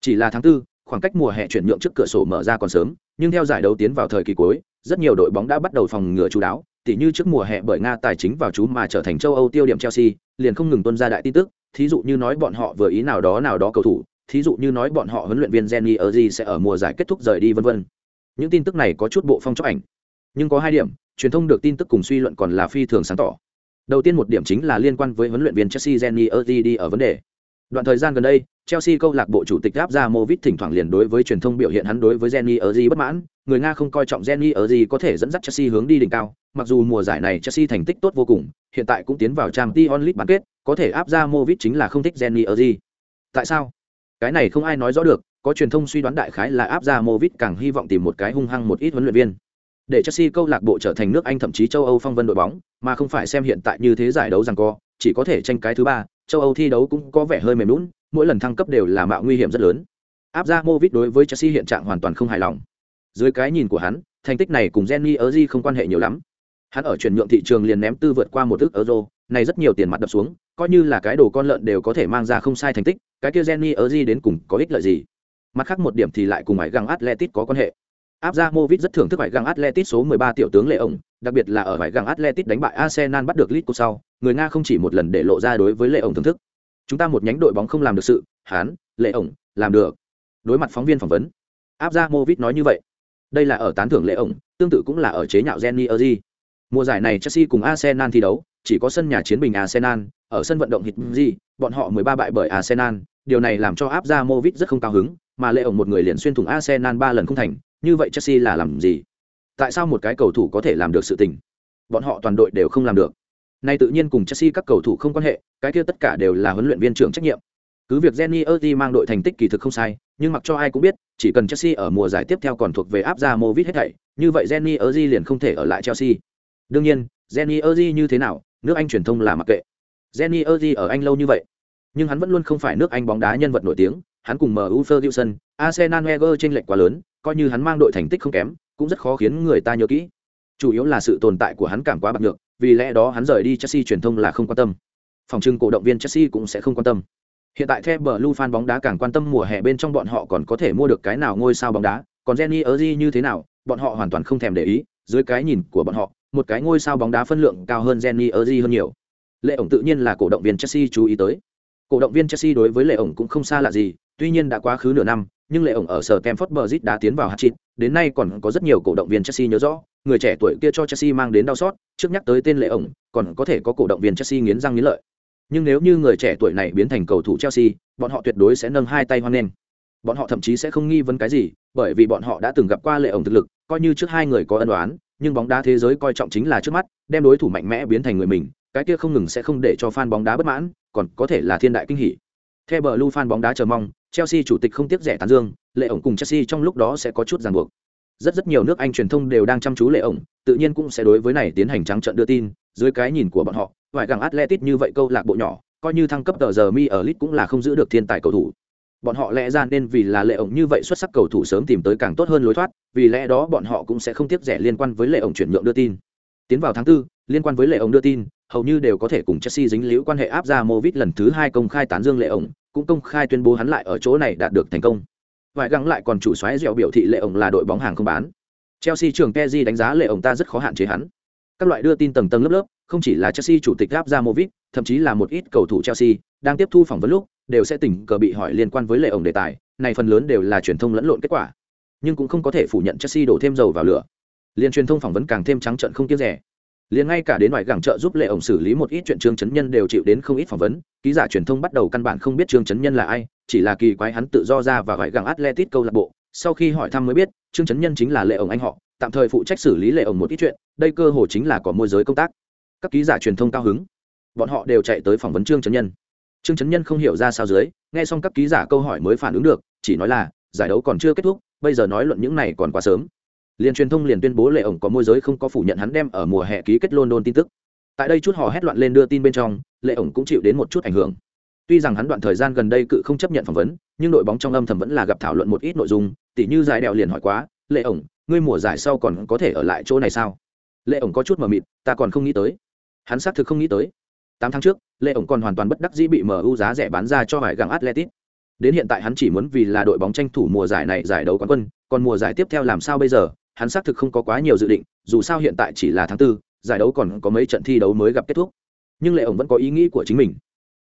Chỉ là tháng tư, khoảng cách mùa hè chuyển nhượng trước cửa sổ mở ra còn sớm, nhưng theo giải đấu tiến vào thời kỳ cuối, rất nhiều đội bóng đã bắt đầu phòng ngừa chú đáo, tỉ như trước mùa hè bởi Nga tài chính vào chú mà trở thành châu Âu tiêu điểm Chelsea, liền không ngừng tuân ra đại tin tức, thí dụ như nói bọn họ vừa ý nào đó nào đó cầu thủ, thí dụ như nói bọn họ huấn luyện viên Jenny Erzi sẽ ở mùa giải kết thúc rời đi vân vân. Những tin tức này có chút bộ phong chóc ảnh, nhưng có hai điểm, truyền thông được tin tức cùng suy luận còn là phi thường sáng tỏ. Đầu tiên một điểm chính là liên quan với huấn luyện viên Chelsea Jenny Erdi ở vấn đề. Đoạn thời gian gần đây, Chelsea câu lạc bộ chủ tịch Gáp Ramovic thỉnh thoảng liền đối với truyền thông biểu hiện hắn đối với Jenny Erdi bất mãn, người Nga không coi trọng Jenny Erdi có thể dẫn dắt Chelsea hướng đi đỉnh cao, mặc dù mùa giải này Chelsea thành tích tốt vô cùng, hiện tại cũng tiến vào Champions League bán kết, có thể áp ra chính là không thích Jenny Erdi. Tại sao? Cái này không ai nói rõ được, có truyền thông suy đoán đại khái là áp ra càng hy vọng tìm một cái hung hăng một ít huấn luyện viên. Để Chelsea câu lạc bộ trở thành nước Anh thậm chí châu Âu phong vân đội bóng, mà không phải xem hiện tại như thế giải đấu rằng co, chỉ có thể tranh cái thứ ba, châu Âu thi đấu cũng có vẻ hơi mềm nhũn, mỗi lần thăng cấp đều là mạo nguy hiểm rất lớn. Abramovich đối với Chelsea hiện trạng hoàn toàn không hài lòng. Dưới cái nhìn của hắn, thành tích này cùng Jenny Erzi không quan hệ nhiều lắm. Hắn ở chuyển nhượng thị trường liền ném tư vượt qua một ức euro, này rất nhiều tiền mặt đập xuống, coi như là cái đồ con lợn đều có thể mang ra không sai thành tích, cái kia Jenny Erzi đến cùng có ích lợi gì? Mặt khác một điểm thì lại cùng ngoại găng Atletico có quan hệ. Áp ra Movit rất thưởng thức ngoại găng Atletic số 13 tiểu tướng Lệ ổng, đặc biệt là ở vải găng Atletic đánh bại Arsenal bắt được Leeds sau, người Nga không chỉ một lần để lộ ra đối với Lệ ổng thưởng thức. Chúng ta một nhánh đội bóng không làm được sự, hắn, Lệ ổng, làm được. Đối mặt phóng viên phỏng vấn, Áp ra Movit nói như vậy. Đây là ở tán thưởng Lệ ổng, tương tự cũng là ở chế nhạo Jenny Erzi. Mùa giải này Chelsea cùng Arsenal thi đấu, chỉ có sân nhà chiến bình Arsenal, ở sân vận động Hitzi, bọn họ 13 bại bởi Arsenal, điều này làm cho áp ra Movit rất không cao hứng, mà lệ ổng một người liền xuyên thủng Arsenal 3 lần không thành, như vậy Chelsea là làm gì? Tại sao một cái cầu thủ có thể làm được sự tình? Bọn họ toàn đội đều không làm được. Nay tự nhiên cùng Chelsea các cầu thủ không quan hệ, cái kia tất cả đều là huấn luyện viên trưởng trách nhiệm. Cứ việc Jenny Erdi mang đội thành tích kỳ thực không sai, nhưng mặc cho ai cũng biết, chỉ cần Chelsea ở mùa giải tiếp theo còn thuộc về áp ra Movit hết thảy, như vậy Jenny Erdi liền không thể ở lại Chelsea. Đương nhiên, Jenny Erdi như thế nào, nước Anh truyền thông là mặc kệ. Jenny Erdi ở Anh lâu như vậy, nhưng hắn vẫn luôn không phải nước Anh bóng đá nhân vật nổi tiếng, hắn cùng MU Ferguson, Arsenal Wenger trên lệch quá lớn, coi như hắn mang đội thành tích không kém, cũng rất khó khiến người ta nhớ kỹ. Chủ yếu là sự tồn tại của hắn cảm quá bạc nhược, vì lẽ đó hắn rời đi Chelsea truyền thông là không quan tâm. Phòng trưng cổ động viên Chelsea cũng sẽ không quan tâm. Hiện tại theo bờ lu fan bóng đá càng quan tâm mùa hè bên trong bọn họ còn có thể mua được cái nào ngôi sao bóng đá, còn Jenny ở Erzi như thế nào, bọn họ hoàn toàn không thèm để ý, dưới cái nhìn của bọn họ, một cái ngôi sao bóng đá phân lượng cao hơn Jenny ở Erzi hơn nhiều. Lệ ổng tự nhiên là cổ động viên Chelsea chú ý tới. Cổ động viên Chelsea đối với Lệ ổng cũng không xa lạ gì, tuy nhiên đã quá khứ nửa năm, nhưng Lệ ổng ở sở Stamford Bridge đã tiến vào hat-trick, đến nay còn có rất nhiều cổ động viên Chelsea nhớ rõ, người trẻ tuổi kia cho Chelsea mang đến đau xót, trước nhắc tới tên Lệ ổng, còn có thể có cổ động viên Chelsea nghiến răng nghiến lợi. Nhưng nếu như người trẻ tuổi này biến thành cầu thủ Chelsea, bọn họ tuyệt đối sẽ nâng hai tay hoan nghênh. Bọn họ thậm chí sẽ không nghi vấn cái gì, bởi vì bọn họ đã từng gặp qua Lệ ổng thực lực, coi như trước hai người có ân oán, nhưng bóng đá thế giới coi trọng chính là trước mắt, đem đối thủ mạnh mẽ biến thành người mình, cái kia không ngừng sẽ không để cho fan bóng đá bất mãn, còn có thể là thiên đại kinh hỉ. Theo bờ lưu fan bóng đá chờ mong, Chelsea chủ tịch không tiếc rẻ tán dương, lệ ổng cùng Chelsea trong lúc đó sẽ có chút ràng buộc. Rất rất nhiều nước Anh truyền thông đều đang chăm chú lệ ổng, tự nhiên cũng sẽ đối với này tiến hành trắng trợn đưa tin, dưới cái nhìn của bọn họ, ngoại gẳng Atletico như vậy câu lạc bộ nhỏ, coi như thăng cấp tờ giờ mi ở lit cũng là không giữ được thiên tài cầu thủ. Bọn họ lẽ ra nên vì là lệ ổng như vậy xuất sắc cầu thủ sớm tìm tới càng tốt hơn lối thoát, vì lẽ đó bọn họ cũng sẽ không tiếc rẻ liên quan với lệ ổng chuyển nhượng đưa tin. Tiến vào tháng 4, liên quan với lệ ổng đưa tin, hầu như đều có thể cùng Chelsea dính liễu quan hệ áp ra Movit lần thứ hai công khai tán dương lệ ổng, cũng công khai tuyên bố hắn lại ở chỗ này đạt được thành công. Vài gắng lại còn chủ xoáy dẻo biểu thị lệ ổng là đội bóng hàng không bán. Chelsea trưởng Kezi đánh giá lệ ổng ta rất khó hạn chế hắn. Các loại đưa tin tầng tầng lớp lớp, không chỉ là Chelsea chủ tịch Abramovich, thậm chí là một ít cầu thủ Chelsea đang tiếp thu phỏng vấn lúc, đều sẽ tình cờ bị hỏi liên quan với lệ ổng đề tài, này phần lớn đều là truyền thông lẫn lộn kết quả. Nhưng cũng không có thể phủ nhận Chelsea đổ thêm dầu vào lửa. Liên truyền thông phỏng vấn càng thêm trắng trợn không kiêng rẻ. Liên ngay cả đến ngoài gẳng trợ giúp lệ ổng xử lý một ít chuyện Trương Chấn Nhân đều chịu đến không ít phỏng vấn, ký giả truyền thông bắt đầu căn bản không biết Trương Chấn Nhân là ai, chỉ là kỳ quái hắn tự do ra và gọi gẳng Atletic câu lạc bộ, sau khi hỏi thăm mới biết, Trương Chấn Nhân chính là lệ ổng anh họ, tạm thời phụ trách xử lý lệ ổng một ít chuyện, đây cơ hồ chính là có môi giới công tác. Các ký giả truyền thông cao hứng, bọn họ đều chạy tới phỏng vấn Trương Chấn Nhân. Trương Chấn Nhân không hiểu ra sao dưới, nghe xong các ký giả câu hỏi mới phản ứng được, chỉ nói là giải đấu còn chưa kết thúc, bây giờ nói luận những này còn quá sớm. Liên truyền thông liền tuyên bố lệ ổng có môi giới không có phủ nhận hắn đem ở mùa hè ký kết London tin tức. Tại đây chút họ hét loạn lên đưa tin bên trong, lệ ổng cũng chịu đến một chút ảnh hưởng. Tuy rằng hắn đoạn thời gian gần đây cự không chấp nhận phỏng vấn, nhưng đội bóng trong âm thầm vẫn là gặp thảo luận một ít nội dung, tỉ như giải đèo liền hỏi quá, "Lệ ổng, ngươi mùa giải sau còn có thể ở lại chỗ này sao?" Lệ ổng có chút mờ mịt, "Ta còn không nghĩ tới." Hắn xác thực không nghĩ tới. Tám tháng trước, Lệ ổng còn hoàn toàn bất đắc dĩ bị MU giá rẻ bán ra cho vài găng Atletic. Đến hiện tại hắn chỉ muốn vì là đội bóng tranh thủ mùa giải này giải đấu quán quân, còn mùa giải tiếp theo làm sao bây giờ, hắn xác thực không có quá nhiều dự định, dù sao hiện tại chỉ là tháng tư, giải đấu còn có mấy trận thi đấu mới gặp kết thúc. Nhưng Lệ ổng vẫn có ý nghĩ của chính mình.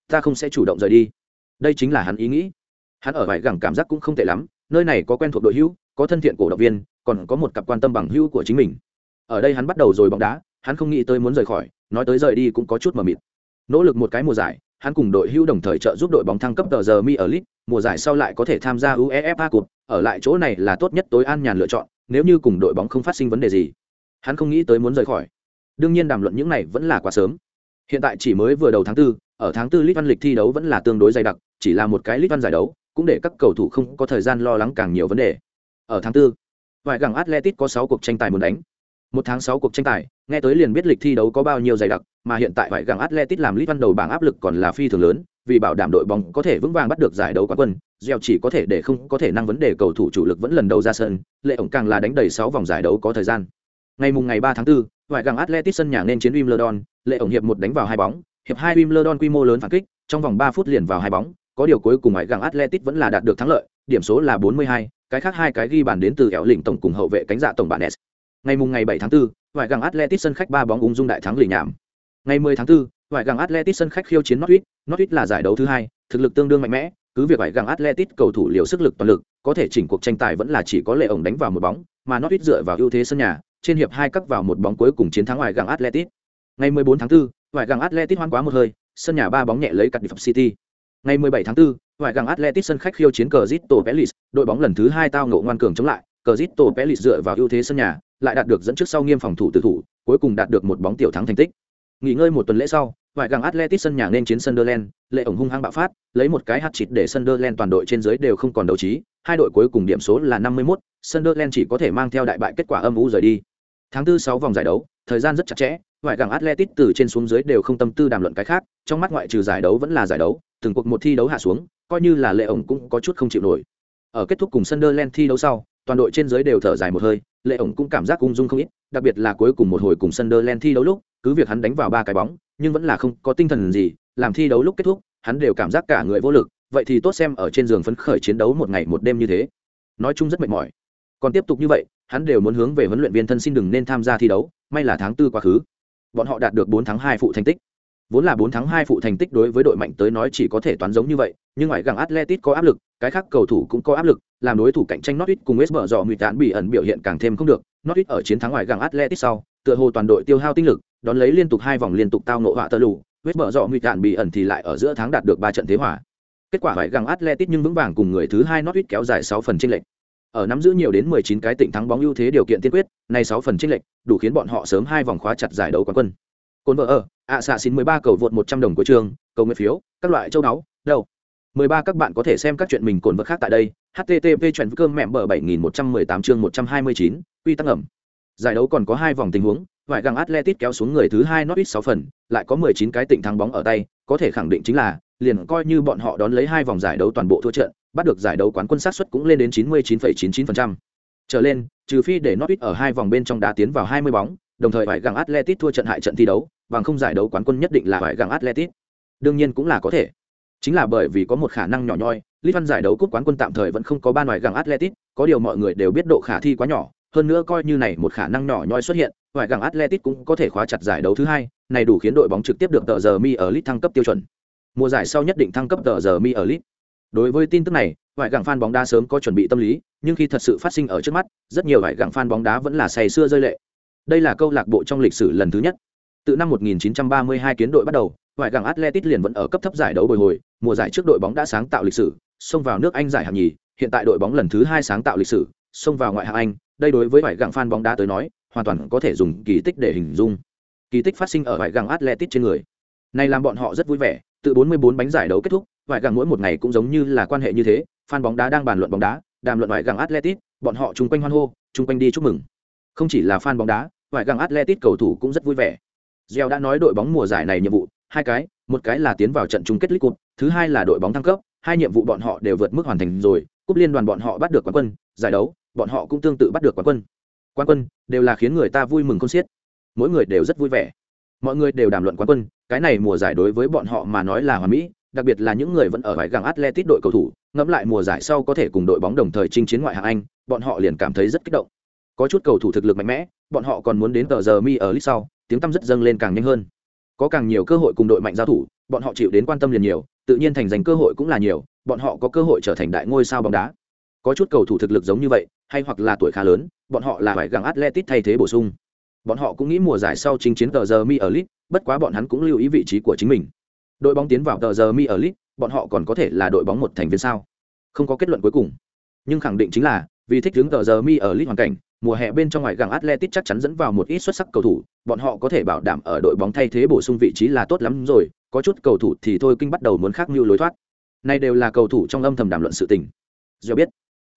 Ta không sẽ chủ động rời đi. Đây chính là hắn ý nghĩ. Hắn ở vải gẳng cảm giác cũng không tệ lắm, nơi này có quen thuộc đội hữu, có thân thiện cổ động viên, còn có một cặp quan tâm bằng hữu của chính mình. Ở đây hắn bắt đầu rồi bóng đá, hắn không nghĩ tới muốn rời khỏi, nói tới rời đi cũng có chút mờ mịt. Nỗ lực một cái mùa giải, hắn cùng đội hữu đồng thời trợ giúp đội bóng thăng cấp tờ giờ mi ở League, mùa giải sau lại có thể tham gia UEFA Cup, ở lại chỗ này là tốt nhất tối an nhàn lựa chọn, nếu như cùng đội bóng không phát sinh vấn đề gì. Hắn không nghĩ tới muốn rời khỏi. Đương nhiên đàm luận những này vẫn là quá sớm. Hiện tại chỉ mới vừa đầu tháng 4, ở tháng 4 lít Văn lịch thi đấu vẫn là tương đối dày đặc, chỉ là một cái lít Văn giải đấu, cũng để các cầu thủ không có thời gian lo lắng càng nhiều vấn đề. Ở tháng 4, vài gẳng Atletic có 6 cuộc tranh tài muốn đánh. Một tháng 6 cuộc tranh tài, nghe tới liền biết lịch thi đấu có bao nhiêu dày đặc, mà hiện tại vài gẳng Atletic làm lít Văn đầu bảng áp lực còn là phi thường lớn, vì bảo đảm đội bóng có thể vững vàng bắt được giải đấu quán quân, Gieo chỉ có thể để không có thể năng vấn đề cầu thủ chủ lực vẫn lần đầu ra sân, lệ ổng càng là đánh đầy 6 vòng giải đấu có thời gian. Ngày mùng ngày 3 tháng 4, ngoại gàng Atletico sân nhà nên chiến Wimbledon, lệ ổng hiệp một đánh vào hai bóng, hiệp hai Wimbledon quy mô lớn phản kích, trong vòng 3 phút liền vào hai bóng, có điều cuối cùng ngoại gàng Atletico vẫn là đạt được thắng lợi, điểm số là 42, cái khác hai cái ghi bàn đến từ ẻo lĩnh tổng cùng hậu vệ cánh dạ tổng bản S. Ngày mùng ngày 7 tháng 4, ngoại gàng Atletico sân khách 3 bóng ung dung đại thắng lì nhảm. Ngày 10 tháng 4, ngoại gàng Atletico sân khách khiêu chiến Norwich, Norwich là giải đấu thứ hai, thực lực tương đương mạnh mẽ, cứ việc phải găng Atletic cầu thủ liều sức lực toàn lực, có thể chỉnh cuộc tranh tài vẫn là chỉ có lệ ổng đánh vào một bóng, mà nó ít dựa vào ưu thế sân nhà, trên hiệp hai cắt vào một bóng cuối cùng chiến thắng ngoài găng Atletic. Ngày 14 tháng 4, ngoại găng Atletic hoan quá một hơi, sân nhà ba bóng nhẹ lấy cắt Cardiff City. Ngày 17 tháng 4, ngoại găng Atletic sân khách khiêu chiến cờ zito pelis đội bóng lần thứ hai tao ngộ ngoan cường chống lại, cờ zito pelis dựa vào ưu thế sân nhà, lại đạt được dẫn trước sau nghiêm phòng thủ tự thủ, cuối cùng đạt được một bóng tiểu thắng thành tích. Nghỉ ngơi một tuần lễ sau, Vài gàng Atletic sân nhà nên chiến Sunderland, lệ ổng hung hăng bạo phát, lấy một cái hat chít để Sunderland toàn đội trên dưới đều không còn đấu trí, hai đội cuối cùng điểm số là 51, Sunderland chỉ có thể mang theo đại bại kết quả âm u rời đi. Tháng 4 6 vòng giải đấu, thời gian rất chặt chẽ, vài gàng Atletic từ trên xuống dưới đều không tâm tư đàm luận cái khác, trong mắt ngoại trừ giải đấu vẫn là giải đấu, từng cuộc một thi đấu hạ xuống, coi như là lệ ổng cũng có chút không chịu nổi. Ở kết thúc cùng Sunderland thi đấu sau, toàn đội trên dưới đều thở dài một hơi, lệ ổng cũng cảm giác ung dung không ít, đặc biệt là cuối cùng một hồi cùng Sunderland thi đấu lúc, cứ việc hắn đánh vào ba cái bóng, nhưng vẫn là không có tinh thần gì, làm thi đấu lúc kết thúc, hắn đều cảm giác cả người vô lực, vậy thì tốt xem ở trên giường phấn khởi chiến đấu một ngày một đêm như thế. Nói chung rất mệt mỏi. Còn tiếp tục như vậy, hắn đều muốn hướng về huấn luyện viên thân xin đừng nên tham gia thi đấu, may là tháng tư quá khứ. Bọn họ đạt được bốn tháng hai phụ thành tích. Vốn là bốn tháng hai phụ thành tích đối với đội mạnh tới nói chỉ có thể toán giống như vậy, nhưng ngoại gặng Atletic có áp lực, cái khác cầu thủ cũng có áp lực, làm đối thủ cạnh tranh Norwich cùng West Brom Nguy tán bị ẩn biểu hiện càng thêm không được. Norwich ở chiến thắng ngoại gặng Atletic sau, tựa hồ toàn đội tiêu hao tinh lực, đón lấy liên tục hai vòng liên tục tao nộ họa tơ lù, mở dọ Nguy cạn bị ẩn thì lại ở giữa tháng đạt được ba trận thế hòa. Kết quả phải găng Atletic nhưng vững vàng cùng người thứ hai Norwich kéo dài sáu phần tranh lệch. Ở nắm giữ nhiều đến 19 cái tỉnh thắng bóng ưu thế điều kiện tiên quyết, này 6 phần tranh lệch, đủ khiến bọn họ sớm hai vòng khóa chặt giải đấu quán quân. cồn vợ ở, ạ xạ xin 13 cầu vượt 100 đồng của trường, cầu nguyện phiếu, các loại châu đáo đâu. 13 các bạn có thể xem các chuyện mình cồn vật khác tại đây. http chuyện cơm mẹm bờ 7118 chương 129, quy tắc ẩm. Giải đấu còn có hai vòng tình huống, vài găng Atletic kéo xuống người thứ hai Norwich 6 phần, lại có 19 cái tịnh thắng bóng ở tay, có thể khẳng định chính là, liền coi như bọn họ đón lấy hai vòng giải đấu toàn bộ thua trận, bắt được giải đấu quán quân sát suất cũng lên đến 99,99%. Trở lên, trừ phi để Norwich ở hai vòng bên trong đá tiến vào 20 bóng, đồng thời vải găng Atletic thua trận hại trận thi đấu, bằng không giải đấu quán quân nhất định là vải găng Atletic. Đương nhiên cũng là có thể. Chính là bởi vì có một khả năng nhỏ nhoi, Lit Văn giải đấu cúp quán quân tạm thời vẫn không có ba ngoài găng Atletic, có điều mọi người đều biết độ khả thi quá nhỏ, hơn nữa coi như này một khả năng nhỏ nhoi xuất hiện, ngoại gàng atletic cũng có thể khóa chặt giải đấu thứ hai, này đủ khiến đội bóng trực tiếp được tờ giờ mi ở lit thăng cấp tiêu chuẩn. Mùa giải sau nhất định thăng cấp tờ giờ mi ở lit đối với tin tức này ngoại gàng fan bóng đá sớm có chuẩn bị tâm lý, nhưng khi thật sự phát sinh ở trước mắt, rất nhiều ngoại gàng fan bóng đá vẫn là say xưa rơi lệ. Đây là câu lạc bộ trong lịch sử lần thứ nhất. Từ năm 1932 kiến đội bắt đầu ngoại gàng atletic liền vẫn ở cấp thấp giải đấu bồi hồi, mùa giải trước đội bóng đã sáng tạo lịch sử, xông vào nước anh giải hạng nhì, hiện tại đội bóng lần thứ hai sáng tạo lịch sử, xông vào ngoại hạng anh. Đây đối với ngoại gàng fan bóng đá tới nói hoàn toàn có thể dùng kỳ tích để hình dung. Kỳ tích phát sinh ở vải găng atletic trên người. Này làm bọn họ rất vui vẻ từ 44 bánh giải đấu kết thúc vải găng mỗi một ngày cũng giống như là quan hệ như thế, fan bóng đá đang bàn luận bóng đá, đàm luận vải găng atletic bọn họ chung quanh hoan hô, chung quanh đi chúc mừng. Không chỉ là fan bóng đá vải găng atletic cầu thủ cũng rất vui vẻ. Gieo đã nói đội bóng mùa giải này nhiệm vụ, hai cái, một cái là tiến vào trận chung kết league cup, thứ hai là đội bóng thăng cấp, hai nhiệm vụ bọn họ đều vượt mức hoàn thành rồi, cúp liên đoàn bọn họ bắt được quán quân, giải đấu, bọn họ cũng tương tự bắt được quán quân quán quân, đều là khiến người ta vui mừng con xiết. Mỗi người đều rất vui vẻ. Mọi người đều đàm luận quán quân, cái này mùa giải đối với bọn họ mà nói là hoàn mỹ, đặc biệt là những người vẫn ở vải gàng atletic đội cầu thủ, ngẫm lại mùa giải sau có thể cùng đội bóng đồng thời chinh chiến ngoại hạng anh, bọn họ liền cảm thấy rất kích động. Có chút cầu thủ thực lực mạnh mẽ, bọn họ còn muốn đến tờ giờ mi ở lít sau, tiếng tăm rất dâng lên càng nhanh hơn. Có càng nhiều cơ hội cùng đội mạnh giao thủ, bọn họ chịu đến quan tâm liền nhiều, tự nhiên thành giành cơ hội cũng là nhiều, bọn họ có cơ hội trở thành đại ngôi sao bóng đá có chút cầu thủ thực lực giống như vậy hay hoặc là tuổi khá lớn bọn họ là phải gặng atletic thay thế bổ sung. Bọn họ cũng nghĩ mùa giải sau chính chiến tờ giờ mi ở lit bất quá bọn hắn cũng lưu ý vị trí của chính mình. Đội bóng tiến vào tờ giờ mi ở lit bọn họ còn có thể là đội bóng một thành viên sao? Không có kết luận cuối cùng. Nhưng khẳng định chính là vì thích hướng tờ giờ mi ở lit hoàn cảnh mùa hè bên trong ngoài gặng Atletic chắc chắn dẫn vào một ít xuất sắc cầu thủ, bọn họ có thể bảo đảm ở đội bóng thay thế bổ sung vị trí là tốt lắm rồi, có chút cầu thủ thì thôi kinh bắt đầu muốn khác mưu lối thoát. Này đều là cầu thủ trong âm thầm đàm luận sự tình. Giờ biết,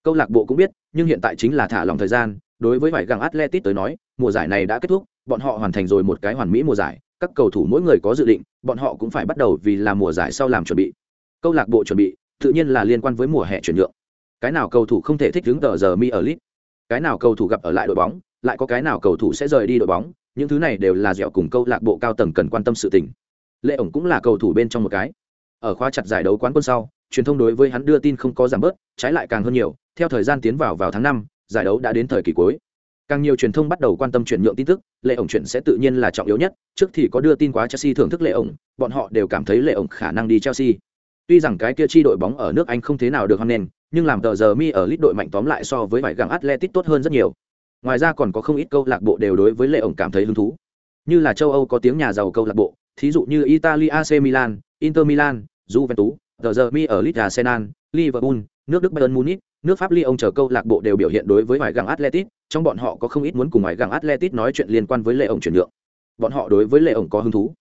câu lạc bộ cũng biết, nhưng hiện tại chính là thả lòng thời gian, đối với vải găng Atletic tới nói, mùa giải này đã kết thúc, bọn họ hoàn thành rồi một cái hoàn mỹ mùa giải, các cầu thủ mỗi người có dự định, bọn họ cũng phải bắt đầu vì là mùa giải sau làm chuẩn bị. Câu lạc bộ chuẩn bị, tự nhiên là liên quan với mùa hè chuyển nhượng. Cái nào cầu thủ không thể thích đứng tờ giờ mi ở lit cái nào cầu thủ gặp ở lại đội bóng lại có cái nào cầu thủ sẽ rời đi đội bóng những thứ này đều là dẻo cùng câu lạc bộ cao tầng cần quan tâm sự tình lệ ổng cũng là cầu thủ bên trong một cái ở khoa chặt giải đấu quán quân sau truyền thông đối với hắn đưa tin không có giảm bớt trái lại càng hơn nhiều theo thời gian tiến vào vào tháng năm, giải đấu đã đến thời kỳ cuối. Càng nhiều truyền thông bắt đầu quan tâm chuyển nhượng tin tức, lệ ổng chuyển sẽ tự nhiên là trọng yếu nhất. Trước thì có đưa tin quá chelsea thưởng thức lệ ổng, bọn họ đều cảm thấy lệ ổng khả năng đi chelsea. Tuy rằng cái kia chi đội bóng ở nước anh không thế nào được hoan nghênh, nhưng làm tờ giờ mi ở lít đội mạnh tóm lại so với vải găng atletic tốt hơn rất nhiều. Ngoài ra còn có không ít câu lạc bộ đều đối với lệ ổng cảm thấy hứng thú. Như là châu âu có tiếng nhà giàu câu lạc bộ, thí dụ như italy ac milan, inter milan, juventus, tờ giờ mi ở lít arsenal, liverpool, nước đức bayern munich nước pháp lyon chờ câu lạc bộ đều biểu hiện đối với ngoại gang atletic trong bọn họ có không ít muốn cùng ngoại gang atletic nói chuyện liên quan với lệ ổng chuyển nhượng. Bọn họ đối với lệ ổng có hứng thú.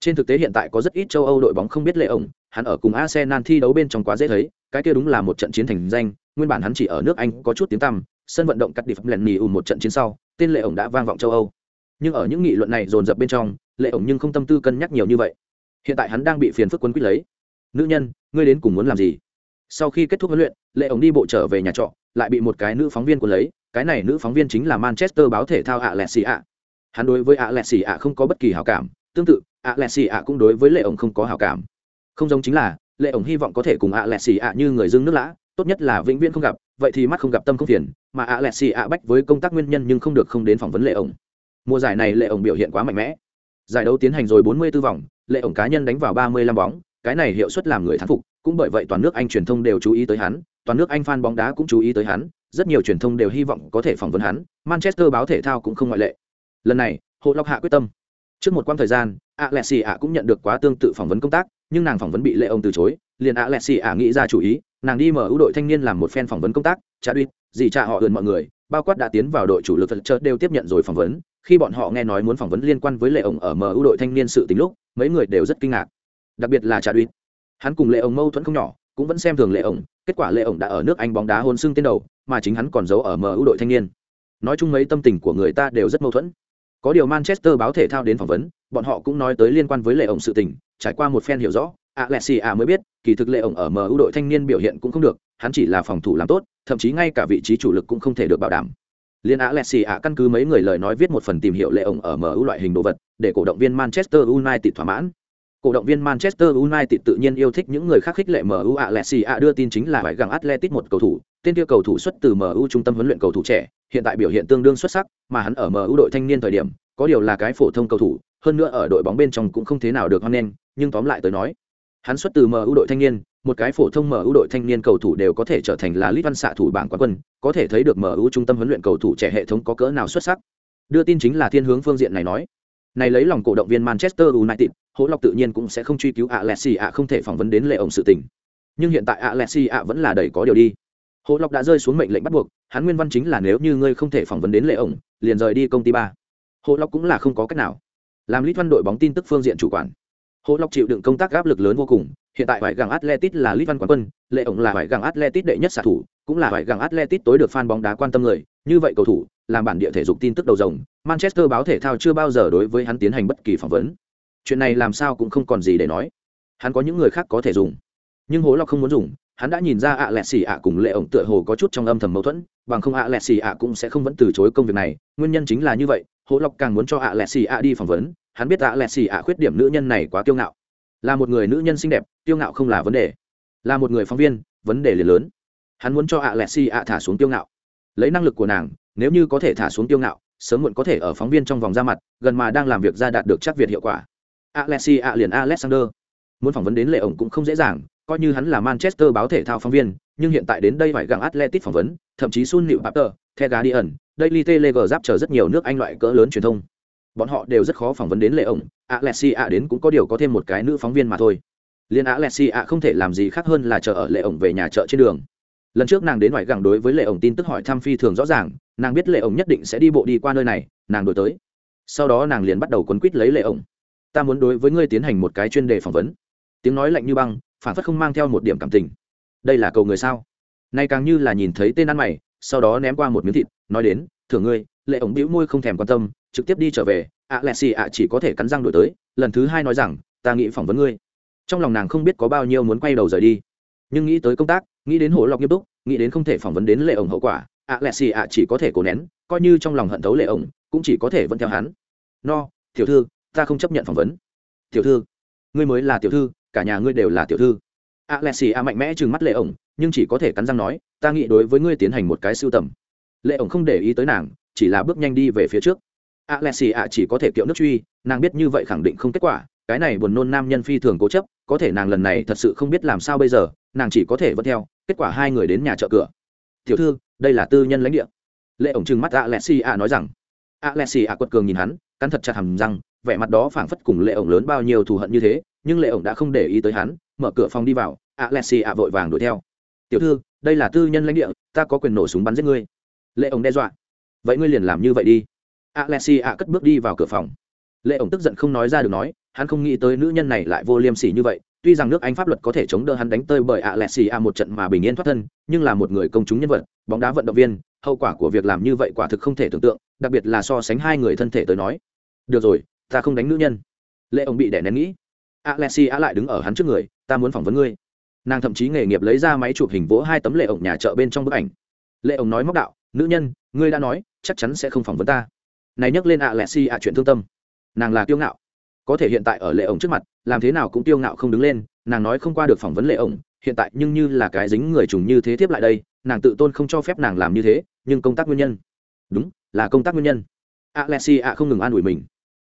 Trên thực tế hiện tại có rất ít châu âu đội bóng không biết lệ ổng, hắn ở cùng arsenal thi đấu bên trong quá dễ thấy, cái kia đúng là một trận chiến thành danh, nguyên bản hắn chỉ ở nước anh có chút tiếng tăm, sân vận động cắt đi phẩm lần nì ùn một trận chiến sau, tên lệ ổng đã vang vọng châu âu. Nhưng ở những nghị luận này dồn dập bên trong lệ ổng nhưng không tâm tư cân nhắc nhiều như vậy. Hiện tại hắn đang bị phiền phức quấn quýt lấy. Nữ nhân, ngươi đến cùng muốn làm gì? Sau khi kết thúc huấn luyện, lệ ổng đi bộ trở về nhà trọ, lại bị một cái nữ phóng viên của lấy, cái này nữ phóng viên chính là manchester báo thể thao ạ lẹ xì ạ hắn đối với ạ lẹ xì ạ không có bất kỳ hảo cảm, tương tự ạ lẹ xì ạ cũng đối với lệ ổng không có hảo cảm. Không giống chính là, lệ ổng hy vọng có thể cùng ạ lẹ xì ạ như người dưng nước lã, tốt nhất là vĩnh viễn không gặp, vậy thì mắt không gặp tâm không phiền, mà ạ lẹ xì ạ bách với công tác nguyên nhân nhưng không được không đến phỏng vấn lệ ổng. Mùa giải này lệ ổng biểu hiện quá mạnh mẽ. Giải đấu tiến hành rồi 44 vòng, lệ ổng cá nhân đánh vào 35 bóng cái này hiệu suất làm người thắng phục cũng bởi vậy toàn nước anh truyền thông đều chú ý tới hắn toàn nước anh fan bóng đá cũng chú ý tới hắn rất nhiều truyền thông đều hy vọng có thể phỏng vấn hắn manchester báo thể thao cũng không ngoại lệ lần này Hồ Lộc hạ quyết tâm trước một quãng thời gian Alexi ạ cũng nhận được quá tương tự phỏng vấn công tác, nhưng nàng phỏng vấn bị Lệ ông từ chối, liền Alexi ạ nghĩ ra chủ ý, nàng đi mở ưu đội thanh niên làm một fan phỏng vấn công tác, trả đuýt, gì trả họ ơn mọi người, bao quát đã tiến vào đội chủ lực thật chợt đều tiếp nhận rồi phỏng vấn, khi bọn họ nghe nói muốn phỏng vấn liên quan với Lệ ông ở mở ưu đội thanh niên sự tình lúc, mấy người đều rất kinh ngạc. Đặc biệt là Trà đuýt. Hắn cùng Lệ ổng mâu thuẫn không nhỏ, cũng vẫn xem thường Lệ ổng kết quả Lệ ổng đã ở nước Anh bóng đá hôn xương tên đầu, mà chính hắn còn giấu ở mu ưu đội thanh niên. Nói chung mấy tâm tình của người ta đều rất mâu thuẫn. Có điều Manchester báo thể thao đến phỏng vấn, bọn họ cũng nói tới liên quan với lệ ổng sự tình trải qua một phen hiểu rõ Alexia mới biết kỳ thực lệ ổng ở MU đội thanh niên biểu hiện cũng không được hắn chỉ là phòng thủ làm tốt thậm chí ngay cả vị trí chủ lực cũng không thể được bảo đảm liên Alexia căn cứ mấy người lời nói viết một phần tìm hiểu lệ ổng ở MU loại hình đồ vật để cổ động viên Manchester United thỏa mãn cổ động viên Manchester United tự nhiên yêu thích những người khác khích lệ MU Alexia đưa tin chính là phải gặng Atletico một cầu thủ, tên kia cầu thủ xuất từ MU trung tâm huấn luyện cầu thủ trẻ, hiện tại biểu hiện tương đương xuất sắc, mà hắn ở MU đội thanh niên thời điểm, có điều là cái phổ thông cầu thủ, hơn nữa ở đội bóng bên trong cũng không thế nào được hoan nghênh, nhưng tóm lại tới nói, hắn xuất từ mu đội thanh niên, một cái phổ thông mu đội thanh niên cầu thủ đều có thể trở thành là lít văn xạ thủ bảng quán quân, có thể thấy được mu trung tâm huấn luyện cầu thủ trẻ hệ thống có cỡ nào xuất sắc. Đưa tin chính là thiên hướng phương diện này nói này lấy lòng cổ động viên manchester united hỗ Lộc tự nhiên cũng sẽ không truy cứu Alexia không thể phỏng vấn đến lệ ổng sự tình. Nhưng hiện tại Alexia vẫn là đầy có điều đi. Hỗ Lộc đã rơi xuống mệnh lệnh bắt buộc hắn nguyên văn chính là nếu như ngươi không thể phỏng vấn đến lệ ổng liền rời đi công ty ba. Hỗ Lộc cũng là không có cách nào. Làm lít văn đội bóng tin tức phương diện chủ quản. Hỗ Lộc chịu đựng công tác áp lực lớn vô cùng, hiện tại phải găng Atletic là Lít Văn quán quân, Lệ ổng là phải găng Atletic đệ nhất xạ thủ, cũng là phải găng Atletic tối được fan bóng đá quan tâm người, như vậy cầu thủ, làm bản địa thể dục tin tức đầu rồng, Manchester báo thể thao chưa bao giờ đối với hắn tiến hành bất kỳ phỏng vấn. Chuyện này làm sao cũng không còn gì để nói. Hắn có những người khác có thể dùng, nhưng hố Lộc không muốn dùng, hắn đã nhìn ra ạ lẹt xì ạ cùng Lệ ổng tựa hồ có chút trong âm thầm mâu thuẫn, bằng không ạ lẹt xì ạ cũng sẽ không vẫn từ chối công việc này, nguyên nhân chính là như vậy, hố Lộc càng muốn cho ạ lẹt xì ạ đi phỏng vấn, hắn biết ạ lẹt xì ạ khuyết điểm nữ nhân này quá kiêu ngạo. Là một người nữ nhân xinh đẹp kiêu ngạo không là vấn đề. Là một người phóng viên vấn đề liền lớn. Hắn muốn cho ạ lẹ xì ạ thả xuống kiêu ngạo. Lấy năng lực của nàng nếu như có thể thả xuống tiêu ngạo, sớm muộn có thể ở phóng viên trong vòng ra mặt, gần mà đang làm việc ra đạt được chắc việt hiệu quả. Alexi ạ liền alexander. Muốn phỏng vấn đến lệ ổng cũng không dễ dàng, coi như hắn là manchester báo thể thao phóng viên, nhưng hiện tại đến đây phải gặng atletic phỏng vấn, thậm chí sun nịu papter, the guardian, daily telegraph giáp chờ rất nhiều nước anh loại cỡ lớn truyền thông. Bọn họ đều rất khó phỏng vấn đến lệ ổng, alexi ạ đến cũng có điều có thêm một cái nữ phóng viên mà thôi. Liên alexi ạ không thể làm gì khác hơn là chờ ở lệ ổng về nhà chợ trên đường. Lần trước nàng đến ngoại gẳng đối với lệ ổng tin tức hỏi thăm phi thường rõ ràng nàng biết lệ ổng nhất định sẽ đi bộ đi qua nơi này, nàng đổi tới. Sau đó nàng liền bắt đầu quấn quýt lấy lệ ổng. Ta muốn đối với ngươi tiến hành một cái chuyên đề phỏng vấn. Tiếng nói lạnh như băng, phản phất không mang theo một điểm cảm tình. Đây là cầu người sao? Nay càng như là nhìn thấy tên ăn mày, sau đó ném qua một miếng thịt, nói đến, thưởng ngươi, lệ ổng bĩu môi không thèm quan tâm, trực tiếp đi trở về, ạ lẹ xì ạ chỉ có thể cắn răng đổi tới, lần thứ hai nói rằng, ta nghĩ phỏng vấn ngươi. Trong lòng nàng không biết có bao nhiêu muốn quay đầu rời đi. Nhưng nghĩ tới công tác, nghĩ đến hổ lọc nghiêm túc, nghĩ đến không thể phỏng vấn đến lệ ổng hậu quả ạ lẹ xì ạ chỉ có thể cố nén coi như trong lòng hận thấu lệ ổng cũng chỉ có thể vẫn theo hắn. No tiểu thư ta không chấp nhận phỏng vấn. Tiểu thư ngươi mới là tiểu thư cả nhà ngươi đều là tiểu thư. ạ lẹ xì ạ mạnh mẽ trừng mắt lệ ổng nhưng chỉ có thể cắn răng nói ta nghĩ đối với ngươi tiến hành một cái sưu tầm. Lệ ổng không để ý tới nàng chỉ là bước nhanh đi về phía trước. Alexi ạ chỉ có thể kiệu nước truy, nàng biết như vậy khẳng định không kết quả, cái này buồn nôn nam nhân phi thường cố chấp, có thể nàng lần này thật sự không biết làm sao bây giờ, nàng chỉ có thể vẫn theo, kết quả hai người đến nhà chợ cửa. "Tiểu thư, đây là tư nhân lãnh địa." Lệ ổng trừng mắt Alexi nói rằng. Alexi ạ quật cường nhìn hắn, cắn thật chặt hầm răng, vẻ mặt đó phảng phất cùng Lệ ổng lớn bao nhiêu thù hận như thế, nhưng Lệ ổng đã không để ý tới hắn, mở cửa phòng đi vào, Alexi vội vàng đuổi theo. "Tiểu thư, đây là tư nhân lãnh địa, ta có quyền nổ súng bắn giết ngươi." Lệ ổng đe dọa. "Vậy ngươi liền làm như vậy đi." alexi cất bước đi vào cửa phòng lệ ổng tức giận không nói ra được nói hắn không nghĩ tới nữ nhân này lại vô liêm sỉ như vậy tuy rằng nước anh pháp luật có thể chống đỡ hắn đánh tơi bởi alexi một trận mà bình yên thoát thân, nhưng là một người công chúng nhân vật, bóng đá vận động viên, hậu quả của việc làm như vậy quả thực không thể tưởng tượng, đặc biệt là so sánh hai người thân thể tới nói. Được rồi, ta không đánh nữ nhân. Lệ ông bị đẻ nén nghĩ. Alexi lại đứng ở hắn trước người, ta muốn phỏng vấn ngươi. Nàng thậm chí nghề nghiệp lấy ra máy chụp hình vỗ hai tấm lệ ổng nhà chợ bên trong bức ảnh. Lệ ổng nói móc đạo, nữ nhân, ngươi đã nói, chắc chắn sẽ không phỏng vấn ta. Này nhắc lên ạ lẹ xi ạ chuyện thương tâm. Nàng là kiêu ngạo. Có thể hiện tại ở lệ ổng trước mặt làm thế nào cũng tiêu ngạo không đứng lên, nàng nói không qua được phỏng vấn lệ ổng, hiện tại nhưng như là cái dính người trùng như thế tiếp lại đây, nàng tự tôn không cho phép nàng làm như thế, nhưng công tác nguyên nhân. Đúng, là công tác nguyên nhân. A ạ không ngừng an ủi mình.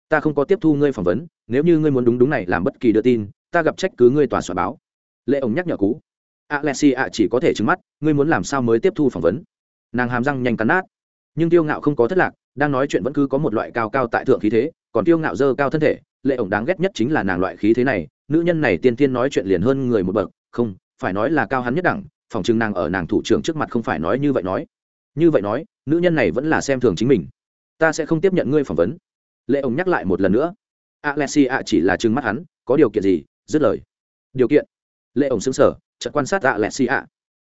Ta không có tiếp thu ngươi phỏng vấn, nếu như ngươi muốn đúng đúng này làm bất kỳ đưa tin, ta gặp trách cứ ngươi tòa soạn báo. Lệ ổng nhắc nhở cú a ạ chỉ có thể trứng mắt, ngươi muốn làm sao mới tiếp thu phỏng vấn? Nàng hàm răng nhanh cắn nát. Nhưng tiêu ngạo không có thất lạc, đang nói chuyện vẫn cứ có một loại cao cao tại thượng khí thế còn tiêu ngạo dơ cao thân thể, lệ ổng đáng ghét nhất chính là nàng loại khí thế này, nữ nhân này tiên tiên nói chuyện liền hơn người một bậc, không, phải nói là cao hắn nhất đẳng, phòng chừng nàng ở nàng thủ trưởng trước mặt không phải nói như vậy nói. Như vậy nói, nữ nhân này vẫn là xem thường chính mình. Ta sẽ không tiếp nhận ngươi phỏng vấn. Lệ ổng nhắc lại một lần nữa. Alexi chỉ là trừng mắt hắn, có điều kiện gì? Dứt lời. Điều kiện. Lệ ổng xứng sở chợt quan sát alexi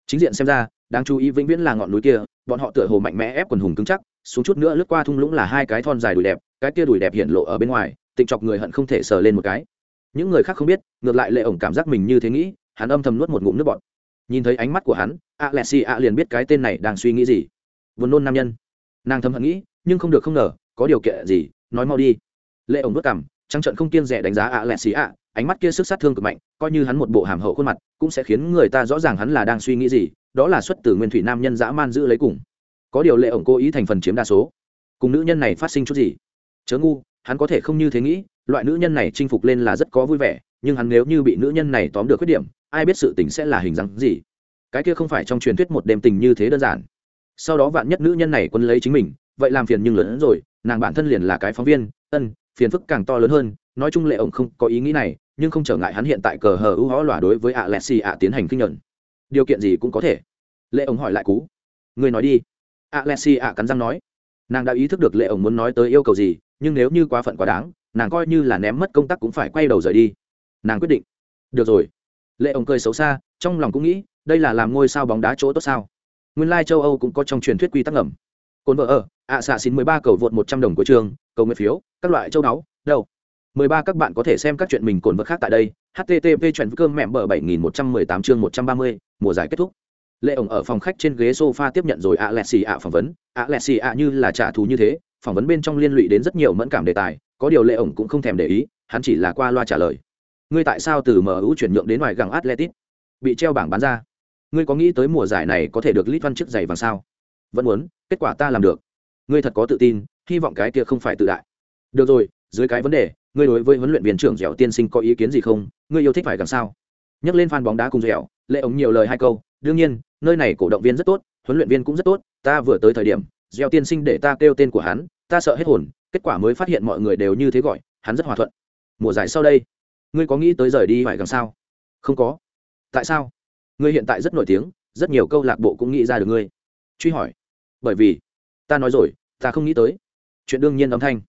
chính diện xem ra đáng chú ý vĩnh viễn là ngọn núi kia, bọn họ tựa hồ mạnh mẽ ép quần hùng cứng chắc, xuống chút nữa lướt qua thung lũng là hai cái thon dài đùi đẹp, cái kia đùi đẹp hiện lộ ở bên ngoài, tịnh chọc người hận không thể sờ lên một cái. Những người khác không biết, ngược lại lệ ổng cảm giác mình như thế nghĩ, hắn âm thầm nuốt một ngụm nước bọt. Nhìn thấy ánh mắt của hắn a lẹ xì a liền biết cái tên này đang suy nghĩ gì. Vốn nôn nam nhân. Nàng thầm hận nghĩ, nhưng không được không ngờ, có điều kiện gì, nói mau đi. Lệ ổng nuốt cằm trăng trận không kiên rẻ đánh giá a lẹ xì a ánh mắt kia sức sát thương cực mạnh, coi như hắn một bộ hàm hậu khuôn mặt, cũng sẽ khiến người ta rõ ràng hắn là đang suy nghĩ gì đó là xuất từ nguyên thủy nam nhân dã man giữ lấy cùng. Có điều lệ ổng cố ý thành phần chiếm đa số. Cùng nữ nhân này phát sinh chút gì? Chớ ngu, hắn có thể không như thế nghĩ, loại nữ nhân này chinh phục lên là rất có vui vẻ, nhưng hắn nếu như bị nữ nhân này tóm được khuyết điểm, ai biết sự tình sẽ là hình dáng gì? Cái kia không phải trong truyền thuyết một đêm tình như thế đơn giản. Sau đó vạn nhất nữ nhân này quân lấy chính mình, vậy làm phiền nhưng lớn hơn rồi, nàng bản thân liền là cái phóng viên, ân, phiền phức càng to lớn hơn. Nói chung lệ ổng không có ý nghĩ này, nhưng không trở ngại hắn hiện tại cờ hờ ưu hó lòa đối với ạ lẹ xì ạ tiến hành kinh nhận điều kiện gì cũng có thể lệ ổng hỏi lại cú. Người nói đi. Ạ ạ cắn răng nói. Nàng đã ý thức được lệ ổng muốn nói tới yêu cầu gì, nhưng nếu như quá phận quá đáng, nàng coi như là ném mất công tác cũng phải quay đầu rời đi. Nàng quyết định. Được rồi. Lệ ổng cười xấu xa, trong lòng cũng nghĩ, đây là làm ngôi sao bóng đá chỗ tốt sao? Nguyên lai châu âu cũng có trong truyền thuyết quy tắc ngầm. Cồn vợ ở ạ xạ xin mười ba cầu vượt một trăm đồng của trường, cầu nguyện phiếu, các loại châu đáo đâu? Mười ba các bạn có thể xem các chuyện mình cồn vợ khác tại đây. Http chuyện cơm mẹm bờ bảy nghìn một trăm mười tám chương một trăm ba mươi, mùa giải kết thúc lệ ổng ở phòng khách trên ghế sofa tiếp nhận rồi ạ lệ xì ạ phỏng vấn. Ạ lệ xì ạ như là trả thù như thế, phỏng vấn bên trong liên lụy đến rất nhiều mẫn cảm đề tài, có điều lệ ổng cũng không thèm để ý, hắn chỉ là qua loa trả lời. Ngươi tại sao từ mu chuyển nhượng đến ngoài găng atletic bị treo bảng bán ra. Ngươi có nghĩ tới mùa giải này có thể được lít văn chiếc giày vàng sao? Vẫn muốn, kết quả ta làm được. Ngươi thật có tự tin, hy vọng cái kia không phải tự đại. Được rồi, dưới cái vấn đề, ngươi đối với huấn luyện viên trưởng dẻo tiên sinh có ý kiến gì không? Ngươi yêu thích phải làm sao? Nhắc lên fan bóng đá cùng dẻo lệ ống nhiều lời hai câu đương nhiên, nơi này cổ động viên rất tốt, huấn luyện viên cũng rất tốt, ta vừa tới thời điểm, gieo tiên sinh để ta kêu tên của hắn, ta sợ hết hồn, kết quả mới phát hiện mọi người đều như thế gọi, hắn rất hòa thuận. Mùa giải sau đây, ngươi có nghĩ tới rời đi phải gần sao? Không có. Tại sao? Ngươi hiện tại rất nổi tiếng, rất nhiều câu lạc bộ cũng nghĩ ra được ngươi. Truy hỏi. Bởi vì, ta nói rồi, ta không nghĩ tới. Chuyện đương nhiên âm thanh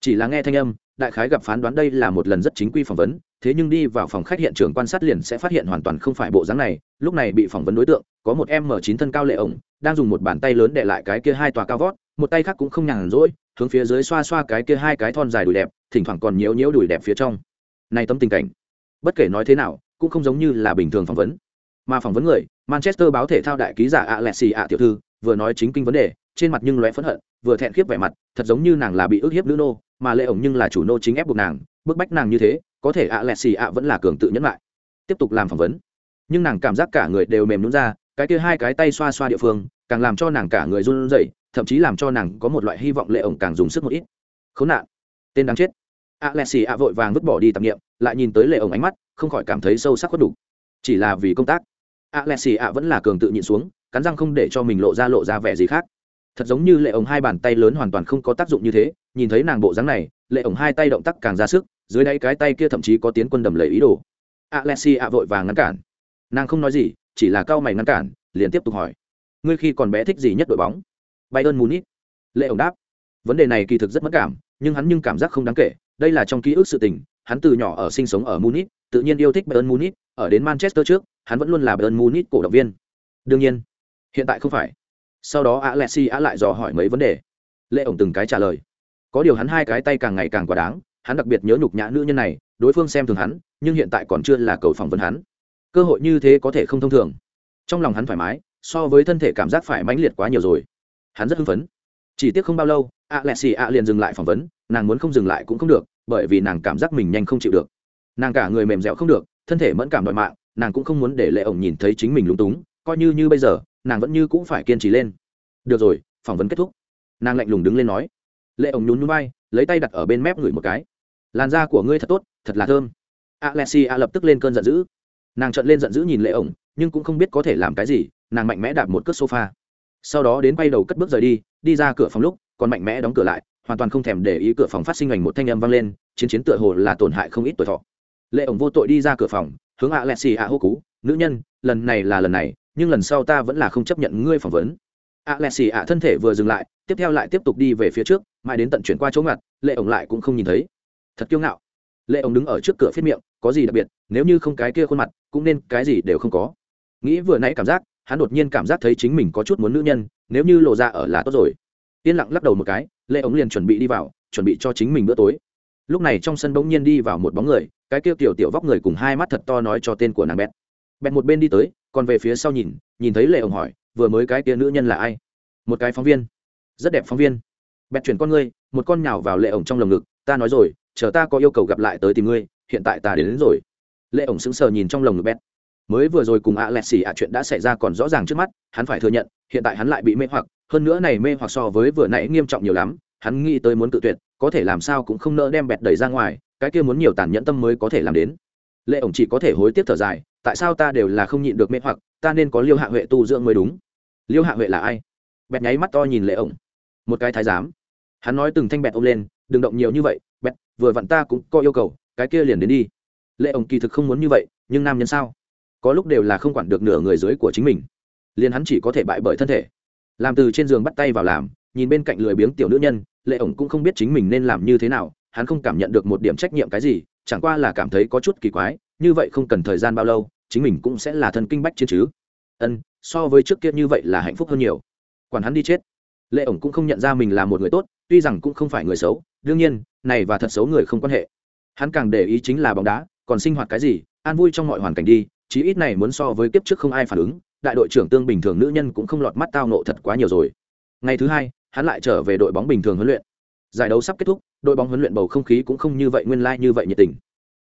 chỉ là nghe thanh âm, đại khái gặp phán đoán đây là một lần rất chính quy phỏng vấn, thế nhưng đi vào phòng khách hiện trường quan sát liền sẽ phát hiện hoàn toàn không phải bộ dáng này, lúc này bị phỏng vấn đối tượng, có một em m chín thân cao lệ ổng, đang dùng một bàn tay lớn để lại cái kia hai tòa cao vót, một tay khác cũng không nhàn rỗi, hướng phía dưới xoa xoa cái kia hai cái thon dài đùi đẹp, thỉnh thoảng còn nhiễu nhiễu đùi đẹp phía trong. Này tấm tình cảnh, bất kể nói thế nào, cũng không giống như là bình thường phỏng vấn. Mà phỏng vấn người, manchester báo thể thao đại ký giả alexi ạ tiểu thư vừa nói chính kinh vấn đề, trên mặt nhưng lóe phẫn hận, vừa thẹn khiếp vẻ mặt, thật giống như nàng là bị ức hiếp nữ nô, mà lệ ổng nhưng là chủ nô chính ép buộc nàng, bức bách nàng như thế, có thể ạ lẹ xì ạ vẫn là cường tự nhẫn lại. Tiếp tục làm phỏng vấn. Nhưng nàng cảm giác cả người đều mềm nhún ra, cái kia hai cái tay xoa xoa địa phương, càng làm cho nàng cả người run rẩy, thậm chí làm cho nàng có một loại hy vọng lệ ổng càng dùng sức một ít. Khốn nạn. Tên đáng chết. Ạ lẹ xì ạ vội vàng vứt bỏ đi tạp nghiệm lại nhìn tới lệ ổng ánh mắt, không khỏi cảm thấy sâu sắc khuất đủ. Chỉ là vì công tác. Ạ lẹ xì ạ vẫn là cường tự nhịn xuống cắn răng không để cho mình lộ ra lộ ra vẻ gì khác. Thật giống như lệ ổng hai bàn tay lớn hoàn toàn không có tác dụng như thế, nhìn thấy nàng bộ dáng này, lệ ổng hai tay động tác càng ra sức, dưới đáy cái tay kia thậm chí có tiến quân đầm lầy ý đồ. Alexi ạ vội vàng ngăn cản. Nàng không nói gì, chỉ là cao mày ngăn cản, liền tiếp tục hỏi. Ngươi khi còn bé thích gì nhất đội bóng? Bayern munich. Lệ ổng đáp. Vấn đề này kỳ thực rất mất cảm, nhưng hắn nhưng cảm giác không đáng kể. Đây là trong ký ức sự tình, hắn từ nhỏ ở sinh sống ở munich, tự nhiên yêu thích bayern munich, ở đến manchester trước, hắn vẫn luôn là bayern munich cổ động viên. Đương nhiên hiện tại không phải. Sau đó alexi ạ lại dò hỏi mấy vấn đề. Lệ ổng từng cái trả lời. Có điều hắn hai cái tay càng ngày càng quá đáng, hắn đặc biệt nhớ nhục nhã nữ nhân này, đối phương xem thường hắn, nhưng hiện tại còn chưa là cầu phỏng vấn hắn. Cơ hội như thế có thể không thông thường. Trong lòng hắn thoải mái, so với thân thể cảm giác phải mãnh liệt quá nhiều rồi. Hắn rất hưng phấn. Chỉ tiếc không bao lâu a lẹ xì a liền dừng lại phỏng vấn, nàng muốn không dừng lại cũng không được, bởi vì nàng cảm giác mình nhanh không chịu được. Nàng cả người mềm dẻo không được, thân thể mẫn cảm đòi mạng, nàng cũng không muốn để lệ ổng nhìn thấy chính mình lúng túng, coi như như bây giờ nàng vẫn như cũng phải kiên trì lên. Được rồi, phỏng vấn kết thúc. Nàng lạnh lùng đứng lên nói. Lệ ổng nhún nhún vai, lấy tay đặt ở bên mép ngửi một cái. Làn da của ngươi thật tốt, thật là thơm. Alexi a lập tức lên cơn giận dữ. Nàng trợn lên giận dữ nhìn lệ ổng, nhưng cũng không biết có thể làm cái gì, nàng mạnh mẽ đạp một cất sofa. Sau đó đến bay đầu cất bước rời đi đi ra cửa phòng lúc, còn mạnh mẽ đóng cửa lại, hoàn toàn không thèm để ý cửa phòng phát sinh ảnh một thanh âm vang lên, chiến chiến tựa hồ là tổn hại không ít tuổi thọ. Lệ ổng vô tội đi ra cửa phòng, hướng alexi a hô cú nữ nhân, lần này là lần này nhưng lần sau ta vẫn là không chấp nhận ngươi phỏng vấn. Alessi ạ, thân thể vừa dừng lại, tiếp theo lại tiếp tục đi về phía trước, mãi đến tận chuyển qua chỗ ngặt, lệ ổng lại cũng không nhìn thấy. Thật kiêu ngạo. Lệ ổng đứng ở trước cửa phết miệng, có gì đặc biệt, nếu như không cái kia khuôn mặt, cũng nên cái gì đều không có. Nghĩ vừa nãy cảm giác, hắn đột nhiên cảm giác thấy chính mình có chút muốn nữ nhân, nếu như lộ ra ở là tốt rồi. Yên lặng lắc đầu một cái, lệ ống liền chuẩn bị đi vào, chuẩn bị cho chính mình bữa tối. Lúc này trong sân bỗng nhiên đi vào một bóng người, cái kia tiểu tiểu vóc người cùng hai mắt thật to nói cho tên của nàng bẹt. Bẹt một bên đi tới còn về phía sau nhìn nhìn thấy lệ ổng hỏi vừa mới cái kia nữ nhân là ai? Một cái phóng viên. Rất đẹp phóng viên. Bẹt chuyển con ngươi một con nhào vào lệ ổng trong lồng ngực ta nói rồi chờ ta có yêu cầu gặp lại tới tìm ngươi hiện tại ta đến, đến rồi. Lệ ổng sững sờ nhìn trong lồng ngực bẹt. Mới vừa rồi cùng ạ lẹt xì ạ chuyện đã xảy ra còn rõ ràng trước mắt hắn phải thừa nhận hiện tại hắn lại bị mê hoặc hơn nữa này mê hoặc so với vừa nãy nghiêm trọng nhiều lắm hắn nghĩ tới muốn tự tuyệt có thể làm sao cũng không nỡ đem bẹt đẩy ra ngoài cái kia muốn nhiều tàn nhẫn tâm mới có thể làm đến lệ ổng chỉ có thể hối tiếc thở dài, tại sao ta đều là không nhịn được mê hoặc, ta nên có liêu hạ huệ tu dưỡng mới đúng. Liêu hạ huệ là ai? Bẹt nháy mắt to nhìn lệ ổng. Một cái thái giám. Hắn nói từng thanh bẹt ôm lên, đừng động nhiều như vậy, bẹt, vừa vặn ta cũng có yêu cầu, cái kia liền đến đi. Lệ ổng kỳ thực không muốn như vậy, nhưng nam nhân sao? Có lúc đều là không quản được nửa người dưới của chính mình. Liền hắn chỉ có thể bại bởi thân thể. Làm từ trên giường bắt tay vào làm, nhìn bên cạnh lười biếng tiểu nữ nhân, lệ ổng cũng không biết chính mình nên làm như thế nào, hắn không cảm nhận được một điểm trách nhiệm cái gì chẳng qua là cảm thấy có chút kỳ quái, như vậy không cần thời gian bao lâu, chính mình cũng sẽ là thân kinh bách chiến chứ. Ân, so với trước kia như vậy là hạnh phúc hơn nhiều. Quản hắn đi chết. Lệ ổng cũng không nhận ra mình là một người tốt, tuy rằng cũng không phải người xấu, đương nhiên, này và thật xấu người không quan hệ. Hắn càng để ý chính là bóng đá, còn sinh hoạt cái gì, an vui trong mọi hoàn cảnh đi, chí ít này muốn so với kiếp trước không ai phản ứng, đại đội trưởng tương bình thường nữ nhân cũng không lọt mắt tao nộ thật quá nhiều rồi. Ngày thứ hai, hắn lại trở về đội bóng bình thường huấn luyện giải đấu sắp kết thúc, đội bóng huấn luyện bầu không khí cũng không như vậy nguyên lai、like、như vậy nhiệt tình.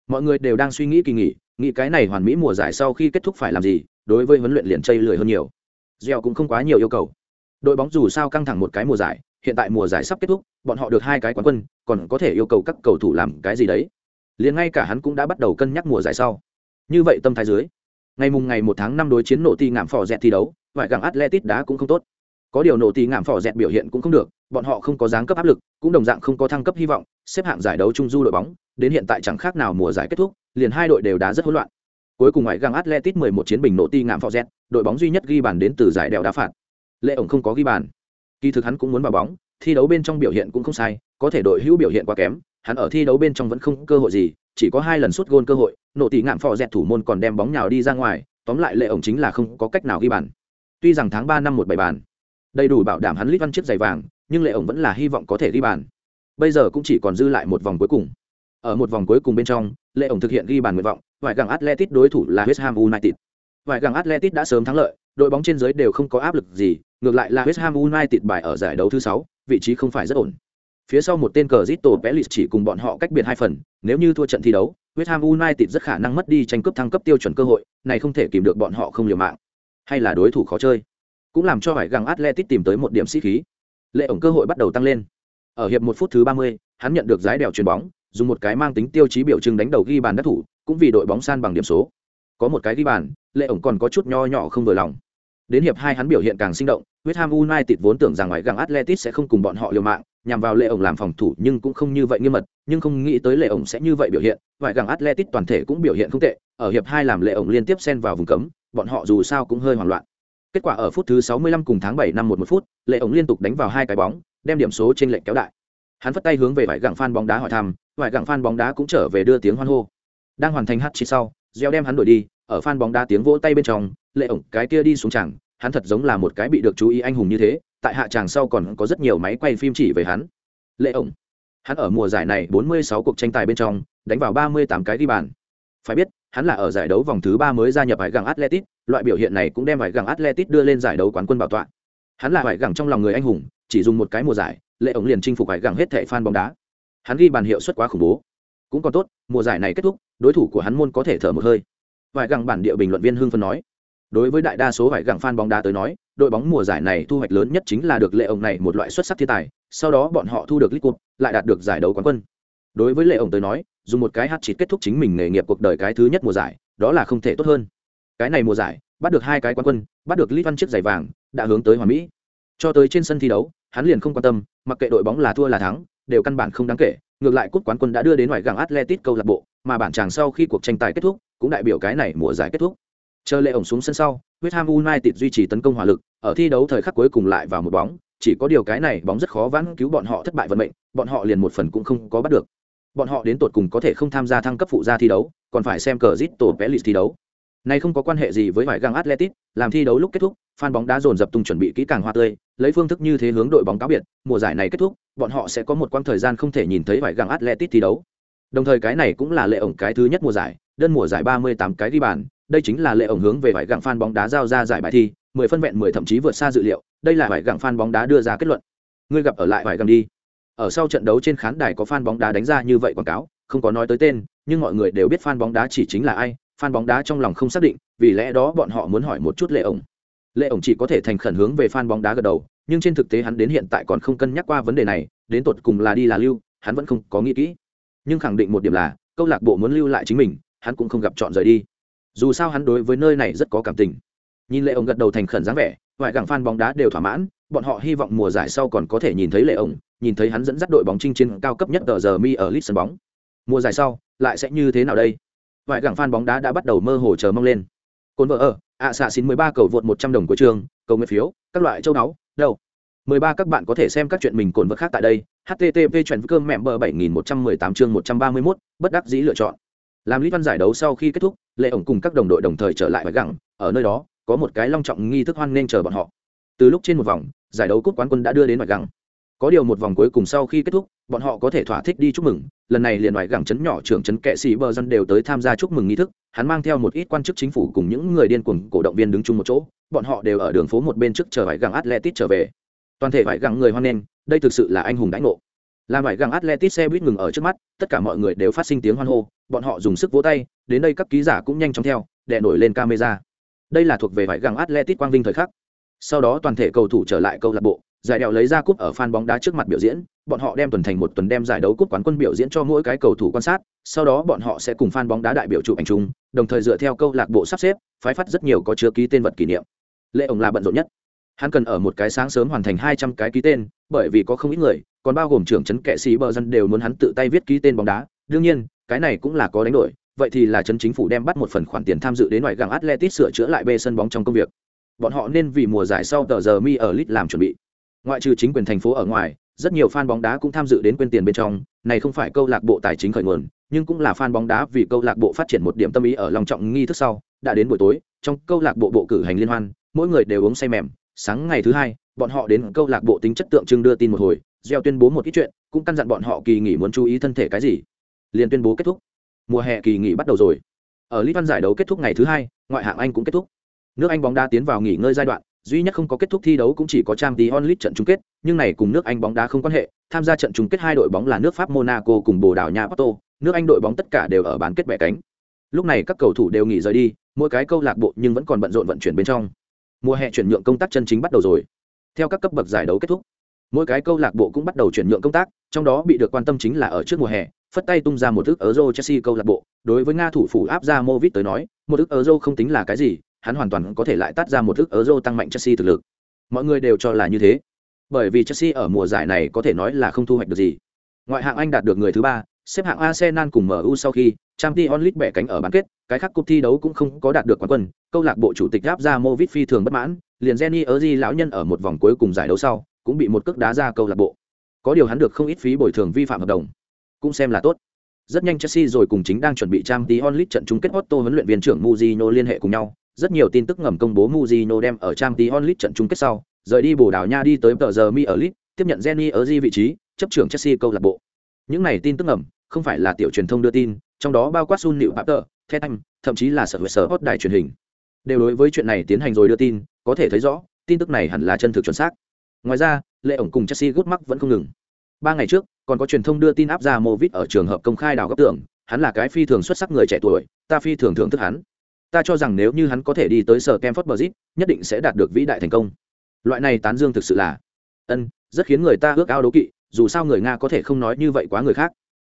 Mọi người đều đang suy nghĩ kỳ nghỉ, nghĩ cái này hoàn mỹ mùa giải sau khi kết thúc phải làm gì, đối với huấn luyện liền chây lười hơn nhiều. Gieo cũng không quá nhiều yêu cầu. Đội bóng dù sao căng thẳng một cái mùa giải, hiện tại mùa giải sắp kết thúc, bọn họ được hai cái quán quân, còn có thể yêu cầu các cầu thủ làm cái gì đấy. Liền ngay cả hắn cũng đã bắt đầu cân nhắc mùa giải sau. Như vậy tâm thái dưới, ngày mùng ngày một tháng năm đối chiến nổ ti ngạm phò dẹt thi đấu ngoại gàng atletic đá cũng không tốt. Có điều nổ ti ngạm phò dẹt biểu hiện cũng không được bọn họ không có dáng cấp áp lực, cũng đồng dạng không có thăng cấp hy vọng, xếp hạng giải đấu trung du đội bóng, đến hiện tại chẳng khác nào mùa giải kết thúc, liền hai đội đều đá rất hỗn loạn. Cuối cùng ngoại găng atletic 11 chiến bình nổ ti ngạm phò dẹt đội bóng duy nhất ghi bàn đến từ giải đèo đá phạt. Lệ ổng không có ghi bàn. Kỳ thực hắn cũng muốn vào bóng, thi đấu bên trong biểu hiện cũng không sai, có thể đội hữu biểu hiện quá kém, hắn ở thi đấu bên trong vẫn không cơ hội gì, chỉ có hai lần sút gôn cơ hội, nổ tỷ ngạm phò dẹt thủ môn còn đem bóng nhào đi ra ngoài, tóm lại lệ ổng chính là không có cách nào ghi bàn. Tuy rằng tháng ba năm một bảy bàn, đầy đủ bảo đảm hắn lít văn chiếc giày vàng nhưng lệ ổng vẫn là hy vọng có thể ghi bàn. Bây giờ cũng chỉ còn dư lại một vòng cuối cùng. Ở một vòng cuối cùng bên trong lệ ổng thực hiện ghi bàn nguyện vọng vải gàng atletic đối thủ là west ham united. Vải gàng atletic đã sớm thắng lợi đội bóng trên giới đều không có áp lực gì ngược lại là west ham united bài ở giải đấu thứ sáu vị trí không phải rất ổn. Phía sau một tên cờ Zito Pelis chỉ cùng bọn họ cách biệt hai phần, nếu như thua trận thi đấu, West Ham United rất khả năng mất đi tranh cướp thăng cấp tiêu chuẩn cơ hội, này không thể kìm được bọn họ không liều mạng. Hay là đối thủ khó chơi, cũng làm cho Hải gàng Athletic tìm tới một điểm sĩ khí. Lệ ổng cơ hội bắt đầu tăng lên. Ở hiệp một phút thứ 30, hắn nhận được giái đèo chuyền bóng, dùng một cái mang tính tiêu chí biểu trưng đánh đầu ghi bàn đất thủ, cũng vì đội bóng san bằng điểm số. Có một cái ghi bàn, Lệ ổng còn có chút nho nhỏ không vừa lòng. Đến hiệp hai hắn biểu hiện càng sinh động, West Ham United vốn tưởng rằng ngoại găng Atletic sẽ không cùng bọn họ liều mạng, nhằm vào Lệ ổng làm phòng thủ nhưng cũng không như vậy nghiêm mật, nhưng không nghĩ tới Lệ ổng sẽ như vậy biểu hiện, ngoại găng Atletic toàn thể cũng biểu hiện không tệ, ở hiệp hai làm Lệ ổng liên tiếp xen vào vùng cấm, bọn họ dù sao cũng hơi hoảng loạn. Kết quả ở phút thứ 65 cùng tháng 7 năm 11 phút, Lệ ổng liên tục đánh vào hai cái bóng, đem điểm số trên lệnh kéo đại. Hắn vất tay hướng về vải gặng fan bóng đá hỏi thăm, vải gặng fan bóng đá cũng trở về đưa tiếng hoan hô. Đang hoàn thành hát chỉ sau, Gieo đem hắn đuổi đi, ở fan bóng đá tiếng vỗ tay bên trong, Lệ ổng cái kia đi xuống chẳng, hắn thật giống là một cái bị được chú ý anh hùng như thế tại hạ chàng sau còn có rất nhiều máy quay phim chỉ về hắn lệ ổng hắn ở mùa giải này 46 cuộc tranh tài bên trong đánh vào 38 cái ghi bàn phải biết hắn là ở giải đấu vòng thứ ba mới gia nhập hải găng Atletico, loại biểu hiện này cũng đem vải găng atletic đưa lên giải đấu quán quân bảo tọa. Hắn là vải găng trong lòng người anh hùng chỉ dùng một cái mùa giải lệ ổng liền chinh phục vải găng hết thẻ fan bóng đá. Hắn ghi bàn hiệu suất quá khủng bố. Cũng còn tốt mùa giải này kết thúc đối thủ của hắn môn có thể thở một hơi. Vài găng bản địa bình luận viên hưng phân nói đối với đại đa số vải gẳng fan bóng đá tới nói đội bóng mùa giải này thu hoạch lớn nhất chính là được lệ ổng này một loại xuất sắc thiên tài sau đó bọn họ thu được League Cup, lại đạt được giải đấu quán quân. Đối với lệ ổng tới nói dùng một cái hát chỉ kết thúc chính mình nghề nghiệp cuộc đời cái thứ nhất mùa giải đó là không thể tốt hơn cái này mùa giải bắt được hai cái quán quân bắt được lit văn chiếc giày vàng đã hướng tới hòa mỹ cho tới trên sân thi đấu hắn liền không quan tâm mặc kệ đội bóng là thua là thắng đều căn bản không đáng kể ngược lại cúp quán quân đã đưa đến ngoài gàng atletic câu lạc bộ mà bản chàng sau khi cuộc tranh tài kết thúc cũng đại biểu cái này mùa giải kết thúc Chờ lệ ổng xuống sân sau, West Ham United duy trì tấn công hỏa lực, ở thi đấu thời khắc cuối cùng lại vào một bóng, chỉ có điều cái này bóng rất khó vãn cứu bọn họ thất bại vận mệnh, bọn họ liền một phần cũng không có bắt được. Bọn họ đến tột cùng có thể không tham gia thăng cấp phụ gia thi đấu, còn phải xem cờ Zito Pelis thi đấu. Này không có quan hệ gì với vải găng Atletico, làm thi đấu lúc kết thúc, fan bóng đá dồn dập tung chuẩn bị kỹ càng hoa tươi, lấy phương thức như thế hướng đội bóng cáo biệt, mùa giải này kết thúc, bọn họ sẽ có một quãng thời gian không thể nhìn thấy vải găng Atletico thi đấu. Đồng thời cái này cũng là lệ ổng cái thứ nhất mùa giải, đơn mùa giải 38 cái đi bàn, đây chính là lệ ổng hướng về vải găng fan bóng đá giao ra giải bài thi, 10 phân vẹn 10 thậm chí vượt xa dự liệu, đây là vải găng fan bóng đá đưa ra kết luận. Ngươi gặp ở lại vải găng đi. Ở sau trận đấu trên khán đài có fan bóng đá đánh ra như vậy quảng cáo, không có nói tới tên, nhưng mọi người đều biết fan bóng đá chỉ chính là ai, fan bóng đá trong lòng không xác định, vì lẽ đó bọn họ muốn hỏi một chút lệ ổng. Lệ ổng chỉ có thể thành khẩn hướng về fan bóng đá gật đầu, nhưng trên thực tế hắn đến hiện tại còn không cân nhắc qua vấn đề này, đến tột cùng là đi là lưu, hắn vẫn không có nghĩ kỹ. Nhưng khẳng định một điểm là câu lạc bộ muốn lưu lại chính mình hắn cũng không gặp chọn rời đi. Dù sao hắn đối với nơi này rất có cảm tình. Nhìn lệ ổng gật đầu thành khẩn dáng vẻ ngoại gẳng fan bóng đá đều thỏa mãn bọn họ hy vọng mùa giải sau còn có thể nhìn thấy lệ ổng nhìn thấy hắn dẫn dắt đội bóng chinh chiến cao cấp nhất tờ giờ mi ở Lisbon sân bóng. Mùa giải sau lại sẽ như thế nào đây? Vài gẳng fan bóng đá đã bắt đầu mơ hồ chờ mong lên. Cồn vợ ở, ạ xạ xin mười ba cầu vượt một trăm đồng của trường, cầu nguyện phiếu, các loại châu náu đâu? Mười ba các bạn có thể xem các chuyện mình cồn vợ khác tại đây http chuyển cơm mẹ bờ bảy nghìn một trăm mười tám chương một trăm ba mươi mốt, bất đắc dĩ lựa chọn. Làm lý văn giải đấu sau khi kết thúc, lệ ổng cùng các đồng đội đồng thời trở lại ngoại gẳng, ở nơi đó, có một cái long trọng nghi thức hoan nên chờ bọn họ. Từ lúc trên một vòng, giải đấu cúp quán quân đã đưa đến ngoại gẳng có điều một vòng cuối cùng sau khi kết thúc, bọn họ có thể thỏa thích đi chúc mừng. Lần này liền ngoài gẳng chấn nhỏ trưởng chấn kệ sĩ bờ dân đều tới tham gia chúc mừng nghi thức. Hắn mang theo một ít quan chức chính phủ cùng những người điên cuồng cổ động viên đứng chung một chỗ. Bọn họ đều ở đường phố một bên trước chờ vải gẳng atletic trở về. Toàn thể vải gẳng người hoan nghênh, đây thực sự là anh hùng đánh ngộ. Làm vải gẳng atletic xe buýt ngừng ở trước mắt, tất cả mọi người đều phát sinh tiếng hoan hô. Bọn họ dùng sức vỗ tay, đến đây các ký giả cũng nhanh chóng theo, đè nổi lên camera. Đây là thuộc về vải gẳng atletic quang vinh thời khắc. Sau đó toàn thể cầu thủ trở lại câu lạc bộ giải đèo lấy ra cúp ở fan bóng đá trước mặt biểu diễn, bọn họ đem tuần thành một tuần đem giải đấu cúp quán quân biểu diễn cho mỗi cái cầu thủ quan sát, sau đó bọn họ sẽ cùng fan bóng đá đại biểu chụp ảnh chung, đồng thời dựa theo câu lạc bộ sắp xếp, phái phát rất nhiều có chứa ký tên vật kỷ niệm. Lệ ổng là bận rộn nhất. Hắn cần ở một cái sáng sớm hoàn thành hai trăm cái ký tên, bởi vì có không ít người, còn bao gồm trưởng trấn kệ sĩ bờ dân đều muốn hắn tự tay viết ký tên bóng đá. Đương nhiên, cái này cũng là có đánh đổi, vậy thì là trấn chính phủ đem bắt một phần khoản tiền tham dự đến ngoại gang Atletico sửa chữa lại bê sân bóng trong công việc. Bọn họ nên vì mùa giải sau tờ giờ mi ở lit làm chuẩn bị ngoại trừ chính quyền thành phố ở ngoài, rất nhiều fan bóng đá cũng tham dự đến quên tiền bên trong. Này không phải câu lạc bộ tài chính khởi nguồn, nhưng cũng là fan bóng đá vì câu lạc bộ phát triển một điểm tâm ý ở lòng trọng nghi thức sau. Đã đến buổi tối, trong câu lạc bộ bộ cử hành liên hoan, mỗi người đều uống say mềm. Sáng ngày thứ hai, bọn họ đến câu lạc bộ tính chất tượng trưng đưa tin một hồi. Gieo tuyên bố một ít chuyện, cũng căn dặn bọn họ kỳ nghỉ muốn chú ý thân thể cái gì. Liền tuyên bố kết thúc. Mùa hè kỳ nghỉ bắt đầu rồi. Ở lit văn giải đấu kết thúc ngày thứ hai, ngoại hạng anh cũng kết thúc. Nước anh bóng đá tiến vào nghỉ ngơi giai đoạn duy nhất không có kết thúc thi đấu cũng chỉ có trang tí onlit trận chung kết, nhưng này cùng nước anh bóng đá không quan hệ. Tham gia trận chung kết hai đội bóng là nước pháp monaco cùng bồ đào nha porto. Nước anh đội bóng tất cả đều ở bán kết bẻ cánh. Lúc này các cầu thủ đều nghỉ rời đi, mỗi cái câu lạc bộ nhưng vẫn còn bận rộn vận chuyển bên trong. Mùa hè chuyển nhượng công tác chân chính bắt đầu rồi. Theo các cấp bậc giải đấu kết thúc, mỗi cái câu lạc bộ cũng bắt đầu chuyển nhượng công tác, trong đó bị được quan tâm chính là ở trước mùa hè, phất tay tung ra một ước euro chelsea câu lạc bộ. Đối với nga thủ phủ áp ra movit tới nói, một ước euro không tính là cái gì hắn hoàn toàn có thể lại tắt ra một thức euro tăng mạnh chelsea thực lực. Mọi người đều cho là như thế. Bởi vì chelsea ở mùa giải này có thể nói là không thu hoạch được gì. Ngoại hạng anh đạt được người thứ ba xếp hạng arsenal cùng mu sau khi Champions League bẻ cánh ở bán kết, cái khác cuộc thi đấu cũng không có đạt được quán quân, câu lạc bộ chủ tịch áp ra Movit phi thường bất mãn, liền Jenny Erzi lão nhân ở một vòng cuối cùng giải đấu sau, cũng bị một cước đá ra câu lạc bộ. Có điều hắn được không ít phí bồi thường vi phạm hợp đồng, cũng xem là tốt. Rất nhanh Chelsea rồi cùng chính đang chuẩn bị Champions League trận chung kết Otto huấn luyện viên trưởng Mourinho liên hệ cùng nhau, rất nhiều tin tức ngầm công bố Mujino đem ở trang tí onlit trận chung kết sau, rời đi Bồ Đào Nha đi tới tờ giờ Mi ở League, tiếp nhận Jenny ở vị trí, chấp trưởng Chelsea câu lạc bộ. Những này tin tức ngầm, không phải là tiểu truyền thông đưa tin, trong đó bao quát sun nịu bạp tờ the time thậm chí là sở hữu sở hot đài truyền hình. Đều đối với chuyện này tiến hành rồi đưa tin có thể thấy rõ tin tức này hẳn là chân thực chuẩn xác. Ngoài ra lệ ổng cùng chelsea gút mắc vẫn không ngừng. Ba ngày trước còn có truyền thông đưa tin áp ra movit ở trường hợp công khai đào góc tưởng hắn là cái phi thường xuất sắc người trẻ tuổi ta phi thường thưởng thức hắn ta cho rằng nếu như hắn có thể đi tới sở kem phất nhất định sẽ đạt được vĩ đại thành công. Loại này tán dương thực sự là, ân, rất khiến người ta ước ao đố kỵ, dù sao người nga có thể không nói như vậy quá người khác.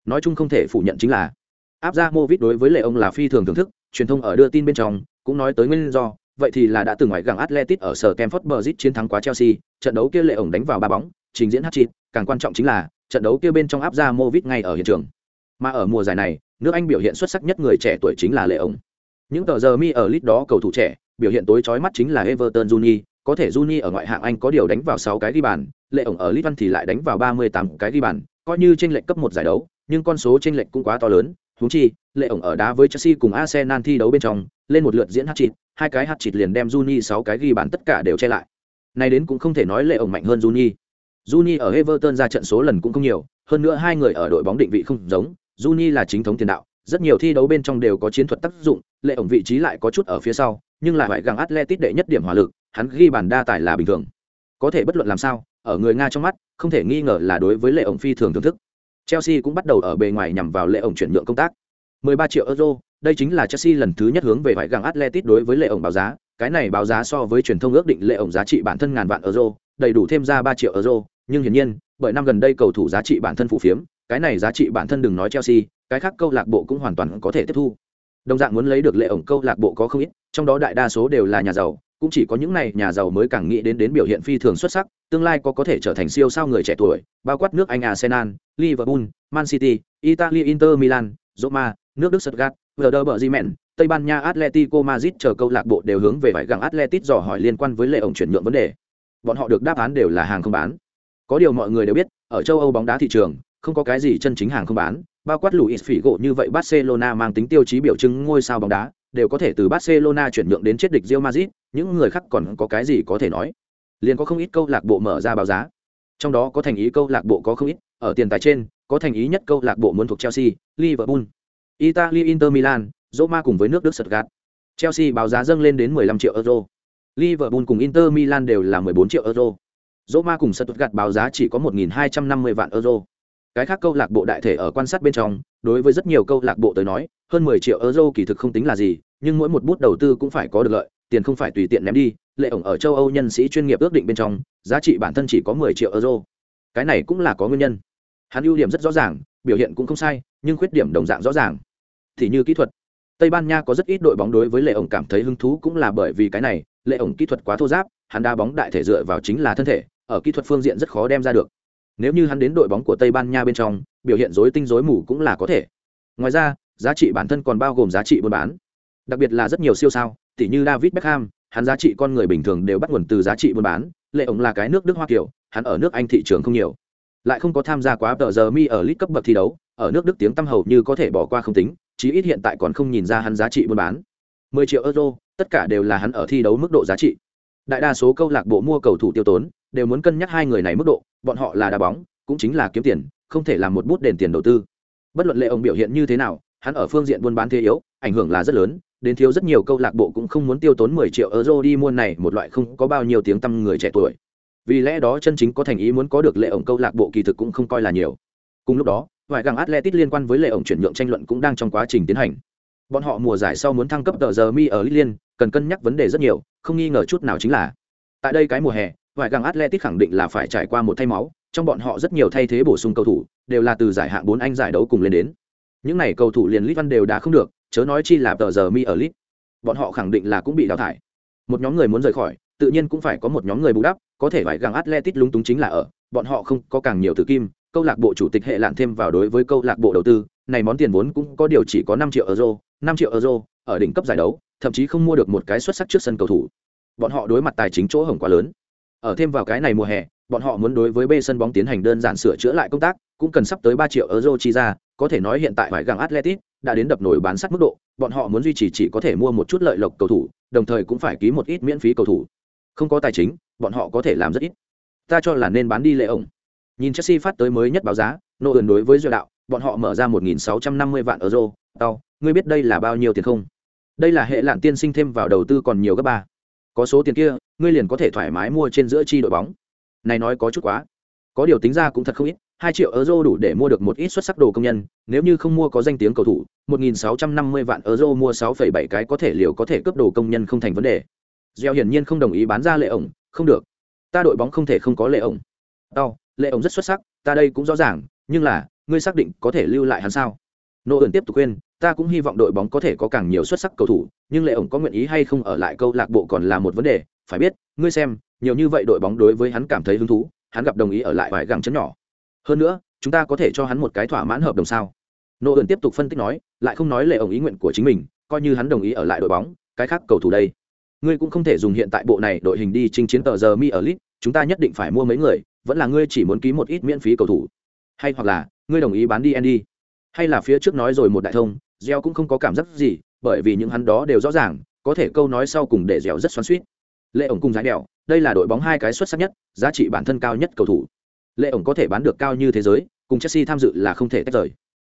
Nói chung không thể phủ nhận chính là áp ra mô vít đối với lệ ông là phi thường thưởng thức, truyền thông ở đưa tin bên trong, cũng nói tới nguyên do, vậy thì là đã từng ngoài gặng atletic ở sở kem bờ zit chiến thắng quá chelsea, trận đấu kia lệ ông đánh vào ba bóng, trình diễn hát chịt càng quan trọng chính là, trận đấu kia bên trong áp ra mô vít ngay ở hiện trường. Mà ở mùa giải này, nước anh biểu hiện xuất sắc nhất người trẻ tuổi chính là lệ ông những tờ giờ mi ở lit đó cầu thủ trẻ biểu hiện tối chói mắt chính là everton juni có thể juni ở ngoại hạng anh có điều đánh vào 6 cái ghi bàn lệ ổng ở Litvan thì lại đánh vào ba mươi tám cái ghi bàn coi như trên lệnh cấp một giải đấu nhưng con số trên lệnh cũng quá to lớn huống chi, lệ ổng ở đá với Chelsea cùng Arsenal thi đấu bên trong, lên một lượt diễn hat-trick, hai cái hat-trick liền đem Juni 6 cái ghi bàn tất cả đều che lại. Này đến cũng không thể nói lệ ổng mạnh hơn Juni. Juni ở Everton ra trận số lần cũng không nhiều, hơn nữa hai người ở đội bóng định vị không giống, Juni là chính thống tiền đạo, rất nhiều thi đấu bên trong đều có chiến thuật tác dụng, lệ ổng vị trí lại có chút ở phía sau, nhưng lại phải găng Atletic đệ nhất điểm hỏa lực, hắn ghi bàn đa tài là bình thường. Có thể bất luận làm sao, ở người Nga trong mắt, không thể nghi ngờ là đối với lệ ổng phi thường thưởng thức. Chelsea cũng bắt đầu ở bề ngoài nhằm vào lệ ổng chuyển nhượng công tác. 13 triệu euro, đây chính là Chelsea lần thứ nhất hướng về phải găng Atletic đối với lệ ổng báo giá, cái này báo giá so với truyền thông ước định lệ ổng giá trị bản thân ngàn vạn euro, đầy đủ thêm ra 3 triệu euro, nhưng hiển nhiên, bởi năm gần đây cầu thủ giá trị bản thân phụ phiếm, cái này giá trị bản thân đừng nói Chelsea, cái khác câu lạc bộ cũng hoàn toàn có thể tiếp thu. Đồng dạng muốn lấy được lệ ổng câu lạc bộ có không ít, trong đó đại đa số đều là nhà giàu, cũng chỉ có những này nhà giàu mới càng nghĩ đến đến biểu hiện phi thường xuất sắc, tương lai có có thể trở thành siêu sao người trẻ tuổi, bao quát nước Anh Arsenal, Liverpool, Man City, Italy Inter Milan, Roma, nước Đức Stuttgart, Werder Bremen, Tây Ban Nha Atletico Madrid chờ câu lạc bộ đều hướng về vải gặng Atletic dò hỏi liên quan với lệ ổng chuyển nhượng vấn đề. Bọn họ được đáp án đều là hàng không bán. Có điều mọi người đều biết, ở châu Âu bóng đá thị trường, không có cái gì chân chính hàng không bán, bao quát Luis Figo như vậy Barcelona mang tính tiêu chí biểu trưng ngôi sao bóng đá, đều có thể từ Barcelona chuyển nhượng đến chết địch Real Madrid, những người khác còn có cái gì có thể nói. Liền có không ít câu lạc bộ mở ra báo giá. Trong đó có thành ý câu lạc bộ có không ít, ở tiền tài trên, có thành ý nhất câu lạc bộ muốn thuộc Chelsea, Liverpool, Italy Inter Milan, Roma cùng với nước Đức Stuttgart. Chelsea báo giá dâng lên đến 15 triệu euro. Liverpool cùng Inter Milan đều là 14 triệu euro. Roma cùng Stuttgart báo giá chỉ có 1.250 vạn euro. Cái khác câu lạc bộ đại thể ở quan sát bên trong, đối với rất nhiều câu lạc bộ tới nói, hơn 10 triệu euro kỳ thực không tính là gì, nhưng mỗi một bút đầu tư cũng phải có được lợi, tiền không phải tùy tiện ném đi. Lệ ổng ở châu Âu nhân sĩ chuyên nghiệp ước định bên trong, giá trị bản thân chỉ có 10 triệu euro. Cái này cũng là có nguyên nhân. Hắn ưu điểm rất rõ ràng, biểu hiện cũng không sai, nhưng khuyết điểm đồng dạng rõ ràng. Thì như kỹ thuật, Tây Ban Nha có rất ít đội bóng đối với Lệ ổng cảm thấy hứng thú cũng là bởi vì cái này, Lệ ổng kỹ thuật quá thô giáp, hắn đá bóng đại thể dựa vào chính là thân thể, ở kỹ thuật phương diện rất khó đem ra được. Nếu như hắn đến đội bóng của Tây Ban Nha bên trong, biểu hiện rối tinh rối mù cũng là có thể. Ngoài ra, giá trị bản thân còn bao gồm giá trị buôn bán. Đặc biệt là rất nhiều siêu sao, tỷ như David Beckham, hắn giá trị con người bình thường đều bắt nguồn từ giá trị buôn bán, Lệ ổng là cái nước Đức Hoa kiểu, hắn ở nước Anh thị trường không nhiều, lại không có tham gia quá tờ giờ mi ở lít cấp bậc thi đấu, ở nước Đức tiếng tăm hầu như có thể bỏ qua không tính, chí ít hiện tại còn không nhìn ra hắn giá trị buôn bán. 10 triệu euro, tất cả đều là hắn ở thi đấu mức độ giá trị. Đại đa số câu lạc bộ mua cầu thủ tiêu tốn, đều muốn cân nhắc hai người này mức độ, bọn họ là đá bóng, cũng chính là kiếm tiền, không thể làm một bút đền tiền đầu tư. Bất luận lệ ông biểu hiện như thế nào, hắn ở phương diện buôn bán thế yếu, ảnh hưởng là rất lớn, đến thiếu rất nhiều câu lạc bộ cũng không muốn tiêu tốn 10 triệu euro đi mua này một loại không có bao nhiêu tiếng tăm người trẻ tuổi. Vì lẽ đó chân chính có thành ý muốn có được lệ ổng câu lạc bộ kỳ thực cũng không coi là nhiều. Cùng lúc đó, vài gàng Atletic liên quan với lệ ổng chuyển nhượng tranh luận cũng đang trong quá trình tiến hành. Bọn họ mùa giải sau muốn thăng cấp tờ giờ mi ở Liên, cần cân nhắc vấn đề rất nhiều, không nghi ngờ chút nào chính là tại đây cái mùa hè, vài gàng Atletic khẳng định là phải trải qua một thay máu, trong bọn họ rất nhiều thay thế bổ sung cầu thủ, đều là từ giải hạng bốn Anh giải đấu cùng lên đến. Những này cầu thủ liền Lit Văn đều đã không được, chớ nói chi là tờ giờ mi ở Lit. Bọn họ khẳng định là cũng bị đào thải. Một nhóm người muốn rời khỏi, tự nhiên cũng phải có một nhóm người bù đắp, có thể vài gàng Atletic lúng túng chính là ở, bọn họ không có càng nhiều từ kim, câu lạc bộ chủ tịch hệ lạn thêm vào đối với câu lạc bộ đầu tư, này món tiền vốn cũng có điều chỉ có năm triệu euro, năm triệu euro, ở đỉnh cấp giải đấu, thậm chí không mua được một cái xuất sắc trước sân cầu thủ. Bọn họ đối mặt tài chính chỗ hổng quá lớn. Ở thêm vào cái này mùa hè, bọn họ muốn đối với B sân bóng tiến hành đơn giản sửa chữa lại công tác, cũng cần sắp tới ba triệu euro chi ra, có thể nói hiện tại phải gặng atletic đã đến đập nổi bán sắt mức độ, bọn họ muốn duy trì chỉ có thể mua một chút lợi lộc cầu thủ, đồng thời cũng phải ký một ít miễn phí cầu thủ. Không có tài chính, bọn họ có thể làm rất ít. Ta cho là nên bán đi lệ ổng. Nhìn Chelsea phát tới mới nhất báo giá, nô ẩn đối với duyệt đạo, bọn họ mở ra 1.650 vạn euro, tao, ngươi biết đây là bao nhiêu tiền không? Đây là hệ lạn tiên sinh thêm vào đầu tư còn nhiều gấp ba. Có số tiền kia, ngươi liền có thể thoải mái mua trên giữa chi đội bóng. Này nói có chút quá. Có điều tính ra cũng thật không ít, hai triệu euro đủ để mua được một ít xuất sắc đồ công nhân, nếu như không mua có danh tiếng cầu thủ, 1.650 vạn euro mua 6,7 cái có thể liều có thể cướp đồ công nhân không thành vấn đề. Gieo hiển nhiên không đồng ý bán ra lệ ổng, không được. Ta đội bóng không thể không có lệ ổng. đau lệ ổng rất xuất sắc, ta đây cũng rõ ràng, nhưng là, ngươi xác định có thể lưu lại hắn sao? Nô ẩn tiếp tục khuyên, ta cũng hy vọng đội bóng có thể có càng nhiều xuất sắc cầu thủ, nhưng lệ ổng có nguyện ý hay không ở lại câu lạc bộ còn là một vấn đề, phải biết, ngươi xem, nhiều như vậy đội bóng đối với hắn cảm thấy hứng thú, hắn gặp đồng ý ở lại vài gẳng chấn nhỏ. Hơn nữa, chúng ta có thể cho hắn một cái thỏa mãn hợp đồng sao? Nô ẩn tiếp tục phân tích nói, lại không nói lệ ổng ý nguyện của chính mình, coi như hắn đồng ý ở lại đội bóng, cái khác cầu thủ đây ngươi cũng không thể dùng hiện tại bộ này đội hình đi chinh chiến tờ giờ mi ở lit chúng ta nhất định phải mua mấy người vẫn là ngươi chỉ muốn ký một ít miễn phí cầu thủ hay hoặc là ngươi đồng ý bán đi andy hay là phía trước nói rồi một đại thông gieo cũng không có cảm giác gì, bởi vì những hắn đó đều rõ ràng, có thể câu nói sau cùng để dẻo rất xoắn suýt lệ ổng cùng giá đèo đây là đội bóng hai cái xuất sắc nhất, giá trị bản thân cao nhất cầu thủ. Lệ ổng có thể bán được cao như thế giới, cùng chelsea tham dự là không thể tách rời.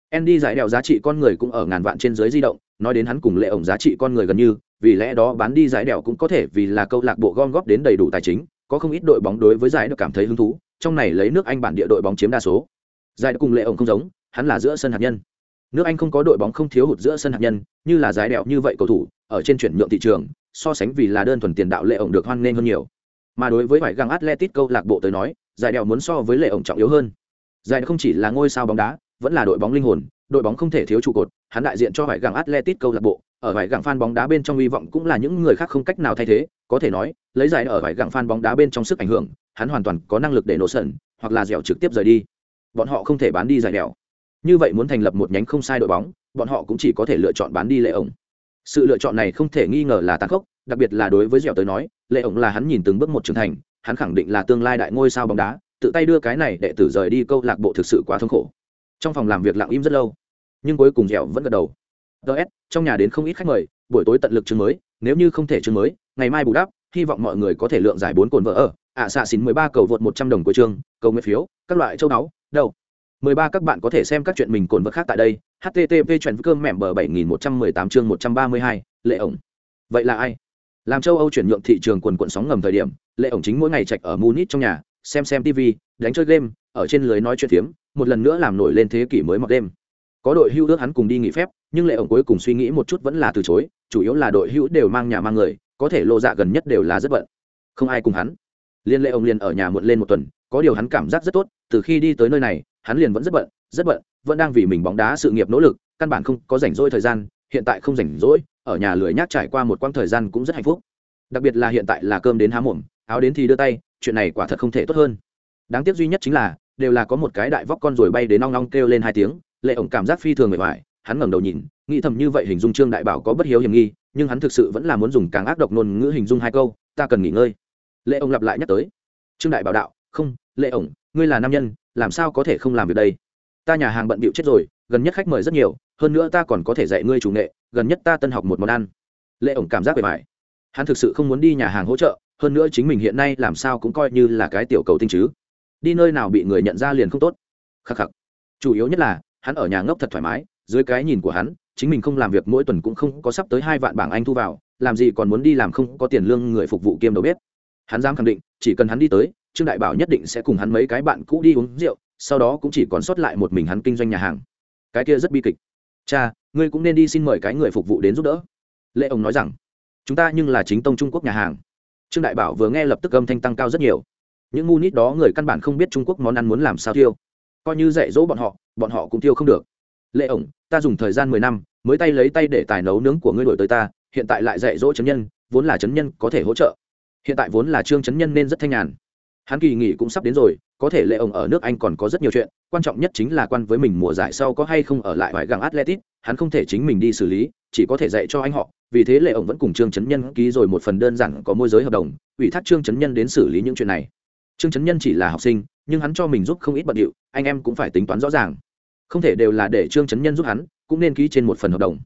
Andy giải đèo giá trị con người cũng ở ngàn vạn trên giới di động, nói đến hắn cùng lệ ổng giá trị con người gần như, vì lẽ đó bán đi giải đèo cũng có thể vì là câu lạc bộ gom góp đến đầy đủ tài chính, có không ít đội bóng đối với giải được cảm thấy hứng thú, trong này lấy nước anh bản địa đội bóng chiếm đa số. Giải cùng lệ ổng không giống, hắn là giữa sân hạt nhân nước anh không có đội bóng không thiếu hụt giữa sân hạt nhân, như là giải đèo như vậy cầu thủ, ở trên chuyển nhượng thị trường, so sánh vì là đơn thuần tiền đạo lệ ổng được hoan nghênh hơn nhiều. Mà đối với vải găng atletic câu lạc bộ tới nói, giải đèo muốn so với lệ ổng trọng yếu hơn. Giải không chỉ là ngôi sao bóng đá, vẫn là đội bóng linh hồn, đội bóng không thể thiếu trụ cột, hắn đại diện cho vải găng atletic câu lạc bộ, ở vải găng fan bóng đá bên trong hy vọng cũng là những người khác không cách nào thay thế, có thể nói, lấy giải ở vải găng fan bóng đá bên trong sức ảnh hưởng, hắn hoàn toàn có năng lực để nổ sẩn hoặc là dẻo trực tiếp rời đi. Bọn họ không thể bán đi giải đèo như vậy muốn thành lập một nhánh không sai đội bóng, bọn họ cũng chỉ có thể lựa chọn bán đi lệ ổng. Sự lựa chọn này không thể nghi ngờ là tàn khốc, đặc biệt là đối với dẻo tới nói, lệ ổng là hắn nhìn từng bước một trưởng thành, hắn khẳng định là tương lai đại ngôi sao bóng đá, tự tay đưa cái này đệ tử rời đi câu lạc bộ thực sự quá thống khổ. Trong phòng làm việc lặng im rất lâu, nhưng cuối cùng dẻo vẫn gật đầu. Ts trong nhà đến không ít khách mời, buổi tối tận lực chương mới, nếu như không thể chương mới, ngày mai bù đắp, hy vọng mọi người có thể lượng giải bốn cồn vợ ở, ạ xạ xín mười ba cầu vượt một trăm đồng của chương, cầu nguyện phiếu, các loại châu đáo đâu mười ba các bạn có thể xem các chuyện mình cồn vật khác tại đây, http chuyện cơm mẹm bờ bảy nghìn một trăm mười tám chương một trăm ba mươi hai, lệ ổng. Vậy là ai? Làm châu âu chuyển nhượng thị trường quần quận sóng ngầm thời điểm, lệ ổng chính mỗi ngày chạch ở munich trong nhà, xem xem tv đánh chơi game, ở trên lưới nói chuyện phiếm, một lần nữa làm nổi lên thế kỷ mới mọc đêm. Có đội hưu ước hắn cùng đi nghỉ phép, nhưng lệ ổng cuối cùng suy nghĩ một chút vẫn là từ chối, chủ yếu là đội hữu đều mang nhà mang người, có thể lộ dạ gần nhất đều là rất bận. Không ai cùng hắn. Liên lệ ổng liền ở nhà muộn lên một tuần, có điều hắn cảm giác rất tốt, từ khi đi tới nơi này hắn liền vẫn rất bận rất bận, vẫn đang vì mình bóng đá sự nghiệp nỗ lực, căn bản không có rảnh rỗi thời gian, hiện tại không rảnh rỗi, ở nhà lười nhác trải qua một quãng thời gian cũng rất hạnh phúc. Đặc biệt là hiện tại là cơm đến há mồm, áo đến thì đưa tay, chuyện này quả thật không thể tốt hơn. Đáng tiếc duy nhất chính là, đều là có một cái đại vóc con rồi bay đến nong nong kêu lên hai tiếng, lệ ổng cảm giác phi thường mệt mỏi, hắn ngẩng đầu nhìn, nghĩ thầm như vậy hình dung trương đại bảo có bất hiếu hiểm nghi, nhưng hắn thực sự vẫn là muốn dùng càng ác độc ngôn ngữ hình dung hai câu, ta cần nghỉ ngơi. Lệ ổng lặp lại nhắc tới, trương đại bảo đạo, không, lệ ổng, ngươi là nam nhân làm sao có thể không làm việc đây? Ta nhà hàng bận bịu chết rồi, gần nhất khách mời rất nhiều, hơn nữa ta còn có thể dạy ngươi chủ nghệ, gần nhất ta tân học một món ăn. Lệ ổng cảm giác bề mại hắn thực sự không muốn đi nhà hàng hỗ trợ, hơn nữa chính mình hiện nay làm sao cũng coi như là cái tiểu cầu tinh chứ. Đi nơi nào bị người nhận ra liền không tốt. Khắc khắc. Chủ yếu nhất là, hắn ở nhà ngốc thật thoải mái, dưới cái nhìn của hắn, chính mình không làm việc mỗi tuần cũng không có sắp tới hai vạn bảng anh thu vào, làm gì còn muốn đi làm không có tiền lương người phục vụ kiêm đầu bếp. Hắn dám khẳng định, chỉ cần hắn đi tới trương đại bảo nhất định sẽ cùng hắn mấy cái bạn cũ đi uống rượu, sau đó cũng chỉ còn sót lại một mình hắn kinh doanh nhà hàng. Cái kia rất bi kịch. Cha, ngươi cũng nên đi xin mời cái người phục vụ đến giúp đỡ. Lệ ông nói rằng, chúng ta nhưng là chính tông trung quốc nhà hàng. Trương đại bảo vừa nghe lập tức âm thanh tăng cao rất nhiều. Những ngu nít đó người căn bản không biết trung quốc món ăn muốn làm sao tiêu. Coi như dạy dỗ bọn họ bọn họ cũng tiêu không được. Lệ ổng ta dùng thời gian mười năm, mới tay lấy tay để tài nấu nướng của ngươi đổi tới ta, hiện tại lại dạy dỗ chấn nhân, vốn là chấn nhân có thể hỗ trợ. Hiện tại vốn là trương chấn nhân nên rất thanh nhàn hắn kỳ nghỉ cũng sắp đến rồi, có thể lệ ổng ở nước anh còn có rất nhiều chuyện, quan trọng nhất chính là quan với mình mùa giải sau có hay không ở lại ngoại gàng atletic hắn không thể chính mình đi xử lý, chỉ có thể dạy cho anh họ, vì thế lệ ổng vẫn cùng trương chấn nhân ký rồi một phần đơn giản có môi giới hợp đồng, ủy thác trương chấn nhân đến xử lý những chuyện này. Trương chấn nhân chỉ là học sinh, nhưng hắn cho mình giúp không ít bận điệu, anh em cũng phải tính toán rõ ràng. Không thể đều là để trương chấn nhân giúp hắn, cũng nên ký trên một phần hợp đồng.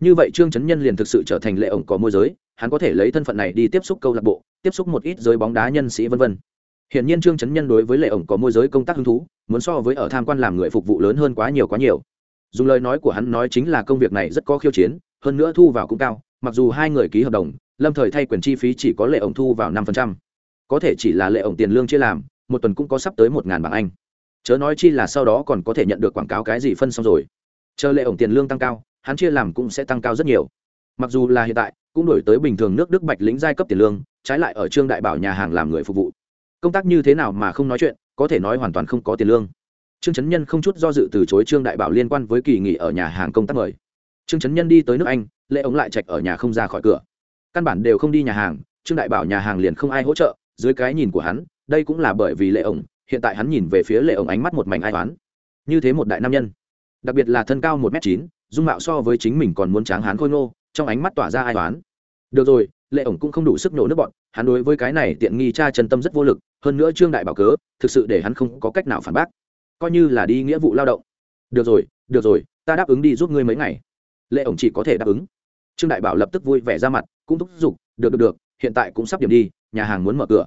Như vậy trương chấn nhân liền thực sự trở thành lệ ổng có môi giới, hắn có thể lấy thân phận này đi tiếp xúc câu lạc bộ, tiếp xúc một ít giới bóng đá nhân sĩ v v hiện nhiên trương chấn nhân đối với lệ ổng có môi giới công tác hứng thú, muốn so với ở tham quan làm người phục vụ lớn hơn quá nhiều quá nhiều. Dùng lời nói của hắn nói chính là công việc này rất có khiêu chiến, hơn nữa thu vào cũng cao, mặc dù hai người ký hợp đồng, lâm thời thay quyền chi phí chỉ có lệ ổng thu vào năm có thể chỉ là lệ ổng tiền lương chia làm, một tuần cũng có sắp tới một ngàn bảng anh. Chớ nói chi là sau đó còn có thể nhận được quảng cáo cái gì phân xong rồi. Chờ lệ ổng tiền lương tăng cao, hắn chia làm cũng sẽ tăng cao rất nhiều. Mặc dù là hiện tại, cũng đổi tới bình thường nước đức bạch lĩnh giai cấp tiền lương, trái lại ở trương đại bảo nhà hàng làm người phục vụ công tác như thế nào mà không nói chuyện, có thể nói hoàn toàn không có tiền lương. Trương trấn nhân không chút do dự từ chối trương đại bảo liên quan với kỳ nghỉ ở nhà hàng công tác mời. Trương trấn nhân đi tới nước anh lệ ống lại chạch ở nhà không ra khỏi cửa. Căn bản đều không đi nhà hàng, trương đại bảo nhà hàng liền không ai hỗ trợ, dưới cái nhìn của hắn, đây cũng là bởi vì lệ ổng hiện tại hắn nhìn về phía lệ ổng ánh mắt một mảnh ai toán như thế một đại nam nhân, đặc biệt là thân cao một m chín, dung mạo so với chính mình còn muốn tráng hán khôi ngô, trong ánh mắt tỏa ra ai toán được rồi lệ ổng cũng không đủ sức nổ nước bọn, hắn đối với cái này tiện nghi cha chân tâm rất vô lực, hơn nữa trương đại bảo cớ, thực sự để hắn không có cách nào phản bác. Coi như là đi nghĩa vụ lao động. Được rồi được rồi, ta đáp ứng đi giúp ngươi mấy ngày. Lệ ổng chỉ có thể đáp ứng. Trương đại bảo lập tức vui vẻ ra mặt, cũng thúc giục, được được được, hiện tại cũng sắp điểm đi, nhà hàng muốn mở cửa.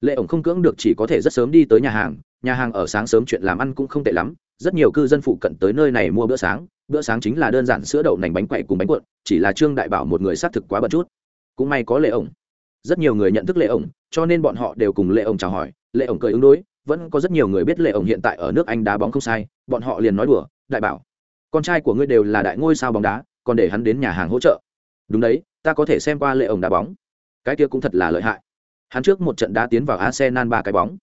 Lệ ổng không cưỡng được, chỉ có thể rất sớm đi tới nhà hàng. Nhà hàng ở sáng sớm chuyện làm ăn cũng không tệ lắm, rất nhiều cư dân phụ cận tới nơi này mua bữa sáng. Bữa sáng chính là đơn giản sữa đậu nành bánh quậy cùng bánh cuộn, chỉ là trương đại bảo một người xác thực quá bật chút cũng may có lệ ổng. Rất nhiều người nhận thức lệ ổng, cho nên bọn họ đều cùng lệ ổng chào hỏi. Lệ ổng cười ứng đối, vẫn có rất nhiều người biết lệ ổng hiện tại ở nước anh đá bóng không sai, bọn họ liền nói đùa, đại bảo, con trai của ngươi đều là đại ngôi sao bóng đá, còn để hắn đến nhà hàng hỗ trợ. Đúng đấy, ta có thể xem qua lệ ổng đá bóng. Cái kia cũng thật là lợi hại. Hắn trước một trận đá tiến vào arsenal ba cái bóng.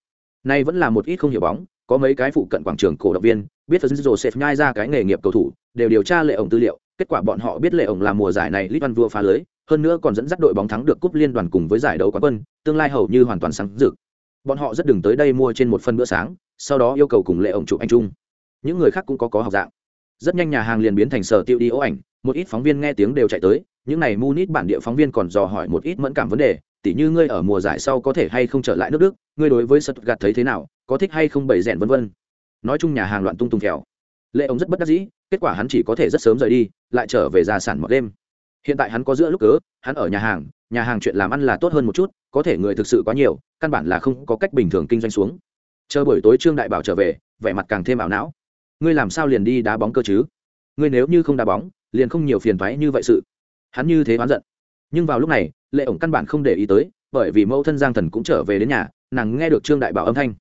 Nay vẫn là một ít không hiểu bóng, có mấy cái phụ cận quảng trường cổ động viên, biết phần joseph nhai ra cái nghề nghiệp cầu thủ, đều điều tra lệ ổng tư liệu, kết quả bọn họ biết lệ ổng là mùa giải này lit văn vua phá lưới hơn nữa còn dẫn dắt đội bóng thắng được cúp liên đoàn cùng với giải đấu quán quân, tương lai hầu như hoàn toàn sáng rực. Bọn họ rất đừng tới đây mua trên một phần bữa sáng, sau đó yêu cầu cùng lệ ổng chụp anh chung. Những người khác cũng có có học dạng. Rất nhanh nhà hàng liền biến thành sở tiêu đi ố ảnh, một ít phóng viên nghe tiếng đều chạy tới, những này munich bản địa phóng viên còn dò hỏi một ít mẫn cảm vấn đề tỉ như ngươi ở mùa giải sau có thể hay không trở lại nước đức, ngươi đối với sật gạt thấy thế nào, có thích hay không bày rèn vân vân? Nói chung nhà hàng loạn tung tung kẹo. Lệ ông rất bất đắc dĩ, kết quả hắn chỉ có thể rất sớm rời đi, lại trở về gia sản một đêm hiện tại hắn có giữa lúc cớ, hắn ở nhà hàng nhà hàng chuyện làm ăn là tốt hơn một chút, có thể người thực sự quá nhiều, căn bản là không có cách bình thường kinh doanh xuống. Chờ buổi tối trương đại bảo trở về, vẻ mặt càng thêm ảo não. Ngươi làm sao liền đi đá bóng cơ chứ? Ngươi nếu như không đá bóng, liền không nhiều phiền thoái như vậy sự. Hắn như thế oán giận. Nhưng vào lúc này, lệ ổng căn bản không để ý tới, bởi vì mẫu thân giang thần cũng trở về đến nhà, nàng nghe được trương đại bảo âm thanh.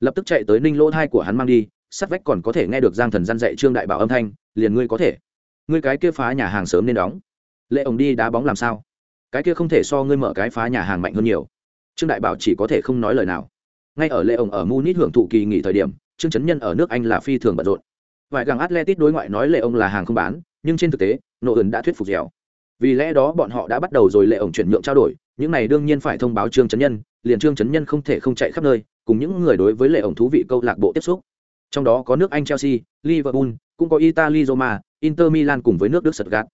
Lập tức chạy tới ninh lỗ thai của hắn mang đi, sắt vách còn có thể nghe được giang thần gian dạy trương đại bảo âm thanh, liền ngươi có thể. Ngươi cái kia phá nhà hàng sớm nên đóng lệ ổng đi đá bóng làm sao? Cái kia không thể so ngươi mở cái phá nhà hàng mạnh hơn nhiều. Trương đại bảo chỉ có thể không nói lời nào. Ngay ở lệ ổng ở munich hưởng thụ kỳ nghỉ thời điểm, trương chấn nhân ở nước anh là phi thường bận rộn. Vài gàng atletic đối ngoại nói lệ ông là hàng không bán, nhưng trên thực tế, nộ ẩn đã thuyết phục dẻo. Vì lẽ đó bọn họ đã bắt đầu rồi lệ ổng chuyển nhượng trao đổi, những này đương nhiên phải thông báo trương chấn nhân, liền trương chấn nhân không thể không chạy khắp nơi, cùng những người đối với lệ ổng thú vị câu lạc bộ tiếp xúc. Trong đó có nước anh chelsea, liverpool, cũng có italy roma, inter milan cùng với nước đức stuttgart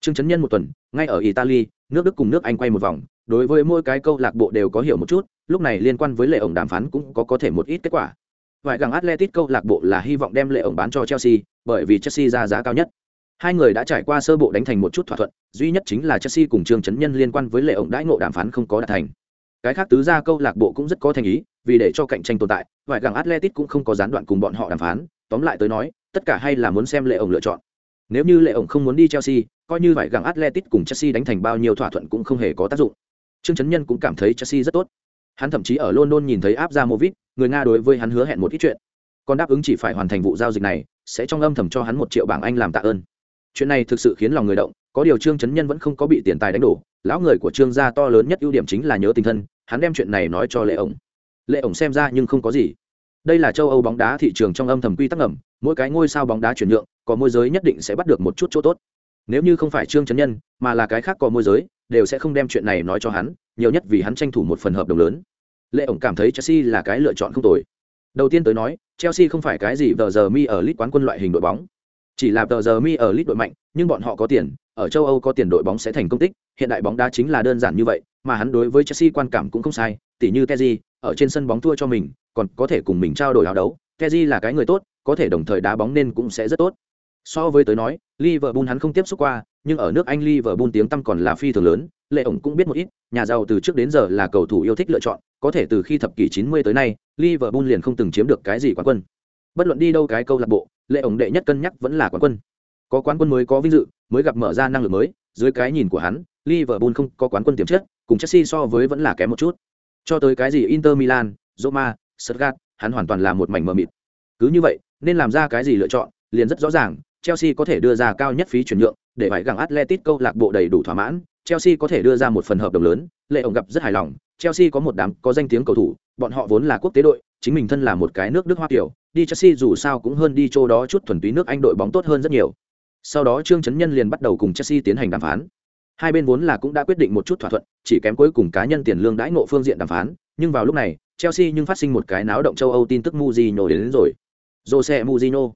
trương chấn nhân một tuần, ngay ở italy, nước đức cùng nước anh quay một vòng, đối với mỗi cái câu lạc bộ đều có hiểu một chút, lúc này liên quan với lệ ổng đàm phán cũng có có thể một ít kết quả. Vài gàng atletic câu lạc bộ là hy vọng đem lệ ổng bán cho chelsea, bởi vì chelsea ra giá cao nhất. Hai người đã trải qua sơ bộ đánh thành một chút thỏa thuận, duy nhất chính là chelsea cùng trương chấn nhân liên quan với lệ ổng đãi ngộ đàm phán không có đạt thành. Cái khác tứ gia câu lạc bộ cũng rất có thành ý, vì để cho cạnh tranh tồn tại, vài gàng atletic cũng không có gián đoạn cùng bọn họ đàm phán. Tóm lại tới nói, tất cả hay là muốn xem lệ ổng lựa chọn. Nếu như lệ ổng không muốn đi chelsea coi như vậy gặng atletic cùng chelsea đánh thành bao nhiêu thỏa thuận cũng không hề có tác dụng. Trương chấn nhân cũng cảm thấy chelsea rất tốt. Hắn thậm chí ở london nhìn thấy áp người nga đối với hắn hứa hẹn một ít chuyện. Còn đáp ứng chỉ phải hoàn thành vụ giao dịch này, sẽ trong âm thầm cho hắn một triệu bảng anh làm tạ ơn. Chuyện này thực sự khiến lòng người động, có điều trương chấn nhân vẫn không có bị tiền tài đánh đổ. Lão người của trương gia to lớn nhất ưu điểm chính là nhớ tình thân, hắn đem chuyện này nói cho lệ ổng. Lệ ổng xem ra nhưng không có gì. Đây là châu âu bóng đá thị trường trong âm thầm quy tắc ẩm mỗi cái ngôi sao bóng đá chuyển nhượng, có môi giới nhất định sẽ bắt được một chút chỗ tốt nếu như không phải trương chấn nhân, mà là cái khác có môi giới, đều sẽ không đem chuyện này nói cho hắn, nhiều nhất vì hắn tranh thủ một phần hợp đồng lớn. Lệ ổng cảm thấy chelsea là cái lựa chọn không tồi. Đầu tiên tới nói, chelsea không phải cái gì vờ giờ mi ở lit quán quân loại hình đội bóng. Chỉ là tờ giờ mi ở lit đội mạnh, nhưng bọn họ có tiền, ở châu âu có tiền đội bóng sẽ thành công tích, hiện đại bóng đá chính là đơn giản như vậy, mà hắn đối với chelsea quan cảm cũng không sai, tỉ như Teji ở trên sân bóng thua cho mình, còn có thể cùng mình trao đổi áo đấu. Teji là cái người tốt, có thể đồng thời đá bóng nên cũng sẽ rất tốt so với tới nói, liverpool hắn không tiếp xúc qua, nhưng ở nước anh liverpool tiếng tăm còn là phi thường lớn, lệ ổng cũng biết một ít, nhà giàu từ trước đến giờ là cầu thủ yêu thích lựa chọn, có thể từ khi thập kỷ 90 tới nay, liverpool liền không từng chiếm được cái gì quán quân. Bất luận đi đâu cái câu lạc bộ, lệ ổng đệ nhất cân nhắc vẫn là quán quân. Có quán quân mới có vinh dự, mới gặp mở ra năng lực mới, dưới cái nhìn của hắn, liverpool không có quán quân tiềm chất, cùng chelsea so với vẫn là kém một chút. Cho tới cái gì inter milan, roma, stuttgart, hắn hoàn toàn là một mảnh mờ mịt. Cứ như vậy, nên làm ra cái gì lựa chọn, liền rất rõ ràng chelsea có thể đưa ra cao nhất phí chuyển nhượng để phải gặng Atletico câu lạc bộ đầy đủ thỏa mãn chelsea có thể đưa ra một phần hợp đồng lớn lệ ổng gặp rất hài lòng chelsea có một đám có danh tiếng cầu thủ bọn họ vốn là quốc tế đội chính mình thân là một cái nước đức hoa kiểu đi chelsea dù sao cũng hơn đi chỗ đó chút thuần túy nước anh đội bóng tốt hơn rất nhiều. Sau đó trương chấn nhân liền bắt đầu cùng chelsea tiến hành đàm phán. Hai bên vốn là cũng đã quyết định một chút thỏa thuận chỉ kém cuối cùng cá nhân tiền lương đãi ngộ phương diện đàm phán nhưng vào lúc này chelsea nhưng phát sinh một cái náo động châu âu tin tức Mujinho đến, đến rồi. Jose Mujinho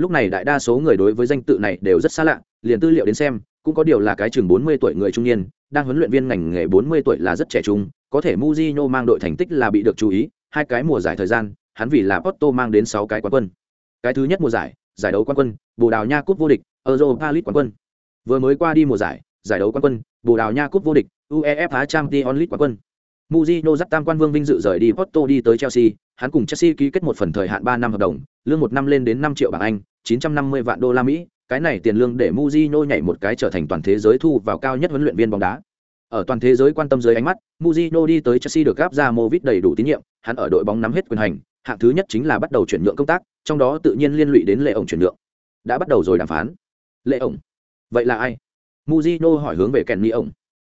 lúc này đại đa số người đối với danh tự này đều rất xa lạ liền tư liệu đến xem cũng có điều là cái chừng 40 tuổi người trung niên đang huấn luyện viên ngành nghề 40 tuổi là rất trẻ trung có thể Mujino mang đội thành tích là bị được chú ý hai cái mùa giải thời gian hắn vì là Porto mang đến sáu cái quán quân. Cái thứ nhất mùa giải giải đấu quán quân bồ đào nha cúp vô địch europa league quán quân. Vừa mới qua đi mùa giải giải đấu quán quân bồ đào nha cúp vô địch uefa champions league quán quân. Mujino dắt tam quan vương vinh dự rời đi Porto đi tới Chelsea, hắn cùng Chelsea ký kết một phần thời hạn ba năm hợp đồng, lương một năm lên đến năm triệu bảng Anh, 950 vạn đô la Mỹ, cái này tiền lương để Mujino nhảy một cái trở thành toàn thế giới thu vào cao nhất huấn luyện viên bóng đá. Ở toàn thế giới quan tâm dưới ánh mắt, Mujino đi tới Chelsea được gáp ra Movit đầy đủ tín nhiệm, hắn ở đội bóng nắm hết quyền hành, hạng thứ nhất chính là bắt đầu chuyển nhượng công tác, trong đó tự nhiên liên lụy đến lệ ổng chuyển nhượng. Đã bắt đầu rồi đàm phán. Lệ ổng? Vậy là ai? Mujino hỏi hướng về Kenny ổng.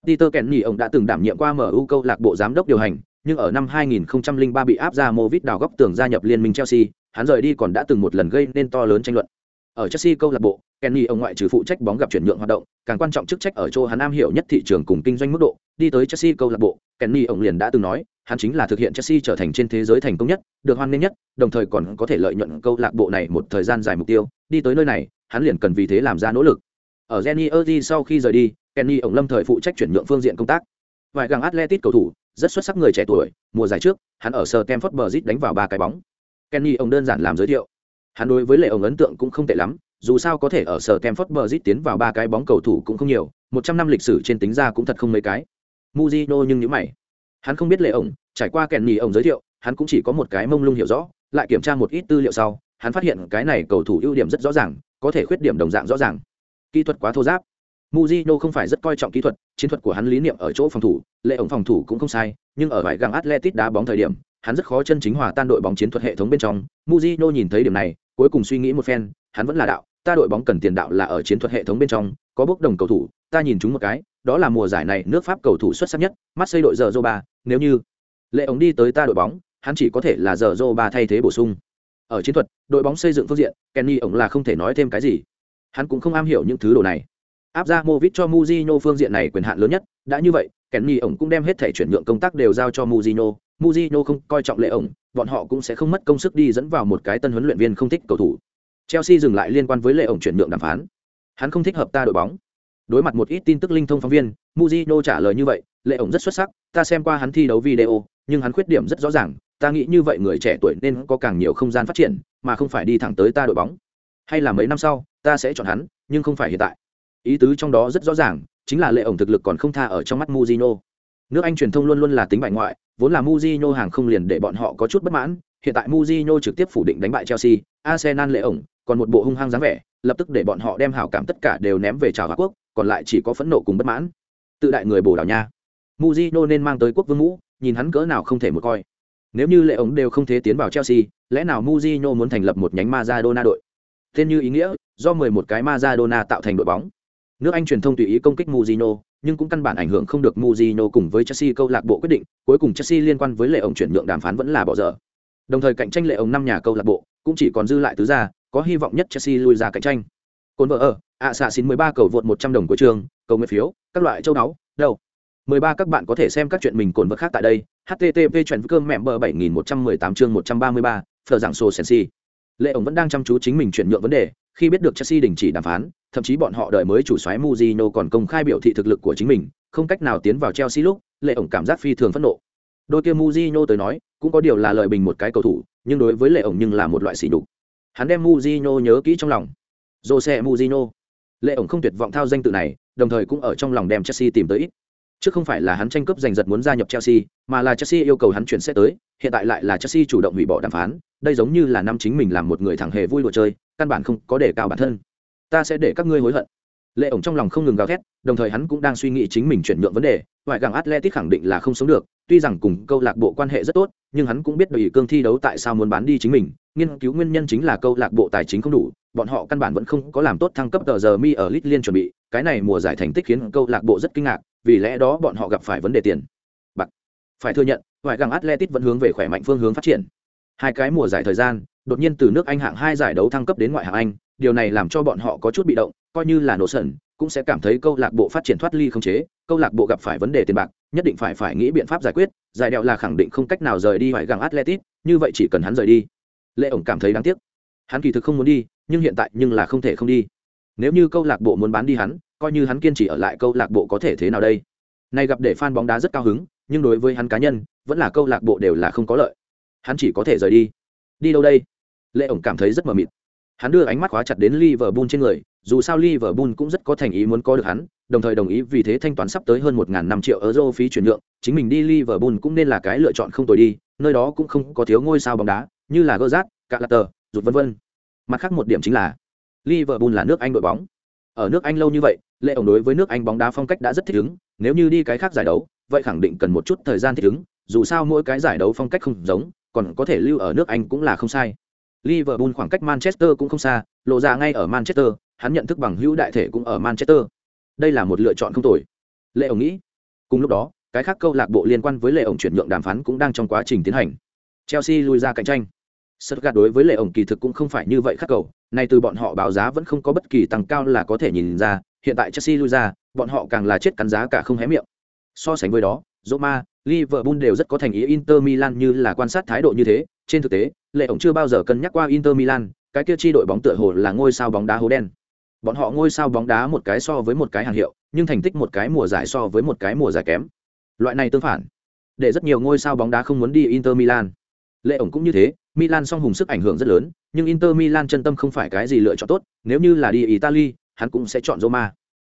Peter Kenny ổng đã từng đảm nhiệm qua MU câu lạc bộ giám đốc điều hành, nhưng ở năm 2003 bị áp ra Movit đào góc tưởng gia nhập liên minh Chelsea, hắn rời đi còn đã từng một lần gây nên to lớn tranh luận. Ở chelsea câu lạc bộ, kenny ông ngoại trừ phụ trách bóng gặp chuyển nhượng hoạt động, càng quan trọng chức trách ở chỗ hắn am hiểu nhất thị trường cùng kinh doanh mức độ. Đi tới chelsea câu lạc bộ, kenny ông liền đã từng nói, hắn chính là thực hiện chelsea trở thành trên thế giới thành công nhất, được hoan nghênh nhất, đồng thời còn có thể lợi nhuận câu lạc bộ này một thời gian dài mục tiêu. Đi tới nơi này, hắn liền cần vì thế làm ra nỗ lực. Ở jenny erdi sau khi rời đi, kenny ông lâm thời phụ trách chuyển nhượng phương diện công tác. Vài gàng Atletico cầu thủ, rất xuất sắc người trẻ tuổi, mùa giải trước, hắn ở Stamford Bridge đánh vào ba cái bóng kenny ông đơn giản làm giới thiệu. Hắn đối với lệ ông ấn tượng cũng không tệ lắm dù sao có thể ở sở kem Bridge tiến vào ba cái bóng cầu thủ cũng không nhiều một trăm năm lịch sử trên tính ra cũng thật không mấy cái. Mujino nhưng nhíu mày. Hắn không biết lệ ổng trải qua kèn nhì ổng giới thiệu hắn cũng chỉ có một cái mông lung hiểu rõ lại kiểm tra một ít tư liệu sau hắn phát hiện cái này cầu thủ ưu điểm rất rõ ràng có thể khuyết điểm đồng dạng rõ ràng. Kỹ thuật quá thô ráp. Mujino không phải rất coi trọng kỹ thuật, chiến thuật của hắn lý niệm ở chỗ phòng thủ, lệ ổng phòng thủ cũng không sai, nhưng ở vài găng Atletico đá bóng thời điểm, hắn rất khó chân chính hòa tan đội bóng chiến thuật hệ thống bên trong. Mujino nhìn thấy điểm này, cuối cùng suy nghĩ một phen, hắn vẫn là đạo, ta đội bóng cần tiền đạo là ở chiến thuật hệ thống bên trong, có bốc đồng cầu thủ, ta nhìn chúng một cái, đó là mùa giải này nước Pháp cầu thủ xuất sắc nhất, Marseille đội giờ Zoba, nếu như lệ ống đi tới ta đội bóng, hắn chỉ có thể là giờ Zoba thay thế bổ sung. Ở chiến thuật, đội bóng xây dựng phương diện, Kenny ổng là không thể nói thêm cái gì. Hắn cũng không am hiểu những thứ đồ này. Áp ra Movit cho Mujino phương diện này quyền hạn lớn nhất, đã như vậy, Kenny ổng cũng đem hết thể chuyển nhượng công tác đều giao cho Mujino, Mujino không coi trọng lệ ổng, bọn họ cũng sẽ không mất công sức đi dẫn vào một cái tân huấn luyện viên không thích cầu thủ. Chelsea dừng lại liên quan với lệ ổng chuyển nhượng đàm phán. Hắn không thích hợp ta đội bóng. Đối mặt một ít tin tức linh thông phóng viên, Mujino trả lời như vậy, lệ ổng rất xuất sắc, ta xem qua hắn thi đấu video, nhưng hắn khuyết điểm rất rõ ràng, ta nghĩ như vậy người trẻ tuổi nên có càng nhiều không gian phát triển, mà không phải đi thẳng tới ta đội bóng. Hay là mấy năm sau, ta sẽ chọn hắn, nhưng không phải hiện tại. Ý tứ trong đó rất rõ ràng, chính là lệ ổng thực lực còn không tha ở trong mắt Mujino. Nước Anh truyền thông luôn luôn là tính bại ngoại, vốn là Mourinho hàng không liền để bọn họ có chút bất mãn, hiện tại Mourinho trực tiếp phủ định đánh bại Chelsea, Arsenal lệ ổng, còn một bộ hung hăng dáng vẻ, lập tức để bọn họ đem hảo cảm tất cả đều ném về chào Hoa Quốc, còn lại chỉ có phẫn nộ cùng bất mãn. Tự đại người Bồ Đào Nha. Mourinho nên mang tới quốc vương ngũ, nhìn hắn cỡ nào không thể một coi. Nếu như lệ ổng đều không thể tiến vào Chelsea, lẽ nào Mourinho muốn thành lập một nhánh Maradona đội? Tên như ý nghĩa, do 11 cái Maradona tạo thành đội bóng. Nước Anh truyền thông tùy ý công kích Mujino, nhưng cũng căn bản ảnh hưởng không được Mujino cùng với Chelsea câu lạc bộ quyết định, cuối cùng Chelsea liên quan với lệ ổng chuyển nhượng đàm phán vẫn là bỏ dở. Đồng thời cạnh tranh lệ ổng năm nhà câu lạc bộ, cũng chỉ còn dư lại tứ gia, có hy vọng nhất Chelsea lui ra cạnh tranh. Côn vợ ở, ạ xạ xin 13 cầu vượt 100 đồng của trường, cầu nguyện phiếu, các loại châu đáo, đâu. 13 các bạn có thể xem các chuyện mình cồn vật khác tại đây. http chuyện cơm mẹ bờ 7118 chương 133, phở giảng sô sensi. Lệ ổng vẫn đang chăm chú chính mình chuyển nhượng vấn đề, khi biết được Chelsea đình chỉ đàm phán, thậm chí bọn họ đợi mới chủ soái Mourinho còn công khai biểu thị thực lực của chính mình, không cách nào tiến vào Chelsea lúc, Lệ ổng cảm giác phi thường phẫn nộ. Đôi kia Mourinho tới nói, cũng có điều là lợi bình một cái cầu thủ, nhưng đối với Lệ ổng nhưng là một loại sỉ nhục. Hắn đem Mourinho nhớ kỹ trong lòng. Jose Mourinho. Lệ ổng không tuyệt vọng thao danh tự này, đồng thời cũng ở trong lòng đem Chelsea tìm tới ít. Trước không phải là hắn tranh cướp giành giật muốn gia nhập Chelsea, mà là Chelsea yêu cầu hắn chuyển sẽ tới, hiện tại lại là Chelsea chủ động hủy bỏ đàm phán, đây giống như là năm chính mình làm một người thẳng hề vui đùa chơi, căn bản không có để cao bản thân. Ta sẽ để các ngươi hối hận. Lệ ổng trong lòng không ngừng gào thét, đồng thời hắn cũng đang suy nghĩ chính mình chuyển nhượng vấn đề, ngoại gặng Atletic khẳng định là không sống được, tuy rằng cùng câu lạc bộ quan hệ rất tốt, nhưng hắn cũng biết đội cương thi đấu tại sao muốn bán đi chính mình, nghiên cứu nguyên nhân chính là câu lạc bộ tài chính không đủ, bọn họ căn bản vẫn không có làm tốt thăng cấp tờ giờ mi ở lit liên chuẩn bị, cái này mùa giải thành tích khiến câu lạc bộ rất kinh ngạc, vì lẽ đó bọn họ gặp phải vấn đề tiền. Bạc. Phải thừa nhận, ngoại găng Atletic vẫn hướng về khỏe mạnh phương hướng phát triển. Hai cái mùa giải thời gian, đột nhiên từ nước Anh hạng hai giải đấu thăng cấp đến ngoại hạng Anh, điều này làm cho bọn họ có chút bị động, coi như là nổ sẩn, cũng sẽ cảm thấy câu lạc bộ phát triển thoát ly không chế, câu lạc bộ gặp phải vấn đề tiền bạc, nhất định phải phải nghĩ biện pháp giải quyết, giải đẹo là khẳng định không cách nào rời đi ngoại găng Atletic, như vậy chỉ cần hắn rời đi. Lệ ổng cảm thấy đáng tiếc. Hắn kỳ thực không muốn đi, nhưng hiện tại nhưng là không thể không đi. Nếu như câu lạc bộ muốn bán đi hắn, coi như hắn kiên trì ở lại câu lạc bộ có thể thế nào đây? Nay gặp để fan bóng đá rất cao hứng, nhưng đối với hắn cá nhân, vẫn là câu lạc bộ đều là không có lợi. Hắn chỉ có thể rời đi. Đi đâu đây? Lệ ổng cảm thấy rất mờ mịt. Hắn đưa ánh mắt khóa chặt đến Liverpool trên người, dù sao Liverpool cũng rất có thành ý muốn có được hắn, đồng thời đồng ý vì thế thanh toán sắp tới hơn 1.500 triệu euro phí chuyển nhượng, chính mình đi Liverpool cũng nên là cái lựa chọn không tồi đi, nơi đó cũng không có thiếu ngôi sao bóng đá, như là Gerrard, Calater, rụt vân vân. Mặt khác một điểm chính là Liverpool là nước Anh đội bóng. Ở nước Anh lâu như vậy, lệ ổng đối với nước Anh bóng đá phong cách đã rất thích ứng, nếu như đi cái khác giải đấu, vậy khẳng định cần một chút thời gian thích ứng, dù sao mỗi cái giải đấu phong cách không giống, còn có thể lưu ở nước Anh cũng là không sai. Liverpool khoảng cách Manchester cũng không xa, lộ ra ngay ở Manchester, hắn nhận thức bằng hữu đại thể cũng ở Manchester. Đây là một lựa chọn không tồi. Lệ ổng nghĩ. Cùng lúc đó, cái khác câu lạc bộ liên quan với lệ ổng chuyển nhượng đàm phán cũng đang trong quá trình tiến hành. Chelsea lui ra cạnh tranh. Stuttgart đối với lệ ổng kỳ thực cũng không phải như vậy khắc cầu, Nay từ bọn họ báo giá vẫn không có bất kỳ tăng cao là có thể nhìn ra, hiện tại Chelsea lui ra, bọn họ càng là chết cắn giá cả không hé miệng. So sánh với đó, Roma, Liverpool đều rất có thành ý Inter Milan như là quan sát thái độ như thế, trên thực tế, lệ ổng chưa bao giờ cân nhắc qua Inter Milan, cái kia chi đội bóng tựa hồ là ngôi sao bóng đá hố đen. Bọn họ ngôi sao bóng đá một cái so với một cái hàng hiệu, nhưng thành tích một cái mùa giải so với một cái mùa giải kém. Loại này tương phản, để rất nhiều ngôi sao bóng đá không muốn đi Inter Milan. Lệ ổng cũng như thế, Milan song hùng sức ảnh hưởng rất lớn, nhưng Inter Milan chân tâm không phải cái gì lựa chọn tốt, nếu như là đi Italy, hắn cũng sẽ chọn Roma.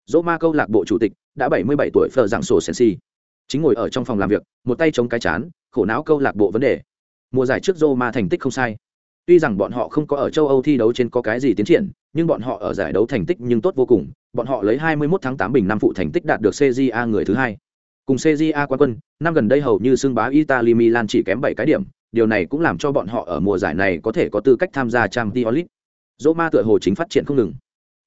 Roma câu lạc bộ chủ tịch, đã 77 tuổi Fleur dạng sổ Sensi. Chính ngồi ở trong phòng làm việc, một tay chống cái chán, khổ não câu lạc bộ vấn đề. Mùa giải trước Roma thành tích không sai. Tuy rằng bọn họ không có ở châu Âu thi đấu trên có cái gì tiến triển, nhưng bọn họ ở giải đấu thành tích nhưng tốt vô cùng, bọn họ lấy 21 tháng 8 bình năm phụ thành tích đạt được CJA người thứ hai. Cùng CJA quán quân, năm gần đây hầu như xưng bá Italy Milan chỉ kém 7 cái điểm, điều này cũng làm cho bọn họ ở mùa giải này có thể có tư cách tham gia Champions League. Roma tựa hồ chính phát triển không ngừng.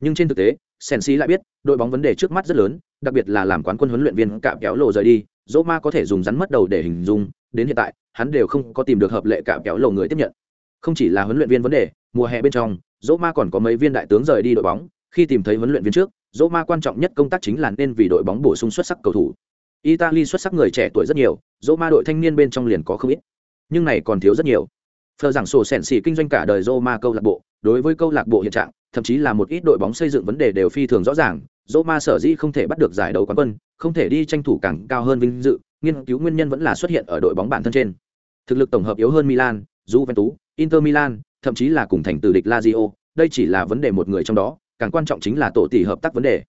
Nhưng trên thực tế, Sensi lại biết, đội bóng vấn đề trước mắt rất lớn, đặc biệt là làm quán quân huấn luyện viên cạm kéo lộ rời đi, Roma có thể dùng rắn mất đầu để hình dung, đến hiện tại, hắn đều không có tìm được hợp lệ cạm kéo lộ người tiếp nhận. Không chỉ là huấn luyện viên vấn đề, mùa hè bên trong, Roma còn có mấy viên đại tướng rời đi đội bóng, khi tìm thấy huấn luyện viên trước, Roma quan trọng nhất công tác chính là nên vì đội bóng bổ sung xuất sắc cầu thủ. Italy xuất sắc người trẻ tuổi rất nhiều, Roma đội thanh niên bên trong liền có không ít nhưng này còn thiếu rất nhiều. Phờ giảng sổ sẻn xỉ kinh doanh cả đời Roma câu lạc bộ đối với câu lạc bộ hiện trạng thậm chí là một ít đội bóng xây dựng vấn đề đều phi thường rõ ràng. Roma sở dĩ không thể bắt được giải đấu quán quân không thể đi tranh thủ càng cao hơn vinh dự nghiên cứu nguyên nhân vẫn là xuất hiện ở đội bóng bản thân trên. Thực lực tổng hợp yếu hơn Milan Juventus Inter Milan thậm chí là cùng thành từ địch Lazio đây chỉ là vấn đề một người trong đó càng quan trọng chính là tổ tỷ hợp tác vấn đề.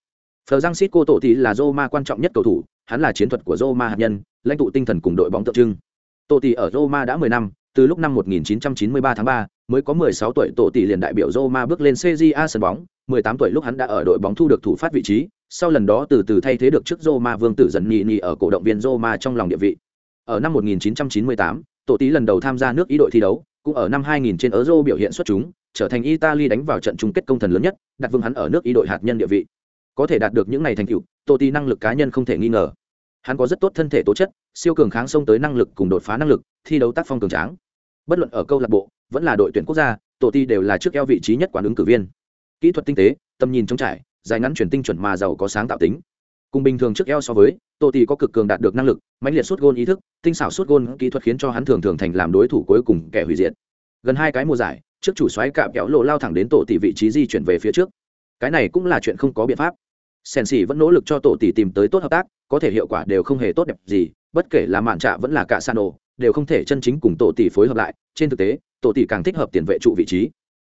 Phờ Giang Sít cô tổ tỷ là Roma quan trọng nhất cầu thủ, hắn là chiến thuật của Roma hạt nhân, lãnh tụ tinh thần cùng đội bóng tượng trưng. Tổ tỷ ở Roma đã 10 năm, từ lúc năm 1993 tháng 3, mới có 16 tuổi tổ tỷ liền đại biểu Roma bước lên CJA sân bóng, 18 tuổi lúc hắn đã ở đội bóng thu được thủ phát vị trí, sau lần đó từ từ thay thế được trước Roma Vương tử dần nhị nhị ở cổ động viên Roma trong lòng địa vị. Ở năm 1998, tổ tỷ lần đầu tham gia nước ý đội thi đấu, cũng ở năm 2000 trên Euro biểu hiện xuất chúng, trở thành Italy đánh vào trận chung kết công thần lớn nhất, đặt vương hắn ở nước ý đội hạt nhân địa vị. Có thể đạt được những này thành tựu, tổ tỷ năng lực cá nhân không thể nghi ngờ hắn có rất tốt thân thể tố chất siêu cường kháng sông tới năng lực cùng đột phá năng lực, thi đấu tác phong cường tráng. Bất luận ở câu lạc bộ, vẫn là đội tuyển quốc gia, tổ ti đều là trước eo vị trí nhất quán ứng cử viên. Kỹ thuật tinh tế, tầm nhìn trống trải, dài ngắn chuyển tinh chuẩn mà giàu có sáng tạo tính. Cùng bình thường trước eo so với, tổ ti có cực cường đạt được năng lực, mãnh liệt suốt gôn ý thức, tinh xảo suốt gôn kỹ thuật khiến cho hắn thường thường thành làm đối thủ cuối cùng kẻ hủy diệt. Gần hai cái mùa giải, trước chủ xoáy cạm kéo lộ lao thẳng đến tổ tỷ vị trí di chuyển về phía trước. Cái này cũng là chuyện không có biện pháp. Sen xỉ vẫn nỗ lực cho tổ tỷ tìm tới tốt hợp tác, có thể hiệu quả đều không hề tốt đẹp gì bất kể là mạn trạ vẫn là cả san đều không thể chân chính cùng tổ tỷ phối hợp lại. Trên thực tế, tổ tỷ càng thích hợp tiền vệ trụ vị trí.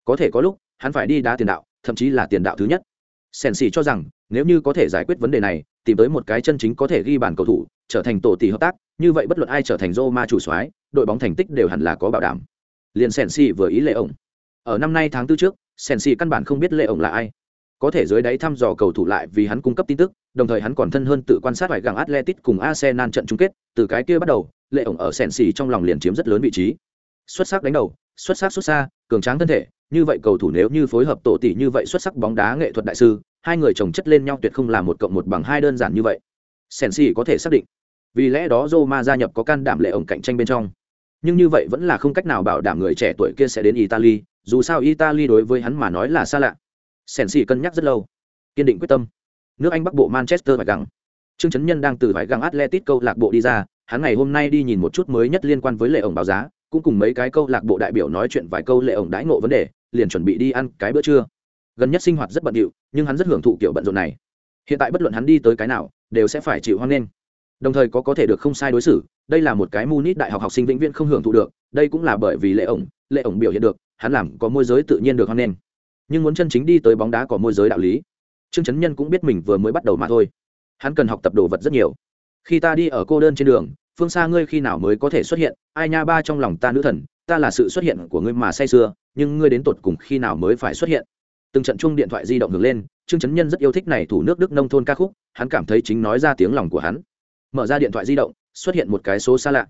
Có thể có lúc, hắn phải đi đá tiền đạo, thậm chí là tiền đạo thứ nhất. Sèn xì cho rằng, nếu như có thể giải quyết vấn đề này, tìm tới một cái chân chính có thể ghi bàn cầu thủ, trở thành tổ tỷ hợp tác, như vậy bất luận ai trở thành Roma chủ soái, đội bóng thành tích đều hẳn là có bảo đảm. Liền sèn xì vừa ý lệ ổng. Ở năm nay tháng tư trước sèn xì căn bản không biết lệ ổng là ai có thể dưới đáy thăm dò cầu thủ lại vì hắn cung cấp tin tức, đồng thời hắn còn thân hơn tự quan sát vài gặng Atletic cùng Arsenal trận chung kết, từ cái kia bắt đầu, lệ ổng ở Chelsea trong lòng liền chiếm rất lớn vị trí. Xuất sắc đánh đầu, xuất sắc xuất xa, cường tráng thân thể, như vậy cầu thủ nếu như phối hợp tổ tỷ như vậy xuất sắc bóng đá nghệ thuật đại sư, hai người chồng chất lên nhau tuyệt không là một cộng một bằng hai đơn giản như vậy. Chelsea có thể xác định. Vì lẽ đó Roma gia nhập có can đảm lệ ổng cạnh tranh bên trong. Nhưng như vậy vẫn là không cách nào bảo đảm người trẻ tuổi kia sẽ đến Italy, dù sao Italy đối với hắn mà nói là xa lạ sèn xì cân nhắc rất lâu. Kiên định quyết tâm. Nước anh bắc bộ manchester phải gắng. Trương chấn nhân đang từ phải gắng atletic câu lạc bộ đi ra, hắn ngày hôm nay đi nhìn một chút mới nhất liên quan với lệ ổng báo giá, cũng cùng mấy cái câu lạc bộ đại biểu nói chuyện vài câu lệ ổng đãi ngộ vấn đề, liền chuẩn bị đi ăn cái bữa trưa. Gần nhất sinh hoạt rất bận điệu, nhưng hắn rất hưởng thụ kiểu bận rộn này. Hiện tại bất luận hắn đi tới cái nào, đều sẽ phải chịu hoang lên đồng thời có có thể được không sai đối xử, đây là một cái munit đại học học sinh vĩnh viễn không hưởng thụ được, đây cũng là bởi vì lệ ổng lệ ổng biểu hiện được, hắn làm có môi giới tự nhiên được hoang lên nhưng muốn chân chính đi tới bóng đá có môi giới đạo lý. Trương chấn nhân cũng biết mình vừa mới bắt đầu mà thôi. Hắn cần học tập đồ vật rất nhiều. Khi ta đi ở cô đơn trên đường, phương xa ngươi khi nào mới có thể xuất hiện? Ai nha ba trong lòng ta nữ thần, ta là sự xuất hiện của ngươi mà say sưa, nhưng ngươi đến tột cùng khi nào mới phải xuất hiện? Từng trận chung điện thoại di động ngược lên, trương chấn nhân rất yêu thích này thủ nước đức nông thôn ca khúc, hắn cảm thấy chính nói ra tiếng lòng của hắn. Mở ra điện thoại di động, xuất hiện một cái số xa lạ.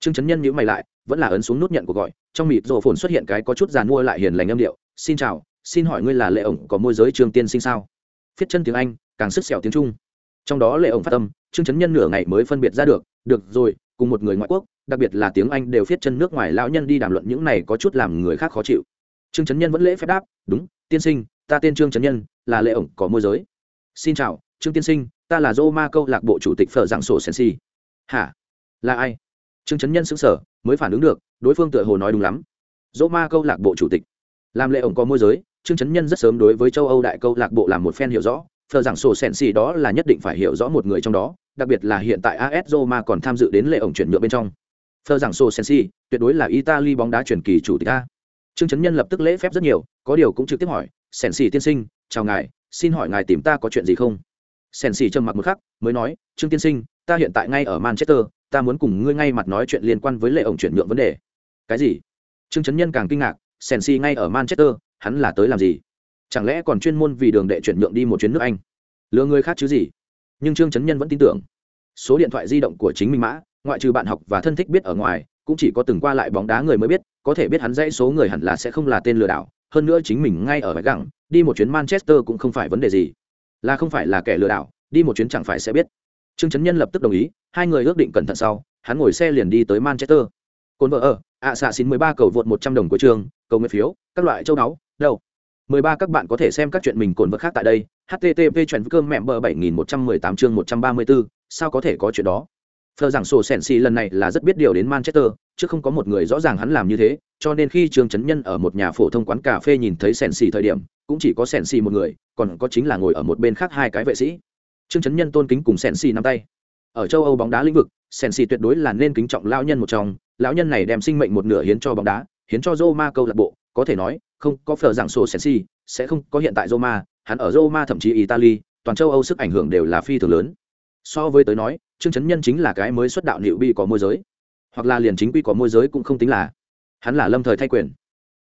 Trương chấn nhân nhữ mày lại, vẫn là ấn xuống nút nhận cuộc gọi, trong mịp rổ phồn xuất hiện cái có chút giàn mua lại hiền lành âm điệu, xin chào xin hỏi ngươi là lệ ổng có môi giới trương tiên sinh sao? Phiết chân tiếng anh, càng sức sẹo tiếng trung. Trong đó lệ ổng phát tâm trương chấn nhân nửa ngày mới phân biệt ra được được rồi, cùng một người ngoại quốc, đặc biệt là tiếng anh đều viết chân nước ngoài lão nhân đi đàm luận những này có chút làm người khác khó chịu. Trương chấn nhân vẫn lễ phép đáp, đúng, tiên sinh, ta tên trương chấn nhân, là lệ ổng có môi giới. Xin chào, trương tiên sinh, ta là dô ma câu lạc bộ chủ tịch phở giảng sổ sensi hả? Là ai? Trương chấn nhân xứng sở mới phản ứng được, đối phương tựa hồ nói đúng lắm. Dô ma câu lạc bộ chủ tịch, làm lệ ổng có môi giới trương Chấn nhân rất sớm đối với châu âu đại câu lạc bộ làm một phen hiểu rõ phờ rằng sổ sèn xì đó là nhất định phải hiểu rõ một người trong đó, đặc biệt là hiện tại as roma còn tham dự đến lệ ổng chuyển nhượng bên trong. Phờ rằng sổ sèn xì tuyệt đối là italy bóng đá chuyển kỳ chủ tịch a. Trương Chấn nhân lập tức lễ phép rất nhiều, có điều cũng trực tiếp hỏi sèn xì tiên sinh, chào ngài, xin hỏi ngài tìm ta có chuyện gì không? Sèn xì trầm mặc một khắc, mới nói, trương tiên sinh, ta hiện tại ngay ở manchester, ta muốn cùng ngươi ngay mặt nói chuyện liên quan với lệ ổng chuyển nhượng vấn đề. Cái gì? Trương Chấn nhân càng kinh ngạc sèn xì ngay ở manchester hắn là tới làm gì? Chẳng lẽ còn chuyên môn vì đường đệ chuyển nhượng đi một chuyến nước anh? Lừa người khác chứ gì? Nhưng trương trấn nhân vẫn tin tưởng. Số điện thoại di động của chính minh mã, ngoại trừ bạn học và thân thích biết ở ngoài, cũng chỉ có từng qua lại bóng đá người mới biết, có thể biết hắn dãy số người hẳn là sẽ không là tên lừa đảo, hơn nữa chính mình ngay ở bãi gẳng đi một chuyến manchester cũng không phải vấn đề gì. Là không phải là kẻ lừa đảo, đi một chuyến chẳng phải sẽ biết. Trương trấn nhân lập tức đồng ý, hai người ước định cẩn thận sau, hắn ngồi xe liền đi tới manchester. Cồn vợ ở, ạ xạ xin mười ba cầu vượt một trăm đồng của trường, cầu nguyện phiếu, các loại châu báu đâu mười ba các bạn có thể xem các chuyện mình cồn vật khác tại đây http chuyện cơm mẹ bờ bảy nghìn một trăm mười tám chương một trăm ba mươi bốn sao có thể có chuyện đó Phờ rằng sổ sèn xì lần này là rất biết điều đến Manchester, chứ không có một người rõ ràng hắn làm như thế, cho nên khi Trương Chấn Nhân ở một nhà phổ thông quán cà phê nhìn thấy sèn xì thời điểm, cũng chỉ có sèn xì một người, còn có chính là ngồi ở một bên khác hai cái vệ sĩ. Trương Chấn Nhân tôn kính cùng sèn xì nắm tay. Ở châu Âu bóng đá lĩnh vực, sèn xì tuyệt đối là nên kính trọng lão nhân một trong, lão nhân này đem sinh mệnh một nửa hiến cho bóng đá, hiến cho Roma câu lạc bộ, có thể nói, không có phở giảng sổ Sensi, sẽ không có hiện tại Roma, hắn ở Roma thậm chí Italy, toàn châu Âu sức ảnh hưởng đều là phi thường lớn. So với tới nói, Trương Chấn Nhân chính là cái mới xuất đạo liệu bi có môi giới, hoặc là liền chính quy có môi giới cũng không tính là. Hắn là lâm thời thay quyền.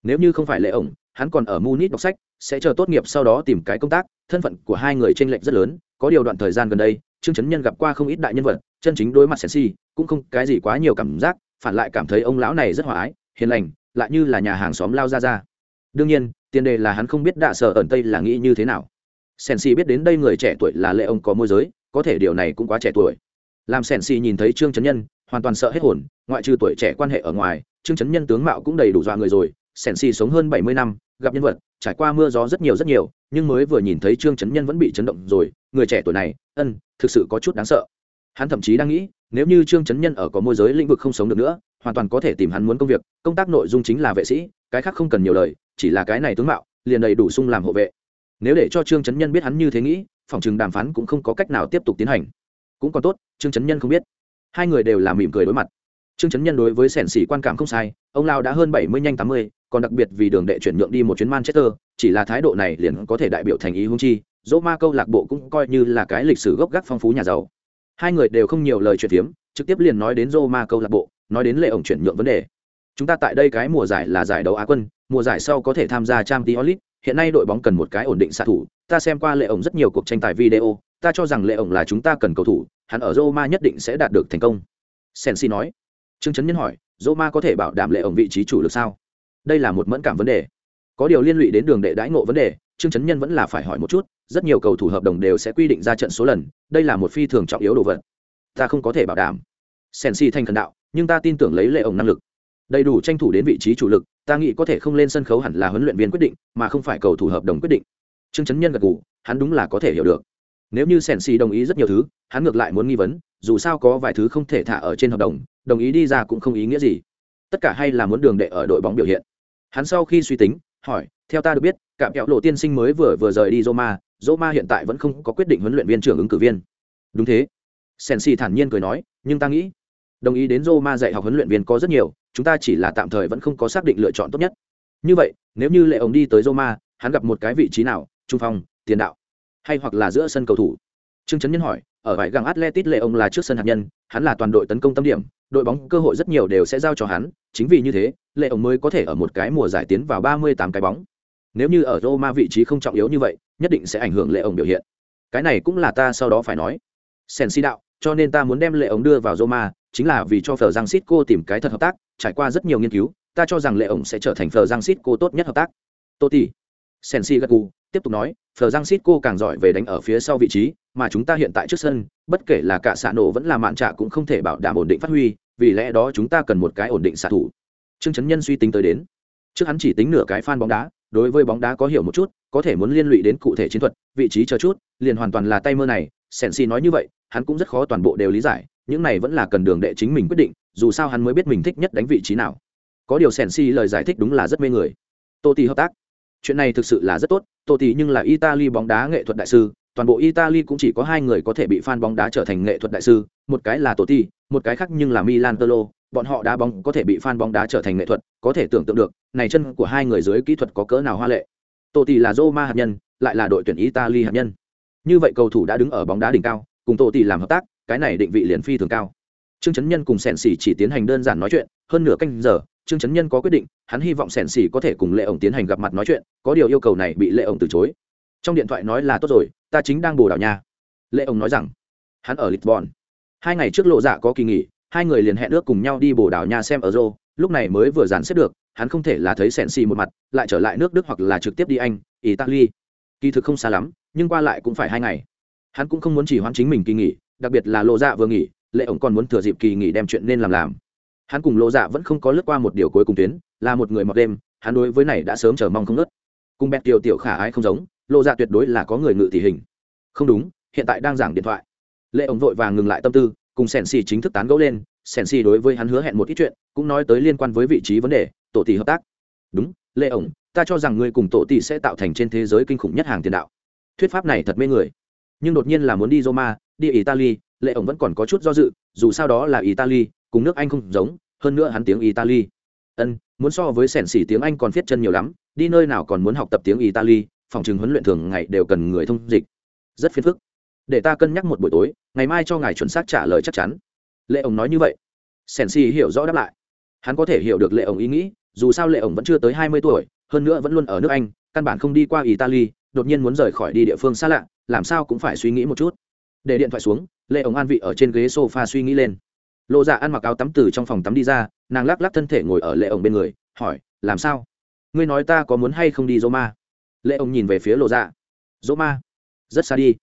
Nếu như không phải lệ ổng, hắn còn ở Munich đọc sách, sẽ chờ tốt nghiệp sau đó tìm cái công tác, thân phận của hai người chênh lệch rất lớn, có điều đoạn thời gian gần đây, Trương Chấn Nhân gặp qua không ít đại nhân vật, chân chính đối mặt Sensi, cũng không cái gì quá nhiều cảm giác, phản lại cảm thấy ông lão này rất hòa ái, hiền lành, lại như là nhà hàng xóm lao ra ra đương nhiên, tiền đề là hắn không biết đạ sở ẩn tây là nghĩ như thế nào. Sen si biết đến đây người trẻ tuổi là lệ ông có môi giới, có thể điều này cũng quá trẻ tuổi. Làm sen si nhìn thấy trương trấn nhân, hoàn toàn sợ hết hồn, ngoại trừ tuổi trẻ quan hệ ở ngoài, trương trấn nhân tướng mạo cũng đầy đủ dọa người rồi. Sen si sống hơn bảy mươi năm, gặp nhân vật, trải qua mưa gió rất nhiều rất nhiều, nhưng mới vừa nhìn thấy trương trấn nhân vẫn bị chấn động rồi. Người trẻ tuổi này, ân, thực sự có chút đáng sợ. Hắn thậm chí đang nghĩ, nếu như trương trấn nhân ở có môi giới lĩnh vực không sống được nữa, hoàn toàn có thể tìm hắn muốn công việc. Công tác nội dung chính là vệ sĩ, cái khác không cần nhiều lời chỉ là cái này tướng mạo liền đầy đủ sung làm hộ vệ. Nếu để cho trương trấn nhân biết hắn như thế nghĩ phòng chừng đàm phán cũng không có cách nào tiếp tục tiến hành. Cũng còn tốt trương trấn nhân không biết. Hai người đều là mỉm cười đối mặt. Trương trấn nhân đối với sẻn xỉ quan cảm không sai ông lao đã hơn bảy mươi nhanh tám mươi còn đặc biệt vì đường đệ chuyển nhượng đi một chuyến manchester chỉ là thái độ này liền có thể đại biểu thành ý hung chi dỗ ma câu lạc bộ cũng coi như là cái lịch sử gốc gác phong phú nhà giàu. Hai người đều không nhiều lời chuyện phiếm trực tiếp liền nói đến Roma câu lạc bộ, nói đến lệ ổng chuyển nhượng vấn đề. Chúng ta tại đây cái mùa giải là giải đấu Á quân, mùa giải sau có thể tham gia Champions League, hiện nay đội bóng cần một cái ổn định xạ thủ, ta xem qua lệ ổng rất nhiều cuộc tranh tài video, ta cho rằng lệ ổng là chúng ta cần cầu thủ, hắn ở Roma nhất định sẽ đạt được thành công. Sensi nói. Trương Chấn Nhân hỏi, Roma có thể bảo đảm lệ ổng vị trí chủ lực sao? Đây là một mẫn cảm vấn đề. Có điều liên lụy đến đường đệ đãi ngộ vấn đề, Trương Chấn Nhân vẫn là phải hỏi một chút, rất nhiều cầu thủ hợp đồng đều sẽ quy định ra trận số lần, đây là một phi thường trọng yếu đồ vật. Ta không có thể bảo đảm Sensi thanh thành đạo nhưng ta tin tưởng lấy lệ ổng năng lực đầy đủ tranh thủ đến vị trí chủ lực ta nghĩ có thể không lên sân khấu hẳn là huấn luyện viên quyết định mà không phải cầu thủ hợp đồng quyết định. Trương chấn nhân gật gù hắn đúng là có thể hiểu được. Nếu như sèn si đồng ý rất nhiều thứ hắn ngược lại muốn nghi vấn dù sao có vài thứ không thể thả ở trên hợp đồng đồng ý đi ra cũng không ý nghĩa gì. Tất cả hay là muốn đường đệ ở đội bóng biểu hiện. Hắn sau khi suy tính hỏi theo ta được biết cạm kẹo lộ tiên sinh mới vừa vừa rời đi roma roma hiện tại vẫn không có quyết định huấn luyện viên trưởng ứng cử viên. Đúng thế. Sèn si thản nhiên cười nói nhưng ta nghĩ đồng ý đến Roma dạy học huấn luyện viên có rất nhiều, chúng ta chỉ là tạm thời vẫn không có xác định lựa chọn tốt nhất. Như vậy, nếu như Lệ ổng đi tới Roma, hắn gặp một cái vị trí nào, trung phong, tiền đạo, hay hoặc là giữa sân cầu thủ? Trương Chấn Nhân hỏi, ở vải găng Atletic Lệ ổng là trước sân hạt nhân, hắn là toàn đội tấn công tâm điểm, đội bóng cơ hội rất nhiều đều sẽ giao cho hắn, chính vì như thế, Lệ ổng mới có thể ở một cái mùa giải tiến vào 38 cái bóng. Nếu như ở Roma vị trí không trọng yếu như vậy, nhất định sẽ ảnh hưởng Lệ ổng biểu hiện. Cái này cũng là ta sau đó phải nói. Sensi đạo, cho nên ta muốn đem Lệ ổng đưa vào Roma, chính là vì cho phờ giang xít cô tìm cái thật hợp tác, trải qua rất nhiều nghiên cứu, ta cho rằng lệ ổng sẽ trở thành phờ giang xít cô tốt nhất hợp tác. Tô tỷ sensi gật gù, tiếp tục nói phờ giang xít cô càng giỏi về đánh ở phía sau vị trí, mà chúng ta hiện tại trước sân, bất kể là cả xạ nổ vẫn là mạn trạ cũng không thể bảo đảm ổn định phát huy, vì lẽ đó chúng ta cần một cái ổn định xạ thủ. Trương chấn nhân suy tính tới đến. Trước hắn chỉ tính nửa cái fan bóng đá, đối với bóng đá có hiểu một chút, có thể muốn liên lụy đến cụ thể chiến thuật, vị trí chờ chút, liền hoàn toàn là tay mơ này sen si nói như vậy, hắn cũng rất khó toàn bộ đều lý giải những này vẫn là cần đường đệ chính mình quyết định dù sao hắn mới biết mình thích nhất đánh vị trí nào. Có điều sèn si lời giải thích đúng là rất mê người. Tô tì hợp tác. Chuyện này thực sự là rất tốt tô tì nhưng là italy bóng đá nghệ thuật đại sư toàn bộ italy cũng chỉ có hai người có thể bị fan bóng đá trở thành nghệ thuật đại sư một cái là Tô Totti, một cái khác nhưng là milan tolo bọn họ đá bóng có thể bị fan bóng đá trở thành nghệ thuật có thể tưởng tượng được này chân của hai người dưới kỹ thuật có cỡ nào hoa lệ. Tô Totti là roma hạt nhân lại là đội tuyển italy hạt nhân. Như vậy cầu thủ đã đứng ở bóng đá đỉnh cao cùng Tô Totti làm hợp tác cái này định vị liền phi thường cao. Trương chấn nhân cùng sẻn xỉ chỉ tiến hành đơn giản nói chuyện, hơn nửa canh giờ, trương chấn nhân có quyết định, hắn hy vọng sẻn xỉ có thể cùng lệ ổng tiến hành gặp mặt nói chuyện, có điều yêu cầu này bị lệ ổng từ chối. Trong điện thoại nói là, tốt rồi, ta chính đang bồ đảo nha. Lệ ổng nói rằng, hắn ở lisbon. Hai ngày trước lộ dạ có kỳ nghỉ, hai người liền hẹn ước cùng nhau đi bồ đảo nha xem ở rô. Lúc này mới vừa dàn xếp được, hắn không thể là thấy sẻn xỉ một mặt, lại trở lại nước đức hoặc là trực tiếp đi anh, italy. Kỳ thực không xa lắm, nhưng qua lại cũng phải hai ngày. Hắn cũng không muốn chỉ hoãn chính mình kỳ nghỉ đặc biệt là lộ dạ vừa nghỉ, lệ ổng còn muốn thừa dịp kỳ nghỉ đem chuyện nên làm làm. Hắn cùng lộ dạ vẫn không có lướt qua một điều cuối cùng tuyến, là một người mọc đêm, hắn đối với này đã sớm chờ mong không nớt cùng bẹt tiểu tiểu khả ai không giống lộ dạ tuyệt đối là có người ngự tỷ hình. Không đúng, hiện tại đang giảng điện thoại. Lệ ổng vội vàng ngừng lại tâm tư, cùng sèn xì chính thức tán gẫu lên sèn xì đối với hắn hứa hẹn một ít chuyện, cũng nói tới liên quan với vị trí vấn đề, tổ tỷ hợp tác. Đúng, lệ ổng, ta cho rằng ngươi cùng tổ tỷ sẽ tạo thành trên thế giới kinh khủng nhất hàng tiền đạo. Thuyết pháp này thật mê người. Nhưng đột nhiên là muốn đi roma đi italy, lệ ổng vẫn còn có chút do dự, dù sao đó là italy, cùng nước anh không giống, hơn nữa hắn tiếng italy. Ân, muốn so với sẻn xỉ tiếng anh còn viết chân nhiều lắm, đi nơi nào còn muốn học tập tiếng italy, phòng trường huấn luyện thường ngày đều cần người thông dịch. Rất phiền phức. Để ta cân nhắc một buổi tối, ngày mai cho ngài chuẩn xác trả lời chắc chắn. Lệ ổng nói như vậy. Sẻn xỉ hiểu rõ đáp lại. Hắn có thể hiểu được lệ ổng ý nghĩ, dù sao lệ ổng vẫn chưa tới hai mươi tuổi, hơn nữa vẫn luôn ở nước anh, căn bản không đi qua italy, đột nhiên muốn rời khỏi đi địa phương xa lạ, làm sao cũng phải suy nghĩ một chút để điện thoại xuống lệ ống an vị ở trên ghế sofa suy nghĩ lên. Lộ dạ ăn mặc áo tắm từ trong phòng tắm đi ra nàng lắc lắc thân thể ngồi ở lệ ổng bên người hỏi làm sao? Ngươi nói ta có muốn hay không đi Roma? lệ ổng nhìn về phía lộ dạ. Roma, rất xa đi.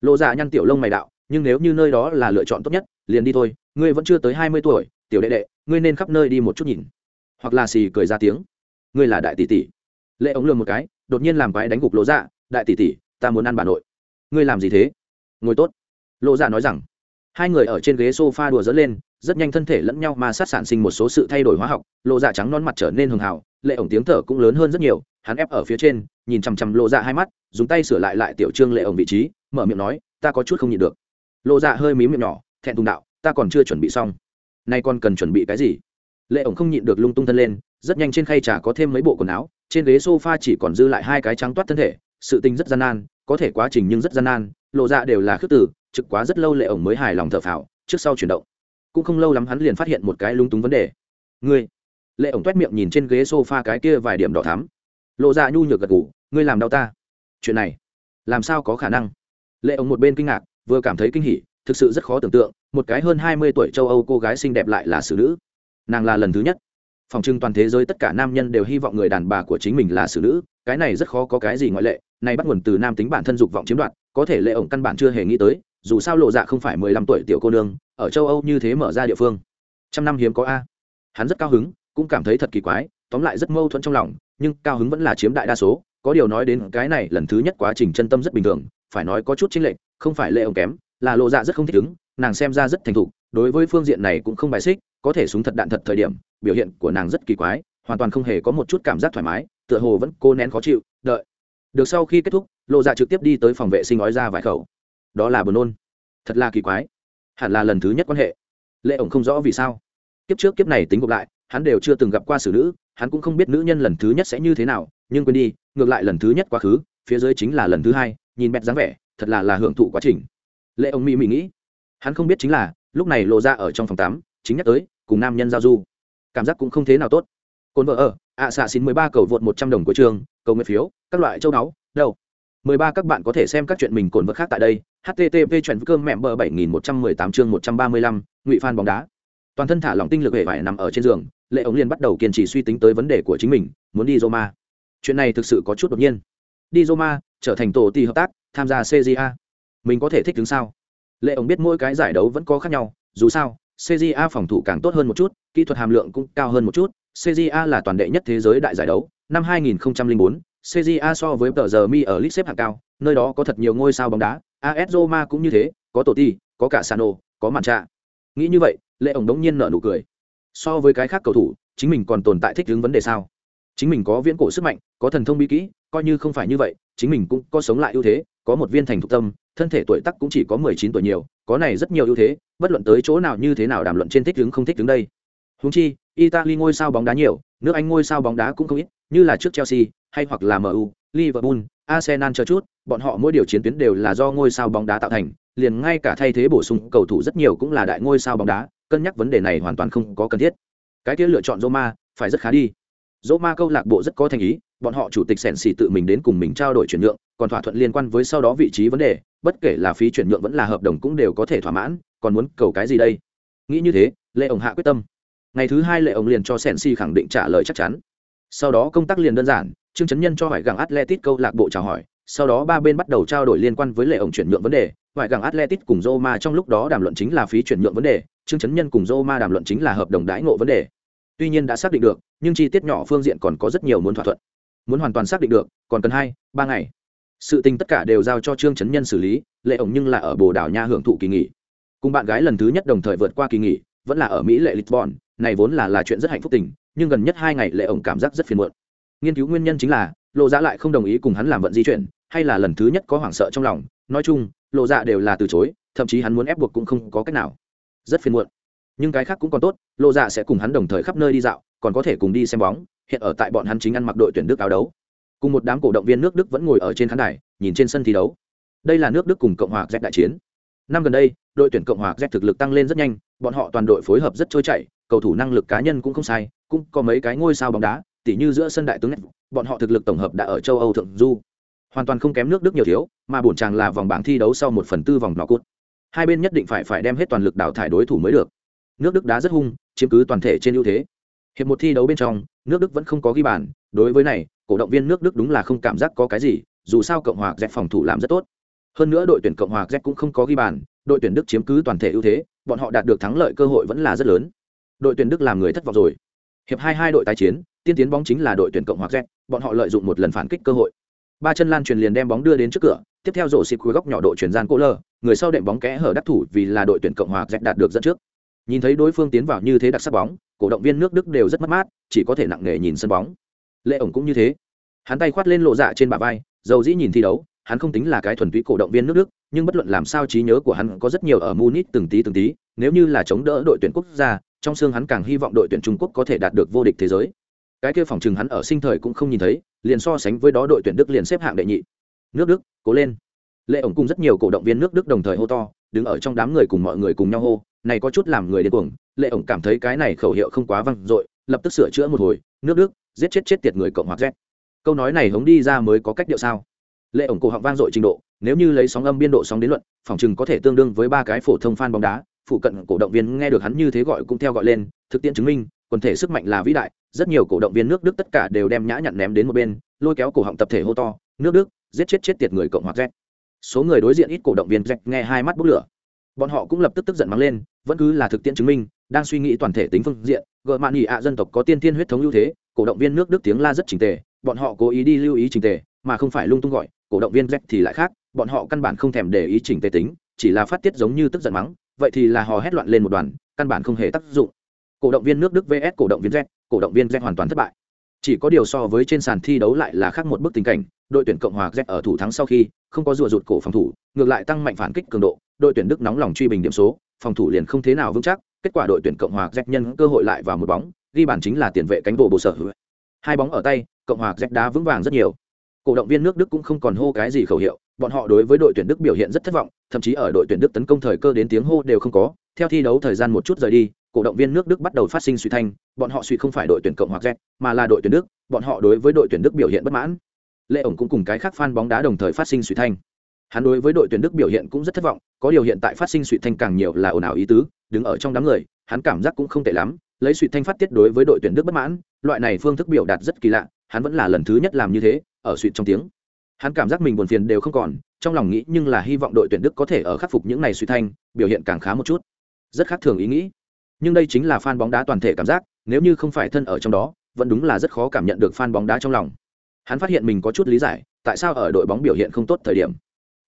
Lộ dạ nhăn tiểu lông mày đạo nhưng nếu như nơi đó là lựa chọn tốt nhất liền đi thôi ngươi vẫn chưa tới hai mươi tuổi tiểu đệ đệ ngươi nên khắp nơi đi một chút nhìn. Hoặc là xì cười ra tiếng ngươi là đại tỷ tỷ. Lệ ống lường một cái đột nhiên làm cái đánh gục lộ dạ đại tỷ tỷ ta muốn ăn bà nội. Ngươi làm gì thế? Ngồi tốt lộ dạ nói rằng, hai người ở trên ghế s o f a đùa dỡ lên, rất nhanh thân thể lẫn nhau mà sát sản sinh một số sự thay đổi hóa học. Lộ dạ trắng non mặt trở nên hường hào, lệ ổng tiếng thở cũng lớn hơn rất nhiều, hắn ép ở phía trên, nhìn chằm chằm lộ dạ hai mắt, dùng tay sửa lại lại tiểu trương lệ ổng vị trí, mở miệng nói, ta có chút không nhịn được. Lộ dạ hơi mí miệng nhỏ, thẹn thùng đạo, ta còn chưa chuẩn bị xong. Nay còn cần chuẩn bị cái gì? Lệ ổng không nhịn được lung tung thân lên, rất nhanh trên khay trà có thêm mấy bộ quần áo, trên ghế sofa a chỉ còn dư lại hai cái trắng toát thân thể, sự tình rất gian nan, có thể quá trình nhưng rất gian nan lộ dạ đều là khước tử trực quá rất lâu lệ ổng mới hài lòng thở phào, trước sau chuyển động. Cũng không lâu lắm hắn liền phát hiện một cái lung túng vấn đề. Ngươi? Lệ ổng t miệng nhìn trên ghế s o f a cái kia vài điểm đỏ thắm. Lộ ra nhu nhược gật ngủ ngươi làm đau ta? Chuyện này, làm sao có khả năng? Lệ ổng một bên kinh ngạc, vừa cảm thấy kinh hỉ, thực sự rất khó tưởng tượng, một cái hơn hai mươi tuổi châu âu cô gái xinh đẹp lại là xử nữ. Nàng là lần thứ nhất. Phòng trưng toàn thế giới tất cả nam nhân đều hy vọng người đàn bà của chính mình là xử nữ, cái này rất khó có cái gì ngoại lệ, này bắt nguồn từ nam tính bản thân dục vọng chiếm đoạt, có thể lệ ổng căn bản chưa hề nghĩ tới dù sao lộ dạ không phải mười lăm tuổi tiểu cô nương ở châu âu như thế mở ra địa phương. Trăm năm hiếm có a. Hắn rất cao hứng cũng cảm thấy thật kỳ quái tóm lại rất mâu thuẫn trong lòng nhưng cao hứng vẫn là chiếm đại đa số có điều nói đến cái này lần thứ nhất quá trình chân tâm rất bình thường phải nói có chút chính lệ, không phải lệ ông kém là lộ dạ rất không thích ứng nàng xem ra rất thành thục đối với phương diện này cũng không bài xích có thể súng thật đạn thật thời điểm biểu hiện của nàng rất kỳ quái hoàn toàn không hề có một chút cảm giác thoải mái tựa hồ vẫn cô nén khó chịu đợi. Được sau khi kết thúc lộ dạ trực tiếp đi tới phòng vệ sinh nói ra vài khẩu đó là buồn nôn. Thật là kỳ quái. Hẳn là lần thứ nhất quan hệ. Lệ ổng không rõ vì sao. Kiếp trước kiếp này tính gộp lại, hắn đều chưa từng gặp qua xử nữ, hắn cũng không biết nữ nhân lần thứ nhất sẽ như thế nào, nhưng quên đi, ngược lại lần thứ nhất quá khứ, phía dưới chính là lần thứ hai, nhìn bẹt dáng vẻ, thật là là hưởng thụ quá trình. Lệ ông mỹ mỹ nghĩ. Hắn không biết chính là, lúc này lộ ra ở trong phòng tắm chính nhắc tới, cùng nam nhân giao du. Cảm giác cũng không thế nào tốt. Cồn vợ ở, ạ xạ xin mười ba cầu vượt một trăm đồng của trường, cầu nguyện phiếu, các loại châu đáo đâu? Mười ba các bạn có thể xem các chuyện mình cồn vật khác tại đây http chuẩn cơm mẹm bờ bảy nghìn một trăm mười tám chương một trăm ba mươi lăm, ngụy phan bóng đá. Toàn thân thả lỏng tinh lực hệ vải nằm ở trên giường, lệ ống liền bắt đầu kiên trì suy tính tới vấn đề của chính mình, muốn đi roma. Chuyện này thực sự có chút đột nhiên. Đi roma, trở thành tổ ti hợp tác, tham gia cja mình có thể thích đứng sao? Lệ ống biết mỗi cái giải đấu vẫn có khác nhau, dù sao cja phòng thủ càng tốt hơn một chút, kỹ thuật hàm lượng cũng cao hơn một chút cja là toàn đệ nhất thế giới đại giải đấu. Năm 2004 cja so với tờ giờ mi ở lit xếp hạng cao, nơi đó có thật nhiều ngôi sao bóng đá as roma cũng như thế có Totti, có cả sano có màn trạ. Nghĩ như vậy lệ ổng đống nhiên nở nụ cười. So với cái khác cầu thủ chính mình còn tồn tại thích ứng vấn đề sao? Chính mình có viễn cổ sức mạnh có thần thông bí kỹ coi như không phải như vậy chính mình cũng có sống lại ưu thế có một viên thành thục tâm thân thể tuổi tác cũng chỉ có mười chín tuổi nhiều có này rất nhiều ưu thế bất luận tới chỗ nào như thế nào đàm luận trên thích ứng không thích ứng đây. Huống chi italy ngôi sao bóng đá nhiều nước anh ngôi sao bóng đá cũng không ít như là trước chelsea hay hoặc là mu liverpool, arsenal chờ chút, bọn họ mỗi điều chiến tuyến đều là do ngôi sao bóng đá tạo thành, liền ngay cả thay thế bổ sung cầu thủ rất nhiều cũng là đại ngôi sao bóng đá, cân nhắc vấn đề này hoàn toàn không có cần thiết. Cái kia lựa chọn roma, phải rất khá đi. Roma câu lạc bộ rất có thành ý, bọn họ chủ tịch sèn xì tự mình đến cùng mình trao đổi chuyển nhượng, còn thỏa thuận liên quan với sau đó vị trí vấn đề, bất kể là phí chuyển nhượng vẫn là hợp đồng cũng đều có thể thỏa mãn, còn muốn cầu cái gì đây? Nghĩ như thế lệ ổng hạ quyết tâm. Ngày thứ hai lệ ổng liền cho sèn xì khẳng định trả lời chắc chắn. Sau đó công tác liền đơn giản trương chấn nhân cho Hoài gặng atletic câu lạc bộ chào hỏi, sau đó ba bên bắt đầu trao đổi liên quan với lệ ổng chuyển nhượng vấn đề. Hoài gặng atletic cùng roma trong lúc đó đàm luận chính là phí chuyển nhượng vấn đề, trương chấn nhân cùng roma đàm luận chính là hợp đồng đãi ngộ vấn đề. Tuy nhiên đã xác định được, nhưng chi tiết nhỏ phương diện còn có rất nhiều muốn thỏa thuận. Muốn hoàn toàn xác định được, còn cần hai, ba ngày. Sự tình tất cả đều giao cho trương chấn nhân xử lý, lệ ổng nhưng là ở bồ đào nha hưởng thụ kỳ nghỉ. Cùng bạn gái lần thứ nhất đồng thời vượt qua kỳ nghỉ, vẫn là ở mỹ lệ lisbon này vốn là là chuyện rất hạnh phúc tình, nhưng gần nhất hai ngày lệ ổng cảm giác rất phiền muộn nghiên cứu nguyên nhân chính là, lộ dạ lại không đồng ý cùng hắn làm vận di chuyển, hay là lần thứ nhất có hoảng sợ trong lòng. Nói chung, lộ dạ đều là từ chối, thậm chí hắn muốn ép buộc cũng không có cách nào. Rất phiền muộn. Nhưng cái khác cũng còn tốt, lộ dạ sẽ cùng hắn đồng thời khắp nơi đi dạo, còn có thể cùng đi xem bóng. Hiện ở tại bọn hắn chính ăn mặc đội tuyển đức áo đấu. Cùng một đám cổ động viên nước đức vẫn ngồi ở trên khán đài, nhìn trên sân thi đấu. Đây là nước đức cùng cộng hòa z đại chiến. Năm gần đây, đội tuyển cộng hòa z thực lực tăng lên rất nhanh, bọn họ toàn đội phối hợp rất trôi chảy, cầu thủ năng lực cá nhân cũng không sai, cũng có mấy cái ngôi sao bóng đá tỉ như giữa sân đại tướng bọn họ thực lực tổng hợp đã ở châu âu thượng du. Hoàn toàn không kém nước đức nhiều thiếu, mà bổn chàng là vòng bảng thi đấu sau một phần tư vòng nọ cút hai bên nhất định phải phải đem hết toàn lực đào thải đối thủ mới được. Nước đức đá rất hung, chiếm cứ toàn thể trên ưu thế. Hiệp một thi đấu bên trong, nước đức vẫn không có ghi bàn. Đối với này, cổ động viên nước đức đúng là không cảm giác có cái gì, dù sao cộng hòa z phòng thủ làm rất tốt. Hơn nữa đội tuyển cộng hòa z cũng không có ghi bàn, đội tuyển đức chiếm cứ toàn thể ưu thế, bọn họ đạt được thắng lợi cơ hội vẫn là rất lớn. Đội tuyển đức làm người thất vọng rồi hiệp hai hai đội tái chiến, tiên tiến bóng chính là đội tuyển cộng hòa z, bọn họ lợi dụng một lần phản kích cơ hội. Ba chân lan truyền liền đem bóng đưa đến trước cửa, tiếp theo rổ xịt cuối góc nhỏ đội chuyển gian cô lơ người sau đệm bóng kẽ hở đắc thủ vì là đội tuyển cộng hòa z đạt được dẫn trước. Nhìn thấy đối phương tiến vào như thế đặc sắc bóng, cổ động viên nước đức đều rất mất mát, chỉ có thể nặng nề nhìn sân bóng. Lệ ổng cũng như thế. Hắn tay khoát lên lộ dạ trên bả vai, dầu dĩ nhìn thi đấu, hắn không tính là cái thuần túy cổ động viên nước đức, nhưng bất luận làm sao trí nhớ của hắn có rất nhiều ở munich từng tí từng tí, nếu như là chống đỡ đội tuyển quốc gia trong xương hắn càng hy vọng đội tuyển trung quốc có thể đạt được vô địch thế giới. Cái kia phòng trường hắn ở sinh thời cũng không nhìn thấy, liền so sánh với đó đội tuyển đức liền xếp hạng đệ nhị. Nước đức, cố lên. Lệ ổng cùng rất nhiều cổ động viên nước đức đồng thời hô to, đứng ở trong đám người cùng mọi người cùng nhau hô, này có chút làm người điên cuồng. Lệ ổng cảm thấy cái này khẩu hiệu không quá vang dội, lập tức sửa chữa một hồi, nước đức, giết chết chết tiệt người cộng hòa z. Câu nói này hống đi ra mới có cách điệu sao? Lệ ổng cổ họng vang dội trình độ, nếu như lấy sóng âm biên độ sóng đến luận, phòng trường có thể tương đương với ba cái phổ thông fan bóng đá phụ cận cổ động viên nghe được hắn như thế gọi cũng theo gọi lên, thực tiễn chứng minh, quần thể sức mạnh là vĩ đại, rất nhiều cổ động viên nước đức tất cả đều đem nhã nhặn ném đến một bên, lôi kéo cổ họng tập thể hô to, nước đức, giết chết chết tiệt người cộng hòa z số người đối diện ít cổ động viên z nghe hai mắt bốc lửa. Bọn họ cũng lập tức tức giận mắng lên, vẫn cứ là thực tiễn chứng minh, đang suy nghĩ toàn thể tính phương diện gợ mạn nghị ạ dân tộc có tiên tiên huyết thống ưu thế, cổ động viên nước đức tiếng la rất trình tề, bọn họ cố ý đi lưu ý trình tề, mà không phải lung tung gọi, cổ động viên z thì lại khác, bọn họ căn bản không thèm để ý chỉnh tề tính, chỉ là phát tiết giống như tức giận mắng vậy thì là hò hét loạn lên một đoàn, căn bản không hề tác dụng. Cổ động viên nước đức vs cổ động viên z, cổ động viên z hoàn toàn thất bại. Chỉ có điều so với trên sàn thi đấu lại là khác một bức tình cảnh, đội tuyển cộng hòa z ở thủ thắng sau khi, không có rùa rụt cổ phòng thủ, ngược lại tăng mạnh phản kích cường độ, đội tuyển đức nóng lòng truy bình điểm số, phòng thủ liền không thế nào vững chắc, kết quả đội tuyển cộng hòa z nhân cơ hội lại vào một bóng, ghi bàn chính là tiền vệ cánh bộ bộ sở. Hai bóng ở tay, cộng hòa z đá vững vàng rất nhiều. Cổ động viên nước đức cũng không còn hô cái gì khẩu hiệu bọn họ đối với đội tuyển đức biểu hiện rất thất vọng, thậm chí ở đội tuyển đức tấn công thời cơ đến tiếng hô đều không có. Theo thi đấu thời gian một chút rời đi, cổ động viên nước đức bắt đầu phát sinh suy thanh. Bọn họ suy không phải đội tuyển cộng hòa z, mà là đội tuyển đức. Bọn họ đối với đội tuyển đức biểu hiện bất mãn. Lệ ổng cũng cùng cái khác fan bóng đá đồng thời phát sinh suy thanh. Hắn đối với đội tuyển đức biểu hiện cũng rất thất vọng, có điều hiện tại phát sinh suy thanh càng nhiều là ồn ào ý tứ, đứng ở trong đám người, hắn cảm giác cũng không tệ lắm. Lấy suy thanh phát tiết đối với đội tuyển đức bất mãn, loại này phương thức biểu đạt rất kỳ lạ, hắn vẫn là lần thứ nhất làm như thế, ở suy trong tiếng hắn cảm giác mình buồn phiền đều không còn, trong lòng nghĩ nhưng là hy vọng đội tuyển đức có thể ở khắc phục những này suy thanh, biểu hiện càng khá một chút. Rất khác thường ý nghĩ. Nhưng đây chính là fan bóng đá toàn thể cảm giác, nếu như không phải thân ở trong đó, vẫn đúng là rất khó cảm nhận được fan bóng đá trong lòng. Hắn phát hiện mình có chút lý giải, tại sao ở đội bóng biểu hiện không tốt thời điểm.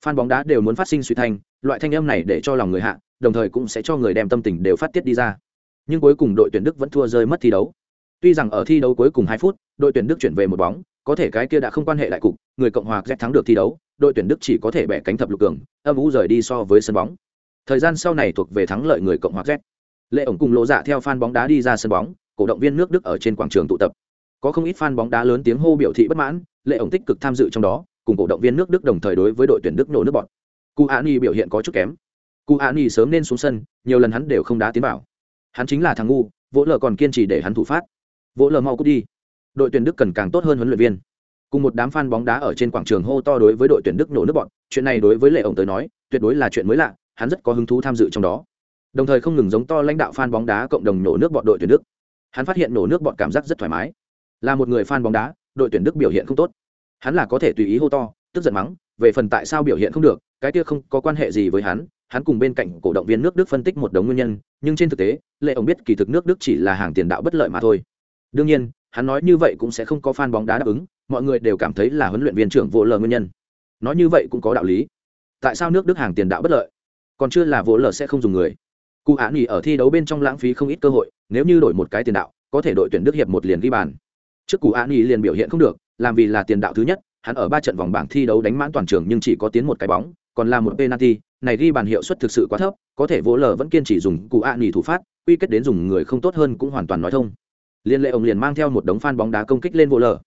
Fan bóng đá đều muốn phát sinh suy thanh, loại thanh âm này để cho lòng người hạ, đồng thời cũng sẽ cho người đem tâm tình đều phát tiết đi ra. Nhưng cuối cùng đội tuyển đức vẫn thua rơi mất thi đấu. Tuy rằng ở thi đấu cuối cùng hai phút, đội tuyển đức chuyển về một bóng, có thể cái kia đã không quan hệ lại cục người cộng hòa z thắng được thi đấu, đội tuyển đức chỉ có thể bẻ cánh thập lục cường, âm ú rời đi so với sân bóng. Thời gian sau này thuộc về thắng lợi người cộng hòa z. Lệ ổng cùng lộ dạ theo fan bóng đá đi ra sân bóng, cổ động viên nước đức ở trên quảng trường tụ tập. Có không ít fan bóng đá lớn tiếng hô biểu thị bất mãn, lệ ổng tích cực tham dự trong đó, cùng cổ động viên nước đức đồng thời đối với đội tuyển đức nổ nước bọn cu ani biểu hiện có chút kém. Cu ani sớm nên xuống sân, nhiều lần hắn đều không đá tiến vào. Hắn chính là thằng ngu, vỗ lờ còn kiên trì để hắn thủ phát. Vỗ lờ mau cút đi. Đội tuyển đức cần càng tốt hơn huấn luyện viên cùng một đám fan bóng đá ở trên quảng trường hô to đối với đội tuyển đức nổ nước bọn, chuyện này đối với lệ ổng tới nói, tuyệt đối là chuyện mới lạ, hắn rất có hứng thú tham dự trong đó. Đồng thời không ngừng giống to lãnh đạo fan bóng đá cộng đồng nổ nước bọn đội tuyển đức. Hắn phát hiện nổ nước bọn cảm giác rất thoải mái. Là một người fan bóng đá, đội tuyển đức biểu hiện không tốt. Hắn là có thể tùy ý hô to, tức giận mắng, về phần tại sao biểu hiện không được, cái kia không có quan hệ gì với hắn hắn cùng bên cạnh cổ động viên nước đức phân tích một đống nguyên nhân, nhưng trên thực tế, lệ ổng biết kỳ thực nước đức chỉ là hàng tiền đạo bất lợi mà thôi. Đương nhiên, hắn nói như vậy cũng sẽ không có fan bóng đá đáp ứng mọi người đều cảm thấy là huấn luyện viên trưởng vô lờ nguyên nhân. Nói như vậy cũng có đạo lý. Tại sao nước đức hàng tiền đạo bất lợi? Còn chưa là vô lờ sẽ không dùng người. Cụ án nghỉ ở thi đấu bên trong lãng phí không ít cơ hội, nếu như đổi một cái tiền đạo, có thể đội tuyển đức hiệp một liền ghi bàn. Trước cụ án nghỉ liền biểu hiện không được, làm vì là tiền đạo thứ nhất, hắn ở ba trận vòng bảng thi đấu đánh mãn toàn trường nhưng chỉ có tiến một cái bóng, còn là một penalty. Này ghi bàn hiệu suất thực sự quá thấp, có thể vỗ lờ vẫn kiên trì dùng cụ ạ nghỉ thủ phát, quy kết đến dùng người không tốt hơn cũng hoàn toàn nói thông. Liên lệ ông liền mang theo một đống fan bóng đá công kích lên vỗ lờ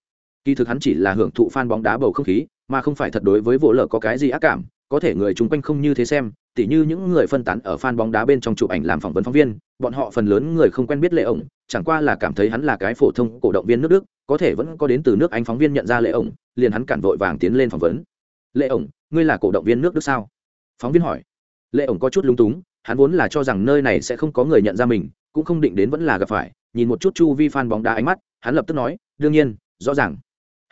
kỳ thực hắn chỉ là hưởng thụ fan bóng đá bầu không khí, mà không phải thật đối với vỗ lở có cái gì ác cảm, có thể người chung quanh không như thế xem, tỉ như những người phân tán ở fan bóng đá bên trong chụp ảnh làm phỏng vấn phóng viên, bọn họ phần lớn người không quen biết lệ ổng, chẳng qua là cảm thấy hắn là cái phổ thông cổ động viên nước đức, có thể vẫn có đến từ nước anh phóng viên nhận ra lệ ổng, liền hắn cản vội vàng tiến lên phỏng vấn. Lệ ổng, ngươi là cổ động viên nước đức sao? Phóng viên hỏi. Lệ ổng có chút lung túng, hắn vốn là cho rằng nơi này sẽ không có người nhận ra mình, cũng không định đến vẫn là gặp phải, nhìn một chút chu vi fan bóng đá ánh mắt, hắn lập tức nói, đương nhiên, rõ ràng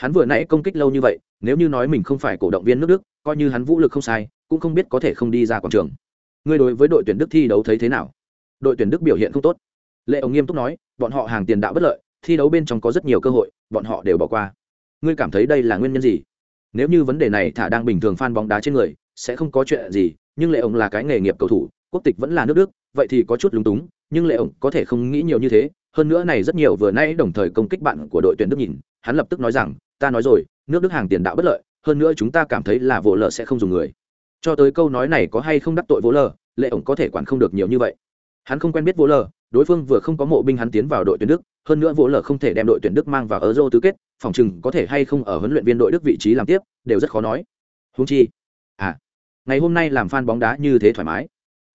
hắn vừa nãy công kích lâu như vậy, nếu như nói mình không phải cổ động viên nước đức, coi như hắn vũ lực không sai, cũng không biết có thể không đi ra quảng trường. Ngươi đối với đội tuyển đức thi đấu thấy thế nào? Đội tuyển đức biểu hiện không tốt. Lệ ông nghiêm túc nói, bọn họ hàng tiền đạo bất lợi, thi đấu bên trong có rất nhiều cơ hội, bọn họ đều bỏ qua. Ngươi cảm thấy đây là nguyên nhân gì? Nếu như vấn đề này thả đang bình thường fan bóng đá trên người, sẽ không có chuyện gì, nhưng lệ ông là cái nghề nghiệp cầu thủ, quốc tịch vẫn là nước đức, vậy thì có chút lúng túng, nhưng lệ ông có thể không nghĩ nhiều như thế. Hơn nữa này rất nhiều, vừa nay đồng thời công kích bạn của đội tuyển đức nhìn, hắn lập tức nói rằng ta nói rồi, nước đức hàng tiền đạo bất lợi, hơn nữa chúng ta cảm thấy là vỗ lờ sẽ không dùng người. Cho tới câu nói này có hay không đắc tội vỗ lờ, lệ ổng có thể quản không được nhiều như vậy. Hắn không quen biết vỗ lờ, đối phương vừa không có mộ binh hắn tiến vào đội tuyển đức, hơn nữa vỗ lờ không thể đem đội tuyển đức mang vào euro tứ kết, phòng chừng có thể hay không ở huấn luyện viên đội đức vị trí làm tiếp, đều rất khó nói. Húng chi à ngày hôm nay làm fan bóng đá như thế thoải mái.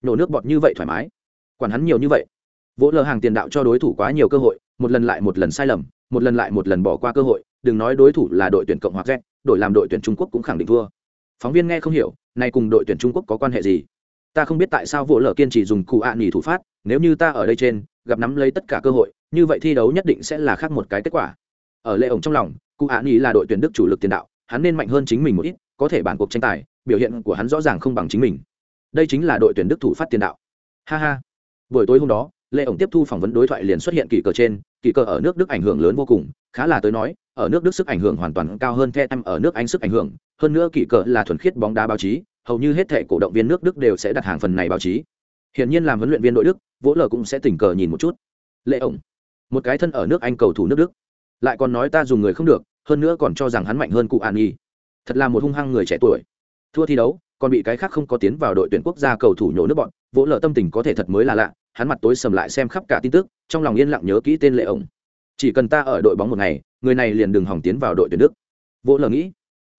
Nổ nước bọt như vậy thoải mái. Quản hắn nhiều như vậy. Vỗ lờ hàng tiền đạo cho đối thủ quá nhiều cơ hội, một lần lại một lần sai lầm, một lần lại một lần bỏ qua cơ hội đừng nói đối thủ là đội tuyển cộng hòa z đội làm đội tuyển trung quốc cũng khẳng định thua. Phóng viên nghe không hiểu, này cùng đội tuyển trung quốc có quan hệ gì? Ta không biết tại sao vỗ lở kiên trì dùng cụ ạ à nghỉ thủ phát, nếu như ta ở đây trên, gặp nắm lấy tất cả cơ hội, như vậy thi đấu nhất định sẽ là khác một cái kết quả. Ở lệ ổng trong lòng, cụ ạ à nghỉ là đội tuyển đức chủ lực tiền đạo, hắn nên mạnh hơn chính mình một ít, có thể bản cuộc tranh tài, biểu hiện của hắn rõ ràng không bằng chính mình. Đây chính là đội tuyển đức thủ phát tiền đạo. Ha ha. Buổi tối hôm đó, lệ ổng tiếp thu phỏng vấn đối thoại liền xuất hiện kỳ cờ trên kỳ cờ ở nước đức ảnh hưởng lớn vô cùng, khá là tới nói, ở nước đức sức ảnh hưởng hoàn toàn cao hơn the em ở nước anh sức ảnh hưởng. Hơn nữa kỳ cờ là thuần khiết bóng đá báo chí, hầu như hết thể cổ động viên nước đức đều sẽ đặt hàng phần này báo chí. Hiện nhiên làm huấn luyện viên đội đức, vỗ lờ cũng sẽ tình cờ nhìn một chút. Lệ ổng, một cái thân ở nước anh cầu thủ nước đức. Lại còn nói ta dùng người không được, hơn nữa còn cho rằng hắn mạnh hơn cụ an nhi. Thật là một hung hăng người trẻ tuổi. Thua thi đấu, còn bị cái khác không có tiến vào đội tuyển quốc gia cầu thủ nhổ nước bọn, vỗ lờ tâm tình có thể thật mới là lạ hắn mặt tối sầm lại xem khắp cả tin tức, trong lòng yên lặng nhớ kỹ tên lệ ổng. Chỉ cần ta ở đội bóng một ngày, người này liền đừng hỏng tiến vào đội tuyển đức. Vỗ lờ nghĩ.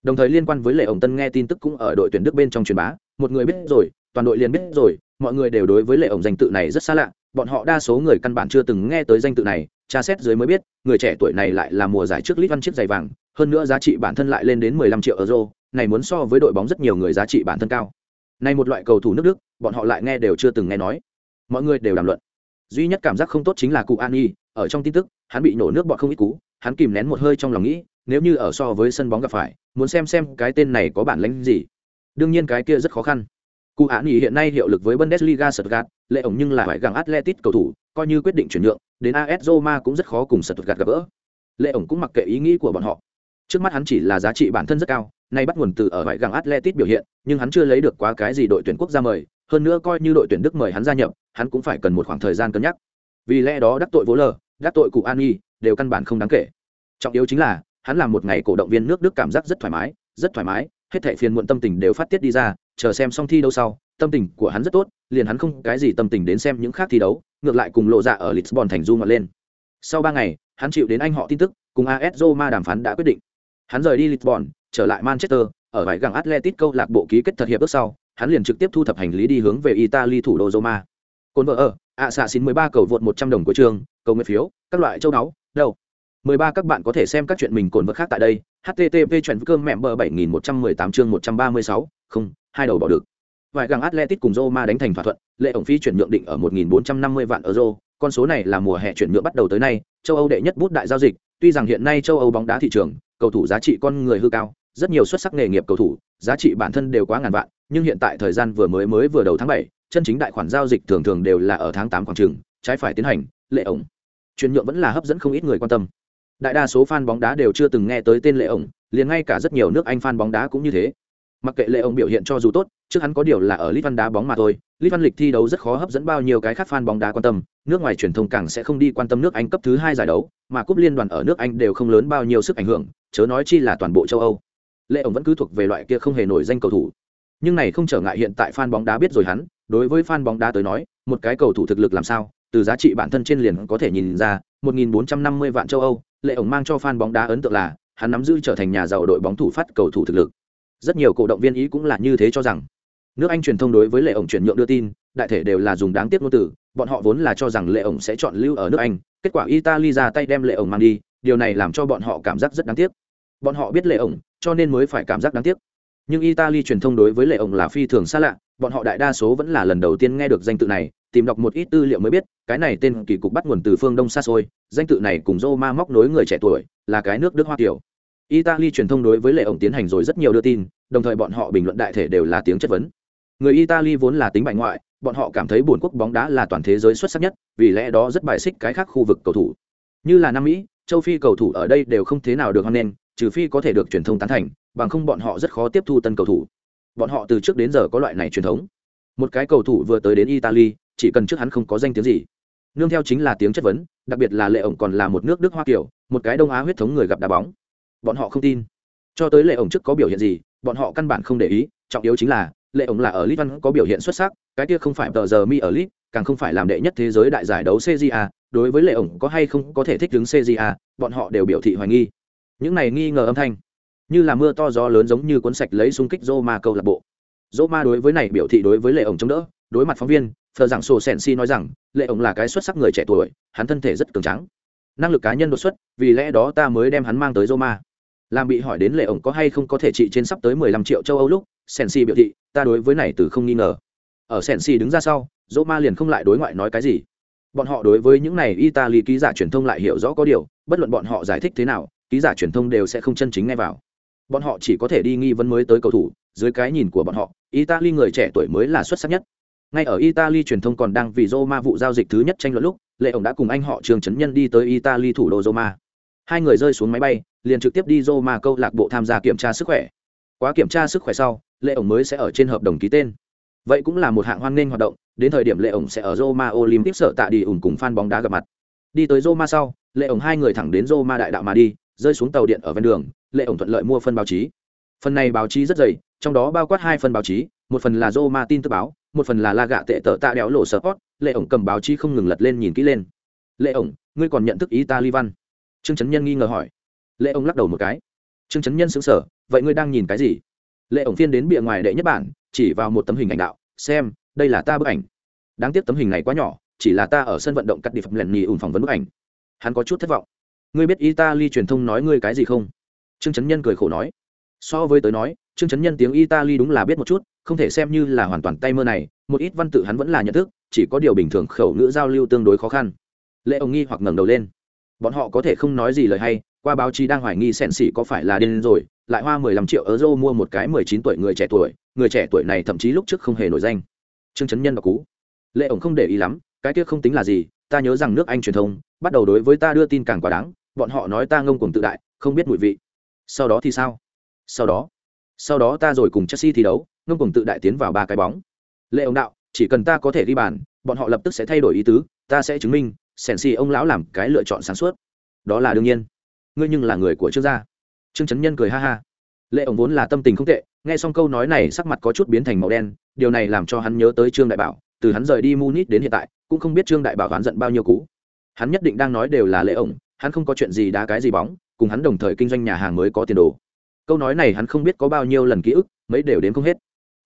Đồng thời liên quan với lệ ổng tân nghe tin tức cũng ở đội tuyển đức bên trong truyền bá, một người biết rồi, toàn đội liền biết rồi, mọi người đều đối với lệ ổng danh tự này rất xa lạ, bọn họ đa số người căn bản chưa từng nghe tới danh tự này, tra xét dưới mới biết, người trẻ tuổi này lại là mùa giải trước lít văn chiếc giày vàng, hơn nữa giá trị bản thân lại lên đến 15 triệu euro, này muốn so với đội bóng rất nhiều người giá trị bản thân cao. Này một loại cầu thủ nước đức, bọn họ lại nghe đều chưa từng nghe nói mọi người đều đàm luận. Duy nhất cảm giác không tốt chính là cụ an y ở trong tin tức, hắn bị nổ nước bọt không ít cú, hắn kìm nén một hơi trong lòng nghĩ, nếu như ở so với sân bóng gặp phải, muốn xem xem cái tên này có bản lĩnh gì. Đương nhiên cái kia rất khó khăn. Cụ an nghỉ hiện nay hiệu lực với bundesliga stuttgart, lệ ổng nhưng là phải gặng atletic cầu thủ, coi như quyết định chuyển nhượng, đến as roma cũng rất khó cùng stuttgart gặp gỡ. Lệ ổng cũng mặc kệ ý nghĩ của bọn họ. Trước mắt hắn chỉ là giá trị bản thân rất cao, nay bắt nguồn từ ở vải gặng atletic biểu hiện, nhưng hắn chưa lấy được quá cái gì đội tuyển quốc gia mời hơn nữa coi như đội tuyển đức mời hắn gia nhập, hắn cũng phải cần một khoảng thời gian cân nhắc. Vì lẽ đó đắc tội vỗ lờ, đắc tội cụ an nhi, đều căn bản không đáng kể. Trọng yếu chính là, hắn làm một ngày cổ động viên nước đức cảm giác rất thoải mái, rất thoải mái, hết thảy phiền muộn tâm tình đều phát tiết đi ra, chờ xem xong thi đấu sau, tâm tình của hắn rất tốt, liền hắn không cái gì tâm tình đến xem những khác thi đấu, ngược lại cùng lộ dạ ở lisbon thành du ngọt lên. Sau ba ngày, hắn chịu đến anh họ tin tức, cùng as roma đàm phán đã quyết định. Hắn rời đi lisbon, trở lại manchester, ở vải gặng atletic câu lạc bộ ký kết thật hiệp ước sau hắn liền trực tiếp thu thập hành lý đi hướng về italy thủ đô roma. Côn vợ ở ạ xạ xin mười ba cầu vượt một trăm đồng của trường, cầu nguyện phiếu, các loại châu đáo đâu? Mười ba các bạn có thể xem các chuyện mình cồn vợ khác tại đây http chuyện cơm mẹm bờ bảy nghìn một trăm mười tám chương một trăm ba mươi sáu, không, hai đầu bỏ được. Vài găng atletic cùng roma đánh thành thỏa thuận, lệ ổng phí chuyển nhượng định ở một nghìn bốn trăm năm mươi vạn euro, con số này là mùa hè chuyển nhượng bắt đầu tới nay, châu âu đệ nhất bút đại giao dịch, tuy rằng hiện nay châu âu bóng đá thị trường, cầu thủ giá trị con người hư cao, rất nhiều xuất sắc nghề nghiệp cầu thủ, giá trị bản thân đều quá ngàn vạn nhưng hiện tại thời gian vừa mới mới vừa đầu tháng bảy, chân chính đại khoản giao dịch thường thường đều là ở tháng tám khoảng trường trái phải tiến hành, lệ ổng. Chuyển nhượng vẫn là hấp dẫn không ít người quan tâm. Đại đa số fan bóng đá đều chưa từng nghe tới tên lệ ổng, liền ngay cả rất nhiều nước anh fan bóng đá cũng như thế. Mặc kệ lệ ổng biểu hiện cho dù tốt, trước hắn có điều là ở lit văn đá bóng mà thôi. Lit văn lịch thi đấu rất khó hấp dẫn bao nhiêu cái khác fan bóng đá quan tâm. Nước ngoài truyền thông càng sẽ không đi quan tâm nước anh cấp thứ hai giải đấu, mà cúp liên đoàn ở nước anh đều không lớn bao nhiêu sức ảnh hưởng, chớ nói chi là toàn bộ châu âu. Lệ ổng vẫn cứ thuộc về loại kia không hề nổi danh cầu thủ nhưng này không trở ngại hiện tại fan bóng đá biết rồi hắn, đối với fan bóng đá tới nói, một cái cầu thủ thực lực làm sao, từ giá trị bản thân trên liền có thể nhìn ra 1.450 vạn châu âu, lệ ổng mang cho fan bóng đá ấn tượng là, hắn nắm giữ trở thành nhà giàu đội bóng thủ phát cầu thủ thực lực. Rất nhiều cổ động viên ý cũng là như thế cho rằng. Nước anh truyền thông đối với lệ ổng chuyển nhượng đưa tin, đại thể đều là dùng đáng tiếc ngôn từ, bọn họ vốn là cho rằng lệ ổng sẽ chọn lưu ở nước anh, kết quả italy ra tay đem lệ ổng mang đi, điều này làm cho bọn họ cảm giác rất đáng tiếc. Bọn họ biết lệ ổng, cho nên mới phải cảm giác đáng tiếc nhưng italy truyền thông đối với lệ ổng là phi thường xa lạ, bọn họ đại đa số vẫn là lần đầu tiên nghe được danh tự này, tìm đọc một ít tư liệu mới biết, cái này tên kỳ cục bắt nguồn từ phương đông xa xôi, danh tự này cùng roma móc nối người trẻ tuổi, là cái nước đức hoa kiểu italy truyền thông đối với lệ ổng tiến hành rồi rất nhiều đưa tin, đồng thời bọn họ bình luận đại thể đều là tiếng chất vấn. Người italy vốn là tính bại ngoại, bọn họ cảm thấy buồn quốc bóng đá là toàn thế giới xuất sắc nhất, vì lẽ đó rất bài xích cái khác khu vực cầu thủ. Như là nam mỹ, châu phi cầu thủ ở đây đều không thế nào được hoan nghênh, trừ phi có thể được truyền thông tán thành bằng không bọn họ rất khó tiếp thu tân cầu thủ. Bọn họ từ trước đến giờ có loại này truyền thống. Một cái cầu thủ vừa tới đến italy, chỉ cần trước hắn không có danh tiếng gì. Nương theo chính là tiếng chất vấn, đặc biệt là lệ ổng còn là một nước đức hoa kiểu một cái đông á huyết thống người gặp đá bóng. Bọn họ không tin. Cho tới lệ ổng trước có biểu hiện gì, bọn họ căn bản không để ý, trọng yếu chính là, lệ ổng là ở lit văn có biểu hiện xuất sắc, cái kia không phải tờ giờ mi ở lit càng không phải làm đệ nhất thế giới đại giải đấu cja đối với lệ ổng có hay không có thể thích ứng cja bọn họ đều biểu thị hoài nghi. Những này nghi ngờ âm thanh như là mưa to gió lớn giống như cuốn sạch lấy xung kích Roma câu lạc bộ. Roma đối với này biểu thị đối với lệ ổng chống đỡ, đối mặt phóng viên, Phờ giảng sổ Sensi nói rằng, lệ ổng là cái xuất sắc người trẻ tuổi, hắn thân thể rất cường tráng. Năng lực cá nhân đột xuất, vì lẽ đó ta mới đem hắn mang tới Roma. Làm bị hỏi đến lệ ổng có hay không có thể trị trên sắp tới 15 triệu châu Âu lúc, Sensi biểu thị, ta đối với này từ không nghi ngờ. Ở Sensi đứng ra sau, Roma liền không lại đối ngoại nói cái gì. Bọn họ đối với những này Italy ký giả truyền thông lại hiểu rõ có điều, bất luận bọn họ giải thích thế nào, ký giả truyền thông đều sẽ không chân chính nghe vào bọn họ chỉ có thể đi nghi vấn mới tới cầu thủ, dưới cái nhìn của bọn họ, italy người trẻ tuổi mới là xuất sắc nhất. Ngay ở italy truyền thông còn đang vì roma vụ giao dịch thứ nhất tranh luận lúc, lệ ổng đã cùng anh họ trường trấn nhân đi tới italy thủ đô roma. Hai người rơi xuống máy bay, liền trực tiếp đi roma câu lạc bộ tham gia kiểm tra sức khỏe. Quá kiểm tra sức khỏe sau, lệ ổng mới sẽ ở trên hợp đồng ký tên. Vậy cũng là một hạng hoan nghênh hoạt động, đến thời điểm lệ ổng sẽ ở roma olympic sở tạ đi ủng cùng fan bóng đá gặp mặt. Đi tới roma sau, lệ ổng hai người thẳng đến roma đại đạo mà đi rơi xuống tàu điện ở ven đường, lệ ổng thuận lợi mua phân báo chí. Phần này báo chí rất dày, trong đó bao quát hai phần báo chí, một phần là Roma tin tức báo, một phần là la gạ tệ tờ tạ đéo lộ sở post lệ ổng cầm báo chí không ngừng lật lên nhìn kỹ lên. Lệ ổng ngươi còn nhận thức ý ta li văn? Trương trấn nhân nghi ngờ hỏi. Lệ ổng lắc đầu một cái. Trương trấn nhân xứng sở vậy ngươi đang nhìn cái gì? Lệ ổng phiên đến bìa ngoài đệ nhất bản, chỉ vào một tấm hình ảnh đạo, xem, đây là ta bức ảnh. Đáng tiếc tấm hình này quá nhỏ, chỉ là ta ở sân vận động cắt đi phẩm lèn nhì ùn phỏng vấn bức ảnh. Hắn có chút thất vọng ngươi biết italy truyền thông nói ngươi cái gì không trương Chấn nhân cười khổ nói so với tới nói trương Chấn nhân tiếng italy đúng là biết một chút không thể xem như là hoàn toàn tay mơ này một ít văn tự hắn vẫn là nhận thức chỉ có điều bình thường khẩu ngữ giao lưu tương đối khó khăn lệ ông nghi hoặc ngẩng đầu lên bọn họ có thể không nói gì lời hay qua báo chí đang hoài nghi sẹn xỉ có phải là điên rồi lại hoa 15 triệu euro mua một cái 19 tuổi người trẻ tuổi, người trẻ tuổi này thậm chí lúc trước không hề nổi danh. Trương Chấn Nhân và cú. Lệ ổng không để ý lắm, cái kia không tính là gì, ta nhớ rằng nước Anh truyền thông bắt đầu đối với ta đưa tin càng quá đáng, bọn họ nói ta ngông cuồng tự đại, không biết mùi vị. Sau đó thì sao? Sau đó, sau đó ta rồi cùng Chelsea thi đấu, ngông cuồng tự đại tiến vào ba cái bóng. Lệ ông đạo, chỉ cần ta có thể đi bàn, bọn họ lập tức sẽ thay đổi ý tứ, ta sẽ chứng minh, Sensi ông lão làm cái lựa chọn sáng suốt. Đó là đương nhiên. Ngươi nhưng là người của Trương gia trương trấn nhân cười ha ha lệ ổng vốn là tâm tình không tệ nghe xong câu nói này sắc mặt có chút biến thành màu đen điều này làm cho hắn nhớ tới trương đại bảo từ hắn rời đi munich đến hiện tại cũng không biết trương đại bảo oán giận bao nhiêu cú hắn nhất định đang nói đều là lệ ổng hắn không có chuyện gì đá cái gì bóng cùng hắn đồng thời kinh doanh nhà hàng mới có tiền đồ. Câu nói này hắn không biết có bao nhiêu lần ký ức mấy đều đến không hết.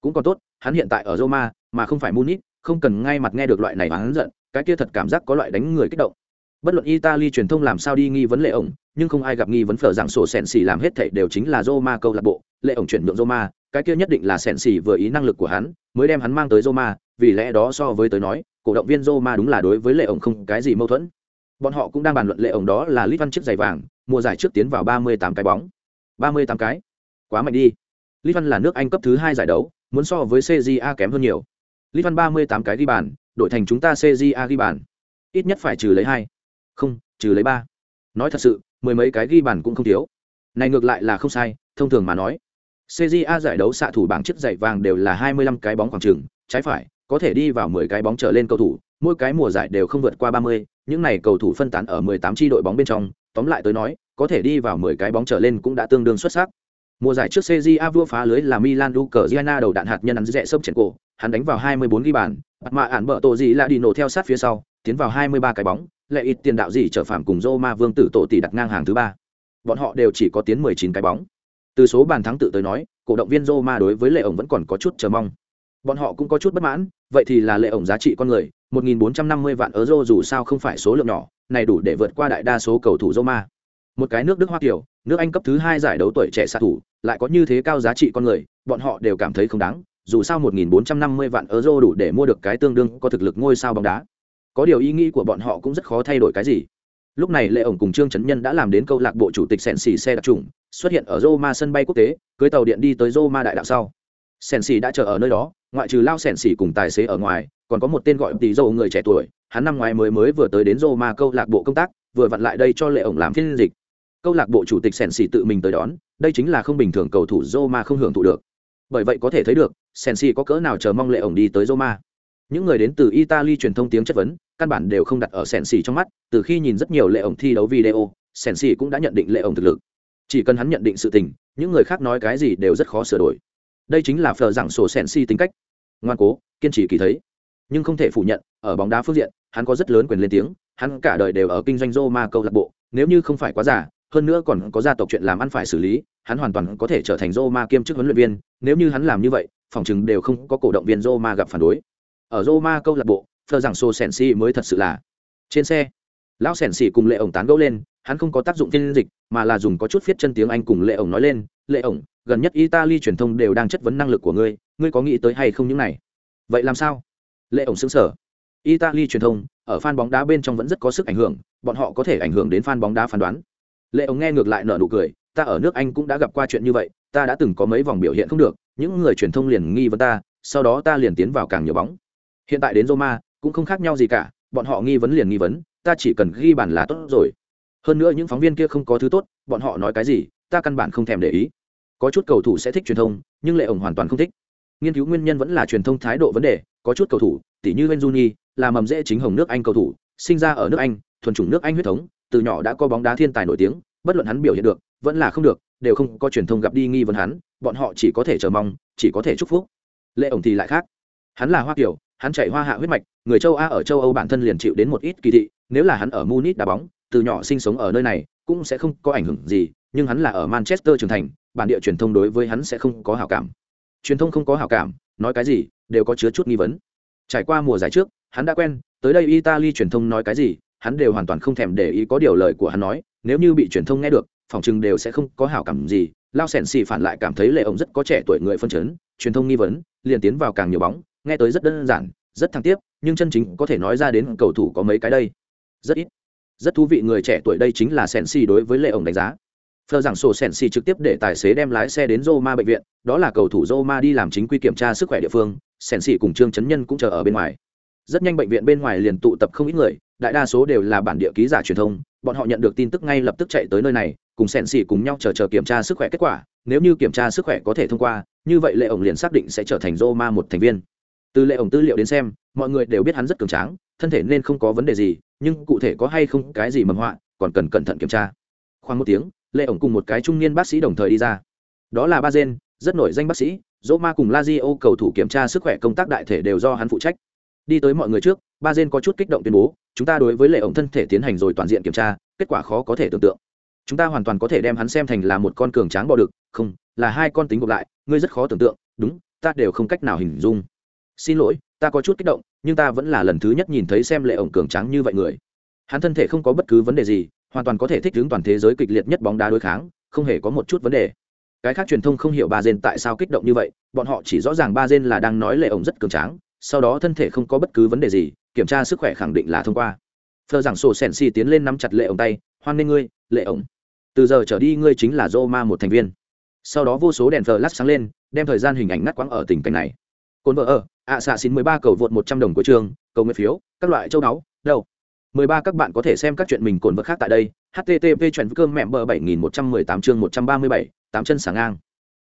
Cũng còn tốt hắn hiện tại ở roma mà không phải munich không cần ngay mặt nghe được loại này hắn giận cái kia thật cảm giác có loại đánh người kích động. Bất luận italy truyền thông làm sao đi nghi vấn lệ ổng nhưng không ai gặp nghi vấn phở rằng sổ sèn xì làm hết thảy đều chính là Roma câu lạc bộ, lệ ổng chuyển nhượng Roma, cái kia nhất định là sèn xì vừa ý năng lực của hắn, mới đem hắn mang tới Roma, vì lẽ đó so với tới nói, cổ động viên Roma đúng là đối với lệ ổng không cái gì mâu thuẫn. Bọn họ cũng đang bàn luận lệ ổng đó là Lý Văn chiếc giày vàng, mùa giải trước tiến vào 38 cái bóng. 38 cái. Quá mạnh đi. Lý Văn là nước Anh cấp thứ hai giải đấu, muốn so với CJA kém hơn nhiều. Lý Văn 38 cái ghi bàn, đổi thành chúng ta CJA ghi bàn. Ít nhất phải trừ lấy hai Không, trừ lấy ba Nói thật sự, mười mấy cái ghi bàn cũng không thiếu này ngược lại là không sai thông thường mà nói cja giải đấu xạ thủ bảng chiếc giày vàng đều là hai mươi lăm cái bóng khoảng trừng trái phải có thể đi vào mười cái bóng trở lên cầu thủ mỗi cái mùa giải đều không vượt qua ba mươi những này cầu thủ phân tán ở mười tám tri đội bóng bên trong tóm lại tới nói có thể đi vào mười cái bóng trở lên cũng đã tương đương xuất sắc mùa giải trước cja vua phá lưới là milan luca giana đầu đạn hạt nhân ăn rẽ sớm trên cổ hắn đánh vào hai mươi bốn ghi bàn mà án bợ tổ gì là đi nổ theo sát phía sau tiến vào hai mươi ba cái bóng lệ ít tiền đạo gì trở phạm cùng Roma Vương tử tổ tỷ đặt ngang hàng thứ ba. Bọn họ đều chỉ có tiến 19 cái bóng. Từ số bàn thắng tự tới nói, cổ động viên Roma đối với lệ ổng vẫn còn có chút chờ mong. Bọn họ cũng có chút bất mãn, vậy thì là lệ ổng giá trị con người, 1450 vạn euro dù sao không phải số lượng nhỏ, này đủ để vượt qua đại đa số cầu thủ Roma. Một cái nước Đức Hoa Kiều, nước Anh cấp thứ hai giải đấu tuổi trẻ xạ thủ, lại có như thế cao giá trị con người, bọn họ đều cảm thấy không đáng, dù sao 1450 vạn euro đủ để mua được cái tương đương có thực lực ngôi sao bóng đá. Có điều ý nghĩ của bọn họ cũng rất khó thay đổi cái gì. Lúc này lệ ổng cùng trương chấn nhân đã làm đến câu lạc bộ chủ tịch sèn sỉ xe đặc trùng xuất hiện ở roma sân bay quốc tế cưới tàu điện đi tới roma đại đạo sau. Sèn sỉ đã chờ ở nơi đó ngoại trừ lao sẻn xỉ cùng tài xế ở ngoài, còn có một tên gọi tỷ dâu người trẻ tuổi, hắn năm ngoái mới mới vừa tới đến roma câu lạc bộ công tác, vừa vặn lại đây cho lệ ổng làm phiên dịch. Câu lạc bộ chủ tịch sẻn xỉ tự mình tới đón, đây chính là không bình thường cầu thủ roma không hưởng thụ được. Bởi vậy có thể thấy được, sẻn xỉ có cỡ nào chờ mong lệ ổng đi tới roma. Những người đến từ italy truyền thông tiếng chất vấn, căn bản đều không đặt ở sẻn xỉ trong mắt, từ khi nhìn rất nhiều lệ ổng thi đấu video, sẻn xỉ cũng đã nhận định lệ ổng thực lực. Chỉ cần hắn nhận định sự tình, những người khác nói cái gì đều rất khó sửa đổi đây chính là phờ rằng sổ sèn si tính cách. Ngoan cố kiên trì kỳ thấy. Nhưng không thể phủ nhận ở bóng đá phương diện hắn có rất lớn quyền lên tiếng hắn cả đời đều ở kinh doanh Roma câu lạc bộ nếu như không phải quá giả hơn nữa còn có gia tộc chuyện làm ăn phải xử lý hắn hoàn toàn có thể trở thành Roma kiêm chức huấn luyện viên nếu như hắn làm như vậy phòng chừng đều không có cổ động viên Roma gặp phản đối. Ở Roma câu lạc bộ, phờ rằng sẹn si mới thật sự là. Trên xe, lão Sensi cùng Lệ ổng tán gẫu lên, hắn không có tác dụng phiên dịch, mà là dùng có chút viết chân tiếng Anh cùng Lệ ổng nói lên, "Lệ ổng, gần nhất Italy truyền thông đều đang chất vấn năng lực của ngươi, ngươi có nghĩ tới hay không những này?" "Vậy làm sao?" Lệ ổng sững sờ. Italy truyền thông, ở fan bóng đá bên trong vẫn rất có sức ảnh hưởng, bọn họ có thể ảnh hưởng đến fan bóng đá phán đoán. Lệ ổng nghe ngược lại nở nụ cười, ta ở nước Anh cũng đã gặp qua chuyện như vậy, ta đã từng có mấy vòng biểu hiện không được, những người truyền thông liền nghi vấn ta, sau đó ta liền tiến vào càng nhiều bóng hiện tại đến roma cũng không khác nhau gì cả bọn họ nghi vấn liền nghi vấn ta chỉ cần ghi bàn là tốt rồi hơn nữa những phóng viên kia không có thứ tốt bọn họ nói cái gì ta căn bản không thèm để ý có chút cầu thủ sẽ thích truyền thông nhưng lệ ổng hoàn toàn không thích nghiên cứu nguyên nhân vẫn là truyền thông thái độ vấn đề có chút cầu thủ tỷ như Benzuni, là mầm rễ chính hồng nước Anh cầu thủ, sinh ra ở nước Anh, thuần chủng nước Anh huyết thống, từ nhỏ đã có bóng đá thiên tài nổi tiếng, bất luận hắn biểu hiện được, vẫn là không được, đều không có truyền thông gặp đi nghi vấn hắn, bọn họ chỉ có thể chờ mong, chỉ có thể chúc phúc. Lệ ổng thì lại khác. Hắn là Hoa Kiều, hắn chạy hoa hạ huyết mạch người châu a ở châu âu bản thân liền chịu đến một ít kỳ thị nếu là hắn ở munich đá bóng từ nhỏ sinh sống ở nơi này, cũng sẽ không có ảnh hưởng gì, nhưng hắn là ở manchester trưởng thành, bản địa truyền thông đối với hắn sẽ không có hảo cảm. Truyền thông không có hảo cảm, nói cái gì, đều có chứa chút nghi vấn. Trải qua mùa giải trước, hắn đã quen, tới đây italy truyền thông nói cái gì, hắn đều hoàn toàn không thèm để ý có điều lời của hắn nói, nếu như bị truyền thông nghe được, phòng chừng đều sẽ không có hảo cảm gì. Lao sẻn xì phản lại cảm thấy lệ ông rất có trẻ tuổi người phân chấn, truyền thông nghi vấn, liền tiến vào càng nhiều bóng, nghe tới rất đơn giản, rất thăng tiếp, nhưng chân chính có thể nói ra đến cầu thủ có mấy cái đây. Rất ít rất thú vị người trẻ tuổi đây chính là sen si đối với lệ ổng đánh giá Phờ rằng sổ sèn Si trực tiếp để tài xế đem lái xe đến Roma bệnh viện, đó là cầu thủ Roma đi làm chính quy kiểm tra sức khỏe địa phương, sèn Si cùng Trương Chấn Nhân cũng chờ ở bên ngoài. Rất nhanh bệnh viện bên ngoài liền tụ tập không ít người, đại đa số đều là bản địa ký giả truyền thông, bọn họ nhận được tin tức ngay lập tức chạy tới nơi này, cùng sèn Si cùng nhau chờ chờ kiểm tra sức khỏe kết quả, nếu như kiểm tra sức khỏe có thể thông qua, như vậy Lệ ổng liền xác định sẽ trở thành Roma một thành viên. Từ Lệ ổng tư liệu đến xem, mọi người đều biết hắn rất cường tráng, thân thể nên không có vấn đề gì, nhưng cụ thể có hay không cái gì mầm họa, còn cần cẩn thận kiểm tra. Khoảng một tiếng, lệ ổng cùng một cái trung niên bác sĩ đồng thời đi ra. Đó là ba gen rất nổi danh bác sĩ dỗ ma cùng la di ô cầu thủ kiểm tra sức khỏe công tác đại thể đều do hắn phụ trách. Đi tới mọi người trước ba gen có chút kích động tuyên bố chúng ta đối với lệ ổng thân thể tiến hành rồi toàn diện kiểm tra kết quả khó có thể tưởng tượng. Chúng ta hoàn toàn có thể đem hắn xem thành là một con cường tráng bò đực không là hai con tính gộp lại ngươi rất khó tưởng tượng đúng ta đều không cách nào hình dung xin lỗi, ta có chút kích động, nhưng ta vẫn là lần thứ nhất nhìn thấy xem lệ ổng cường tráng như vậy người. Hắn thân thể không có bất cứ vấn đề gì, hoàn toàn có thể thích ứng toàn thế giới kịch liệt nhất bóng đá đối kháng, không hề có một chút vấn đề. Cái khác truyền thông không hiểu ba dên tại sao kích động như vậy, bọn họ chỉ rõ ràng ba dên là đang nói lệ ổng rất cường tráng, sau đó thân thể không có bất cứ vấn đề gì, kiểm tra sức khỏe khẳng định là thông qua. Phờ rằng sổ sèn si tiến lên nắm chặt lệ ổng tay, hoan nghê ngươi, lệ ổng. Từ giờ trở đi ngươi chính là Roma một thành viên. Sau đó vô số đèn phờ lát sáng lên, đem thời gian hình ảnh ngắt quãng ở tình cảnh này. Cồn vợ ở ạ xạ xin mười ba cầu vượt một trăm đồng của trường cầu nguyện phiếu các loại châu đáo đâu 13 các bạn có thể xem các chuyện mình cồn vật khác tại đây. http chuyện cơm mẹ bờ 7118 chương 137, tám chân sáng ngang.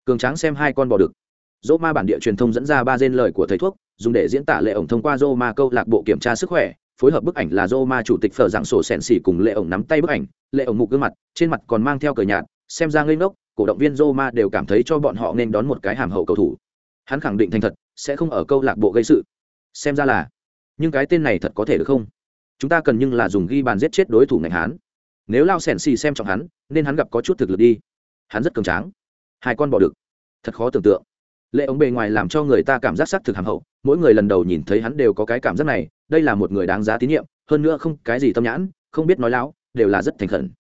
Cường tráng xem hai con bò được. Dỗ ma bản địa truyền thông dẫn ra ba gen lời của thầy thuốc, dùng để diễn tả lệ ổng thông qua Roma câu lạc bộ kiểm tra sức khỏe, phối hợp bức ảnh là Roma chủ tịch phở dạng sổ sèn xỉ cùng lệ ổng nắm tay bức ảnh, lệ ổng mục gương mặt, trên mặt còn mang theo cờ nhạt, xem ra ngây ngốc, cổ động viên Roma đều cảm thấy cho bọn họ nên đón một cái hàm hậu cầu thủ. Hắn khẳng định thành thật, sẽ không ở câu lạc bộ gây sự. Xem ra là, nhưng cái tên này thật có thể được không? chúng ta cần nhưng là dùng ghi bàn giết chết đối thủ ngành hán. Nếu lao sẻn xì xem trọng hắn nên hắn gặp có chút thực lực đi. Hắn rất cường tráng. Hai con bỏ được thật khó tưởng tượng. Lệ ống bề ngoài làm cho người ta cảm giác xác thực hàm hậu mỗi người lần đầu nhìn thấy hắn đều có cái cảm giác này đây là một người đáng giá tín nhiệm hơn nữa không cái gì tâm nhãn không biết nói láo đều là rất thành khẩn.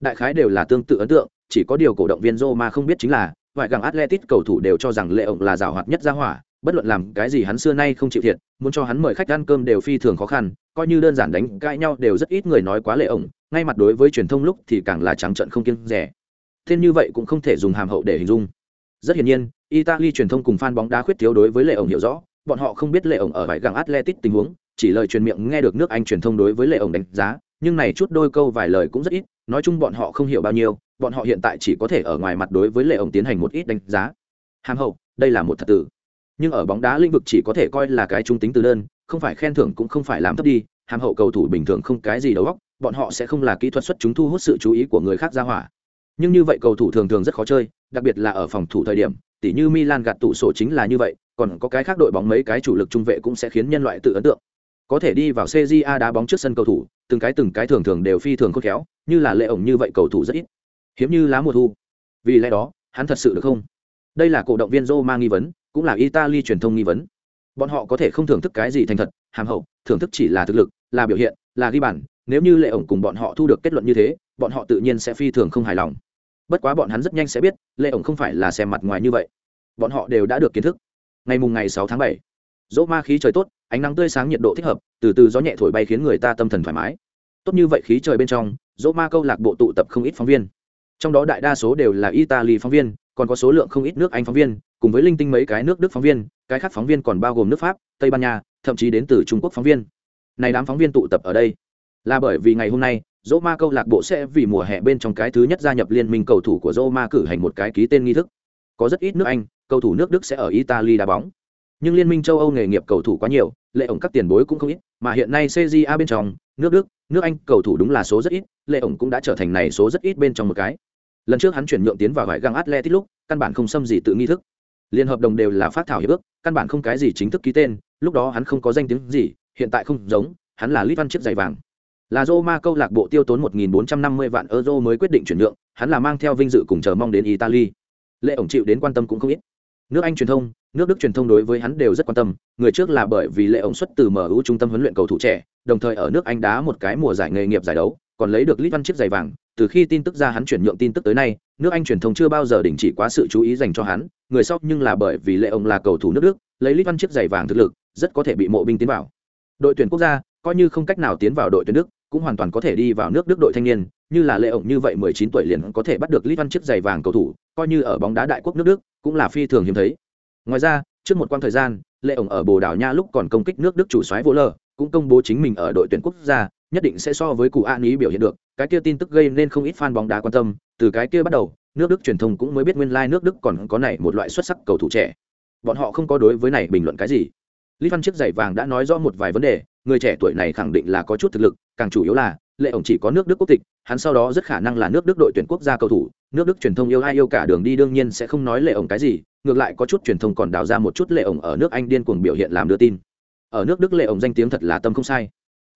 Đại khái đều là tương tự ấn tượng chỉ có điều cổ động viên Roma không biết chính là ngoại gàng Atletic cầu thủ đều cho rằng Lệ ổng là rào hoạt nhất ra hỏa, bất luận làm cái gì hắn xưa nay không chịu thiệt, muốn cho hắn mời khách ăn cơm đều phi thường khó khăn, coi như đơn giản đánh cãi nhau đều rất ít người nói quá lệ ổng, ngay mặt đối với truyền thông lúc thì càng là trắng trận không kiêng rẻ. Thêm như vậy cũng không thể dùng hàm hậu để hình dung. Rất hiển nhiên, italy truyền thông cùng fan bóng đá khuyết thiếu đối với lệ ổng hiểu rõ, bọn họ không biết lệ ổng ở bãi gàng atletic tình huống, chỉ lời truyền miệng nghe được nước anh truyền thông đối với lệ ổng đánh giá, nhưng này chút đôi câu vài lời cũng rất ít, nói chung bọn họ không hiểu bao nhiêu, bọn họ hiện tại chỉ có thể ở ngoài mặt đối với lệ ổng tiến hành một ít đánh giá. Hàm hậu, đây là một thật tử nhưng ở bóng đá lĩnh vực chỉ có thể coi là cái trung tính từ đơn, không phải khen thưởng cũng không phải làm thấp đi, hàm hậu cầu thủ bình thường không cái gì đầu óc, bọn họ sẽ không là kỹ thuật xuất chúng thu hút sự chú ý của người khác ra hỏa. Nhưng như vậy cầu thủ thường thường rất khó chơi, đặc biệt là ở phòng thủ thời điểm, tỉ như Milan gạt tụ sổ chính là như vậy, còn có cái khác đội bóng mấy cái chủ lực trung vệ cũng sẽ khiến nhân loại tự ấn tượng. Có thể đi vào CJA đá bóng trước sân cầu thủ, từng cái từng cái thường thường đều phi thường khôn khéo, như là lệ ổng như vậy cầu thủ rất ít. Hiếm như lá mùa thu. Vì lẽ đó, hắn thật sự được không? Đây là cổ động viên Roma nghi vấn cũng là italy truyền thông nghi vấn. Bọn họ có thể không thưởng thức cái gì thành thật, hàm hậu, thưởng thức chỉ là thực lực, là biểu hiện, là ghi bản nếu như lệ ổng cùng bọn họ thu được kết luận như thế, bọn họ tự nhiên sẽ phi thường không hài lòng. Bất quá bọn hắn rất nhanh sẽ biết, lệ ổng không phải là xem mặt ngoài như vậy. Bọn họ đều đã được kiến thức. Ngày mùng ngày sáu tháng bảy, dỗ ma khí trời tốt, ánh nắng tươi sáng nhiệt độ thích hợp, từ từ gió nhẹ thổi bay khiến người ta tâm thần thoải mái. Tốt như vậy khí trời bên trong, dỗ ma câu lạc bộ tụ tập không ít phóng viên. Trong đó đại đa số đều là italy phóng viên còn có số lượng không ít nước anh phóng viên, cùng với linh tinh mấy cái nước đức phóng viên, cái khác phóng viên còn bao gồm nước pháp, tây ban nha, thậm chí đến từ trung quốc phóng viên. Này đám phóng viên tụ tập ở đây, là bởi vì ngày hôm nay, dỗ ma câu lạc bộ sẽ vì mùa hè bên trong cái thứ nhất gia nhập liên minh cầu thủ của dỗ ma cử hành một cái ký tên nghi thức. Có rất ít nước anh, cầu thủ nước đức sẽ ở italy đá bóng. Nhưng liên minh châu âu nghề nghiệp cầu thủ quá nhiều, lệ ổng các tiền bối cũng không ít, mà hiện nay cja bên trong, nước đức, nước anh cầu thủ đúng là số rất ít, lệ ổng cũng đã trở thành này số rất ít bên trong một cái lần trước hắn chuyển nhượng tiến vào vải găng atletic lúc căn bản không xâm gì tự nghi thức liên hợp đồng đều là phát thảo hiệp ước căn bản không cái gì chính thức ký tên lúc đó hắn không có danh tiếng gì hiện tại không giống hắn là lit văn chiếc giày vàng là Roma câu lạc bộ tiêu tốn 1.450 vạn euro mới quyết định chuyển nhượng, hắn là mang theo vinh dự cùng chờ mong đến Italy. Lệ ổng chịu đến quan tâm cũng không ít. Nước Anh truyền thông, nước Đức truyền thông đối với hắn đều rất quan tâm, người trước là bởi vì Lệ ổng xuất từ MU trung tâm huấn luyện cầu thủ trẻ, đồng thời ở nước Anh đá một cái mùa giải nghề nghiệp giải đấu, còn lấy được lít văn chiếc giày vàng, từ khi tin tức ra hắn chuyển nhượng tin tức tới nay, nước Anh truyền thông chưa bao giờ đình chỉ quá sự chú ý dành cho hắn, người sau nhưng là bởi vì lệ ông là cầu thủ nước Đức, lấy lít văn chiếc giày vàng thực lực, rất có thể bị mộ binh tiến vào. Đội tuyển quốc gia, coi như không cách nào tiến vào đội tuyển Đức, cũng hoàn toàn có thể đi vào nước Đức đội thanh niên, như là lệ ổng như vậy 19 tuổi liền có thể bắt được lít Văn chiếc giày vàng cầu thủ, coi như ở bóng đá đại quốc nước Đức, cũng là phi thường hiếm thấy. Ngoài ra, trước một quãng thời gian, lệ ổng ở Bồ Đào Nha lúc còn công kích nước Đức chủ soái vô lờ, cũng công bố chính mình ở đội tuyển quốc gia, nhất định sẽ so với cụ An ý biểu hiện được, cái kia tin tức gây nên không ít fan bóng đá quan tâm, từ cái kia bắt đầu, nước Đức truyền thông cũng mới biết nguyên lai nước Đức còn có này một loại xuất sắc cầu thủ trẻ. Bọn họ không có đối với này bình luận cái gì. Lý Văn chiếc giày vàng đã nói rõ một vài vấn đề, người trẻ tuổi này khẳng định là có chút thực lực, càng chủ yếu là lệ ổng chỉ có nước đức quốc tịch hắn sau đó rất khả năng là nước đức đội tuyển quốc gia cầu thủ nước đức truyền thông yêu ai yêu cả đường đi đương nhiên sẽ không nói lệ ổng cái gì ngược lại có chút truyền thông còn đào ra một chút lệ ổng ở nước anh điên cuồng biểu hiện làm đưa tin ở nước đức lệ ổng danh tiếng thật là tâm không sai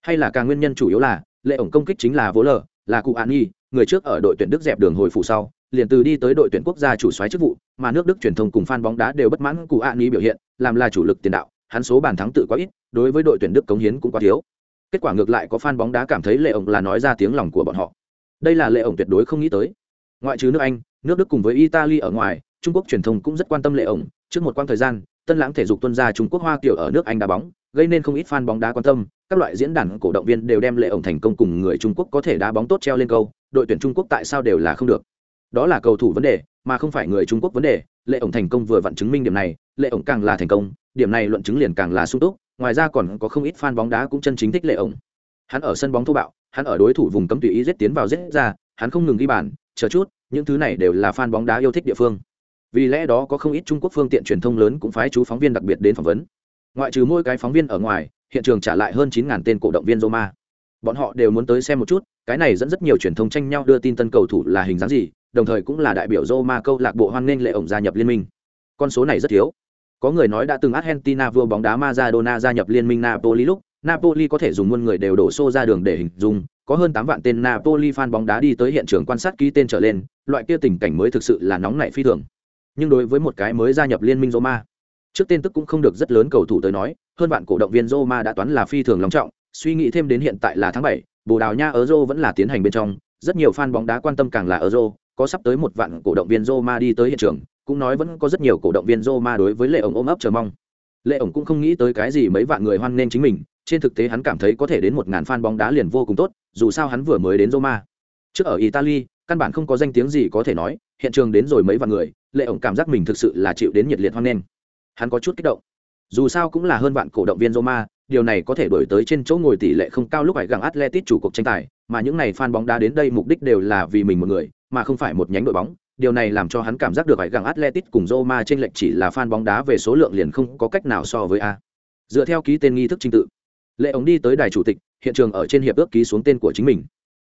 hay là càng nguyên nhân chủ yếu là, lệ ổng công kích chính là vỗ lờ, là cụ an nhi, người trước ở đội tuyển đức dẹp đường hồi phủ sau, liền từ đi tới đội tuyển quốc gia chủ soái chức vụ, mà nước đức truyền thông cùng fan bóng đá đều bất mãn cụ an nhi biểu hiện, làm là chủ lực tiền đạo, hắn số bàn thắng tự quá ít, đối với đội tuyển đức cống hiến cũng quá thiếu. Kết quả ngược lại có fan bóng đá cảm thấy lệ ổng là nói ra tiếng lòng của bọn họ. Đây là lệ ổng tuyệt đối không nghĩ tới. Ngoại trừ nước anh, nước đức cùng với italy ở ngoài, trung quốc truyền thông cũng rất quan tâm lệ ổng. Trước một quãng thời gian, tân lãng thể dục tuân ra trung quốc hoa kiểu ở nước anh đá bóng gây nên không ít fan bóng đá quan tâm, các loại diễn đàn cổ động viên đều đem lệ ổng thành công cùng người trung quốc có thể đá bóng tốt treo lên câu, đội tuyển trung quốc tại sao đều là không được? Đó là cầu thủ vấn đề, mà không phải người trung quốc vấn đề, lệ ổng thành công vừa vặn chứng minh điểm này, lệ ổng càng là thành công, điểm này luận chứng liền càng là sung túc, ngoài ra còn có không ít fan bóng đá cũng chân chính thích lệ ổng. Hắn ở sân bóng thô bạo, hắn ở đối thủ vùng cấm tùy ý giết tiến vào giết ra, hắn không ngừng ghi bàn, chờ chút, những thứ này đều là fan bóng đá yêu thích địa phương. Vì lẽ đó có không ít trung quốc phương tiện truyền thông lớn cũng phái chú phóng viên đặc biệt đến phỏng vấn ngoại trừ mỗi cái phóng viên ở ngoài hiện trường trả lại hơn chín tên cổ động viên roma. Bọn họ đều muốn tới xem một chút cái này dẫn rất nhiều truyền thông tranh nhau đưa tin tân cầu thủ là hình dáng gì đồng thời cũng là đại biểu roma câu lạc bộ hoan nghênh lệ ổng gia nhập liên minh. Con số này rất thiếu. Có người nói đã từng Argentina vua bóng đá Maradona gia nhập liên minh Napoli lúc, Napoli có thể dùng muôn người đều đổ xô ra đường để hình dung, có hơn 8 vạn tên Napoli fan bóng đá đi tới hiện trường quan sát ký tên trở lên, loại kia tình cảnh mới thực sự là nóng nảy phi thường. Nhưng đối với một cái mới gia nhập liên minh Roma, trước tên tức cũng không được rất lớn cầu thủ tới nói, hơn bạn cổ động viên Roma đã toán là phi thường long trọng, suy nghĩ thêm đến hiện tại là tháng 7, Bồ Đào Nha Euro vẫn là tiến hành bên trong, rất nhiều fan bóng đá quan tâm càng là Euro, có sắp tới một vạn cổ động viên Roma đi tới hiện trường, cũng nói vẫn có rất nhiều cổ động viên Roma đối với Lệ ổng ôm ấp chờ mong. Lệ ổng cũng không nghĩ tới cái gì mấy vạn người hoan nghênh chính mình, trên thực tế hắn cảm thấy có thể đến một ngàn fan bóng đá liền vô cùng tốt, dù sao hắn vừa mới đến Roma. Trước ở Italy, căn bản không có danh tiếng gì có thể nói, hiện trường đến rồi mấy vạn người, Lệ ổng cảm giác mình thực sự là chịu đến nhiệt liệt hoan nghênh. Hắn có chút kích động. Dù sao cũng là hơn vạn cổ động viên Roma, điều này có thể đổi tới trên chỗ ngồi tỷ lệ không cao lúc phải gặng Atletico chủ cuộc tranh tài, mà những này fan bóng đá đến đây mục đích đều là vì mình một người, mà không phải một nhánh đội bóng, điều này làm cho hắn cảm giác được phải gặng Atletic cùng Roma trên lệch chỉ là fan bóng đá về số lượng liền không có cách nào so với a. Dựa theo ký tên nghi thức trình tự, Lệ ống đi tới đài chủ tịch, hiện trường ở trên hiệp ước ký xuống tên của chính mình.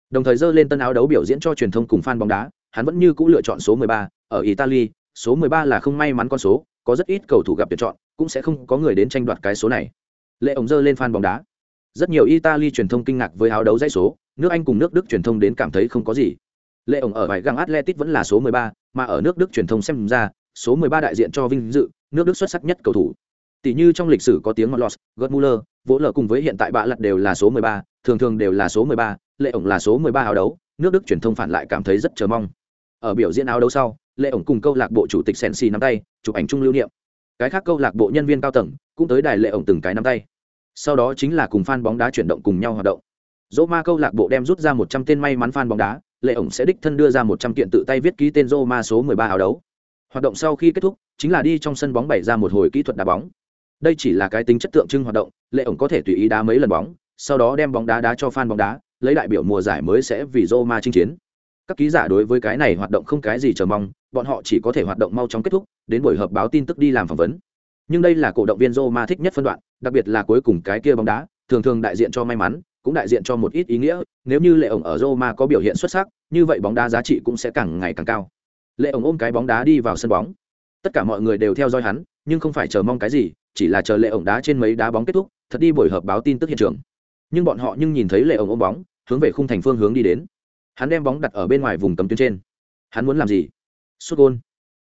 Đồng thời dơ lên tân áo đấu biểu diễn cho truyền thông cùng fan bóng đá, hắn vẫn như cũ lựa chọn số 13, ở Italy, số 13 là không may mắn con số, có rất ít cầu thủ gặp tuyển chọn, cũng sẽ không có người đến tranh đoạt cái số này. Lệ ổng dơ lên fan bóng đá. Rất nhiều Italy truyền thông kinh ngạc với áo đấu dãy số, nước Anh cùng nước Đức truyền thông đến cảm thấy không có gì lệ ổng ở vài găng atletic vẫn là số 13, mà ở nước đức truyền thông xem ra số 13 đại diện cho vinh dự nước đức xuất sắc nhất cầu thủ tỷ như trong lịch sử có tiếng Molos, Götze vỗ lở cùng với hiện tại bạ lật đều là số 13, thường thường đều là số 13, lệ ổng là số 13 áo đấu nước đức truyền thông phản lại cảm thấy rất chờ mong ở biểu diễn áo đấu sau lệ ổng cùng câu lạc bộ chủ tịch sensi nắm tay chụp ảnh chung lưu niệm cái khác câu lạc bộ nhân viên cao tầng cũng tới đài lệ ổng từng cái nắm tay sau đó chính là cùng fan bóng đá chuyển động cùng nhau hoạt động dỗ ma câu lạc bộ đem rút ra một trăm tên may mắn fan bóng đá lệ ổng sẽ đích thân đưa ra một trăm kiện tự tay viết ký tên Roma số 13 áo đấu. Hoạt động sau khi kết thúc, chính là đi trong sân bóng bày ra một hồi kỹ thuật đá bóng. Đây chỉ là cái tính chất tượng trưng hoạt động, lệ ổng có thể tùy ý đá mấy lần bóng, sau đó đem bóng đá đá cho fan bóng đá, lấy đại biểu mùa giải mới sẽ vì Roma chinh chiến. Các ký giả đối với cái này hoạt động không cái gì chờ mong, bọn họ chỉ có thể hoạt động mau chóng kết thúc, đến buổi họp báo tin tức đi làm phỏng vấn. Nhưng đây là cổ động viên Roma thích nhất phân đoạn, đặc biệt là cuối cùng cái kia bóng đá, thường thường đại diện cho may mắn, cũng đại diện cho một ít ý nghĩa, nếu như Lệ ổng ở Roma có biểu hiện xuất sắc, như vậy bóng đá giá trị cũng sẽ càng ngày càng cao. Lệ ổng ôm cái bóng đá đi vào sân bóng. Tất cả mọi người đều theo dõi hắn, nhưng không phải chờ mong cái gì, chỉ là chờ Lệ ổng đá trên mấy đá bóng kết thúc, thật đi buổi họp báo tin tức hiện trường. Nhưng bọn họ nhưng nhìn thấy Lệ ổng ôm bóng, hướng về khung thành phương hướng đi đến. Hắn đem bóng đặt ở bên ngoài vùng cấm tuyến trên. Hắn muốn làm gì? Sút gôn.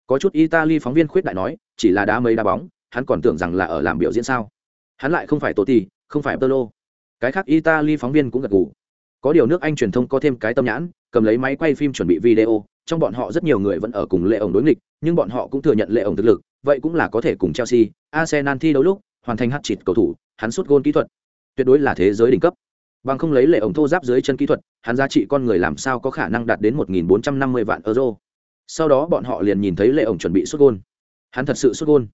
Có chút Italy phóng viên khuyết đại nói, chỉ là đá mấy đá bóng, hắn còn tưởng rằng là ở làm biểu diễn sao? Hắn lại không phải Totti, không phải Pirlo cái khác italy phóng viên cũng gật gù có điều nước anh truyền thông có thêm cái tâm nhãn cầm lấy máy quay phim chuẩn bị video trong bọn họ rất nhiều người vẫn ở cùng lệ ổng đối nghịch nhưng bọn họ cũng thừa nhận lệ ổng thực lực vậy cũng là có thể cùng chelsea arsenal thi đấu lúc hoàn thành hát chịt cầu thủ hắn sút gôn kỹ thuật tuyệt đối là thế giới đỉnh cấp bằng không lấy lệ ổng thô giáp dưới chân kỹ thuật, hắn giá trị con người làm sao có khả năng đạt đến một nghìn bốn trăm năm mươi vạn euro? Sau đó bọn họ liền nhìn thấy lệ ổng chuẩn bị xuất gôn. Hắn thật sự xuất gôn.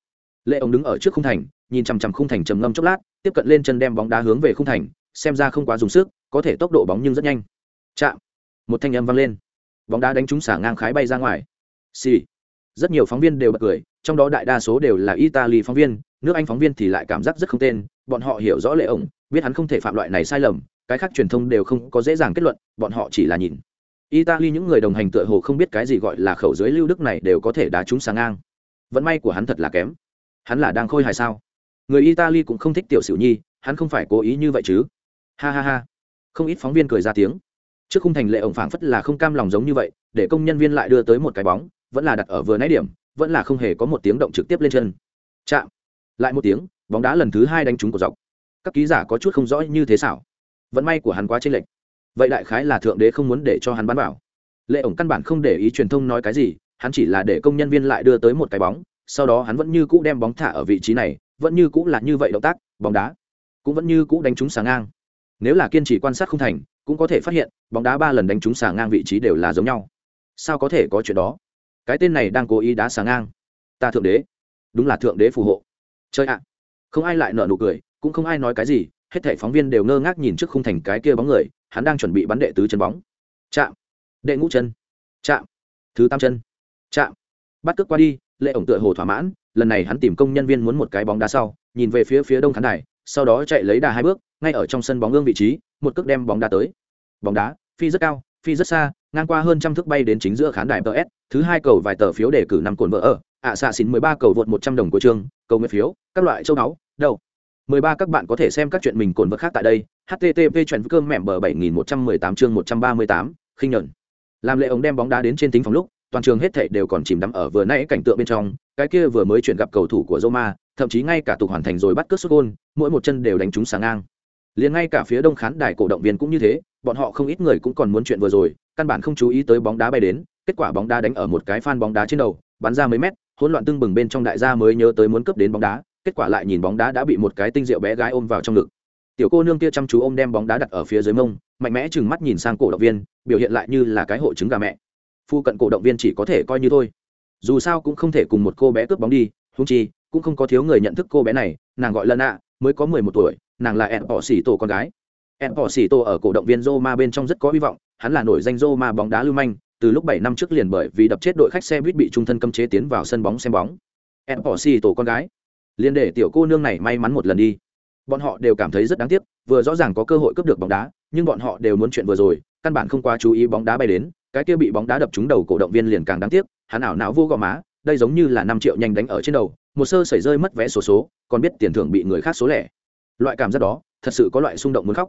Lệ ổng đứng ở trước khung thành, nhìn chằm chằm khung thành trầm ngâm chốc lát, tiếp cận lên chân đem bóng đá hướng về khung thành, xem ra không quá dùng sức, có thể tốc độ bóng nhưng rất nhanh. Chạm! Một thanh âm vang lên. Bóng đá đánh trúng xả ngang khái bay ra ngoài. Xì、sì. rất nhiều phóng viên đều bật cười, trong đó đại đa số đều là italy phóng viên, nước anh phóng viên thì lại cảm giác rất không tên, bọn họ hiểu rõ lệ ổng, biết hắn không thể phạm loại này sai lầm cái khác truyền thông đều không có dễ dàng kết luận, bọn họ chỉ là nhìn. Italy những người đồng hành tựa hồ không biết cái gì gọi là khẩu dưới lưu đức này đều có thể đá trúng sáng ngang. Vận may của hắn thật là kém. Hắn là đang khôi hài sao? Người italy cũng không thích tiểu sửu nhi, hắn không phải cố ý như vậy chứ? Ha ha ha. Không ít phóng viên cười ra tiếng. Trước khung thành lệ ổng phảng phất là không cam lòng giống như vậy, để công nhân viên lại đưa tới một cái bóng, vẫn là đặt ở vừa nãy điểm, vẫn là không hề có một tiếng động trực tiếp lên chân. Chạm. Lại một tiếng, bóng đá lần thứ hai đánh trúng của dọc. Các ký giả có chút không rõ như thế xảo vận may của hắn quá chênh lệch. Vậy đại khái là thượng đế không muốn để cho hắn bắn vào. Lệ ổng căn bản không để ý truyền thông nói cái gì, hắn chỉ là để công nhân viên lại đưa tới một cái bóng, sau đó hắn vẫn như cũ đem bóng thả ở vị trí này, vẫn như cũ là như vậy động tác, bóng đá cũng vẫn như cũ đánh trúng sáng ngang. Nếu là kiên trì quan sát không thành, cũng có thể phát hiện, bóng đá ba lần đánh trúng xà ngang vị trí đều là giống nhau. Sao có thể có chuyện đó? Cái tên này đang cố ý đá xà ngang. Ta thượng đế. Đúng là thượng đế phù hộ. Chơi ạ. Không ai lại nợ nụ cười, cũng không ai nói cái gì hết thảy phóng viên đều ngơ ngác nhìn trước khung thành cái kia bóng người, hắn đang chuẩn bị bắn đệ tứ chân bóng. Chạm. Đệ ngũ chân. Chạm. Thứ tam chân. Chạm. Bắt cước qua đi, lệ ổng tựa hồ thỏa mãn, lần này hắn tìm công nhân viên muốn một cái bóng đá sau, nhìn về phía phía đông khán đài, sau đó chạy lấy đà hai bước, ngay ở trong sân bóng ương vị trí, một cước đem bóng đá tới. Bóng đá, phi rất cao, phi rất xa, ngang qua hơn trăm thước bay đến chính giữa khán đài ts thứ hai cầu vài tờ phiếu để cử năm cồn vợ ở, ạ xạ xín mười ba cầu vượt một trăm đồng của trường, cầu nguyện phiếu, các loại châu náu đầu 13 các bạn có thể xem các chuyện mình cồn vật khác tại đây. http chuyện cơm mẻm bờ 7118 chương 138, khinh nhẫn. Làm lệ ống đem bóng đá đến trên tính phòng lúc, toàn trường hết thảy đều còn chìm đắm ở vừa nãy cảnh tượng bên trong, cái kia vừa mới chuyển gặp cầu thủ của Roma, thậm chí ngay cả tục hoàn thành rồi bắt cướp sút gol, mỗi một chân đều đánh trúng sáng ngang. Liền ngay cả phía đông khán đài cổ động viên cũng như thế, bọn họ không ít người cũng còn muốn chuyện vừa rồi, căn bản không chú ý tới bóng đá bay đến, kết quả bóng đá đánh ở một cái fan bóng đá trên đầu, bắn ra mấy mét, hỗn loạn tương bừng bên trong đại gia mới nhớ tới muốn cướp đến bóng đá, kết quả lại nhìn bóng đá đã bị một cái tinh rượu bé gái ôm vào trong ngực. Tiểu cô nương kia chăm chú ôm đem bóng đá đặt ở phía dưới mông, mạnh mẽ chừng mắt nhìn sang cổ động viên, biểu hiện lại như là cái hội chứng gà mẹ. Phu cận cổ động viên chỉ có thể coi như thôi. Dù sao cũng không thể cùng một cô bé cướp bóng đi húng chi, cũng không có thiếu người nhận thức cô bé này, nàng gọi lần ạ mới có mười một tuổi, nàng là ẹn bỏ xỉ tổ con gái. Ẹn bỏ xỉ tổ ở cổ động viên roma bên trong rất có hy vọng, hắn là nổi danh roma bóng đá lưu manh, từ lúc bảy năm trước liền bởi vì đập chết đội khách xe buýt bị trung thân cấm chế tiến vào sân bóng xem bóng. Ẹn bỏ xỉ tổ con gái liền để tiểu cô nương này may mắn một lần đi. Bọn họ đều cảm thấy rất đáng tiếc, vừa rõ ràng có cơ hội cướp được bóng đá, nhưng bọn họ đều muốn chuyện vừa rồi, căn bản không quá chú ý bóng đá bay đến, cái kia bị bóng đá đập trúng đầu cổ động viên liền càng đáng tiếc, hắn ảo não vô gò má, đây giống như là năm triệu nhanh đánh ở trên đầu, một sơ xảy rơi mất vé số số, còn biết tiền thưởng bị người khác số lẻ. Loại cảm giác đó, thật sự có loại xung động muốn khóc.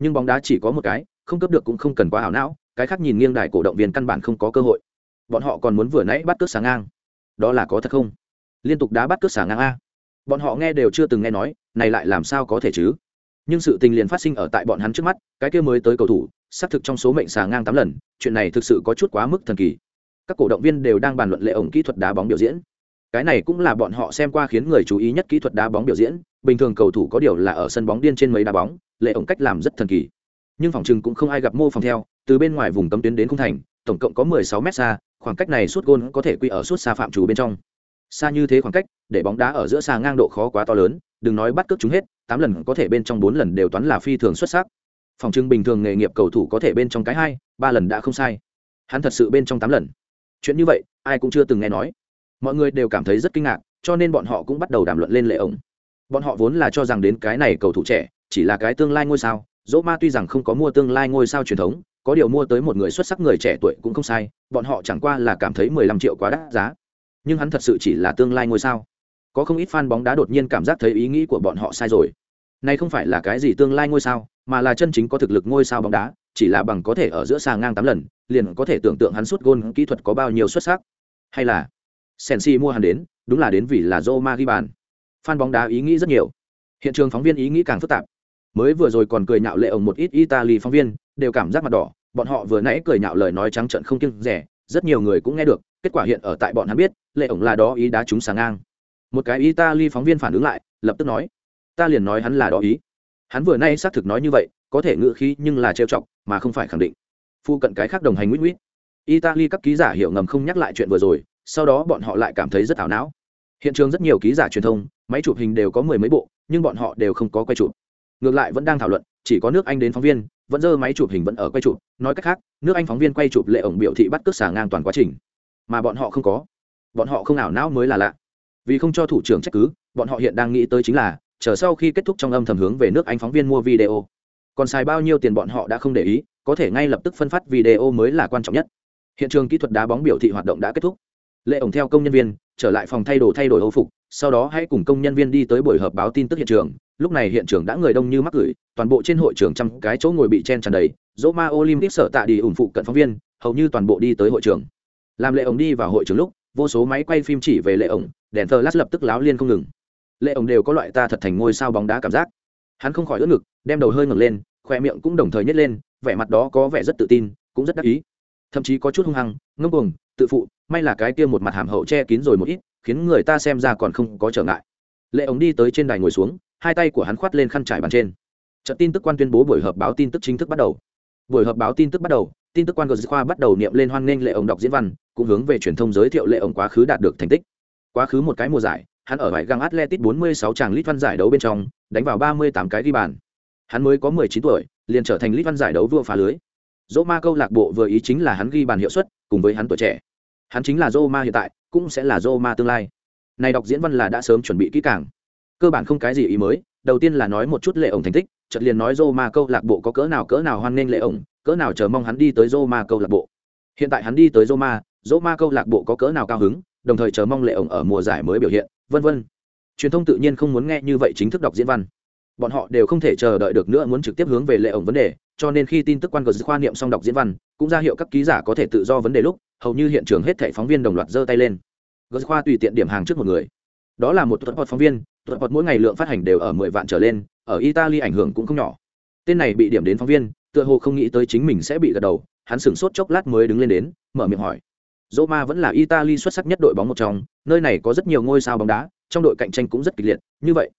Nhưng bóng đá chỉ có một cái, không cướp được cũng không cần quá ảo não, cái khác nhìn nghiêng đài cổ động viên căn bản không có cơ hội. Bọn họ còn muốn vừa nãy bắt cướp sáng ngang. Đó là có thật không? Liên tục đá bắt cướp sáng ngang a bọn họ nghe đều chưa từng nghe nói, này lại làm sao có thể chứ? Nhưng sự tình liền phát sinh ở tại bọn hắn trước mắt, cái kia mới tới cầu thủ, xác thực trong số mệnh xà ngang tám lần, chuyện này thực sự có chút quá mức thần kỳ. Các cổ động viên đều đang bàn luận lệ ổng kỹ thuật đá bóng biểu diễn. Cái này cũng là bọn họ xem qua khiến người chú ý nhất kỹ thuật đá bóng biểu diễn, bình thường cầu thủ có điều là ở sân bóng điên trên mấy đá bóng, lệ ổng cách làm rất thần kỳ. Nhưng phòng chừng cũng không ai gặp mô phòng theo, từ bên ngoài vùng cấm tuyến đến khung thành, tổng cộng có 16 mét xa, khoảng cách này suốt gôn có thể quy ở suốt xa phạm chủ bên trong xa như thế khoảng cách, để bóng đá ở giữa xa ngang độ khó quá to lớn, đừng nói bắt cướp chúng hết, tám lần có thể bên trong bốn lần đều toán là phi thường xuất sắc. Phòng trưng bình thường nghề nghiệp cầu thủ có thể bên trong cái hai, ba lần đã không sai. Hắn thật sự bên trong tám lần. Chuyện như vậy, ai cũng chưa từng nghe nói. Mọi người đều cảm thấy rất kinh ngạc, cho nên bọn họ cũng bắt đầu đàm luận lên lệ ổng. Bọn họ vốn là cho rằng đến cái này cầu thủ trẻ, chỉ là cái tương lai ngôi sao. Dỗ ma tuy rằng không có mua tương lai ngôi sao truyền thống, có điều mua tới một người xuất sắc người trẻ tuổi cũng không sai, bọn họ chẳng qua là cảm thấy mười lăm triệu quá đắt giá nhưng hắn thật sự chỉ là tương lai ngôi sao. Có không ít fan bóng đá đột nhiên cảm giác thấy ý nghĩ của bọn họ sai rồi. Nay không phải là cái gì tương lai ngôi sao, mà là chân chính có thực lực ngôi sao bóng đá, chỉ là bằng có thể ở giữa sàng ngang tám lần, liền có thể tưởng tượng hắn sút gôn kỹ thuật có bao nhiêu xuất sắc. Hay là Sensi mua hắn đến, đúng là đến vì là Roma ghi bàn fan bóng đá ý nghĩ rất nhiều. Hiện trường phóng viên ý nghĩ càng phức tạp. Mới vừa rồi còn cười nhạo lệ ổng một ít italy phóng viên, đều cảm giác mặt đỏ, bọn họ vừa nãy cười nhạo lời nói trắng trợn không kiêng rẻ rất nhiều người cũng nghe được, kết quả hiện ở tại bọn hắn biết, lệ ổng là đó ý đá chúng sáng ngang. Một cái italy phóng viên phản ứng lại, lập tức nói, ta liền nói hắn là đó ý. Hắn vừa nay xác thực nói như vậy, có thể ngự khí nhưng là trêu chọc, mà không phải khẳng định. Phu cận cái khác đồng hành nguyễn nguyễn italy các ký giả hiểu ngầm không nhắc lại chuyện vừa rồi, sau đó bọn họ lại cảm thấy rất ảo não. Hiện trường rất nhiều ký giả truyền thông, máy chụp hình đều có mười mấy bộ, nhưng bọn họ đều không có quay chụp. Ngược lại vẫn đang thảo luận, chỉ có nước anh đến phóng viên vẫn dơ máy chụp hình vẫn ở quay chụp, nói cách khác, nước anh phóng viên quay chụp lệ ổng biểu thị bắt cướp xả ngang toàn quá trình. Mà bọn họ không có. Bọn họ không ảo não mới là lạ. Vì không cho thủ trưởng trách cứ, bọn họ hiện đang nghĩ tới chính là, chờ sau khi kết thúc trong âm thầm hướng về nước anh phóng viên mua video. Còn xài bao nhiêu tiền bọn họ đã không để ý, có thể ngay lập tức phân phát video mới là quan trọng nhất. Hiện trường kỹ thuật đá bóng biểu thị hoạt động đã kết thúc. Lệ ổng theo công nhân viên, trở lại phòng thay đồ thay đổi âu phục, sau đó hãy cùng công nhân viên đi tới buổi họp báo tin tức hiện trường lúc này hiện trường đã người đông như mắc gửi toàn bộ trên hội trường trăm cái chỗ ngồi bị chen tràn đầy, dỗ ma olympic sở tạ đi ủng phụ cận phóng viên, hầu như toàn bộ đi tới hội trường. Làm lệ ổng đi vào hội trường lúc, vô số máy quay phim chỉ về lệ ổng, đèn thờ lát lập tức láo liên không ngừng. Lệ ổng đều có loại ta thật thành ngôi sao bóng đá cảm giác. Hắn không khỏi ướt ngực, đem đầu hơi ngẩng lên, khoe miệng cũng đồng thời nhét lên, vẻ mặt đó có vẻ rất tự tin, cũng rất đắc ý. Thậm chí có chút hung hăng, ngông cuồng, tự phụ, may là cái kia một mặt hàm hậu che kín rồi một ít, khiến người ta xem ra còn không có trở ngại. Lệ ổng đi tới trên đài ngồi xuống hai tay của hắn khoát lên khăn trải bàn trên. Trận tin tức quan tuyên bố buổi họp báo tin tức chính thức bắt đầu. Buổi họp báo tin tức bắt đầu, tin tức quan gờ khoa bắt đầu niệm lên hoan nghênh lệ ổng đọc diễn văn, cũng hướng về truyền thông giới thiệu lệ ổng quá khứ đạt được thành tích. Quá khứ một cái mùa giải, hắn ở vải găng atletic 46 tràng lít văn giải đấu bên trong, đánh vào 38 cái ghi bàn. Hắn mới có 19 tuổi, liền trở thành lít văn giải đấu vua phá lưới. Dỗ ma câu lạc bộ vừa ý chính là hắn ghi bàn hiệu suất, cùng với hắn tuổi trẻ. Hắn chính là dô ma hiện tại, cũng sẽ là dô ma tương lai. Này đọc diễn văn là đã sớm chuẩn bị kỹ càng cơ bản không cái gì ý mới, đầu tiên là nói một chút lệ ổng thành tích, chợt liền nói dô ma câu lạc bộ có cỡ nào cỡ nào hoan nghênh lệ ổng, cỡ nào chờ mong hắn đi tới dô ma câu lạc bộ. Hiện tại hắn đi tới dô ma ma câu lạc bộ có cỡ nào cao hứng, đồng thời chờ mong lệ ổng ở mùa giải mới biểu hiện, vân vân. Truyền thông tự nhiên không muốn nghe như vậy chính thức đọc diễn văn. Bọn họ đều không thể chờ đợi được nữa muốn trực tiếp hướng về lệ ổng vấn đề, cho nên khi tin tức quan gờ khoa niệm xong đọc diễn văn, cũng ra hiệu các ký giả có thể tự do vấn đề lúc, hầu như hiện trường hết thảy phóng viên đồng loạt giơ tay lên. Gờ khoa tùy tiện điểm hàng trước một người đó là một tuần phóng viên tuần mỗi ngày lượng phát hành đều ở mười vạn trở lên ở italy ảnh hưởng cũng không nhỏ tên này bị điểm đến phóng viên tựa hồ không nghĩ tới chính mình sẽ bị gật đầu hắn sửng sốt chốc lát mới đứng lên đến mở miệng hỏi Roma vẫn là Italy xuất sắc nhất đội bóng một trong, nơi này có rất nhiều ngôi sao bóng đá, trong đội cạnh tranh cũng rất kịch liệt, như vậy,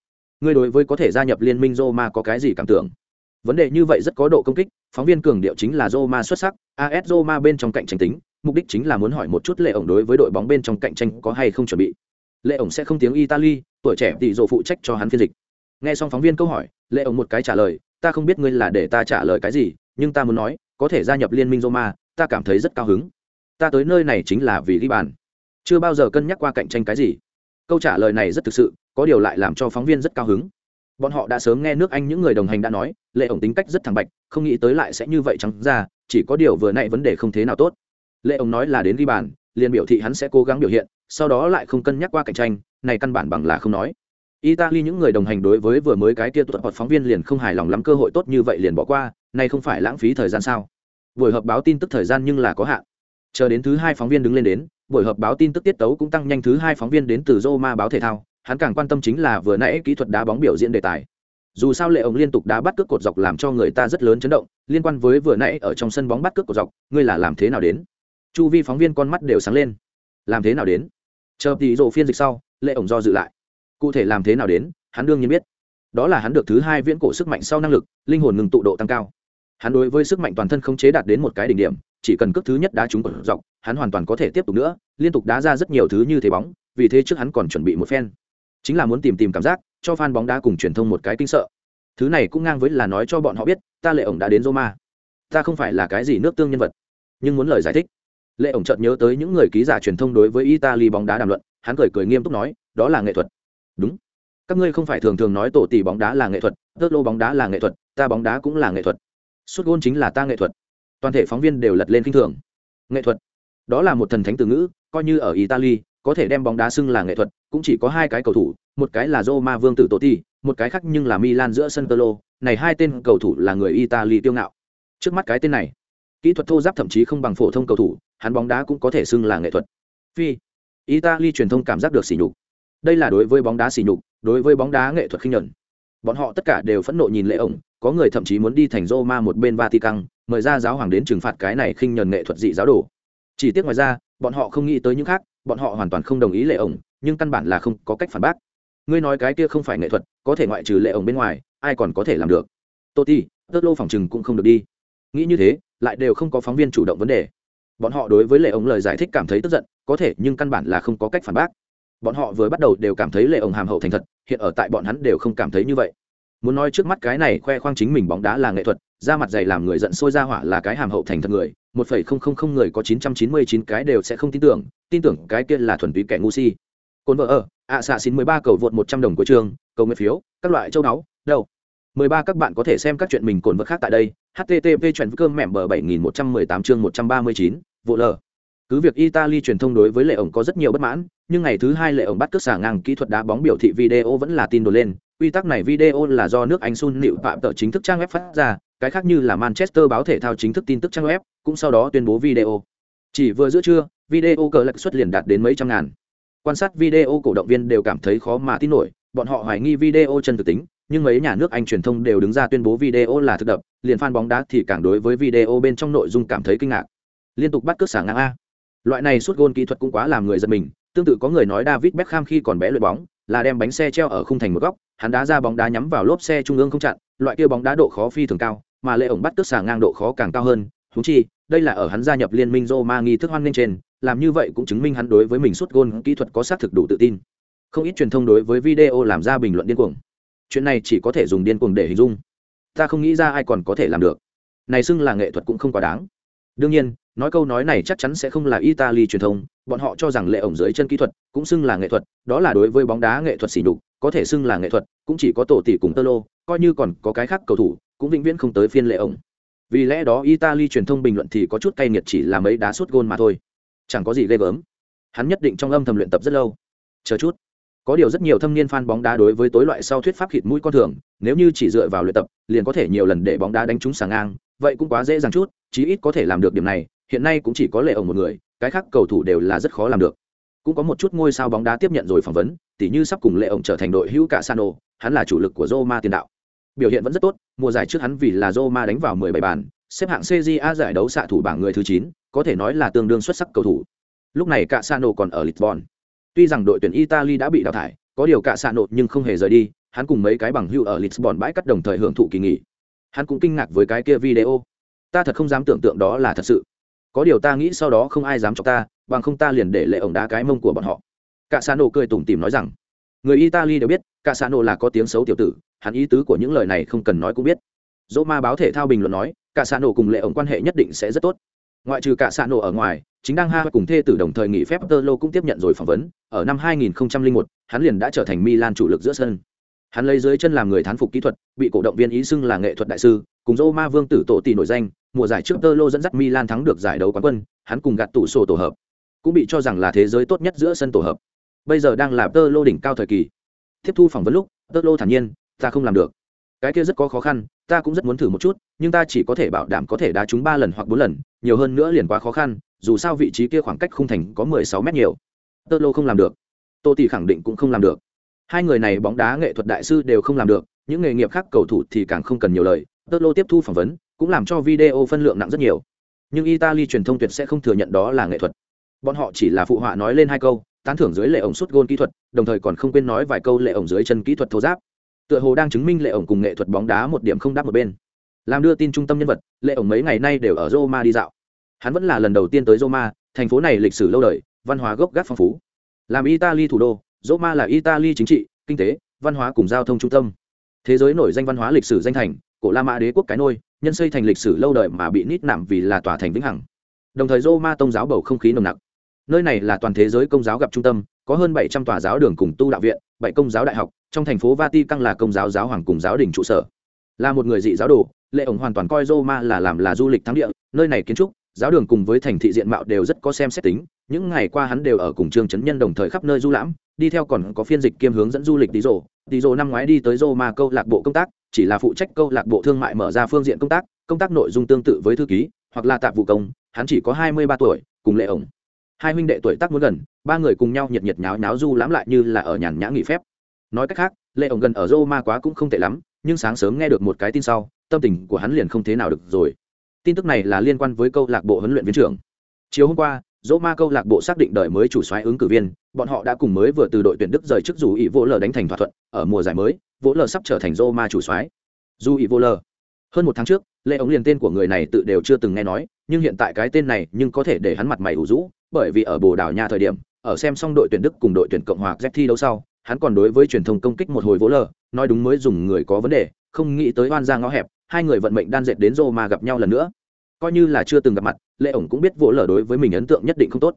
ngươi đối với có thể gia nhập liên minh Roma có cái gì cảm tưởng? Vấn đề như vậy rất có độ công kích, phóng viên cường điệu chính là Roma xuất sắc, AS Roma bên trong cạnh tranh tính, mục đích chính là muốn hỏi một chút Lệ ổng đối với đội bóng bên trong cạnh tranh có hay không chuẩn bị. Lệ ổng sẽ không tiếng Italy, tuổi trẻ tỷ dụ phụ trách cho hắn phiên dịch. Nghe xong phóng viên câu hỏi, Lệ ổng một cái trả lời, ta không biết ngươi là để ta trả lời cái gì, nhưng ta muốn nói, có thể gia nhập liên minh Roma, ta cảm thấy rất cao hứng. Ta tới nơi này chính là vì ghi bàn. Chưa bao giờ cân nhắc qua cạnh tranh cái gì. Câu trả lời này rất thực sự có điều lại làm cho phóng viên rất cao hứng. Bọn họ đã sớm nghe nước anh những người đồng hành đã nói lệ ổng tính cách rất thẳng bạch không nghĩ tới lại sẽ như vậy trắng ra chỉ có điều vừa nãy vấn đề không thế nào tốt. Lệ ổng nói là đến ghi bàn liền biểu thị hắn sẽ cố gắng biểu hiện sau đó lại không cân nhắc qua cạnh tranh, này căn bản bằng là không nói. Italy những người đồng hành đối với vừa mới cái kia tụt hoặc phóng viên liền không hài lòng lắm, cơ hội tốt như vậy liền bỏ qua, này không phải lãng phí thời gian sao? Buổi họp báo tin tức thời gian nhưng là có hạn. Chờ đến thứ hai phóng viên đứng lên đến, buổi họp báo tin tức tiết tấu cũng tăng nhanh, thứ hai phóng viên đến từ roma báo thể thao, hắn càng quan tâm chính là vừa nãy kỹ thuật đá bóng biểu diễn đề tài. Dù sao lệ ổng liên tục đá bắt cước cột dọc làm cho người ta rất lớn chấn động, liên quan với vừa nãy ở trong sân bóng bắt cước cột dọc, ngươi là làm thế nào đến? Chu vi phóng viên con mắt đều sáng lên. Làm thế nào đến? Chờ tỷ rộ phiên dịch sau, lệ ổng do dự lại. Cụ thể làm thế nào đến, hắn đương nhiên biết. Đó là hắn được thứ hai viễn cổ sức mạnh sau năng lực, linh hồn ngừng tụ độ tăng cao. Hắn đối với sức mạnh toàn thân không chế đạt đến một cái đỉnh điểm, chỉ cần cước thứ nhất đá trúng cột dọc, hắn hoàn toàn có thể tiếp tục nữa, liên tục đá ra rất nhiều thứ như thế bóng, vì thế trước hắn còn chuẩn bị một phen. Chính là muốn tìm tìm cảm giác, cho fan bóng đá cùng truyền thông một cái kinh sợ. Thứ này cũng ngang với là nói cho bọn họ biết, ta lệ ổng đã đến roma. Ta không phải là cái gì nước tương nhân vật, nhưng muốn lời giải thích lệ ổng chợt nhớ tới những người ký giả truyền thông đối với italy bóng đá đàm luận, hắn cười cười nghiêm túc nói, đó là nghệ thuật. Đúng. Các ngươi không phải thường thường nói tổ tỷ bóng đá là nghệ thuật, tớt lô bóng đá là nghệ thuật, ta bóng đá cũng là nghệ thuật. Suốt gôn chính là ta nghệ thuật. Toàn thể phóng viên đều lật lên k i n h thường. Nghệ thuật? Đó là một thần thánh từ ngữ, coi như ở italy, có thể đem bóng đá xưng là nghệ thuật, cũng chỉ có hai cái cầu thủ, một cái là roma vương tử tổ ti một cái khác nhưng là milan giữa sân tơ lô này hai tên cầu thủ là người italy tiêu ngạo. Trước mắt cái tên này, kỹ thuật thô giáp thậm chí không bằng phổ thông cầu thủ hắn bóng đá cũng có thể xưng là nghệ thuật phi italy truyền thông cảm giác được sỉ nhục đây là đối với bóng đá sỉ nhục đối với bóng đá nghệ thuật khinh nhẫn. bọn họ tất cả đều phẫn nộ nhìn lệ ổng có người thậm chí muốn đi thành Roma một bên Vatican, mời ra giáo hoàng đến trừng phạt cái này khinh nhẫn nghệ thuật dị giáo đồ. Chỉ tiếc ngoài ra, bọn họ không nghĩ tới những khác, bọn họ hoàn toàn không đồng ý lệ ổng, nhưng căn bản là không có cách phản bác. Ngươi nói cái kia không phải nghệ thuật, có thể ngoại trừ lệ ổng bên ngoài, ai còn có thể làm được? Totti, tơ lô phòng trừng cũng không được đi nghĩ như thế lại đều không có phóng viên chủ động vấn đề bọn họ đối với lệ ổng lời giải thích cảm thấy tức giận, có thể nhưng căn bản là không có cách phản bác. Bọn họ vừa bắt đầu đều cảm thấy lệ ổng hàm hậu thành thật, hiện ở tại bọn hắn đều không cảm thấy như vậy. Muốn nói trước mắt cái này khoe khoang chính mình bóng đá là nghệ thuật ra mặt dày làm người giận sôi ra hỏa là cái hàm hậu thành thật người, một phẩy không không không người có chín trăm chín mươi chín cái đều sẽ không tin tưởng tin tưởng cái kia là thuần túy kẻ ngu si. Cồn vợ ở, ạ xạ xin mười ba cầu vượt một trăm đồng của trường, cầu nguyện phiếu, các loại châu đáo đâu? Mười ba các bạn có thể xem các chuyện mình cồn vật khác tại đây http chuyện cơm mẻm bờ bảy nghìn một trăm mười tám chương một trăm ba mươi chín vụ lờ. Cứ việc italy truyền thông đối với lệ ổng có rất nhiều bất mãn, nhưng ngày thứ hai lệ ổng bắt cướp xả ngang kỹ thuật đá bóng biểu thị video vẫn là tin đồn lên. Quy tắc này video là do nước anh sun Liệu phạm tờ chính thức trang web phát ra, cái khác như là manchester báo thể thao chính thức tin tức trang web, cũng sau đó tuyên bố video. Chỉ vừa giữa trưa, video cờ lạc xuất liền đạt đến mấy trăm ngàn. Quan sát video cổ động viên đều cảm thấy khó mà tin nổi, bọn họ hoài nghi video chân thực tính nhưng mấy nhà nước anh truyền thông đều đứng ra tuyên bố video là thực đập, liền fan bóng đá thì càng đối với video bên trong nội dung cảm thấy kinh ngạc. Liên tục bắt cướp sả ngang a. Loại này suốt gôn kỹ thuật cũng quá làm người giật mình, tương tự có người nói david beckham khi còn bé luyện bóng, là đem bánh xe treo ở khung thành một góc, hắn đá ra bóng đá nhắm vào lốp xe trung ương không chặn, loại kia bóng đá độ khó phi thường cao, mà lệ ổng bắt cướp sả ngang độ khó càng cao hơn, huống chi, đây là ở hắn gia nhập liên minh Roma nghi thức hoan nghênh trên, làm như vậy cũng chứng minh hắn đối với mình suốt gôn kỹ thuật có xác thực đủ tự tin. Không ít truyền thông đối với video làm ra bình luận điên cuồng chuyện này chỉ có thể dùng điên cuồng để hình dung. Ta không nghĩ ra ai còn có thể làm được. Này xưng là nghệ thuật cũng không quá đáng. Đương nhiên, nói câu nói này chắc chắn sẽ không là italy truyền thông, bọn họ cho rằng lệ ổng dưới chân kỹ thuật cũng xưng là nghệ thuật, đó là đối với bóng đá nghệ thuật xỉ nhục, có thể xưng là nghệ thuật, cũng chỉ có tổ tỷ cùng tơ lô coi như còn có cái khác cầu thủ, cũng vĩnh viễn không tới phiên lệ ổng. Vì lẽ đó italy truyền thông bình luận thì có chút cay nghiệt chỉ là mấy đá sút gôn mà thôi. Chẳng có gì ghê gớm. Hắn nhất định trong âm thầm luyện tập rất lâu. Chờ chút có điều rất nhiều thâm niên fan bóng đá đối với tối loại sau thuyết pháp khịt mũi con thường nếu như chỉ dựa vào luyện tập liền có thể nhiều lần để bóng đá đánh trúng sàng ngang vậy cũng quá dễ dàng chút chí ít có thể làm được điểm này hiện nay cũng chỉ có lệ ổng một người cái khác cầu thủ đều là rất khó làm được. Cũng có một chút ngôi sao bóng đá tiếp nhận rồi phỏng vấn tỉ như sắp cùng lệ ổng trở thành đội hữu cả sano hắn là chủ lực của roma tiền đạo. Biểu hiện vẫn rất tốt mùa giải trước hắn vì là roma đánh vào 17 bàn xếp hạng cja giải đấu xạ thủ bảng người thứ 9, có thể nói là tương đương xuất sắc cầu thủ. Lúc này cả sano còn ở lisbon tuy rằng đội tuyển italy đã bị đào thải, có điều cả sano nhưng không hề rời đi, hắn cùng mấy cái bằng hữu ở lisbon bãi cắt đồng thời hưởng thụ kỳ nghỉ. Hắn cũng kinh ngạc với cái kia video. Ta thật không dám tưởng tượng đó là thật sự. Có điều ta nghĩ sau đó không ai dám cho ta, bằng không ta liền để lệ ổng đá cái mông của bọn họ. Cả xạ nổ cười tủm tìm nói rằng, người italy đều biết, cả xạ nổ là có tiếng xấu tiểu tử, hắn ý tứ của những lời này không cần nói cũng biết. Dỗ ma báo thể thao bình luận nói, cả xạ nổ cùng lệ ổng quan hệ nhất định sẽ rất tốt. Ngoại trừ cả xạ nổ ở ngoài chính đang ha cùng thê tử đồng thời nghỉ phép tơ lô cũng tiếp nhận rồi phỏng vấn. Ở năm 2001, hắn liền đã trở thành milan chủ lực giữa sân. Hắn lấy dưới chân làm người thán phục kỹ thuật bị cổ động viên ý xưng là nghệ thuật đại sư cùng dô ma vương tử tổ tỷ nổi danh. Mùa giải trước tơ lô dẫn dắt milan thắng được giải đấu quán quân hắn cùng gạt tủ sổ tổ hợp. Cũng bị cho rằng là thế giới tốt nhất giữa sân tổ hợp. Bây giờ đang là tơ lô đỉnh cao thời kỳ. Tiếp thu phỏng vấn lúc tơ lô thản nhiên ta không làm được. Cái kia rất có khó khăn ta cũng rất muốn thử một chút nhưng ta chỉ có thể bảo đảm có thể đá trúng ba lần hoặc bốn lần nhiều hơn nữa liền quá khó khăn dù sao vị trí kia khoảng cách khung thành có mười sáu mét nhiều. Tơ lô không làm được. Tô tỷ khẳng định cũng không làm được. Hai người này bóng đá nghệ thuật đại sư đều không làm được, những nghề nghiệp khác cầu thủ thì càng không cần nhiều lời. Tơ lô tiếp thu phỏng vấn, cũng làm cho video phân lượng nặng rất nhiều. Nhưng italy truyền thông tuyệt sẽ không thừa nhận đó là nghệ thuật. Bọn họ chỉ là phụ họa nói lên hai câu, tán thưởng dưới lệ ổng sút gôn kỹ thuật, đồng thời còn không quên nói vài câu lệ ổng dưới chân kỹ thuật thô giáp. Tựa hồ đang chứng minh lệ ổng cùng nghệ thuật bóng đá một điểm không đáp một bên. Làm đưa tin trung tâm nhân vật, lệ ổng mấy ngày nay đều ở roma đi dạo hắn vẫn là lần đầu tiên tới roma, thành phố này lịch sử lâu đời, văn hóa gốc gác phong phú. Làm italy thủ đô, roma là italy chính trị, kinh tế, văn hóa cùng giao thông trung tâm. Thế giới nổi danh văn hóa lịch sử danh thành, cổ la mã đế quốc cái nôi, nhân xây thành lịch sử lâu đời mà bị nít nạm vì là tòa thành vĩnh hằng. Đồng thời roma tông giáo bầu không khí nồng nặc. Nơi này là toàn thế giới công giáo gặp trung tâm, có hơn bảy trăm tòa giáo đường cùng tu đạo viện, bảy công giáo đại học, trong thành phố vati căng là công giáo giáo hoàng cùng giáo đình trụ sở. Là một người dị giáo đồ, lệ ổng hoàn toàn coi roma là làm là du lịch thắng địa, nơi này kiến trúc giáo đường cùng với thành thị diện mạo đều rất có xem xét tính, những ngày qua hắn đều ở cùng trương trấn nhân đồng thời khắp nơi du lãm, đi theo còn có phiên dịch kiêm hướng dẫn du lịch đi rồ đi rồ năm ngoái đi tới roma câu lạc bộ công tác, chỉ là phụ trách câu lạc bộ thương mại mở ra phương diện công tác công tác nội dung tương tự với thư ký, hoặc là tạp vụ công, hắn chỉ có hai mươi ba tuổi, cùng lệ ổng. Hai huynh đệ tuổi tác muốn gần, ba người cùng nhau nhiệt nhiệt nháo nháo du lãm lại như là ở nhàn nhã nghỉ phép. Nói cách khác, lệ ổng gần ở roma quá cũng không tệ lắm, nhưng sáng sớm nghe được một cái tin sau, tâm tình của hắn liền không thế nào được rồi tin tức này là liên quan với câu lạc bộ huấn luyện viên trưởng. Chiều hôm qua, dỗ ma câu lạc bộ xác định đời mới chủ soái ứng cử viên, bọn họ đã cùng mới vừa từ đội tuyển đức rời chức dù ý vô lờ đánh thành thỏa thuận, ở mùa giải mới, vô lờ sắp trở thành dỗ ma chủ soái. Dù ý vô lờ. Hơn một tháng trước lệ ống liền tên của người này tự đều chưa từng nghe nói, nhưng hiện tại cái tên này nhưng có thể để hắn mặt mày ủ rũ, bởi vì ở bồ đào nha thời điểm, ở xem xong đội tuyển đức cùng đội tuyển cộng hòa z thi đấu sau, hắn còn đối với truyền thông công kích một hồi vỗ lờ, nói đúng mới dùng người có vấn đề, không nghĩ tới oan ra ngõ hẹp hai người vận mệnh đan dệt đến Roma gặp nhau lần nữa. Coi như là chưa từng gặp mặt, lệ ổng cũng biết vỗ lở đối với mình ấn tượng nhất định không tốt.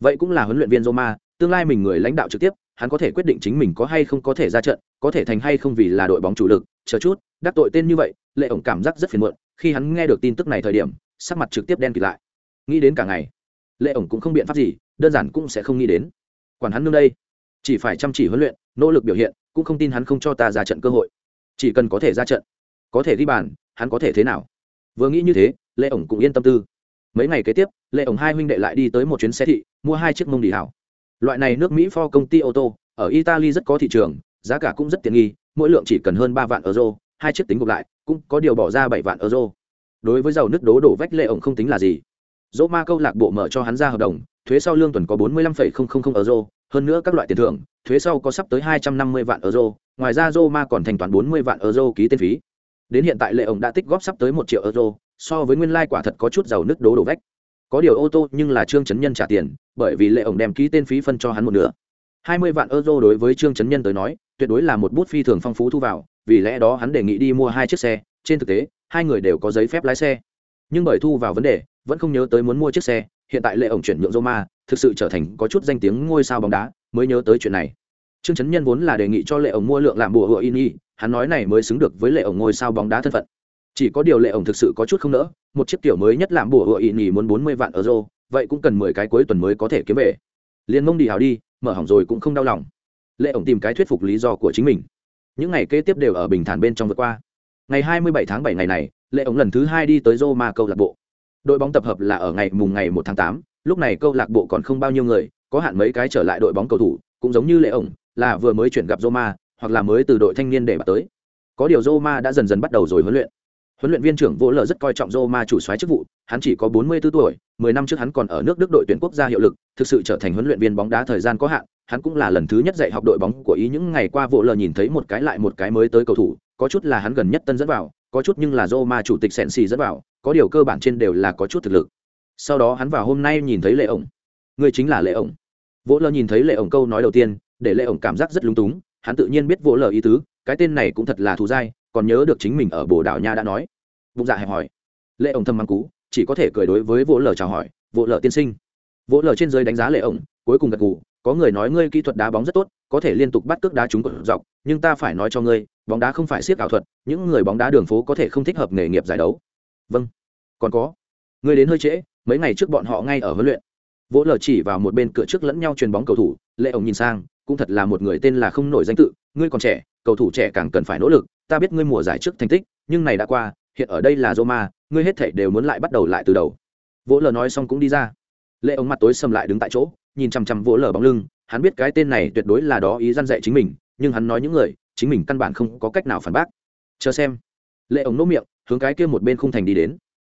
Vậy cũng là huấn luyện viên roma, tương lai mình người lãnh đạo trực tiếp, hắn có thể quyết định chính mình có hay không có thể ra trận, có thể thành hay không vì là đội bóng chủ lực. Chờ chút, đắc tội tên như vậy, lệ ổng cảm giác rất phiền muộn, khi hắn nghe được tin tức này thời điểm, sắc mặt trực tiếp đen kịt lại. Nghĩ đến cả ngày, lệ ổng cũng không biện pháp gì, đơn giản cũng sẽ không nghĩ đến. Quản hắn nương đây, chỉ phải chăm chỉ huấn luyện, nỗ lực biểu hiện, cũng không tin hắn không cho ta ra trận cơ hội. Chỉ cần có thể ra trận có thể ghi bàn, hắn có thể thế nào? Vừa nghĩ như thế lệ ổng cũng yên tâm tư. Mấy ngày kế tiếp lệ ổng hai huynh đệ lại đi tới một chuyến xe thị, mua hai chiếc mông đi hảo. Loại này nước mỹ for công ty ô tô, ở italy rất có thị trường, giá cả cũng rất tiện nghi, mỗi lượng chỉ cần hơn ba vạn euro, hai chiếc tính gộp lại, cũng có điều bỏ ra bảy vạn euro. Đối với dầu nước đố đổ vách lệ ổng không tính là gì. Dỗ ma câu lạc bộ mở cho hắn ra hợp đồng, thuế sau lương tuần có bốn mươi lăm phẩy không không không euro, hơn nữa các loại tiền thưởng, thuế sau có sắp tới hai trăm năm mươi vạn euro, ngoài ra Roma còn thanh toán bốn mươi vạn euro ký tên phí đến hiện tại lệ ổng đã tích góp sắp tới một triệu euro, so với nguyên lai quả thật có chút giàu nước đố đổ vách. Có điều ô tô nhưng là trương chấn nhân trả tiền, bởi vì lệ ổng đem ký tên phí phân cho hắn một nửa. Hai mươi vạn euro đối với trương chấn nhân tới nói, tuyệt đối là một bút phi thường phong phú thu vào, vì lẽ đó hắn đề nghị đi mua hai chiếc xe, trên thực tế, hai người đều có giấy phép lái xe. Nhưng bởi thu vào vấn đề, vẫn không nhớ tới muốn mua chiếc xe, hiện tại lệ ổng chuyển nhượng Roma, thực sự trở thành có chút danh tiếng ngôi sao bóng đá, mới nhớ tới chuyện này. Trương chấn nhân vốn là đề nghị cho lệ ổng mua lượng làm bùa hựa in y hắn nói này mới xứng được với lệ ổng ngôi sao bóng đá thân phận. Chỉ có điều lệ ổng thực sự có chút không nỡ một chiếc tiểu mới nhất làm bùa hựa in y muốn bốn mươi vạn euro vậy cũng cần mười cái cuối tuần mới có thể kiếm về. Liền mông đi hào đi mở hỏng rồi cũng không đau lòng. Lệ ổng tìm cái thuyết phục lý do của chính mình. Những ngày kế tiếp đều ở bình thản bên trong vượt qua. Ngày 27 tháng 7 ngày này lệ ổng lần thứ hai đi tới Roma câu lạc bộ. Đội bóng tập hợp là ở ngày mùng ngày 1 tháng 8, lúc này câu lạc bộ còn không bao nhiêu người có hạn mấy cái trở lại đội bóng cầu thủ cũng giống như lệ ổng là vừa mới chuyển gặp Roma hoặc là mới từ đội thanh niên để bắt tới. Có điều Roma đã dần dần bắt đầu rồi huấn luyện. Huấn luyện viên trưởng Vô Lợ rất coi trọng Roma chủ soái chức vụ, hắn chỉ có 44 tuổi 10 năm trước hắn còn ở nước Đức đội tuyển quốc gia hiệu lực, thực sự trở thành huấn luyện viên bóng đá thời gian có hạn, hắn cũng là lần thứ nhất dạy học đội bóng của ý những ngày qua Vô Lở nhìn thấy một cái lại một cái mới tới cầu thủ, có chút là hắn gần nhất tân dẫn vào, có chút nhưng là Roma chủ tịch Sensi dẫn vào, có điều cơ bản trên đều là có chút thực lực. Sau đó hắn vào hôm nay nhìn thấy lệ ổng. Người chính là lệ ổng. Vỗ lờ nhìn thấy lệ ổng câu nói đầu tiên, để lệ ổng cảm giác rất lung túng hắn tự nhiên biết vỗ lờ ý tứ, cái tên này cũng thật là thù dai, còn nhớ được chính mình ở bồ đảo nha đã nói. Bụng dạ hẹp hỏi. Lệ ổng thâm mắng cú, chỉ có thể cười đối với vỗ lờ chào hỏi, vỗ lờ tiên sinh. Vỗ lờ trên dưới đánh giá lệ ổng, cuối cùng gật gù, có người nói ngươi kỹ thuật đá bóng rất tốt, có thể liên tục bắt cước đá trúng cột dọc, nhưng ta phải nói cho ngươi, bóng đá không phải siết ảo thuật, những người bóng đá đường phố có thể không thích hợp nghề nghiệp giải đấu. Vâng. Còn có, ngươi đến hơi trễ, mấy ngày trước bọn họ ngay ở huấn luyện. Vỗ lờ chỉ vào một bên cửa trước lẫn nhau truyền bóng cầu thủ, lệ ổng nhìn sang cũng thật là một người tên là không nổi danh tự, ngươi còn trẻ, cầu thủ trẻ càng cần phải nỗ lực, ta biết ngươi mùa giải trước thành tích, nhưng này đã qua, hiện ở đây là roma, ngươi hết thể đều muốn lại bắt đầu lại từ đầu. Vỗ lờ nói xong cũng đi ra. Lệ ống mặt tối sầm lại đứng tại chỗ, nhìn chằm chằm vỗ lờ bóng lưng, hắn biết cái tên này tuyệt đối là đó ý gian dạy chính mình, nhưng hắn nói những người chính mình căn bản không có cách nào phản bác. Chờ xem. Lệ ống nỗ miệng, hướng cái kia một bên khung thành đi đến.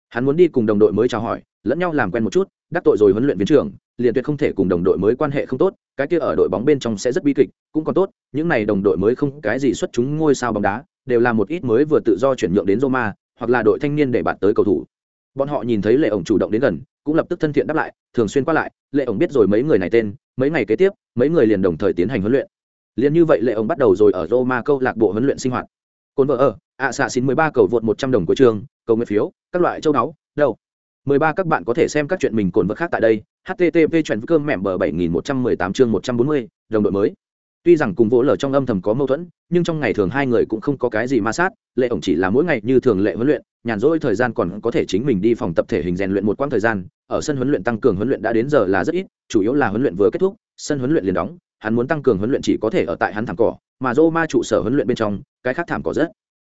Hắn muốn đi cùng đồng đội mới chào hỏi, lẫn nhau làm quen một chút đắc tội rồi huấn luyện viên trưởng, liền tuyệt không thể cùng đồng đội mới quan hệ không tốt, cái kia ở đội bóng bên trong sẽ rất bi kịch, cũng còn tốt, những này đồng đội mới không cái gì xuất chúng ngôi sao bóng đá, đều là một ít mới vừa tự do chuyển nhượng đến Roma, hoặc là đội thanh niên để bạn tới cầu thủ. Bọn họ nhìn thấy lệ ổng chủ động đến gần, cũng lập tức thân thiện đáp lại, thường xuyên qua lại, lệ ổng biết rồi mấy người này tên, mấy ngày kế tiếp, mấy người liền đồng thời tiến hành huấn luyện. Liền như vậy lệ ổng bắt đầu rồi ở Roma câu lạc bộ huấn luyện sinh hoạt. Cồn vợ ở, ạ xạ xin mười ba cầu vượt một trăm đồng của trường, cầu nguyện phiếu, các loại châu náu đâu 13 các bạn có thể xem các chuyện mình cồn vật khác tại đây. http chuyện cơm mẻm bờ 7118 chương 140, đồng đội mới. Tuy rằng cùng vỗ lở trong âm thầm có mâu thuẫn, nhưng trong ngày thường hai người cũng không có cái gì ma sát, lệ ổng chỉ là mỗi ngày như thường lệ huấn luyện, nhàn rỗi thời gian còn có thể chính mình đi phòng tập thể hình rèn luyện một quãng thời gian, ở sân huấn luyện tăng cường huấn luyện đã đến giờ là rất ít, chủ yếu là huấn luyện vừa kết thúc, sân huấn luyện liền đóng, hắn muốn tăng cường huấn luyện chỉ có thể ở tại hắn thảm cỏ, mà Roma trụ sở huấn luyện bên trong, cái khác thảm cỏ rất.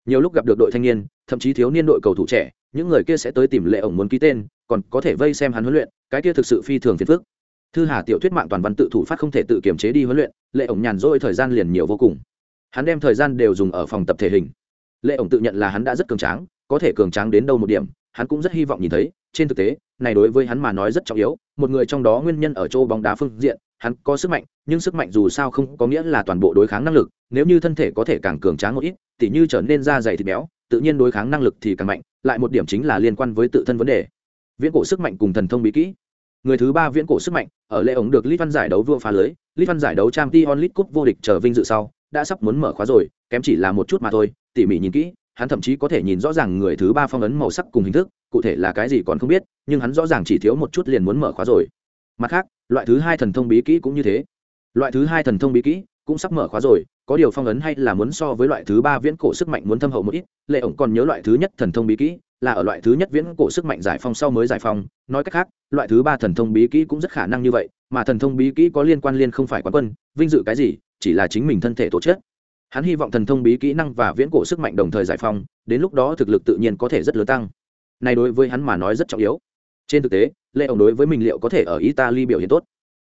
Nhiều lúc gặp được đội thanh niên, thậm chí thiếu niên đội cầu thủ trẻ, những người kia sẽ tới tìm lệ ổng muốn ký tên còn có thể vây xem hắn huấn luyện cái kia thực sự phi thường phiền phức. Thư hà tiểu thuyết mạng toàn văn tự thủ phát không thể tự kiềm chế đi huấn luyện lệ ổng nhàn rỗi thời gian liền nhiều vô cùng. Hắn đem thời gian đều dùng ở phòng tập thể hình. Lệ ổng tự nhận là hắn đã rất cường tráng có thể cường tráng đến đâu một điểm hắn cũng rất hy vọng nhìn thấy trên thực tế này đối với hắn mà nói rất trọng yếu một người trong đó nguyên nhân ở chỗ bóng đá phương diện hắn có sức mạnh, nhưng sức mạnh dù sao không có nghĩa là toàn bộ đối kháng năng lực, nếu như thân thể có thể càng cường tráng một ít, tỉ như trở nên da dày thịt béo, tự nhiên đối kháng năng lực thì càng mạnh, lại một điểm chính là liên quan với tự thân vấn đề. Viễn cổ sức mạnh cùng thần thông bí kỹ. Người thứ ba viễn cổ sức mạnh, ở lễ ống được lit văn giải đấu vua phá lưới lit văn giải đấu trang t onlit cup vô địch trở vinh dự sau, đã sắp muốn mở khóa rồi, kém chỉ là một chút mà thôi, tỉ mỉ nhìn kỹ, hắn thậm chí có thể nhìn rõ ràng người thứ ba phong ấn màu sắc cùng hình thức, cụ thể là cái gì còn không biết, nhưng hắn rõ ràng chỉ thiếu một chút liền muốn mở khóa rồi mặt khác, loại thứ hai thần thông bí kỹ cũng như thế. Loại thứ hai thần thông bí kỹ cũng sắp mở khóa rồi, có điều phong ấn hay là muốn so với loại thứ ba viễn cổ sức mạnh muốn thâm hậu một ít, lệ ổng còn nhớ loại thứ nhất thần thông bí kỹ là ở loại thứ nhất viễn cổ sức mạnh giải phong sau mới giải phong nói cách khác, loại thứ ba thần thông bí kỹ cũng rất khả năng như vậy, mà thần thông bí kỹ có liên quan liên không phải quán quân, vinh dự cái gì, chỉ là chính mình thân thể tổ chức hắn hy vọng thần thông bí kỹ năng và viễn cổ sức mạnh đồng thời giải phong đến lúc đó thực lực tự nhiên có thể rất lớn tăng. Này đối với hắn mà nói rất trọng yếu trên thực tế lệ ổng đối với mình liệu có thể ở italy biểu hiện tốt?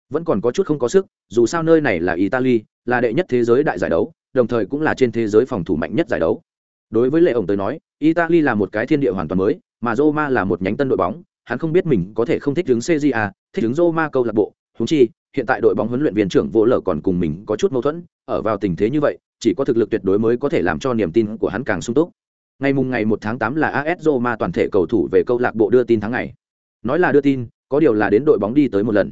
Vẫn còn có chút không có sức, dù sao nơi này là italy, là đệ nhất thế giới đại giải đấu, đồng thời cũng là trên thế giới phòng thủ mạnh nhất giải đấu. Đối với lệ ổng tới nói, italy là một cái thiên địa hoàn toàn mới, mà roma là một nhánh tân đội bóng, hắn không biết mình có thể không thích đứng cja thích đứng roma câu lạc bộ. Húng chi, hiện tại đội bóng huấn luyện viên trưởng vô lở còn cùng mình có chút mâu thuẫn, ở vào tình thế như vậy, chỉ có thực lực tuyệt đối mới có thể làm cho niềm tin của hắn càng sung túc. Ngày mùng ngày một tháng tám là AS Roma toàn thể cầu thủ về câu lạc bộ đưa tin tháng ngày nói là đưa tin, có điều là đến đội bóng đi tới một lần.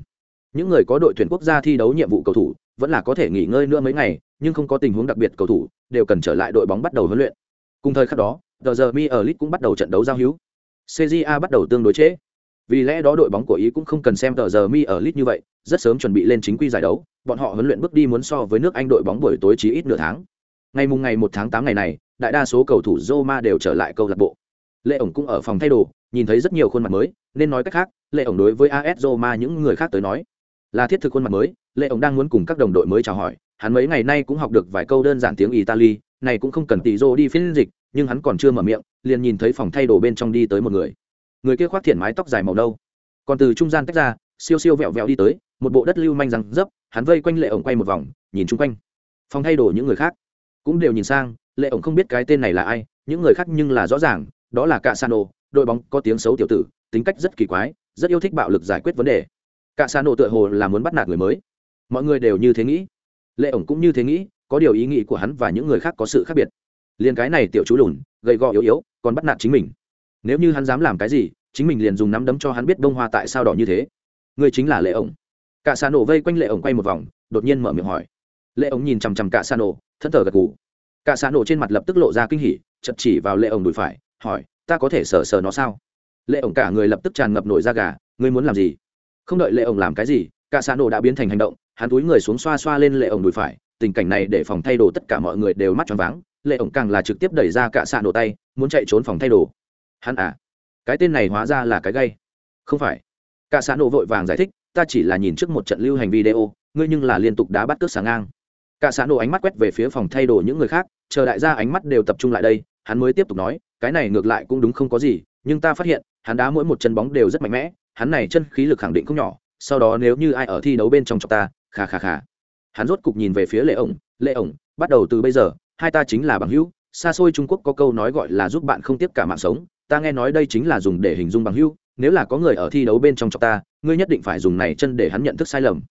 Những người có đội tuyển quốc gia thi đấu nhiệm vụ cầu thủ, vẫn là có thể nghỉ ngơi nữa mấy ngày, nhưng không có tình huống đặc biệt cầu thủ, đều cần trở lại đội bóng bắt đầu huấn luyện. Cùng thời khắc đó, tờ giờ mi ở lit cũng bắt đầu trận đấu giao hữu. Cja bắt đầu tương đối chế. vì lẽ đó đội bóng của ý cũng không cần xem tờ giờ mi ở lit như vậy, rất sớm chuẩn bị lên chính quy giải đấu, bọn họ huấn luyện bước đi muốn so với nước anh đội bóng buổi tối chỉ ít nửa tháng. Ngày mùng ngày một tháng tám ngày này, đại đa số cầu thủ roma đều trở lại câu lạc bộ. Lệ ổng cũng ở phòng thay đồ nhìn thấy rất nhiều khuôn mặt mới, nên nói cách khác, lệ ổng đối với as roma những người khác tới nói, là thiết thực khuôn mặt mới. Lệ ổng đang muốn cùng các đồng đội mới chào hỏi, hắn mấy ngày nay cũng học được vài câu đơn giản tiếng italy, này cũng không cần tỷ rô đi phiên dịch, nhưng hắn còn chưa mở miệng, liền nhìn thấy phòng thay đồ bên trong đi tới một người. Người kia khoác thiện mái tóc dài màu nâu, còn từ trung gian tách ra, siêu siêu vẹo vẹo đi tới, một bộ đất lưu manh răng dấp, hắn vây quanh lệ ổng quay một vòng, nhìn chung quanh. Phòng thay đồ những người khác cũng đều nhìn sang, lệ ổng không biết cái tên này là ai, những người khác nhưng là rõ ràng, đó là cạ sano đội bóng có tiếng xấu tiểu tử, tính cách rất kỳ quái, rất yêu thích bạo lực giải quyết vấn đề. Cạ sano tựa hồ là muốn bắt nạt người mới. Mọi người đều như thế nghĩ. Lệ ổng cũng như thế nghĩ, có điều ý nghĩ của hắn và những người khác có sự khác biệt. Liền cái này tiểu chú lùn, gầy gò yếu yếu, còn bắt nạt chính mình. Nếu như hắn dám làm cái gì, chính mình liền dùng nắm đấm cho hắn biết bông hoa tại sao đỏ như thế. Người chính là lệ ổng. Cả xa nổ vây quanh lệ ổng quay một vòng, đột nhiên mở miệng hỏi. Lệ ổng nhìn chằm chằm cả xa nổ thân thờ gật gù. Cả xa nổ trên mặt lập tức lộ ra kinh hỉ chật chỉ vào lệ ổng đùi phải, hỏi ta có thể sờ sờ nó sao? Lệ ổng cả người lập tức tràn ngập nổi da gà, ngươi muốn làm gì? Không đợi lệ ổng làm cái gì, cả xã nổ đã biến thành hành động, hắn túi người xuống xoa xoa lên lệ ổng đùi phải, tình cảnh này để phòng thay đồ tất cả mọi người đều mắt tròn váng, lệ ổng càng là trực tiếp đẩy ra cả xã nổ tay, muốn chạy trốn phòng thay đồ. Hắn à cái tên này hóa ra là cái gây không phải. Cả xã nổ vội vàng giải thích, ta chỉ là nhìn trước một trận lưu hành video, ngươi nhưng là liên tục đá bắt cướp sáng ngang. Cả xã nổ ánh mắt quét về phía phòng thay đồ những người khác, chờ đại gia ánh mắt đều tập trung lại đây, hắn mới tiếp tục nói cái này ngược lại cũng đúng không có gì, nhưng ta phát hiện, hắn đá mỗi một chân bóng đều rất mạnh mẽ, hắn này chân khí lực khẳng định không nhỏ, sau đó nếu như ai ở thi đấu bên trong chọc ta khà khà khà hắn rốt cục nhìn về phía lệ ổng lệ ổng, bắt đầu từ bây giờ, hai ta chính là bằng hữu, xa xôi trung quốc có câu nói gọi là giúp bạn không tiếp cả mạng sống, ta nghe nói đây chính là dùng để hình dung bằng hữu, nếu là có người ở thi đấu bên trong chọc ta, ngươi nhất định phải dùng này chân để hắn nhận thức sai lầm.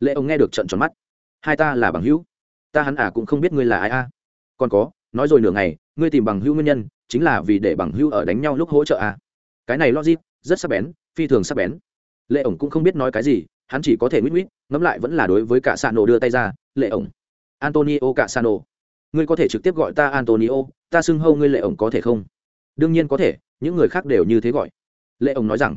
Lệ ông nghe được trận tròn mắt. Hai ta là bằng hữu, ta hắn à cũng không biết ngươi là ai a. Còn có, nói rồi nửa ngày ngươi tìm bằng hữu nguyên nhân, chính là vì để bằng hữu ở đánh nhau lúc hỗ trợ à? Cái này logic, rất sắc bén, phi thường sắc bén. Lệ ổng cũng không biết nói cái gì, hắn chỉ có thể mít mít ngẫm lại vẫn là đối với cả sano đưa tay ra, lệ ổng, antonio cả sano, ngươi có thể trực tiếp gọi ta antonio, ta xưng hâu ngươi lệ ổng có thể không? Đương nhiên có thể, những người khác đều như thế gọi. Lệ ổng nói rằng.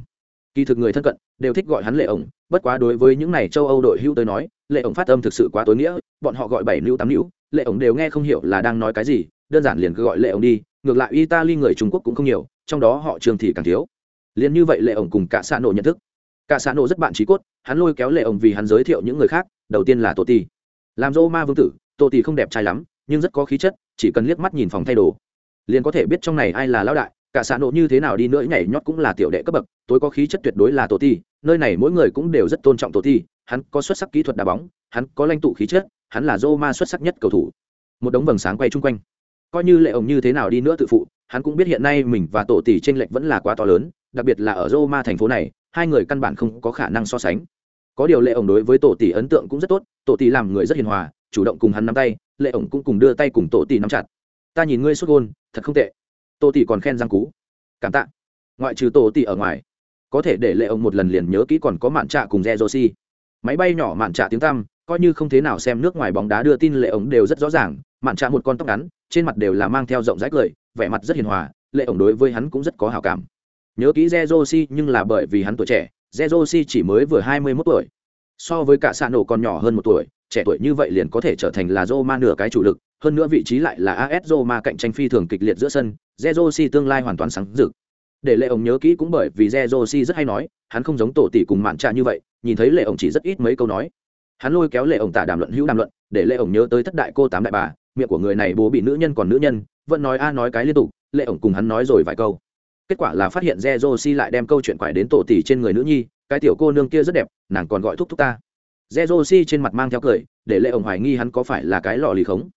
Kỳ thực người thân cận đều thích gọi hắn lệ ổng, bất quá đối với những này châu âu đội hưu tới nói, lệ ổng phát âm thực sự quá tối nghĩa, bọn họ gọi bảy nữ tám nữ, lệ ổng đều nghe không hiểu là đang nói cái gì đơn giản liền cứ gọi lệ ổng đi, ngược lại italy người trung quốc cũng không nhiều, trong đó họ trường thì càng thiếu. Liền như vậy lệ ổng cùng cả xã nổ nhận thức. Cả xã nổ rất bạn trí cốt, hắn lôi kéo lệ ổng vì hắn giới thiệu những người khác, đầu tiên là Tô ti làm dô ma vương tử Tô ti không đẹp trai lắm, nhưng rất có khí chất, chỉ cần liếc mắt nhìn phòng thay đồ. Liền có thể biết trong này ai là lão đại, cả xã nộ như thế nào đi nữa nhảy nhót cũng là tiểu đệ cấp bậc, tối có khí chất tuyệt đối là tổ ti nơi này mỗi người cũng đều rất tôn trọng tổ ti hắn có xuất sắc kỹ thuật đá bóng, hắn có lãnh tụ khí chất, hắn là Roma xuất sắc nhất cầu thủ. Một đống vầng sáng quay chung quanh coi như lệ ổng như thế nào đi nữa tự phụ, hắn cũng biết hiện nay mình và tổ tỷ tranh lệch vẫn là quá to lớn, đặc biệt là ở Roma thành phố này, hai người căn bản không có khả năng so sánh. Có điều lệ ổng đối với tổ tỷ ấn tượng cũng rất tốt, tổ tỷ làm người rất hiền hòa, chủ động cùng hắn nắm tay, lệ ổng cũng cùng đưa tay cùng tổ tỷ nắm chặt. Ta nhìn ngươi xuất gôn, thật không tệ. Tổ tỷ còn khen răng cú. Cảm tạ. Ngoại trừ tổ tỷ ở ngoài, có thể để lệ ông một lần liền nhớ kỹ còn có mạn trạ cùng re josi máy bay nhỏ mạn trạ tiếng tăm, coi như không thế nào xem nước ngoài bóng đá đưa tin lệ ổng đều rất rõ ràng mạn trạ một con tóc ngắn trên mặt đều là mang theo rộng rãi cười vẻ mặt rất hiền hòa lệ ổng đối với hắn cũng rất có hào cảm nhớ kỹ Jerosi nhưng là bởi vì hắn tuổi trẻ Jerosi chỉ mới vừa hai mươi mốt tuổi so với cả xạ nổ còn nhỏ hơn một tuổi trẻ tuổi như vậy liền có thể trở thành là Roma nửa cái chủ lực, hơn nữa vị trí lại là AS Roma cạnh tranh phi thường kịch liệt giữa sân, Jerosi tương lai hoàn toàn sáng rực. Để Lệ ổng nhớ kỹ cũng bởi vì Jerosi rất hay nói, hắn không giống tổ tỷ cùng mạn trạ như vậy, nhìn thấy Lệ ổng chỉ rất ít mấy câu nói. Hắn lôi kéo Lệ ổng tả đàm luận hữu đàm luận, để Lệ ổng nhớ tới thất đại cô tám đại bà, miệng của người này bố bị nữ nhân còn nữ nhân, vẫn nói a nói cái liên tục, Lệ ổng cùng hắn nói rồi vài câu. Kết quả là phát hiện Zerosi lại đem câu chuyện quải đến tổ tỷ trên người nữ nhi, cái tiểu cô nương kia rất đẹp, nàng còn gọi thúc thúc ta. Zerosi trên mặt mang theo cười, để Lệ ổng hoài nghi hắn có phải là cái lọ lì khống.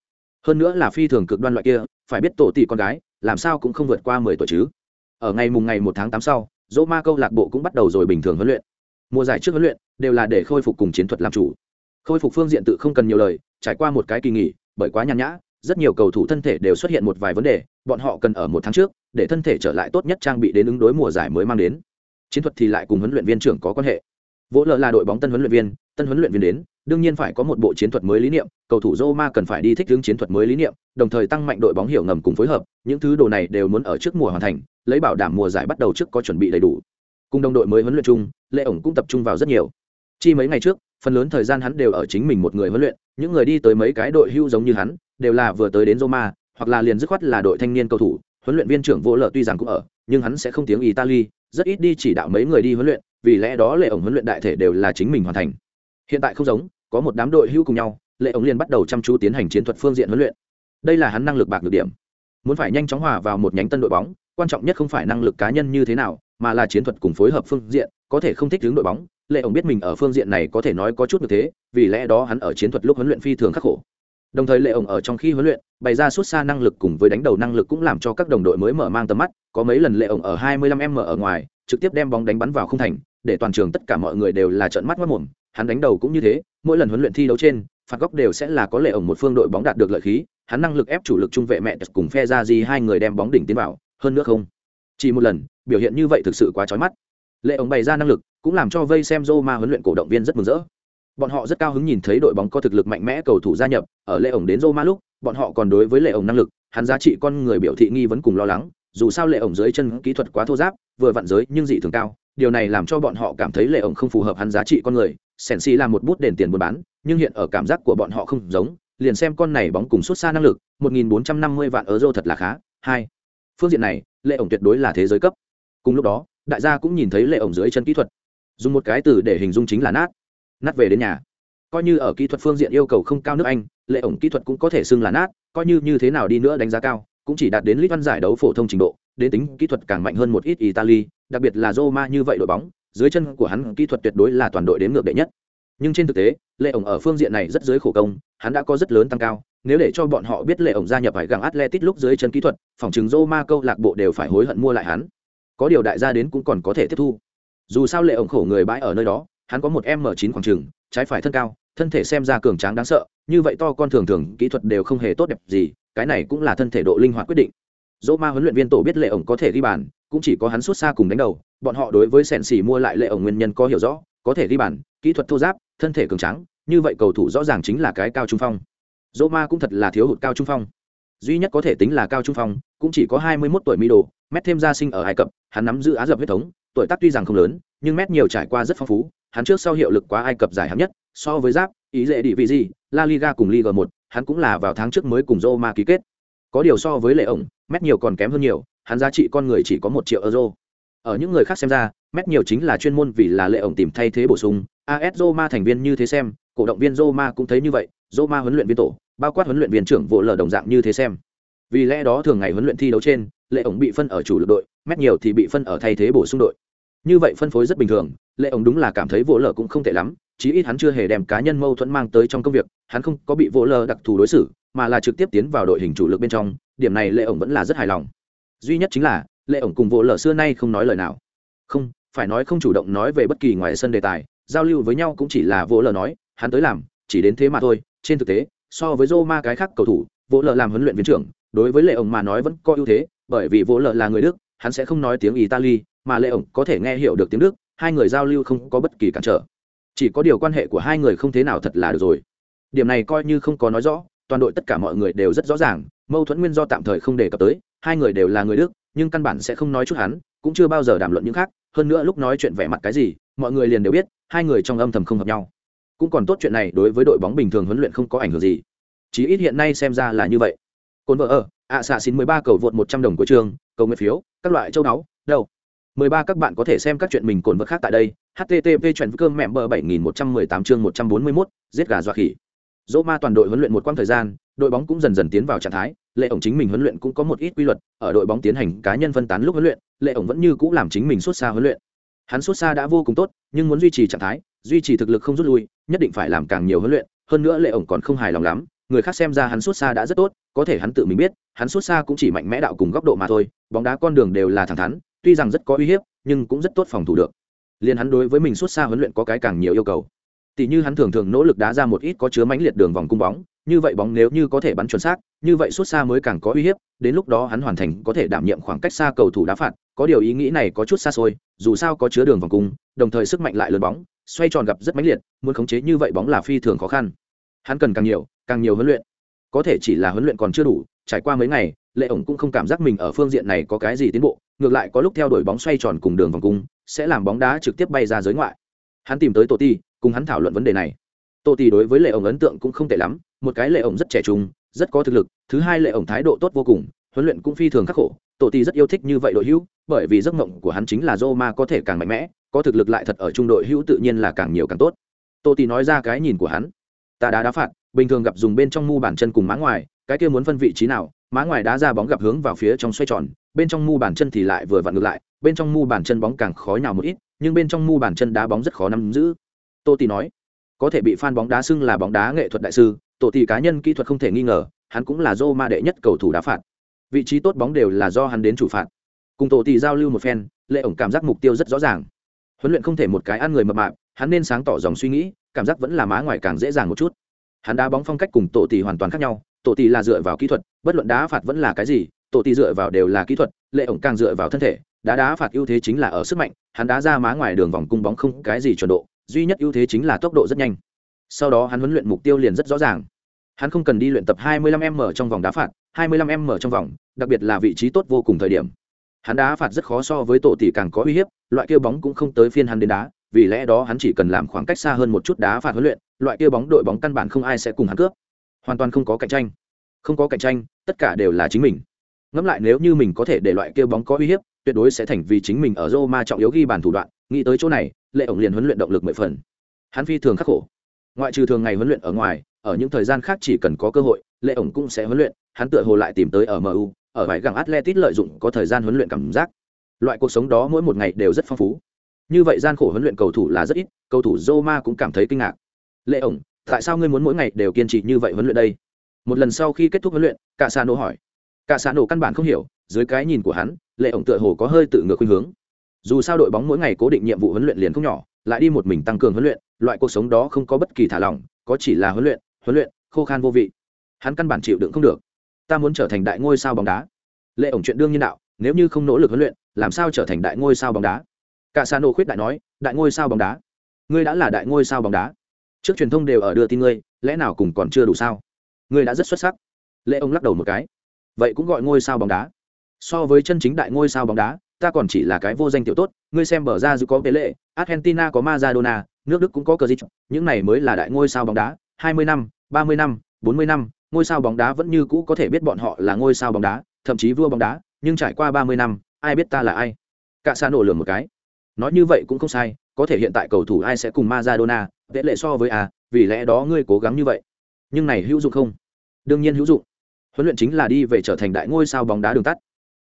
Hơn nữa là phi thường cực đoan loại kia, phải biết tổ tỷ con gái, làm sao cũng không vượt qua mười tuổi chứ. Ở ngày mùng ngày một tháng tám sau, Roma câu lạc bộ cũng bắt đầu rồi bình thường huấn luyện. Mùa giải trước huấn luyện đều là để khôi phục cùng chiến thuật làm chủ. Khôi phục phương diện tự không cần nhiều lời, trải qua một cái kỳ nghỉ, bởi quá nhàn nhã, rất nhiều cầu thủ thân thể đều xuất hiện một vài vấn đề, bọn họ cần ở một tháng trước để thân thể trở lại tốt nhất trang bị đến ứng đối mùa giải mới mang đến. Chiến thuật thì lại cùng huấn luyện viên trưởng có quan hệ. Vỗ lờ là đội bóng tân huấn luyện viên, tân huấn luyện viên đến, đương nhiên phải có một bộ chiến thuật mới lý niệm, cầu thủ Roma cần phải đi thích ứng chiến thuật mới lý niệm, đồng thời tăng mạnh đội bóng hiểu ngầm cùng phối hợp, những thứ đồ này đều muốn ở trước mùa hoàn thành, lấy bảo đảm mùa giải bắt đầu trước có chuẩn bị đầy đủ. Cùng đồng đội mới huấn luyện chung, Lệ ổng cũng tập trung vào rất nhiều. Chi mấy ngày trước, phần lớn thời gian hắn đều ở chính mình một người huấn luyện, những người đi tới mấy cái đội hưu giống như hắn, đều là vừa tới đến Roma, hoặc là liền dứt khoát là đội thanh niên cầu thủ, huấn luyện viên trưởng Vô Lợ tuy rằng cũng ở, nhưng hắn sẽ không tiếng Italy, rất ít đi chỉ đạo mấy người đi huấn luyện, vì lẽ đó Lệ ổng huấn luyện đại thể đều là chính mình hoàn thành. Hiện tại không giống, có một đám đội hưu cùng nhau, Lệ ổng liền bắt đầu chăm chú tiến hành chiến thuật phương diện huấn luyện. Đây là hắn năng lực bạc được điểm. Muốn phải nhanh chóng hòa vào một nhánh tân đội bóng, quan trọng nhất không phải năng lực cá nhân như thế nào, mà là chiến thuật cùng phối hợp phương diện, có thể không thích hướng đội bóng, Lệ ổng biết mình ở phương diện này có thể nói có chút như thế, vì lẽ đó hắn ở chiến thuật lúc huấn luyện phi thường khắc khổ. Đồng thời lệ ổng ở trong khi huấn luyện bày ra suốt xa năng lực cùng với đánh đầu năng lực cũng làm cho các đồng đội mới mở mang tầm mắt có mấy lần lệ ổng ở 25 m ở ngoài trực tiếp đem bóng đánh bắn vào không thành để toàn trường tất cả mọi người đều là trợn mắt mất mồm hắn đánh đầu cũng như thế mỗi lần huấn luyện thi đấu trên phạt góc đều sẽ là có lệ ổng một phương đội bóng đạt được lợi khí hắn năng lực ép chủ lực trung vệ mẹ cùng phe ra gì hai người đem bóng đỉnh tiến vào hơn nữa không. Chỉ một lần biểu hiện như vậy thực sự quá chói mắt. Lệ ổng bày ra năng lực cũng làm cho vây xem Roma huấn luyện cổ động viên rất mừng rỡ Bọn họ rất cao hứng nhìn thấy đội bóng có thực lực mạnh mẽ cầu thủ gia nhập, ở Lệ ổng đến Roma lúc, bọn họ còn đối với Lệ ổng năng lực, hắn giá trị con người biểu thị nghi vấn cùng lo lắng, dù sao Lệ ổng dưới chân kỹ thuật quá thô ráp, vừa vặn giới nhưng dị thường cao, điều này làm cho bọn họ cảm thấy Lệ ổng không phù hợp hắn giá trị con người, Sensi là một bút đền tiền buôn bán, nhưng hiện ở cảm giác của bọn họ không giống, liền xem con này bóng cùng xuất xa năng lực, 1450 vạn euro thật là khá. Hai, phương diện này, Lệ ổng tuyệt đối là thế giới cấp. Cùng lúc đó, đại gia cũng nhìn thấy Lệ ổng dưới chân kỹ thuật. Dùng một cái từ để hình dung chính là nát. Nát về đến nhà. Coi như ở kỹ thuật phương diện yêu cầu không cao nước anh, lệ ổng kỹ thuật cũng có thể xưng là nát, coi như như thế nào đi nữa đánh giá cao, cũng chỉ đạt đến lít văn giải đấu phổ thông trình độ, đến tính kỹ thuật càng mạnh hơn một ít italy, đặc biệt là roma như vậy đội bóng, dưới chân của hắn kỹ thuật tuyệt đối là toàn đội đến ngược đệ nhất. Nhưng trên thực tế, lệ ổng ở phương diện này rất dưới khổ công, hắn đã có rất lớn tăng cao, nếu để cho bọn họ biết lệ ổng gia nhập hải găng atletic lúc dưới chân kỹ thuật, phòng chứng roma câu lạc bộ đều phải hối hận mua lại hắn. Có điều đại gia đến cũng còn có thể tiếp thu dù sao lệ ổng khổ người bãi ở nơi đó, hắn có một m 9 khoảng trừng trái phải thân cao, thân thể xem ra cường tráng đáng sợ, như vậy to con thường thường, kỹ thuật đều không hề tốt đẹp gì, cái này cũng là thân thể độ linh hoạt quyết định. Dỗ ma huấn luyện viên tổ biết lệ ổng có thể ghi bàn, cũng chỉ có hắn xuất xa cùng đánh đầu, bọn họ đối với sẻn xỉ mua lại lệ ổng nguyên nhân có hiểu rõ, có thể ghi bàn, kỹ thuật thô giáp, thân thể cường tráng, như vậy cầu thủ rõ ràng chính là cái cao trung phong. Dỗ ma cũng thật là thiếu hụt cao trung phong. Duy nhất có thể tính là cao trung phong, cũng chỉ có hai mươi 21 tuổi mi đồ mét thêm gia sinh ở ai cập, hắn nắm giữ á dập huyết thống tuổi tác tuy rằng không lớn nhưng mét nhiều trải qua rất phong phú hắn trước sau hiệu lực quá Ai Cập giải hạng nhất, so với Giáp, ý dễ đi vị gì, La Liga cùng Liga một, hắn cũng là vào tháng trước mới cùng Roma ký kết. Có điều so với lệ ổng, mét nhiều còn kém hơn nhiều, hắn giá trị con người chỉ có một triệu euro. Ở những người khác xem ra, mét nhiều chính là chuyên môn vì là lệ ổng tìm thay thế bổ sung, AS Roma thành viên như thế xem, cổ động viên Roma cũng thấy như vậy, Roma huấn luyện viên tổ, bao quát huấn luyện viên trưởng vụ lờ đồng dạng như thế xem. Vì lẽ đó thường ngày huấn luyện thi đấu trên, lệ ổng bị phân ở chủ lực đội, mét nhiều thì bị phân ở thay thế bổ sung đội như vậy phân phối rất bình thường, lệ ổng đúng là cảm thấy vỗ lờ cũng không tệ lắm, chí ít hắn chưa hề đem cá nhân mâu thuẫn mang tới trong công việc, hắn không có bị vỗ lờ đặc thù đối xử, mà là trực tiếp tiến vào đội hình chủ lực bên trong, điểm này lệ ổng vẫn là rất hài lòng. Duy nhất chính là, lệ ổng cùng vỗ lờ xưa nay không nói lời nào. Không, phải nói không chủ động nói về bất kỳ ngoài sân đề tài, giao lưu với nhau cũng chỉ là vỗ lờ nói, hắn tới làm, chỉ đến thế mà thôi, trên thực tế, so với Roma cái khác cầu thủ, vỗ lờ làm huấn luyện viên trưởng, đối với lệ ổng mà nói vẫn có ưu thế, bởi vì vỗ lờ là người đức, hắn sẽ không nói tiếng italy mà lệ ổng có thể nghe hiểu được tiếng đức hai người giao lưu không có bất kỳ cản trở. Chỉ có điều quan hệ của hai người không thế nào thật là được rồi. Điểm này coi như không có nói rõ toàn đội tất cả mọi người đều rất rõ ràng mâu thuẫn nguyên do tạm thời không đề cập tới hai người đều là người đức nhưng căn bản sẽ không nói chút hắn cũng chưa bao giờ đàm luận những khác hơn nữa lúc nói chuyện vẻ mặt cái gì mọi người liền đều biết hai người trong âm thầm không hợp nhau. Cũng còn tốt chuyện này đối với đội bóng bình thường huấn luyện không có ảnh hưởng gì. Chí ít hiện nay xem ra là như vậy. Cồn vợ ở ạ xạ xin mười ba cầu vượt một trăm đồng của trường cầu nguyện phiếu các loại châu đáo, đâu? Mười ba các bạn có thể xem các chuyện mình cồn vật khác tại đây. Http chuyện cơm mẹ bờ bảy nghìn một trăm mười tám chương một trăm bốn mươi mốt, giết gà dọa khỉ. Dỗ ma toàn đội huấn luyện một quãng thời gian, đội bóng cũng dần dần tiến vào trạng thái. Lệ ổng chính mình huấn luyện cũng có một ít quy luật, ở đội bóng tiến hành cá nhân phân tán lúc huấn luyện, lệ ổng vẫn như cũ làm chính mình suốt xa huấn luyện. Hắn suốt xa đã vô cùng tốt, nhưng muốn duy trì trạng thái, duy trì thực lực không rút lui, nhất định phải làm càng nhiều huấn luyện. Hơn nữa lệ ổng còn không hài lòng lắm, người khác xem ra hắn suốt xa đã rất tốt, có thể hắn tự mình biết, hắn suốt xa cũng chỉ mạnh mẽ đạo cùng góc độ mà thôi, bóng đá con đường đều là thẳng thắn tuy rằng rất có uy hiếp, nhưng cũng rất tốt phòng thủ được. Liền hắn đối với mình xuất xa huấn luyện có cái càng nhiều yêu cầu. Tỷ như hắn thường thường nỗ lực đá ra một ít có chứa mãnh liệt đường vòng cung bóng, như vậy bóng nếu như có thể bắn chuẩn xác, như vậy xuất xa mới càng có uy hiếp, đến lúc đó hắn hoàn thành có thể đảm nhiệm khoảng cách xa cầu thủ đá phạt, có điều ý nghĩ này có chút xa xôi, dù sao có chứa đường vòng cung, đồng thời sức mạnh lại lớn bóng, xoay tròn gặp rất mãnh liệt, muốn khống chế như vậy bóng là phi thường khó khăn. Hắn cần càng nhiều càng nhiều huấn luyện. Có thể chỉ là huấn luyện còn chưa đủ, trải qua mấy ngày, lệ ổng cũng không cảm giác mình ở phương diện này có cái gì tiến bộ ngược lại có lúc theo đuổi bóng xoay tròn cùng đường vòng cung, sẽ làm bóng đá trực tiếp bay ra giới ngoại. Hắn tìm tới tổ ti cùng hắn thảo luận vấn đề này. Tổ ti đối với lệ ổng ấn tượng cũng không tệ lắm, một cái lệ ổng rất trẻ trung, rất có thực lực, thứ hai lệ ổng thái độ tốt vô cùng, huấn luyện cũng phi thường khắc khổ tổ ti rất yêu thích như vậy đội hữu, bởi vì giấc mộng của hắn chính là Roma có thể càng mạnh mẽ, có thực lực lại thật ở trung đội hữu tự nhiên là càng nhiều càng tốt. Tổ ti nói ra cái nhìn của hắn. Ta đá đá phạt, bình thường gặp dùng bên trong mu bàn chân cùng má ngoài, cái kia muốn phân vị trí nào má ngoài đá ra bóng gặp hướng vào phía trong xoay tròn, bên trong mu bàn chân thì lại vừa vặn ngược lại, bên trong mu bàn chân bóng càng khó nhào một ít, nhưng bên trong mu bàn chân đá bóng rất khó nắm giữ. Tô tì nói, có thể bị fan bóng đá xưng là bóng đá nghệ thuật đại sư, tổ Tì cá nhân kỹ thuật không thể nghi ngờ, hắn cũng là Roma đệ nhất cầu thủ đá phạt. Vị trí tốt bóng đều là do hắn đến chủ phạt. Cùng tổ Tì giao lưu một phen, lệ ổng cảm giác mục tiêu rất rõ ràng. Huấn luyện không thể một cái ăn người mập mạp, hắn nên sáng tỏ dòng suy nghĩ, cảm giác vẫn là má ngoài càng dễ dàng một chút. Hắn đá bóng phong cách cùng tổ Tì hoàn toàn khác nhau tổ tỷ là dựa vào kỹ thuật, bất luận đá phạt vẫn là cái gì, tổ tỷ dựa vào đều là kỹ thuật, lệ ổng càng dựa vào thân thể, đá đá phạt ưu thế chính là ở sức mạnh, hắn đá ra má ngoài đường vòng cung bóng không cái gì chuẩn độ, duy nhất ưu thế chính là tốc độ rất nhanh. Sau đó hắn huấn luyện mục tiêu liền rất rõ ràng. Hắn không cần đi luyện tập 25 m trong vòng đá phạt 25 m trong vòng, đặc biệt là vị trí tốt vô cùng thời điểm. Hắn đá phạt rất khó so với tổ tỷ càng có uy hiếp, loại kia bóng cũng không tới phiên hắn đến đá, vì lẽ đó hắn chỉ cần làm khoảng cách xa hơn một chút đá phạt huấn luyện, loại kia bóng đội bóng căn bản không ai sẽ cùng hắn cướp hoàn toàn không có cạnh tranh. Không có cạnh tranh, tất cả đều là chính mình. Ngẫm lại nếu như mình có thể để loại kia bóng có uy hiếp, tuyệt đối sẽ thành vì chính mình ở Roma trọng yếu ghi bàn thủ đoạn, nghĩ tới chỗ này, lệ ổng liền huấn luyện động lực mười phần. Hắn phi thường khắc khổ. Ngoại trừ thường ngày huấn luyện ở ngoài, ở những thời gian khác chỉ cần có cơ hội, lệ ổng cũng sẽ huấn luyện, hắn tựa hồ lại tìm tới ở mu ở vải gẳng atletic lợi dụng có thời gian huấn luyện cảm giác. Loại cuộc sống đó mỗi một ngày đều rất phong phú. Như vậy gian khổ huấn luyện cầu thủ là rất ít, cầu thủ Roma cũng cảm thấy kinh ngạc. Lệ ổng tại sao ngươi muốn mỗi ngày đều kiên trì như vậy huấn luyện đây? Một lần sau khi kết thúc huấn luyện, cả xa nổ hỏi. Cả xa nổ căn bản không hiểu, dưới cái nhìn của hắn, lệ ổng tựa hồ có hơi tự ngược khuynh hướng. Dù sao đội bóng mỗi ngày cố định nhiệm vụ huấn luyện liền không nhỏ, lại đi một mình tăng cường huấn luyện, loại cuộc sống đó không có bất kỳ thả lỏng, có chỉ là huấn luyện huấn luyện, khô khan vô vị. Hắn căn bản chịu đựng không được. Ta muốn trở thành đại ngôi sao bóng đá. Lệ ổng chuyện đương nhiên đạo, nếu như không nỗ lực huấn luyện, làm sao trở thành đại ngôi sao bóng đá? Cả sa nổ khuyết đại nói, đại ngôi sao bóng đá. Ngươi đã là đại ngôi sao bóng đá trước truyền thông đều ở đưa tin ngươi lẽ nào cùng còn chưa đủ sao? Ngươi đã rất xuất sắc. Lệ ông lắc đầu một cái. Vậy cũng gọi ngôi sao bóng đá. So với chân chính đại ngôi sao bóng đá ta còn chỉ là cái vô danh tiểu tốt ngươi xem bờ ra dù có lệ, argentina có maradona nước đức cũng có cờ dịch những này mới là đại ngôi sao bóng đá hai mươi năm ba mươi năm bốn mươi năm ngôi sao bóng đá vẫn như cũ có thể biết bọn họ là ngôi sao bóng đá thậm chí vua bóng đá nhưng trải qua ba mươi năm ai biết ta là ai? Cả xa nổ lường một cái. Nói như vậy cũng không sai có thể hiện tại cầu thủ ai sẽ cùng Maradona, vẽ lệ so với a, vì lẽ đó ngươi cố gắng như vậy. Nhưng này hữu dụng không? Đương nhiên hữu dụng. Huấn luyện chính là đi về trở thành đại ngôi sao bóng đá đường tắt.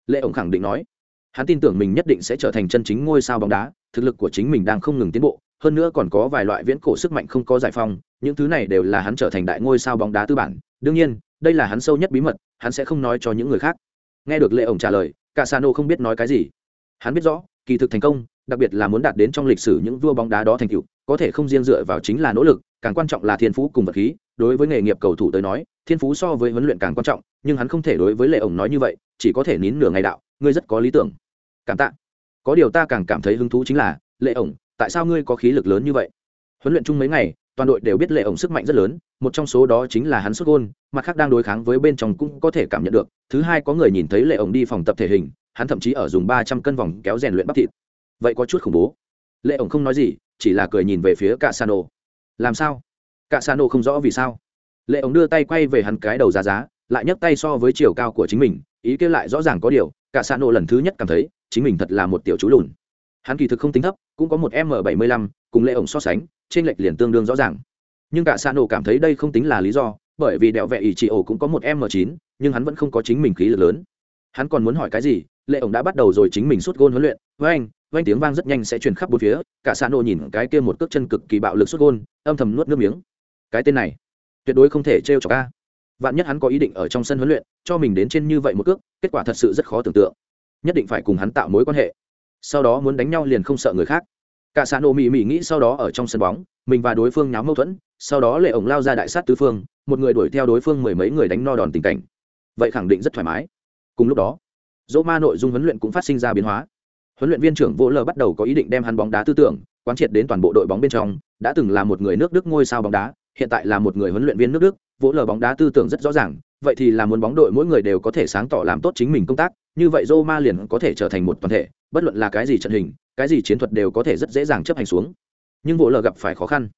Lệ ổng khẳng định nói. Hắn tin tưởng mình nhất định sẽ trở thành chân chính ngôi sao bóng đá, thực lực của chính mình đang không ngừng tiến bộ, hơn nữa còn có vài loại viễn cổ sức mạnh không có giải phong, những thứ này đều là hắn trở thành đại ngôi sao bóng đá tư bản. Đương nhiên, đây là hắn sâu nhất bí mật, hắn sẽ không nói cho những người khác. Nghe được Lệ ổng trả lời, Casano không biết nói cái gì. Hắn biết rõ, kỳ thực thành công, đặc biệt là muốn đạt đến trong lịch sử những vua bóng đá đó thành tựu, có thể không riêng dựa vào chính là nỗ lực, càng quan trọng là thiên phú cùng vật khí, đối với nghề nghiệp cầu thủ tới nói thiên phú so với huấn luyện càng quan trọng nhưng hắn không thể đối với lệ ổng nói như vậy chỉ có thể nín nửa ngày đạo ngươi rất có lý tưởng. Cảm tạ. Có điều ta càng cảm thấy hứng thú chính là lệ ổng tại sao ngươi có khí lực lớn như vậy? Huấn luyện chung mấy ngày toàn đội đều biết lệ ổng sức mạnh rất lớn một trong số đó chính là hắn xuất gôn mặt khác đang đối kháng với bên trong cũng có thể cảm nhận được. Thứ hai có người nhìn thấy lệ ổng đi phòng tập thể hình hắn thậm chí ở dùng ba trăm cân vòng kéo rèn luyện bắp thịt. Vậy có chút khủng bố. Lệ ổng không nói gì chỉ là cười nhìn về phía cả sano làm sao? Cả sano không rõ vì sao? Lệ ổng đưa tay quay về hắn cái đầu giá giá, lại nhấc tay so với chiều cao của chính mình, ý kia lại rõ ràng có điều cả sano lần thứ nhất cảm thấy, chính mình thật là một tiểu chú lùn. Hắn kỳ thực không tính thấp, cũng có một m bảy mươi lăm, cùng lệ ổng so sánh, trên lệch liền tương đương rõ ràng. Nhưng cả sano cảm thấy đây không tính là lý do, bởi vì đẹo vẹ ỷ chị ổ cũng có một m chín, nhưng hắn vẫn không có chính mình khí lực lớn. Hắn còn muốn hỏi cái gì, lệ ổng đã bắt đầu rồi chính mình suốt gôn huấn luyện. Với anh vang tiếng vang rất nhanh sẽ truyền khắp bốn phía, cả Sano nhìn cái kia một cước chân cực kỳ bạo lực xuất gôn, âm thầm nuốt nước miếng. Cái tên này, tuyệt đối không thể trêu chọc a. vạn nhất hắn có ý định ở trong sân huấn luyện, cho mình đến trên như vậy một cước, kết quả thật sự rất khó tưởng tượng. Nhất định phải cùng hắn tạo mối quan hệ. Sau đó muốn đánh nhau liền không sợ người khác. Cả Sano mỉ mỉ nghĩ sau đó ở trong sân bóng, mình và đối phương nháo mâu thuẫn, sau đó lệ ổng lao ra đại sát tứ phương, một người đuổi theo đối phương mười mấy người đánh no đòn tình cảnh. Vậy khẳng định rất thoải mái. Cùng lúc đó dỗ ma nội dung huấn luyện cũng phát sinh ra biến hóa huấn luyện viên trưởng vỗ lờ bắt đầu có ý định đem hắn bóng đá tư tưởng quán triệt đến toàn bộ đội bóng bên trong, đã từng là một người nước đức ngôi sao bóng đá, hiện tại là một người huấn luyện viên nước đức vỗ lờ bóng đá tư tưởng rất rõ ràng, vậy thì là muốn bóng đội mỗi người đều có thể sáng tỏ làm tốt chính mình công tác, như vậy Roma liền có thể trở thành một toàn thể, bất luận là cái gì trận hình, cái gì chiến thuật đều có thể rất dễ dàng chấp hành xuống. Nhưng vỗ lờ gặp phải khó khăn.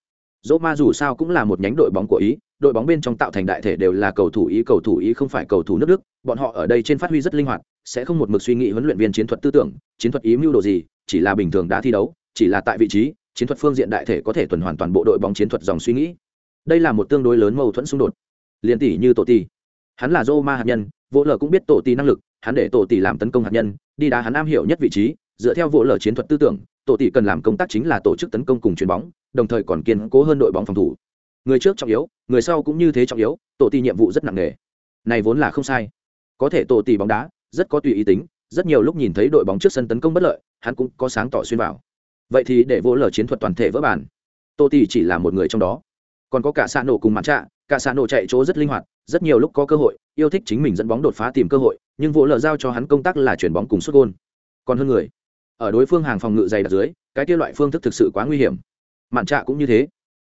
Roma dù sao cũng là một nhánh đội bóng của ý, đội bóng bên trong tạo thành đại thể đều là cầu thủ ý, cầu thủ ý không phải cầu thủ nước đức, bọn họ ở đây trên phát huy rất linh hoạt sẽ không một mực suy nghĩ huấn luyện viên chiến thuật tư tưởng, chiến thuật ý mưu đồ gì, chỉ là bình thường đã thi đấu, chỉ là tại vị trí, chiến thuật phương diện đại thể có thể tuần hoàn toàn bộ đội bóng chiến thuật dòng suy nghĩ. Đây là một tương đối lớn mâu thuẫn xung đột. Liền tỷ như tổ tỷ hắn là Roma hạt nhân, vỗ lờ cũng biết tổ tỷ năng lực, hắn để tổ tỷ làm tấn công hạt nhân, đi đá hắn am hiểu nhất vị trí, dựa theo vỗ lờ chiến thuật tư tưởng, tổ tỷ cần làm công tác chính là tổ chức tấn công cùng chuyền bóng, đồng thời còn kiên cố hơn đội bóng phòng thủ. Người trước trọng yếu, người sau cũng như thế trọng yếu, tổ tỷ nhiệm vụ rất nặng nề. Này vốn là không sai. Có thể tổ tỷ bóng đá rất có tùy ý tính, rất nhiều lúc nhìn thấy đội bóng trước sân tấn công bất lợi, hắn cũng có sáng tỏ xuyên vào. Vậy thì để vỗ lờ chiến thuật toàn thể vỡ bản tô tỷ chỉ là một người trong đó. Còn có cả xạ nổ cùng mặt trạ, cả xạ nổ chạy chỗ rất linh hoạt, rất nhiều lúc có cơ hội, yêu thích chính mình dẫn bóng đột phá tìm cơ hội, nhưng vỗ lờ giao cho hắn công tác là chuyển bóng cùng xuất gôn. Còn hơn người, ở đối phương hàng phòng ngự dày đặc dưới, cái kia loại phương thức thực sự quá nguy hiểm. Mạn trạ cũng như thế.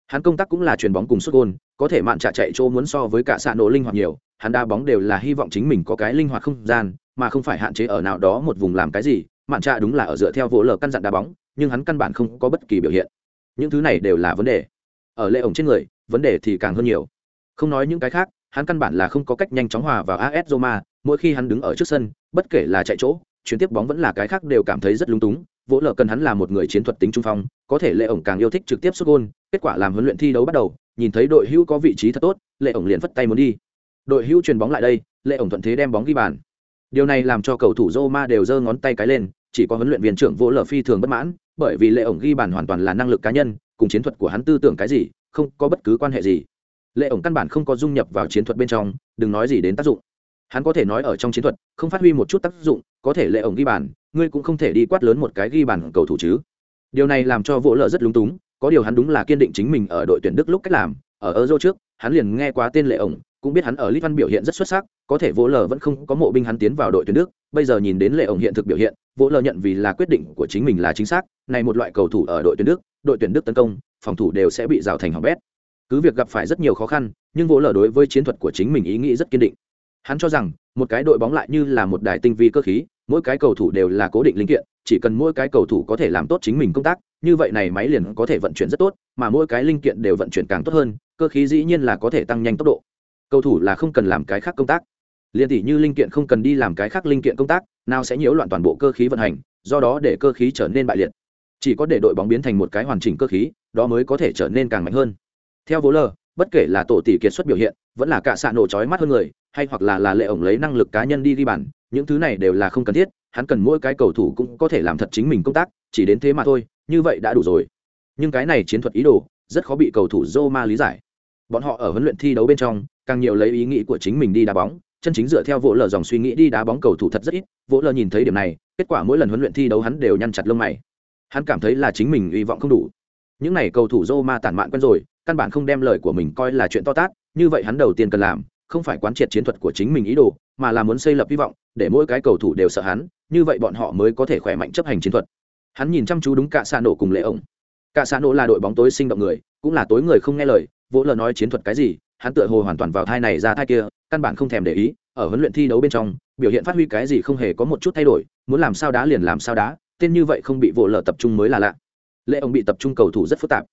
Hắn công tác cũng là chuyền bóng cùng xuất gôn, có thể mạn trạ chạy chỗ muốn so với cả xạ nổ linh hoạt nhiều hắn đa bóng đều là hy vọng chính mình có cái linh hoạt không gian mà không phải hạn chế ở nào đó một vùng làm cái gì mạn trạ đúng là ở dựa theo vỗ lờ căn dặn đá bóng nhưng hắn căn bản không có bất kỳ biểu hiện. Những thứ này đều là vấn đề. Ở lệ ổng trên người vấn đề thì càng hơn nhiều. Không nói những cái khác hắn căn bản là không có cách nhanh chóng hòa vào AS Roma, mỗi khi hắn đứng ở trước sân, bất kể là chạy chỗ, chuyển tiếp bóng vẫn là cái khác đều cảm thấy rất lung túng, vỗ lờ cần hắn là một người chiến thuật tính trung phong, có thể Lệ ổng càng yêu thích trực tiếp sút gol, kết quả làm huấn luyện thi đấu bắt đầu, nhìn thấy đội hữu có vị trí thật tốt, Lệ ổng liền vất tay muốn đi. Đội hữu truyền bóng lại đây, Lệ ổng thuận thế đem bóng ghi bàn. Điều này làm cho cầu thủ Roma đều giơ ngón tay cái lên, chỉ có huấn luyện viên trưởng vỗ lờ phi thường bất mãn, bởi vì Lệ ổng ghi bàn hoàn toàn là năng lực cá nhân, cùng chiến thuật của hắn tư tưởng cái gì, không có bất cứ quan hệ gì. Lệ ổng căn bản không có dung nhập vào chiến thuật bên trong đừng nói gì đến tác dụng. Hắn có thể nói ở trong chiến thuật không phát huy một chút tác dụng có thể lệ ổng ghi bàn ngươi cũng không thể đi quát lớn một cái ghi bàn cầu thủ chứ. Điều này làm cho vỗ lợ rất lúng túng có điều hắn đúng là kiên định chính mình ở đội tuyển đức lúc cách làm ở euro trước hắn liền nghe quá tên lệ ổng cũng biết hắn ở Litvan biểu hiện rất xuất sắc, có thể Vỗ Lở vẫn không có mộ binh hắn tiến vào đội tuyển Đức, bây giờ nhìn đến Lệ ổng hiện thực biểu hiện, Vỗ Lở nhận vì là quyết định của chính mình là chính xác, này một loại cầu thủ ở đội tuyển Đức, đội tuyển Đức tấn công, phòng thủ đều sẽ bị rào thành hỏng bét. Cứ việc gặp phải rất nhiều khó khăn nhưng vỗ Lở đối với chiến thuật của chính mình ý nghĩ rất kiên định. Hắn cho rằng một cái đội bóng lại như là một đài tinh vi cơ khí mỗi cái cầu thủ đều là cố định linh kiện chỉ cần mỗi cái cầu thủ có thể làm tốt chính mình công tác như vậy này máy liền có thể vận chuyển rất tốt mà mỗi cái linh kiện đều vận chuyển càng tốt hơn cơ khí dĩ nhiên là có thể tăng nhanh tốc độ cầu thủ là không cần làm cái khác công tác. Liền tỷ như linh kiện không cần đi làm cái khác linh kiện công tác, nào sẽ nhiễu loạn toàn bộ cơ khí vận hành, do đó để cơ khí trở nên bại liệt. Chỉ có để đội bóng biến thành một cái hoàn chỉnh cơ khí, đó mới có thể trở nên càng mạnh hơn. Theo vô lờ, bất kể là tổ tỷ kiệt xuất biểu hiện, vẫn là cả xạ nổ trói mắt hơn người, hay hoặc là là lệ ổng lấy năng lực cá nhân đi ghi bàn, những thứ này đều là không cần thiết, hắn cần mỗi cái cầu thủ cũng có thể làm thật chính mình công tác, chỉ đến thế mà thôi, như vậy đã đủ rồi. Nhưng cái này chiến thuật ý đồ, rất khó bị cầu thủ Roma lý giải bọn họ ở huấn luyện thi đấu bên trong, càng nhiều lấy ý nghĩ của chính mình đi đá bóng, chân chính dựa theo vỗ lờ dòng suy nghĩ đi đá bóng cầu thủ thật rất ít. Vỗ lờ nhìn thấy điểm này, kết quả mỗi lần huấn luyện thi đấu hắn đều nhăn chặt lông mày. Hắn cảm thấy là chính mình hy vọng không đủ. Những này cầu thủ Roma tản mạn quen rồi, căn bản không đem lời của mình coi là chuyện to tát, như vậy hắn đầu tiên cần làm, không phải quán triệt chiến thuật của chính mình ý đồ, mà là muốn xây lập hy vọng, để mỗi cái cầu thủ đều sợ hắn, như vậy bọn họ mới có thể khỏe mạnh chấp hành chiến thuật. Hắn nhìn chăm chú đúng cả xa nổ cùng lệ ổng. Cả xa nổ là đội bóng tối sinh động người, cũng là tối người không nghe lời vỗ lờ nói chiến thuật cái gì, hắn tựa hồ hoàn toàn vào thai này ra thai kia, căn bản không thèm để ý, ở huấn luyện thi đấu bên trong, biểu hiện phát huy cái gì không hề có một chút thay đổi, muốn làm sao đá liền làm sao đá, tên như vậy không bị vỗ lờ tập trung mới là lạ. Lệ Ông bị tập trung cầu thủ rất phức tạp.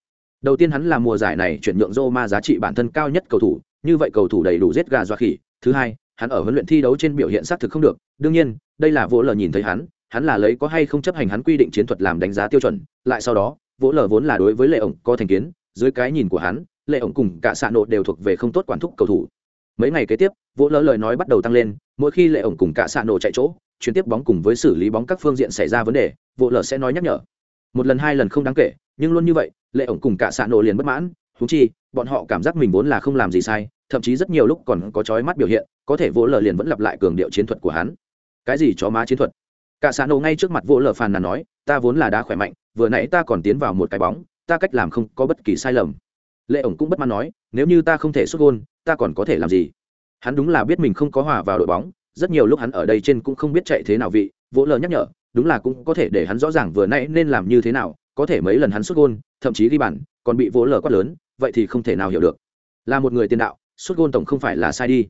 Đầu tiên hắn là mùa giải này chuyển nhượng Roma giá trị bản thân cao nhất cầu thủ, như vậy cầu thủ đầy đủ giết gà doa khỉ. Thứ hai, hắn ở huấn luyện thi đấu trên biểu hiện xác thực không được, đương nhiên, đây là vỗ lờ nhìn thấy hắn hắn là lấy có hay không chấp hành hắn quy định chiến thuật làm đánh giá tiêu chuẩn, lại sau đó, vỗ lờ vốn là đối với lệ ổng có thành kiến, dưới cái nhìn của hắn lệ ổng cùng cả xạ nộ đều thuộc về không tốt quản thúc cầu thủ. Mấy ngày kế tiếp, vỗ lỡ lời nói bắt đầu tăng lên, mỗi khi lệ ổng cùng cả xạ nổ chạy chỗ chuyển tiếp bóng cùng với xử lý bóng các phương diện xảy ra vấn đề, vỗ lỡ sẽ nói nhắc nhở. Một lần hai lần không đáng kể, nhưng luôn như vậy, lệ ổng cùng cả xạ nổ liền bất mãn thú chi, bọn họ cảm giác mình vốn là không làm gì sai, thậm chí rất nhiều lúc còn có chói mắt biểu hiện, có thể vỗ lờ liền vẫn lặp lại cường điệu chiến thuật của hắn. Cái gì chó má chiến thuật? Cả xạ nổ ngay trước mặt vỗ lờ phàn nàn nói, ta vốn là đá khỏe mạnh, vừa nãy ta còn tiến vào một cái bóng, ta cách làm không có bất kỳ sai lầm lệ ổng cũng bất mãn nói, nếu như ta không thể xuất gôn, ta còn có thể làm gì? Hắn đúng là biết mình không có hòa vào đội bóng, rất nhiều lúc hắn ở đây trên cũng không biết chạy thế nào vị, vỗ lờ nhắc nhở, đúng là cũng có thể để hắn rõ ràng vừa nãy nên làm như thế nào, có thể mấy lần hắn xuất gôn, thậm chí ghi bàn, còn bị vỗ lờ quát lớn, vậy thì không thể nào hiểu được. Là một người tiền đạo, xuất gôn tổng không phải là sai đi.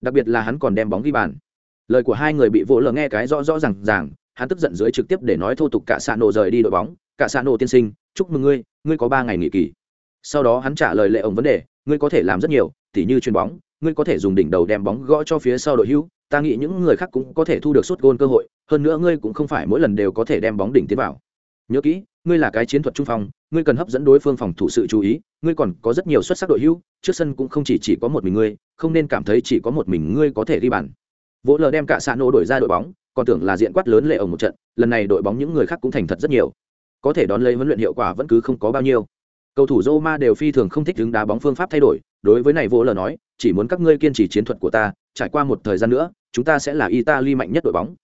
Đặc biệt là hắn còn đem bóng ghi bàn. Lời của hai người bị vỗ lờ nghe cái rõ rõ r à n g ràng, hắn tức giận dưới trực tiếp để nói thô tục cả xạ nổ rời đi đội bóng. Cả xạ nổ tiên sinh, chúc mừng ngươi ngươi có ba ngày nghỉ kỳ sau đó hắn trả lời lệ ổng vấn đề, ngươi có thể làm rất nhiều, tỉ như chuyền bóng, ngươi có thể dùng đỉnh đầu đem bóng gõ cho phía sau đội hữu, ta nghĩ những người khác cũng có thể thu được suốt gôn cơ hội, hơn nữa ngươi cũng không phải mỗi lần đều có thể đem bóng đỉnh tiến vào. Nhớ kỹ, ngươi là cái chiến thuật trung phong, ngươi cần hấp dẫn đối phương phòng thủ sự chú ý, ngươi còn có rất nhiều xuất sắc đội hữu, trước sân cũng không chỉ chỉ có một mình ngươi, không nên cảm thấy chỉ có một mình ngươi có thể ghi bàn. Vỗ lờ đem cả xạ nổ đổi ra đội bóng, còn tưởng là diện quát lớn lệ ở một trận, lần này đội bóng những người khác cũng thành thật rất nhiều. Có thể đón lấy huấn luyện hiệu quả vẫn cứ không có bao nhiêu cầu thủ Roma đều phi thường không thích đứng đá bóng phương pháp thay đổi đối với này vô lờ nói chỉ muốn các ngươi kiên trì chiến thuật của ta trải qua một thời gian nữa chúng ta sẽ là italy mạnh nhất đội bóng.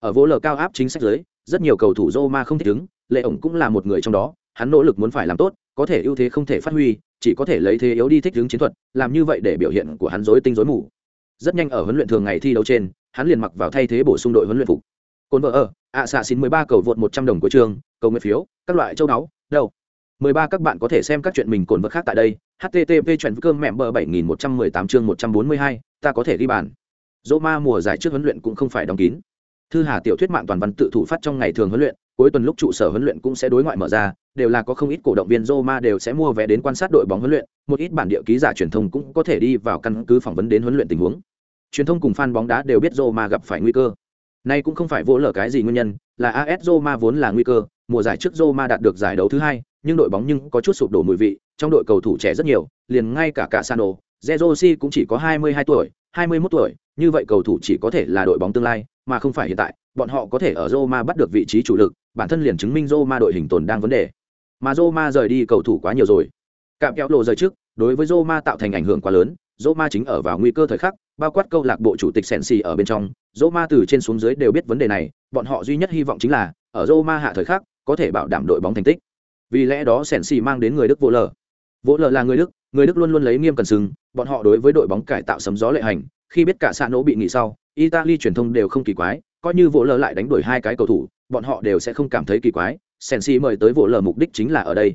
Ở vô lờ cao áp chính sách dưới rất nhiều cầu thủ Roma không thích đứng, lệ ổng cũng là một người trong đó hắn nỗ lực muốn phải làm tốt có thể ưu thế không thể phát huy chỉ có thể lấy thế yếu đi thích đứng chiến thuật làm như vậy để biểu hiện của hắn rối tinh rối mù. Rất nhanh ở huấn luyện thường ngày thi đấu trên hắn liền mặc vào thay thế bổ sung đội huấn luyện phục. Cồn vợ ở ạ xạ xin mười ba cầu vượt một trăm đồng của trường cầu nguyện phiếu các loại châu đáo đâu? 13 các bạn có thể xem các chuyện mình cồn vật khác tại đây. http chuyện cơm mẹ bờ 7118 chương 142, ta có thể đi bàn. Roma mùa giải trước huấn luyện cũng không phải đóng kín. Thư Hà tiểu thuyết mạng toàn văn tự thủ phát trong ngày thường huấn luyện, cuối tuần lúc trụ sở huấn luyện cũng sẽ đối ngoại mở ra, đều là có không ít cổ động viên Roma đều sẽ mua vé đến quan sát đội bóng huấn luyện, một ít bản địa ký giả truyền thông cũng có thể đi vào căn cứ phỏng vấn đến huấn luyện tình huống. Truyền thông cùng fan bóng đá đều biết Roma gặp phải nguy cơ. Nay cũng không phải vô lở cái gì nguyên nhân, là AS Roma vốn là nguy cơ, mùa giải trước Roma đạt được giải đấu thứ hai, nhưng đội bóng nhưng có chút sụp đổ mùi vị, trong đội cầu thủ trẻ rất nhiều, liền ngay cả cả Sano, Zerosi cũng chỉ có 22 tuổi, 21 tuổi, như vậy cầu thủ chỉ có thể là đội bóng tương lai, mà không phải hiện tại, bọn họ có thể ở Roma bắt được vị trí chủ lực, bản thân liền chứng minh Roma đội hình tồn đang vấn đề. Mà Roma rời đi cầu thủ quá nhiều rồi. Cạm kéo lộ rời trước, đối với Roma tạo thành ảnh hưởng quá lớn, Roma chính ở vào nguy cơ thời khắc, bao quát câu lạc bộ chủ tịch Sensi ở bên trong, Roma từ trên xuống dưới đều biết vấn đề này, bọn họ duy nhất hy vọng chính là ở Roma hạ thời khắc có thể bảo đảm đội bóng thành tích vì lẽ đó sẻn xì mang đến người đức vỗ lờ. Vỗ lờ là người đức người đức luôn luôn lấy nghiêm cần sừng, bọn họ đối với đội bóng cải tạo sấm gió lệ hành, khi biết cả xa nỗ bị nghỉ sau, italy truyền thông đều không kỳ quái, coi như vỗ lờ lại đánh đuổi hai cái cầu thủ, bọn họ đều sẽ không cảm thấy kỳ quái, sẻn xì mời tới vỗ lờ mục đích chính là ở đây.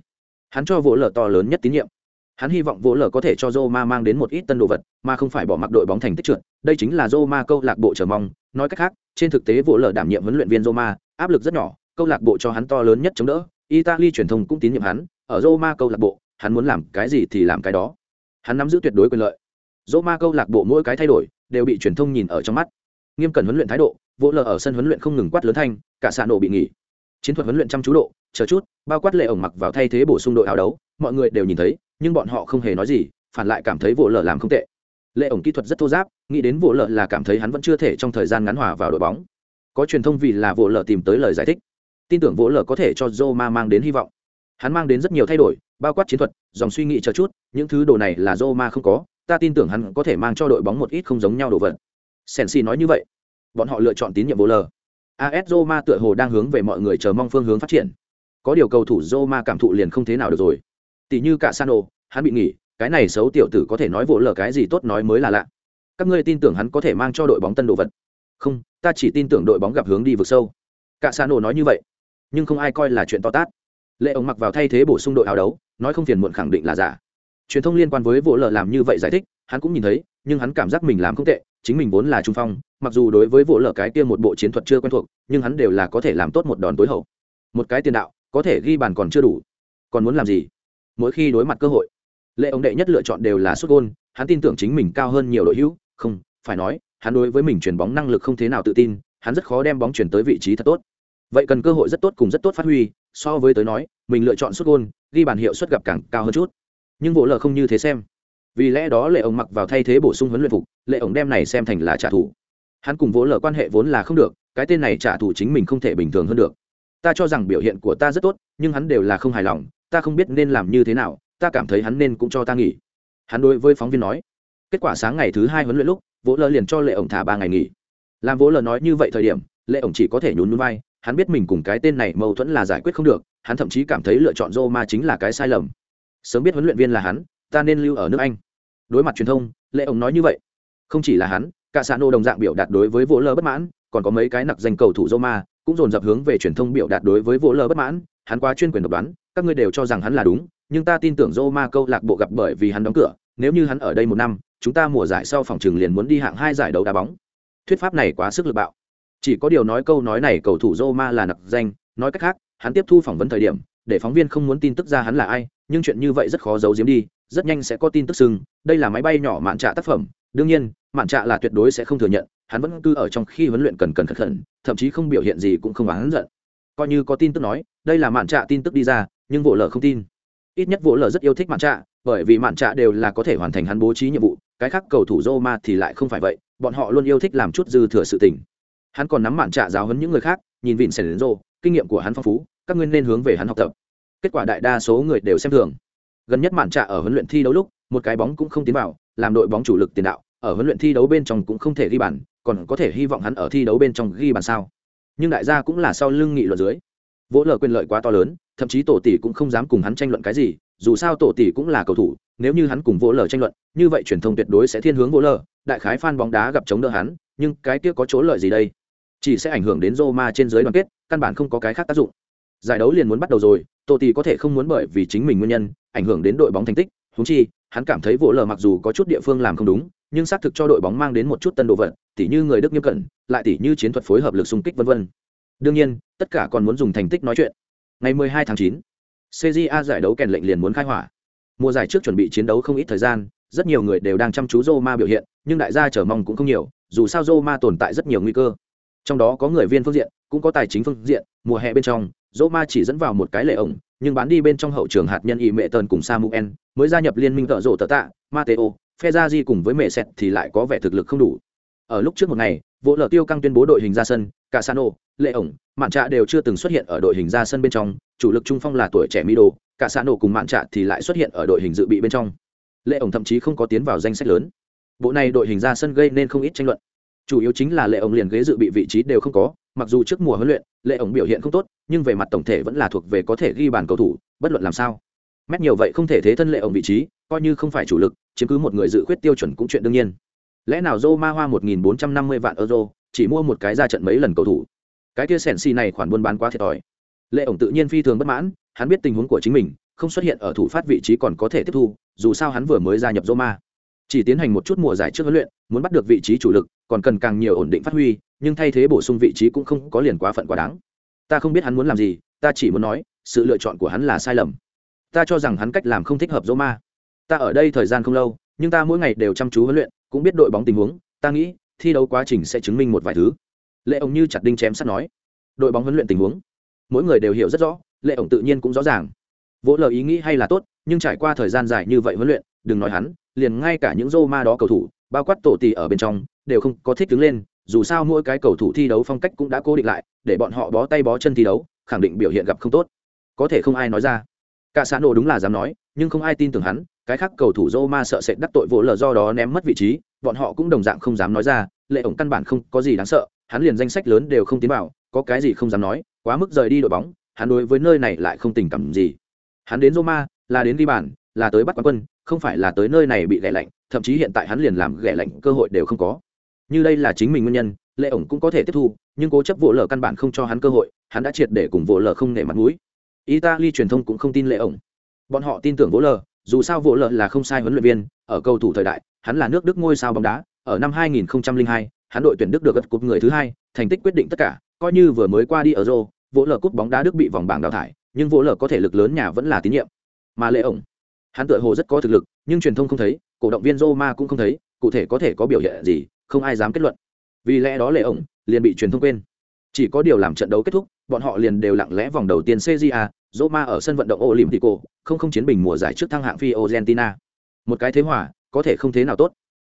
Hắn cho vỗ lờ to lớn nhất tín nhiệm. Hắn hy vọng vỗ lờ có thể cho Roma mang đến một ít tân đồ vật, mà không phải bỏ mặc đội bóng thành tích trượt, đây chính là Roma câu lạc bộ chờ mong. Nói cách khác, trên thực tế vỗ lờ đảm nhiệm huấn luyện viên Roma, áp lực rất nhỏ, câu lạc bộ cho hắn to lớn nhất chống đỡ Italy truyền thông cũng tín nhiệm hắn, ở Roma câu lạc bộ, hắn muốn làm cái gì thì làm cái đó. Hắn nắm giữ tuyệt đối quyền lợi. Roma câu lạc bộ mỗi cái thay đổi đều bị truyền thông nhìn ở trong mắt. Nghiêm cẩn huấn luyện thái độ, vỗ lờ ở sân huấn luyện không ngừng quát lớn thanh, cả sạn nổ bị nghỉ. Chiến thuật huấn luyện chăm chú độ, chờ chút, bao quát lệ ổng mặc vào thay thế bổ sung đội áo đấu, mọi người đều nhìn thấy, nhưng bọn họ không hề nói gì, phản lại cảm thấy vỗ lờ làm không tệ. Lệ ổng kỹ thuật rất thô giáp, nghĩ đến vỗ lờ là cảm thấy hắn vẫn chưa thể trong thời gian ngắn hòa vào đội bóng. Có truyền thông vì là vỗ lờ tìm tới lời giải thích tin tưởng vỗ lờ có thể cho Zoma mang đến hy vọng. Hắn mang đến rất nhiều thay đổi, bao quát chiến thuật, dòng suy nghĩ chờ chút, những thứ đồ này là Zoma không có, ta tin tưởng hắn có thể mang cho đội bóng một ít không giống nhau đồ vật. Sensi nói như vậy. Bọn họ lựa chọn tín nhiệm vỗ lờ. AS Roma tựa hồ đang hướng về mọi người chờ mong phương hướng phát triển. có điều cầu thủ Roma cảm thụ liền không thế nào được rồi tỷ như cả Sano hắn bị nghỉ cái này xấu tiểu tử có thể nói vỗ lờ cái gì tốt nói mới là lạ các ngươi tin tưởng hắn có thể mang cho đội bóng tân đồ vật không ta chỉ tin tưởng đội bóng gặp hướng đi vực sâu cả Sano nói như vậy nhưng không ai coi là chuyện to tát. Lệ ông mặc vào thay thế bổ sung đội áo đấu, nói không phiền muộn khẳng định là giả. Truyền thông liên quan với vỗ lờ làm như vậy giải thích, hắn cũng nhìn thấy, nhưng hắn cảm giác mình làm không tệ, chính mình vốn là trung phong, mặc dù đối với vỗ lờ cái kia một bộ chiến thuật chưa quen thuộc, nhưng hắn đều là có thể làm tốt một đòn tối hậu. Một cái tiền đạo, có thể ghi bàn còn chưa đủ. Còn muốn làm gì? Mỗi khi đối mặt cơ hội, lệ ông đệ nhất lựa chọn đều là xuất gôn, hắn tin tưởng chính mình cao hơn nhiều đội hữu. Không, phải nói, hắn đối với mình chuyển bóng năng lực không thế nào tự tin, hắn rất khó đem bóng chuyển tới vị trí thật tốt vậy cần cơ hội rất tốt cùng rất tốt phát huy, so với tới nói, mình lựa chọn xuất gôn, ghi bàn hiệu suất gặp càng cao hơn chút. Nhưng vỗ lờ không như thế xem. Vì lẽ đó lệ ổng mặc vào thay thế bổ sung huấn luyện phục, lệ ổng đem này xem thành là trả thù. Hắn cùng vỗ lờ quan hệ vốn là không được, cái tên này trả thù chính mình không thể bình thường hơn được. Ta cho rằng biểu hiện của ta rất tốt, nhưng hắn đều là không hài lòng, ta không biết nên làm như thế nào, ta cảm thấy hắn nên cũng cho ta nghỉ. Hắn đối với phóng viên nói, kết quả sáng ngày thứ hai huấn luyện lúc, vỗ lờ liền cho lệ ổng thả ba ngày nghỉ. Làm vỗ lờ nói như vậy thời điểm, lệ ổng chỉ có thể nhún núi vai hắn biết mình cùng cái tên này mâu thuẫn là giải quyết không được, hắn thậm chí cảm thấy lựa chọn Roma chính là cái sai lầm. Sớm biết huấn luyện viên là hắn, ta nên lưu ở nước anh. Đối mặt truyền thông, lệ ông nói như vậy. Không chỉ là hắn cả xã nô đồng dạng biểu đạt đối với vỗ lơ bất mãn, còn có mấy cái nặc danh cầu thủ Roma cũng dồn dập hướng về truyền thông biểu đạt đối với vỗ lơ bất mãn. Hắn quá chuyên quyền độc đoán, các ngươi đều cho rằng hắn là đúng, nhưng ta tin tưởng Roma câu lạc bộ gặp bởi vì hắn đóng cửa, nếu như hắn ở đây một năm, chúng ta mùa giải sau phòng trường liền muốn đi hạng hai giải đấu đá bóng. Thuyết pháp này quá sức lực bạo chỉ có điều nói câu nói này cầu thủ Roma là nặc danh, nói cách khác, hắn tiếp thu phỏng vấn thời điểm, để phóng viên không muốn tin tức ra hắn là ai, nhưng chuyện như vậy rất khó giấu giếm đi, rất nhanh sẽ có tin tức sưng đây là máy bay nhỏ mạn trạ tác phẩm, đương nhiên, mạn trạ là tuyệt đối sẽ không thừa nhận, hắn vẫn cứ ở trong khi huấn luyện cần cần khẩn khẩn thậm chí không biểu hiện gì cũng không oán giận. Coi như có tin tức nói, đây là mạn trạ tin tức đi ra, nhưng vỗ lờ không tin. Ít nhất vỗ lờ rất yêu thích mạn trạ, bởi vì mạn trạ đều là có thể hoàn thành hắn bố trí nhiệm vụ, cái khác cầu thủ Roma thì lại không phải vậy, bọn họ luôn yêu thích làm chút dư thừa sự tình hắn còn nắm mạn trạ giáo huấn những người khác, nhìn vịn sèn rộ kinh nghiệm của hắn phong phú, các ngươi nên hướng về hắn học tập. Kết quả đại đa số người đều xem thường. Gần nhất mạn trạ ở huấn luyện thi đấu lúc, một cái bóng cũng không tiến vào, làm đội bóng chủ lực tiền đạo, ở huấn luyện thi đấu bên trong cũng không thể ghi bàn, còn có thể hy vọng hắn ở thi đấu bên trong ghi bàn sao? Nhưng đại gia cũng là sau lưng nghị luận dưới. Vỗ lờ quyền lợi quá to lớn, thậm chí tổ tỷ cũng không dám cùng hắn tranh luận cái gì, dù sao tổ tỷ cũng là cầu thủ, nếu như hắn cùng vỗ lờ tranh luận, như vậy truyền thông tuyệt đối sẽ thiên hướng vỗ lờ, đại khái fan bóng đá gặp chống đỡ hắn, nhưng cái kia có chỗ lợi gì đây? Chỉ sẽ ảnh hưởng đến Roma trên dưới đoàn kết căn bản không có cái khác tác dụng. Giải đấu liền muốn bắt đầu rồi Totti có thể không muốn bởi vì chính mình nguyên nhân ảnh hưởng đến đội bóng thành tích. Huống chi hắn cảm thấy vỗ lờ mặc dù có chút địa phương làm không đúng nhưng xác thực cho đội bóng mang đến một chút tân đồ vật tỉ như người đức nghiêm cẩn lại tỉ như chiến thuật phối hợp lực xung kích vân vân. Đương nhiên tất cả còn muốn dùng thành tích nói chuyện. Ngày 12 tháng 9, cja giải đấu kèn lệnh liền muốn khai hỏa. Mùa giải trước chuẩn bị chiến đấu không ít thời gian rất nhiều người đều đang chăm chú Roma biểu hiện nhưng đại gia chờ mong cũng không nhiều dù sao Roma tồn tại rất nhiều nguy cơ trong đó có người viên phương diện cũng có tài chính phương diện mùa hè bên trong dỗ ma chỉ dẫn vào một cái lệ ổng nhưng bán đi bên trong hậu trường hạt nhân y mẹ tần cùng Samuel mới gia nhập liên minh tợ rộ tợ tạ Matteo di cùng với mẹ sẹt thì lại có vẻ thực lực không đủ. Ở lúc trước một ngày vỗ lờ tiêu căng tuyên bố đội hình ra sân cả sano lệ ổng mạn trạ đều chưa từng xuất hiện ở đội hình ra sân bên trong chủ lực trung phong là tuổi trẻ Mido, Casano cùng mạn trạ thì lại xuất hiện ở đội hình dự bị bên trong. Lệ ổng thậm chí không có tiến vào danh sách lớn. Bộ này đội hình ra sân gây nên không ít tranh luận chủ yếu chính là lệ ổng liền ghế dự bị vị trí đều không có, mặc dù trước mùa huấn luyện, lệ ổng biểu hiện không tốt, nhưng về mặt tổng thể vẫn là thuộc về có thể ghi bàn cầu thủ, bất luận làm sao. Mét nhiều vậy không thể thế thân lệ ổng vị trí, coi như không phải chủ lực, chiếm cứ một người dự khuyết tiêu chuẩn cũng chuyện đương nhiên. Lẽ nào Roma hoa 1450 vạn euro, chỉ mua một cái ra trận mấy lần cầu thủ? Cái kia sèn xì này khoản buôn bán quá thiệt thòi. Lệ ổng tự nhiên phi thường bất mãn, hắn biết tình huống của chính mình, không xuất hiện ở thủ phát vị trí còn có thể tiếp thu, dù sao hắn vừa mới gia nhập Roma chỉ tiến hành một chút mùa giải trước huấn luyện, muốn bắt được vị trí chủ lực, còn cần càng nhiều ổn định phát huy, nhưng thay thế bổ sung vị trí cũng không có liền quá phận quá đáng. Ta không biết hắn muốn làm gì, ta chỉ muốn nói, sự lựa chọn của hắn là sai lầm. Ta cho rằng hắn cách làm không thích hợp Roma ta ở đây thời gian không lâu, nhưng ta mỗi ngày đều chăm chú huấn luyện, cũng biết đội bóng tình huống, ta nghĩ, thi đấu quá trình sẽ chứng minh một vài thứ. Lệ ổng như chặt đinh chém sắt nói. Đội bóng huấn luyện tình huống. Mỗi người đều hiểu rất rõ, lệ ổng tự nhiên cũng rõ ràng. Vỗ lời ý nghĩ hay là tốt, nhưng trải qua thời gian dài như vậy huấn luyện, đừng nói hắn liền ngay cả những Roma đó cầu thủ, bao quát tổ tỷ ở bên trong, đều không có thích đứng lên, dù sao mỗi cái cầu thủ thi đấu phong cách cũng đã cố định lại, để bọn họ bó tay bó chân thi đấu, khẳng định biểu hiện gặp không tốt. Có thể không ai nói ra. Cả xã nổ đúng là dám nói, nhưng không ai tin tưởng hắn, cái khác cầu thủ Roma sợ sệt đắc tội vỗ lờ do đó ném mất vị trí, bọn họ cũng đồng dạng không dám nói ra, lệ ổng căn bản không có gì đáng sợ, hắn liền danh sách lớn đều không tiến vào, có cái gì không dám nói, quá mức rời đi đội bóng, hắn đối với nơi này lại không tình cảm gì. Hắn đến roma là đến đi bàn, là tới bắt quán quân không phải là tới nơi này bị ghẻ lạnh thậm chí hiện tại hắn liền làm ghẻ lạnh cơ hội đều không có. Như đây là chính mình nguyên nhân lệ ổng cũng có thể tiếp thu nhưng cố chấp vỗ lờ căn bản không cho hắn cơ hội hắn đã triệt để cùng vỗ lờ không nể mặt mũi. Italy truyền thông cũng không tin lệ ổng. Bọn họ tin tưởng vỗ lờ dù sao vỗ lờ là không sai huấn luyện viên ở cầu thủ thời đại hắn là nước đức ngôi sao bóng đá ở năm 2002, hắn đội tuyển đức được gật cúp người thứ hai thành tích quyết định tất cả coi như vừa mới qua đi ở rô vỗ lờ cúp bóng đá đức bị vòng bảng đào thải nhưng vỗ lờ có thể lực lớn nhà vẫn là tín nhiệm. Mà lệ ổng hắn tựa hồ rất có thực lực, nhưng truyền thông không thấy, cổ động viên roma cũng không thấy, cụ thể có thể có biểu hiện gì, không ai dám kết luận. Vì lẽ đó lệ ổng liền bị truyền thông quên. Chỉ có điều làm trận đấu kết thúc, bọn họ liền đều lặng lẽ vòng đầu tiên cja roma ở sân vận động olympico không không chiến bình mùa giải trước thăng hạng phi argentina một cái thế hòa, có thể không thế nào tốt.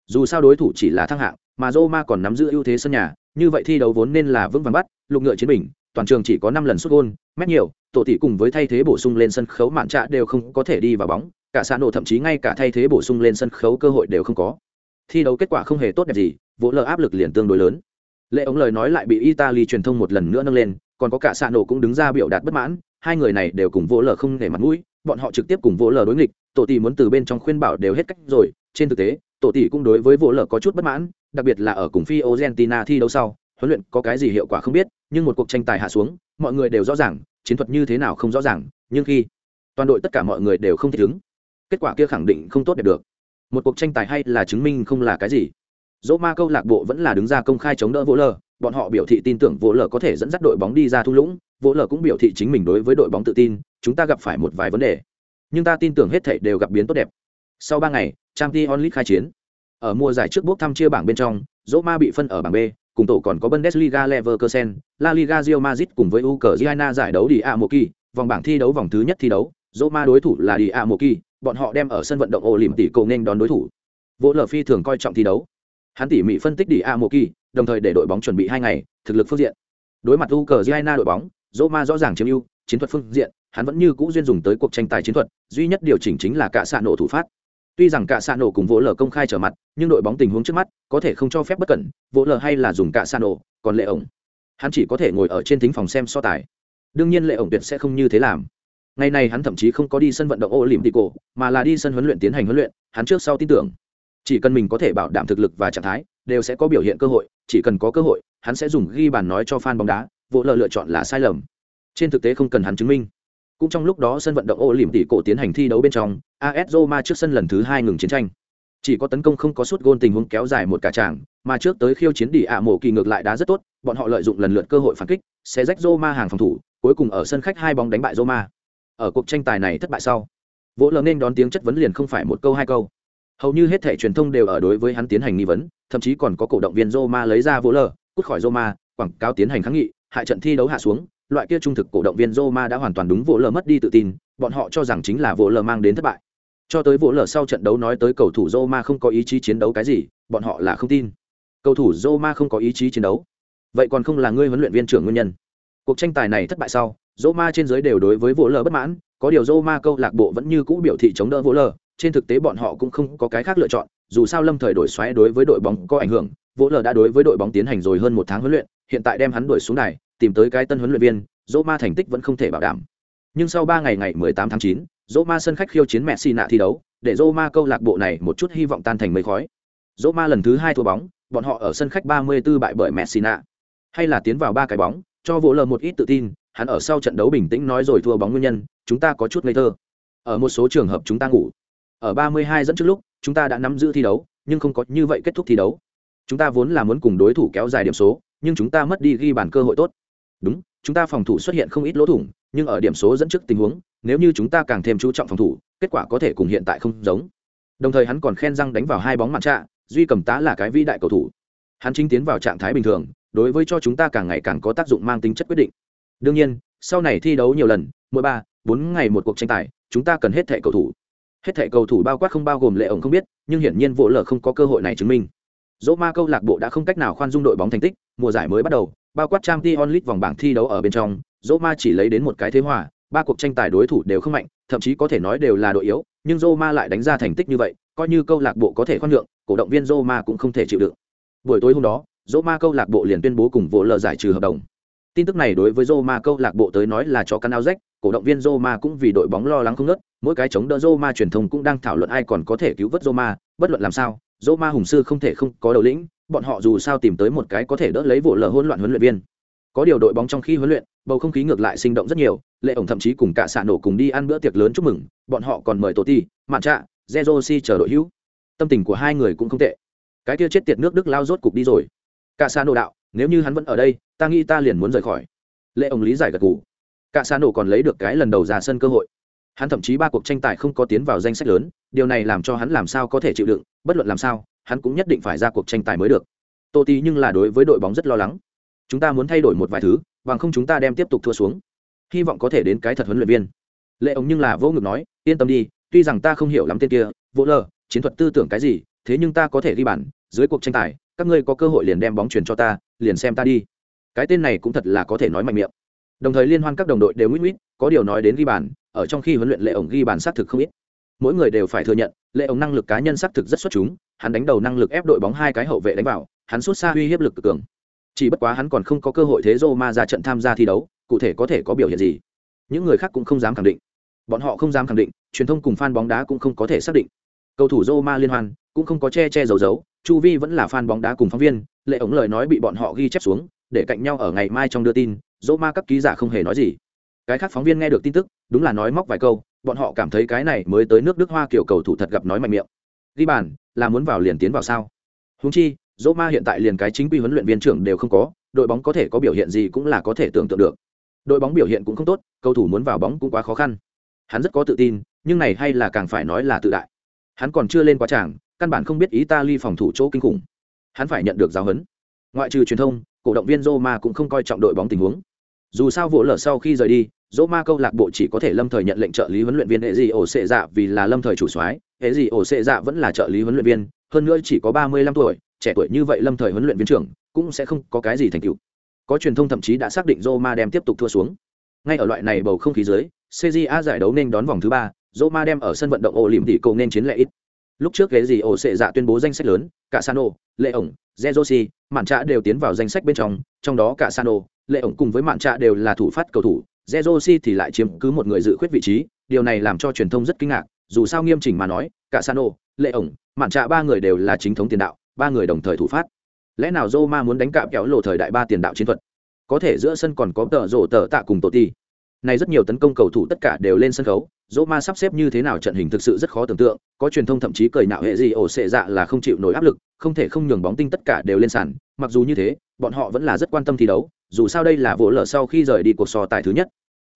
Dù sao đối thủ chỉ là thăng hạng, mà roma còn nắm giữ ưu thế sân nhà, như vậy thi đấu vốn nên là vững vàng bắt, lục ngựa chiến bình, toàn trường chỉ có năm lần xuất gôn, mét nhiều, tổ tỷ cùng với thay thế bổ sung lên sân khấu mạn trạ đều không có thể đi vào bóng cả xã nổ thậm chí ngay cả thay thế bổ sung lên sân khấu cơ hội đều không có. Thi đấu kết quả không hề tốt đẹp gì, vỗ lờ áp lực liền tương đối lớn. Lệ ống lời nói lại bị italy truyền thông một lần nữa nâng lên, còn có cả xã nổ cũng đứng ra biểu đạt bất mãn, hai người này đều cùng vỗ lờ không để mặt mũi, bọn họ trực tiếp cùng vỗ lờ đối nghịch, tổ tỷ muốn từ bên trong khuyên bảo đều hết cách rồi, trên thực tế, tổ tỷ cũng đối với vỗ lờ có chút bất mãn, đặc biệt là ở cùng phi argentina thi đấu sau, huấn luyện có cái gì hiệu quả không biết, nhưng một cuộc tranh tài hạ xuống, mọi người đều rõ ràng, chiến thuật như thế nào không rõ ràng, nhưng khi toàn đội tất cả mọi người đều không thể ứng kết quả kia khẳng định không tốt đẹp được. Một cuộc tranh tài hay là chứng minh không là cái gì. Dỗ ma câu lạc bộ vẫn là đứng ra công khai chống đỡ vỗ lờ. Bọn họ biểu thị tin tưởng vỗ lờ có thể dẫn dắt đội bóng đi ra thung lũng. Vỗ lờ cũng biểu thị chính mình đối với đội bóng tự tin. Chúng ta gặp phải một vài vấn đề. Nhưng ta tin tưởng hết thảy đều gặp biến tốt đẹp. Sau ba ngày trang t onlit khai chiến. Ở mùa giải trước bốc thăm chia bảng bên trong, dỗ ma bị phân ở bảng b, cùng tổ còn có bundesliga leverkusen, la liga, real madrid cùng với ukraine giải đấu đi a moki vòng bảng thi đấu vòng thứ nhất thi đấu, dỗ ma đối thủ là đi a moki bọn họ đem ở sân vận động ổ lỉm tỷ cầu nên đón đối thủ. Vỗ lờ phi thường coi trọng thi đấu. Hắn tỉ mỉ phân tích đi a moki đồng thời để đội bóng chuẩn bị hai ngày, thực lực phương diện. Đối mặt ukraine đội bóng dỗ ma rõ ràng chiếm ưu, chiến thuật phương diện, hắn vẫn như cũ duyên dùng tới cuộc tranh tài chiến thuật, duy nhất điều chỉnh chính là cả xạ nổ thủ phát. Tuy rằng cả xạ nổ cùng vỗ lờ công khai trở mặt, nhưng đội bóng tình huống trước mắt có thể không cho phép bất cẩn vỗ lờ hay là dùng cả xạ nổ, còn lệ ổng. Hắn chỉ có thể ngồi ở trên thính phòng xem so tài. Đương nhiên lệ ổng tuyệt sẽ không như thế làm ngày này hắn thậm chí không có đi sân vận động ô lìm tị cổ mà là đi sân huấn luyện tiến hành huấn luyện, hắn trước sau tin tưởng. Chỉ cần mình có thể bảo đảm thực lực và trạng thái, đều sẽ có biểu hiện cơ hội, chỉ cần có cơ hội, hắn sẽ dùng ghi bàn nói cho fan bóng đá, vỗ lợi lựa chọn là sai lầm. Trên thực tế không cần hắn chứng minh. Cũng trong lúc đó sân vận động ô lìm tỷ cổ tiến hành thi đấu bên trong as roma trước sân lần thứ hai ngừng chiến tranh. Chỉ có tấn công không có suốt gôn tình huống kéo dài một cả tràng, mà trước tới khiêu chiến đỉ ạ mổ kỳ ngược lại đá rất tốt, bọn họ lợi dụng lần lượt cơ hội phản kích, sẽ rách roma hàng phòng thủ, cuối cùng ở sân khách hai bóng đánh bại roma ở cuộc tranh tài này thất bại sau vỗ lờ nên đón tiếng chất vấn liền không phải một câu hai câu hầu như hết thể truyền thông đều ở đối với hắn tiến hành nghi vấn thậm chí còn có cổ động viên roma lấy ra vỗ lờ cút khỏi roma quảng cáo tiến hành kháng nghị hại trận thi đấu hạ xuống loại kia trung thực cổ động viên Roma đã hoàn toàn đúng vỗ lờ mất đi tự tin, bọn họ cho rằng chính là vỗ lờ mang đến thất bại. Cho tới vỗ lờ sau trận đấu nói tới cầu thủ Roma không có ý chí chiến đấu cái gì, bọn họ là không tin. Cầu thủ Roma không có ý chí chiến đấu. Vậy còn không là ngươi huấn luyện viên trưởng nguyên nhân. Cuộc tranh tài này thất bại sau, Roma trên dưới đều đối với vỗ lờ bất mãn, có điều Roma câu lạc bộ vẫn như cũ biểu thị chống đỡ vỗ lờ, trên thực tế bọn họ cũng không có cái khác lựa chọn, dù sao Lâm thời đổi xoáy đối với đội bóng có ảnh hưởng, vỗ lờ đã đối với đội bóng tiến hành rồi hơn một tháng huấn luyện, hiện tại đem hắn đuổi xuống này tìm tới cái tân huấn luyện viên, Roma thành tích vẫn không thể bảo đảm. Nhưng sau ba ngày ngày 18 tháng 9, Roma sân khách khiêu chiến Messina thi đấu, để Roma câu lạc bộ này một chút hy vọng tan thành mây khói. Roma lần thứ hai thua bóng, bọn họ ở sân khách 34 bại bởi Messina. Hay là tiến vào ba cái bóng, cho vỗ lờ một ít tự tin, hắn ở sau trận đấu bình tĩnh nói rồi thua bóng nguyên nhân, chúng ta có chút ngây thơ. Ở một số trường hợp chúng ta ngủ. Ở 32 dẫn trước lúc, chúng ta đã nắm giữ thi đấu, nhưng không có như vậy kết thúc thi đấu. Chúng ta vốn là muốn cùng đối thủ kéo dài điểm số, nhưng chúng ta mất đi ghi bàn cơ hội tốt. Đúng, chúng ta phòng thủ xuất hiện không ít lỗ thủng nhưng ở điểm số dẫn trước tình huống nếu như chúng ta càng thêm chú trọng phòng thủ kết quả có thể cùng hiện tại không giống đồng thời hắn còn khen răng đánh vào hai bóng mặt trạ duy cầm tá là cái vĩ đại cầu thủ hắn chính tiến vào trạng thái bình thường đối với cho chúng ta càng ngày càng có tác dụng mang tính chất quyết định đương nhiên sau này thi đấu nhiều lần mỗi ba bốn ngày một cuộc tranh tài chúng ta cần hết thẻ cầu thủ hết thẻ cầu thủ bao quát không bao gồm lệ ổng không biết nhưng hiển nhiên vỗ lờ không có cơ hội này chứng minh dỗ ma câu lạc bộ đã không cách nào khoan dung đội bóng thành tích mùa giải mới bắt đầu bao quát trang t onlit vòng bảng thi đấu ở bên trong, Roma chỉ lấy đến một cái thế hòa, ba cuộc tranh tài đối thủ đều không mạnh, thậm chí có thể nói đều là đội yếu, nhưng Roma lại đánh ra thành tích như vậy, coi như câu lạc bộ có thể khoan nhượng, cổ động viên Roma cũng không thể chịu đựng. Buổi tối hôm đó, Roma câu lạc bộ liền tuyên bố cùng vỗ lờ giải trừ hợp đồng. Tin tức này đối với Roma câu lạc bộ tới nói là chó căn áo rách, cổ động viên Roma cũng vì đội bóng lo lắng không ngớt, mỗi cái chống đỡ Roma truyền thông cũng đang thảo luận ai còn có thể cứu vớt Roma, bất luận làm sao, Roma hùng sư không thể không có đầu lĩnh, bọn họ dù sao tìm tới một cái có thể đỡ lấy vụ lở hỗn loạn huấn luyện viên. Có điều đội bóng trong khi huấn luyện, bầu không khí ngược lại sinh động rất nhiều, Lệ ổng thậm chí cùng cả xã nổ cùng đi ăn bữa tiệc lớn chúc mừng, bọn họ còn mời Totti, Mạn Trạ, Zerosi chờ đội hữu. Tâm tình của hai người cũng không tệ. Cái kia chết tiệt nước Đức lao rốt cục đi rồi. Cả xã nổ đạo, nếu như hắn vẫn ở đây, ta nghĩ ta liền muốn rời khỏi. Lệ ông lý giải gật gù. Cả xa nổ còn lấy được cái lần đầu ra sân cơ hội. Hắn thậm chí ba cuộc tranh tài không có tiến vào danh sách lớn, điều này làm cho hắn làm sao có thể chịu đựng, bất luận làm sao, hắn cũng nhất định phải ra cuộc tranh tài mới được. Tô tí nhưng là đối với đội bóng rất lo lắng. Chúng ta muốn thay đổi một vài thứ, bằng không chúng ta đem tiếp tục thua xuống. Hy vọng có thể đến cái thật huấn luyện viên. Lệ ông nhưng là vô ngực nói, yên tâm đi, tuy rằng ta không hiểu lắm tên kia vô lờ chiến thuật tư tưởng cái gì, thế nhưng ta có thể ghi bản dưới cuộc tranh tài, các ngươi có cơ hội liền đem bóng truyền cho ta, liền xem ta đi cái tên này cũng thật là có thể nói mạnh miệng. Đồng thời liên hoan các đồng đội đều nguyễn nguyễn có điều nói đến ghi bàn, ở trong khi huấn luyện lệ ổng ghi bàn xác thực không ít. Mỗi người đều phải thừa nhận, lệ ổng năng lực cá nhân xác thực rất xuất chúng, hắn đánh đầu năng lực ép đội bóng hai cái hậu vệ đánh vào, hắn xuất xa uy hiếp lực cực cường. Chỉ bất quá hắn còn không có cơ hội thế Roma ra trận tham gia thi đấu, cụ thể có thể có biểu hiện gì? Những người khác cũng không dám khẳng định. Bọn họ không dám khẳng định, truyền thông cùng fan bóng đá cũng không có thể xác định. Cầu thủ Roma liên hoan cũng không có che che giấu giấu, chu vi vẫn là fan bóng đá cùng phóng viên, lệ ổng lời nói bị bọn họ ghi chép xuống để cạnh nhau ở ngày mai trong đưa tin, dỗ ma các ký giả không hề nói gì. Cái khác phóng viên nghe được tin tức, đúng là nói móc vài câu, bọn họ cảm thấy cái này mới tới nước đức hoa kiểu cầu thủ thật gặp nói mạnh miệng. Ghi bàn, là muốn vào liền tiến vào sao? Húng chi, dỗ ma hiện tại liền cái chính quy huấn luyện viên trưởng đều không có, đội bóng có thể có biểu hiện gì cũng là có thể tưởng tượng được. Đội bóng biểu hiện cũng không tốt, cầu thủ muốn vào bóng cũng quá khó khăn. Hắn rất có tự tin, nhưng này hay là càng phải nói là tự đại. Hắn còn chưa lên quá tràng, căn bản không biết ý ta ly phòng thủ chỗ kinh khủng. Hắn phải nhận được giáo huấn. Ngoại trừ truyền thông cổ động viên Roma cũng không coi trọng đội bóng tình huống. Dù sao vụ lở sau khi rời đi, Roma câu lạc bộ chỉ có thể lâm thời nhận lệnh trợ lý huấn luyện viên hệ gì ổ sệ dạ vì là lâm thời chủ soái, hệ gì ổ sệ dạ vẫn là trợ lý huấn luyện viên, hơn nữa chỉ có 35 tuổi, trẻ tuổi như vậy lâm thời huấn luyện viên trưởng cũng sẽ không có cái gì thành tựu. Có truyền thông thậm chí đã xác định Roma đem tiếp tục thua xuống. Ngay ở loại này bầu không khí dưới, CJA giải đấu nên đón vòng thứ 3, Roma đem ở sân vận động Olympico nên chiến lệ ít. Lúc trước ghế gì ổ sệ dạ tuyên bố danh sách lớn, cả Sano, Lệ ổng, Zezosi, Mạn Trạ đều tiến vào danh sách bên trong, trong đó cả Sano, Lệ ổng cùng với Mạn Trạ đều là thủ phát cầu thủ, Zezosi thì lại chiếm cứ một người dự khuyết vị trí, điều này làm cho truyền thông rất kinh ngạc, dù sao nghiêm chỉnh mà nói, cả Sano, Lệ ổng, Mạn Trạ ba người đều là chính thống tiền đạo, ba người đồng thời thủ phát. Lẽ nào Roma muốn đánh cạm kéo lộ thời đại ba tiền đạo chiến thuật? Có thể giữa sân còn có tợ rổ tợ tạ cùng tổ ti. Này rất nhiều tấn công cầu thủ tất cả đều lên sân khấu, Roma sắp xếp như thế nào trận hình thực sự rất khó tưởng tượng, có truyền thông thậm chí cười nạo hệ gì ổ sệ dạ là không chịu nổi áp lực, không thể không nhường bóng tinh tất cả đều lên sàn, mặc dù như thế, bọn họ vẫn là rất quan tâm thi đấu, dù sao đây là vỗ lở sau khi rời đi cuộc so tài thứ nhất.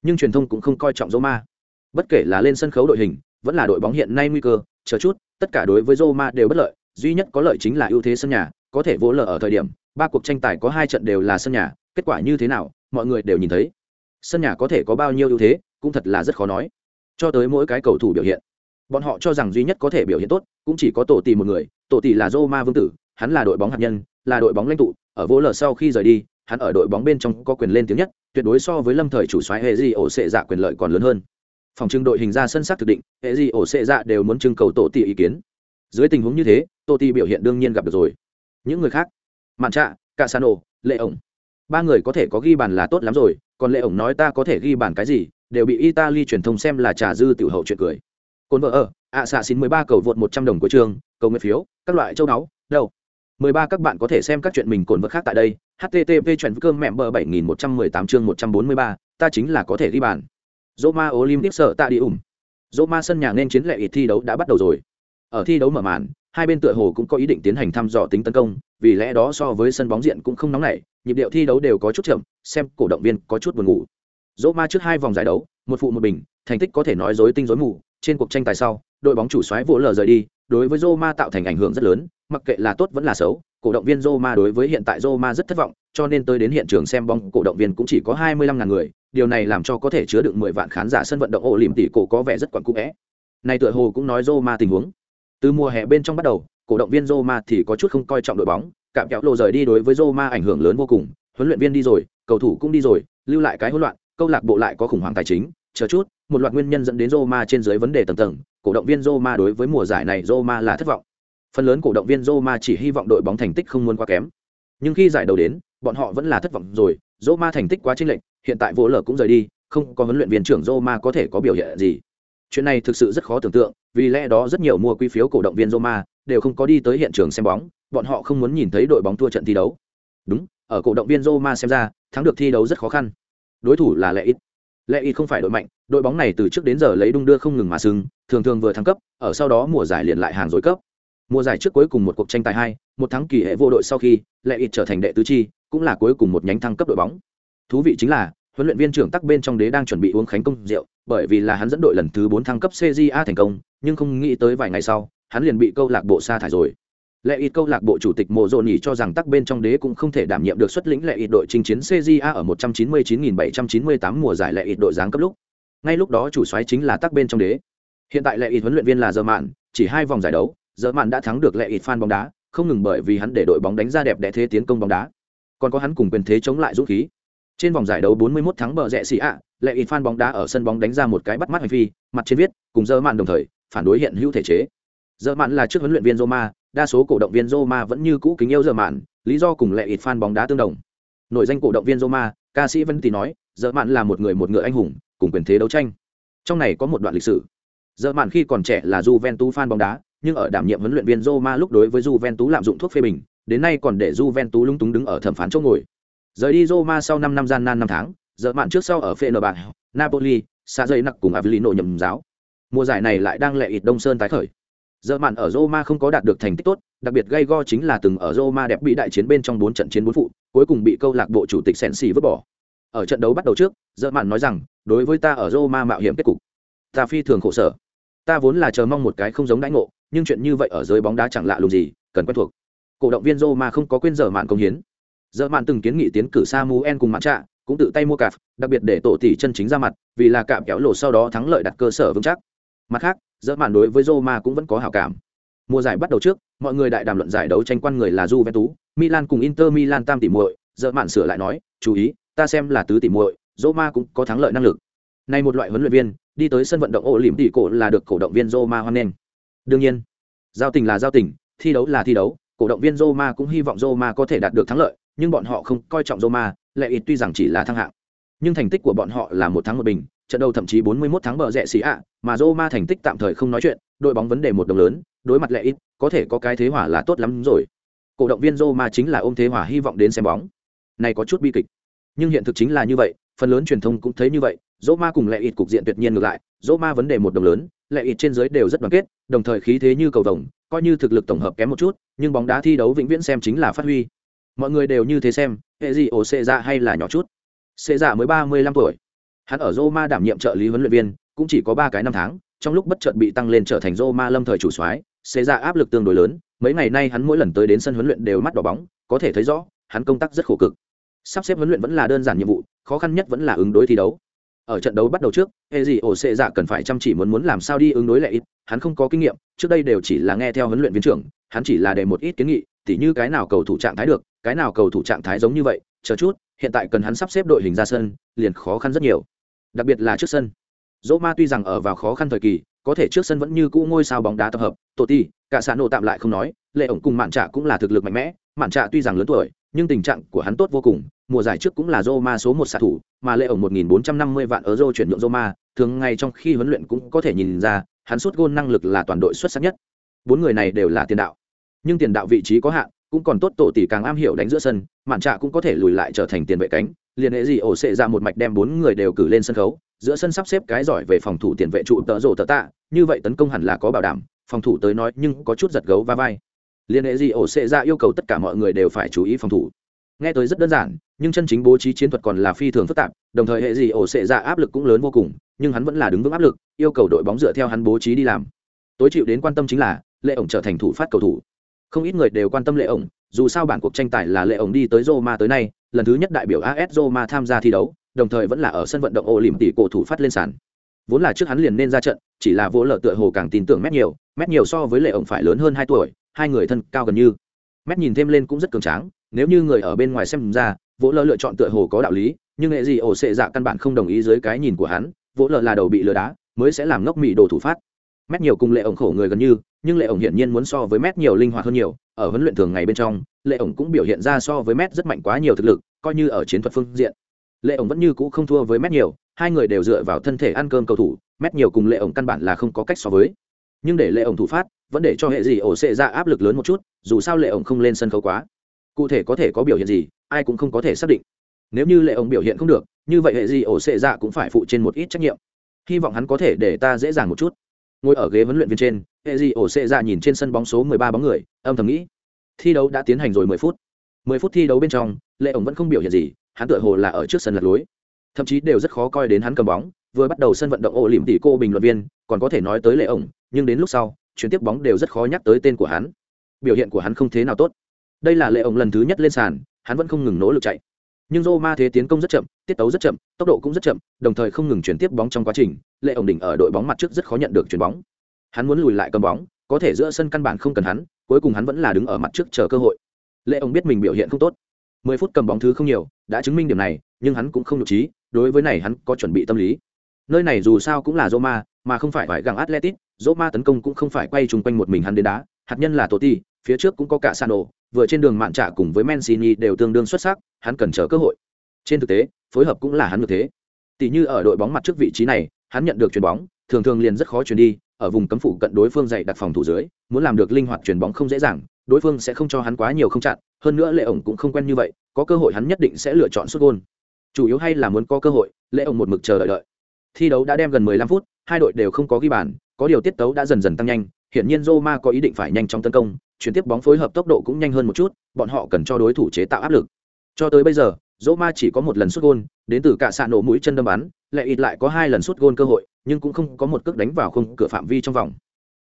Nhưng truyền thông cũng không coi trọng Roma. Bất kể là lên sân khấu đội hình, vẫn là đội bóng hiện nay nguy cơ, chờ chút, tất cả đối với Roma đều bất lợi, duy nhất có lợi chính là ưu thế sân nhà, có thể vỗ lở ở thời điểm, ba cuộc tranh tài có hai trận đều là sân nhà, kết quả như thế nào, mọi người đều nhìn thấy. Sân nhà có thể có bao nhiêu ưu thế, cũng thật là rất khó nói. Cho tới mỗi cái cầu thủ biểu hiện bọn họ cho rằng duy nhất có thể biểu hiện tốt cũng chỉ có tổ tỷ một người tổ tỷ là Roma vương tử hắn là đội bóng hạt nhân là đội bóng lãnh tụ ở vô lờ sau khi rời đi hắn ở đội bóng bên trong có quyền lên tiếng nhất tuyệt đối so với lâm thời chủ soái hệ di ổ sệ dạ quyền lợi còn lớn hơn. Phòng trưng đội hình ra sân sắc thực định hệ di ổ sệ dạ đều muốn trưng cầu tổ tỷ ý kiến. Dưới tình huống như thế tổ tỷ biểu hiện đương nhiên gặp được rồi. Những người khác mạn trạ cả sano lệ ổng ba người có thể có ghi bàn là tốt lắm rồi, còn lệ ổng nói ta có thể ghi bàn cái gì, đều bị italy truyền thông xem là trà dư tiểu hậu chuyện cười. Cồn vợ ở, ạ xạ xin mười ba cầu vượt một trăm đồng của trường, cầu nguyện phiếu, các loại châu đáo, đâu? Mười ba các bạn có thể xem các chuyện mình cồn vật khác tại đây http chuyện cơm mẹm bờ bảy nghìn một trăm mười tám chương một trăm bốn mươi ba, ta chính là có thể ghi bàn. Roma Olympic sợ tạ đi ủng. Roma sân nhà nên chiến lệ ít thi đấu đã bắt đầu rồi. Ở thi đấu mở màn hai bên tựa hồ cũng có ý định tiến hành thăm dò tính tấn công, vì lẽ đó so với sân bóng diện cũng không nóng nảy, nhịp điệu thi đấu đều có chút chậm, xem cổ động viên có chút buồn ngủ. Dỗ ma trước hai vòng giải đấu, một phụ một bình, thành tích có thể nói rối tinh rối mù, trên cuộc tranh tài sau, đội bóng chủ xoáy vỗ lờ rời đi, đối với Roma tạo thành ảnh hưởng rất lớn, mặc kệ là tốt vẫn là xấu, cổ động viên Roma đối với hiện tại Roma rất thất vọng, cho nên tới đến hiện trường xem bóng, cổ động viên cũng chỉ có 25.000 người, điều này làm cho có thể chứa đựng 10 vạn khán giả sân vận động ổ lìm tỷ cổ có vẻ rất quặn cũ này tựa hồ cũng nói Roma tình huống từ mùa hè bên trong bắt đầu cổ động viên Roma thì có chút không coi trọng đội bóng. Cạm kéo lộ rời đi đối với Roma ảnh hưởng lớn vô cùng. Huấn luyện viên đi rồi cầu thủ cũng đi rồi lưu lại cái hỗn loạn câu lạc bộ lại có khủng hoảng tài chính, chờ chút, một loạt nguyên nhân dẫn đến Roma trên dưới vấn đề tầng tầng, cổ động viên Roma đối với mùa giải này Roma là thất vọng. Phần lớn cổ động viên Roma chỉ hy vọng đội bóng thành tích không muốn quá kém. Nhưng khi giải đầu đến, bọn họ vẫn là thất vọng rồi, Roma thành tích quá chênh lệch hiện tại vỗ lở cũng rời đi không có huấn luyện viên trưởng Roma có thể có biểu hiện gì chuyện này thực sự rất khó tưởng tượng, vì lẽ đó rất nhiều mua quy phiếu cổ động viên Roma đều không có đi tới hiện trường xem bóng, bọn họ không muốn nhìn thấy đội bóng thua trận thi đấu. Đúng, ở cổ động viên Roma xem ra, thắng được thi đấu rất khó khăn. Đối thủ là lệ ít. Lệ ít không phải đội mạnh, đội bóng này từ trước đến giờ lấy đung đưa không ngừng mà sưng thường thường vừa thăng cấp, ở sau đó mùa giải liền lại hàng dối cấp. Mùa giải trước cuối cùng một cuộc tranh tài hai, một thắng kỳ hệ vô đội sau khi lệ ít trở thành đệ tứ chi, cũng là cuối cùng một nhánh thăng cấp đội bóng. Thú vị chính là huấn luyện viên trưởng tắc bên trong đế đang chuẩn bị uống khánh công rượu, bởi vì là hắn dẫn đội lần thứ bốn thăng cấp cja thành công, nhưng không nghĩ tới vài ngày sau, hắn liền bị câu lạc bộ sa thải rồi. Lệ ít câu lạc bộ chủ tịch mộ dồn nhỉ cho rằng tắc bên trong đế cũng không thể đảm nhiệm được xuất lĩnh lệ ít đội chinh chiến cja ở 199.798 mùa giải lệ ít đội giáng cấp lúc. Ngay lúc đó chủ soái chính là tắc bên trong đế. Hiện tại lệ ít huấn luyện viên là giờ mạn, chỉ hai vòng giải đấu giờ mạn đã thắng được lệ ít fan bóng đá, không ngừng bởi vì hắn để đội bóng đánh ra đẹp đẽ thế tiến công bóng đá. Còn có hắn cùng quyền thế chống lại dũng khí trên vòng giải đấu 41 thắng bờ rẽ xì ạ, lệ ít fan bóng đá ở sân bóng đánh ra một cái bắt mắt hành vi mặt trên viết, cùng giờ mạn đồng thời, phản đối hiện hữu thể chế. Giờ mạn là trước huấn luyện viên roma, đa số cổ động viên roma vẫn như cũ kính yêu giờ mạn, lý do cùng lệ ít fan bóng đá tương đồng. Nội danh cổ động viên roma, ca sĩ vân tì nói giờ mạn là một người một ngựa anh hùng, cùng quyền thế đấu tranh. Trong này có một đoạn lịch sử. Giờ mạn khi còn trẻ là Juventus fan bóng đá, nhưng ở đảm nhiệm huấn luyện viên Roma lúc đối với Juventus lạm dụng thuốc phê bình, đến nay còn để Juventus lúng túng đứng ở thẩm phán chỗ ngồi rời đi Roma sau 5 năm gian nan năm tháng giờ mạn trước sau ở Fenerbahce, Napoli xa dây nặc cùng Avellino nhầm giáo. Mùa giải này lại đang lệ ít đông sơn tái khởi. Giờ mạn ở Roma không có đạt được thành tích tốt, đặc biệt gây go chính là từng ở Roma đẹp bị đại chiến bên trong bốn trận chiến bốn phụ, cuối cùng bị câu lạc bộ chủ tịch Sensi vứt bỏ. Ở trận đấu bắt đầu trước giờ mạn nói rằng, đối với ta ở Roma mạo hiểm kết cục, ta phi thường khổ sở. Ta vốn là chờ mong một cái không giống đãi ngộ, nhưng chuyện như vậy ở giới bóng đá chẳng lạ lùng gì, cần quen thuộc. Cổ động viên Roma không có quên giờ mạn công hiến giờ mạn từng kiến nghị tiến cử Samuel cùng mạn trạ, cũng tự tay mua cạp, đặc biệt để tổ tỷ chân chính ra mặt, vì là cạm kéo lộ sau đó thắng lợi đặt cơ sở vững chắc. Mặt khác dợ mạn đối với Roma cũng vẫn có hảo cảm. Mùa giải bắt đầu trước, mọi người đại đàm luận giải đấu tranh quan người là Juventus, Milan cùng Inter Milan tam tỷ muội. Dợ mạn sửa lại nói, chú ý, ta xem là tứ tỷ muội, Roma cũng có thắng lợi năng lực. Nay một loại huấn luyện viên, đi tới sân vận động ổ lỉm tỷ cổ là được cổ động viên Roma hoan nghênh. Đương nhiên, giao tình là giao tình, thi đấu là thi đấu, cổ động viên Roma cũng hy vọng Roma có thể đạt được thắng lợi nhưng bọn họ không coi trọng Roma lệ ít tuy rằng chỉ là thăng hạng. Nhưng thành tích của bọn họ là một thắng một bình, trận đầu thậm chí 41 tháng bờ rẽ xì ạ, mà Roma thành tích tạm thời không nói chuyện, đội bóng vấn đề một đồng lớn, đối mặt lệ ít, có thể có cái thế hỏa là tốt lắm rồi. Cổ động viên Roma chính là ôm thế hỏa hy vọng đến xem bóng. Này có chút bi kịch. Nhưng hiện thực chính là như vậy, phần lớn truyền thông cũng thấy như vậy, Roma cùng lệ ít cục diện tuyệt nhiên ngược lại, Roma vấn đề một đồng lớn lệ ít trên dưới đều rất đoàn kết, đồng thời khí thế như cầu vồng, coi như thực lực tổng hợp kém một chút, nhưng bóng đá thi đấu vĩnh viễn xem chính là phát huy mọi người đều như thế xem, hệ gì ổ xệ dạ hay là nhỏ chút. Xệ dạ mới ba mươi lăm tuổi. Hắn ở roma đảm nhiệm trợ lý huấn luyện viên, cũng chỉ có ba cái năm tháng, trong lúc bất chợt bị tăng lên trở thành roma lâm thời chủ soái, xệ dạ áp lực tương đối lớn, mấy ngày nay hắn mỗi lần tới đến sân huấn luyện đều mắt đỏ bóng, có thể thấy rõ, hắn công tác rất khổ cực. Sắp xếp huấn luyện vẫn là đơn giản nhiệm vụ, khó khăn nhất vẫn là ứng đối thi đấu. Ở trận đấu bắt đầu trước, hệ gì ổ xệ dạ cần phải chăm chỉ muốn muốn làm sao đi ứng đối lại ít, hắn không có kinh nghiệm, trước đây đều chỉ là nghe theo huấn luyện viên trưởng, hắn chỉ là để một ít kiến nghị, tỉ như cái nào cầu thủ trạng thái được cái nào cầu thủ trạng thái giống như vậy chờ chút hiện tại cần hắn sắp xếp đội hình ra sân liền khó khăn rất nhiều đặc biệt là trước sân dỗ ma tuy rằng ở vào khó khăn thời kỳ có thể trước sân vẫn như cũ ngôi sao bóng đá tập hợp tổ ti cả xã nổ tạm lại không nói lệ ổng cùng mạn trạ cũng là thực lực mạnh mẽ mạn trạ tuy rằng lớn tuổi nhưng tình trạng của hắn tốt vô cùng mùa giải trước cũng là Roma số một xạ thủ, mà lệ ổng 1450 vạn euro chuyển nhượng Roma, thường ngày trong khi huấn luyện cũng có thể nhìn ra, hắn sút gôn năng lực là toàn đội xuất sắc nhất. Bốn người này đều là tiền đạo. Nhưng tiền đạo vị trí có hạn, cũng còn tốt tổ tỷ càng am hiểu đánh giữa sân, mạn trạ cũng có thể lùi lại trở thành tiền vệ cánh. Liền hệ gì ổ xệ ra một mạch đem bốn người đều cử lên sân khấu, giữa sân sắp xếp cái giỏi về phòng thủ tiền vệ trụ tợ rổ tợ tạ, như vậy tấn công hẳn là có bảo đảm, phòng thủ tới nói nhưng có chút giật gấu va vai. Liên hệ gì ổ xệ ra yêu cầu tất cả mọi người đều phải chú ý phòng thủ. Nghe tới rất đơn giản, nhưng chân chính bố trí chiến thuật còn là phi thường phức tạp, đồng thời hệ gì ổ xệ ra áp lực cũng lớn vô cùng, nhưng hắn vẫn là đứng vững áp lực, yêu cầu đội bóng dựa theo hắn bố trí đi làm. Tối chịu đến quan tâm chính là, lệ ổng trở thành thủ phát cầu thủ không ít người đều quan tâm lệ ổng, dù sao bản cuộc tranh tài là lệ ổng đi tới Roma tới nay, lần thứ nhất đại biểu AS Roma tham gia thi đấu, đồng thời vẫn là ở sân vận động ô lìm tỷ cổ thủ phát lên sàn. Vốn là trước hắn liền nên ra trận, chỉ là vỗ lợ tựa hồ càng tin tưởng mét nhiều mét nhiều so với lệ ổng phải lớn hơn hai tuổi, hai người thân cao gần như. Mét nhìn thêm lên cũng rất cường tráng, nếu như người ở bên ngoài xem ra vỗ lợ lựa chọn tựa hồ có đạo lý, nhưng nghệ gì ổ sệ dạ căn bản không đồng ý dưới cái nhìn của hắn vỗ lợ là đầu bị lừa đá, mới sẽ làm ngốc mị đồ thủ phát mét nhiều cùng lệ ổng khổ người gần như, nhưng lệ ổng hiển nhiên muốn so với mét nhiều linh hoạt hơn nhiều, ở huấn luyện thường ngày bên trong, lệ ổng cũng biểu hiện ra so với mét rất mạnh quá nhiều thực lực, coi như ở chiến thuật phương diện. Lệ ổng vẫn như cũ không thua với mét nhiều, hai người đều dựa vào thân thể ăn cơm cầu thủ, mét nhiều cùng lệ ổng căn bản là không có cách so với. Nhưng để lệ ổng thủ phát, vẫn để cho hệ gì ổ xệ ra áp lực lớn một chút, dù sao lệ ổng không lên sân khấu quá. Cụ thể có thể có biểu hiện gì, ai cũng không có thể xác định. Nếu như lệ ổng biểu hiện không được, như vậy hệ gì ổ xệ ra cũng phải phụ trên một ít trách nhiệm. Hy vọng hắn có thể để ta dễ dàng một chút ngồi ở ghế huấn luyện viên trên hệ gì ổ xệ ra nhìn trên sân bóng số 13 bóng người âm thầm nghĩ thi đấu đã tiến hành rồi 10 phút. 10 phút thi đấu bên trong lệ ổng vẫn không biểu hiện gì hắn tựa hồ là ở trước sân lật lối. Thậm chí đều rất khó coi đến hắn cầm bóng vừa bắt đầu sân vận động ổ lỉm tỷ cô bình luận viên còn có thể nói tới lệ ổng nhưng đến lúc sau chuyển tiếp bóng đều rất khó nhắc tới tên của hắn. Biểu hiện của hắn không thế nào tốt. Đây là lệ ổng lần thứ nhất lên sàn hắn vẫn không ngừng nỗ lực chạy. Nhưng Roma thế tiến công rất chậm, tiết tấu rất chậm, tốc độ cũng rất chậm, đồng thời không ngừng chuyển tiếp bóng trong quá trình, Lệ ổng đỉnh ở đội bóng mặt trước rất khó nhận được chuyển bóng. Hắn muốn lùi lại cầm bóng, có thể giữa sân căn bản không cần hắn, cuối cùng hắn vẫn là đứng ở mặt trước chờ cơ hội. Lệ ổng biết mình biểu hiện không tốt. 10 phút cầm bóng thứ không nhiều, đã chứng minh điểm này, nhưng hắn cũng không nhục trí, đối với này hắn có chuẩn bị tâm lý. Nơi này dù sao cũng là Roma, mà không phải phải gặng Atletico, Roma tấn công cũng không phải quay chung quanh một mình hắn đến đá, hạt nhân là Totti, phía trước cũng có cả Sano, vừa trên đường mạn trả cùng với Mancini đều tương đương xuất sắc, hắn cần chờ cơ hội. Trên thực tế, phối hợp cũng là hắn được thế. Tỷ như ở đội bóng mặt trước vị trí này, hắn nhận được chuyền bóng, thường thường liền rất khó chuyển đi, ở vùng cấm phụ cận đối phương dạy đặt phòng thủ dưới, muốn làm được linh hoạt chuyển bóng không dễ dàng, đối phương sẽ không cho hắn quá nhiều không chặn, hơn nữa Lệ ổng cũng không quen như vậy, có cơ hội hắn nhất định sẽ lựa chọn sút gôn. Chủ yếu hay là muốn có cơ hội, Lệ ổng một mực chờ đợi đợi. Thi đấu đã đem gần 15 phút, hai đội đều không có ghi bàn, có điều tiết tấu đã dần dần tăng nhanh, hiển nhiên Roma có ý định phải nhanh chóng tấn công, chuyển tiếp bóng phối hợp tốc độ cũng nhanh hơn một chút, bọn họ cần cho đối thủ chế tạo áp lực. Cho tới bây giờ, Roma chỉ có một lần sút gôn, đến từ cả xạ nổ mũi chân đâm bắn, lệ ít lại có hai lần sút gôn cơ hội, nhưng cũng không có một cước đánh vào khung cửa phạm vi trong vòng.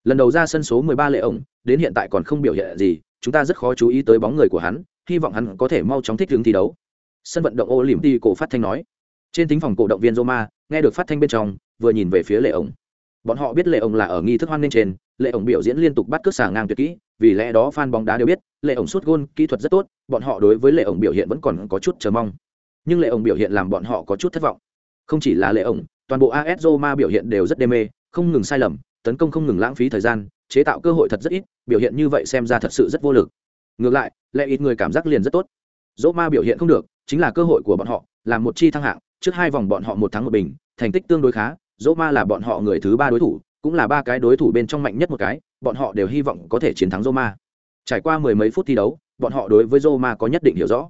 Lần đầu ra sân số 13 lệ ổng, đến hiện tại còn không biểu hiện gì, chúng ta rất khó chú ý tới bóng người của hắn, hy vọng hắn có thể mau chóng thích ứng thi đấu. Sân vận động Olympi cổ phát thanh nói. Trên tính phòng cổ động viên Roma, nghe được phát thanh bên trong, vừa nhìn về phía lệ ổng bọn họ biết lệ ổng là ở nghi thức hoan nghênh trên lệ ổng biểu diễn liên tục bắt cướp xả ngang tuyệt kỹ, vì lẽ đó fan bóng đá đều biết, lệ ổng sút gôn kỹ thuật rất tốt, bọn họ đối với lệ ổng biểu hiện vẫn còn có chút chờ mong. Nhưng lệ ổng biểu hiện làm bọn họ có chút thất vọng. Không chỉ là lệ ổng, toàn bộ as roma biểu hiện đều rất đê mê, không ngừng sai lầm, tấn công không ngừng lãng phí thời gian, chế tạo cơ hội thật rất ít, biểu hiện như vậy xem ra thật sự rất vô lực. Ngược lại, lệ ít người cảm giác liền rất tốt. Roma biểu hiện không được, chính là cơ hội của bọn họ làm một chi thăng hạng, trước hai vòng bọn họ một thắng một bình, thành tích tương đối khá dỗ ma là bọn họ người thứ ba đối thủ cũng là ba cái đối thủ bên trong mạnh nhất một cái bọn họ đều hy vọng có thể chiến thắng Roma. Trải qua mười mấy phút thi đấu, bọn họ đối với Roma có nhất định hiểu rõ.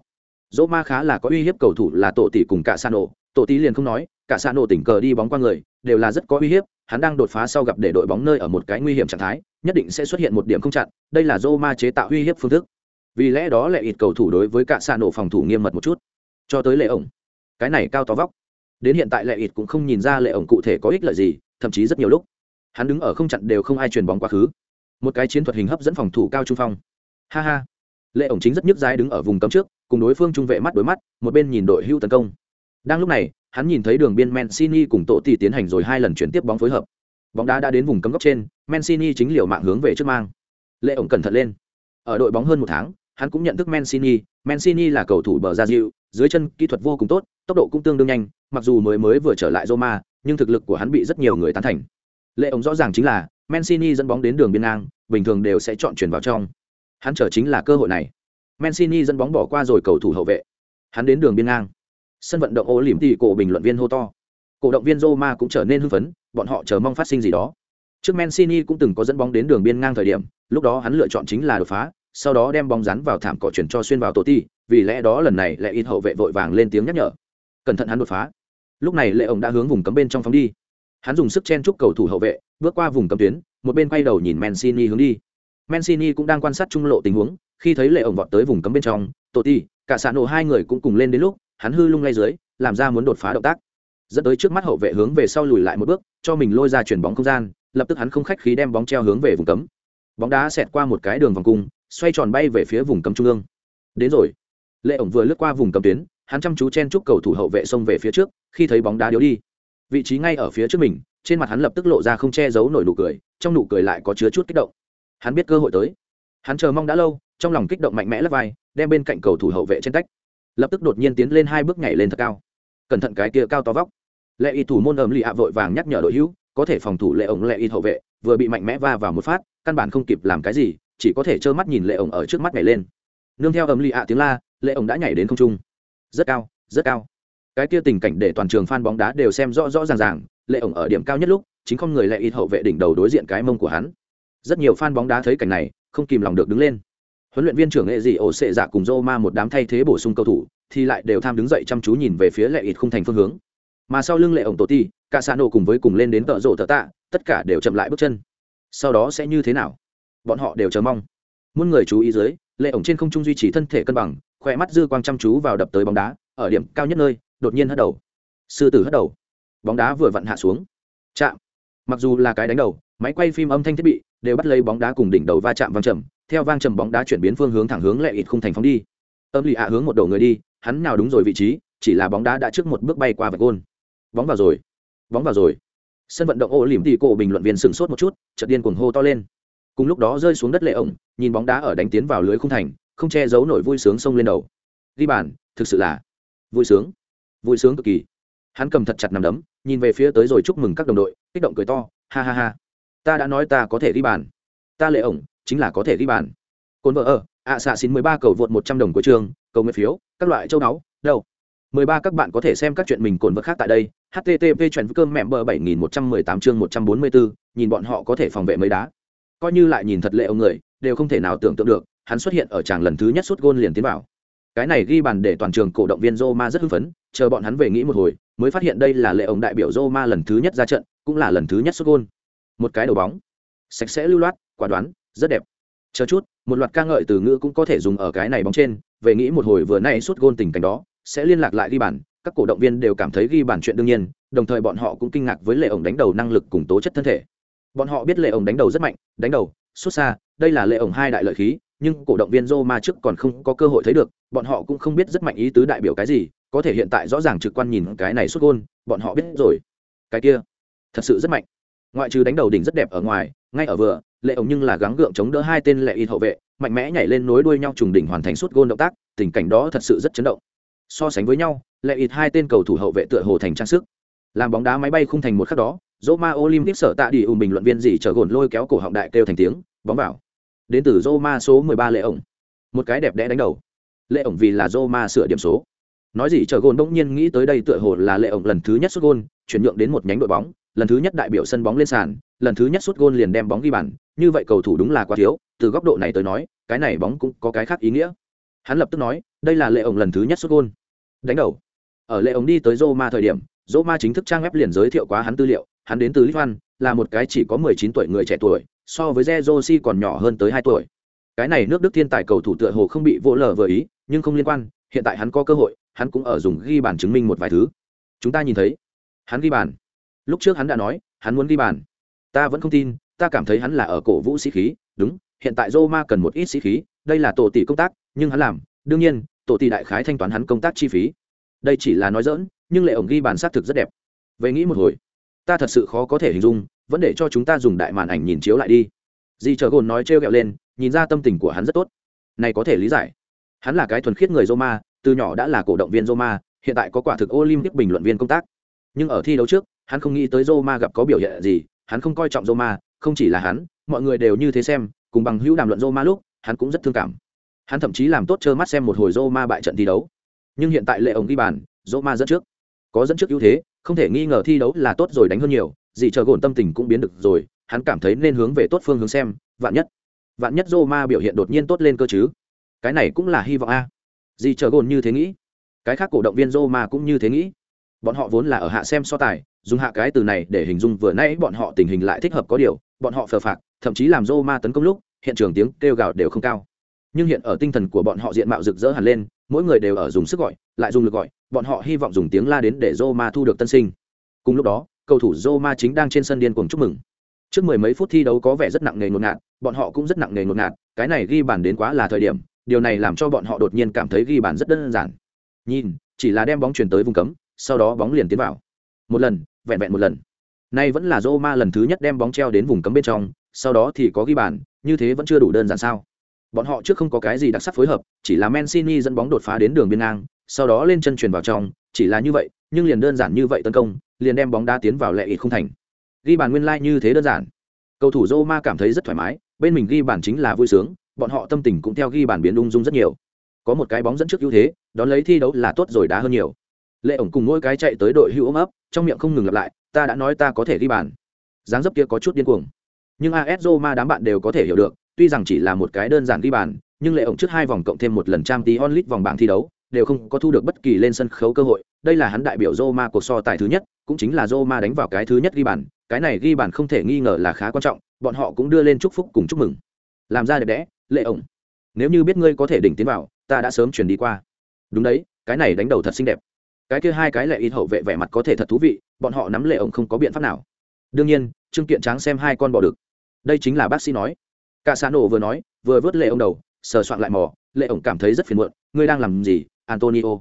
Roma khá là có uy hiếp cầu thủ là tổ tỷ cùng cả Sano, tổ tỷ liền không nói, cả Sano tỉnh cờ đi bóng qua người, đều là rất có uy hiếp, hắn đang đột phá sau gặp để đội bóng nơi ở một cái nguy hiểm trạng thái, nhất định sẽ xuất hiện một điểm không chặn, đây là Roma chế tạo uy hiếp phương thức. Vì lẽ đó lại ít cầu thủ đối với cả Sano phòng thủ nghiêm mật một chút. Cho tới lệ ổng, cái này cao to vóc đến hiện tại lệ ít cũng không nhìn ra lệ ổng cụ thể có ích lợi gì thậm chí rất nhiều lúc hắn đứng ở không chặn đều không ai truyền bóng quá khứ. Một cái chiến thuật hình hấp dẫn phòng thủ cao trung phong. Ha ha. Lệ ổng chính rất nhức dái đứng ở vùng cấm trước cùng đối phương trung vệ mắt đối mắt một bên nhìn đội hưu tấn công. Đang lúc này hắn nhìn thấy đường biên mancini cùng tổ tỷ tiến hành rồi hai lần chuyển tiếp bóng phối hợp. Bóng đá đã đến vùng cấm góc trên mancini chính liều mạng hướng về trước mang. Lệ ổng cẩn thận lên. Ở đội bóng hơn một tháng hắn cũng nhận thức mancini mancini là cầu thủ bờ ra diệu dưới chân kỹ thuật vô cùng tốt tốc độ cũng tương đương nhanh mặc dù mới mới vừa trở lại Roma, nhưng thực lực của hắn bị rất nhiều người tán thành. Lệ ổng rõ ràng chính là Mancini dẫn bóng đến đường biên ngang, bình thường đều sẽ chọn chuyển vào trong. Hắn chờ chính là cơ hội này. Mancini dẫn bóng bỏ qua rồi cầu thủ hậu vệ. Hắn đến đường biên ngang. Sân vận động Olympic cổ bình luận viên hô to. Cổ động viên Roma cũng trở nên hưng phấn, bọn họ chờ mong phát sinh gì đó. Trước Mancini cũng từng có dẫn bóng đến đường biên ngang thời điểm, lúc đó hắn lựa chọn chính là đột phá, sau đó đem bóng rắn vào thảm cỏ chuyển cho xuyên vào tổ ti, vì lẽ đó lần này lệ ít hậu vệ vội vàng lên tiếng nhắc nhở. Cẩn thận hắn đột phá lúc này lệ ổng đã hướng vùng cấm bên trong phóng đi hắn dùng sức chen chúc cầu thủ hậu vệ bước qua vùng cấm tuyến một bên quay đầu nhìn mancini hướng đi. Mancini cũng đang quan sát trung lộ tình huống khi thấy lệ ổng vọt tới vùng cấm bên trong Totti, cả xạ nổ hai người cũng cùng lên đến lúc hắn hư lung lay dưới làm ra muốn đột phá động tác. Dẫn tới trước mắt hậu vệ hướng về sau lùi lại một bước cho mình lôi ra chuyển bóng không gian lập tức hắn không khách khí đem bóng treo hướng về vùng cấm. Bóng đá xẹt qua một cái đường vòng cung xoay tròn bay về phía vùng cấm trung ương. Đến rồi. Lệ ổng vừa lướt qua vùng cấm tuyến hắn chăm chú chen chúc cầu thủ hậu vệ xông về phía trước khi thấy bóng đá điếu đi vị trí ngay ở phía trước mình, trên mặt hắn lập tức lộ ra không che giấu nổi nụ cười, trong nụ cười lại có chứa chút kích động. Hắn biết cơ hội tới. Hắn chờ mong đã lâu, trong lòng kích động mạnh mẽ lấp vai, đem bên cạnh cầu thủ hậu vệ trên tách. Lập tức đột nhiên tiến lên hai bước nhảy lên thật cao. Cẩn thận cái kia cao to vóc. Lệ y thủ môn ẩm lì hạ vội vàng nhắc nhở đội hữu, có thể phòng thủ lệ ổng lệ y hậu vệ, vừa bị mạnh mẽ va vào một phát, căn bản không kịp làm cái gì, chỉ có thể trơ mắt nhìn lệ ổng ở trước mắt nhảy lên. Nương theo ẩm lì hạ tiếng la, lệ ổng đã nhảy đến không trung. Rất cao rất cao cái kia tình cảnh để toàn trường fan bóng đá đều xem rõ rõ ràng ràng, lệ ổng ở điểm cao nhất lúc, chính không người lệ ít hậu vệ đỉnh đầu đối diện cái mông của hắn. Rất nhiều fan bóng đá thấy cảnh này, không kìm lòng được đứng lên. Huấn luyện viên trưởng nghệ dị ổ sệ dạ cùng Roma một đám thay thế bổ sung cầu thủ, thì lại đều tham đứng dậy chăm chú nhìn về phía lệ ít không thành phương hướng. Mà sau lưng lệ ổng tổ ti cả xa nổ cùng với cùng lên đến tợ rộ tợ tạ, tất cả đều chậm lại bước chân. Sau đó sẽ như thế nào? Bọn họ đều chờ mong. Muôn người chú ý dưới, lệ ổng trên không trung duy trì thân thể cân bằng, khỏe mắt dư quang chăm chú vào đập tới bóng đá, ở điểm cao nhất nơi đột nhiên hất đầu. Sư tử hất đầu. Bóng đá vừa vặn hạ xuống. Chạm. Mặc dù là cái đánh đầu, máy quay phim âm thanh thiết bị đều bắt lấy bóng đá cùng đỉnh đầu va chạm vang trầm. Theo vang trầm bóng đá chuyển biến phương hướng thẳng hướng lệ ít khung thành phóng đi. Âm lì ạ hướng một đầu người đi, hắn nào đúng rồi vị trí, chỉ là bóng đá đã trước một bước bay qua vạch gôn. Bóng vào rồi. Bóng vào rồi. Sân vận động ô lìm tỉ cổ bình luận viên sửng sốt một chút, chợt điên cuồng hô to lên. Cùng lúc đó rơi xuống đất lệ ổng, nhìn bóng đá ở đánh tiến vào lưới khung thành, không che giấu nổi vui sướng xông lên đầu. Ghi bàn, thực sự là vui sướng vui sướng cực kỳ. Hắn cầm thật chặt nằm đấm, nhìn về phía tới rồi chúc mừng các đồng đội, kích động cười to, ha ha ha. Ta đã nói ta có thể ghi bàn. Ta lệ ổng, chính là có thể ghi bàn. Cồn vợ ở, ạ xạ xin mười ba cầu vượt một trăm đồng của trường, cầu nguyện phiếu, các loại châu đáo đâu? Mười ba các bạn có thể xem các chuyện mình cồn vợ khác tại đây. Http chuyện cơm mẹm bờ bảy nghìn một trăm mười tám chương một trăm bốn mươi bốn nhìn bọn họ có thể phòng vệ mấy đá. Coi như lại nhìn thật lệ ông người, đều không thể nào tưởng tượng được, hắn xuất hiện ở tràng lần thứ nhất suốt gôn liền tiến vào cái này ghi bàn để toàn trường cổ động viên Roma rất hưng phấn, chờ bọn hắn về nghĩ một hồi, mới phát hiện đây là lệ ông đại biểu Roma lần thứ nhất ra trận, cũng là lần thứ nhất xuất gôn. Một cái đầu bóng. Sạch sẽ lưu loát, quả đoán, rất đẹp. Chờ chút, một loạt ca ngợi từ ngữ cũng có thể dùng ở cái này bóng trên, về nghĩ một hồi vừa nay sút gôn tình cảnh đó, sẽ liên lạc lại ghi bàn, các cổ động viên đều cảm thấy ghi bàn chuyện đương nhiên, đồng thời bọn họ cũng kinh ngạc với lệ ổng đánh đầu năng lực cùng tố chất thân thể. Bọn họ biết lệ ổng đánh đầu rất mạnh, đánh đầu xuất xa, đây là lệ ổng hai đại lợi khí nhưng cổ động viên Roma trước còn không có cơ hội thấy được, bọn họ cũng không biết rất mạnh ý tứ đại biểu cái gì, có thể hiện tại rõ ràng trực quan nhìn cái này xuất gôn, bọn họ biết rồi. Cái kia, thật sự rất mạnh. Ngoại trừ đánh đầu đỉnh rất đẹp ở ngoài, ngay ở vừa, lệ ổng nhưng là gắng gượng chống đỡ hai tên lệ y hậu vệ, mạnh mẽ nhảy lên nối đuôi nhau trùng đỉnh hoàn thành sút gôn động tác, tình cảnh đó thật sự rất chấn động. So sánh với nhau, lệ ít hai tên cầu thủ hậu vệ tựa hồ thành trang sức. Làm bóng đá máy bay không thành một khắc đó, Roma Olympic sở tạ đi ùm bình luận viên gì chờ gồn lôi kéo cổ họng đại kêu thành tiếng, bóng vào. Đến từ Roma số 13 Lệ ổng. Một cái đẹp đẽ đánh đầu. Lệ ổng vì là Roma sửa điểm số. Nói gì chờ gôn bỗng nhiên nghĩ tới đây tựa hồ là Lệ ổng lần thứ nhất sút gôn, chuyển nhượng đến một nhánh đội bóng, lần thứ nhất đại biểu sân bóng lên sàn, lần thứ nhất sút gôn liền đem bóng ghi bàn, như vậy cầu thủ đúng là quá thiếu, từ góc độ này tới nói, cái này bóng cũng có cái khác ý nghĩa. Hắn lập tức nói, đây là Lệ ổng lần thứ nhất sút gôn. Đánh đầu. Ở Lệ ổng đi tới Roma thời điểm, Roma chính thức trang web liền giới thiệu quá hắn tư liệu, hắn đến từ Litvan, là một cái chỉ có 19 tuổi người trẻ tuổi, so với Jezosi còn nhỏ hơn tới 2 tuổi. Cái này nước Đức thiên tài cầu thủ tựa hồ không bị vỗ lờ vừa ý, nhưng không liên quan, hiện tại hắn có cơ hội, hắn cũng ở dùng ghi bàn chứng minh một vài thứ. Chúng ta nhìn thấy, hắn ghi bàn. Lúc trước hắn đã nói, hắn muốn ghi bàn. Ta vẫn không tin, ta cảm thấy hắn là ở cổ vũ sĩ khí, đúng, hiện tại Roma cần một ít sĩ khí, đây là tổ tỷ công tác, nhưng hắn làm, đương nhiên, tổ tỷ đại khái thanh toán hắn công tác chi phí. Đây chỉ là nói giỡn, nhưng lệ ổng ghi bàn sát thực rất đẹp. Về nghĩ một hồi, ta thật sự khó có thể hình dung, vẫn để cho chúng ta dùng đại màn ảnh nhìn chiếu lại đi. Di chờ gồn nói trêu ghẹo lên, nhìn ra tâm tình của hắn rất tốt. Này có thể lý giải. Hắn là cái thuần khiết người roma, từ nhỏ đã là cổ động viên roma, hiện tại có quả thực olympic bình luận viên công tác. Nhưng ở thi đấu trước, hắn không nghĩ tới roma gặp có biểu hiện gì, hắn không coi trọng roma, không chỉ là hắn, mọi người đều như thế xem, cùng bằng hữu đàm luận roma lúc, hắn cũng rất thương cảm. Hắn thậm chí làm tốt trơ mắt xem một hồi roma bại trận thi đấu. Nhưng hiện tại lệ ổng ghi bàn, roma dẫn trước. Có dẫn trước ưu thế không thể nghi ngờ thi đấu là tốt rồi đánh hơn nhiều, gì chờ gồn tâm tình cũng biến được rồi, hắn cảm thấy nên hướng về tốt phương hướng xem, vạn nhất vạn nhất Roma biểu hiện đột nhiên tốt lên cơ chứ. Cái này cũng là hy vọng a. Gì chờ gồn như thế nghĩ. Cái khác cổ động viên Roma cũng như thế nghĩ. Bọn họ vốn là ở hạ xem so tài, dùng hạ cái từ này để hình dung vừa nãy bọn họ tình hình lại thích hợp có điều, bọn họ phờ phạc, thậm chí làm Roma tấn công lúc, hiện trường tiếng kêu gào đều không cao nhưng hiện ở tinh thần của bọn họ diện mạo rực rỡ hẳn lên, mỗi người đều ở dùng sức gọi, lại dùng lực gọi, bọn họ hy vọng dùng tiếng la đến để Roma thu được tân sinh. Cùng lúc đó, cầu thủ Roma chính đang trên sân điên cuồng chúc mừng. Trước mười mấy phút thi đấu có vẻ rất nặng nề ngột ngạt, bọn họ cũng rất nặng nề ngột ngạt, cái này ghi bàn đến quá là thời điểm, điều này làm cho bọn họ đột nhiên cảm thấy ghi bàn rất đơn giản. Nhìn, chỉ là đem bóng chuyển tới vùng cấm, sau đó bóng liền tiến vào. Một lần, vẹn vẹn một lần. Nay vẫn là Roma lần thứ nhất đem bóng treo đến vùng cấm bên trong, sau đó thì có ghi bàn, như thế vẫn chưa đủ đơn giản sao? Bọn họ trước không có cái gì đặc sắc phối hợp, chỉ là Mancini dẫn bóng đột phá đến đường biên ngang, sau đó lên chân truyền vào trong, chỉ là như vậy, nhưng liền đơn giản như vậy tấn công, liền đem bóng đá tiến vào lệ ít không thành. Ghi bàn nguyên lai like như thế đơn giản. Cầu thủ Roma cảm thấy rất thoải mái, bên mình ghi bàn chính là vui sướng, bọn họ tâm tình cũng theo ghi bàn biến ung dung rất nhiều. Có một cái bóng dẫn trước ưu thế, đón lấy thi đấu là tốt rồi đá hơn nhiều lệ ổng cùng mỗi cái chạy tới đội hữu ôm ấp trong miệng không ngừng lặp lại ta đã nói ta có thể ghi bàn dáng dấp kia có chút điên cuồng nhưng as roma đám bạn đều có thể hiểu được tuy rằng chỉ là một cái đơn giản ghi bàn, nhưng lệ ổng trước hai vòng cộng thêm một lần trang tí onlit vòng bảng thi đấu, đều không có thu được bất kỳ lên sân khấu cơ hội. Đây là hắn đại biểu roma cuộc so tài thứ nhất, cũng chính là roma đánh vào cái thứ nhất ghi bàn. Cái này ghi bàn không thể nghi ngờ là khá quan trọng, bọn họ cũng đưa lên chúc phúc cùng chúc mừng. Làm ra đẹp đẽ, lệ ổng. Nếu như biết ngươi có thể đỉnh tiến vào, ta đã sớm chuyển đi qua. Đúng đấy, cái này đánh đầu thật xinh đẹp. Cái kia hai cái lệ ít hậu vệ vẻ mặt có thể thật thú vị, bọn họ nắm lệ ổng không có biện pháp nào. Đương nhiên, trương kiện tráng xem hai con bỏ được. Đây chính là bác sĩ nói cả xã nổ vừa nói, vừa vớt lệ ông đầu, sờ soạn lại mò, lệ ổng cảm thấy rất phiền muộn, ngươi đang làm gì, antonio?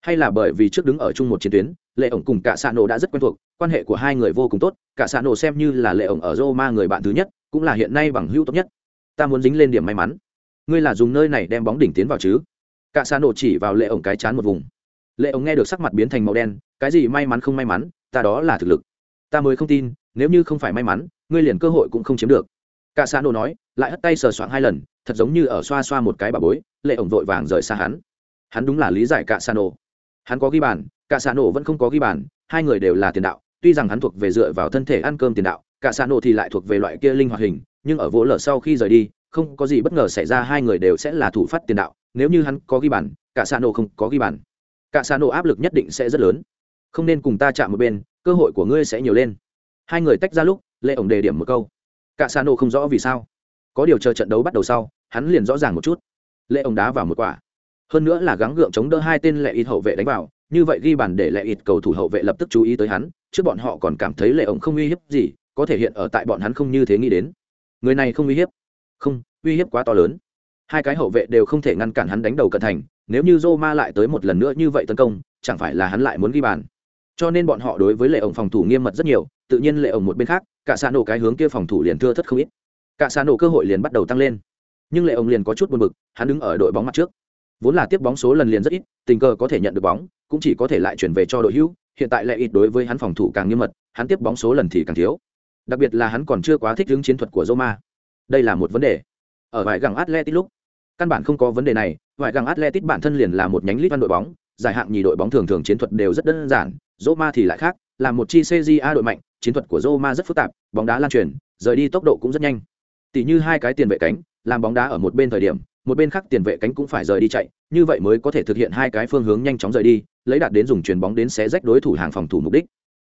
Hay là bởi vì trước đứng ở chung một chiến tuyến, lệ ổng cùng cả xã nổ đã rất quen thuộc, quan hệ của hai người vô cùng tốt, cả xã nổ xem như là lệ ổng ở roma người bạn thứ nhất, cũng là hiện nay bằng hữu tốt nhất. Ta muốn dính lên điểm may mắn. Ngươi là dùng nơi này đem bóng đỉnh tiến vào chứ? Cả xã nổ chỉ vào lệ ổng cái chán một vùng. Lệ ổng nghe được sắc mặt biến thành màu đen, cái gì may mắn không may mắn, ta đó là thực lực. Ta mới không tin, nếu như không phải may mắn, ngươi liền cơ hội cũng không chiếm được cả xa nô nói, lại hất tay sờ soạng hai lần, thật giống như ở xoa xoa một cái bà bối, lệ ổng vội vàng rời xa hắn. Hắn đúng là lý giải cả xa nô hắn có ghi bàn, cả xa nô vẫn không có ghi bàn, hai người đều là tiền đạo, tuy rằng hắn thuộc về dựa vào thân thể ăn cơm tiền đạo, cả xa nô thì lại thuộc về loại kia linh hoạt hình, nhưng ở vỗ lở sau khi rời đi, không có gì bất ngờ xảy ra, hai người đều sẽ là thủ phát tiền đạo, nếu như hắn có ghi bàn, cả xa nô không có ghi bàn. Cả xa nô áp lực nhất định sẽ rất lớn. Không nên cùng ta chạm một bên, cơ hội của ngươi sẽ nhiều lên. Hai người tách ra lúc, lệ ổng đề điểm một câu cả xa nổ không rõ vì sao. Có điều chờ trận đấu bắt đầu sau, hắn liền rõ ràng một chút. Lệ ổng đá vào một quả. Hơn nữa là gắng gượng chống đỡ hai tên lệ ít hậu vệ đánh vào, như vậy ghi bàn để lệ ít cầu thủ hậu vệ lập tức chú ý tới hắn, trước bọn họ còn cảm thấy lệ ổng không uy hiếp gì, có thể hiện ở tại bọn hắn không như thế nghĩ đến. Người này không uy hiếp. Không, uy hiếp quá to lớn. Hai cái hậu vệ đều không thể ngăn cản hắn đánh đầu cận thành, nếu như Roma lại tới một lần nữa như vậy tấn công, chẳng phải là hắn lại muốn ghi bàn. Cho nên bọn họ đối với lệ ổng phòng thủ nghiêm mật rất nhiều tự nhiên lệ ổng một bên khác, cả xa nổ cái hướng kia phòng thủ liền thưa thất không ít. Cả xa nổ cơ hội liền bắt đầu tăng lên. Nhưng lệ ổng liền có chút buồn bực, hắn đứng ở đội bóng mặt trước. Vốn là tiếp bóng số lần liền rất ít, tình cờ có thể nhận được bóng, cũng chỉ có thể lại chuyển về cho đội hữu, hiện tại lệ ít đối với hắn phòng thủ càng nghiêm mật, hắn tiếp bóng số lần thì càng thiếu. Đặc biệt là hắn còn chưa quá thích hướng chiến thuật của Roma. Đây là một vấn đề. Ở vải gẳng Atletic lúc, căn bản không có vấn đề này vải gẳng Atletic bản thân liền là một nhánh lít văn đội bóng, giải hạng nhì đội bóng thường thường chiến thuật đều rất đơn giản, Roma thì lại khác, là một chi CJA đội mạnh chiến thuật của Roma rất phức tạp, bóng đá lan truyền, rời đi tốc độ cũng rất nhanh. Tỷ như hai cái tiền vệ cánh, làm bóng đá ở một bên thời điểm, một bên khác tiền vệ cánh cũng phải rời đi chạy, như vậy mới có thể thực hiện hai cái phương hướng nhanh chóng rời đi, lấy đạt đến dùng chuyền bóng đến xé rách đối thủ hàng phòng thủ mục đích.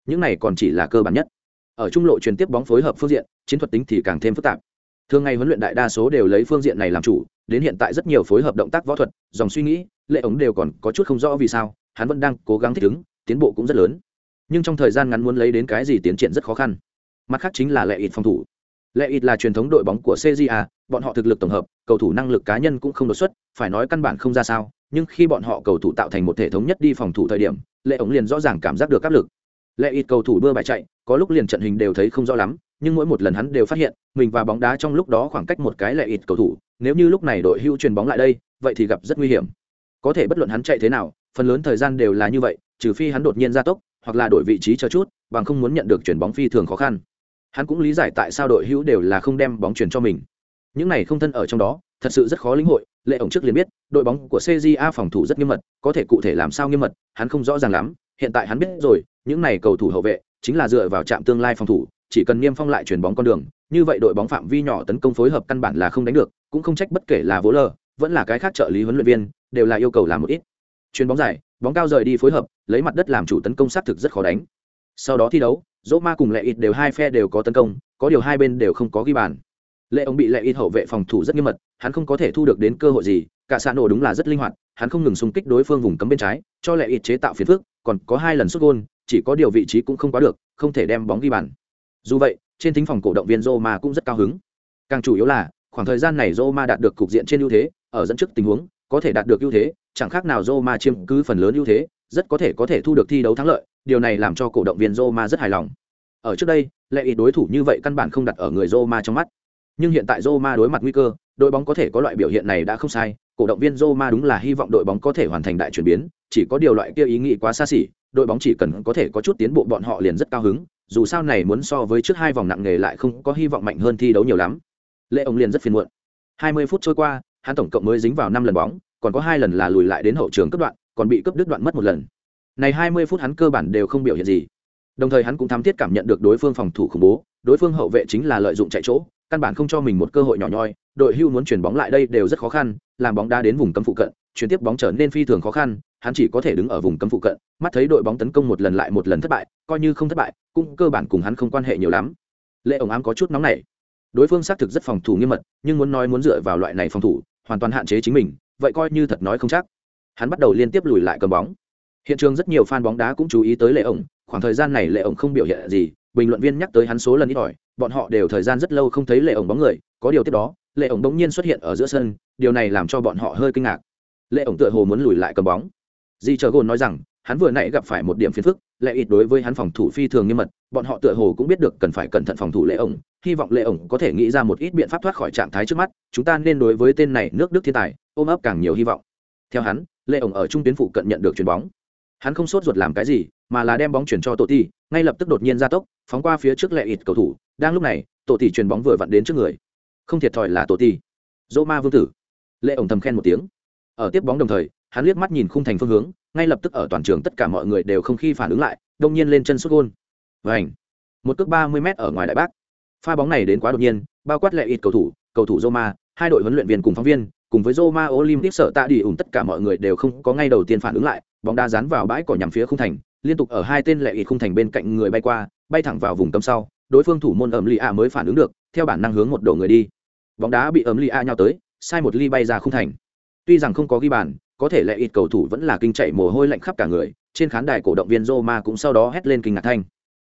Những này còn chỉ là cơ bản nhất. Ở trung lộ truyền tiếp bóng phối hợp phương diện, chiến thuật tính thì càng thêm phức tạp. Thường ngày huấn luyện đại đa số đều lấy phương diện này làm chủ, đến hiện tại rất nhiều phối hợp động tác võ thuật, dòng suy nghĩ, lệ ống đều còn có chút không rõ vì sao, hắn vẫn đang cố gắng thích ứng, tiến bộ cũng rất lớn nhưng trong thời gian ngắn muốn lấy đến cái gì tiến triển rất khó khăn. Mặt khác chính là lệ ít phòng thủ. Lệ ít là truyền thống đội bóng của cja bọn họ thực lực tổng hợp, cầu thủ năng lực cá nhân cũng không đột xuất, phải nói căn bản không ra sao, nhưng khi bọn họ cầu thủ tạo thành một hệ thống nhất đi phòng thủ thời điểm, lệ ống liền rõ ràng cảm giác được áp lực. Lệ ít cầu thủ bưa bài chạy, có lúc liền trận hình đều thấy không rõ lắm, nhưng mỗi một lần hắn đều phát hiện, mình và bóng đá trong lúc đó khoảng cách một cái lệ ít cầu thủ, nếu như lúc này đội hưu truyền bóng lại đây, vậy thì gặp rất nguy hiểm. Có thể bất luận hắn chạy thế nào, phần lớn thời gian đều là như vậy, trừ phi hắn đột nhiên ra tốc hoặc là đổi vị trí chờ chút, bằng không muốn nhận được chuyển bóng phi thường khó khăn. Hắn cũng lý giải tại sao đội hữu đều là không đem bóng chuyển cho mình. Những này không thân ở trong đó, thật sự rất khó lĩnh hội, lệ ổng trước liền biết, đội bóng của cja phòng thủ rất nghiêm mật, có thể cụ thể làm sao nghiêm mật, hắn không rõ ràng lắm, hiện tại hắn biết rồi, những này cầu thủ hậu vệ, chính là dựa vào trạm tương lai phòng thủ, chỉ cần niêm phong lại chuyển bóng con đường, như vậy đội bóng phạm vi nhỏ tấn công phối hợp căn bản là không đánh được, cũng không trách bất kể là vỗ lờ, vẫn là cái khác trợ lý huấn luyện viên, đều là yêu cầu làm một ít chuyền bóng dài, bóng cao rời đi phối hợp, lấy mặt đất làm chủ tấn công xác thực rất khó đánh. Sau đó thi đấu dỗ ma cùng lệ ít đều hai phe đều có tấn công, có điều hai bên đều không có ghi bàn. Lệ ông bị lệ ít hậu vệ phòng thủ rất nghiêm mật, hắn không có thể thu được đến cơ hội gì, cả xã nổ đúng là rất linh hoạt, hắn không ngừng xung kích đối phương vùng cấm bên trái, cho lệ ít chế tạo phiền phức, còn có hai lần xuất gôn, chỉ có điều vị trí cũng không quá được, không thể đem bóng ghi bàn. Dù vậy, trên thính phòng cổ động viên Roma cũng rất cao hứng. Càng chủ yếu là, khoảng thời gian này Roma đạt được cục diện trên ưu thế, ở dẫn trước tình huống có thể đạt được ưu thế, chẳng khác nào Roma chiếm cứ phần lớn ưu thế, rất có thể có thể thu được thi đấu thắng lợi, điều này làm cho cổ động viên Roma rất hài lòng. Ở trước đây, lệ ý đối thủ như vậy căn bản không đặt ở người Roma trong mắt. Nhưng hiện tại Roma đối mặt nguy cơ, đội bóng có thể có loại biểu hiện này đã không sai, cổ động viên Roma đúng là hy vọng đội bóng có thể hoàn thành đại chuyển biến, chỉ có điều loại kia ý nghĩ quá xa xỉ, đội bóng chỉ cần có thể có chút tiến bộ bọn họ liền rất cao hứng, dù sao này muốn so với trước hai vòng nặng nghề lại không có hy vọng mạnh hơn thi đấu nhiều lắm. Lệ ông liền rất phiền muộn. 20 phút trôi qua hắn tổng cộng mới dính vào năm lần bóng, còn có hai lần là lùi lại đến hậu trường cấp đoạn, còn bị cướp đứt đoạn mất một lần. Này hai mươi phút hắn cơ bản đều không biểu hiện gì. Đồng thời hắn cũng thám thiết cảm nhận được đối phương phòng thủ khủng bố, đối phương hậu vệ chính là lợi dụng chạy chỗ, căn bản không cho mình một cơ hội nhỏ nhoi, đội hưu muốn chuyển bóng lại đây đều rất khó khăn, làm bóng đá đến vùng cấm phụ cận, chuyển tiếp bóng trở nên phi thường khó khăn, hắn chỉ có thể đứng ở vùng cấm phụ cận, mắt thấy đội bóng tấn công một lần lại một lần thất bại, coi như không thất bại, cũng cơ bản cùng hắn không quan hệ nhiều lắm. Lệ ổng ám có chút nóng nảy. Đối phương xác thực rất phòng thủ nghiêm mật, nhưng muốn nói muốn dựa vào loại này phòng thủ hoàn toàn hạn chế chính mình, vậy coi như thật nói không chắc. Hắn bắt đầu liên tiếp lùi lại cầm bóng. Hiện trường rất nhiều fan bóng đá cũng chú ý tới lệ ổng, khoảng thời gian này lệ ổng không biểu hiện gì, bình luận viên nhắc tới hắn số lần ít ỏi, bọn họ đều thời gian rất lâu không thấy lệ ổng bóng người, có điều tiếp đó, lệ ổng bỗng nhiên xuất hiện ở giữa sân, điều này làm cho bọn họ hơi kinh ngạc. Lệ ổng tựa hồ muốn lùi lại cầm bóng. Di chờ gồn nói rằng hắn vừa nãy gặp phải một điểm phiền phức lệ ít đối với hắn phòng thủ phi thường nghiêm mật, bọn họ tựa hồ cũng biết được cần phải cẩn thận phòng thủ lệ ổng, hy vọng lệ ổng có thể nghĩ ra một ít biện pháp thoát khỏi trạng thái trước mắt, chúng ta nên đối với tên này nước đức thiên tài, ôm ấp càng nhiều hy vọng. Theo hắn, lệ ổng ở trung tuyến phụ cận nhận được chuyền bóng. Hắn không sốt ruột làm cái gì, mà là đem bóng chuyển cho tổ ti, ngay lập tức đột nhiên ra tốc, phóng qua phía trước lệ ít cầu thủ, đang lúc này tổ tỷ chuyền bóng vừa vặn đến trước người. Không thiệt thòi là tổ ti. Dỗ ma vương tử. Lệ ổng thầm khen một tiếng. Ở tiếp bóng đồng thời, hắn liếc mắt nhìn khung thành phương hướng ngay lập tức ở toàn trường tất cả mọi người đều không khi phản ứng lại, đông nhiên lên chân xuất gôn. Vảnh một cước ba mươi m ở ngoài đại bác. Pha bóng này đến quá đột nhiên, bao quát lệ ít cầu thủ cầu thủ roma, hai đội huấn luyện viên cùng phóng viên, cùng với roma olympic sợ tạ đi ủng tất cả mọi người đều không có ngay đầu tiên phản ứng lại, bóng đá dán vào bãi cỏ nhằm phía khung thành, liên tục ở hai tên lệ ít khung thành bên cạnh người bay qua, bay thẳng vào vùng cấm sau, đối phương thủ môn ẩm lì a mới phản ứng được, theo bản năng hướng một đầu người đi. Bóng đá bị ẩm lì a nhau tới, sai một ly bay ra khung thành. Tuy rằng không có ghi bàn có thể lệ ít cầu thủ vẫn là kinh chạy mồ hôi lạnh khắp cả người, trên khán đài cổ động viên Roma cũng sau đó hét lên kinh ngạc thanh.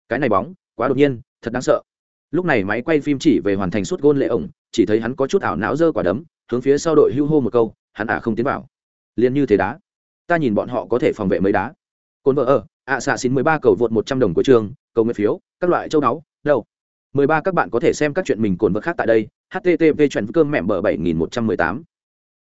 Cái này bóng, quá đột nhiên, thật đáng sợ. Lúc này máy quay phim chỉ về hoàn thành suốt gôn lệ ổng, chỉ thấy hắn có chút ảo não dơ quả đấm, hướng phía sau đội hưu hô một câu, hắn à không tiến vào. liền như thế đá. Ta nhìn bọn họ có thể phòng vệ mấy đá. cồn vợ ờ ạ xạ xin 13 cầu vượt 100 đồng của trường, cầu nguyện phiếu, các loại châu náu, đâu. 13 các bạn có thể xem các chuyện mình cồn vợ khác tại đây. http chuyện cơm mẹ bở 7118